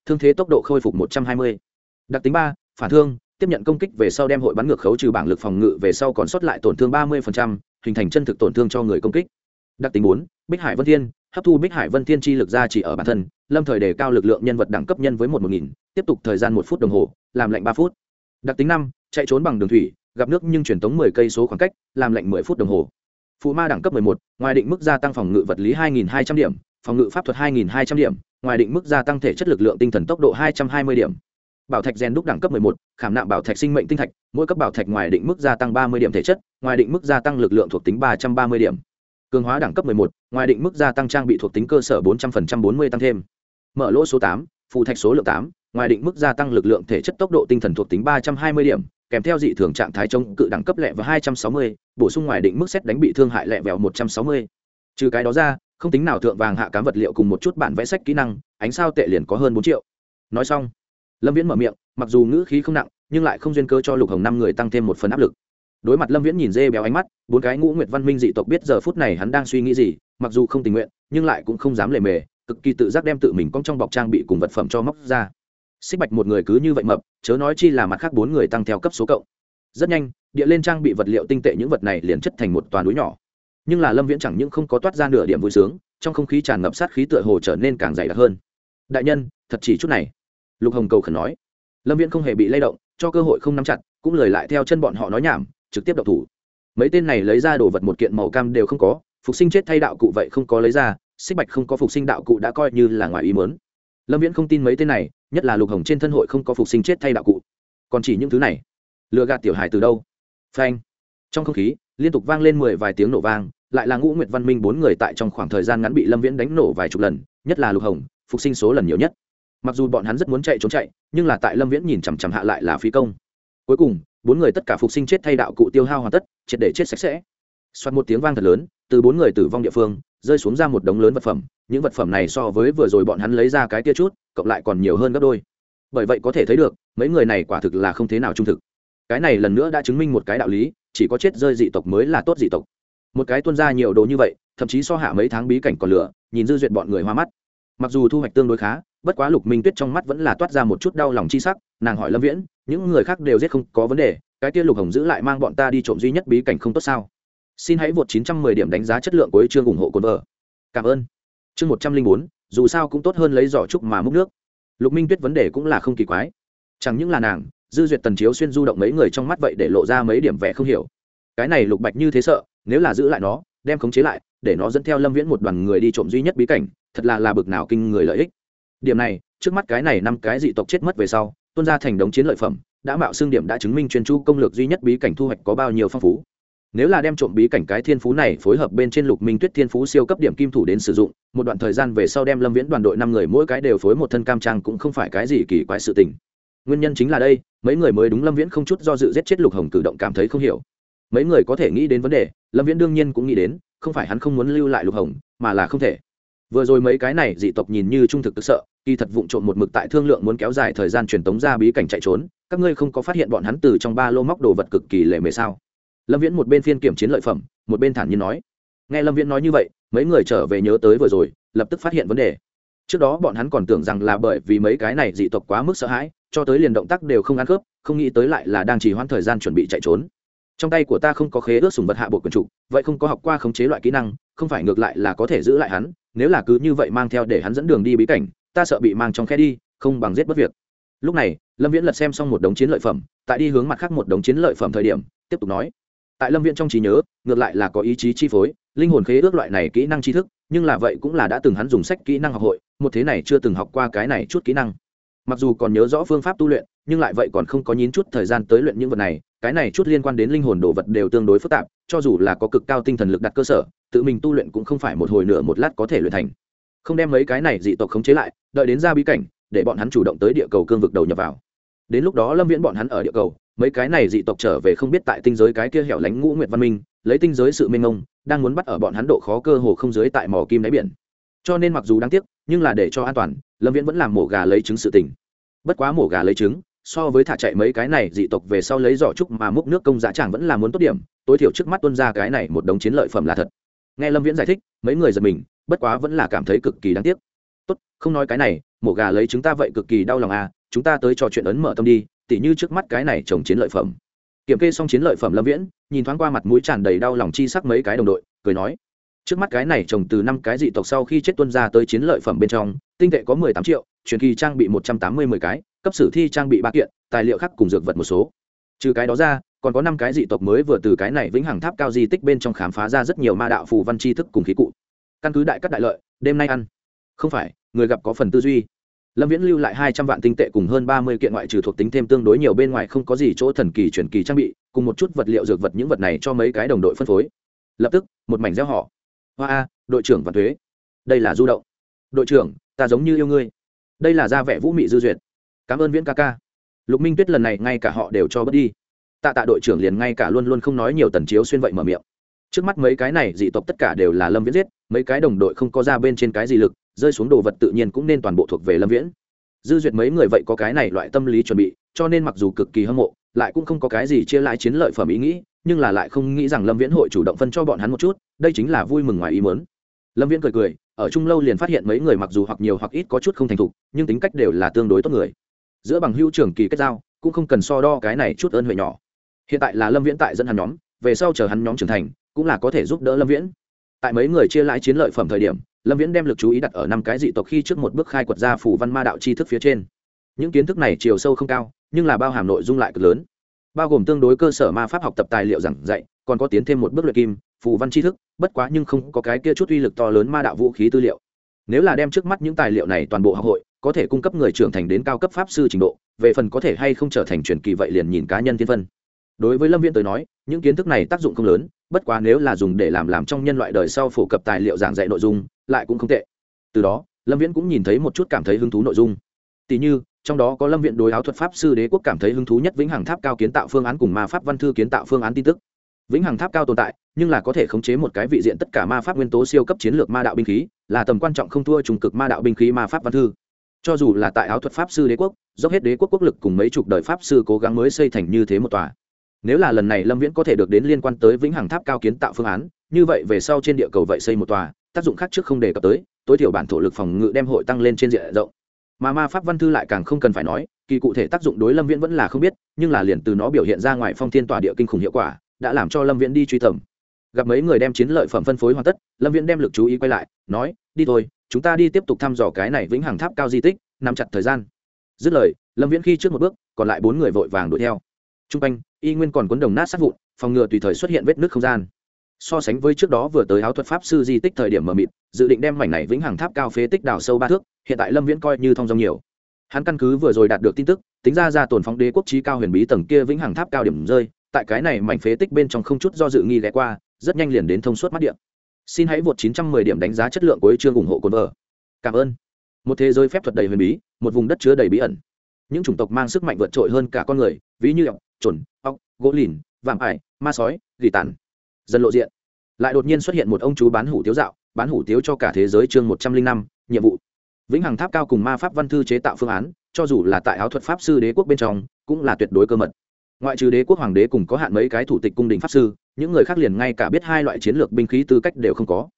A: thương thế tốc độ khôi phục một trăm hai mươi. Đặc tính ba, phản thương, tiếp nhận công kích về sau đem hội bắn ngược khấu trừ bảng lực phòng ngự về sau còn sót lại tổn thương ba mươi hình thành chân thực tổn thương cho người công kích. Đặc tính bốn, bích hải vân thiên, hấp thu bích hải vân thiên chi lực ra chỉ ở bản thân, lâm thời đề cao lực lượng nhân vật đẳng cấp nhân với một một nghìn, tiếp tục thời gian một phút đồng hồ, làm lệnh ba phút đặc tính năm, chạy trốn bằng đường thủy, gặp nước nhưng truyền tống mười cây số khoảng cách, làm lệnh mười phút đồng hồ. Phụ ma đẳng cấp mười một, ngoài định mức gia tăng phòng ngự vật lý hai nghìn hai trăm điểm, phòng ngự pháp thuật hai nghìn hai trăm điểm, ngoài định mức gia tăng thể chất lực lượng tinh thần tốc độ hai trăm hai mươi điểm. Bảo thạch rèn đúc đẳng cấp mười một, khảm nạm bảo thạch sinh mệnh tinh thạch, mỗi cấp bảo thạch ngoài định mức gia tăng ba mươi điểm thể chất, ngoài định mức gia tăng lực lượng thuộc tính ba trăm ba mươi điểm. Cường hóa đẳng cấp mười một, ngoài định mức gia tăng trang bị thuộc tính cơ sở bốn trăm phần trăm bốn mươi tăng thêm. Mở lỗ số tám phụ thạch số lượng tám ngoài định mức gia tăng lực lượng thể chất tốc độ tinh thần thuộc tính ba trăm hai mươi điểm, kèm theo dị thường trạng thái chống cự đẳng cấp lẹ và hai trăm sáu mươi, bổ sung ngoài định mức xét đánh bị thương hại lẹ vẹo một trăm sáu mươi. Trừ cái đó ra, không tính nào thượng vàng hạ cám vật liệu cùng một chút bản vẽ sách kỹ năng, ánh sao tệ liền có hơn bốn triệu. Nói xong, lâm viễn mở miệng, mặc dù ngữ khí không nặng, nhưng lại không duyên cơ cho lục hồng năm người tăng thêm một phần áp lực. Đối mặt lâm viễn nhìn dê béo ánh mắt, bốn cái ngũ nguyệt văn minh dị tộc biết giờ phút này hắn đang suy nghĩ gì, mặc dù không tình nguyện, nhưng lại cũng không dám lề mề, cực kỳ tự giác đem tự mình cong trong bọc trang bị cùng vật phẩm cho móc ra xích bạch một người cứ như vậy mập, chớ nói chi là mặt khác bốn người tăng theo cấp số cộng. Rất nhanh, địa lên trang bị vật liệu tinh tệ những vật này liền chất thành một toàn núi nhỏ. Nhưng là lâm viễn chẳng những không có toát ra nửa điểm vui sướng, trong không khí tràn ngập sát khí tựa hồ trở nên càng dày đặc hơn. Đại nhân, thật chỉ chút này. Lục hồng cầu khẩn nói. Lâm viễn không hề bị lay động, cho cơ hội không nắm chặt, cũng lời lại theo chân bọn họ nói nhảm, trực tiếp độc thủ. Mấy tên này lấy ra đồ vật một kiện màu cam đều không có, phục sinh chết thay đạo cụ vậy không có lấy ra, xích bạch không có phục sinh đạo cụ đã coi như là ngoài ý mớn lâm viễn không tin mấy tên này nhất là lục hồng trên thân hội không có phục sinh chết thay đạo cụ. Còn chỉ những thứ này. Lừa gạt tiểu hài từ đâu? Phanh. Trong không khí, liên tục vang lên mười vài tiếng nổ vang, lại là ngũ nguyệt văn minh bốn người tại trong khoảng thời gian ngắn bị lâm viễn đánh nổ vài chục lần, nhất là lục hồng, phục sinh số lần nhiều nhất. Mặc dù bọn hắn rất muốn chạy trốn chạy, nhưng là tại lâm viễn nhìn chằm chằm hạ lại là phí công. Cuối cùng, bốn người tất cả phục sinh chết thay đạo cụ tiêu hao hoàn tất, triệt để chết sạch sẽ. Xoát một tiếng vang thật lớn, từ bốn người tử vong địa phương, rơi xuống ra một đống lớn vật phẩm những vật phẩm này so với vừa rồi bọn hắn lấy ra cái tia chút, cộng lại còn nhiều hơn gấp đôi. Bởi vậy có thể thấy được, mấy người này quả thực là không thế nào trung thực. Cái này lần nữa đã chứng minh một cái đạo lý, chỉ có chết rơi dị tộc mới là tốt dị tộc. Một cái tuân ra nhiều đồ như vậy, thậm chí so hạ mấy tháng bí cảnh còn lửa, nhìn dư duyệt bọn người hoa mắt. Mặc dù thu hoạch tương đối khá, bất quá lục minh tuyết trong mắt vẫn là toát ra một chút đau lòng chi sắc, nàng hỏi lâm viễn, những người khác đều giết không có vấn đề, cái kia lục hồng giữ lại mang bọn ta đi trộm duy nhất bí cảnh không tốt sao? Xin hãy vượt 910 điểm đánh giá chất lượng của chương ủng hộ cồn vợ. Cảm ơn chương 104, dù sao cũng tốt hơn lấy giỏ trúc mà múc nước. Lục minh tuyết vấn đề cũng là không kỳ quái. Chẳng những là nàng dư duyệt tần chiếu xuyên du động mấy người trong mắt vậy để lộ ra mấy điểm vẻ không hiểu. Cái này lục bạch như thế sợ nếu là giữ lại nó đem khống chế lại để nó dẫn theo lâm viễn một đoàn người đi trộm duy nhất bí cảnh thật là là bực nào kinh người lợi ích. Điểm này trước mắt cái này năm cái dị tộc chết mất về sau tuôn ra thành đống chiến lợi phẩm đã mạo xương điểm đã chứng minh chuyên chu công lược duy nhất bí cảnh thu hoạch có bao nhiêu phong phú nếu là đem trộm bí cảnh cái thiên phú này phối hợp bên trên lục minh tuyết thiên phú siêu cấp điểm kim thủ đến sử dụng, một đoạn thời gian về sau đem lâm viễn đoàn đội năm người mỗi cái đều phối một thân cam trang cũng không phải cái gì kỳ quái sự tình. Nguyên nhân chính là đây, mấy người mới đúng lâm viễn không chút do dự giết chết lục hồng cử động cảm thấy không hiểu. Mấy người có thể nghĩ đến vấn đề, lâm viễn đương nhiên cũng nghĩ đến, không phải hắn không muốn lưu lại lục hồng, mà là không thể. Vừa rồi mấy cái này dị tộc nhìn như trung thực tức sợ, kỳ thật vụng trộm một mực tại thương lượng muốn kéo dài thời gian truyền tống ra bí cảnh chạy trốn, các ngươi không có phát hiện bọn hắn từ trong ba lô móc đồ vật cực kỳ lệ mề sao? Lâm viễn một bên phiên kiểm chiến lợi phẩm, một bên thản nhiên nói. Nghe lâm viễn nói như vậy, mấy người trở về nhớ tới vừa rồi, lập tức phát hiện vấn đề. Trước đó bọn hắn còn tưởng rằng là bởi vì mấy cái này dị tộc quá mức sợ hãi, cho tới liền động tác đều không ăn khớp, không nghĩ tới lại là đang trì hoãn thời gian chuẩn bị chạy trốn. Trong tay của ta không có khế ước sùng vật hạ bộ quần trục vậy không có học qua khống chế loại kỹ năng, không phải ngược lại là có thể giữ lại hắn, nếu là cứ như vậy mang theo để hắn dẫn đường đi bí cảnh, ta sợ bị mang trong khe đi, không bằng giết bất việc. Lúc này, lâm viễn lật xem xong một đống chiến lợi phẩm, tại đi hướng mặt khác một đống chiến lợi phẩm thời điểm, tiếp tục nói tại lâm viễn trong trí nhớ, ngược lại là có ý chí chi phối, linh hồn khế ước loại này kỹ năng tri thức, nhưng là vậy cũng là đã từng hắn dùng sách kỹ năng học hội, một thế này chưa từng học qua cái này chút kỹ năng. Mặc dù còn nhớ rõ phương pháp tu luyện, nhưng lại vậy còn không có nhín chút thời gian tới luyện những vật này, cái này chút liên quan đến linh hồn đồ vật đều tương đối phức tạp, cho dù là có cực cao tinh thần lực đặt cơ sở, tự mình tu luyện cũng không phải một hồi nửa một lát có thể luyện thành. Không đem mấy cái này dị tộc khống chế lại, đợi đến ra bí cảnh, để bọn hắn chủ động tới địa cầu cương vực đầu nhập vào. Đến lúc đó lâm viễn bọn hắn ở địa cầu mấy cái này dị tộc trở về không biết tại tinh giới cái kia hẻo lánh ngũ nguyệt văn minh, lấy tinh giới sự mênh mông, đang muốn bắt ở bọn hắn độ khó cơ hồ không dưới tại mỏ kim đáy biển. Cho nên mặc dù đáng tiếc, nhưng là để cho an toàn, lâm viễn vẫn làm mổ gà lấy trứng sự tình. Bất quá mổ gà lấy trứng, so với thả chạy mấy cái này dị tộc về sau lấy giỏ trúc mà múc nước công giá chẳng vẫn là muốn tốt điểm, tối thiểu trước mắt tuân ra cái này một đống chiến lợi phẩm là thật. Nghe lâm viễn giải thích, mấy người giật mình, bất quá vẫn là cảm thấy cực kỳ đáng tiếc. Tốt, không nói cái này, mổ gà lấy chúng ta vậy cực kỳ đau lòng à chúng ta tới trò chuyện ấn mở tâm đi tỉ như trước mắt cái này trồng chiến lợi phẩm. Kiểm kê xong chiến lợi phẩm lâm viễn, nhìn thoáng qua mặt mũi tràn đầy đau lòng chi sắc mấy cái đồng đội, cười nói, trước mắt cái này trồng từ năm cái dị tộc sau khi chết tuân ra tới chiến lợi phẩm bên trong, tinh tệ có mười tám triệu, truyền kỳ trang bị một trăm tám mươi mười cái, cấp sử thi trang bị ba kiện, tài liệu khác cùng dược vật một số. Trừ cái đó ra, còn có năm cái dị tộc mới vừa từ cái này vĩnh hằng tháp cao di tích bên trong khám phá ra rất nhiều ma đạo phù văn tri thức cùng khí cụ. Căn cứ đại cắt đại lợi, đêm nay ăn. Không phải, người gặp có phần tư duy lâm viễn lưu lại hai trăm vạn tinh tệ cùng hơn ba mươi kiện ngoại trừ thuộc tính thêm tương đối nhiều bên ngoài không có gì chỗ thần kỳ chuyển kỳ trang bị, cùng một chút vật liệu dược vật những vật này cho mấy cái đồng đội phân phối. Lập tức, một mảnh gieo họ hoa a, đội trưởng và thuế. Đây là du động. Đội trưởng, ta giống như yêu ngươi. Đây là gia vẻ vũ mị dư duyệt. Cảm ơn viễn ca ca. Lục minh tuyết lần này ngay cả họ đều cho bớt đi. Tạ tạ đội trưởng liền ngay cả luôn luôn không nói nhiều tần chiếu xuyên vậy mở miệng. Trước mắt mấy cái này dị tộc tất cả đều là lâm viễn giết, mấy cái đồng đội không có ra bên trên cái gì lực rơi xuống đồ vật tự nhiên cũng nên toàn bộ thuộc về lâm viễn. Dư duyệt mấy người vậy có cái này loại tâm lý chuẩn bị, cho nên mặc dù cực kỳ hâm mộ, lại cũng không có cái gì chia lại chiến lợi phẩm ý nghĩ, nhưng là lại không nghĩ rằng lâm viễn hội chủ động phân cho bọn hắn một chút, đây chính là vui mừng ngoài ý mớn lâm viễn cười cười, ở chung lâu liền phát hiện mấy người mặc dù hoặc nhiều hoặc ít có chút không thành thục, nhưng tính cách đều là tương đối tốt người. Giữa bằng hữu trưởng kỳ kết giao, cũng không cần so đo cái này chút ơn huệ nhỏ. Hiện tại là lâm viễn tại dẫn hắn nhóm, về sau chờ hắn nhóm trưởng thành, cũng là có thể giúp đỡ lâm viễn. Tại mấy người chia lãi chiến lợi phẩm thời điểm lâm viễn đem lực chú ý đặt ở năm cái dị tộc khi trước một bước khai quật ra phủ văn ma đạo tri thức phía trên. Những kiến thức này chiều sâu không cao, nhưng là bao hàm nội dung lại cực lớn. Bao gồm tương đối cơ sở ma pháp học tập tài liệu giảng dạy, còn có tiến thêm một bước luyện kim, phù văn tri thức, bất quá nhưng không có cái kia chút uy lực to lớn ma đạo vũ khí tư liệu. Nếu là đem trước mắt những tài liệu này toàn bộ học hội, có thể cung cấp người trưởng thành đến cao cấp pháp sư trình độ, về phần có thể hay không trở thành truyền kỳ vậy liền nhìn cá nhân thiên phân. Đối với lâm viễn tới nói, những kiến thức này tác dụng không lớn, bất quá nếu là dùng để làm làm trong nhân loại đời sau phổ cập tài liệu giảng dạy nội dung lại cũng không tệ. Từ đó, lâm viễn cũng nhìn thấy một chút cảm thấy hứng thú nội dung. Tỷ như, trong đó có lâm viện đối áo thuật pháp sư đế quốc cảm thấy hứng thú nhất vĩnh hằng tháp cao kiến tạo phương án cùng ma pháp văn thư kiến tạo phương án tin tức. Vĩnh hằng tháp cao tồn tại, nhưng là có thể khống chế một cái vị diện tất cả ma pháp nguyên tố siêu cấp chiến lược ma đạo binh khí, là tầm quan trọng không thua trùng cực ma đạo binh khí ma pháp văn thư. Cho dù là tại áo thuật pháp sư đế quốc, dốc hết đế quốc quốc lực cùng mấy chục đời pháp sư cố gắng mới xây thành như thế một tòa. Nếu là lần này lâm viễn có thể được đến liên quan tới vĩnh hằng tháp cao kiến tạo phương án, như vậy về sau trên địa cầu vậy xây một tòa tác dụng khác trước không đề cập tới, tối thiểu bản thổ lực phòng ngự đem hội tăng lên trên diện rộng. Mà ma pháp văn thư lại càng không cần phải nói, kỳ cụ thể tác dụng đối lâm viễn vẫn là không biết, nhưng là liền từ nó biểu hiện ra ngoài phong thiên tòa địa kinh khủng hiệu quả, đã làm cho lâm viễn đi truy tầm. Gặp mấy người đem chiến lợi phẩm phân phối hoàn tất, lâm viễn đem lực chú ý quay lại, nói, đi thôi, chúng ta đi tiếp tục thăm dò cái này vĩnh hằng tháp cao di tích, nắm chặt thời gian. Dứt lời, lâm viễn khi trước một bước, còn lại bốn người vội vàng đuổi theo. T r u n g quanh, y nguyên còn cuốn đồng nát sát vụn, phòng ngừa tùy thời xuất hiện vết nước không gian so sánh với trước đó vừa tới áo thuật pháp sư di tích thời điểm mờ mịt, dự định đem mảnh này vĩnh hằng tháp cao phế tích đào sâu ba thước, hiện tại lâm viễn coi như thong dong nhiều. Hắn căn cứ vừa rồi đạt được tin tức, tính ra ra tồn phóng đế quốc trí cao huyền bí tầng kia vĩnh hằng tháp cao điểm rơi, tại cái này mảnh phế tích bên trong không chút do dự nghi lẽ qua, rất nhanh liền đến thông suốt mắt điện xin hãy vượt 910 điểm đánh giá chất lượng của chương ủng hộ cồn vợ. Cảm ơn. Một thế giới phép thuật đầy huyền bí, một vùng đất chứa đầy bí ẩn. Những chủng tộc mang sức mạnh vượt trội hơn cả con người, ví như ọc chuẩn ọc gỗ lìn, vạm ải, ma sói, gỉ tàn dần lộ diện. Lại đột nhiên xuất hiện một ông chú bán hủ tiếu dạo, bán hủ tiếu cho cả thế giới chương một trăm linh năm, nhiệm vụ. Vĩnh hằng tháp cao cùng ma pháp văn thư chế tạo phương án, cho dù là tại áo thuật pháp sư đế quốc bên trong, cũng là tuyệt đối cơ mật. Ngoại trừ đế quốc hoàng đế cùng có hạn mấy cái thủ tịch cung đình pháp sư, những người khác liền ngay cả biết hai loại chiến lược binh khí tư cách đều không có.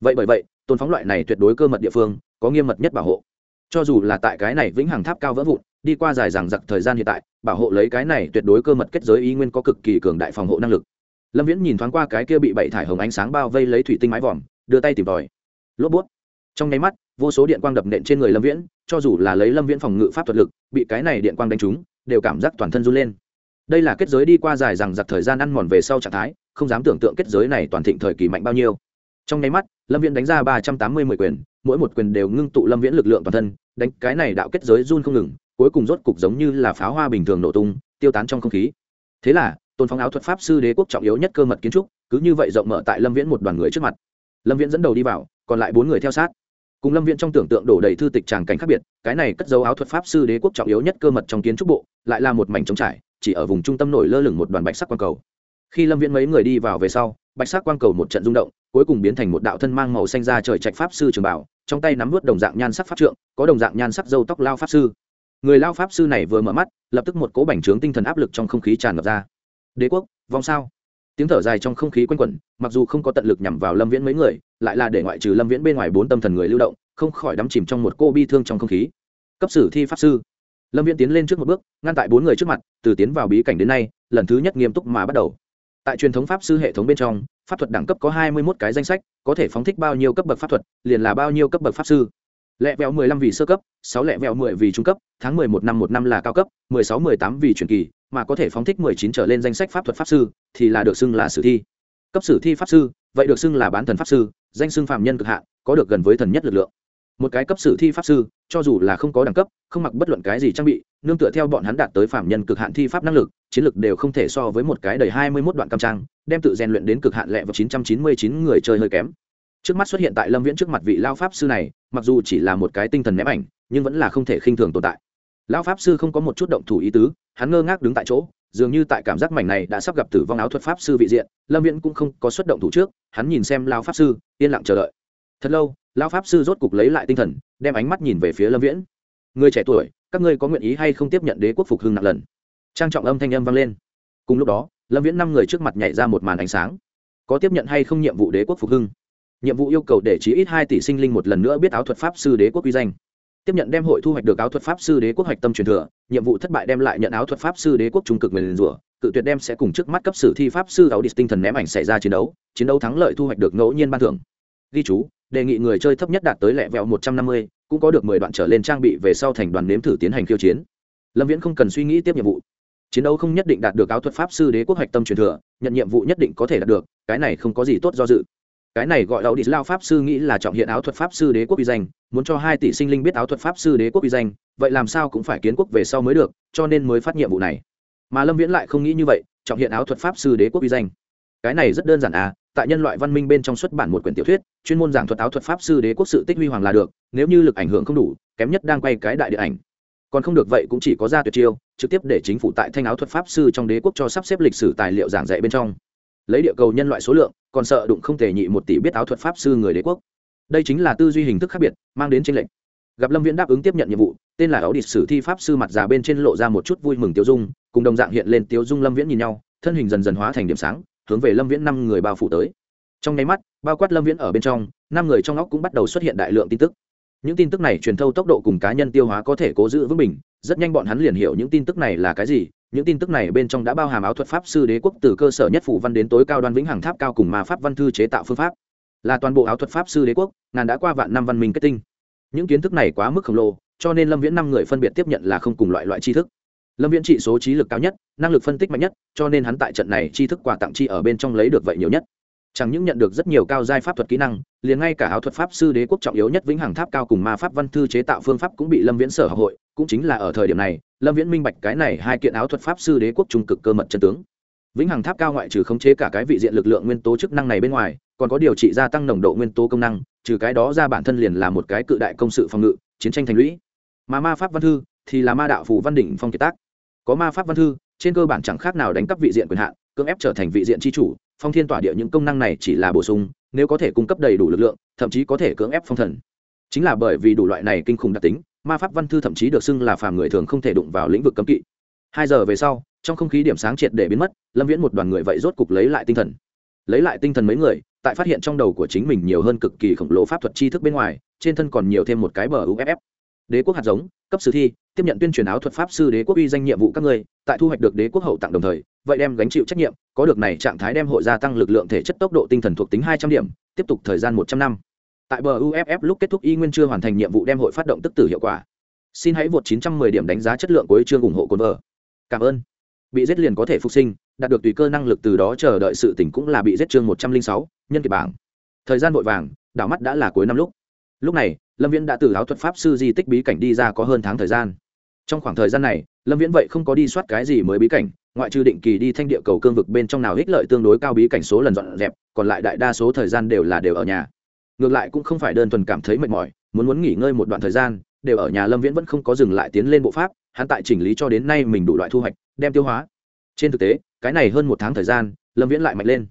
A: Vậy bởi vậy, tôn phóng loại này tuyệt đối cơ mật địa phương, có nghiêm mật nhất bảo hộ. Cho dù là tại cái này vĩnh hằng tháp cao vỡ vụn, đi qua dài rằng giặc thời gian hiện tại, bảo hộ lấy cái này tuyệt đối cơ mật kết giới ý nguyên có cực kỳ cường đại phòng hộ năng lực lâm viễn nhìn thoáng qua cái kia bị bảy thải hồng ánh sáng bao vây lấy thủy tinh mái vòm, đưa tay tìm tòi. Lốp bút. Trong nháy mắt, vô số điện quang đập nện trên người lâm viễn, cho dù là lấy lâm viễn phòng ngự pháp thuật lực, bị cái này điện quang đánh trúng, đều cảm giác toàn thân run lên. Đây là kết giới đi qua dài rằng giặc thời gian ăn mòn về sau trạng thái, không dám tưởng tượng kết giới này toàn thịnh thời kỳ mạnh bao nhiêu. Trong nháy mắt, lâm viễn đánh ra ba trăm tám mươi mười quyền, mỗi một quyền đều ngưng tụ lâm viễn lực lượng toàn thân, đánh cái này đạo kết giới run không ngừng, cuối cùng rốt cục giống như là pháo hoa bình thường nổ tung, tiêu tán trong không khí. Thế là tôn phong áo thuật pháp sư đế quốc trọng yếu nhất cơ mật kiến trúc, cứ như vậy rộng mở tại lâm viễn một đoàn người trước mặt. Lâm viễn dẫn đầu đi vào, còn lại bốn người theo sát. Cùng lâm viễn trong tưởng tượng đổ đầy thư tịch tràng cảnh khác biệt, cái này cất dấu áo thuật pháp sư đế quốc trọng yếu nhất cơ mật trong kiến trúc bộ, lại là một mảnh trống trải, chỉ ở vùng trung tâm nổi lơ lửng một đoàn bạch sắc quang cầu. Khi lâm viễn mấy người đi vào về sau, bạch sắc quang cầu một trận rung động, cuối cùng biến thành một đạo thân mang màu xanh ra trời trạch pháp sư trường bảo, trong tay nắm vớt đồng dạng nhan sắc pháp trượng, có đồng dạng nhan sắc dâu tóc lao pháp sư. Người lao pháp sư này vừa mở mắt, lập tức một cố bành trướng tinh thần áp lực trong không khí tràn ngập ra đế quốc, vong sao? Tiếng thở dài trong không khí quanh quẩn, mặc dù không có tận lực nhằm vào lâm viễn mấy người, lại là để ngoại trừ lâm viễn bên ngoài bốn tâm thần người lưu động, không khỏi đắm chìm trong một cô bi thương trong không khí. Cấp sử thi pháp sư. Lâm viễn tiến lên trước một bước, ngăn tại bốn người trước mặt, từ tiến vào bí cảnh đến nay, lần thứ nhất nghiêm túc mà bắt đầu. Tại truyền thống pháp sư hệ thống bên trong, pháp thuật đẳng cấp có hai mươi một cái danh sách, có thể phóng thích bao nhiêu cấp bậc pháp thuật, liền là bao nhiêu cấp bậc pháp sư. Lẹ vẹo mười lăm vì sơ cấp, sáu lẹ vẹo mười vì trung cấp, tháng mười một năm một năm là cao cấp, mười sáu mười tám vì truyền kỳ mà có thể phóng thích mười chín trở lên danh sách pháp thuật pháp sư, thì là được xưng là sử thi. Cấp sử thi pháp sư, vậy được xưng là bán thần pháp sư, danh xưng phạm nhân cực hạn, có được gần với thần nhất lực lượng. Một cái cấp sử thi pháp sư, cho dù là không có đẳng cấp, không mặc bất luận cái gì trang bị, nương tựa theo bọn hắn đạt tới phạm nhân cực hạn thi pháp năng lực, chiến lực đều không thể so với một cái đầy hai mươi mốt đoạn cam trang, đem tự rèn luyện đến cực hạn lẹ vào chín trăm chín mươi chín người chơi hơi kém. Trước mắt xuất hiện tại lâm viễn trước mặt vị lao pháp sư này, mặc dù chỉ là một cái tinh thần ném ảnh, nhưng vẫn là không thể khinh thường tồn tại lão pháp sư không có một chút động thủ ý tứ, hắn ngơ ngác đứng tại chỗ, dường như tại cảm giác mảnh này đã sắp gặp tử vong áo thuật pháp sư vị diện, lâm viễn cũng không có xuất động thủ trước, hắn nhìn xem lao pháp sư, yên lặng chờ đợi. Thật lâu lao pháp sư rốt cục lấy lại tinh thần, đem ánh mắt nhìn về phía lâm viễn. Người trẻ tuổi, các ngươi có nguyện ý hay không tiếp nhận đế quốc phục hưng nặng lần? Trang trọng âm thanh âm vang lên. Cùng lúc đó, lâm viễn năm người trước mặt nhảy ra một màn ánh sáng. Có tiếp nhận hay không nhiệm vụ đế quốc phục hưng? Nhiệm vụ yêu cầu để chí ít hai tỷ sinh linh một lần nữa biết áo thuật pháp sư đế quốc uy danh tiếp nhận đem hội thu hoạch được áo thuật pháp sư đế quốc hoạch tâm truyền thừa, nhiệm vụ thất bại đem lại nhận áo thuật pháp sư đế quốc trung cực nguyền rủa, cự tuyệt đem sẽ cùng trước mắt cấp sử thi pháp sư áo đi tinh thần ném ảnh xảy ra chiến đấu chiến đấu thắng lợi thu hoạch được ngẫu nhiên ban thưởng. Ghi chú, đề nghị người chơi thấp nhất đạt tới lẹ vẹo một trăm năm mươi, cũng có được mười đoạn trở lên trang bị về sau thành đoàn nếm thử tiến hành khiêu chiến. Lâm viễn không cần suy nghĩ tiếp nhiệm vụ. Chiến đấu không nhất định đạt được áo thuật pháp sư đế quốc hoạch tâm truyền thừa, nhận nhiệm vụ nhất định có thể đạt được, cái này không có gì tốt do dự cái này gọi áo đi lao pháp sư nghĩ là trọng hiện áo thuật pháp sư đế quốc uy danh, muốn cho hai tỷ sinh linh biết áo thuật pháp sư đế quốc uy danh, vậy làm sao cũng phải kiến quốc về sau mới được, cho nên mới phát nhiệm vụ này. Mà lâm viễn lại không nghĩ như vậy, trọng hiện áo thuật pháp sư đế quốc uy danh. Cái này rất đơn giản à tại nhân loại văn minh bên trong xuất bản một quyển tiểu thuyết, chuyên môn giảng thuật áo thuật pháp sư đế quốc sự tích huy hoàng là được, nếu như lực ảnh hưởng không đủ, kém nhất đang quay cái đại điện ảnh. Còn không được vậy cũng chỉ có ra tuyệt chiêu, trực tiếp để chính phủ tại thanh áo thuật pháp sư trong đế quốc cho sắp xếp lịch sử tài liệu giảng dạy bên trong lấy địa cầu nhân loại số lượng, còn sợ đụng không thể nhị một tỷ biết áo thuật pháp sư người đế quốc. Đây chính là tư duy hình thức khác biệt, mang đến tranh lệch. Gặp lâm viễn đáp ứng tiếp nhận nhiệm vụ, tên là áo địch sử thi pháp sư mặt già bên trên lộ ra một chút vui mừng tiêu dung, cùng đồng dạng hiện lên tiêu dung lâm viễn nhìn nhau, thân hình dần dần hóa thành điểm sáng, hướng về lâm viễn năm người bao phủ tới. Trong nháy mắt, bao quát lâm viễn ở bên trong, năm người trong óc cũng bắt đầu xuất hiện đại lượng tin tức. Những tin tức này truyền thâu tốc độ cùng cá nhân tiêu hóa có thể cố giữ vững bình, rất nhanh bọn hắn liền hiểu những tin tức này là cái gì những tin tức này bên trong đã bao hàm áo thuật pháp sư đế quốc từ cơ sở nhất phủ văn đến tối cao đoan vĩnh hằng tháp cao cùng mà pháp văn thư chế tạo phương pháp. Là toàn bộ áo thuật pháp sư đế quốc, ngàn đã qua vạn năm văn minh kết tinh. Những kiến thức này quá mức khổng lồ, cho nên lâm viễn năm người phân biệt tiếp nhận là không cùng loại loại tri thức. Lâm viễn trị số trí lực cao nhất, năng lực phân tích mạnh nhất, cho nên hắn tại trận này tri thức quà tặng chi ở bên trong lấy được vậy nhiều nhất chẳng những nhận được rất nhiều cao giai pháp thuật kỹ năng, liền ngay cả áo thuật pháp sư đế quốc trọng yếu nhất vĩnh hằng tháp cao cùng ma pháp văn thư chế tạo phương pháp cũng bị lâm viễn sở học hội, cũng chính là ở thời điểm này, lâm viễn minh bạch cái này hai kiện áo thuật pháp sư đế quốc trung cực cơ mật chân tướng. Vĩnh hằng tháp cao ngoại trừ khống chế cả cái vị diện lực lượng nguyên tố chức năng này bên ngoài, còn có điều trị gia tăng nồng độ nguyên tố công năng, trừ cái đó ra bản thân liền là một cái cự đại công sự phòng ngự, chiến tranh thành lũy. Mà ma pháp văn thư thì là ma đạo phù văn đỉnh phong kiệt tác. Có ma pháp văn thư, trên cơ bản chẳng khác nào đánh cắp vị diện quyền hạn, cưỡng ép trở thành vị diện tri chủ phong thiên tỏa địa những công năng này chỉ là bổ sung, nếu có thể cung cấp đầy đủ lực lượng, thậm chí có thể cưỡng ép phong thần. Chính là bởi vì đủ loại này kinh khủng đặc tính, ma pháp văn thư thậm chí được xưng là phàm người thường không thể đụng vào lĩnh vực cấm kỵ. Hai giờ về sau, trong không khí điểm sáng triệt để biến mất, lâm viễn một đoàn người vậy rốt cục lấy lại tinh thần. Lấy lại tinh thần mấy người, tại phát hiện trong đầu của chính mình nhiều hơn cực kỳ khổng lồ pháp thuật tri thức bên ngoài, trên thân còn nhiều thêm một cái bờ uff đế quốc hạt giống cấp sử thi tiếp nhận tuyên truyền áo thuật pháp sư đế quốc uy danh nhiệm vụ các ngươi tại thu hoạch được đế quốc hậu tặng đồng thời vậy đem gánh chịu trách nhiệm có được này trạng thái đem hội gia tăng lực lượng thể chất tốc độ tinh thần thuộc tính hai trăm điểm tiếp tục thời gian một trăm năm. Tại bờ uff lúc kết thúc y nguyên chưa hoàn thành nhiệm vụ đem hội phát động tức tử hiệu quả. Xin hãy vượt 910 điểm đánh giá chất lượng cuối chương ủng hộ cồn vợ cảm ơn. Bị giết liền có thể phục sinh đạt được tùy cơ năng lực từ đó chờ đợi sự tỉnh cũng là bị giết chương 106, nhân kỳ bảng. Thời gian vội vàng đảo mắt đã là cuối năm lúc. Lúc này lâm viễn đã từ áo thuật pháp sư di tích bí cảnh đi ra có hơn tháng thời gian. Trong khoảng thời gian này, lâm viễn vậy không có đi soát cái gì mới bí cảnh, ngoại trừ định kỳ đi thanh địa cầu cương vực bên trong nào ích lợi tương đối cao bí cảnh số lần dọn dẹp, còn lại đại đa số thời gian đều là đều ở nhà. Ngược lại cũng không phải đơn thuần cảm thấy mệt mỏi, muốn muốn nghỉ ngơi một đoạn thời gian, đều ở nhà lâm viễn vẫn không có dừng lại tiến lên bộ pháp, hắn tại chỉnh lý cho đến nay mình đủ loại thu hoạch, đem tiêu hóa. Trên thực tế, cái này hơn một tháng thời gian, lâm viễn lại mạnh lên.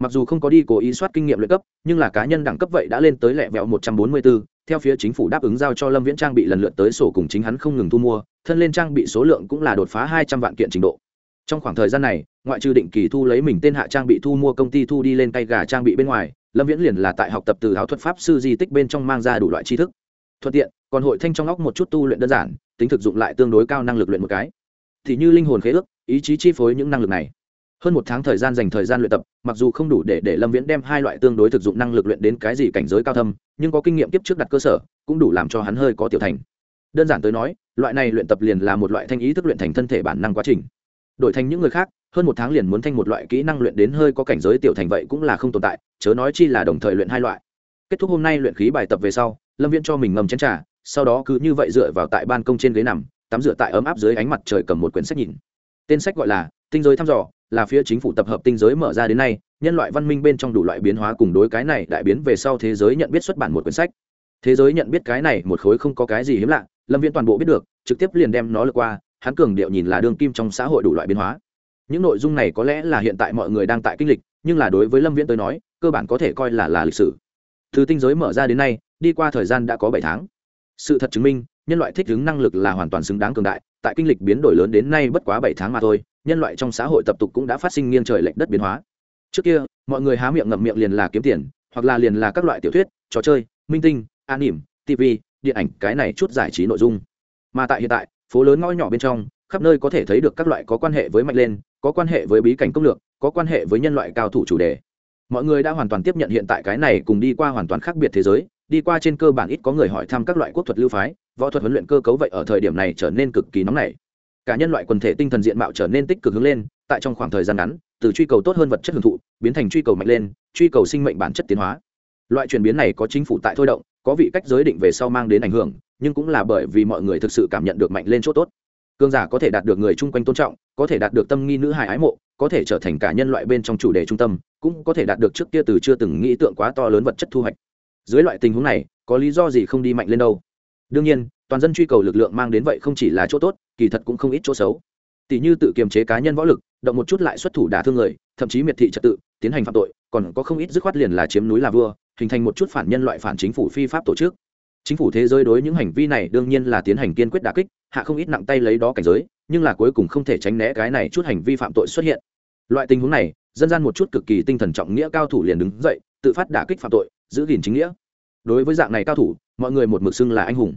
A: Mặc dù không có đi cố ý soát kinh nghiệm luyện cấp, nhưng là cá nhân đẳng cấp vậy đã lên tới lẹ vẹo một trăm bốn mươi bốn theo phía chính phủ đáp ứng giao cho lâm viễn trang bị lần lượt tới sổ cùng chính hắn không ngừng thu mua, thân lên trang bị số lượng cũng là đột phá hai trăm vạn kiện trình độ. Trong khoảng thời gian này, ngoại trừ định kỳ thu lấy mình tên hạ trang bị thu mua công ty thu đi lên tay gà trang bị bên ngoài, lâm viễn liền là tại học tập từ áo thuật pháp sư di tích bên trong mang ra đủ loại tri thức. Thuận tiện, còn hội thanh trong óc một chút tu luyện đơn giản, tính thực dụng lại tương đối cao năng lực luyện một cái. Thì như linh hồn khế ước, ý chí chi phối những năng lực này hơn một tháng thời gian dành thời gian luyện tập, mặc dù không đủ để để lâm viễn đem hai loại tương đối thực dụng năng lực luyện đến cái gì cảnh giới cao thâm, nhưng có kinh nghiệm tiếp trước đặt cơ sở, cũng đủ làm cho hắn hơi có tiểu thành. Đơn giản tới nói, loại này luyện tập liền là một loại thanh ý thức luyện thành thân thể bản năng quá trình. Đổi thành những người khác, hơn một tháng liền muốn thanh một loại kỹ năng luyện đến hơi có cảnh giới tiểu thành vậy cũng là không tồn tại, chớ nói chi là đồng thời luyện hai loại. Kết thúc hôm nay luyện khí bài tập về sau, lâm viễn cho mình ngầm chén t r à sau đó cứ như vậy dựa vào tại ban công trên ghế nằm, tắm rửa tại ấm áp dưới ánh mặt trời cầm một quyển sách nhìn. Tên sách gọi là tinh giới thăm dò là phía chính phủ tập hợp tinh giới mở ra đến nay, nhân loại văn minh bên trong đủ loại biến hóa cùng đối cái này đại biến về sau thế giới nhận biết xuất bản một quyển sách. Thế giới nhận biết cái này một khối không có cái gì hiếm lạ, lâm viễn toàn bộ biết được, trực tiếp liền đem nó lượt qua, hắn cường điệu nhìn là đương kim trong xã hội đủ loại biến hóa. Những nội dung này có lẽ là hiện tại mọi người đang tại kinh lịch, nhưng là đối với lâm viễn tới nói, cơ bản có thể coi là là lịch sử. Từ tinh giới mở ra đến nay, đi qua thời gian đã có bảy tháng. Sự thật chứng minh, nhân loại thích ứng năng lực là hoàn toàn xứng đáng cường đại, tại kinh lịch biến đổi lớn đến nay bất quá bảy tháng mà thôi nhân loại trong xã hội tập tục cũng đã phát sinh nghiêng trời lệch đất biến hóa. Trước kia, mọi người há miệng ngậm miệng liền là kiếm tiền, hoặc là liền là các loại tiểu thuyết, trò chơi, minh tinh, an nỉm tv điện ảnh, cái này chút giải trí nội dung. Mà tại hiện tại, phố lớn ngõ nhỏ bên trong, khắp nơi có thể thấy được các loại có quan hệ với mạnh lên, có quan hệ với bí cảnh công lược, có quan hệ với nhân loại cao thủ chủ đề. Mọi người đã hoàn toàn tiếp nhận hiện tại cái này cùng đi qua hoàn toàn khác biệt thế giới, đi qua trên cơ bản ít có người hỏi thăm các loại quốc thuật lưu phái, võ thuật huấn luyện cơ cấu vậy ở thời điểm này trở nên cực kỳ nóng nảy cả nhân loại quần thể tinh thần diện mạo trở nên tích cực hướng lên, tại trong khoảng thời gian ngắn, từ truy cầu tốt hơn vật chất hưởng thụ, biến thành truy cầu mạnh lên, truy cầu sinh mệnh bản chất tiến hóa. Loại chuyển biến này có chính phủ tại thôi động, có vị cách giới định về sau mang đến ảnh hưởng, nhưng cũng là bởi vì mọi người thực sự cảm nhận được mạnh lên chỗ tốt. Cương giả có thể đạt được người chung quanh tôn trọng, có thể đạt được tâm nghi nữ hài ái mộ, có thể trở thành cả nhân loại bên trong chủ đề trung tâm, cũng có thể đạt được trước kia từ chưa từng nghĩ tượng quá to lớn vật chất thu hoạch. Dưới loại tình huống này, có lý do gì không đi mạnh lên đâu? Đương nhiên, toàn dân truy cầu lực lượng mang đến vậy không chỉ là chỗ tốt kỳ thật cũng không ít chỗ xấu. Tỷ như tự kiềm chế cá nhân võ lực, động một chút lại xuất thủ đả thương người, thậm chí miệt thị trật tự, tiến hành phạm tội, còn có không ít dứt khoát liền là chiếm núi là vua, hình thành một chút phản nhân loại phản chính phủ phi pháp tổ chức. Chính phủ thế giới đối những hành vi này đương nhiên là tiến hành kiên quyết đả kích, hạ không ít nặng tay lấy đó cảnh giới, nhưng là cuối cùng không thể tránh né cái này chút hành vi phạm tội xuất hiện. Loại tình huống này, dân gian một chút cực kỳ tinh thần trọng nghĩa cao thủ liền đứng dậy, tự phát đả kích phạm tội, giữ gìn chính nghĩa. Đối với dạng này cao thủ, mọi người một mực xưng là anh hùng.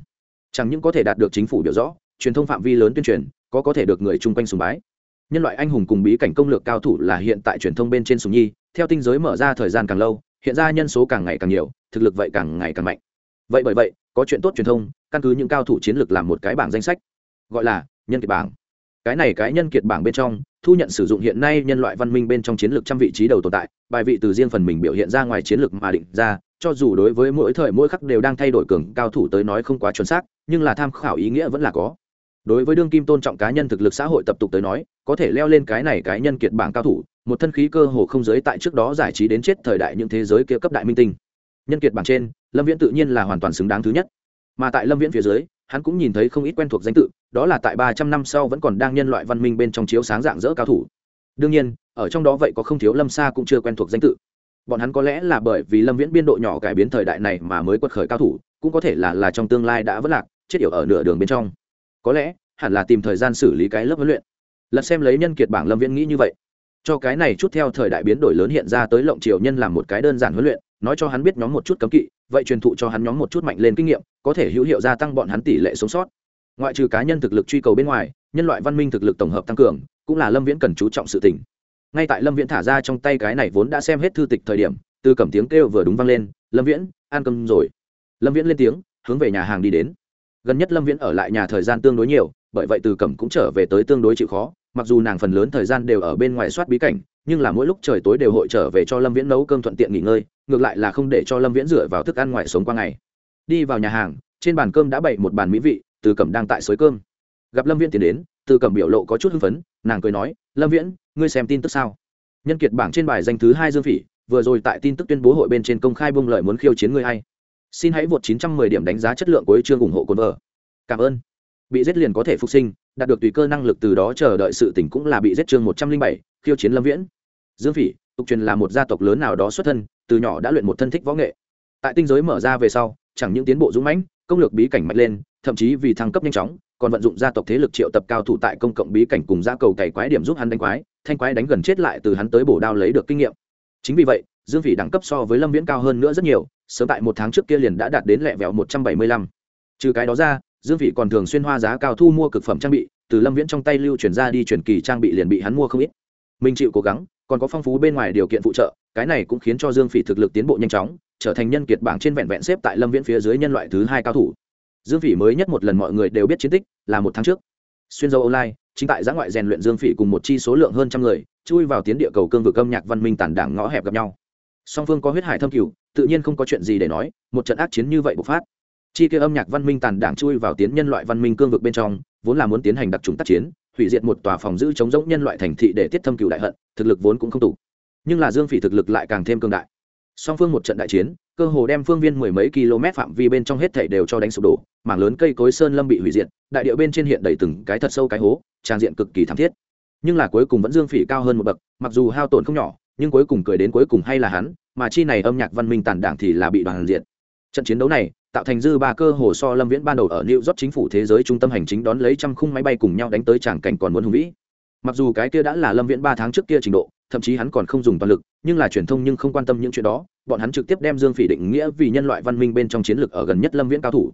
A: Chẳng những có thể đạt được chính phủ biểu rõ truyền thông phạm vi lớn tuyên truyền, có có thể được người chung quanh sùng bái. Nhân loại anh hùng cùng bí cảnh công lược cao thủ là hiện tại truyền thông bên trên sùng nhi, theo tinh giới mở ra thời gian càng lâu, hiện ra nhân số càng ngày càng nhiều, thực lực vậy càng ngày càng mạnh. Vậy bởi vậy, có chuyện tốt truyền thông, căn cứ những cao thủ chiến lược làm một cái bảng danh sách, gọi là nhân kiệt bảng. Cái này cái nhân kiệt bảng bên trong, thu nhận sử dụng hiện nay nhân loại văn minh bên trong chiến lược trăm vị trí đầu tồn tại, bài vị từ riêng phần mình biểu hiện ra ngoài chiến lược mà định ra, cho dù đối với mỗi thời mỗi khắc đều đang thay đổi cường cao thủ tới nói không quá chuẩn xác, nhưng là tham khảo ý nghĩa vẫn là có đối với đương kim tôn trọng cá nhân thực lực xã hội tập tục tới nói, có thể leo lên cái này cái nhân kiệt bảng cao thủ, một thân khí cơ hồ không giới tại trước đó giải trí đến chết thời đại những thế giới kia cấp đại minh tinh. Nhân kiệt bảng trên, lâm viễn tự nhiên là hoàn toàn xứng đáng thứ nhất. Mà tại lâm viễn phía dưới, hắn cũng nhìn thấy không ít quen thuộc danh tự, đó là tại ba trăm năm sau vẫn còn đang nhân loại văn minh bên trong chiếu sáng dạng dỡ cao thủ. Đương nhiên, ở trong đó vậy có không thiếu lâm xa cũng chưa quen thuộc danh tự. Bọn hắn có lẽ là bởi vì lâm viễn biên độ nhỏ cải biến thời đại này mà mới quật khởi cao thủ, cũng có thể là là trong tương lai đã vất lạc, chết yểu ở nửa đường bên trong có lẽ, hẳn là tìm thời gian xử lý cái lớp huấn luyện. Lật xem lấy nhân kiệt bảng lâm viễn nghĩ như vậy. Cho cái này chút theo thời đại biến đổi lớn hiện ra tới lộng triều nhân làm một cái đơn giản huấn luyện, nói cho hắn biết nhóm một chút cấm kỵ, vậy truyền thụ cho hắn nhóm một chút mạnh lên kinh nghiệm, có thể hữu hiệu gia tăng bọn hắn tỷ lệ sống sót. Ngoại trừ cá nhân thực lực truy cầu bên ngoài, nhân loại văn minh thực lực tổng hợp tăng cường, cũng là lâm viễn cần chú trọng sự tình. Ngay tại lâm viễn thả ra trong tay cái này vốn đã xem hết thư tịch thời điểm, từ cầm tiếng kêu vừa đúng vang lên, lâm viễn, ăn cơm rồi. Lâm viễn lên tiếng, hướng về nhà hàng đi đến gần nhất lâm viễn ở lại nhà thời gian tương đối nhiều, bởi vậy từ cẩm cũng trở về tới tương đối chịu khó, mặc dù nàng phần lớn thời gian đều ở bên ngoài soát bí cảnh, nhưng là mỗi lúc trời tối đều hội trở về cho lâm viễn nấu cơm thuận tiện nghỉ ngơi, ngược lại là không để cho lâm viễn dựa vào thức ăn ngoài sống qua ngày. Đi vào nhà hàng, trên bàn cơm đã bày một bàn mỹ vị, từ cẩm đang tại xới cơm. Gặp lâm viễn tiến đến, từ cẩm biểu lộ có chút hưng phấn, nàng cười nói, lâm viễn, ngươi xem tin tức sao? Nhân kiệt bảng trên bài danh thứ hai dương phỉ, vừa rồi tại tin tức tuyên bố hội bên trên công khai bông lợi muốn khiêu chiến ngươi hay xin hãy vượt 910 điểm đánh giá chất lượng của chương ủng hộ cồn vợ. Cảm ơn. Bị giết liền có thể phục sinh đạt được tùy cơ năng lực từ đó chờ đợi sự tỉnh cũng là bị giết chương 107, khiêu chiến lâm viễn. Dương phỉ tục truyền là một gia tộc lớn nào đó xuất thân từ nhỏ đã luyện một thân thích võ nghệ. Tại tinh giới mở ra về sau chẳng những tiến bộ dũng mãnh công lược bí cảnh mạnh lên thậm chí vì thăng cấp nhanh chóng còn vận dụng gia tộc thế lực triệu tập cao thủ tại công cộng bí cảnh cùng gia cầu cày quái điểm giúp hắn đánh quái thanh quái đánh gần chết lại từ hắn tới bổ đao lấy được kinh nghiệm. Chính vì vậy dương phỉ đẳng cấp so với lâm viễn cao hơn nữa rất nhiều, sớm tại một tháng trước kia liền đã đạt đến lẹ vẹo một trăm bảy mươi lăm. Trừ cái đó ra, dương phỉ còn thường xuyên hoa giá cao thu mua cực phẩm trang bị, từ lâm viễn trong tay lưu chuyển ra đi chuyển kỳ trang bị liền bị hắn mua không ít. Mình chịu cố gắng, còn có phong phú bên ngoài điều kiện phụ trợ, cái này cũng khiến cho dương phỉ thực lực tiến bộ nhanh chóng, trở thành nhân kiệt bảng trên vẹn vẹn xếp tại lâm viễn phía dưới nhân loại thứ hai cao thủ. Dương phỉ mới nhất một lần mọi người đều biết chiến tích, là một tháng trước. Xuyên dâu online, chính tại giã ngoại rèn luyện dương phỉ cùng một chi số lượng hơn trăm người, chui vào tiến địa cầu cương vực âm nhạc văn minh tản đảng ngõ hẹp gặp nhau song phương có huyết hải thâm cửu, tự nhiên không có chuyện gì để nói, một trận ác chiến như vậy bộc phát. Chi kia âm nhạc văn minh tàn đảng chui vào tiến nhân loại văn minh cương vực bên trong, vốn là muốn tiến hành đặc trùng tác chiến, hủy diệt một tòa phòng giữ chống giống nhân loại thành thị để tiết thâm cửu đại hận, thực lực vốn cũng không tủ nhưng là dương phỉ thực lực lại càng thêm cương đại. Song phương một trận đại chiến, cơ hồ đem phương viên mười mấy km phạm vi bên trong hết thảy đều cho đánh sụp đổ, mảng lớn cây cối sơn lâm bị hủy diệt, đại điệu bên trên hiện đầy từng cái thật sâu cái hố, trang diện cực kỳ thảm thiết. Nhưng là cuối cùng vẫn dương phỉ cao hơn một bậc, mặc dù hao tổn không nhỏ nhưng cuối cùng cười đến cuối cùng hay là hắn, mà chi này âm nhạc văn minh tàn đảng thì là bị đoàn diện trận chiến đấu này, tạo thành dư ba cơ hồ so lâm viễn ban đầu ở new york chính phủ thế giới trung tâm hành chính đón lấy trăm khung máy bay cùng nhau đánh tới tràng cảnh còn muốn hùng vĩ. Mặc dù cái kia đã là lâm viễn ba tháng trước kia trình độ, thậm chí hắn còn không dùng toàn lực, nhưng là truyền thông nhưng không quan tâm những chuyện đó, bọn hắn trực tiếp đem dương phỉ định nghĩa vì nhân loại văn minh bên trong chiến lược ở gần nhất lâm viễn cao thủ.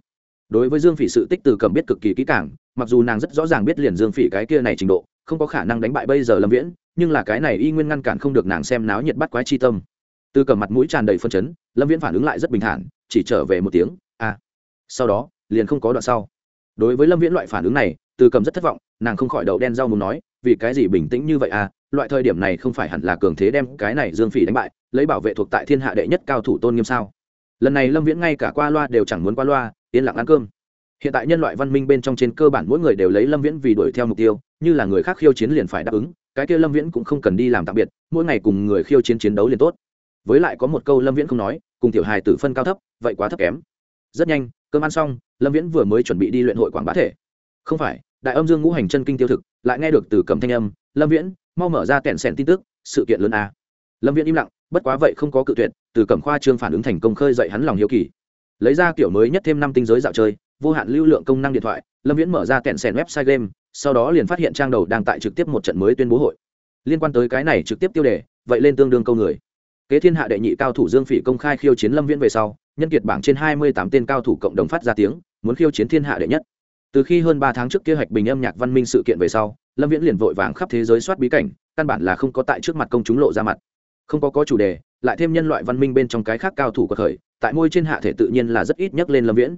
A: Đối với dương phỉ sự tích từ cầm biết cực kỳ kỹ càng, mặc dù nàng rất rõ ràng biết liền dương phỉ cái kia này trình độ, không có khả năng đánh bại bây giờ lâm viễn nhưng là cái này y nguyên ngăn cản không được nàng xem náo nhiệt bắt quái chi tâm. Từ cầm mặt mũi tràn đầy phân chấn, lâm viễn phản ứng lại rất bình thản, chỉ trở về một tiếng a à. sau đó, liền không có đoạn sau. Đối với lâm viễn loại phản ứng này, từ cầm rất thất vọng, nàng không khỏi đậu đen rau muốn nói, vì cái gì bình tĩnh như vậy à? Loại thời điểm này không phải hẳn là cường thế đem cái này dương phỉ đánh bại, lấy bảo vệ thuộc tại thiên hạ đệ nhất cao thủ tôn nghiêm sao? Lần này lâm viễn ngay cả qua loa đều chẳng muốn qua loa, yên lặng ăn cơm. Hiện tại nhân loại văn minh bên trong trên cơ bản mỗi người đều lấy lâm viễn vì đuổi theo mục tiêu, như là người khác khiêu chiến liền phải đáp ứng cái kia lâm viễn cũng không cần đi làm tạm biệt, mỗi ngày cùng người khiêu chiến chiến đấu liền tốt. Với lại có một câu lâm viễn không nói, cùng tiểu hài tử phân cao thấp, vậy quá thấp kém. Rất nhanh, cơm ăn xong, lâm viễn vừa mới chuẩn bị đi luyện hội quảng bá thể. Không phải, đại âm dương ngũ hành chân kinh tiêu thực, lại nghe được từ cầm thanh âm, lâm viễn, mau mở ra kẹn sẻn tin tức, sự kiện lớn a. Lâm viễn im lặng, bất quá vậy không có cự tuyệt. Từ cẩm khoa trương phản ứng thành công khơi dậy hắn lòng hiếu kỳ. Lấy ra kiểu mới nhất thêm năm tinh giới dạo chơi, vô hạn lưu lượng công năng điện thoại, lâm viễn mở ra kẹn sẻn website game sau đó liền phát hiện trang đầu đang tại trực tiếp một trận mới tuyên bố hội. Liên quan tới cái này trực tiếp tiêu đề, vậy lên tương đương câu người. Kế thiên hạ đệ nhị cao thủ dương phỉ công khai khiêu chiến lâm viễn về sau, nhân kiệt bảng trên hai mươi tám tên cao thủ cộng đồng phát ra tiếng, muốn khiêu chiến thiên hạ đệ nhất. Từ khi hơn ba tháng trước kế hoạch bình âm nhạc văn minh sự kiện về sau, lâm viễn liền vội vàng khắp thế giới soát bí cảnh, căn bản là không có tại trước mặt công chúng lộ ra mặt. Không có có chủ đề, lại thêm nhân loại văn minh bên trong cái khác cao thủ của khởi, tại môi trên hạ thể tự nhiên là rất ít nhắc lên lâm viễn.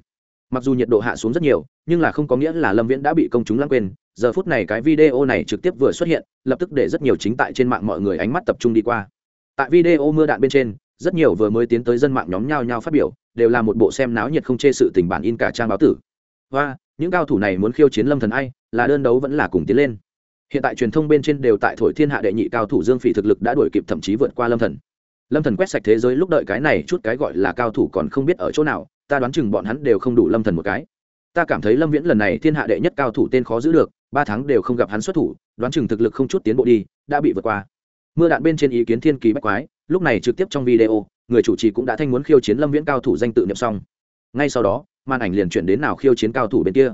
A: Mặc dù nhiệt độ hạ xuống rất nhiều, nhưng là không có nghĩa là lâm viễn đã bị công chúng lãng quên giờ phút này cái video này trực tiếp vừa xuất hiện, lập tức để rất nhiều chính tại trên mạng mọi người ánh mắt tập trung đi qua. Tại video mưa đạn bên trên, rất nhiều vừa mới tiến tới dân mạng nhóm nhau nhau phát biểu, đều là một bộ xem náo nhiệt không chê sự tình bản in cả trang báo tử. Và, những cao thủ này muốn khiêu chiến lâm thần ai, là đơn đấu vẫn là cùng tiến lên. Hiện tại truyền thông bên trên đều tại thổi thiên hạ đệ nhị cao thủ dương phỉ thực lực đã đuổi kịp thậm chí vượt qua lâm thần. Lâm thần quét sạch thế giới lúc đợi cái này chút cái gọi là cao thủ còn không biết ở chỗ nào, ta đoán chừng bọn hắn đều không đủ lâm thần một cái. Ta cảm thấy lâm viễn lần này thiên hạ đệ nhất cao thủ tên khó giữ được ba tháng đều không gặp hắn xuất thủ, đoán chừng thực lực không chút tiến bộ đi, đã bị vượt qua. Mưa đạn bên trên ý kiến thiên kỳ bách quái, lúc này trực tiếp trong video, người chủ trì cũng đã thanh muốn khiêu chiến lâm viễn cao thủ danh tự niệm xong. Ngay sau đó, màn ảnh liền chuyển đến nào khiêu chiến cao thủ bên kia.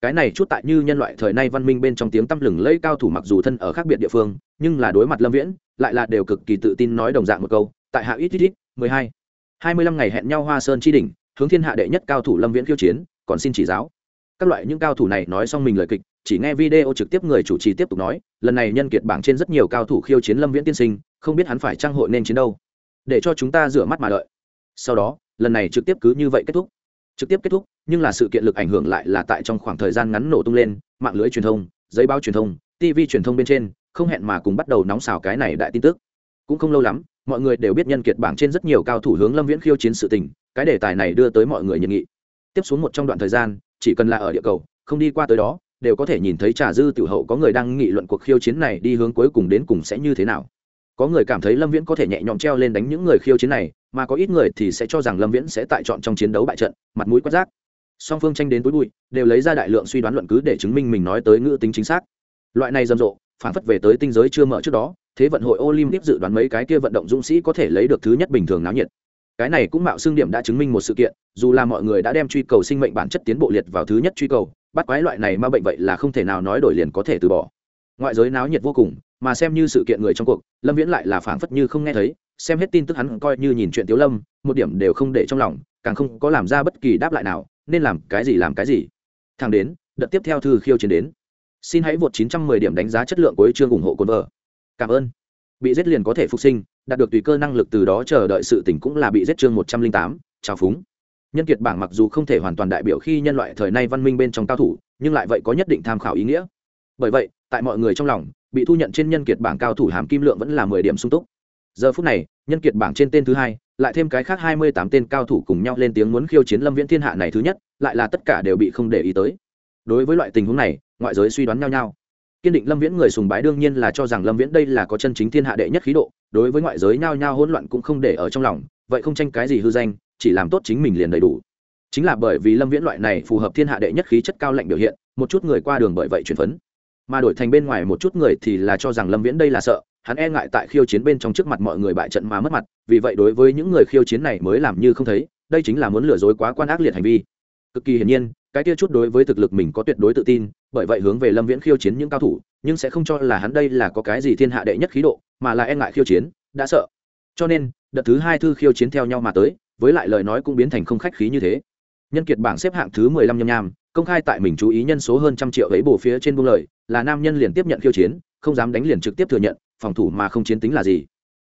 A: Cái này chút tại như nhân loại thời nay văn minh bên trong tiếng tăm lừng lẫy cao thủ mặc dù thân ở khác biệt địa phương, nhưng là đối mặt lâm viễn, lại là đều cực kỳ tự tin nói đồng dạng một câu, tại hạ ít ít ít, mười hai. Hai mươi lăm ngày hẹn nhau hoa sơn chi đỉnh, hướng thiên hạ đệ nhất cao thủ lâm viễn khiêu chiến, còn xin chỉ giáo. Các loại những cao thủ này nói xong mình lời kịch chỉ nghe video trực tiếp người chủ trì tiếp tục nói, lần này nhân kiệt bảng trên rất nhiều cao thủ khiêu chiến lâm viễn tiên sinh, không biết hắn phải trang hội nên chiến đâu. Để cho chúng ta rửa mắt mà đợi. Sau đó, lần này trực tiếp cứ như vậy kết thúc. Trực tiếp kết thúc, nhưng là sự kiện lực ảnh hưởng lại là tại trong khoảng thời gian ngắn nổ tung lên, mạng lưới truyền thông, giấy báo truyền thông tv truyền thông bên trên, không hẹn mà cùng bắt đầu nóng xào cái này đại tin tức. Cũng không lâu lắm, mọi người đều biết nhân kiệt bảng trên rất nhiều cao thủ hướng lâm viễn khiêu chiến sự tình, cái đề tài này đưa tới mọi người nhiệt nghị. Tiếp xuống một trong đoạn thời gian, chỉ cần là ở địa cầu, không đi qua tới đó đều có thể nhìn thấy trà dư tiểu hậu có người đang nghị luận cuộc khiêu chiến này đi hướng cuối cùng đến cùng sẽ như thế nào. Có người cảm thấy lâm viễn có thể nhẹ nhõm treo lên đánh những người khiêu chiến này, mà có ít người thì sẽ cho rằng lâm viễn sẽ tại chọn trong chiến đấu bại trận, mặt mũi quát giác song phương tranh đến túi bụi, đều lấy ra đại lượng suy đoán luận cứ để chứng minh mình nói tới ngữ tính chính xác. Loại này rầm rộ phản phất về tới tinh giới chưa mở trước đó, thế vận hội olympic dự đoán mấy cái kia vận động dũng sĩ có thể lấy được thứ nhất bình thường náo nhiệt. Cái này cũng mạo xương điểm đã chứng minh một sự kiện, dù là mọi người đã đem truy cầu sinh mệnh bản chất tiến bộ liệt vào thứ nhất truy cầu bắt quái loại này mà bệnh vậy là không thể nào nói đổi liền có thể từ bỏ. Ngoại giới náo nhiệt vô cùng mà xem như sự kiện người trong cuộc lâm viễn lại là phảng phất như không nghe thấy xem hết tin tức hắn coi như nhìn chuyện tiếu lâm một điểm đều không để trong lòng càng không có làm ra bất kỳ đáp lại nào nên làm cái gì làm cái gì. Thằng đến đợt tiếp theo thư khiêu chiến đến. Xin hãy vượt 910 điểm đánh giá chất lượng của chương ủng hộ cồn vợ cảm ơn. Bị giết liền có thể phục sinh đạt được tùy cơ năng lực từ đó chờ đợi sự tỉnh cũng là bị giết chương 108, chào phúng nhân kiệt bảng mặc dù không thể hoàn toàn đại biểu khi nhân loại thời nay văn minh bên trong cao thủ, nhưng lại vậy có nhất định tham khảo ý nghĩa. Bởi vậy, tại mọi người trong lòng, bị thu nhận trên nhân kiệt bảng cao thủ hàm kim lượng vẫn là mười điểm sung túc. Giờ phút này, nhân kiệt bảng trên tên thứ hai, lại thêm cái khác hai mươi tám tên cao thủ cùng nhau lên tiếng muốn khiêu chiến lâm viễn thiên hạ này thứ nhất, lại là tất cả đều bị không để ý tới. Đối với loại tình huống này, ngoại giới suy đoán nhau nhau. Kiên định lâm viễn người sùng bái đương nhiên là cho rằng lâm viễn đây là có chân chính thiên hạ đệ nhất khí độ, đối với ngoại giới nhao nhao hỗn loạn cũng không để ở trong lòng, vậy không tranh cái gì hư danh chỉ làm tốt chính mình liền đầy đủ. Chính là bởi vì lâm viễn loại này phù hợp thiên hạ đệ nhất khí chất cao lạnh biểu hiện, một chút người qua đường bởi vậy chuyển phấn. Mà đổi thành bên ngoài một chút người thì là cho rằng lâm viễn đây là sợ, hắn e ngại tại khiêu chiến bên trong trước mặt mọi người bại trận mà mất mặt, vì vậy đối với những người khiêu chiến này mới làm như không thấy, đây chính là muốn lừa dối quá quan ác liệt hành vi. Cực kỳ hiển nhiên, cái kia chút đối với thực lực mình có tuyệt đối tự tin, bởi vậy hướng về lâm viễn khiêu chiến những cao thủ, nhưng sẽ không cho là hắn đây là có cái gì thiên hạ đệ nhất khí độ, mà là e ngại khiêu chiến, đã sợ. Cho nên, đợt thứ hai thư khiêu chiến theo nhau mà tới với lại lời nói cũng biến thành không khách khí như thế. Nhân kiệt bảng xếp hạng thứ mười lăm nhâm nham, công khai tại mình chú ý nhân số hơn trăm triệu ấy bổ phía trên buông lời, là nam nhân liền tiếp nhận khiêu chiến, không dám đánh liền trực tiếp thừa nhận, phòng thủ mà không chiến tính là gì.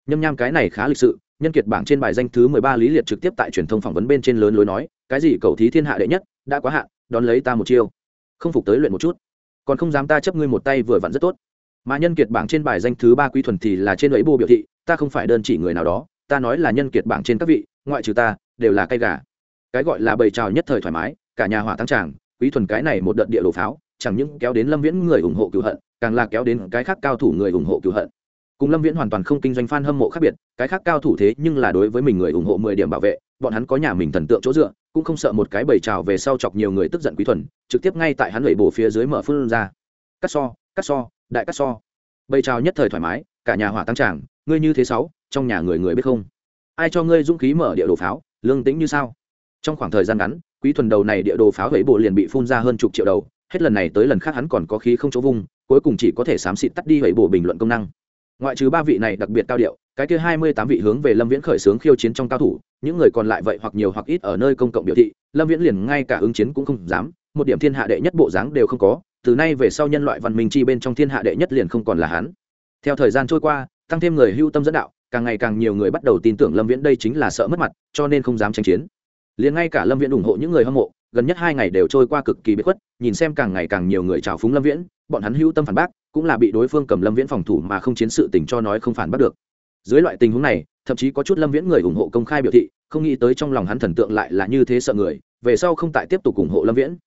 A: Nhâm nham cái này khá lịch sự, nhân kiệt bảng trên bài danh thứ mười ba lý liệt trực tiếp tại truyền thông phỏng vấn bên trên lớn lối nói, cái gì cầu thí thiên hạ đệ nhất, đã quá hạn, đón lấy ta một chiêu. Không phục tới luyện một chút. Còn không dám ta chấp ngươi một tay vừa vặn rất tốt. Mà nhân kiệt bảng trên bài danh thứ ba quý thuần thì là trên ấy bô biểu thị, ta không phải đơn chỉ người nào đó, ta nói là nhân kiệt bảng trên các vị ngoại trừ ta, đều là cây gà. Cái gọi là bầy trào nhất thời thoải mái, cả nhà hỏa tăng tràng, quý thuần cái này một đợt địa đồ pháo, chẳng những kéo đến lâm viễn người ủng hộ cựu hận, càng là kéo đến cái khác cao thủ người ủng hộ cựu hận. Cùng lâm viễn hoàn toàn không kinh doanh f a n hâm mộ khác biệt, cái khác cao thủ thế nhưng là đối với mình người ủng hộ mười điểm bảo vệ, bọn hắn có nhà mình thần tượng chỗ dựa, cũng không sợ một cái bầy trào về sau chọc nhiều người tức giận quý thuần, trực tiếp ngay tại hắn lẩy bổ phía dưới mở phương ra. Cắt so cắt so, đại cắt so. Bầy trào nhất thời thoải mái, cả nhà hỏa tăng tràng, ngươi như thế sáu, trong nhà người người biết không? Ai cho ngươi dũng khí mở địa đồ pháo, lương tĩnh như sao? Trong khoảng thời gian ngắn, quý thuần đầu này địa đồ pháo hủy bộ liền bị phun ra hơn chục triệu đầu, hết lần này tới lần khác hắn còn có khí không chỗ vung, cuối cùng chỉ có thể xám xịt tắt đi hủy bộ bình luận công năng. Ngoại trừ ba vị này đặc biệt cao điệu, cái kia hai mươi tám vị hướng về lâm viễn khởi xướng khiêu chiến trong cao thủ, những người còn lại vậy hoặc nhiều hoặc ít ở nơi công cộng biểu thị, lâm viễn liền ngay cả ứng chiến cũng không dám, một điểm thiên hạ đệ nhất bộ dáng đều không có, từ nay về sau nhân loại văn minh chi bên trong thiên hạ đệ nhất liền không còn là hắn. Theo thời gian trôi qua, tăng thêm người hưu tâm dẫn đạo càng ngày càng nhiều người bắt đầu tin tưởng lâm viễn đây chính là sợ mất mặt, cho nên không dám tranh chiến. Liền ngay cả lâm viễn ủng hộ những người hâm mộ, gần nhất hai ngày đều trôi qua cực kỳ bất khuất, nhìn xem càng ngày càng nhiều người trào phúng lâm viễn, bọn hắn hữu tâm phản bác, cũng là bị đối phương cầm lâm viễn phòng thủ mà không chiến sự tình cho nói không phản bác được. Dưới loại tình huống này, thậm chí có chút lâm viễn người ủng hộ công khai biểu thị, không nghĩ tới trong lòng hắn thần tượng lại là như thế sợ người, về sau không tại tiếp tục ủng hộ lâm viễn.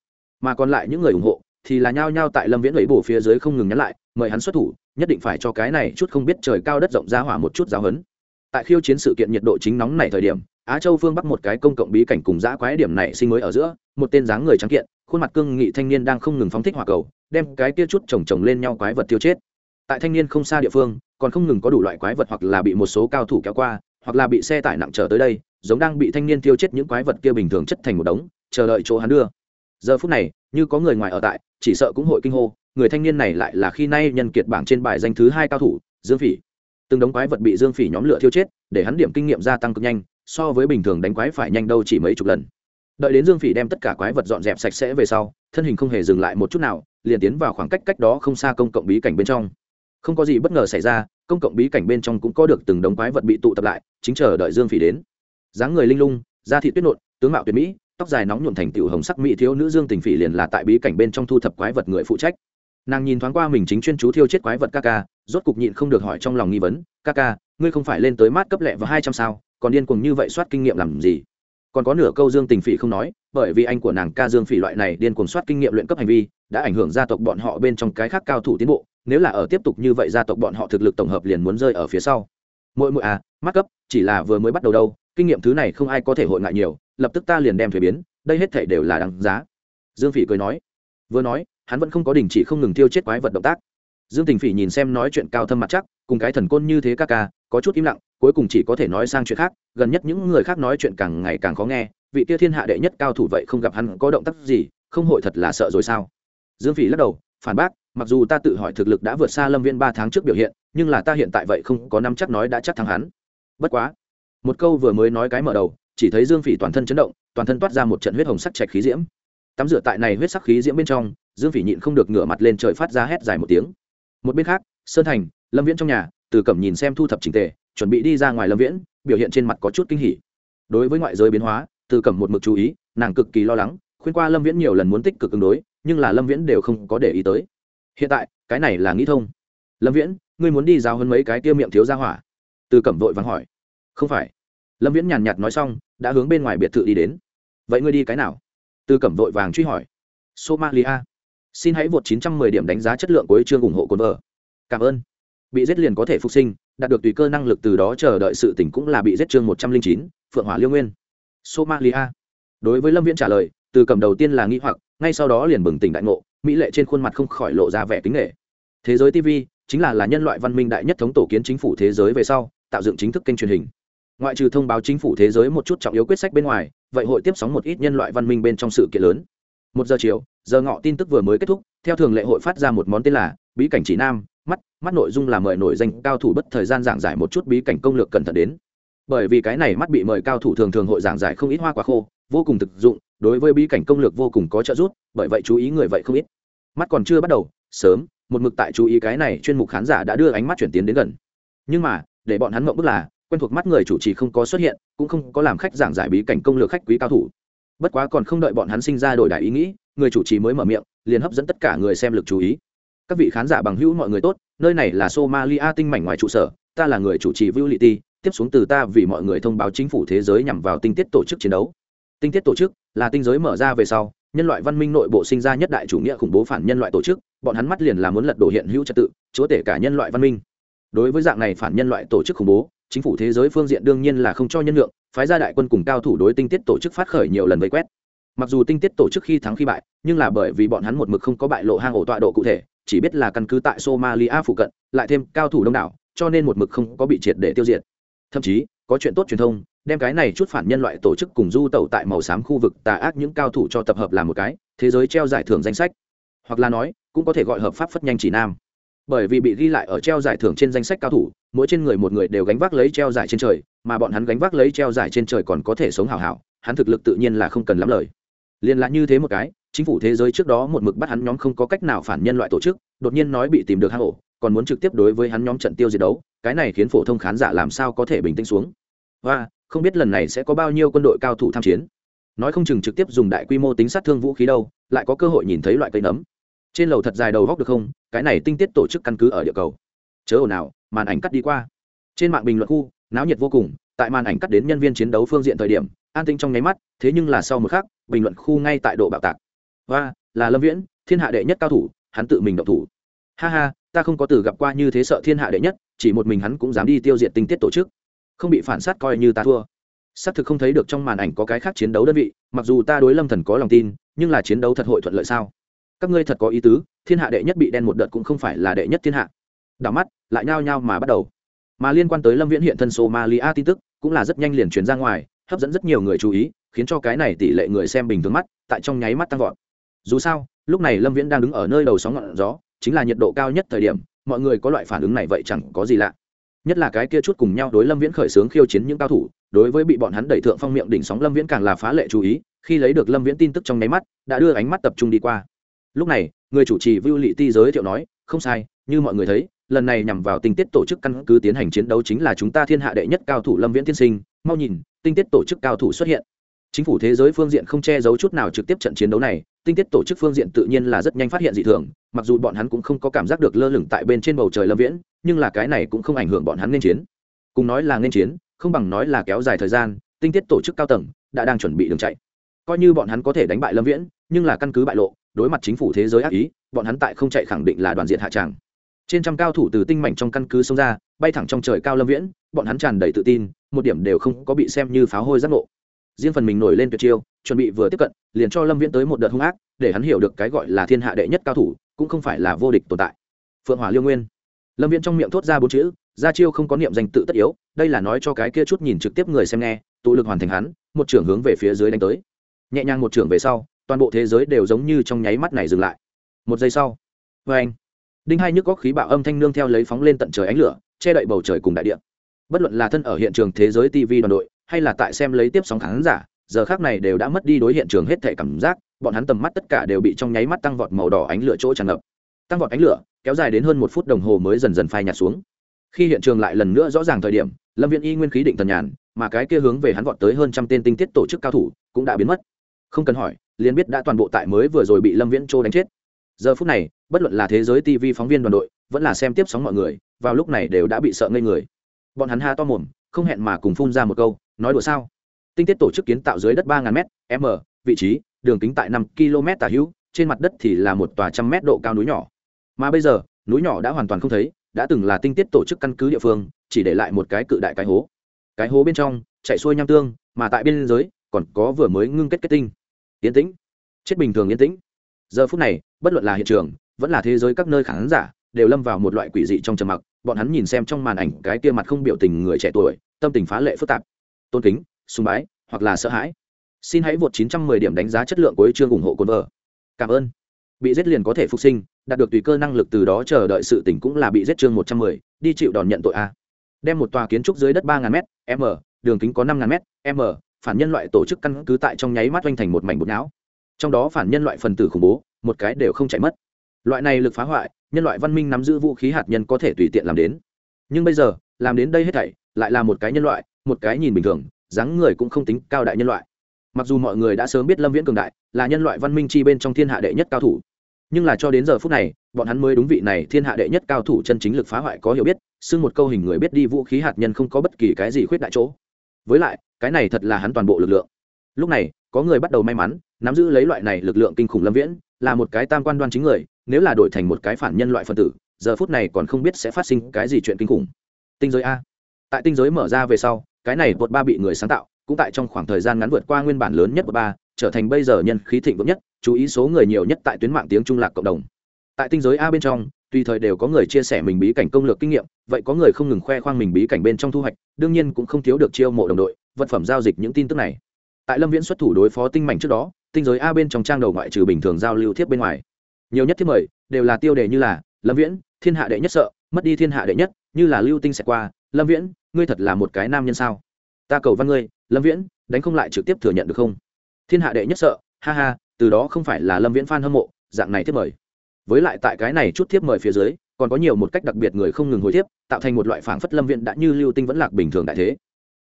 A: Mà còn lại những người ủng hộ, thì là nhao nhao tại lâm viễn lấy bổ phía dưới không ngừng nhắn lại mời hắn xuất thủ, nhất định phải cho cái này chút không biết trời cao đất rộng ra hỏa một chút giáo hấn tại khiêu chiến sự kiện nhiệt độ chính nóng này thời điểm, á châu phương bắc một cái công cộng bí cảnh cùng giã quái điểm này sinh mới ở giữa, một tên dáng người trắng kiện, khuôn mặt cương nghị thanh niên đang không ngừng phóng thích hỏa cầu, đem cái kia chút chồng chồng lên nhau quái vật tiêu chết. Tại thanh niên không xa địa phương, còn không ngừng có đủ loại quái vật hoặc là bị một số cao thủ kéo qua, hoặc là bị xe tải nặng trở tới đây, giống đang bị thanh niên tiêu chết những quái vật kia bình thường chất thành một đống, chờ đợi chỗ hắn đưa. Giờ phút này, như có người ngoài ở tại, chỉ sợ cũng hội kinh hô người thanh niên này lại là khi nay nhân kiệt bảng trên bài danh thứ hai cao thủ, dương phỉ. Từng đống quái vật bị dương phỉ nhóm lửa thiêu chết, để hắn điểm kinh nghiệm gia tăng cực nhanh, so với bình thường đánh quái phải nhanh đâu chỉ mấy chục lần. Đợi đến dương phỉ đem tất cả quái vật dọn dẹp sạch sẽ về sau, thân hình không hề dừng lại một chút nào, liền tiến vào khoảng cách cách đó không xa công cộng bí cảnh bên trong. Không có gì bất ngờ xảy ra, công cộng bí cảnh bên trong cũng có được từng đống quái vật bị tụ tập lại, chính chờ đợi dương phỉ đến. Dáng người linh lung, da thị tuyết nộn, tướng mạo tuyệt mỹ, tóc dài nóng nhuộn thành tiểu hồng sắc mỹ thiếu nữ dương tình phỉ liền là tại bí cảnh bên trong thu thập quái vật người phụ trách nàng nhìn thoáng qua mình chính chuyên chú thiêu chết quái vật ca ca rốt cục nhịn không được hỏi trong lòng nghi vấn ca ca ngươi không phải lên tới mát cấp lẹ và hai trăm sao, còn điên cuồng như vậy soát kinh nghiệm làm gì? Còn có nửa câu dương tình phỉ không nói, bởi vì anh của nàng ca dương phỉ loại này điên cuồng soát kinh nghiệm luyện cấp hành vi, đã ảnh hưởng gia tộc bọn họ bên trong cái khác cao thủ tiến bộ, nếu là ở tiếp tục như vậy gia tộc bọn họ thực lực tổng hợp liền muốn rơi ở phía sau. Mỗi mỗi à mát cấp, chỉ là vừa mới bắt đầu đâu, kinh nghiệm thứ này không ai có thể hội ngại nhiều, lập tức ta liền đem thuế biến, đây hết thể đều là đáng giá. Dương phỉ cười nói vừa nói, hắn vẫn không có đình chỉ không ngừng tiêu chết quái vật động tác. Dương tình phỉ nhìn xem nói chuyện cao thâm mặt chắc, cùng cái thần côn như thế ca ca, có chút im lặng, cuối cùng chỉ có thể nói sang chuyện khác, gần nhất những người khác nói chuyện càng ngày càng khó nghe, vị kia thiên hạ đệ nhất cao thủ vậy không gặp hắn có động tác gì, không hội thật là sợ rồi sao? Dương phỉ lắc đầu, phản bác, mặc dù ta tự hỏi thực lực đã vượt xa lâm viên ba tháng trước biểu hiện, nhưng là ta hiện tại vậy không có năm chắc nói đã chắc thắng hắn. Bất quá, một câu vừa mới nói cái mở đầu, chỉ thấy dương phỉ toàn thân chấn động, toàn thân toát ra một trận huyết hồng sắc chạch khí diễm tắm rửa tại này huyết sắc khí diễm bên trong, dương phỉ nhịn không được ngửa mặt lên trời phát ra hét dài một tiếng. Một bên khác, sơn thành, lâm viễn trong nhà, từ cẩm nhìn xem thu thập trình tề, chuẩn bị đi ra ngoài lâm viễn, biểu hiện trên mặt có chút kinh hỉ. Đối với ngoại giới biến hóa, từ cẩm một mực chú ý, nàng cực kỳ lo lắng, khuyên qua lâm viễn nhiều lần muốn tích cực ứng đối, nhưng là lâm viễn đều không có để ý tới. Hiện tại, cái này là nghĩ thông. Lâm viễn, ngươi muốn đi giáo hơn mấy cái tiêu miệng thiếu ra hỏa? Từ cẩm vội vắng hỏi. Không phải. Lâm viễn nhàn nhạt nói xong, đã hướng bên ngoài biệt thự đi đến. Vậy ngươi đi cái nào? Từ cẩm vội vàng truy hỏi. Somalia xin hãy vượt 910 điểm đánh giá chất lượng của chương ủng hộ cồn vợ cảm ơn. Bị giết liền có thể phục sinh đạt được tùy cơ năng lực từ đó chờ đợi sự tỉnh cũng là bị giết chương 109, phượng hỏa liêu nguyên. Somalia. Đối với lâm viễn trả lời từ cầm đầu tiên là nghi hoặc ngay sau đó liền bừng tỉnh đại ngộ mỹ lệ trên khuôn mặt không khỏi lộ ra vẻ kính nghệ thế giới tv chính là là nhân loại văn minh đại nhất thống tổ kiến chính phủ thế giới về sau tạo dựng chính thức kênh truyền hình ngoại trừ thông báo chính phủ thế giới một chút trọng yếu quyết sách bên ngoài, vậy hội tiếp sóng một ít nhân loại văn minh bên trong sự kiện lớn. Một giờ chiều, giờ ngọ tin tức vừa mới kết thúc, theo thường lệ hội phát ra một món tên là bí cảnh chỉ nam, mắt mắt nội dung là mời nổi danh cao thủ bất thời gian giảng giải một chút bí cảnh công lược cẩn thận đến. Bởi vì cái này mắt bị mời cao thủ thường thường hội giảng giải không ít hoa quả khô, vô cùng thực dụng, đối với bí cảnh công lược vô cùng có trợ giúp, bởi vậy chú ý người vậy không ít. Mắt còn chưa bắt đầu, sớm, một mực tại chú ý cái này chuyên mục khán giả đã đưa ánh mắt chuyển tiến đến gần. Nhưng mà, để bọn hắn mộng bức là quen thuộc mắt người chủ trì không có xuất hiện cũng không có làm khách giảng giải bí cảnh công lược khách quý cao thủ bất quá còn không đợi bọn hắn sinh ra đổi đại ý nghĩ người chủ trì mới mở miệng liền hấp dẫn tất cả người xem lực chú ý các vị khán giả bằng hữu mọi người tốt nơi này là somalia tinh mảnh ngoài trụ sở ta là người chủ trì Vu Lị Ti, tiếp xuống từ ta vì mọi người thông báo chính phủ thế giới nhằm vào tinh tiết tổ chức chiến đấu. Tinh tiết tổ chức là tinh giới mở ra về sau, nhân loại văn minh nội bộ sinh ra nhất đại chủ nghĩa khủng bố phản nhân loại tổ chức, bọn hắn mắt liền là muốn lật đổ hiện hữu trật tự, chúa tể cả nhân loại văn minh. Đối với dạng này phản nhân loại tổ chức khủng bố, chính phủ thế giới phương diện đương nhiên là không cho nhân lượng, phái ra đại quân cùng cao thủ đối tinh tiết tổ chức phát khởi nhiều lần vây quét. Mặc dù tinh tiết tổ chức khi thắng khi bại, nhưng là bởi vì bọn hắn một mực không có bại lộ hang ổ tọa độ cụ thể, chỉ biết là căn cứ tại Somalia phụ cận, lại thêm cao thủ đông đảo, cho nên một mực không có bị triệt để tiêu diệt. Thậm chí có chuyện tốt truyền thông đem cái này chút phản nhân loại tổ chức cùng du tẩu tại màu xám khu vực tà ác những cao thủ cho tập hợp làm một cái thế giới treo giải thưởng danh sách. Hoặc là nói cũng có thể gọi hợp pháp phất nhanh chỉ nam bởi vì bị ghi lại ở treo giải thưởng trên danh sách cao thủ, mỗi trên người một người đều gánh vác lấy treo giải trên trời, mà bọn hắn gánh vác lấy treo giải trên trời còn có thể sống hảo hảo, hắn thực lực tự nhiên là không cần lắm lời. Liên lạc như thế một cái, chính phủ thế giới trước đó một mực bắt hắn nhóm không có cách nào phản nhân loại tổ chức, đột nhiên nói bị tìm được hang ổ, còn muốn trực tiếp đối với hắn nhóm trận tiêu diệt đấu, cái này khiến phổ thông khán giả làm sao có thể bình tĩnh xuống. Và, không biết lần này sẽ có bao nhiêu quân đội cao thủ tham chiến. Nói không chừng trực tiếp dùng đại quy mô tính sát thương vũ khí đâu, lại có cơ hội nhìn thấy loại cây nấm trên lầu thật dài đầu góc được không? Cái này tinh tiết tổ chức căn cứ ở địa cầu. Chớ ồn nào màn ảnh cắt đi qua. Trên mạng bình luận khu, náo nhiệt vô cùng, tại màn ảnh cắt đến nhân viên chiến đấu phương diện thời điểm, an tinh trong nháy mắt, thế nhưng là sau một khắc, bình luận khu ngay tại độ bạo tạc. Và là lâm viễn, thiên hạ đệ nhất cao thủ, hắn tự mình động thủ. Ha ha, ta không có từ gặp qua như thế sợ thiên hạ đệ nhất, chỉ một mình hắn cũng dám đi tiêu diệt tinh tiết tổ chức. Không bị phản sát coi như ta thua. Xác thực không thấy được trong màn ảnh có cái khác chiến đấu đơn vị, mặc dù ta đối lâm thần có lòng tin, nhưng là chiến đấu thật hội thuận lợi sao? Các ngươi thật có ý tứ, thiên hạ đệ nhất bị đen một đợt cũng không phải là đệ nhất thiên hạ. Đảo mắt, lại nhao nhao mà bắt đầu. Mà liên quan tới lâm viễn hiện thân somalia tin tức, cũng là rất nhanh liền truyền ra ngoài, hấp dẫn rất nhiều người chú ý, khiến cho cái này tỷ lệ người xem bình thường mắt, tại trong nháy mắt tăng vọt. Dù sao, lúc này lâm viễn đang đứng ở nơi đầu sóng ngọn gió, chính là nhiệt độ cao nhất thời điểm, mọi người có loại phản ứng này vậy chẳng có gì lạ. Nhất là cái kia chút cùng nhau đối lâm viễn khởi xướng khiêu chiến những cao thủ, đối với bị bọn hắn đẩy thượng phong miệng đỉnh sóng lâm viễn càng là phá lệ chú ý, khi lấy được lâm viễn tin tức trong nháy mắt, đã đưa ánh mắt tập trung đi qua lúc này, người chủ trì vưu lị ti giới thiệu nói, không sai, như mọi người thấy, lần này nhằm vào tinh tiết tổ chức căn cứ tiến hành chiến đấu chính là chúng ta thiên hạ đệ nhất cao thủ lâm viễn tiên sinh. Mau nhìn, tinh tiết tổ chức cao thủ xuất hiện. Chính phủ thế giới phương diện không che giấu chút nào trực tiếp trận chiến đấu này, tinh tiết tổ chức phương diện tự nhiên là rất nhanh phát hiện dị thường, mặc dù bọn hắn cũng không có cảm giác được lơ lửng tại bên trên bầu trời lâm viễn, nhưng là cái này cũng không ảnh hưởng bọn hắn nên chiến. Cùng nói là nên chiến, không bằng nói là kéo dài thời gian, tinh tiết tổ chức cao tầng, đã đang chuẩn bị đường chạy. Coi như bọn hắn có thể đánh bại lâm viễn, nhưng là căn cứ bại lộ đối mặt chính phủ thế giới ác ý, bọn hắn tại không chạy khẳng định là đoàn diện hạ tràng. Trên trăm cao thủ từ tinh mảnh trong căn cứ xông ra, bay thẳng trong trời cao lâm viễn, bọn hắn tràn đầy tự tin, một điểm đều không có bị xem như pháo hôi giác ngộ. Riêng phần mình nổi lên tuyệt chiêu, chuẩn bị vừa tiếp cận, liền cho lâm viễn tới một đợt hung ác, để hắn hiểu được cái gọi là thiên hạ đệ nhất cao thủ, cũng không phải là vô địch tồn tại. Phượng hỏa liêu nguyên. Lâm viễn trong miệng thốt ra bốn chữ, ra chiêu không có niệm danh tự tất yếu, đây là nói cho cái kia chút nhìn trực tiếp người xem nghe, tụ lực hoàn thành hắn, một trưởng hướng về phía dưới đánh tới. Nhẹ nhàng một trưởng về sau toàn bộ thế giới đều giống như trong nháy mắt này dừng lại. Một giây sau vê anh, đinh hai nhức góc khí bạo âm thanh nương theo lấy phóng lên tận trời ánh lửa, che đậy bầu trời cùng đại địa. Bất luận là thân ở hiện trường thế giới tv đoàn đội, hay là tại xem lấy tiếp sóng khán giả, giờ khác này đều đã mất đi đối hiện trường hết thể cảm giác, bọn hắn tầm mắt tất cả đều bị trong nháy mắt tăng vọt màu đỏ ánh lửa chỗ tràn ngập. Tăng vọt ánh lửa, kéo dài đến hơn một phút đồng hồ mới dần dần phai nhạt xuống. Khi hiện trường lại lần nữa rõ ràng thời điểm, lâm viên y nguyên khí định thần nhàn, mà cái kia hướng về hắn vọt tới hơn trăm tên tinh tiết tổ chức cao thủ cũng đã biến mất. Không cần hỏi liền biết đã toàn bộ tại mới vừa rồi bị lâm viễn trô đánh chết. Giờ phút này, bất luận là thế giới tv phóng viên đoàn đội, vẫn là xem tiếp sóng mọi người, vào lúc này đều đã bị sợ ngây người. Bọn hắn ha to mồm, không hẹn mà cùng phun ra một câu, nói đùa sao? Tinh tiết tổ chức kiến tạo dưới đất ba m m, vị trí, đường kính tại năm km tả hữu, trên mặt đất thì là một tòa trăm mét độ cao núi nhỏ. Mà bây giờ, núi nhỏ đã hoàn toàn không thấy, đã từng là tinh tiết tổ chức căn cứ địa phương, chỉ để lại một cái cự đại cái hố. Cái hố bên trong, chạy xuôi nham tương, mà tại biên giới, còn có vừa mới ngưng kết kết tinh yên tĩnh. Chết bình thường yên tĩnh. Giờ phút này bất luận là hiện trường vẫn là thế giới các nơi khán giả đều lâm vào một loại quỷ dị trong trầm mặc. Bọn hắn nhìn xem trong màn ảnh cái kia mặt không biểu tình người trẻ tuổi tâm tình phá lệ phức tạp. Tôn kính sùng bái hoặc là sợ hãi. Xin hãy vượt 910 điểm đánh giá chất lượng của chương ủng hộ cồn vợ. Cảm ơn. Bị giết liền có thể phục sinh đạt được tùy cơ năng lực từ đó chờ đợi sự tỉnh cũng là bị giết chương 110, đi chịu đòn nhận tội a. Đem một tòa kiến trúc dưới đất 3.000 m m đường kính có 5.000 m m phản nhân loại tổ chức căn cứ tại trong nháy mắt oanh thành một mảnh bột não. Trong đó phản nhân loại phần tử khủng bố, một cái đều không chạy mất. Loại này lực phá hoại, nhân loại văn minh nắm giữ vũ khí hạt nhân có thể tùy tiện làm đến. Nhưng bây giờ, làm đến đây hết thảy, lại là một cái nhân loại, một cái nhìn bình thường, dáng người cũng không tính cao đại nhân loại. Mặc dù mọi người đã sớm biết lâm viễn cường đại, là nhân loại văn minh chi bên trong thiên hạ đệ nhất cao thủ. Nhưng là cho đến giờ phút này, bọn hắn mới đúng vị này thiên hạ đệ nhất cao thủ chân chính lực phá hoại có hiểu biết, xưng một câu hình người biết đi vũ khí hạt nhân không có bất kỳ cái gì khuyết đại chỗ với lại, cái này thật là hắn toàn bộ lực lượng. Lúc này, có người bắt đầu may mắn, nắm giữ lấy loại này lực lượng kinh khủng lâm viễn, là một cái tam quan đoan chính người, nếu là đổi thành một cái phản nhân loại phân tử, giờ phút này còn không biết sẽ phát sinh cái gì chuyện kinh khủng. Tinh giới a. Tại tinh giới mở ra về sau, cái này vượt ba bị người sáng tạo, cũng tại trong khoảng thời gian ngắn vượt qua nguyên bản lớn nhất vượt ba, trở thành bây giờ nhân khí thịnh vượng nhất, chú ý số người nhiều nhất tại tuyến mạng tiếng trung lạc cộng đồng. Tại tinh giới a bên trong tùy thời đều có người chia sẻ mình bí cảnh công lược kinh nghiệm, vậy có người không ngừng khoe khoang mình bí cảnh bên trong thu hoạch, đương nhiên cũng không thiếu được chiêu mộ đồng đội, vật phẩm giao dịch những tin tức này. Tại lâm viễn xuất thủ đối phó tinh mảnh trước đó, tinh giới a bên trong trang đầu ngoại trừ bình thường giao lưu thiếp bên ngoài. Nhiều nhất thiếp mời, đều là tiêu đề như là, lâm viễn, thiên hạ đệ nhất sợ, mất đi thiên hạ đệ nhất như là lưu tinh sẽ qua, lâm viễn, ngươi thật là một cái nam nhân sao? Ta cầu văn ngươi, lâm viễn, đánh không lại trực tiếp thừa nhận được không? Thiên hạ đệ nhất sợ, ha ha, từ đó không phải là lâm viễn f hâm mộ dạng này thiếp mời với lại tại cái này chút thiếp mời phía dưới, còn có nhiều một cách đặc biệt người không ngừng hồi thiếp, tạo thành một loại phảng phất lâm viễn đã như lưu tinh vẫn lạc bình thường đại thế.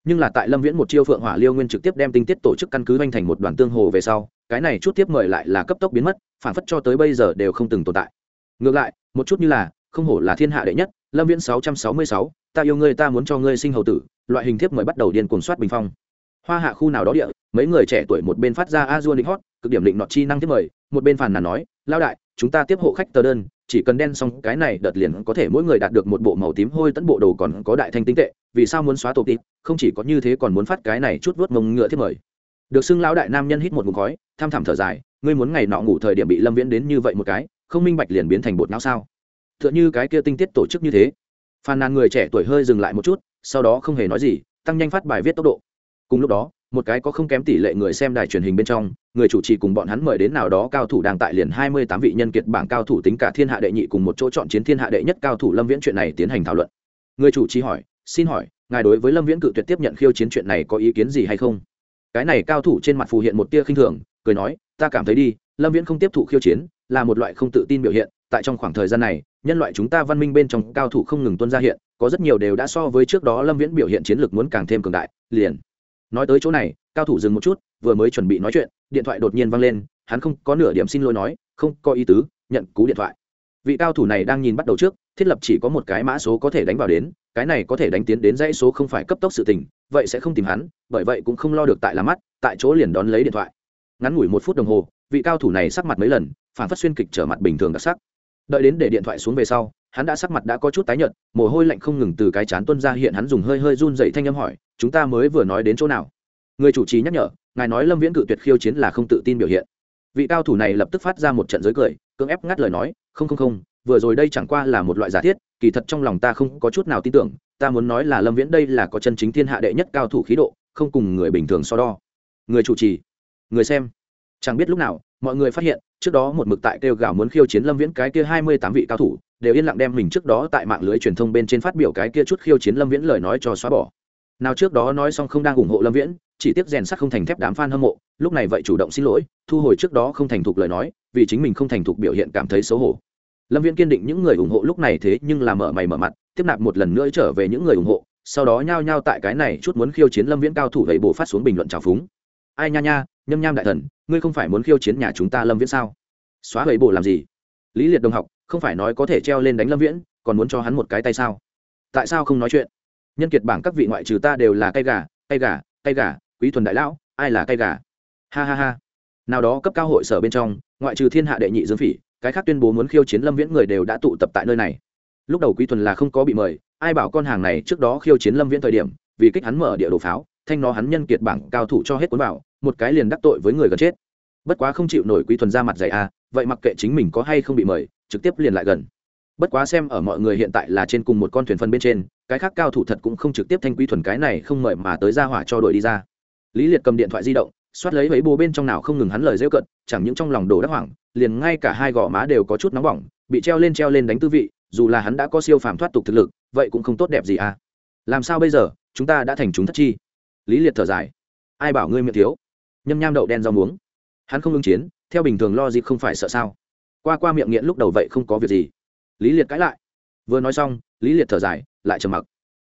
A: Nhưng là tại lâm viễn một chiêu phượng hỏa liêu nguyên trực tiếp đem tinh tiết tổ chức căn cứ doanh thành một đoàn tương hồ về sau, cái này chút tiếp mời lại là cấp tốc biến mất, phảng phất cho tới bây giờ đều không từng tồn tại. Ngược lại, một chút như là, không hổ là thiên hạ đệ nhất, lâm viễn sáu trăm sáu mươi sáu, ta yêu ngươi, ta muốn cho ngươi sinh hầu tử. Loại hình thiếp mời bắt đầu điên cuồng soát bình phong. Hoa hạ khu nào đó địa, mấy người trẻ tuổi một bên phát ra a dua định hót, cực điểm định nọt chi năng tiếp mời, một bên phàn nàn nói lao đại chúng ta tiếp hộ khách tờ đơn, chỉ cần đen xong cái này đợt liền có thể mỗi người đạt được một bộ màu tím hôi tẫn bộ đồ còn có đại thanh tinh tệ, vì sao muốn xóa tổ tịp, không chỉ có như thế còn muốn phát cái này chút vớt mông ngựa thiết mời. Được xưng lão đại nam nhân hít một ngụm khói, tham thảm thở dài, ngươi muốn ngày nọ ngủ thời điểm bị lâm viễn đến như vậy một cái, không minh bạch liền biến thành bột não sao? T h ư ợ n h ư cái kia tinh tiết tổ chức như thế. Phàn nàn người trẻ tuổi hơi dừng lại một chút, sau đó không hề nói gì, tăng nhanh phát bài viết tốc độ. Cùng lúc đó một cái có không kém tỷ lệ người xem đài truyền hình bên trong, người chủ trì cùng bọn hắn mời đến nào đó cao thủ đang tại liền hai mươi tám vị nhân kiệt bảng cao thủ tính cả thiên hạ đệ nhị cùng một chỗ chọn chiến thiên hạ đệ nhất cao thủ lâm viễn chuyện này tiến hành thảo luận. Người chủ trì hỏi, xin hỏi, ngài đối với lâm viễn cự tuyệt tiếp nhận khiêu chiến chuyện này có ý kiến gì hay không? Cái này cao thủ trên mặt phù hiện một tia khinh thường, cười nói, ta cảm thấy đi, lâm viễn không tiếp thụ khiêu chiến, là một loại không tự tin biểu hiện, tại trong khoảng thời gian này, nhân loại chúng ta văn minh bên trong cao thủ không ngừng tuân ra hiện, có rất nhiều đều đã so với trước đó lâm viễn biểu hiện chiến lược muốn càng thêm cường đại, liền nói tới chỗ này, cao thủ dừng một chút, vừa mới chuẩn bị nói chuyện, điện thoại đột nhiên văng lên, hắn không có nửa điểm xin lỗi nói, không có ý tứ, nhận cú điện thoại. Vị cao thủ này đang nhìn bắt đầu trước, thiết lập chỉ có một cái mã số có thể đánh vào đến, cái này có thể đánh tiến đến dãy số không phải cấp tốc sự tình, vậy sẽ không tìm hắn, bởi vậy cũng không lo được tại là mắt, tại chỗ liền đón lấy điện thoại. Ngắn ngủi một phút đồng hồ, vị cao thủ này sắc mặt mấy lần, phản phát xuyên kịch trở mặt bình thường đặc sắc. Đợi đến để điện thoại xuống về sau hắn đã sắc mặt đã có chút tái nhợt, mồ hôi lạnh không ngừng từ cái chán tuân ra, hiện hắn dùng hơi hơi run dậy thanh âm hỏi, chúng ta mới vừa nói đến chỗ nào? Người chủ trì nhắc nhở, ngài nói lâm viễn cự tuyệt khiêu chiến là không tự tin biểu hiện. Vị cao thủ này lập tức phát ra một trận giới cười, cưỡng ép ngắt lời nói, không không không, vừa rồi đây chẳng qua là một loại giả thiết, kỳ thật trong lòng ta không có chút nào tin tưởng, ta muốn nói là lâm viễn đây là có chân chính thiên hạ đệ nhất cao thủ khí độ, không cùng người bình thường so đo. Người chủ trì, người xem chẳng biết lúc nào, mọi người phát hiện, trước đó một mực tại kêu gào muốn khiêu chiến lâm viễn cái kia hai mươi tám vị cao thủ, đều yên lặng đem mình trước đó tại mạng lưới truyền thông bên trên phát biểu cái kia chút khiêu chiến lâm viễn lời nói cho xóa bỏ. Nào trước đó nói xong không đang ủng hộ lâm viễn, chỉ tiếc rèn sắc không thành thép đám f a n hâm mộ, lúc này vậy chủ động xin lỗi, thu hồi trước đó không thành thục lời nói, vì chính mình không thành thục biểu hiện cảm thấy xấu hổ. Lâm viễn kiên định những người ủng hộ lúc này thế nhưng là mở mày mở mặt, tiếp nạp một lần nữa trở về những người ủng hộ, sau đó nhao nhao tại cái này chút muốn khiêu chiến lâm viễn cao thủ vậy bổ phát xuống bình luận trào phúng. Ai nha nha nhâm nham đại thần, ngươi không phải muốn khiêu chiến nhà chúng ta lâm viễn sao? Xóa vậy bổ làm gì? Lý liệt đồng học, không phải nói có thể treo lên đánh lâm viễn, còn muốn cho hắn một cái tay sao? Tại sao không nói chuyện? Nhân kiệt bảng các vị ngoại trừ ta đều là cây gà cây gà cây gà, quý thuần đại lão, ai là cây gà? Ha ha ha. Nào đó cấp cao hội sở bên trong, ngoại trừ thiên hạ đệ nhị dương phỉ, cái khác tuyên bố muốn khiêu chiến lâm viễn người đều đã tụ tập tại nơi này. Lúc đầu quý thuần là không có bị mời, ai bảo con hàng này trước đó khiêu chiến lâm viễn thời điểm, vì kích hắn mở địa đồ pháo thanh nó hắn nhân kiệt bảng cao thủ cho hết cuốn vào, một cái liền đắc tội với người gần chết. Bất quá không chịu nổi quý thuần ra mặt dày a, vậy mặc kệ chính mình có hay không bị mời, trực tiếp liền lại gần. Bất quá xem ở mọi người hiện tại là trên cùng một con thuyền phân bên trên, cái khác cao thủ thật cũng không trực tiếp thanh quý thuần cái này không mời mà tới ra hỏa cho đội đi ra. Lý liệt cầm điện thoại di động, xoát lấy mấy bố bên trong nào không ngừng hắn lời rêu cận, chẳng những trong lòng đồ đắc hoảng, liền ngay cả hai gò má đều có chút nóng bỏng, bị treo lên treo lên đánh tư vị, dù là hắn đã có siêu phàm thoát tục thực lực, vậy cũng không tốt đẹp gì à làm sao bây giờ, chúng ta đã thành chúng thất chi? Lý liệt thở dài. Ai bảo ngươi miệng thiếu? Nhâm nham đậu đen rau muống. Hắn không ứng chiến, theo bình thường lo gì không phải sợ sao? Qua qua miệng nghiện lúc đầu vậy không có việc gì. Lý liệt cãi lại. Vừa nói xong, lý liệt thở dài, lại trầm mặc.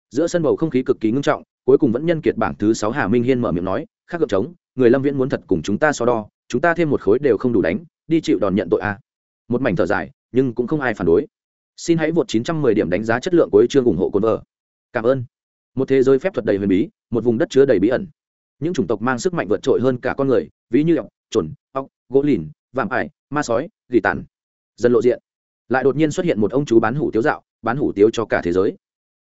A: Giữa sân bầu không khí cực kỳ ngưng trọng, cuối cùng vẫn nhân kiệt bảng thứ sáu hà minh hiên mở miệng nói khác gợp trống, người lâm viễn muốn thật cùng chúng ta so đo, chúng ta thêm một khối đều không đủ đánh, đi chịu đòn nhận tội a. Một mảnh thở dài, nhưng cũng không ai phản đối. Xin hãy vượt 910 điểm đánh giá chất lượng của chương ủng hộ cồn vợ. Cảm ơn một thế giới phép thuật đầy huyền bí, một vùng đất chứa đầy bí ẩn. Những chủng tộc mang sức mạnh vượt trội hơn cả con người, ví như ọc trồn ọc gỗ lìn, vạm ải, ma sói, gỉ tàn. Dần lộ diện. Lại đột nhiên xuất hiện một ông chú bán hủ tiếu dạo, bán hủ tiếu cho cả thế giới.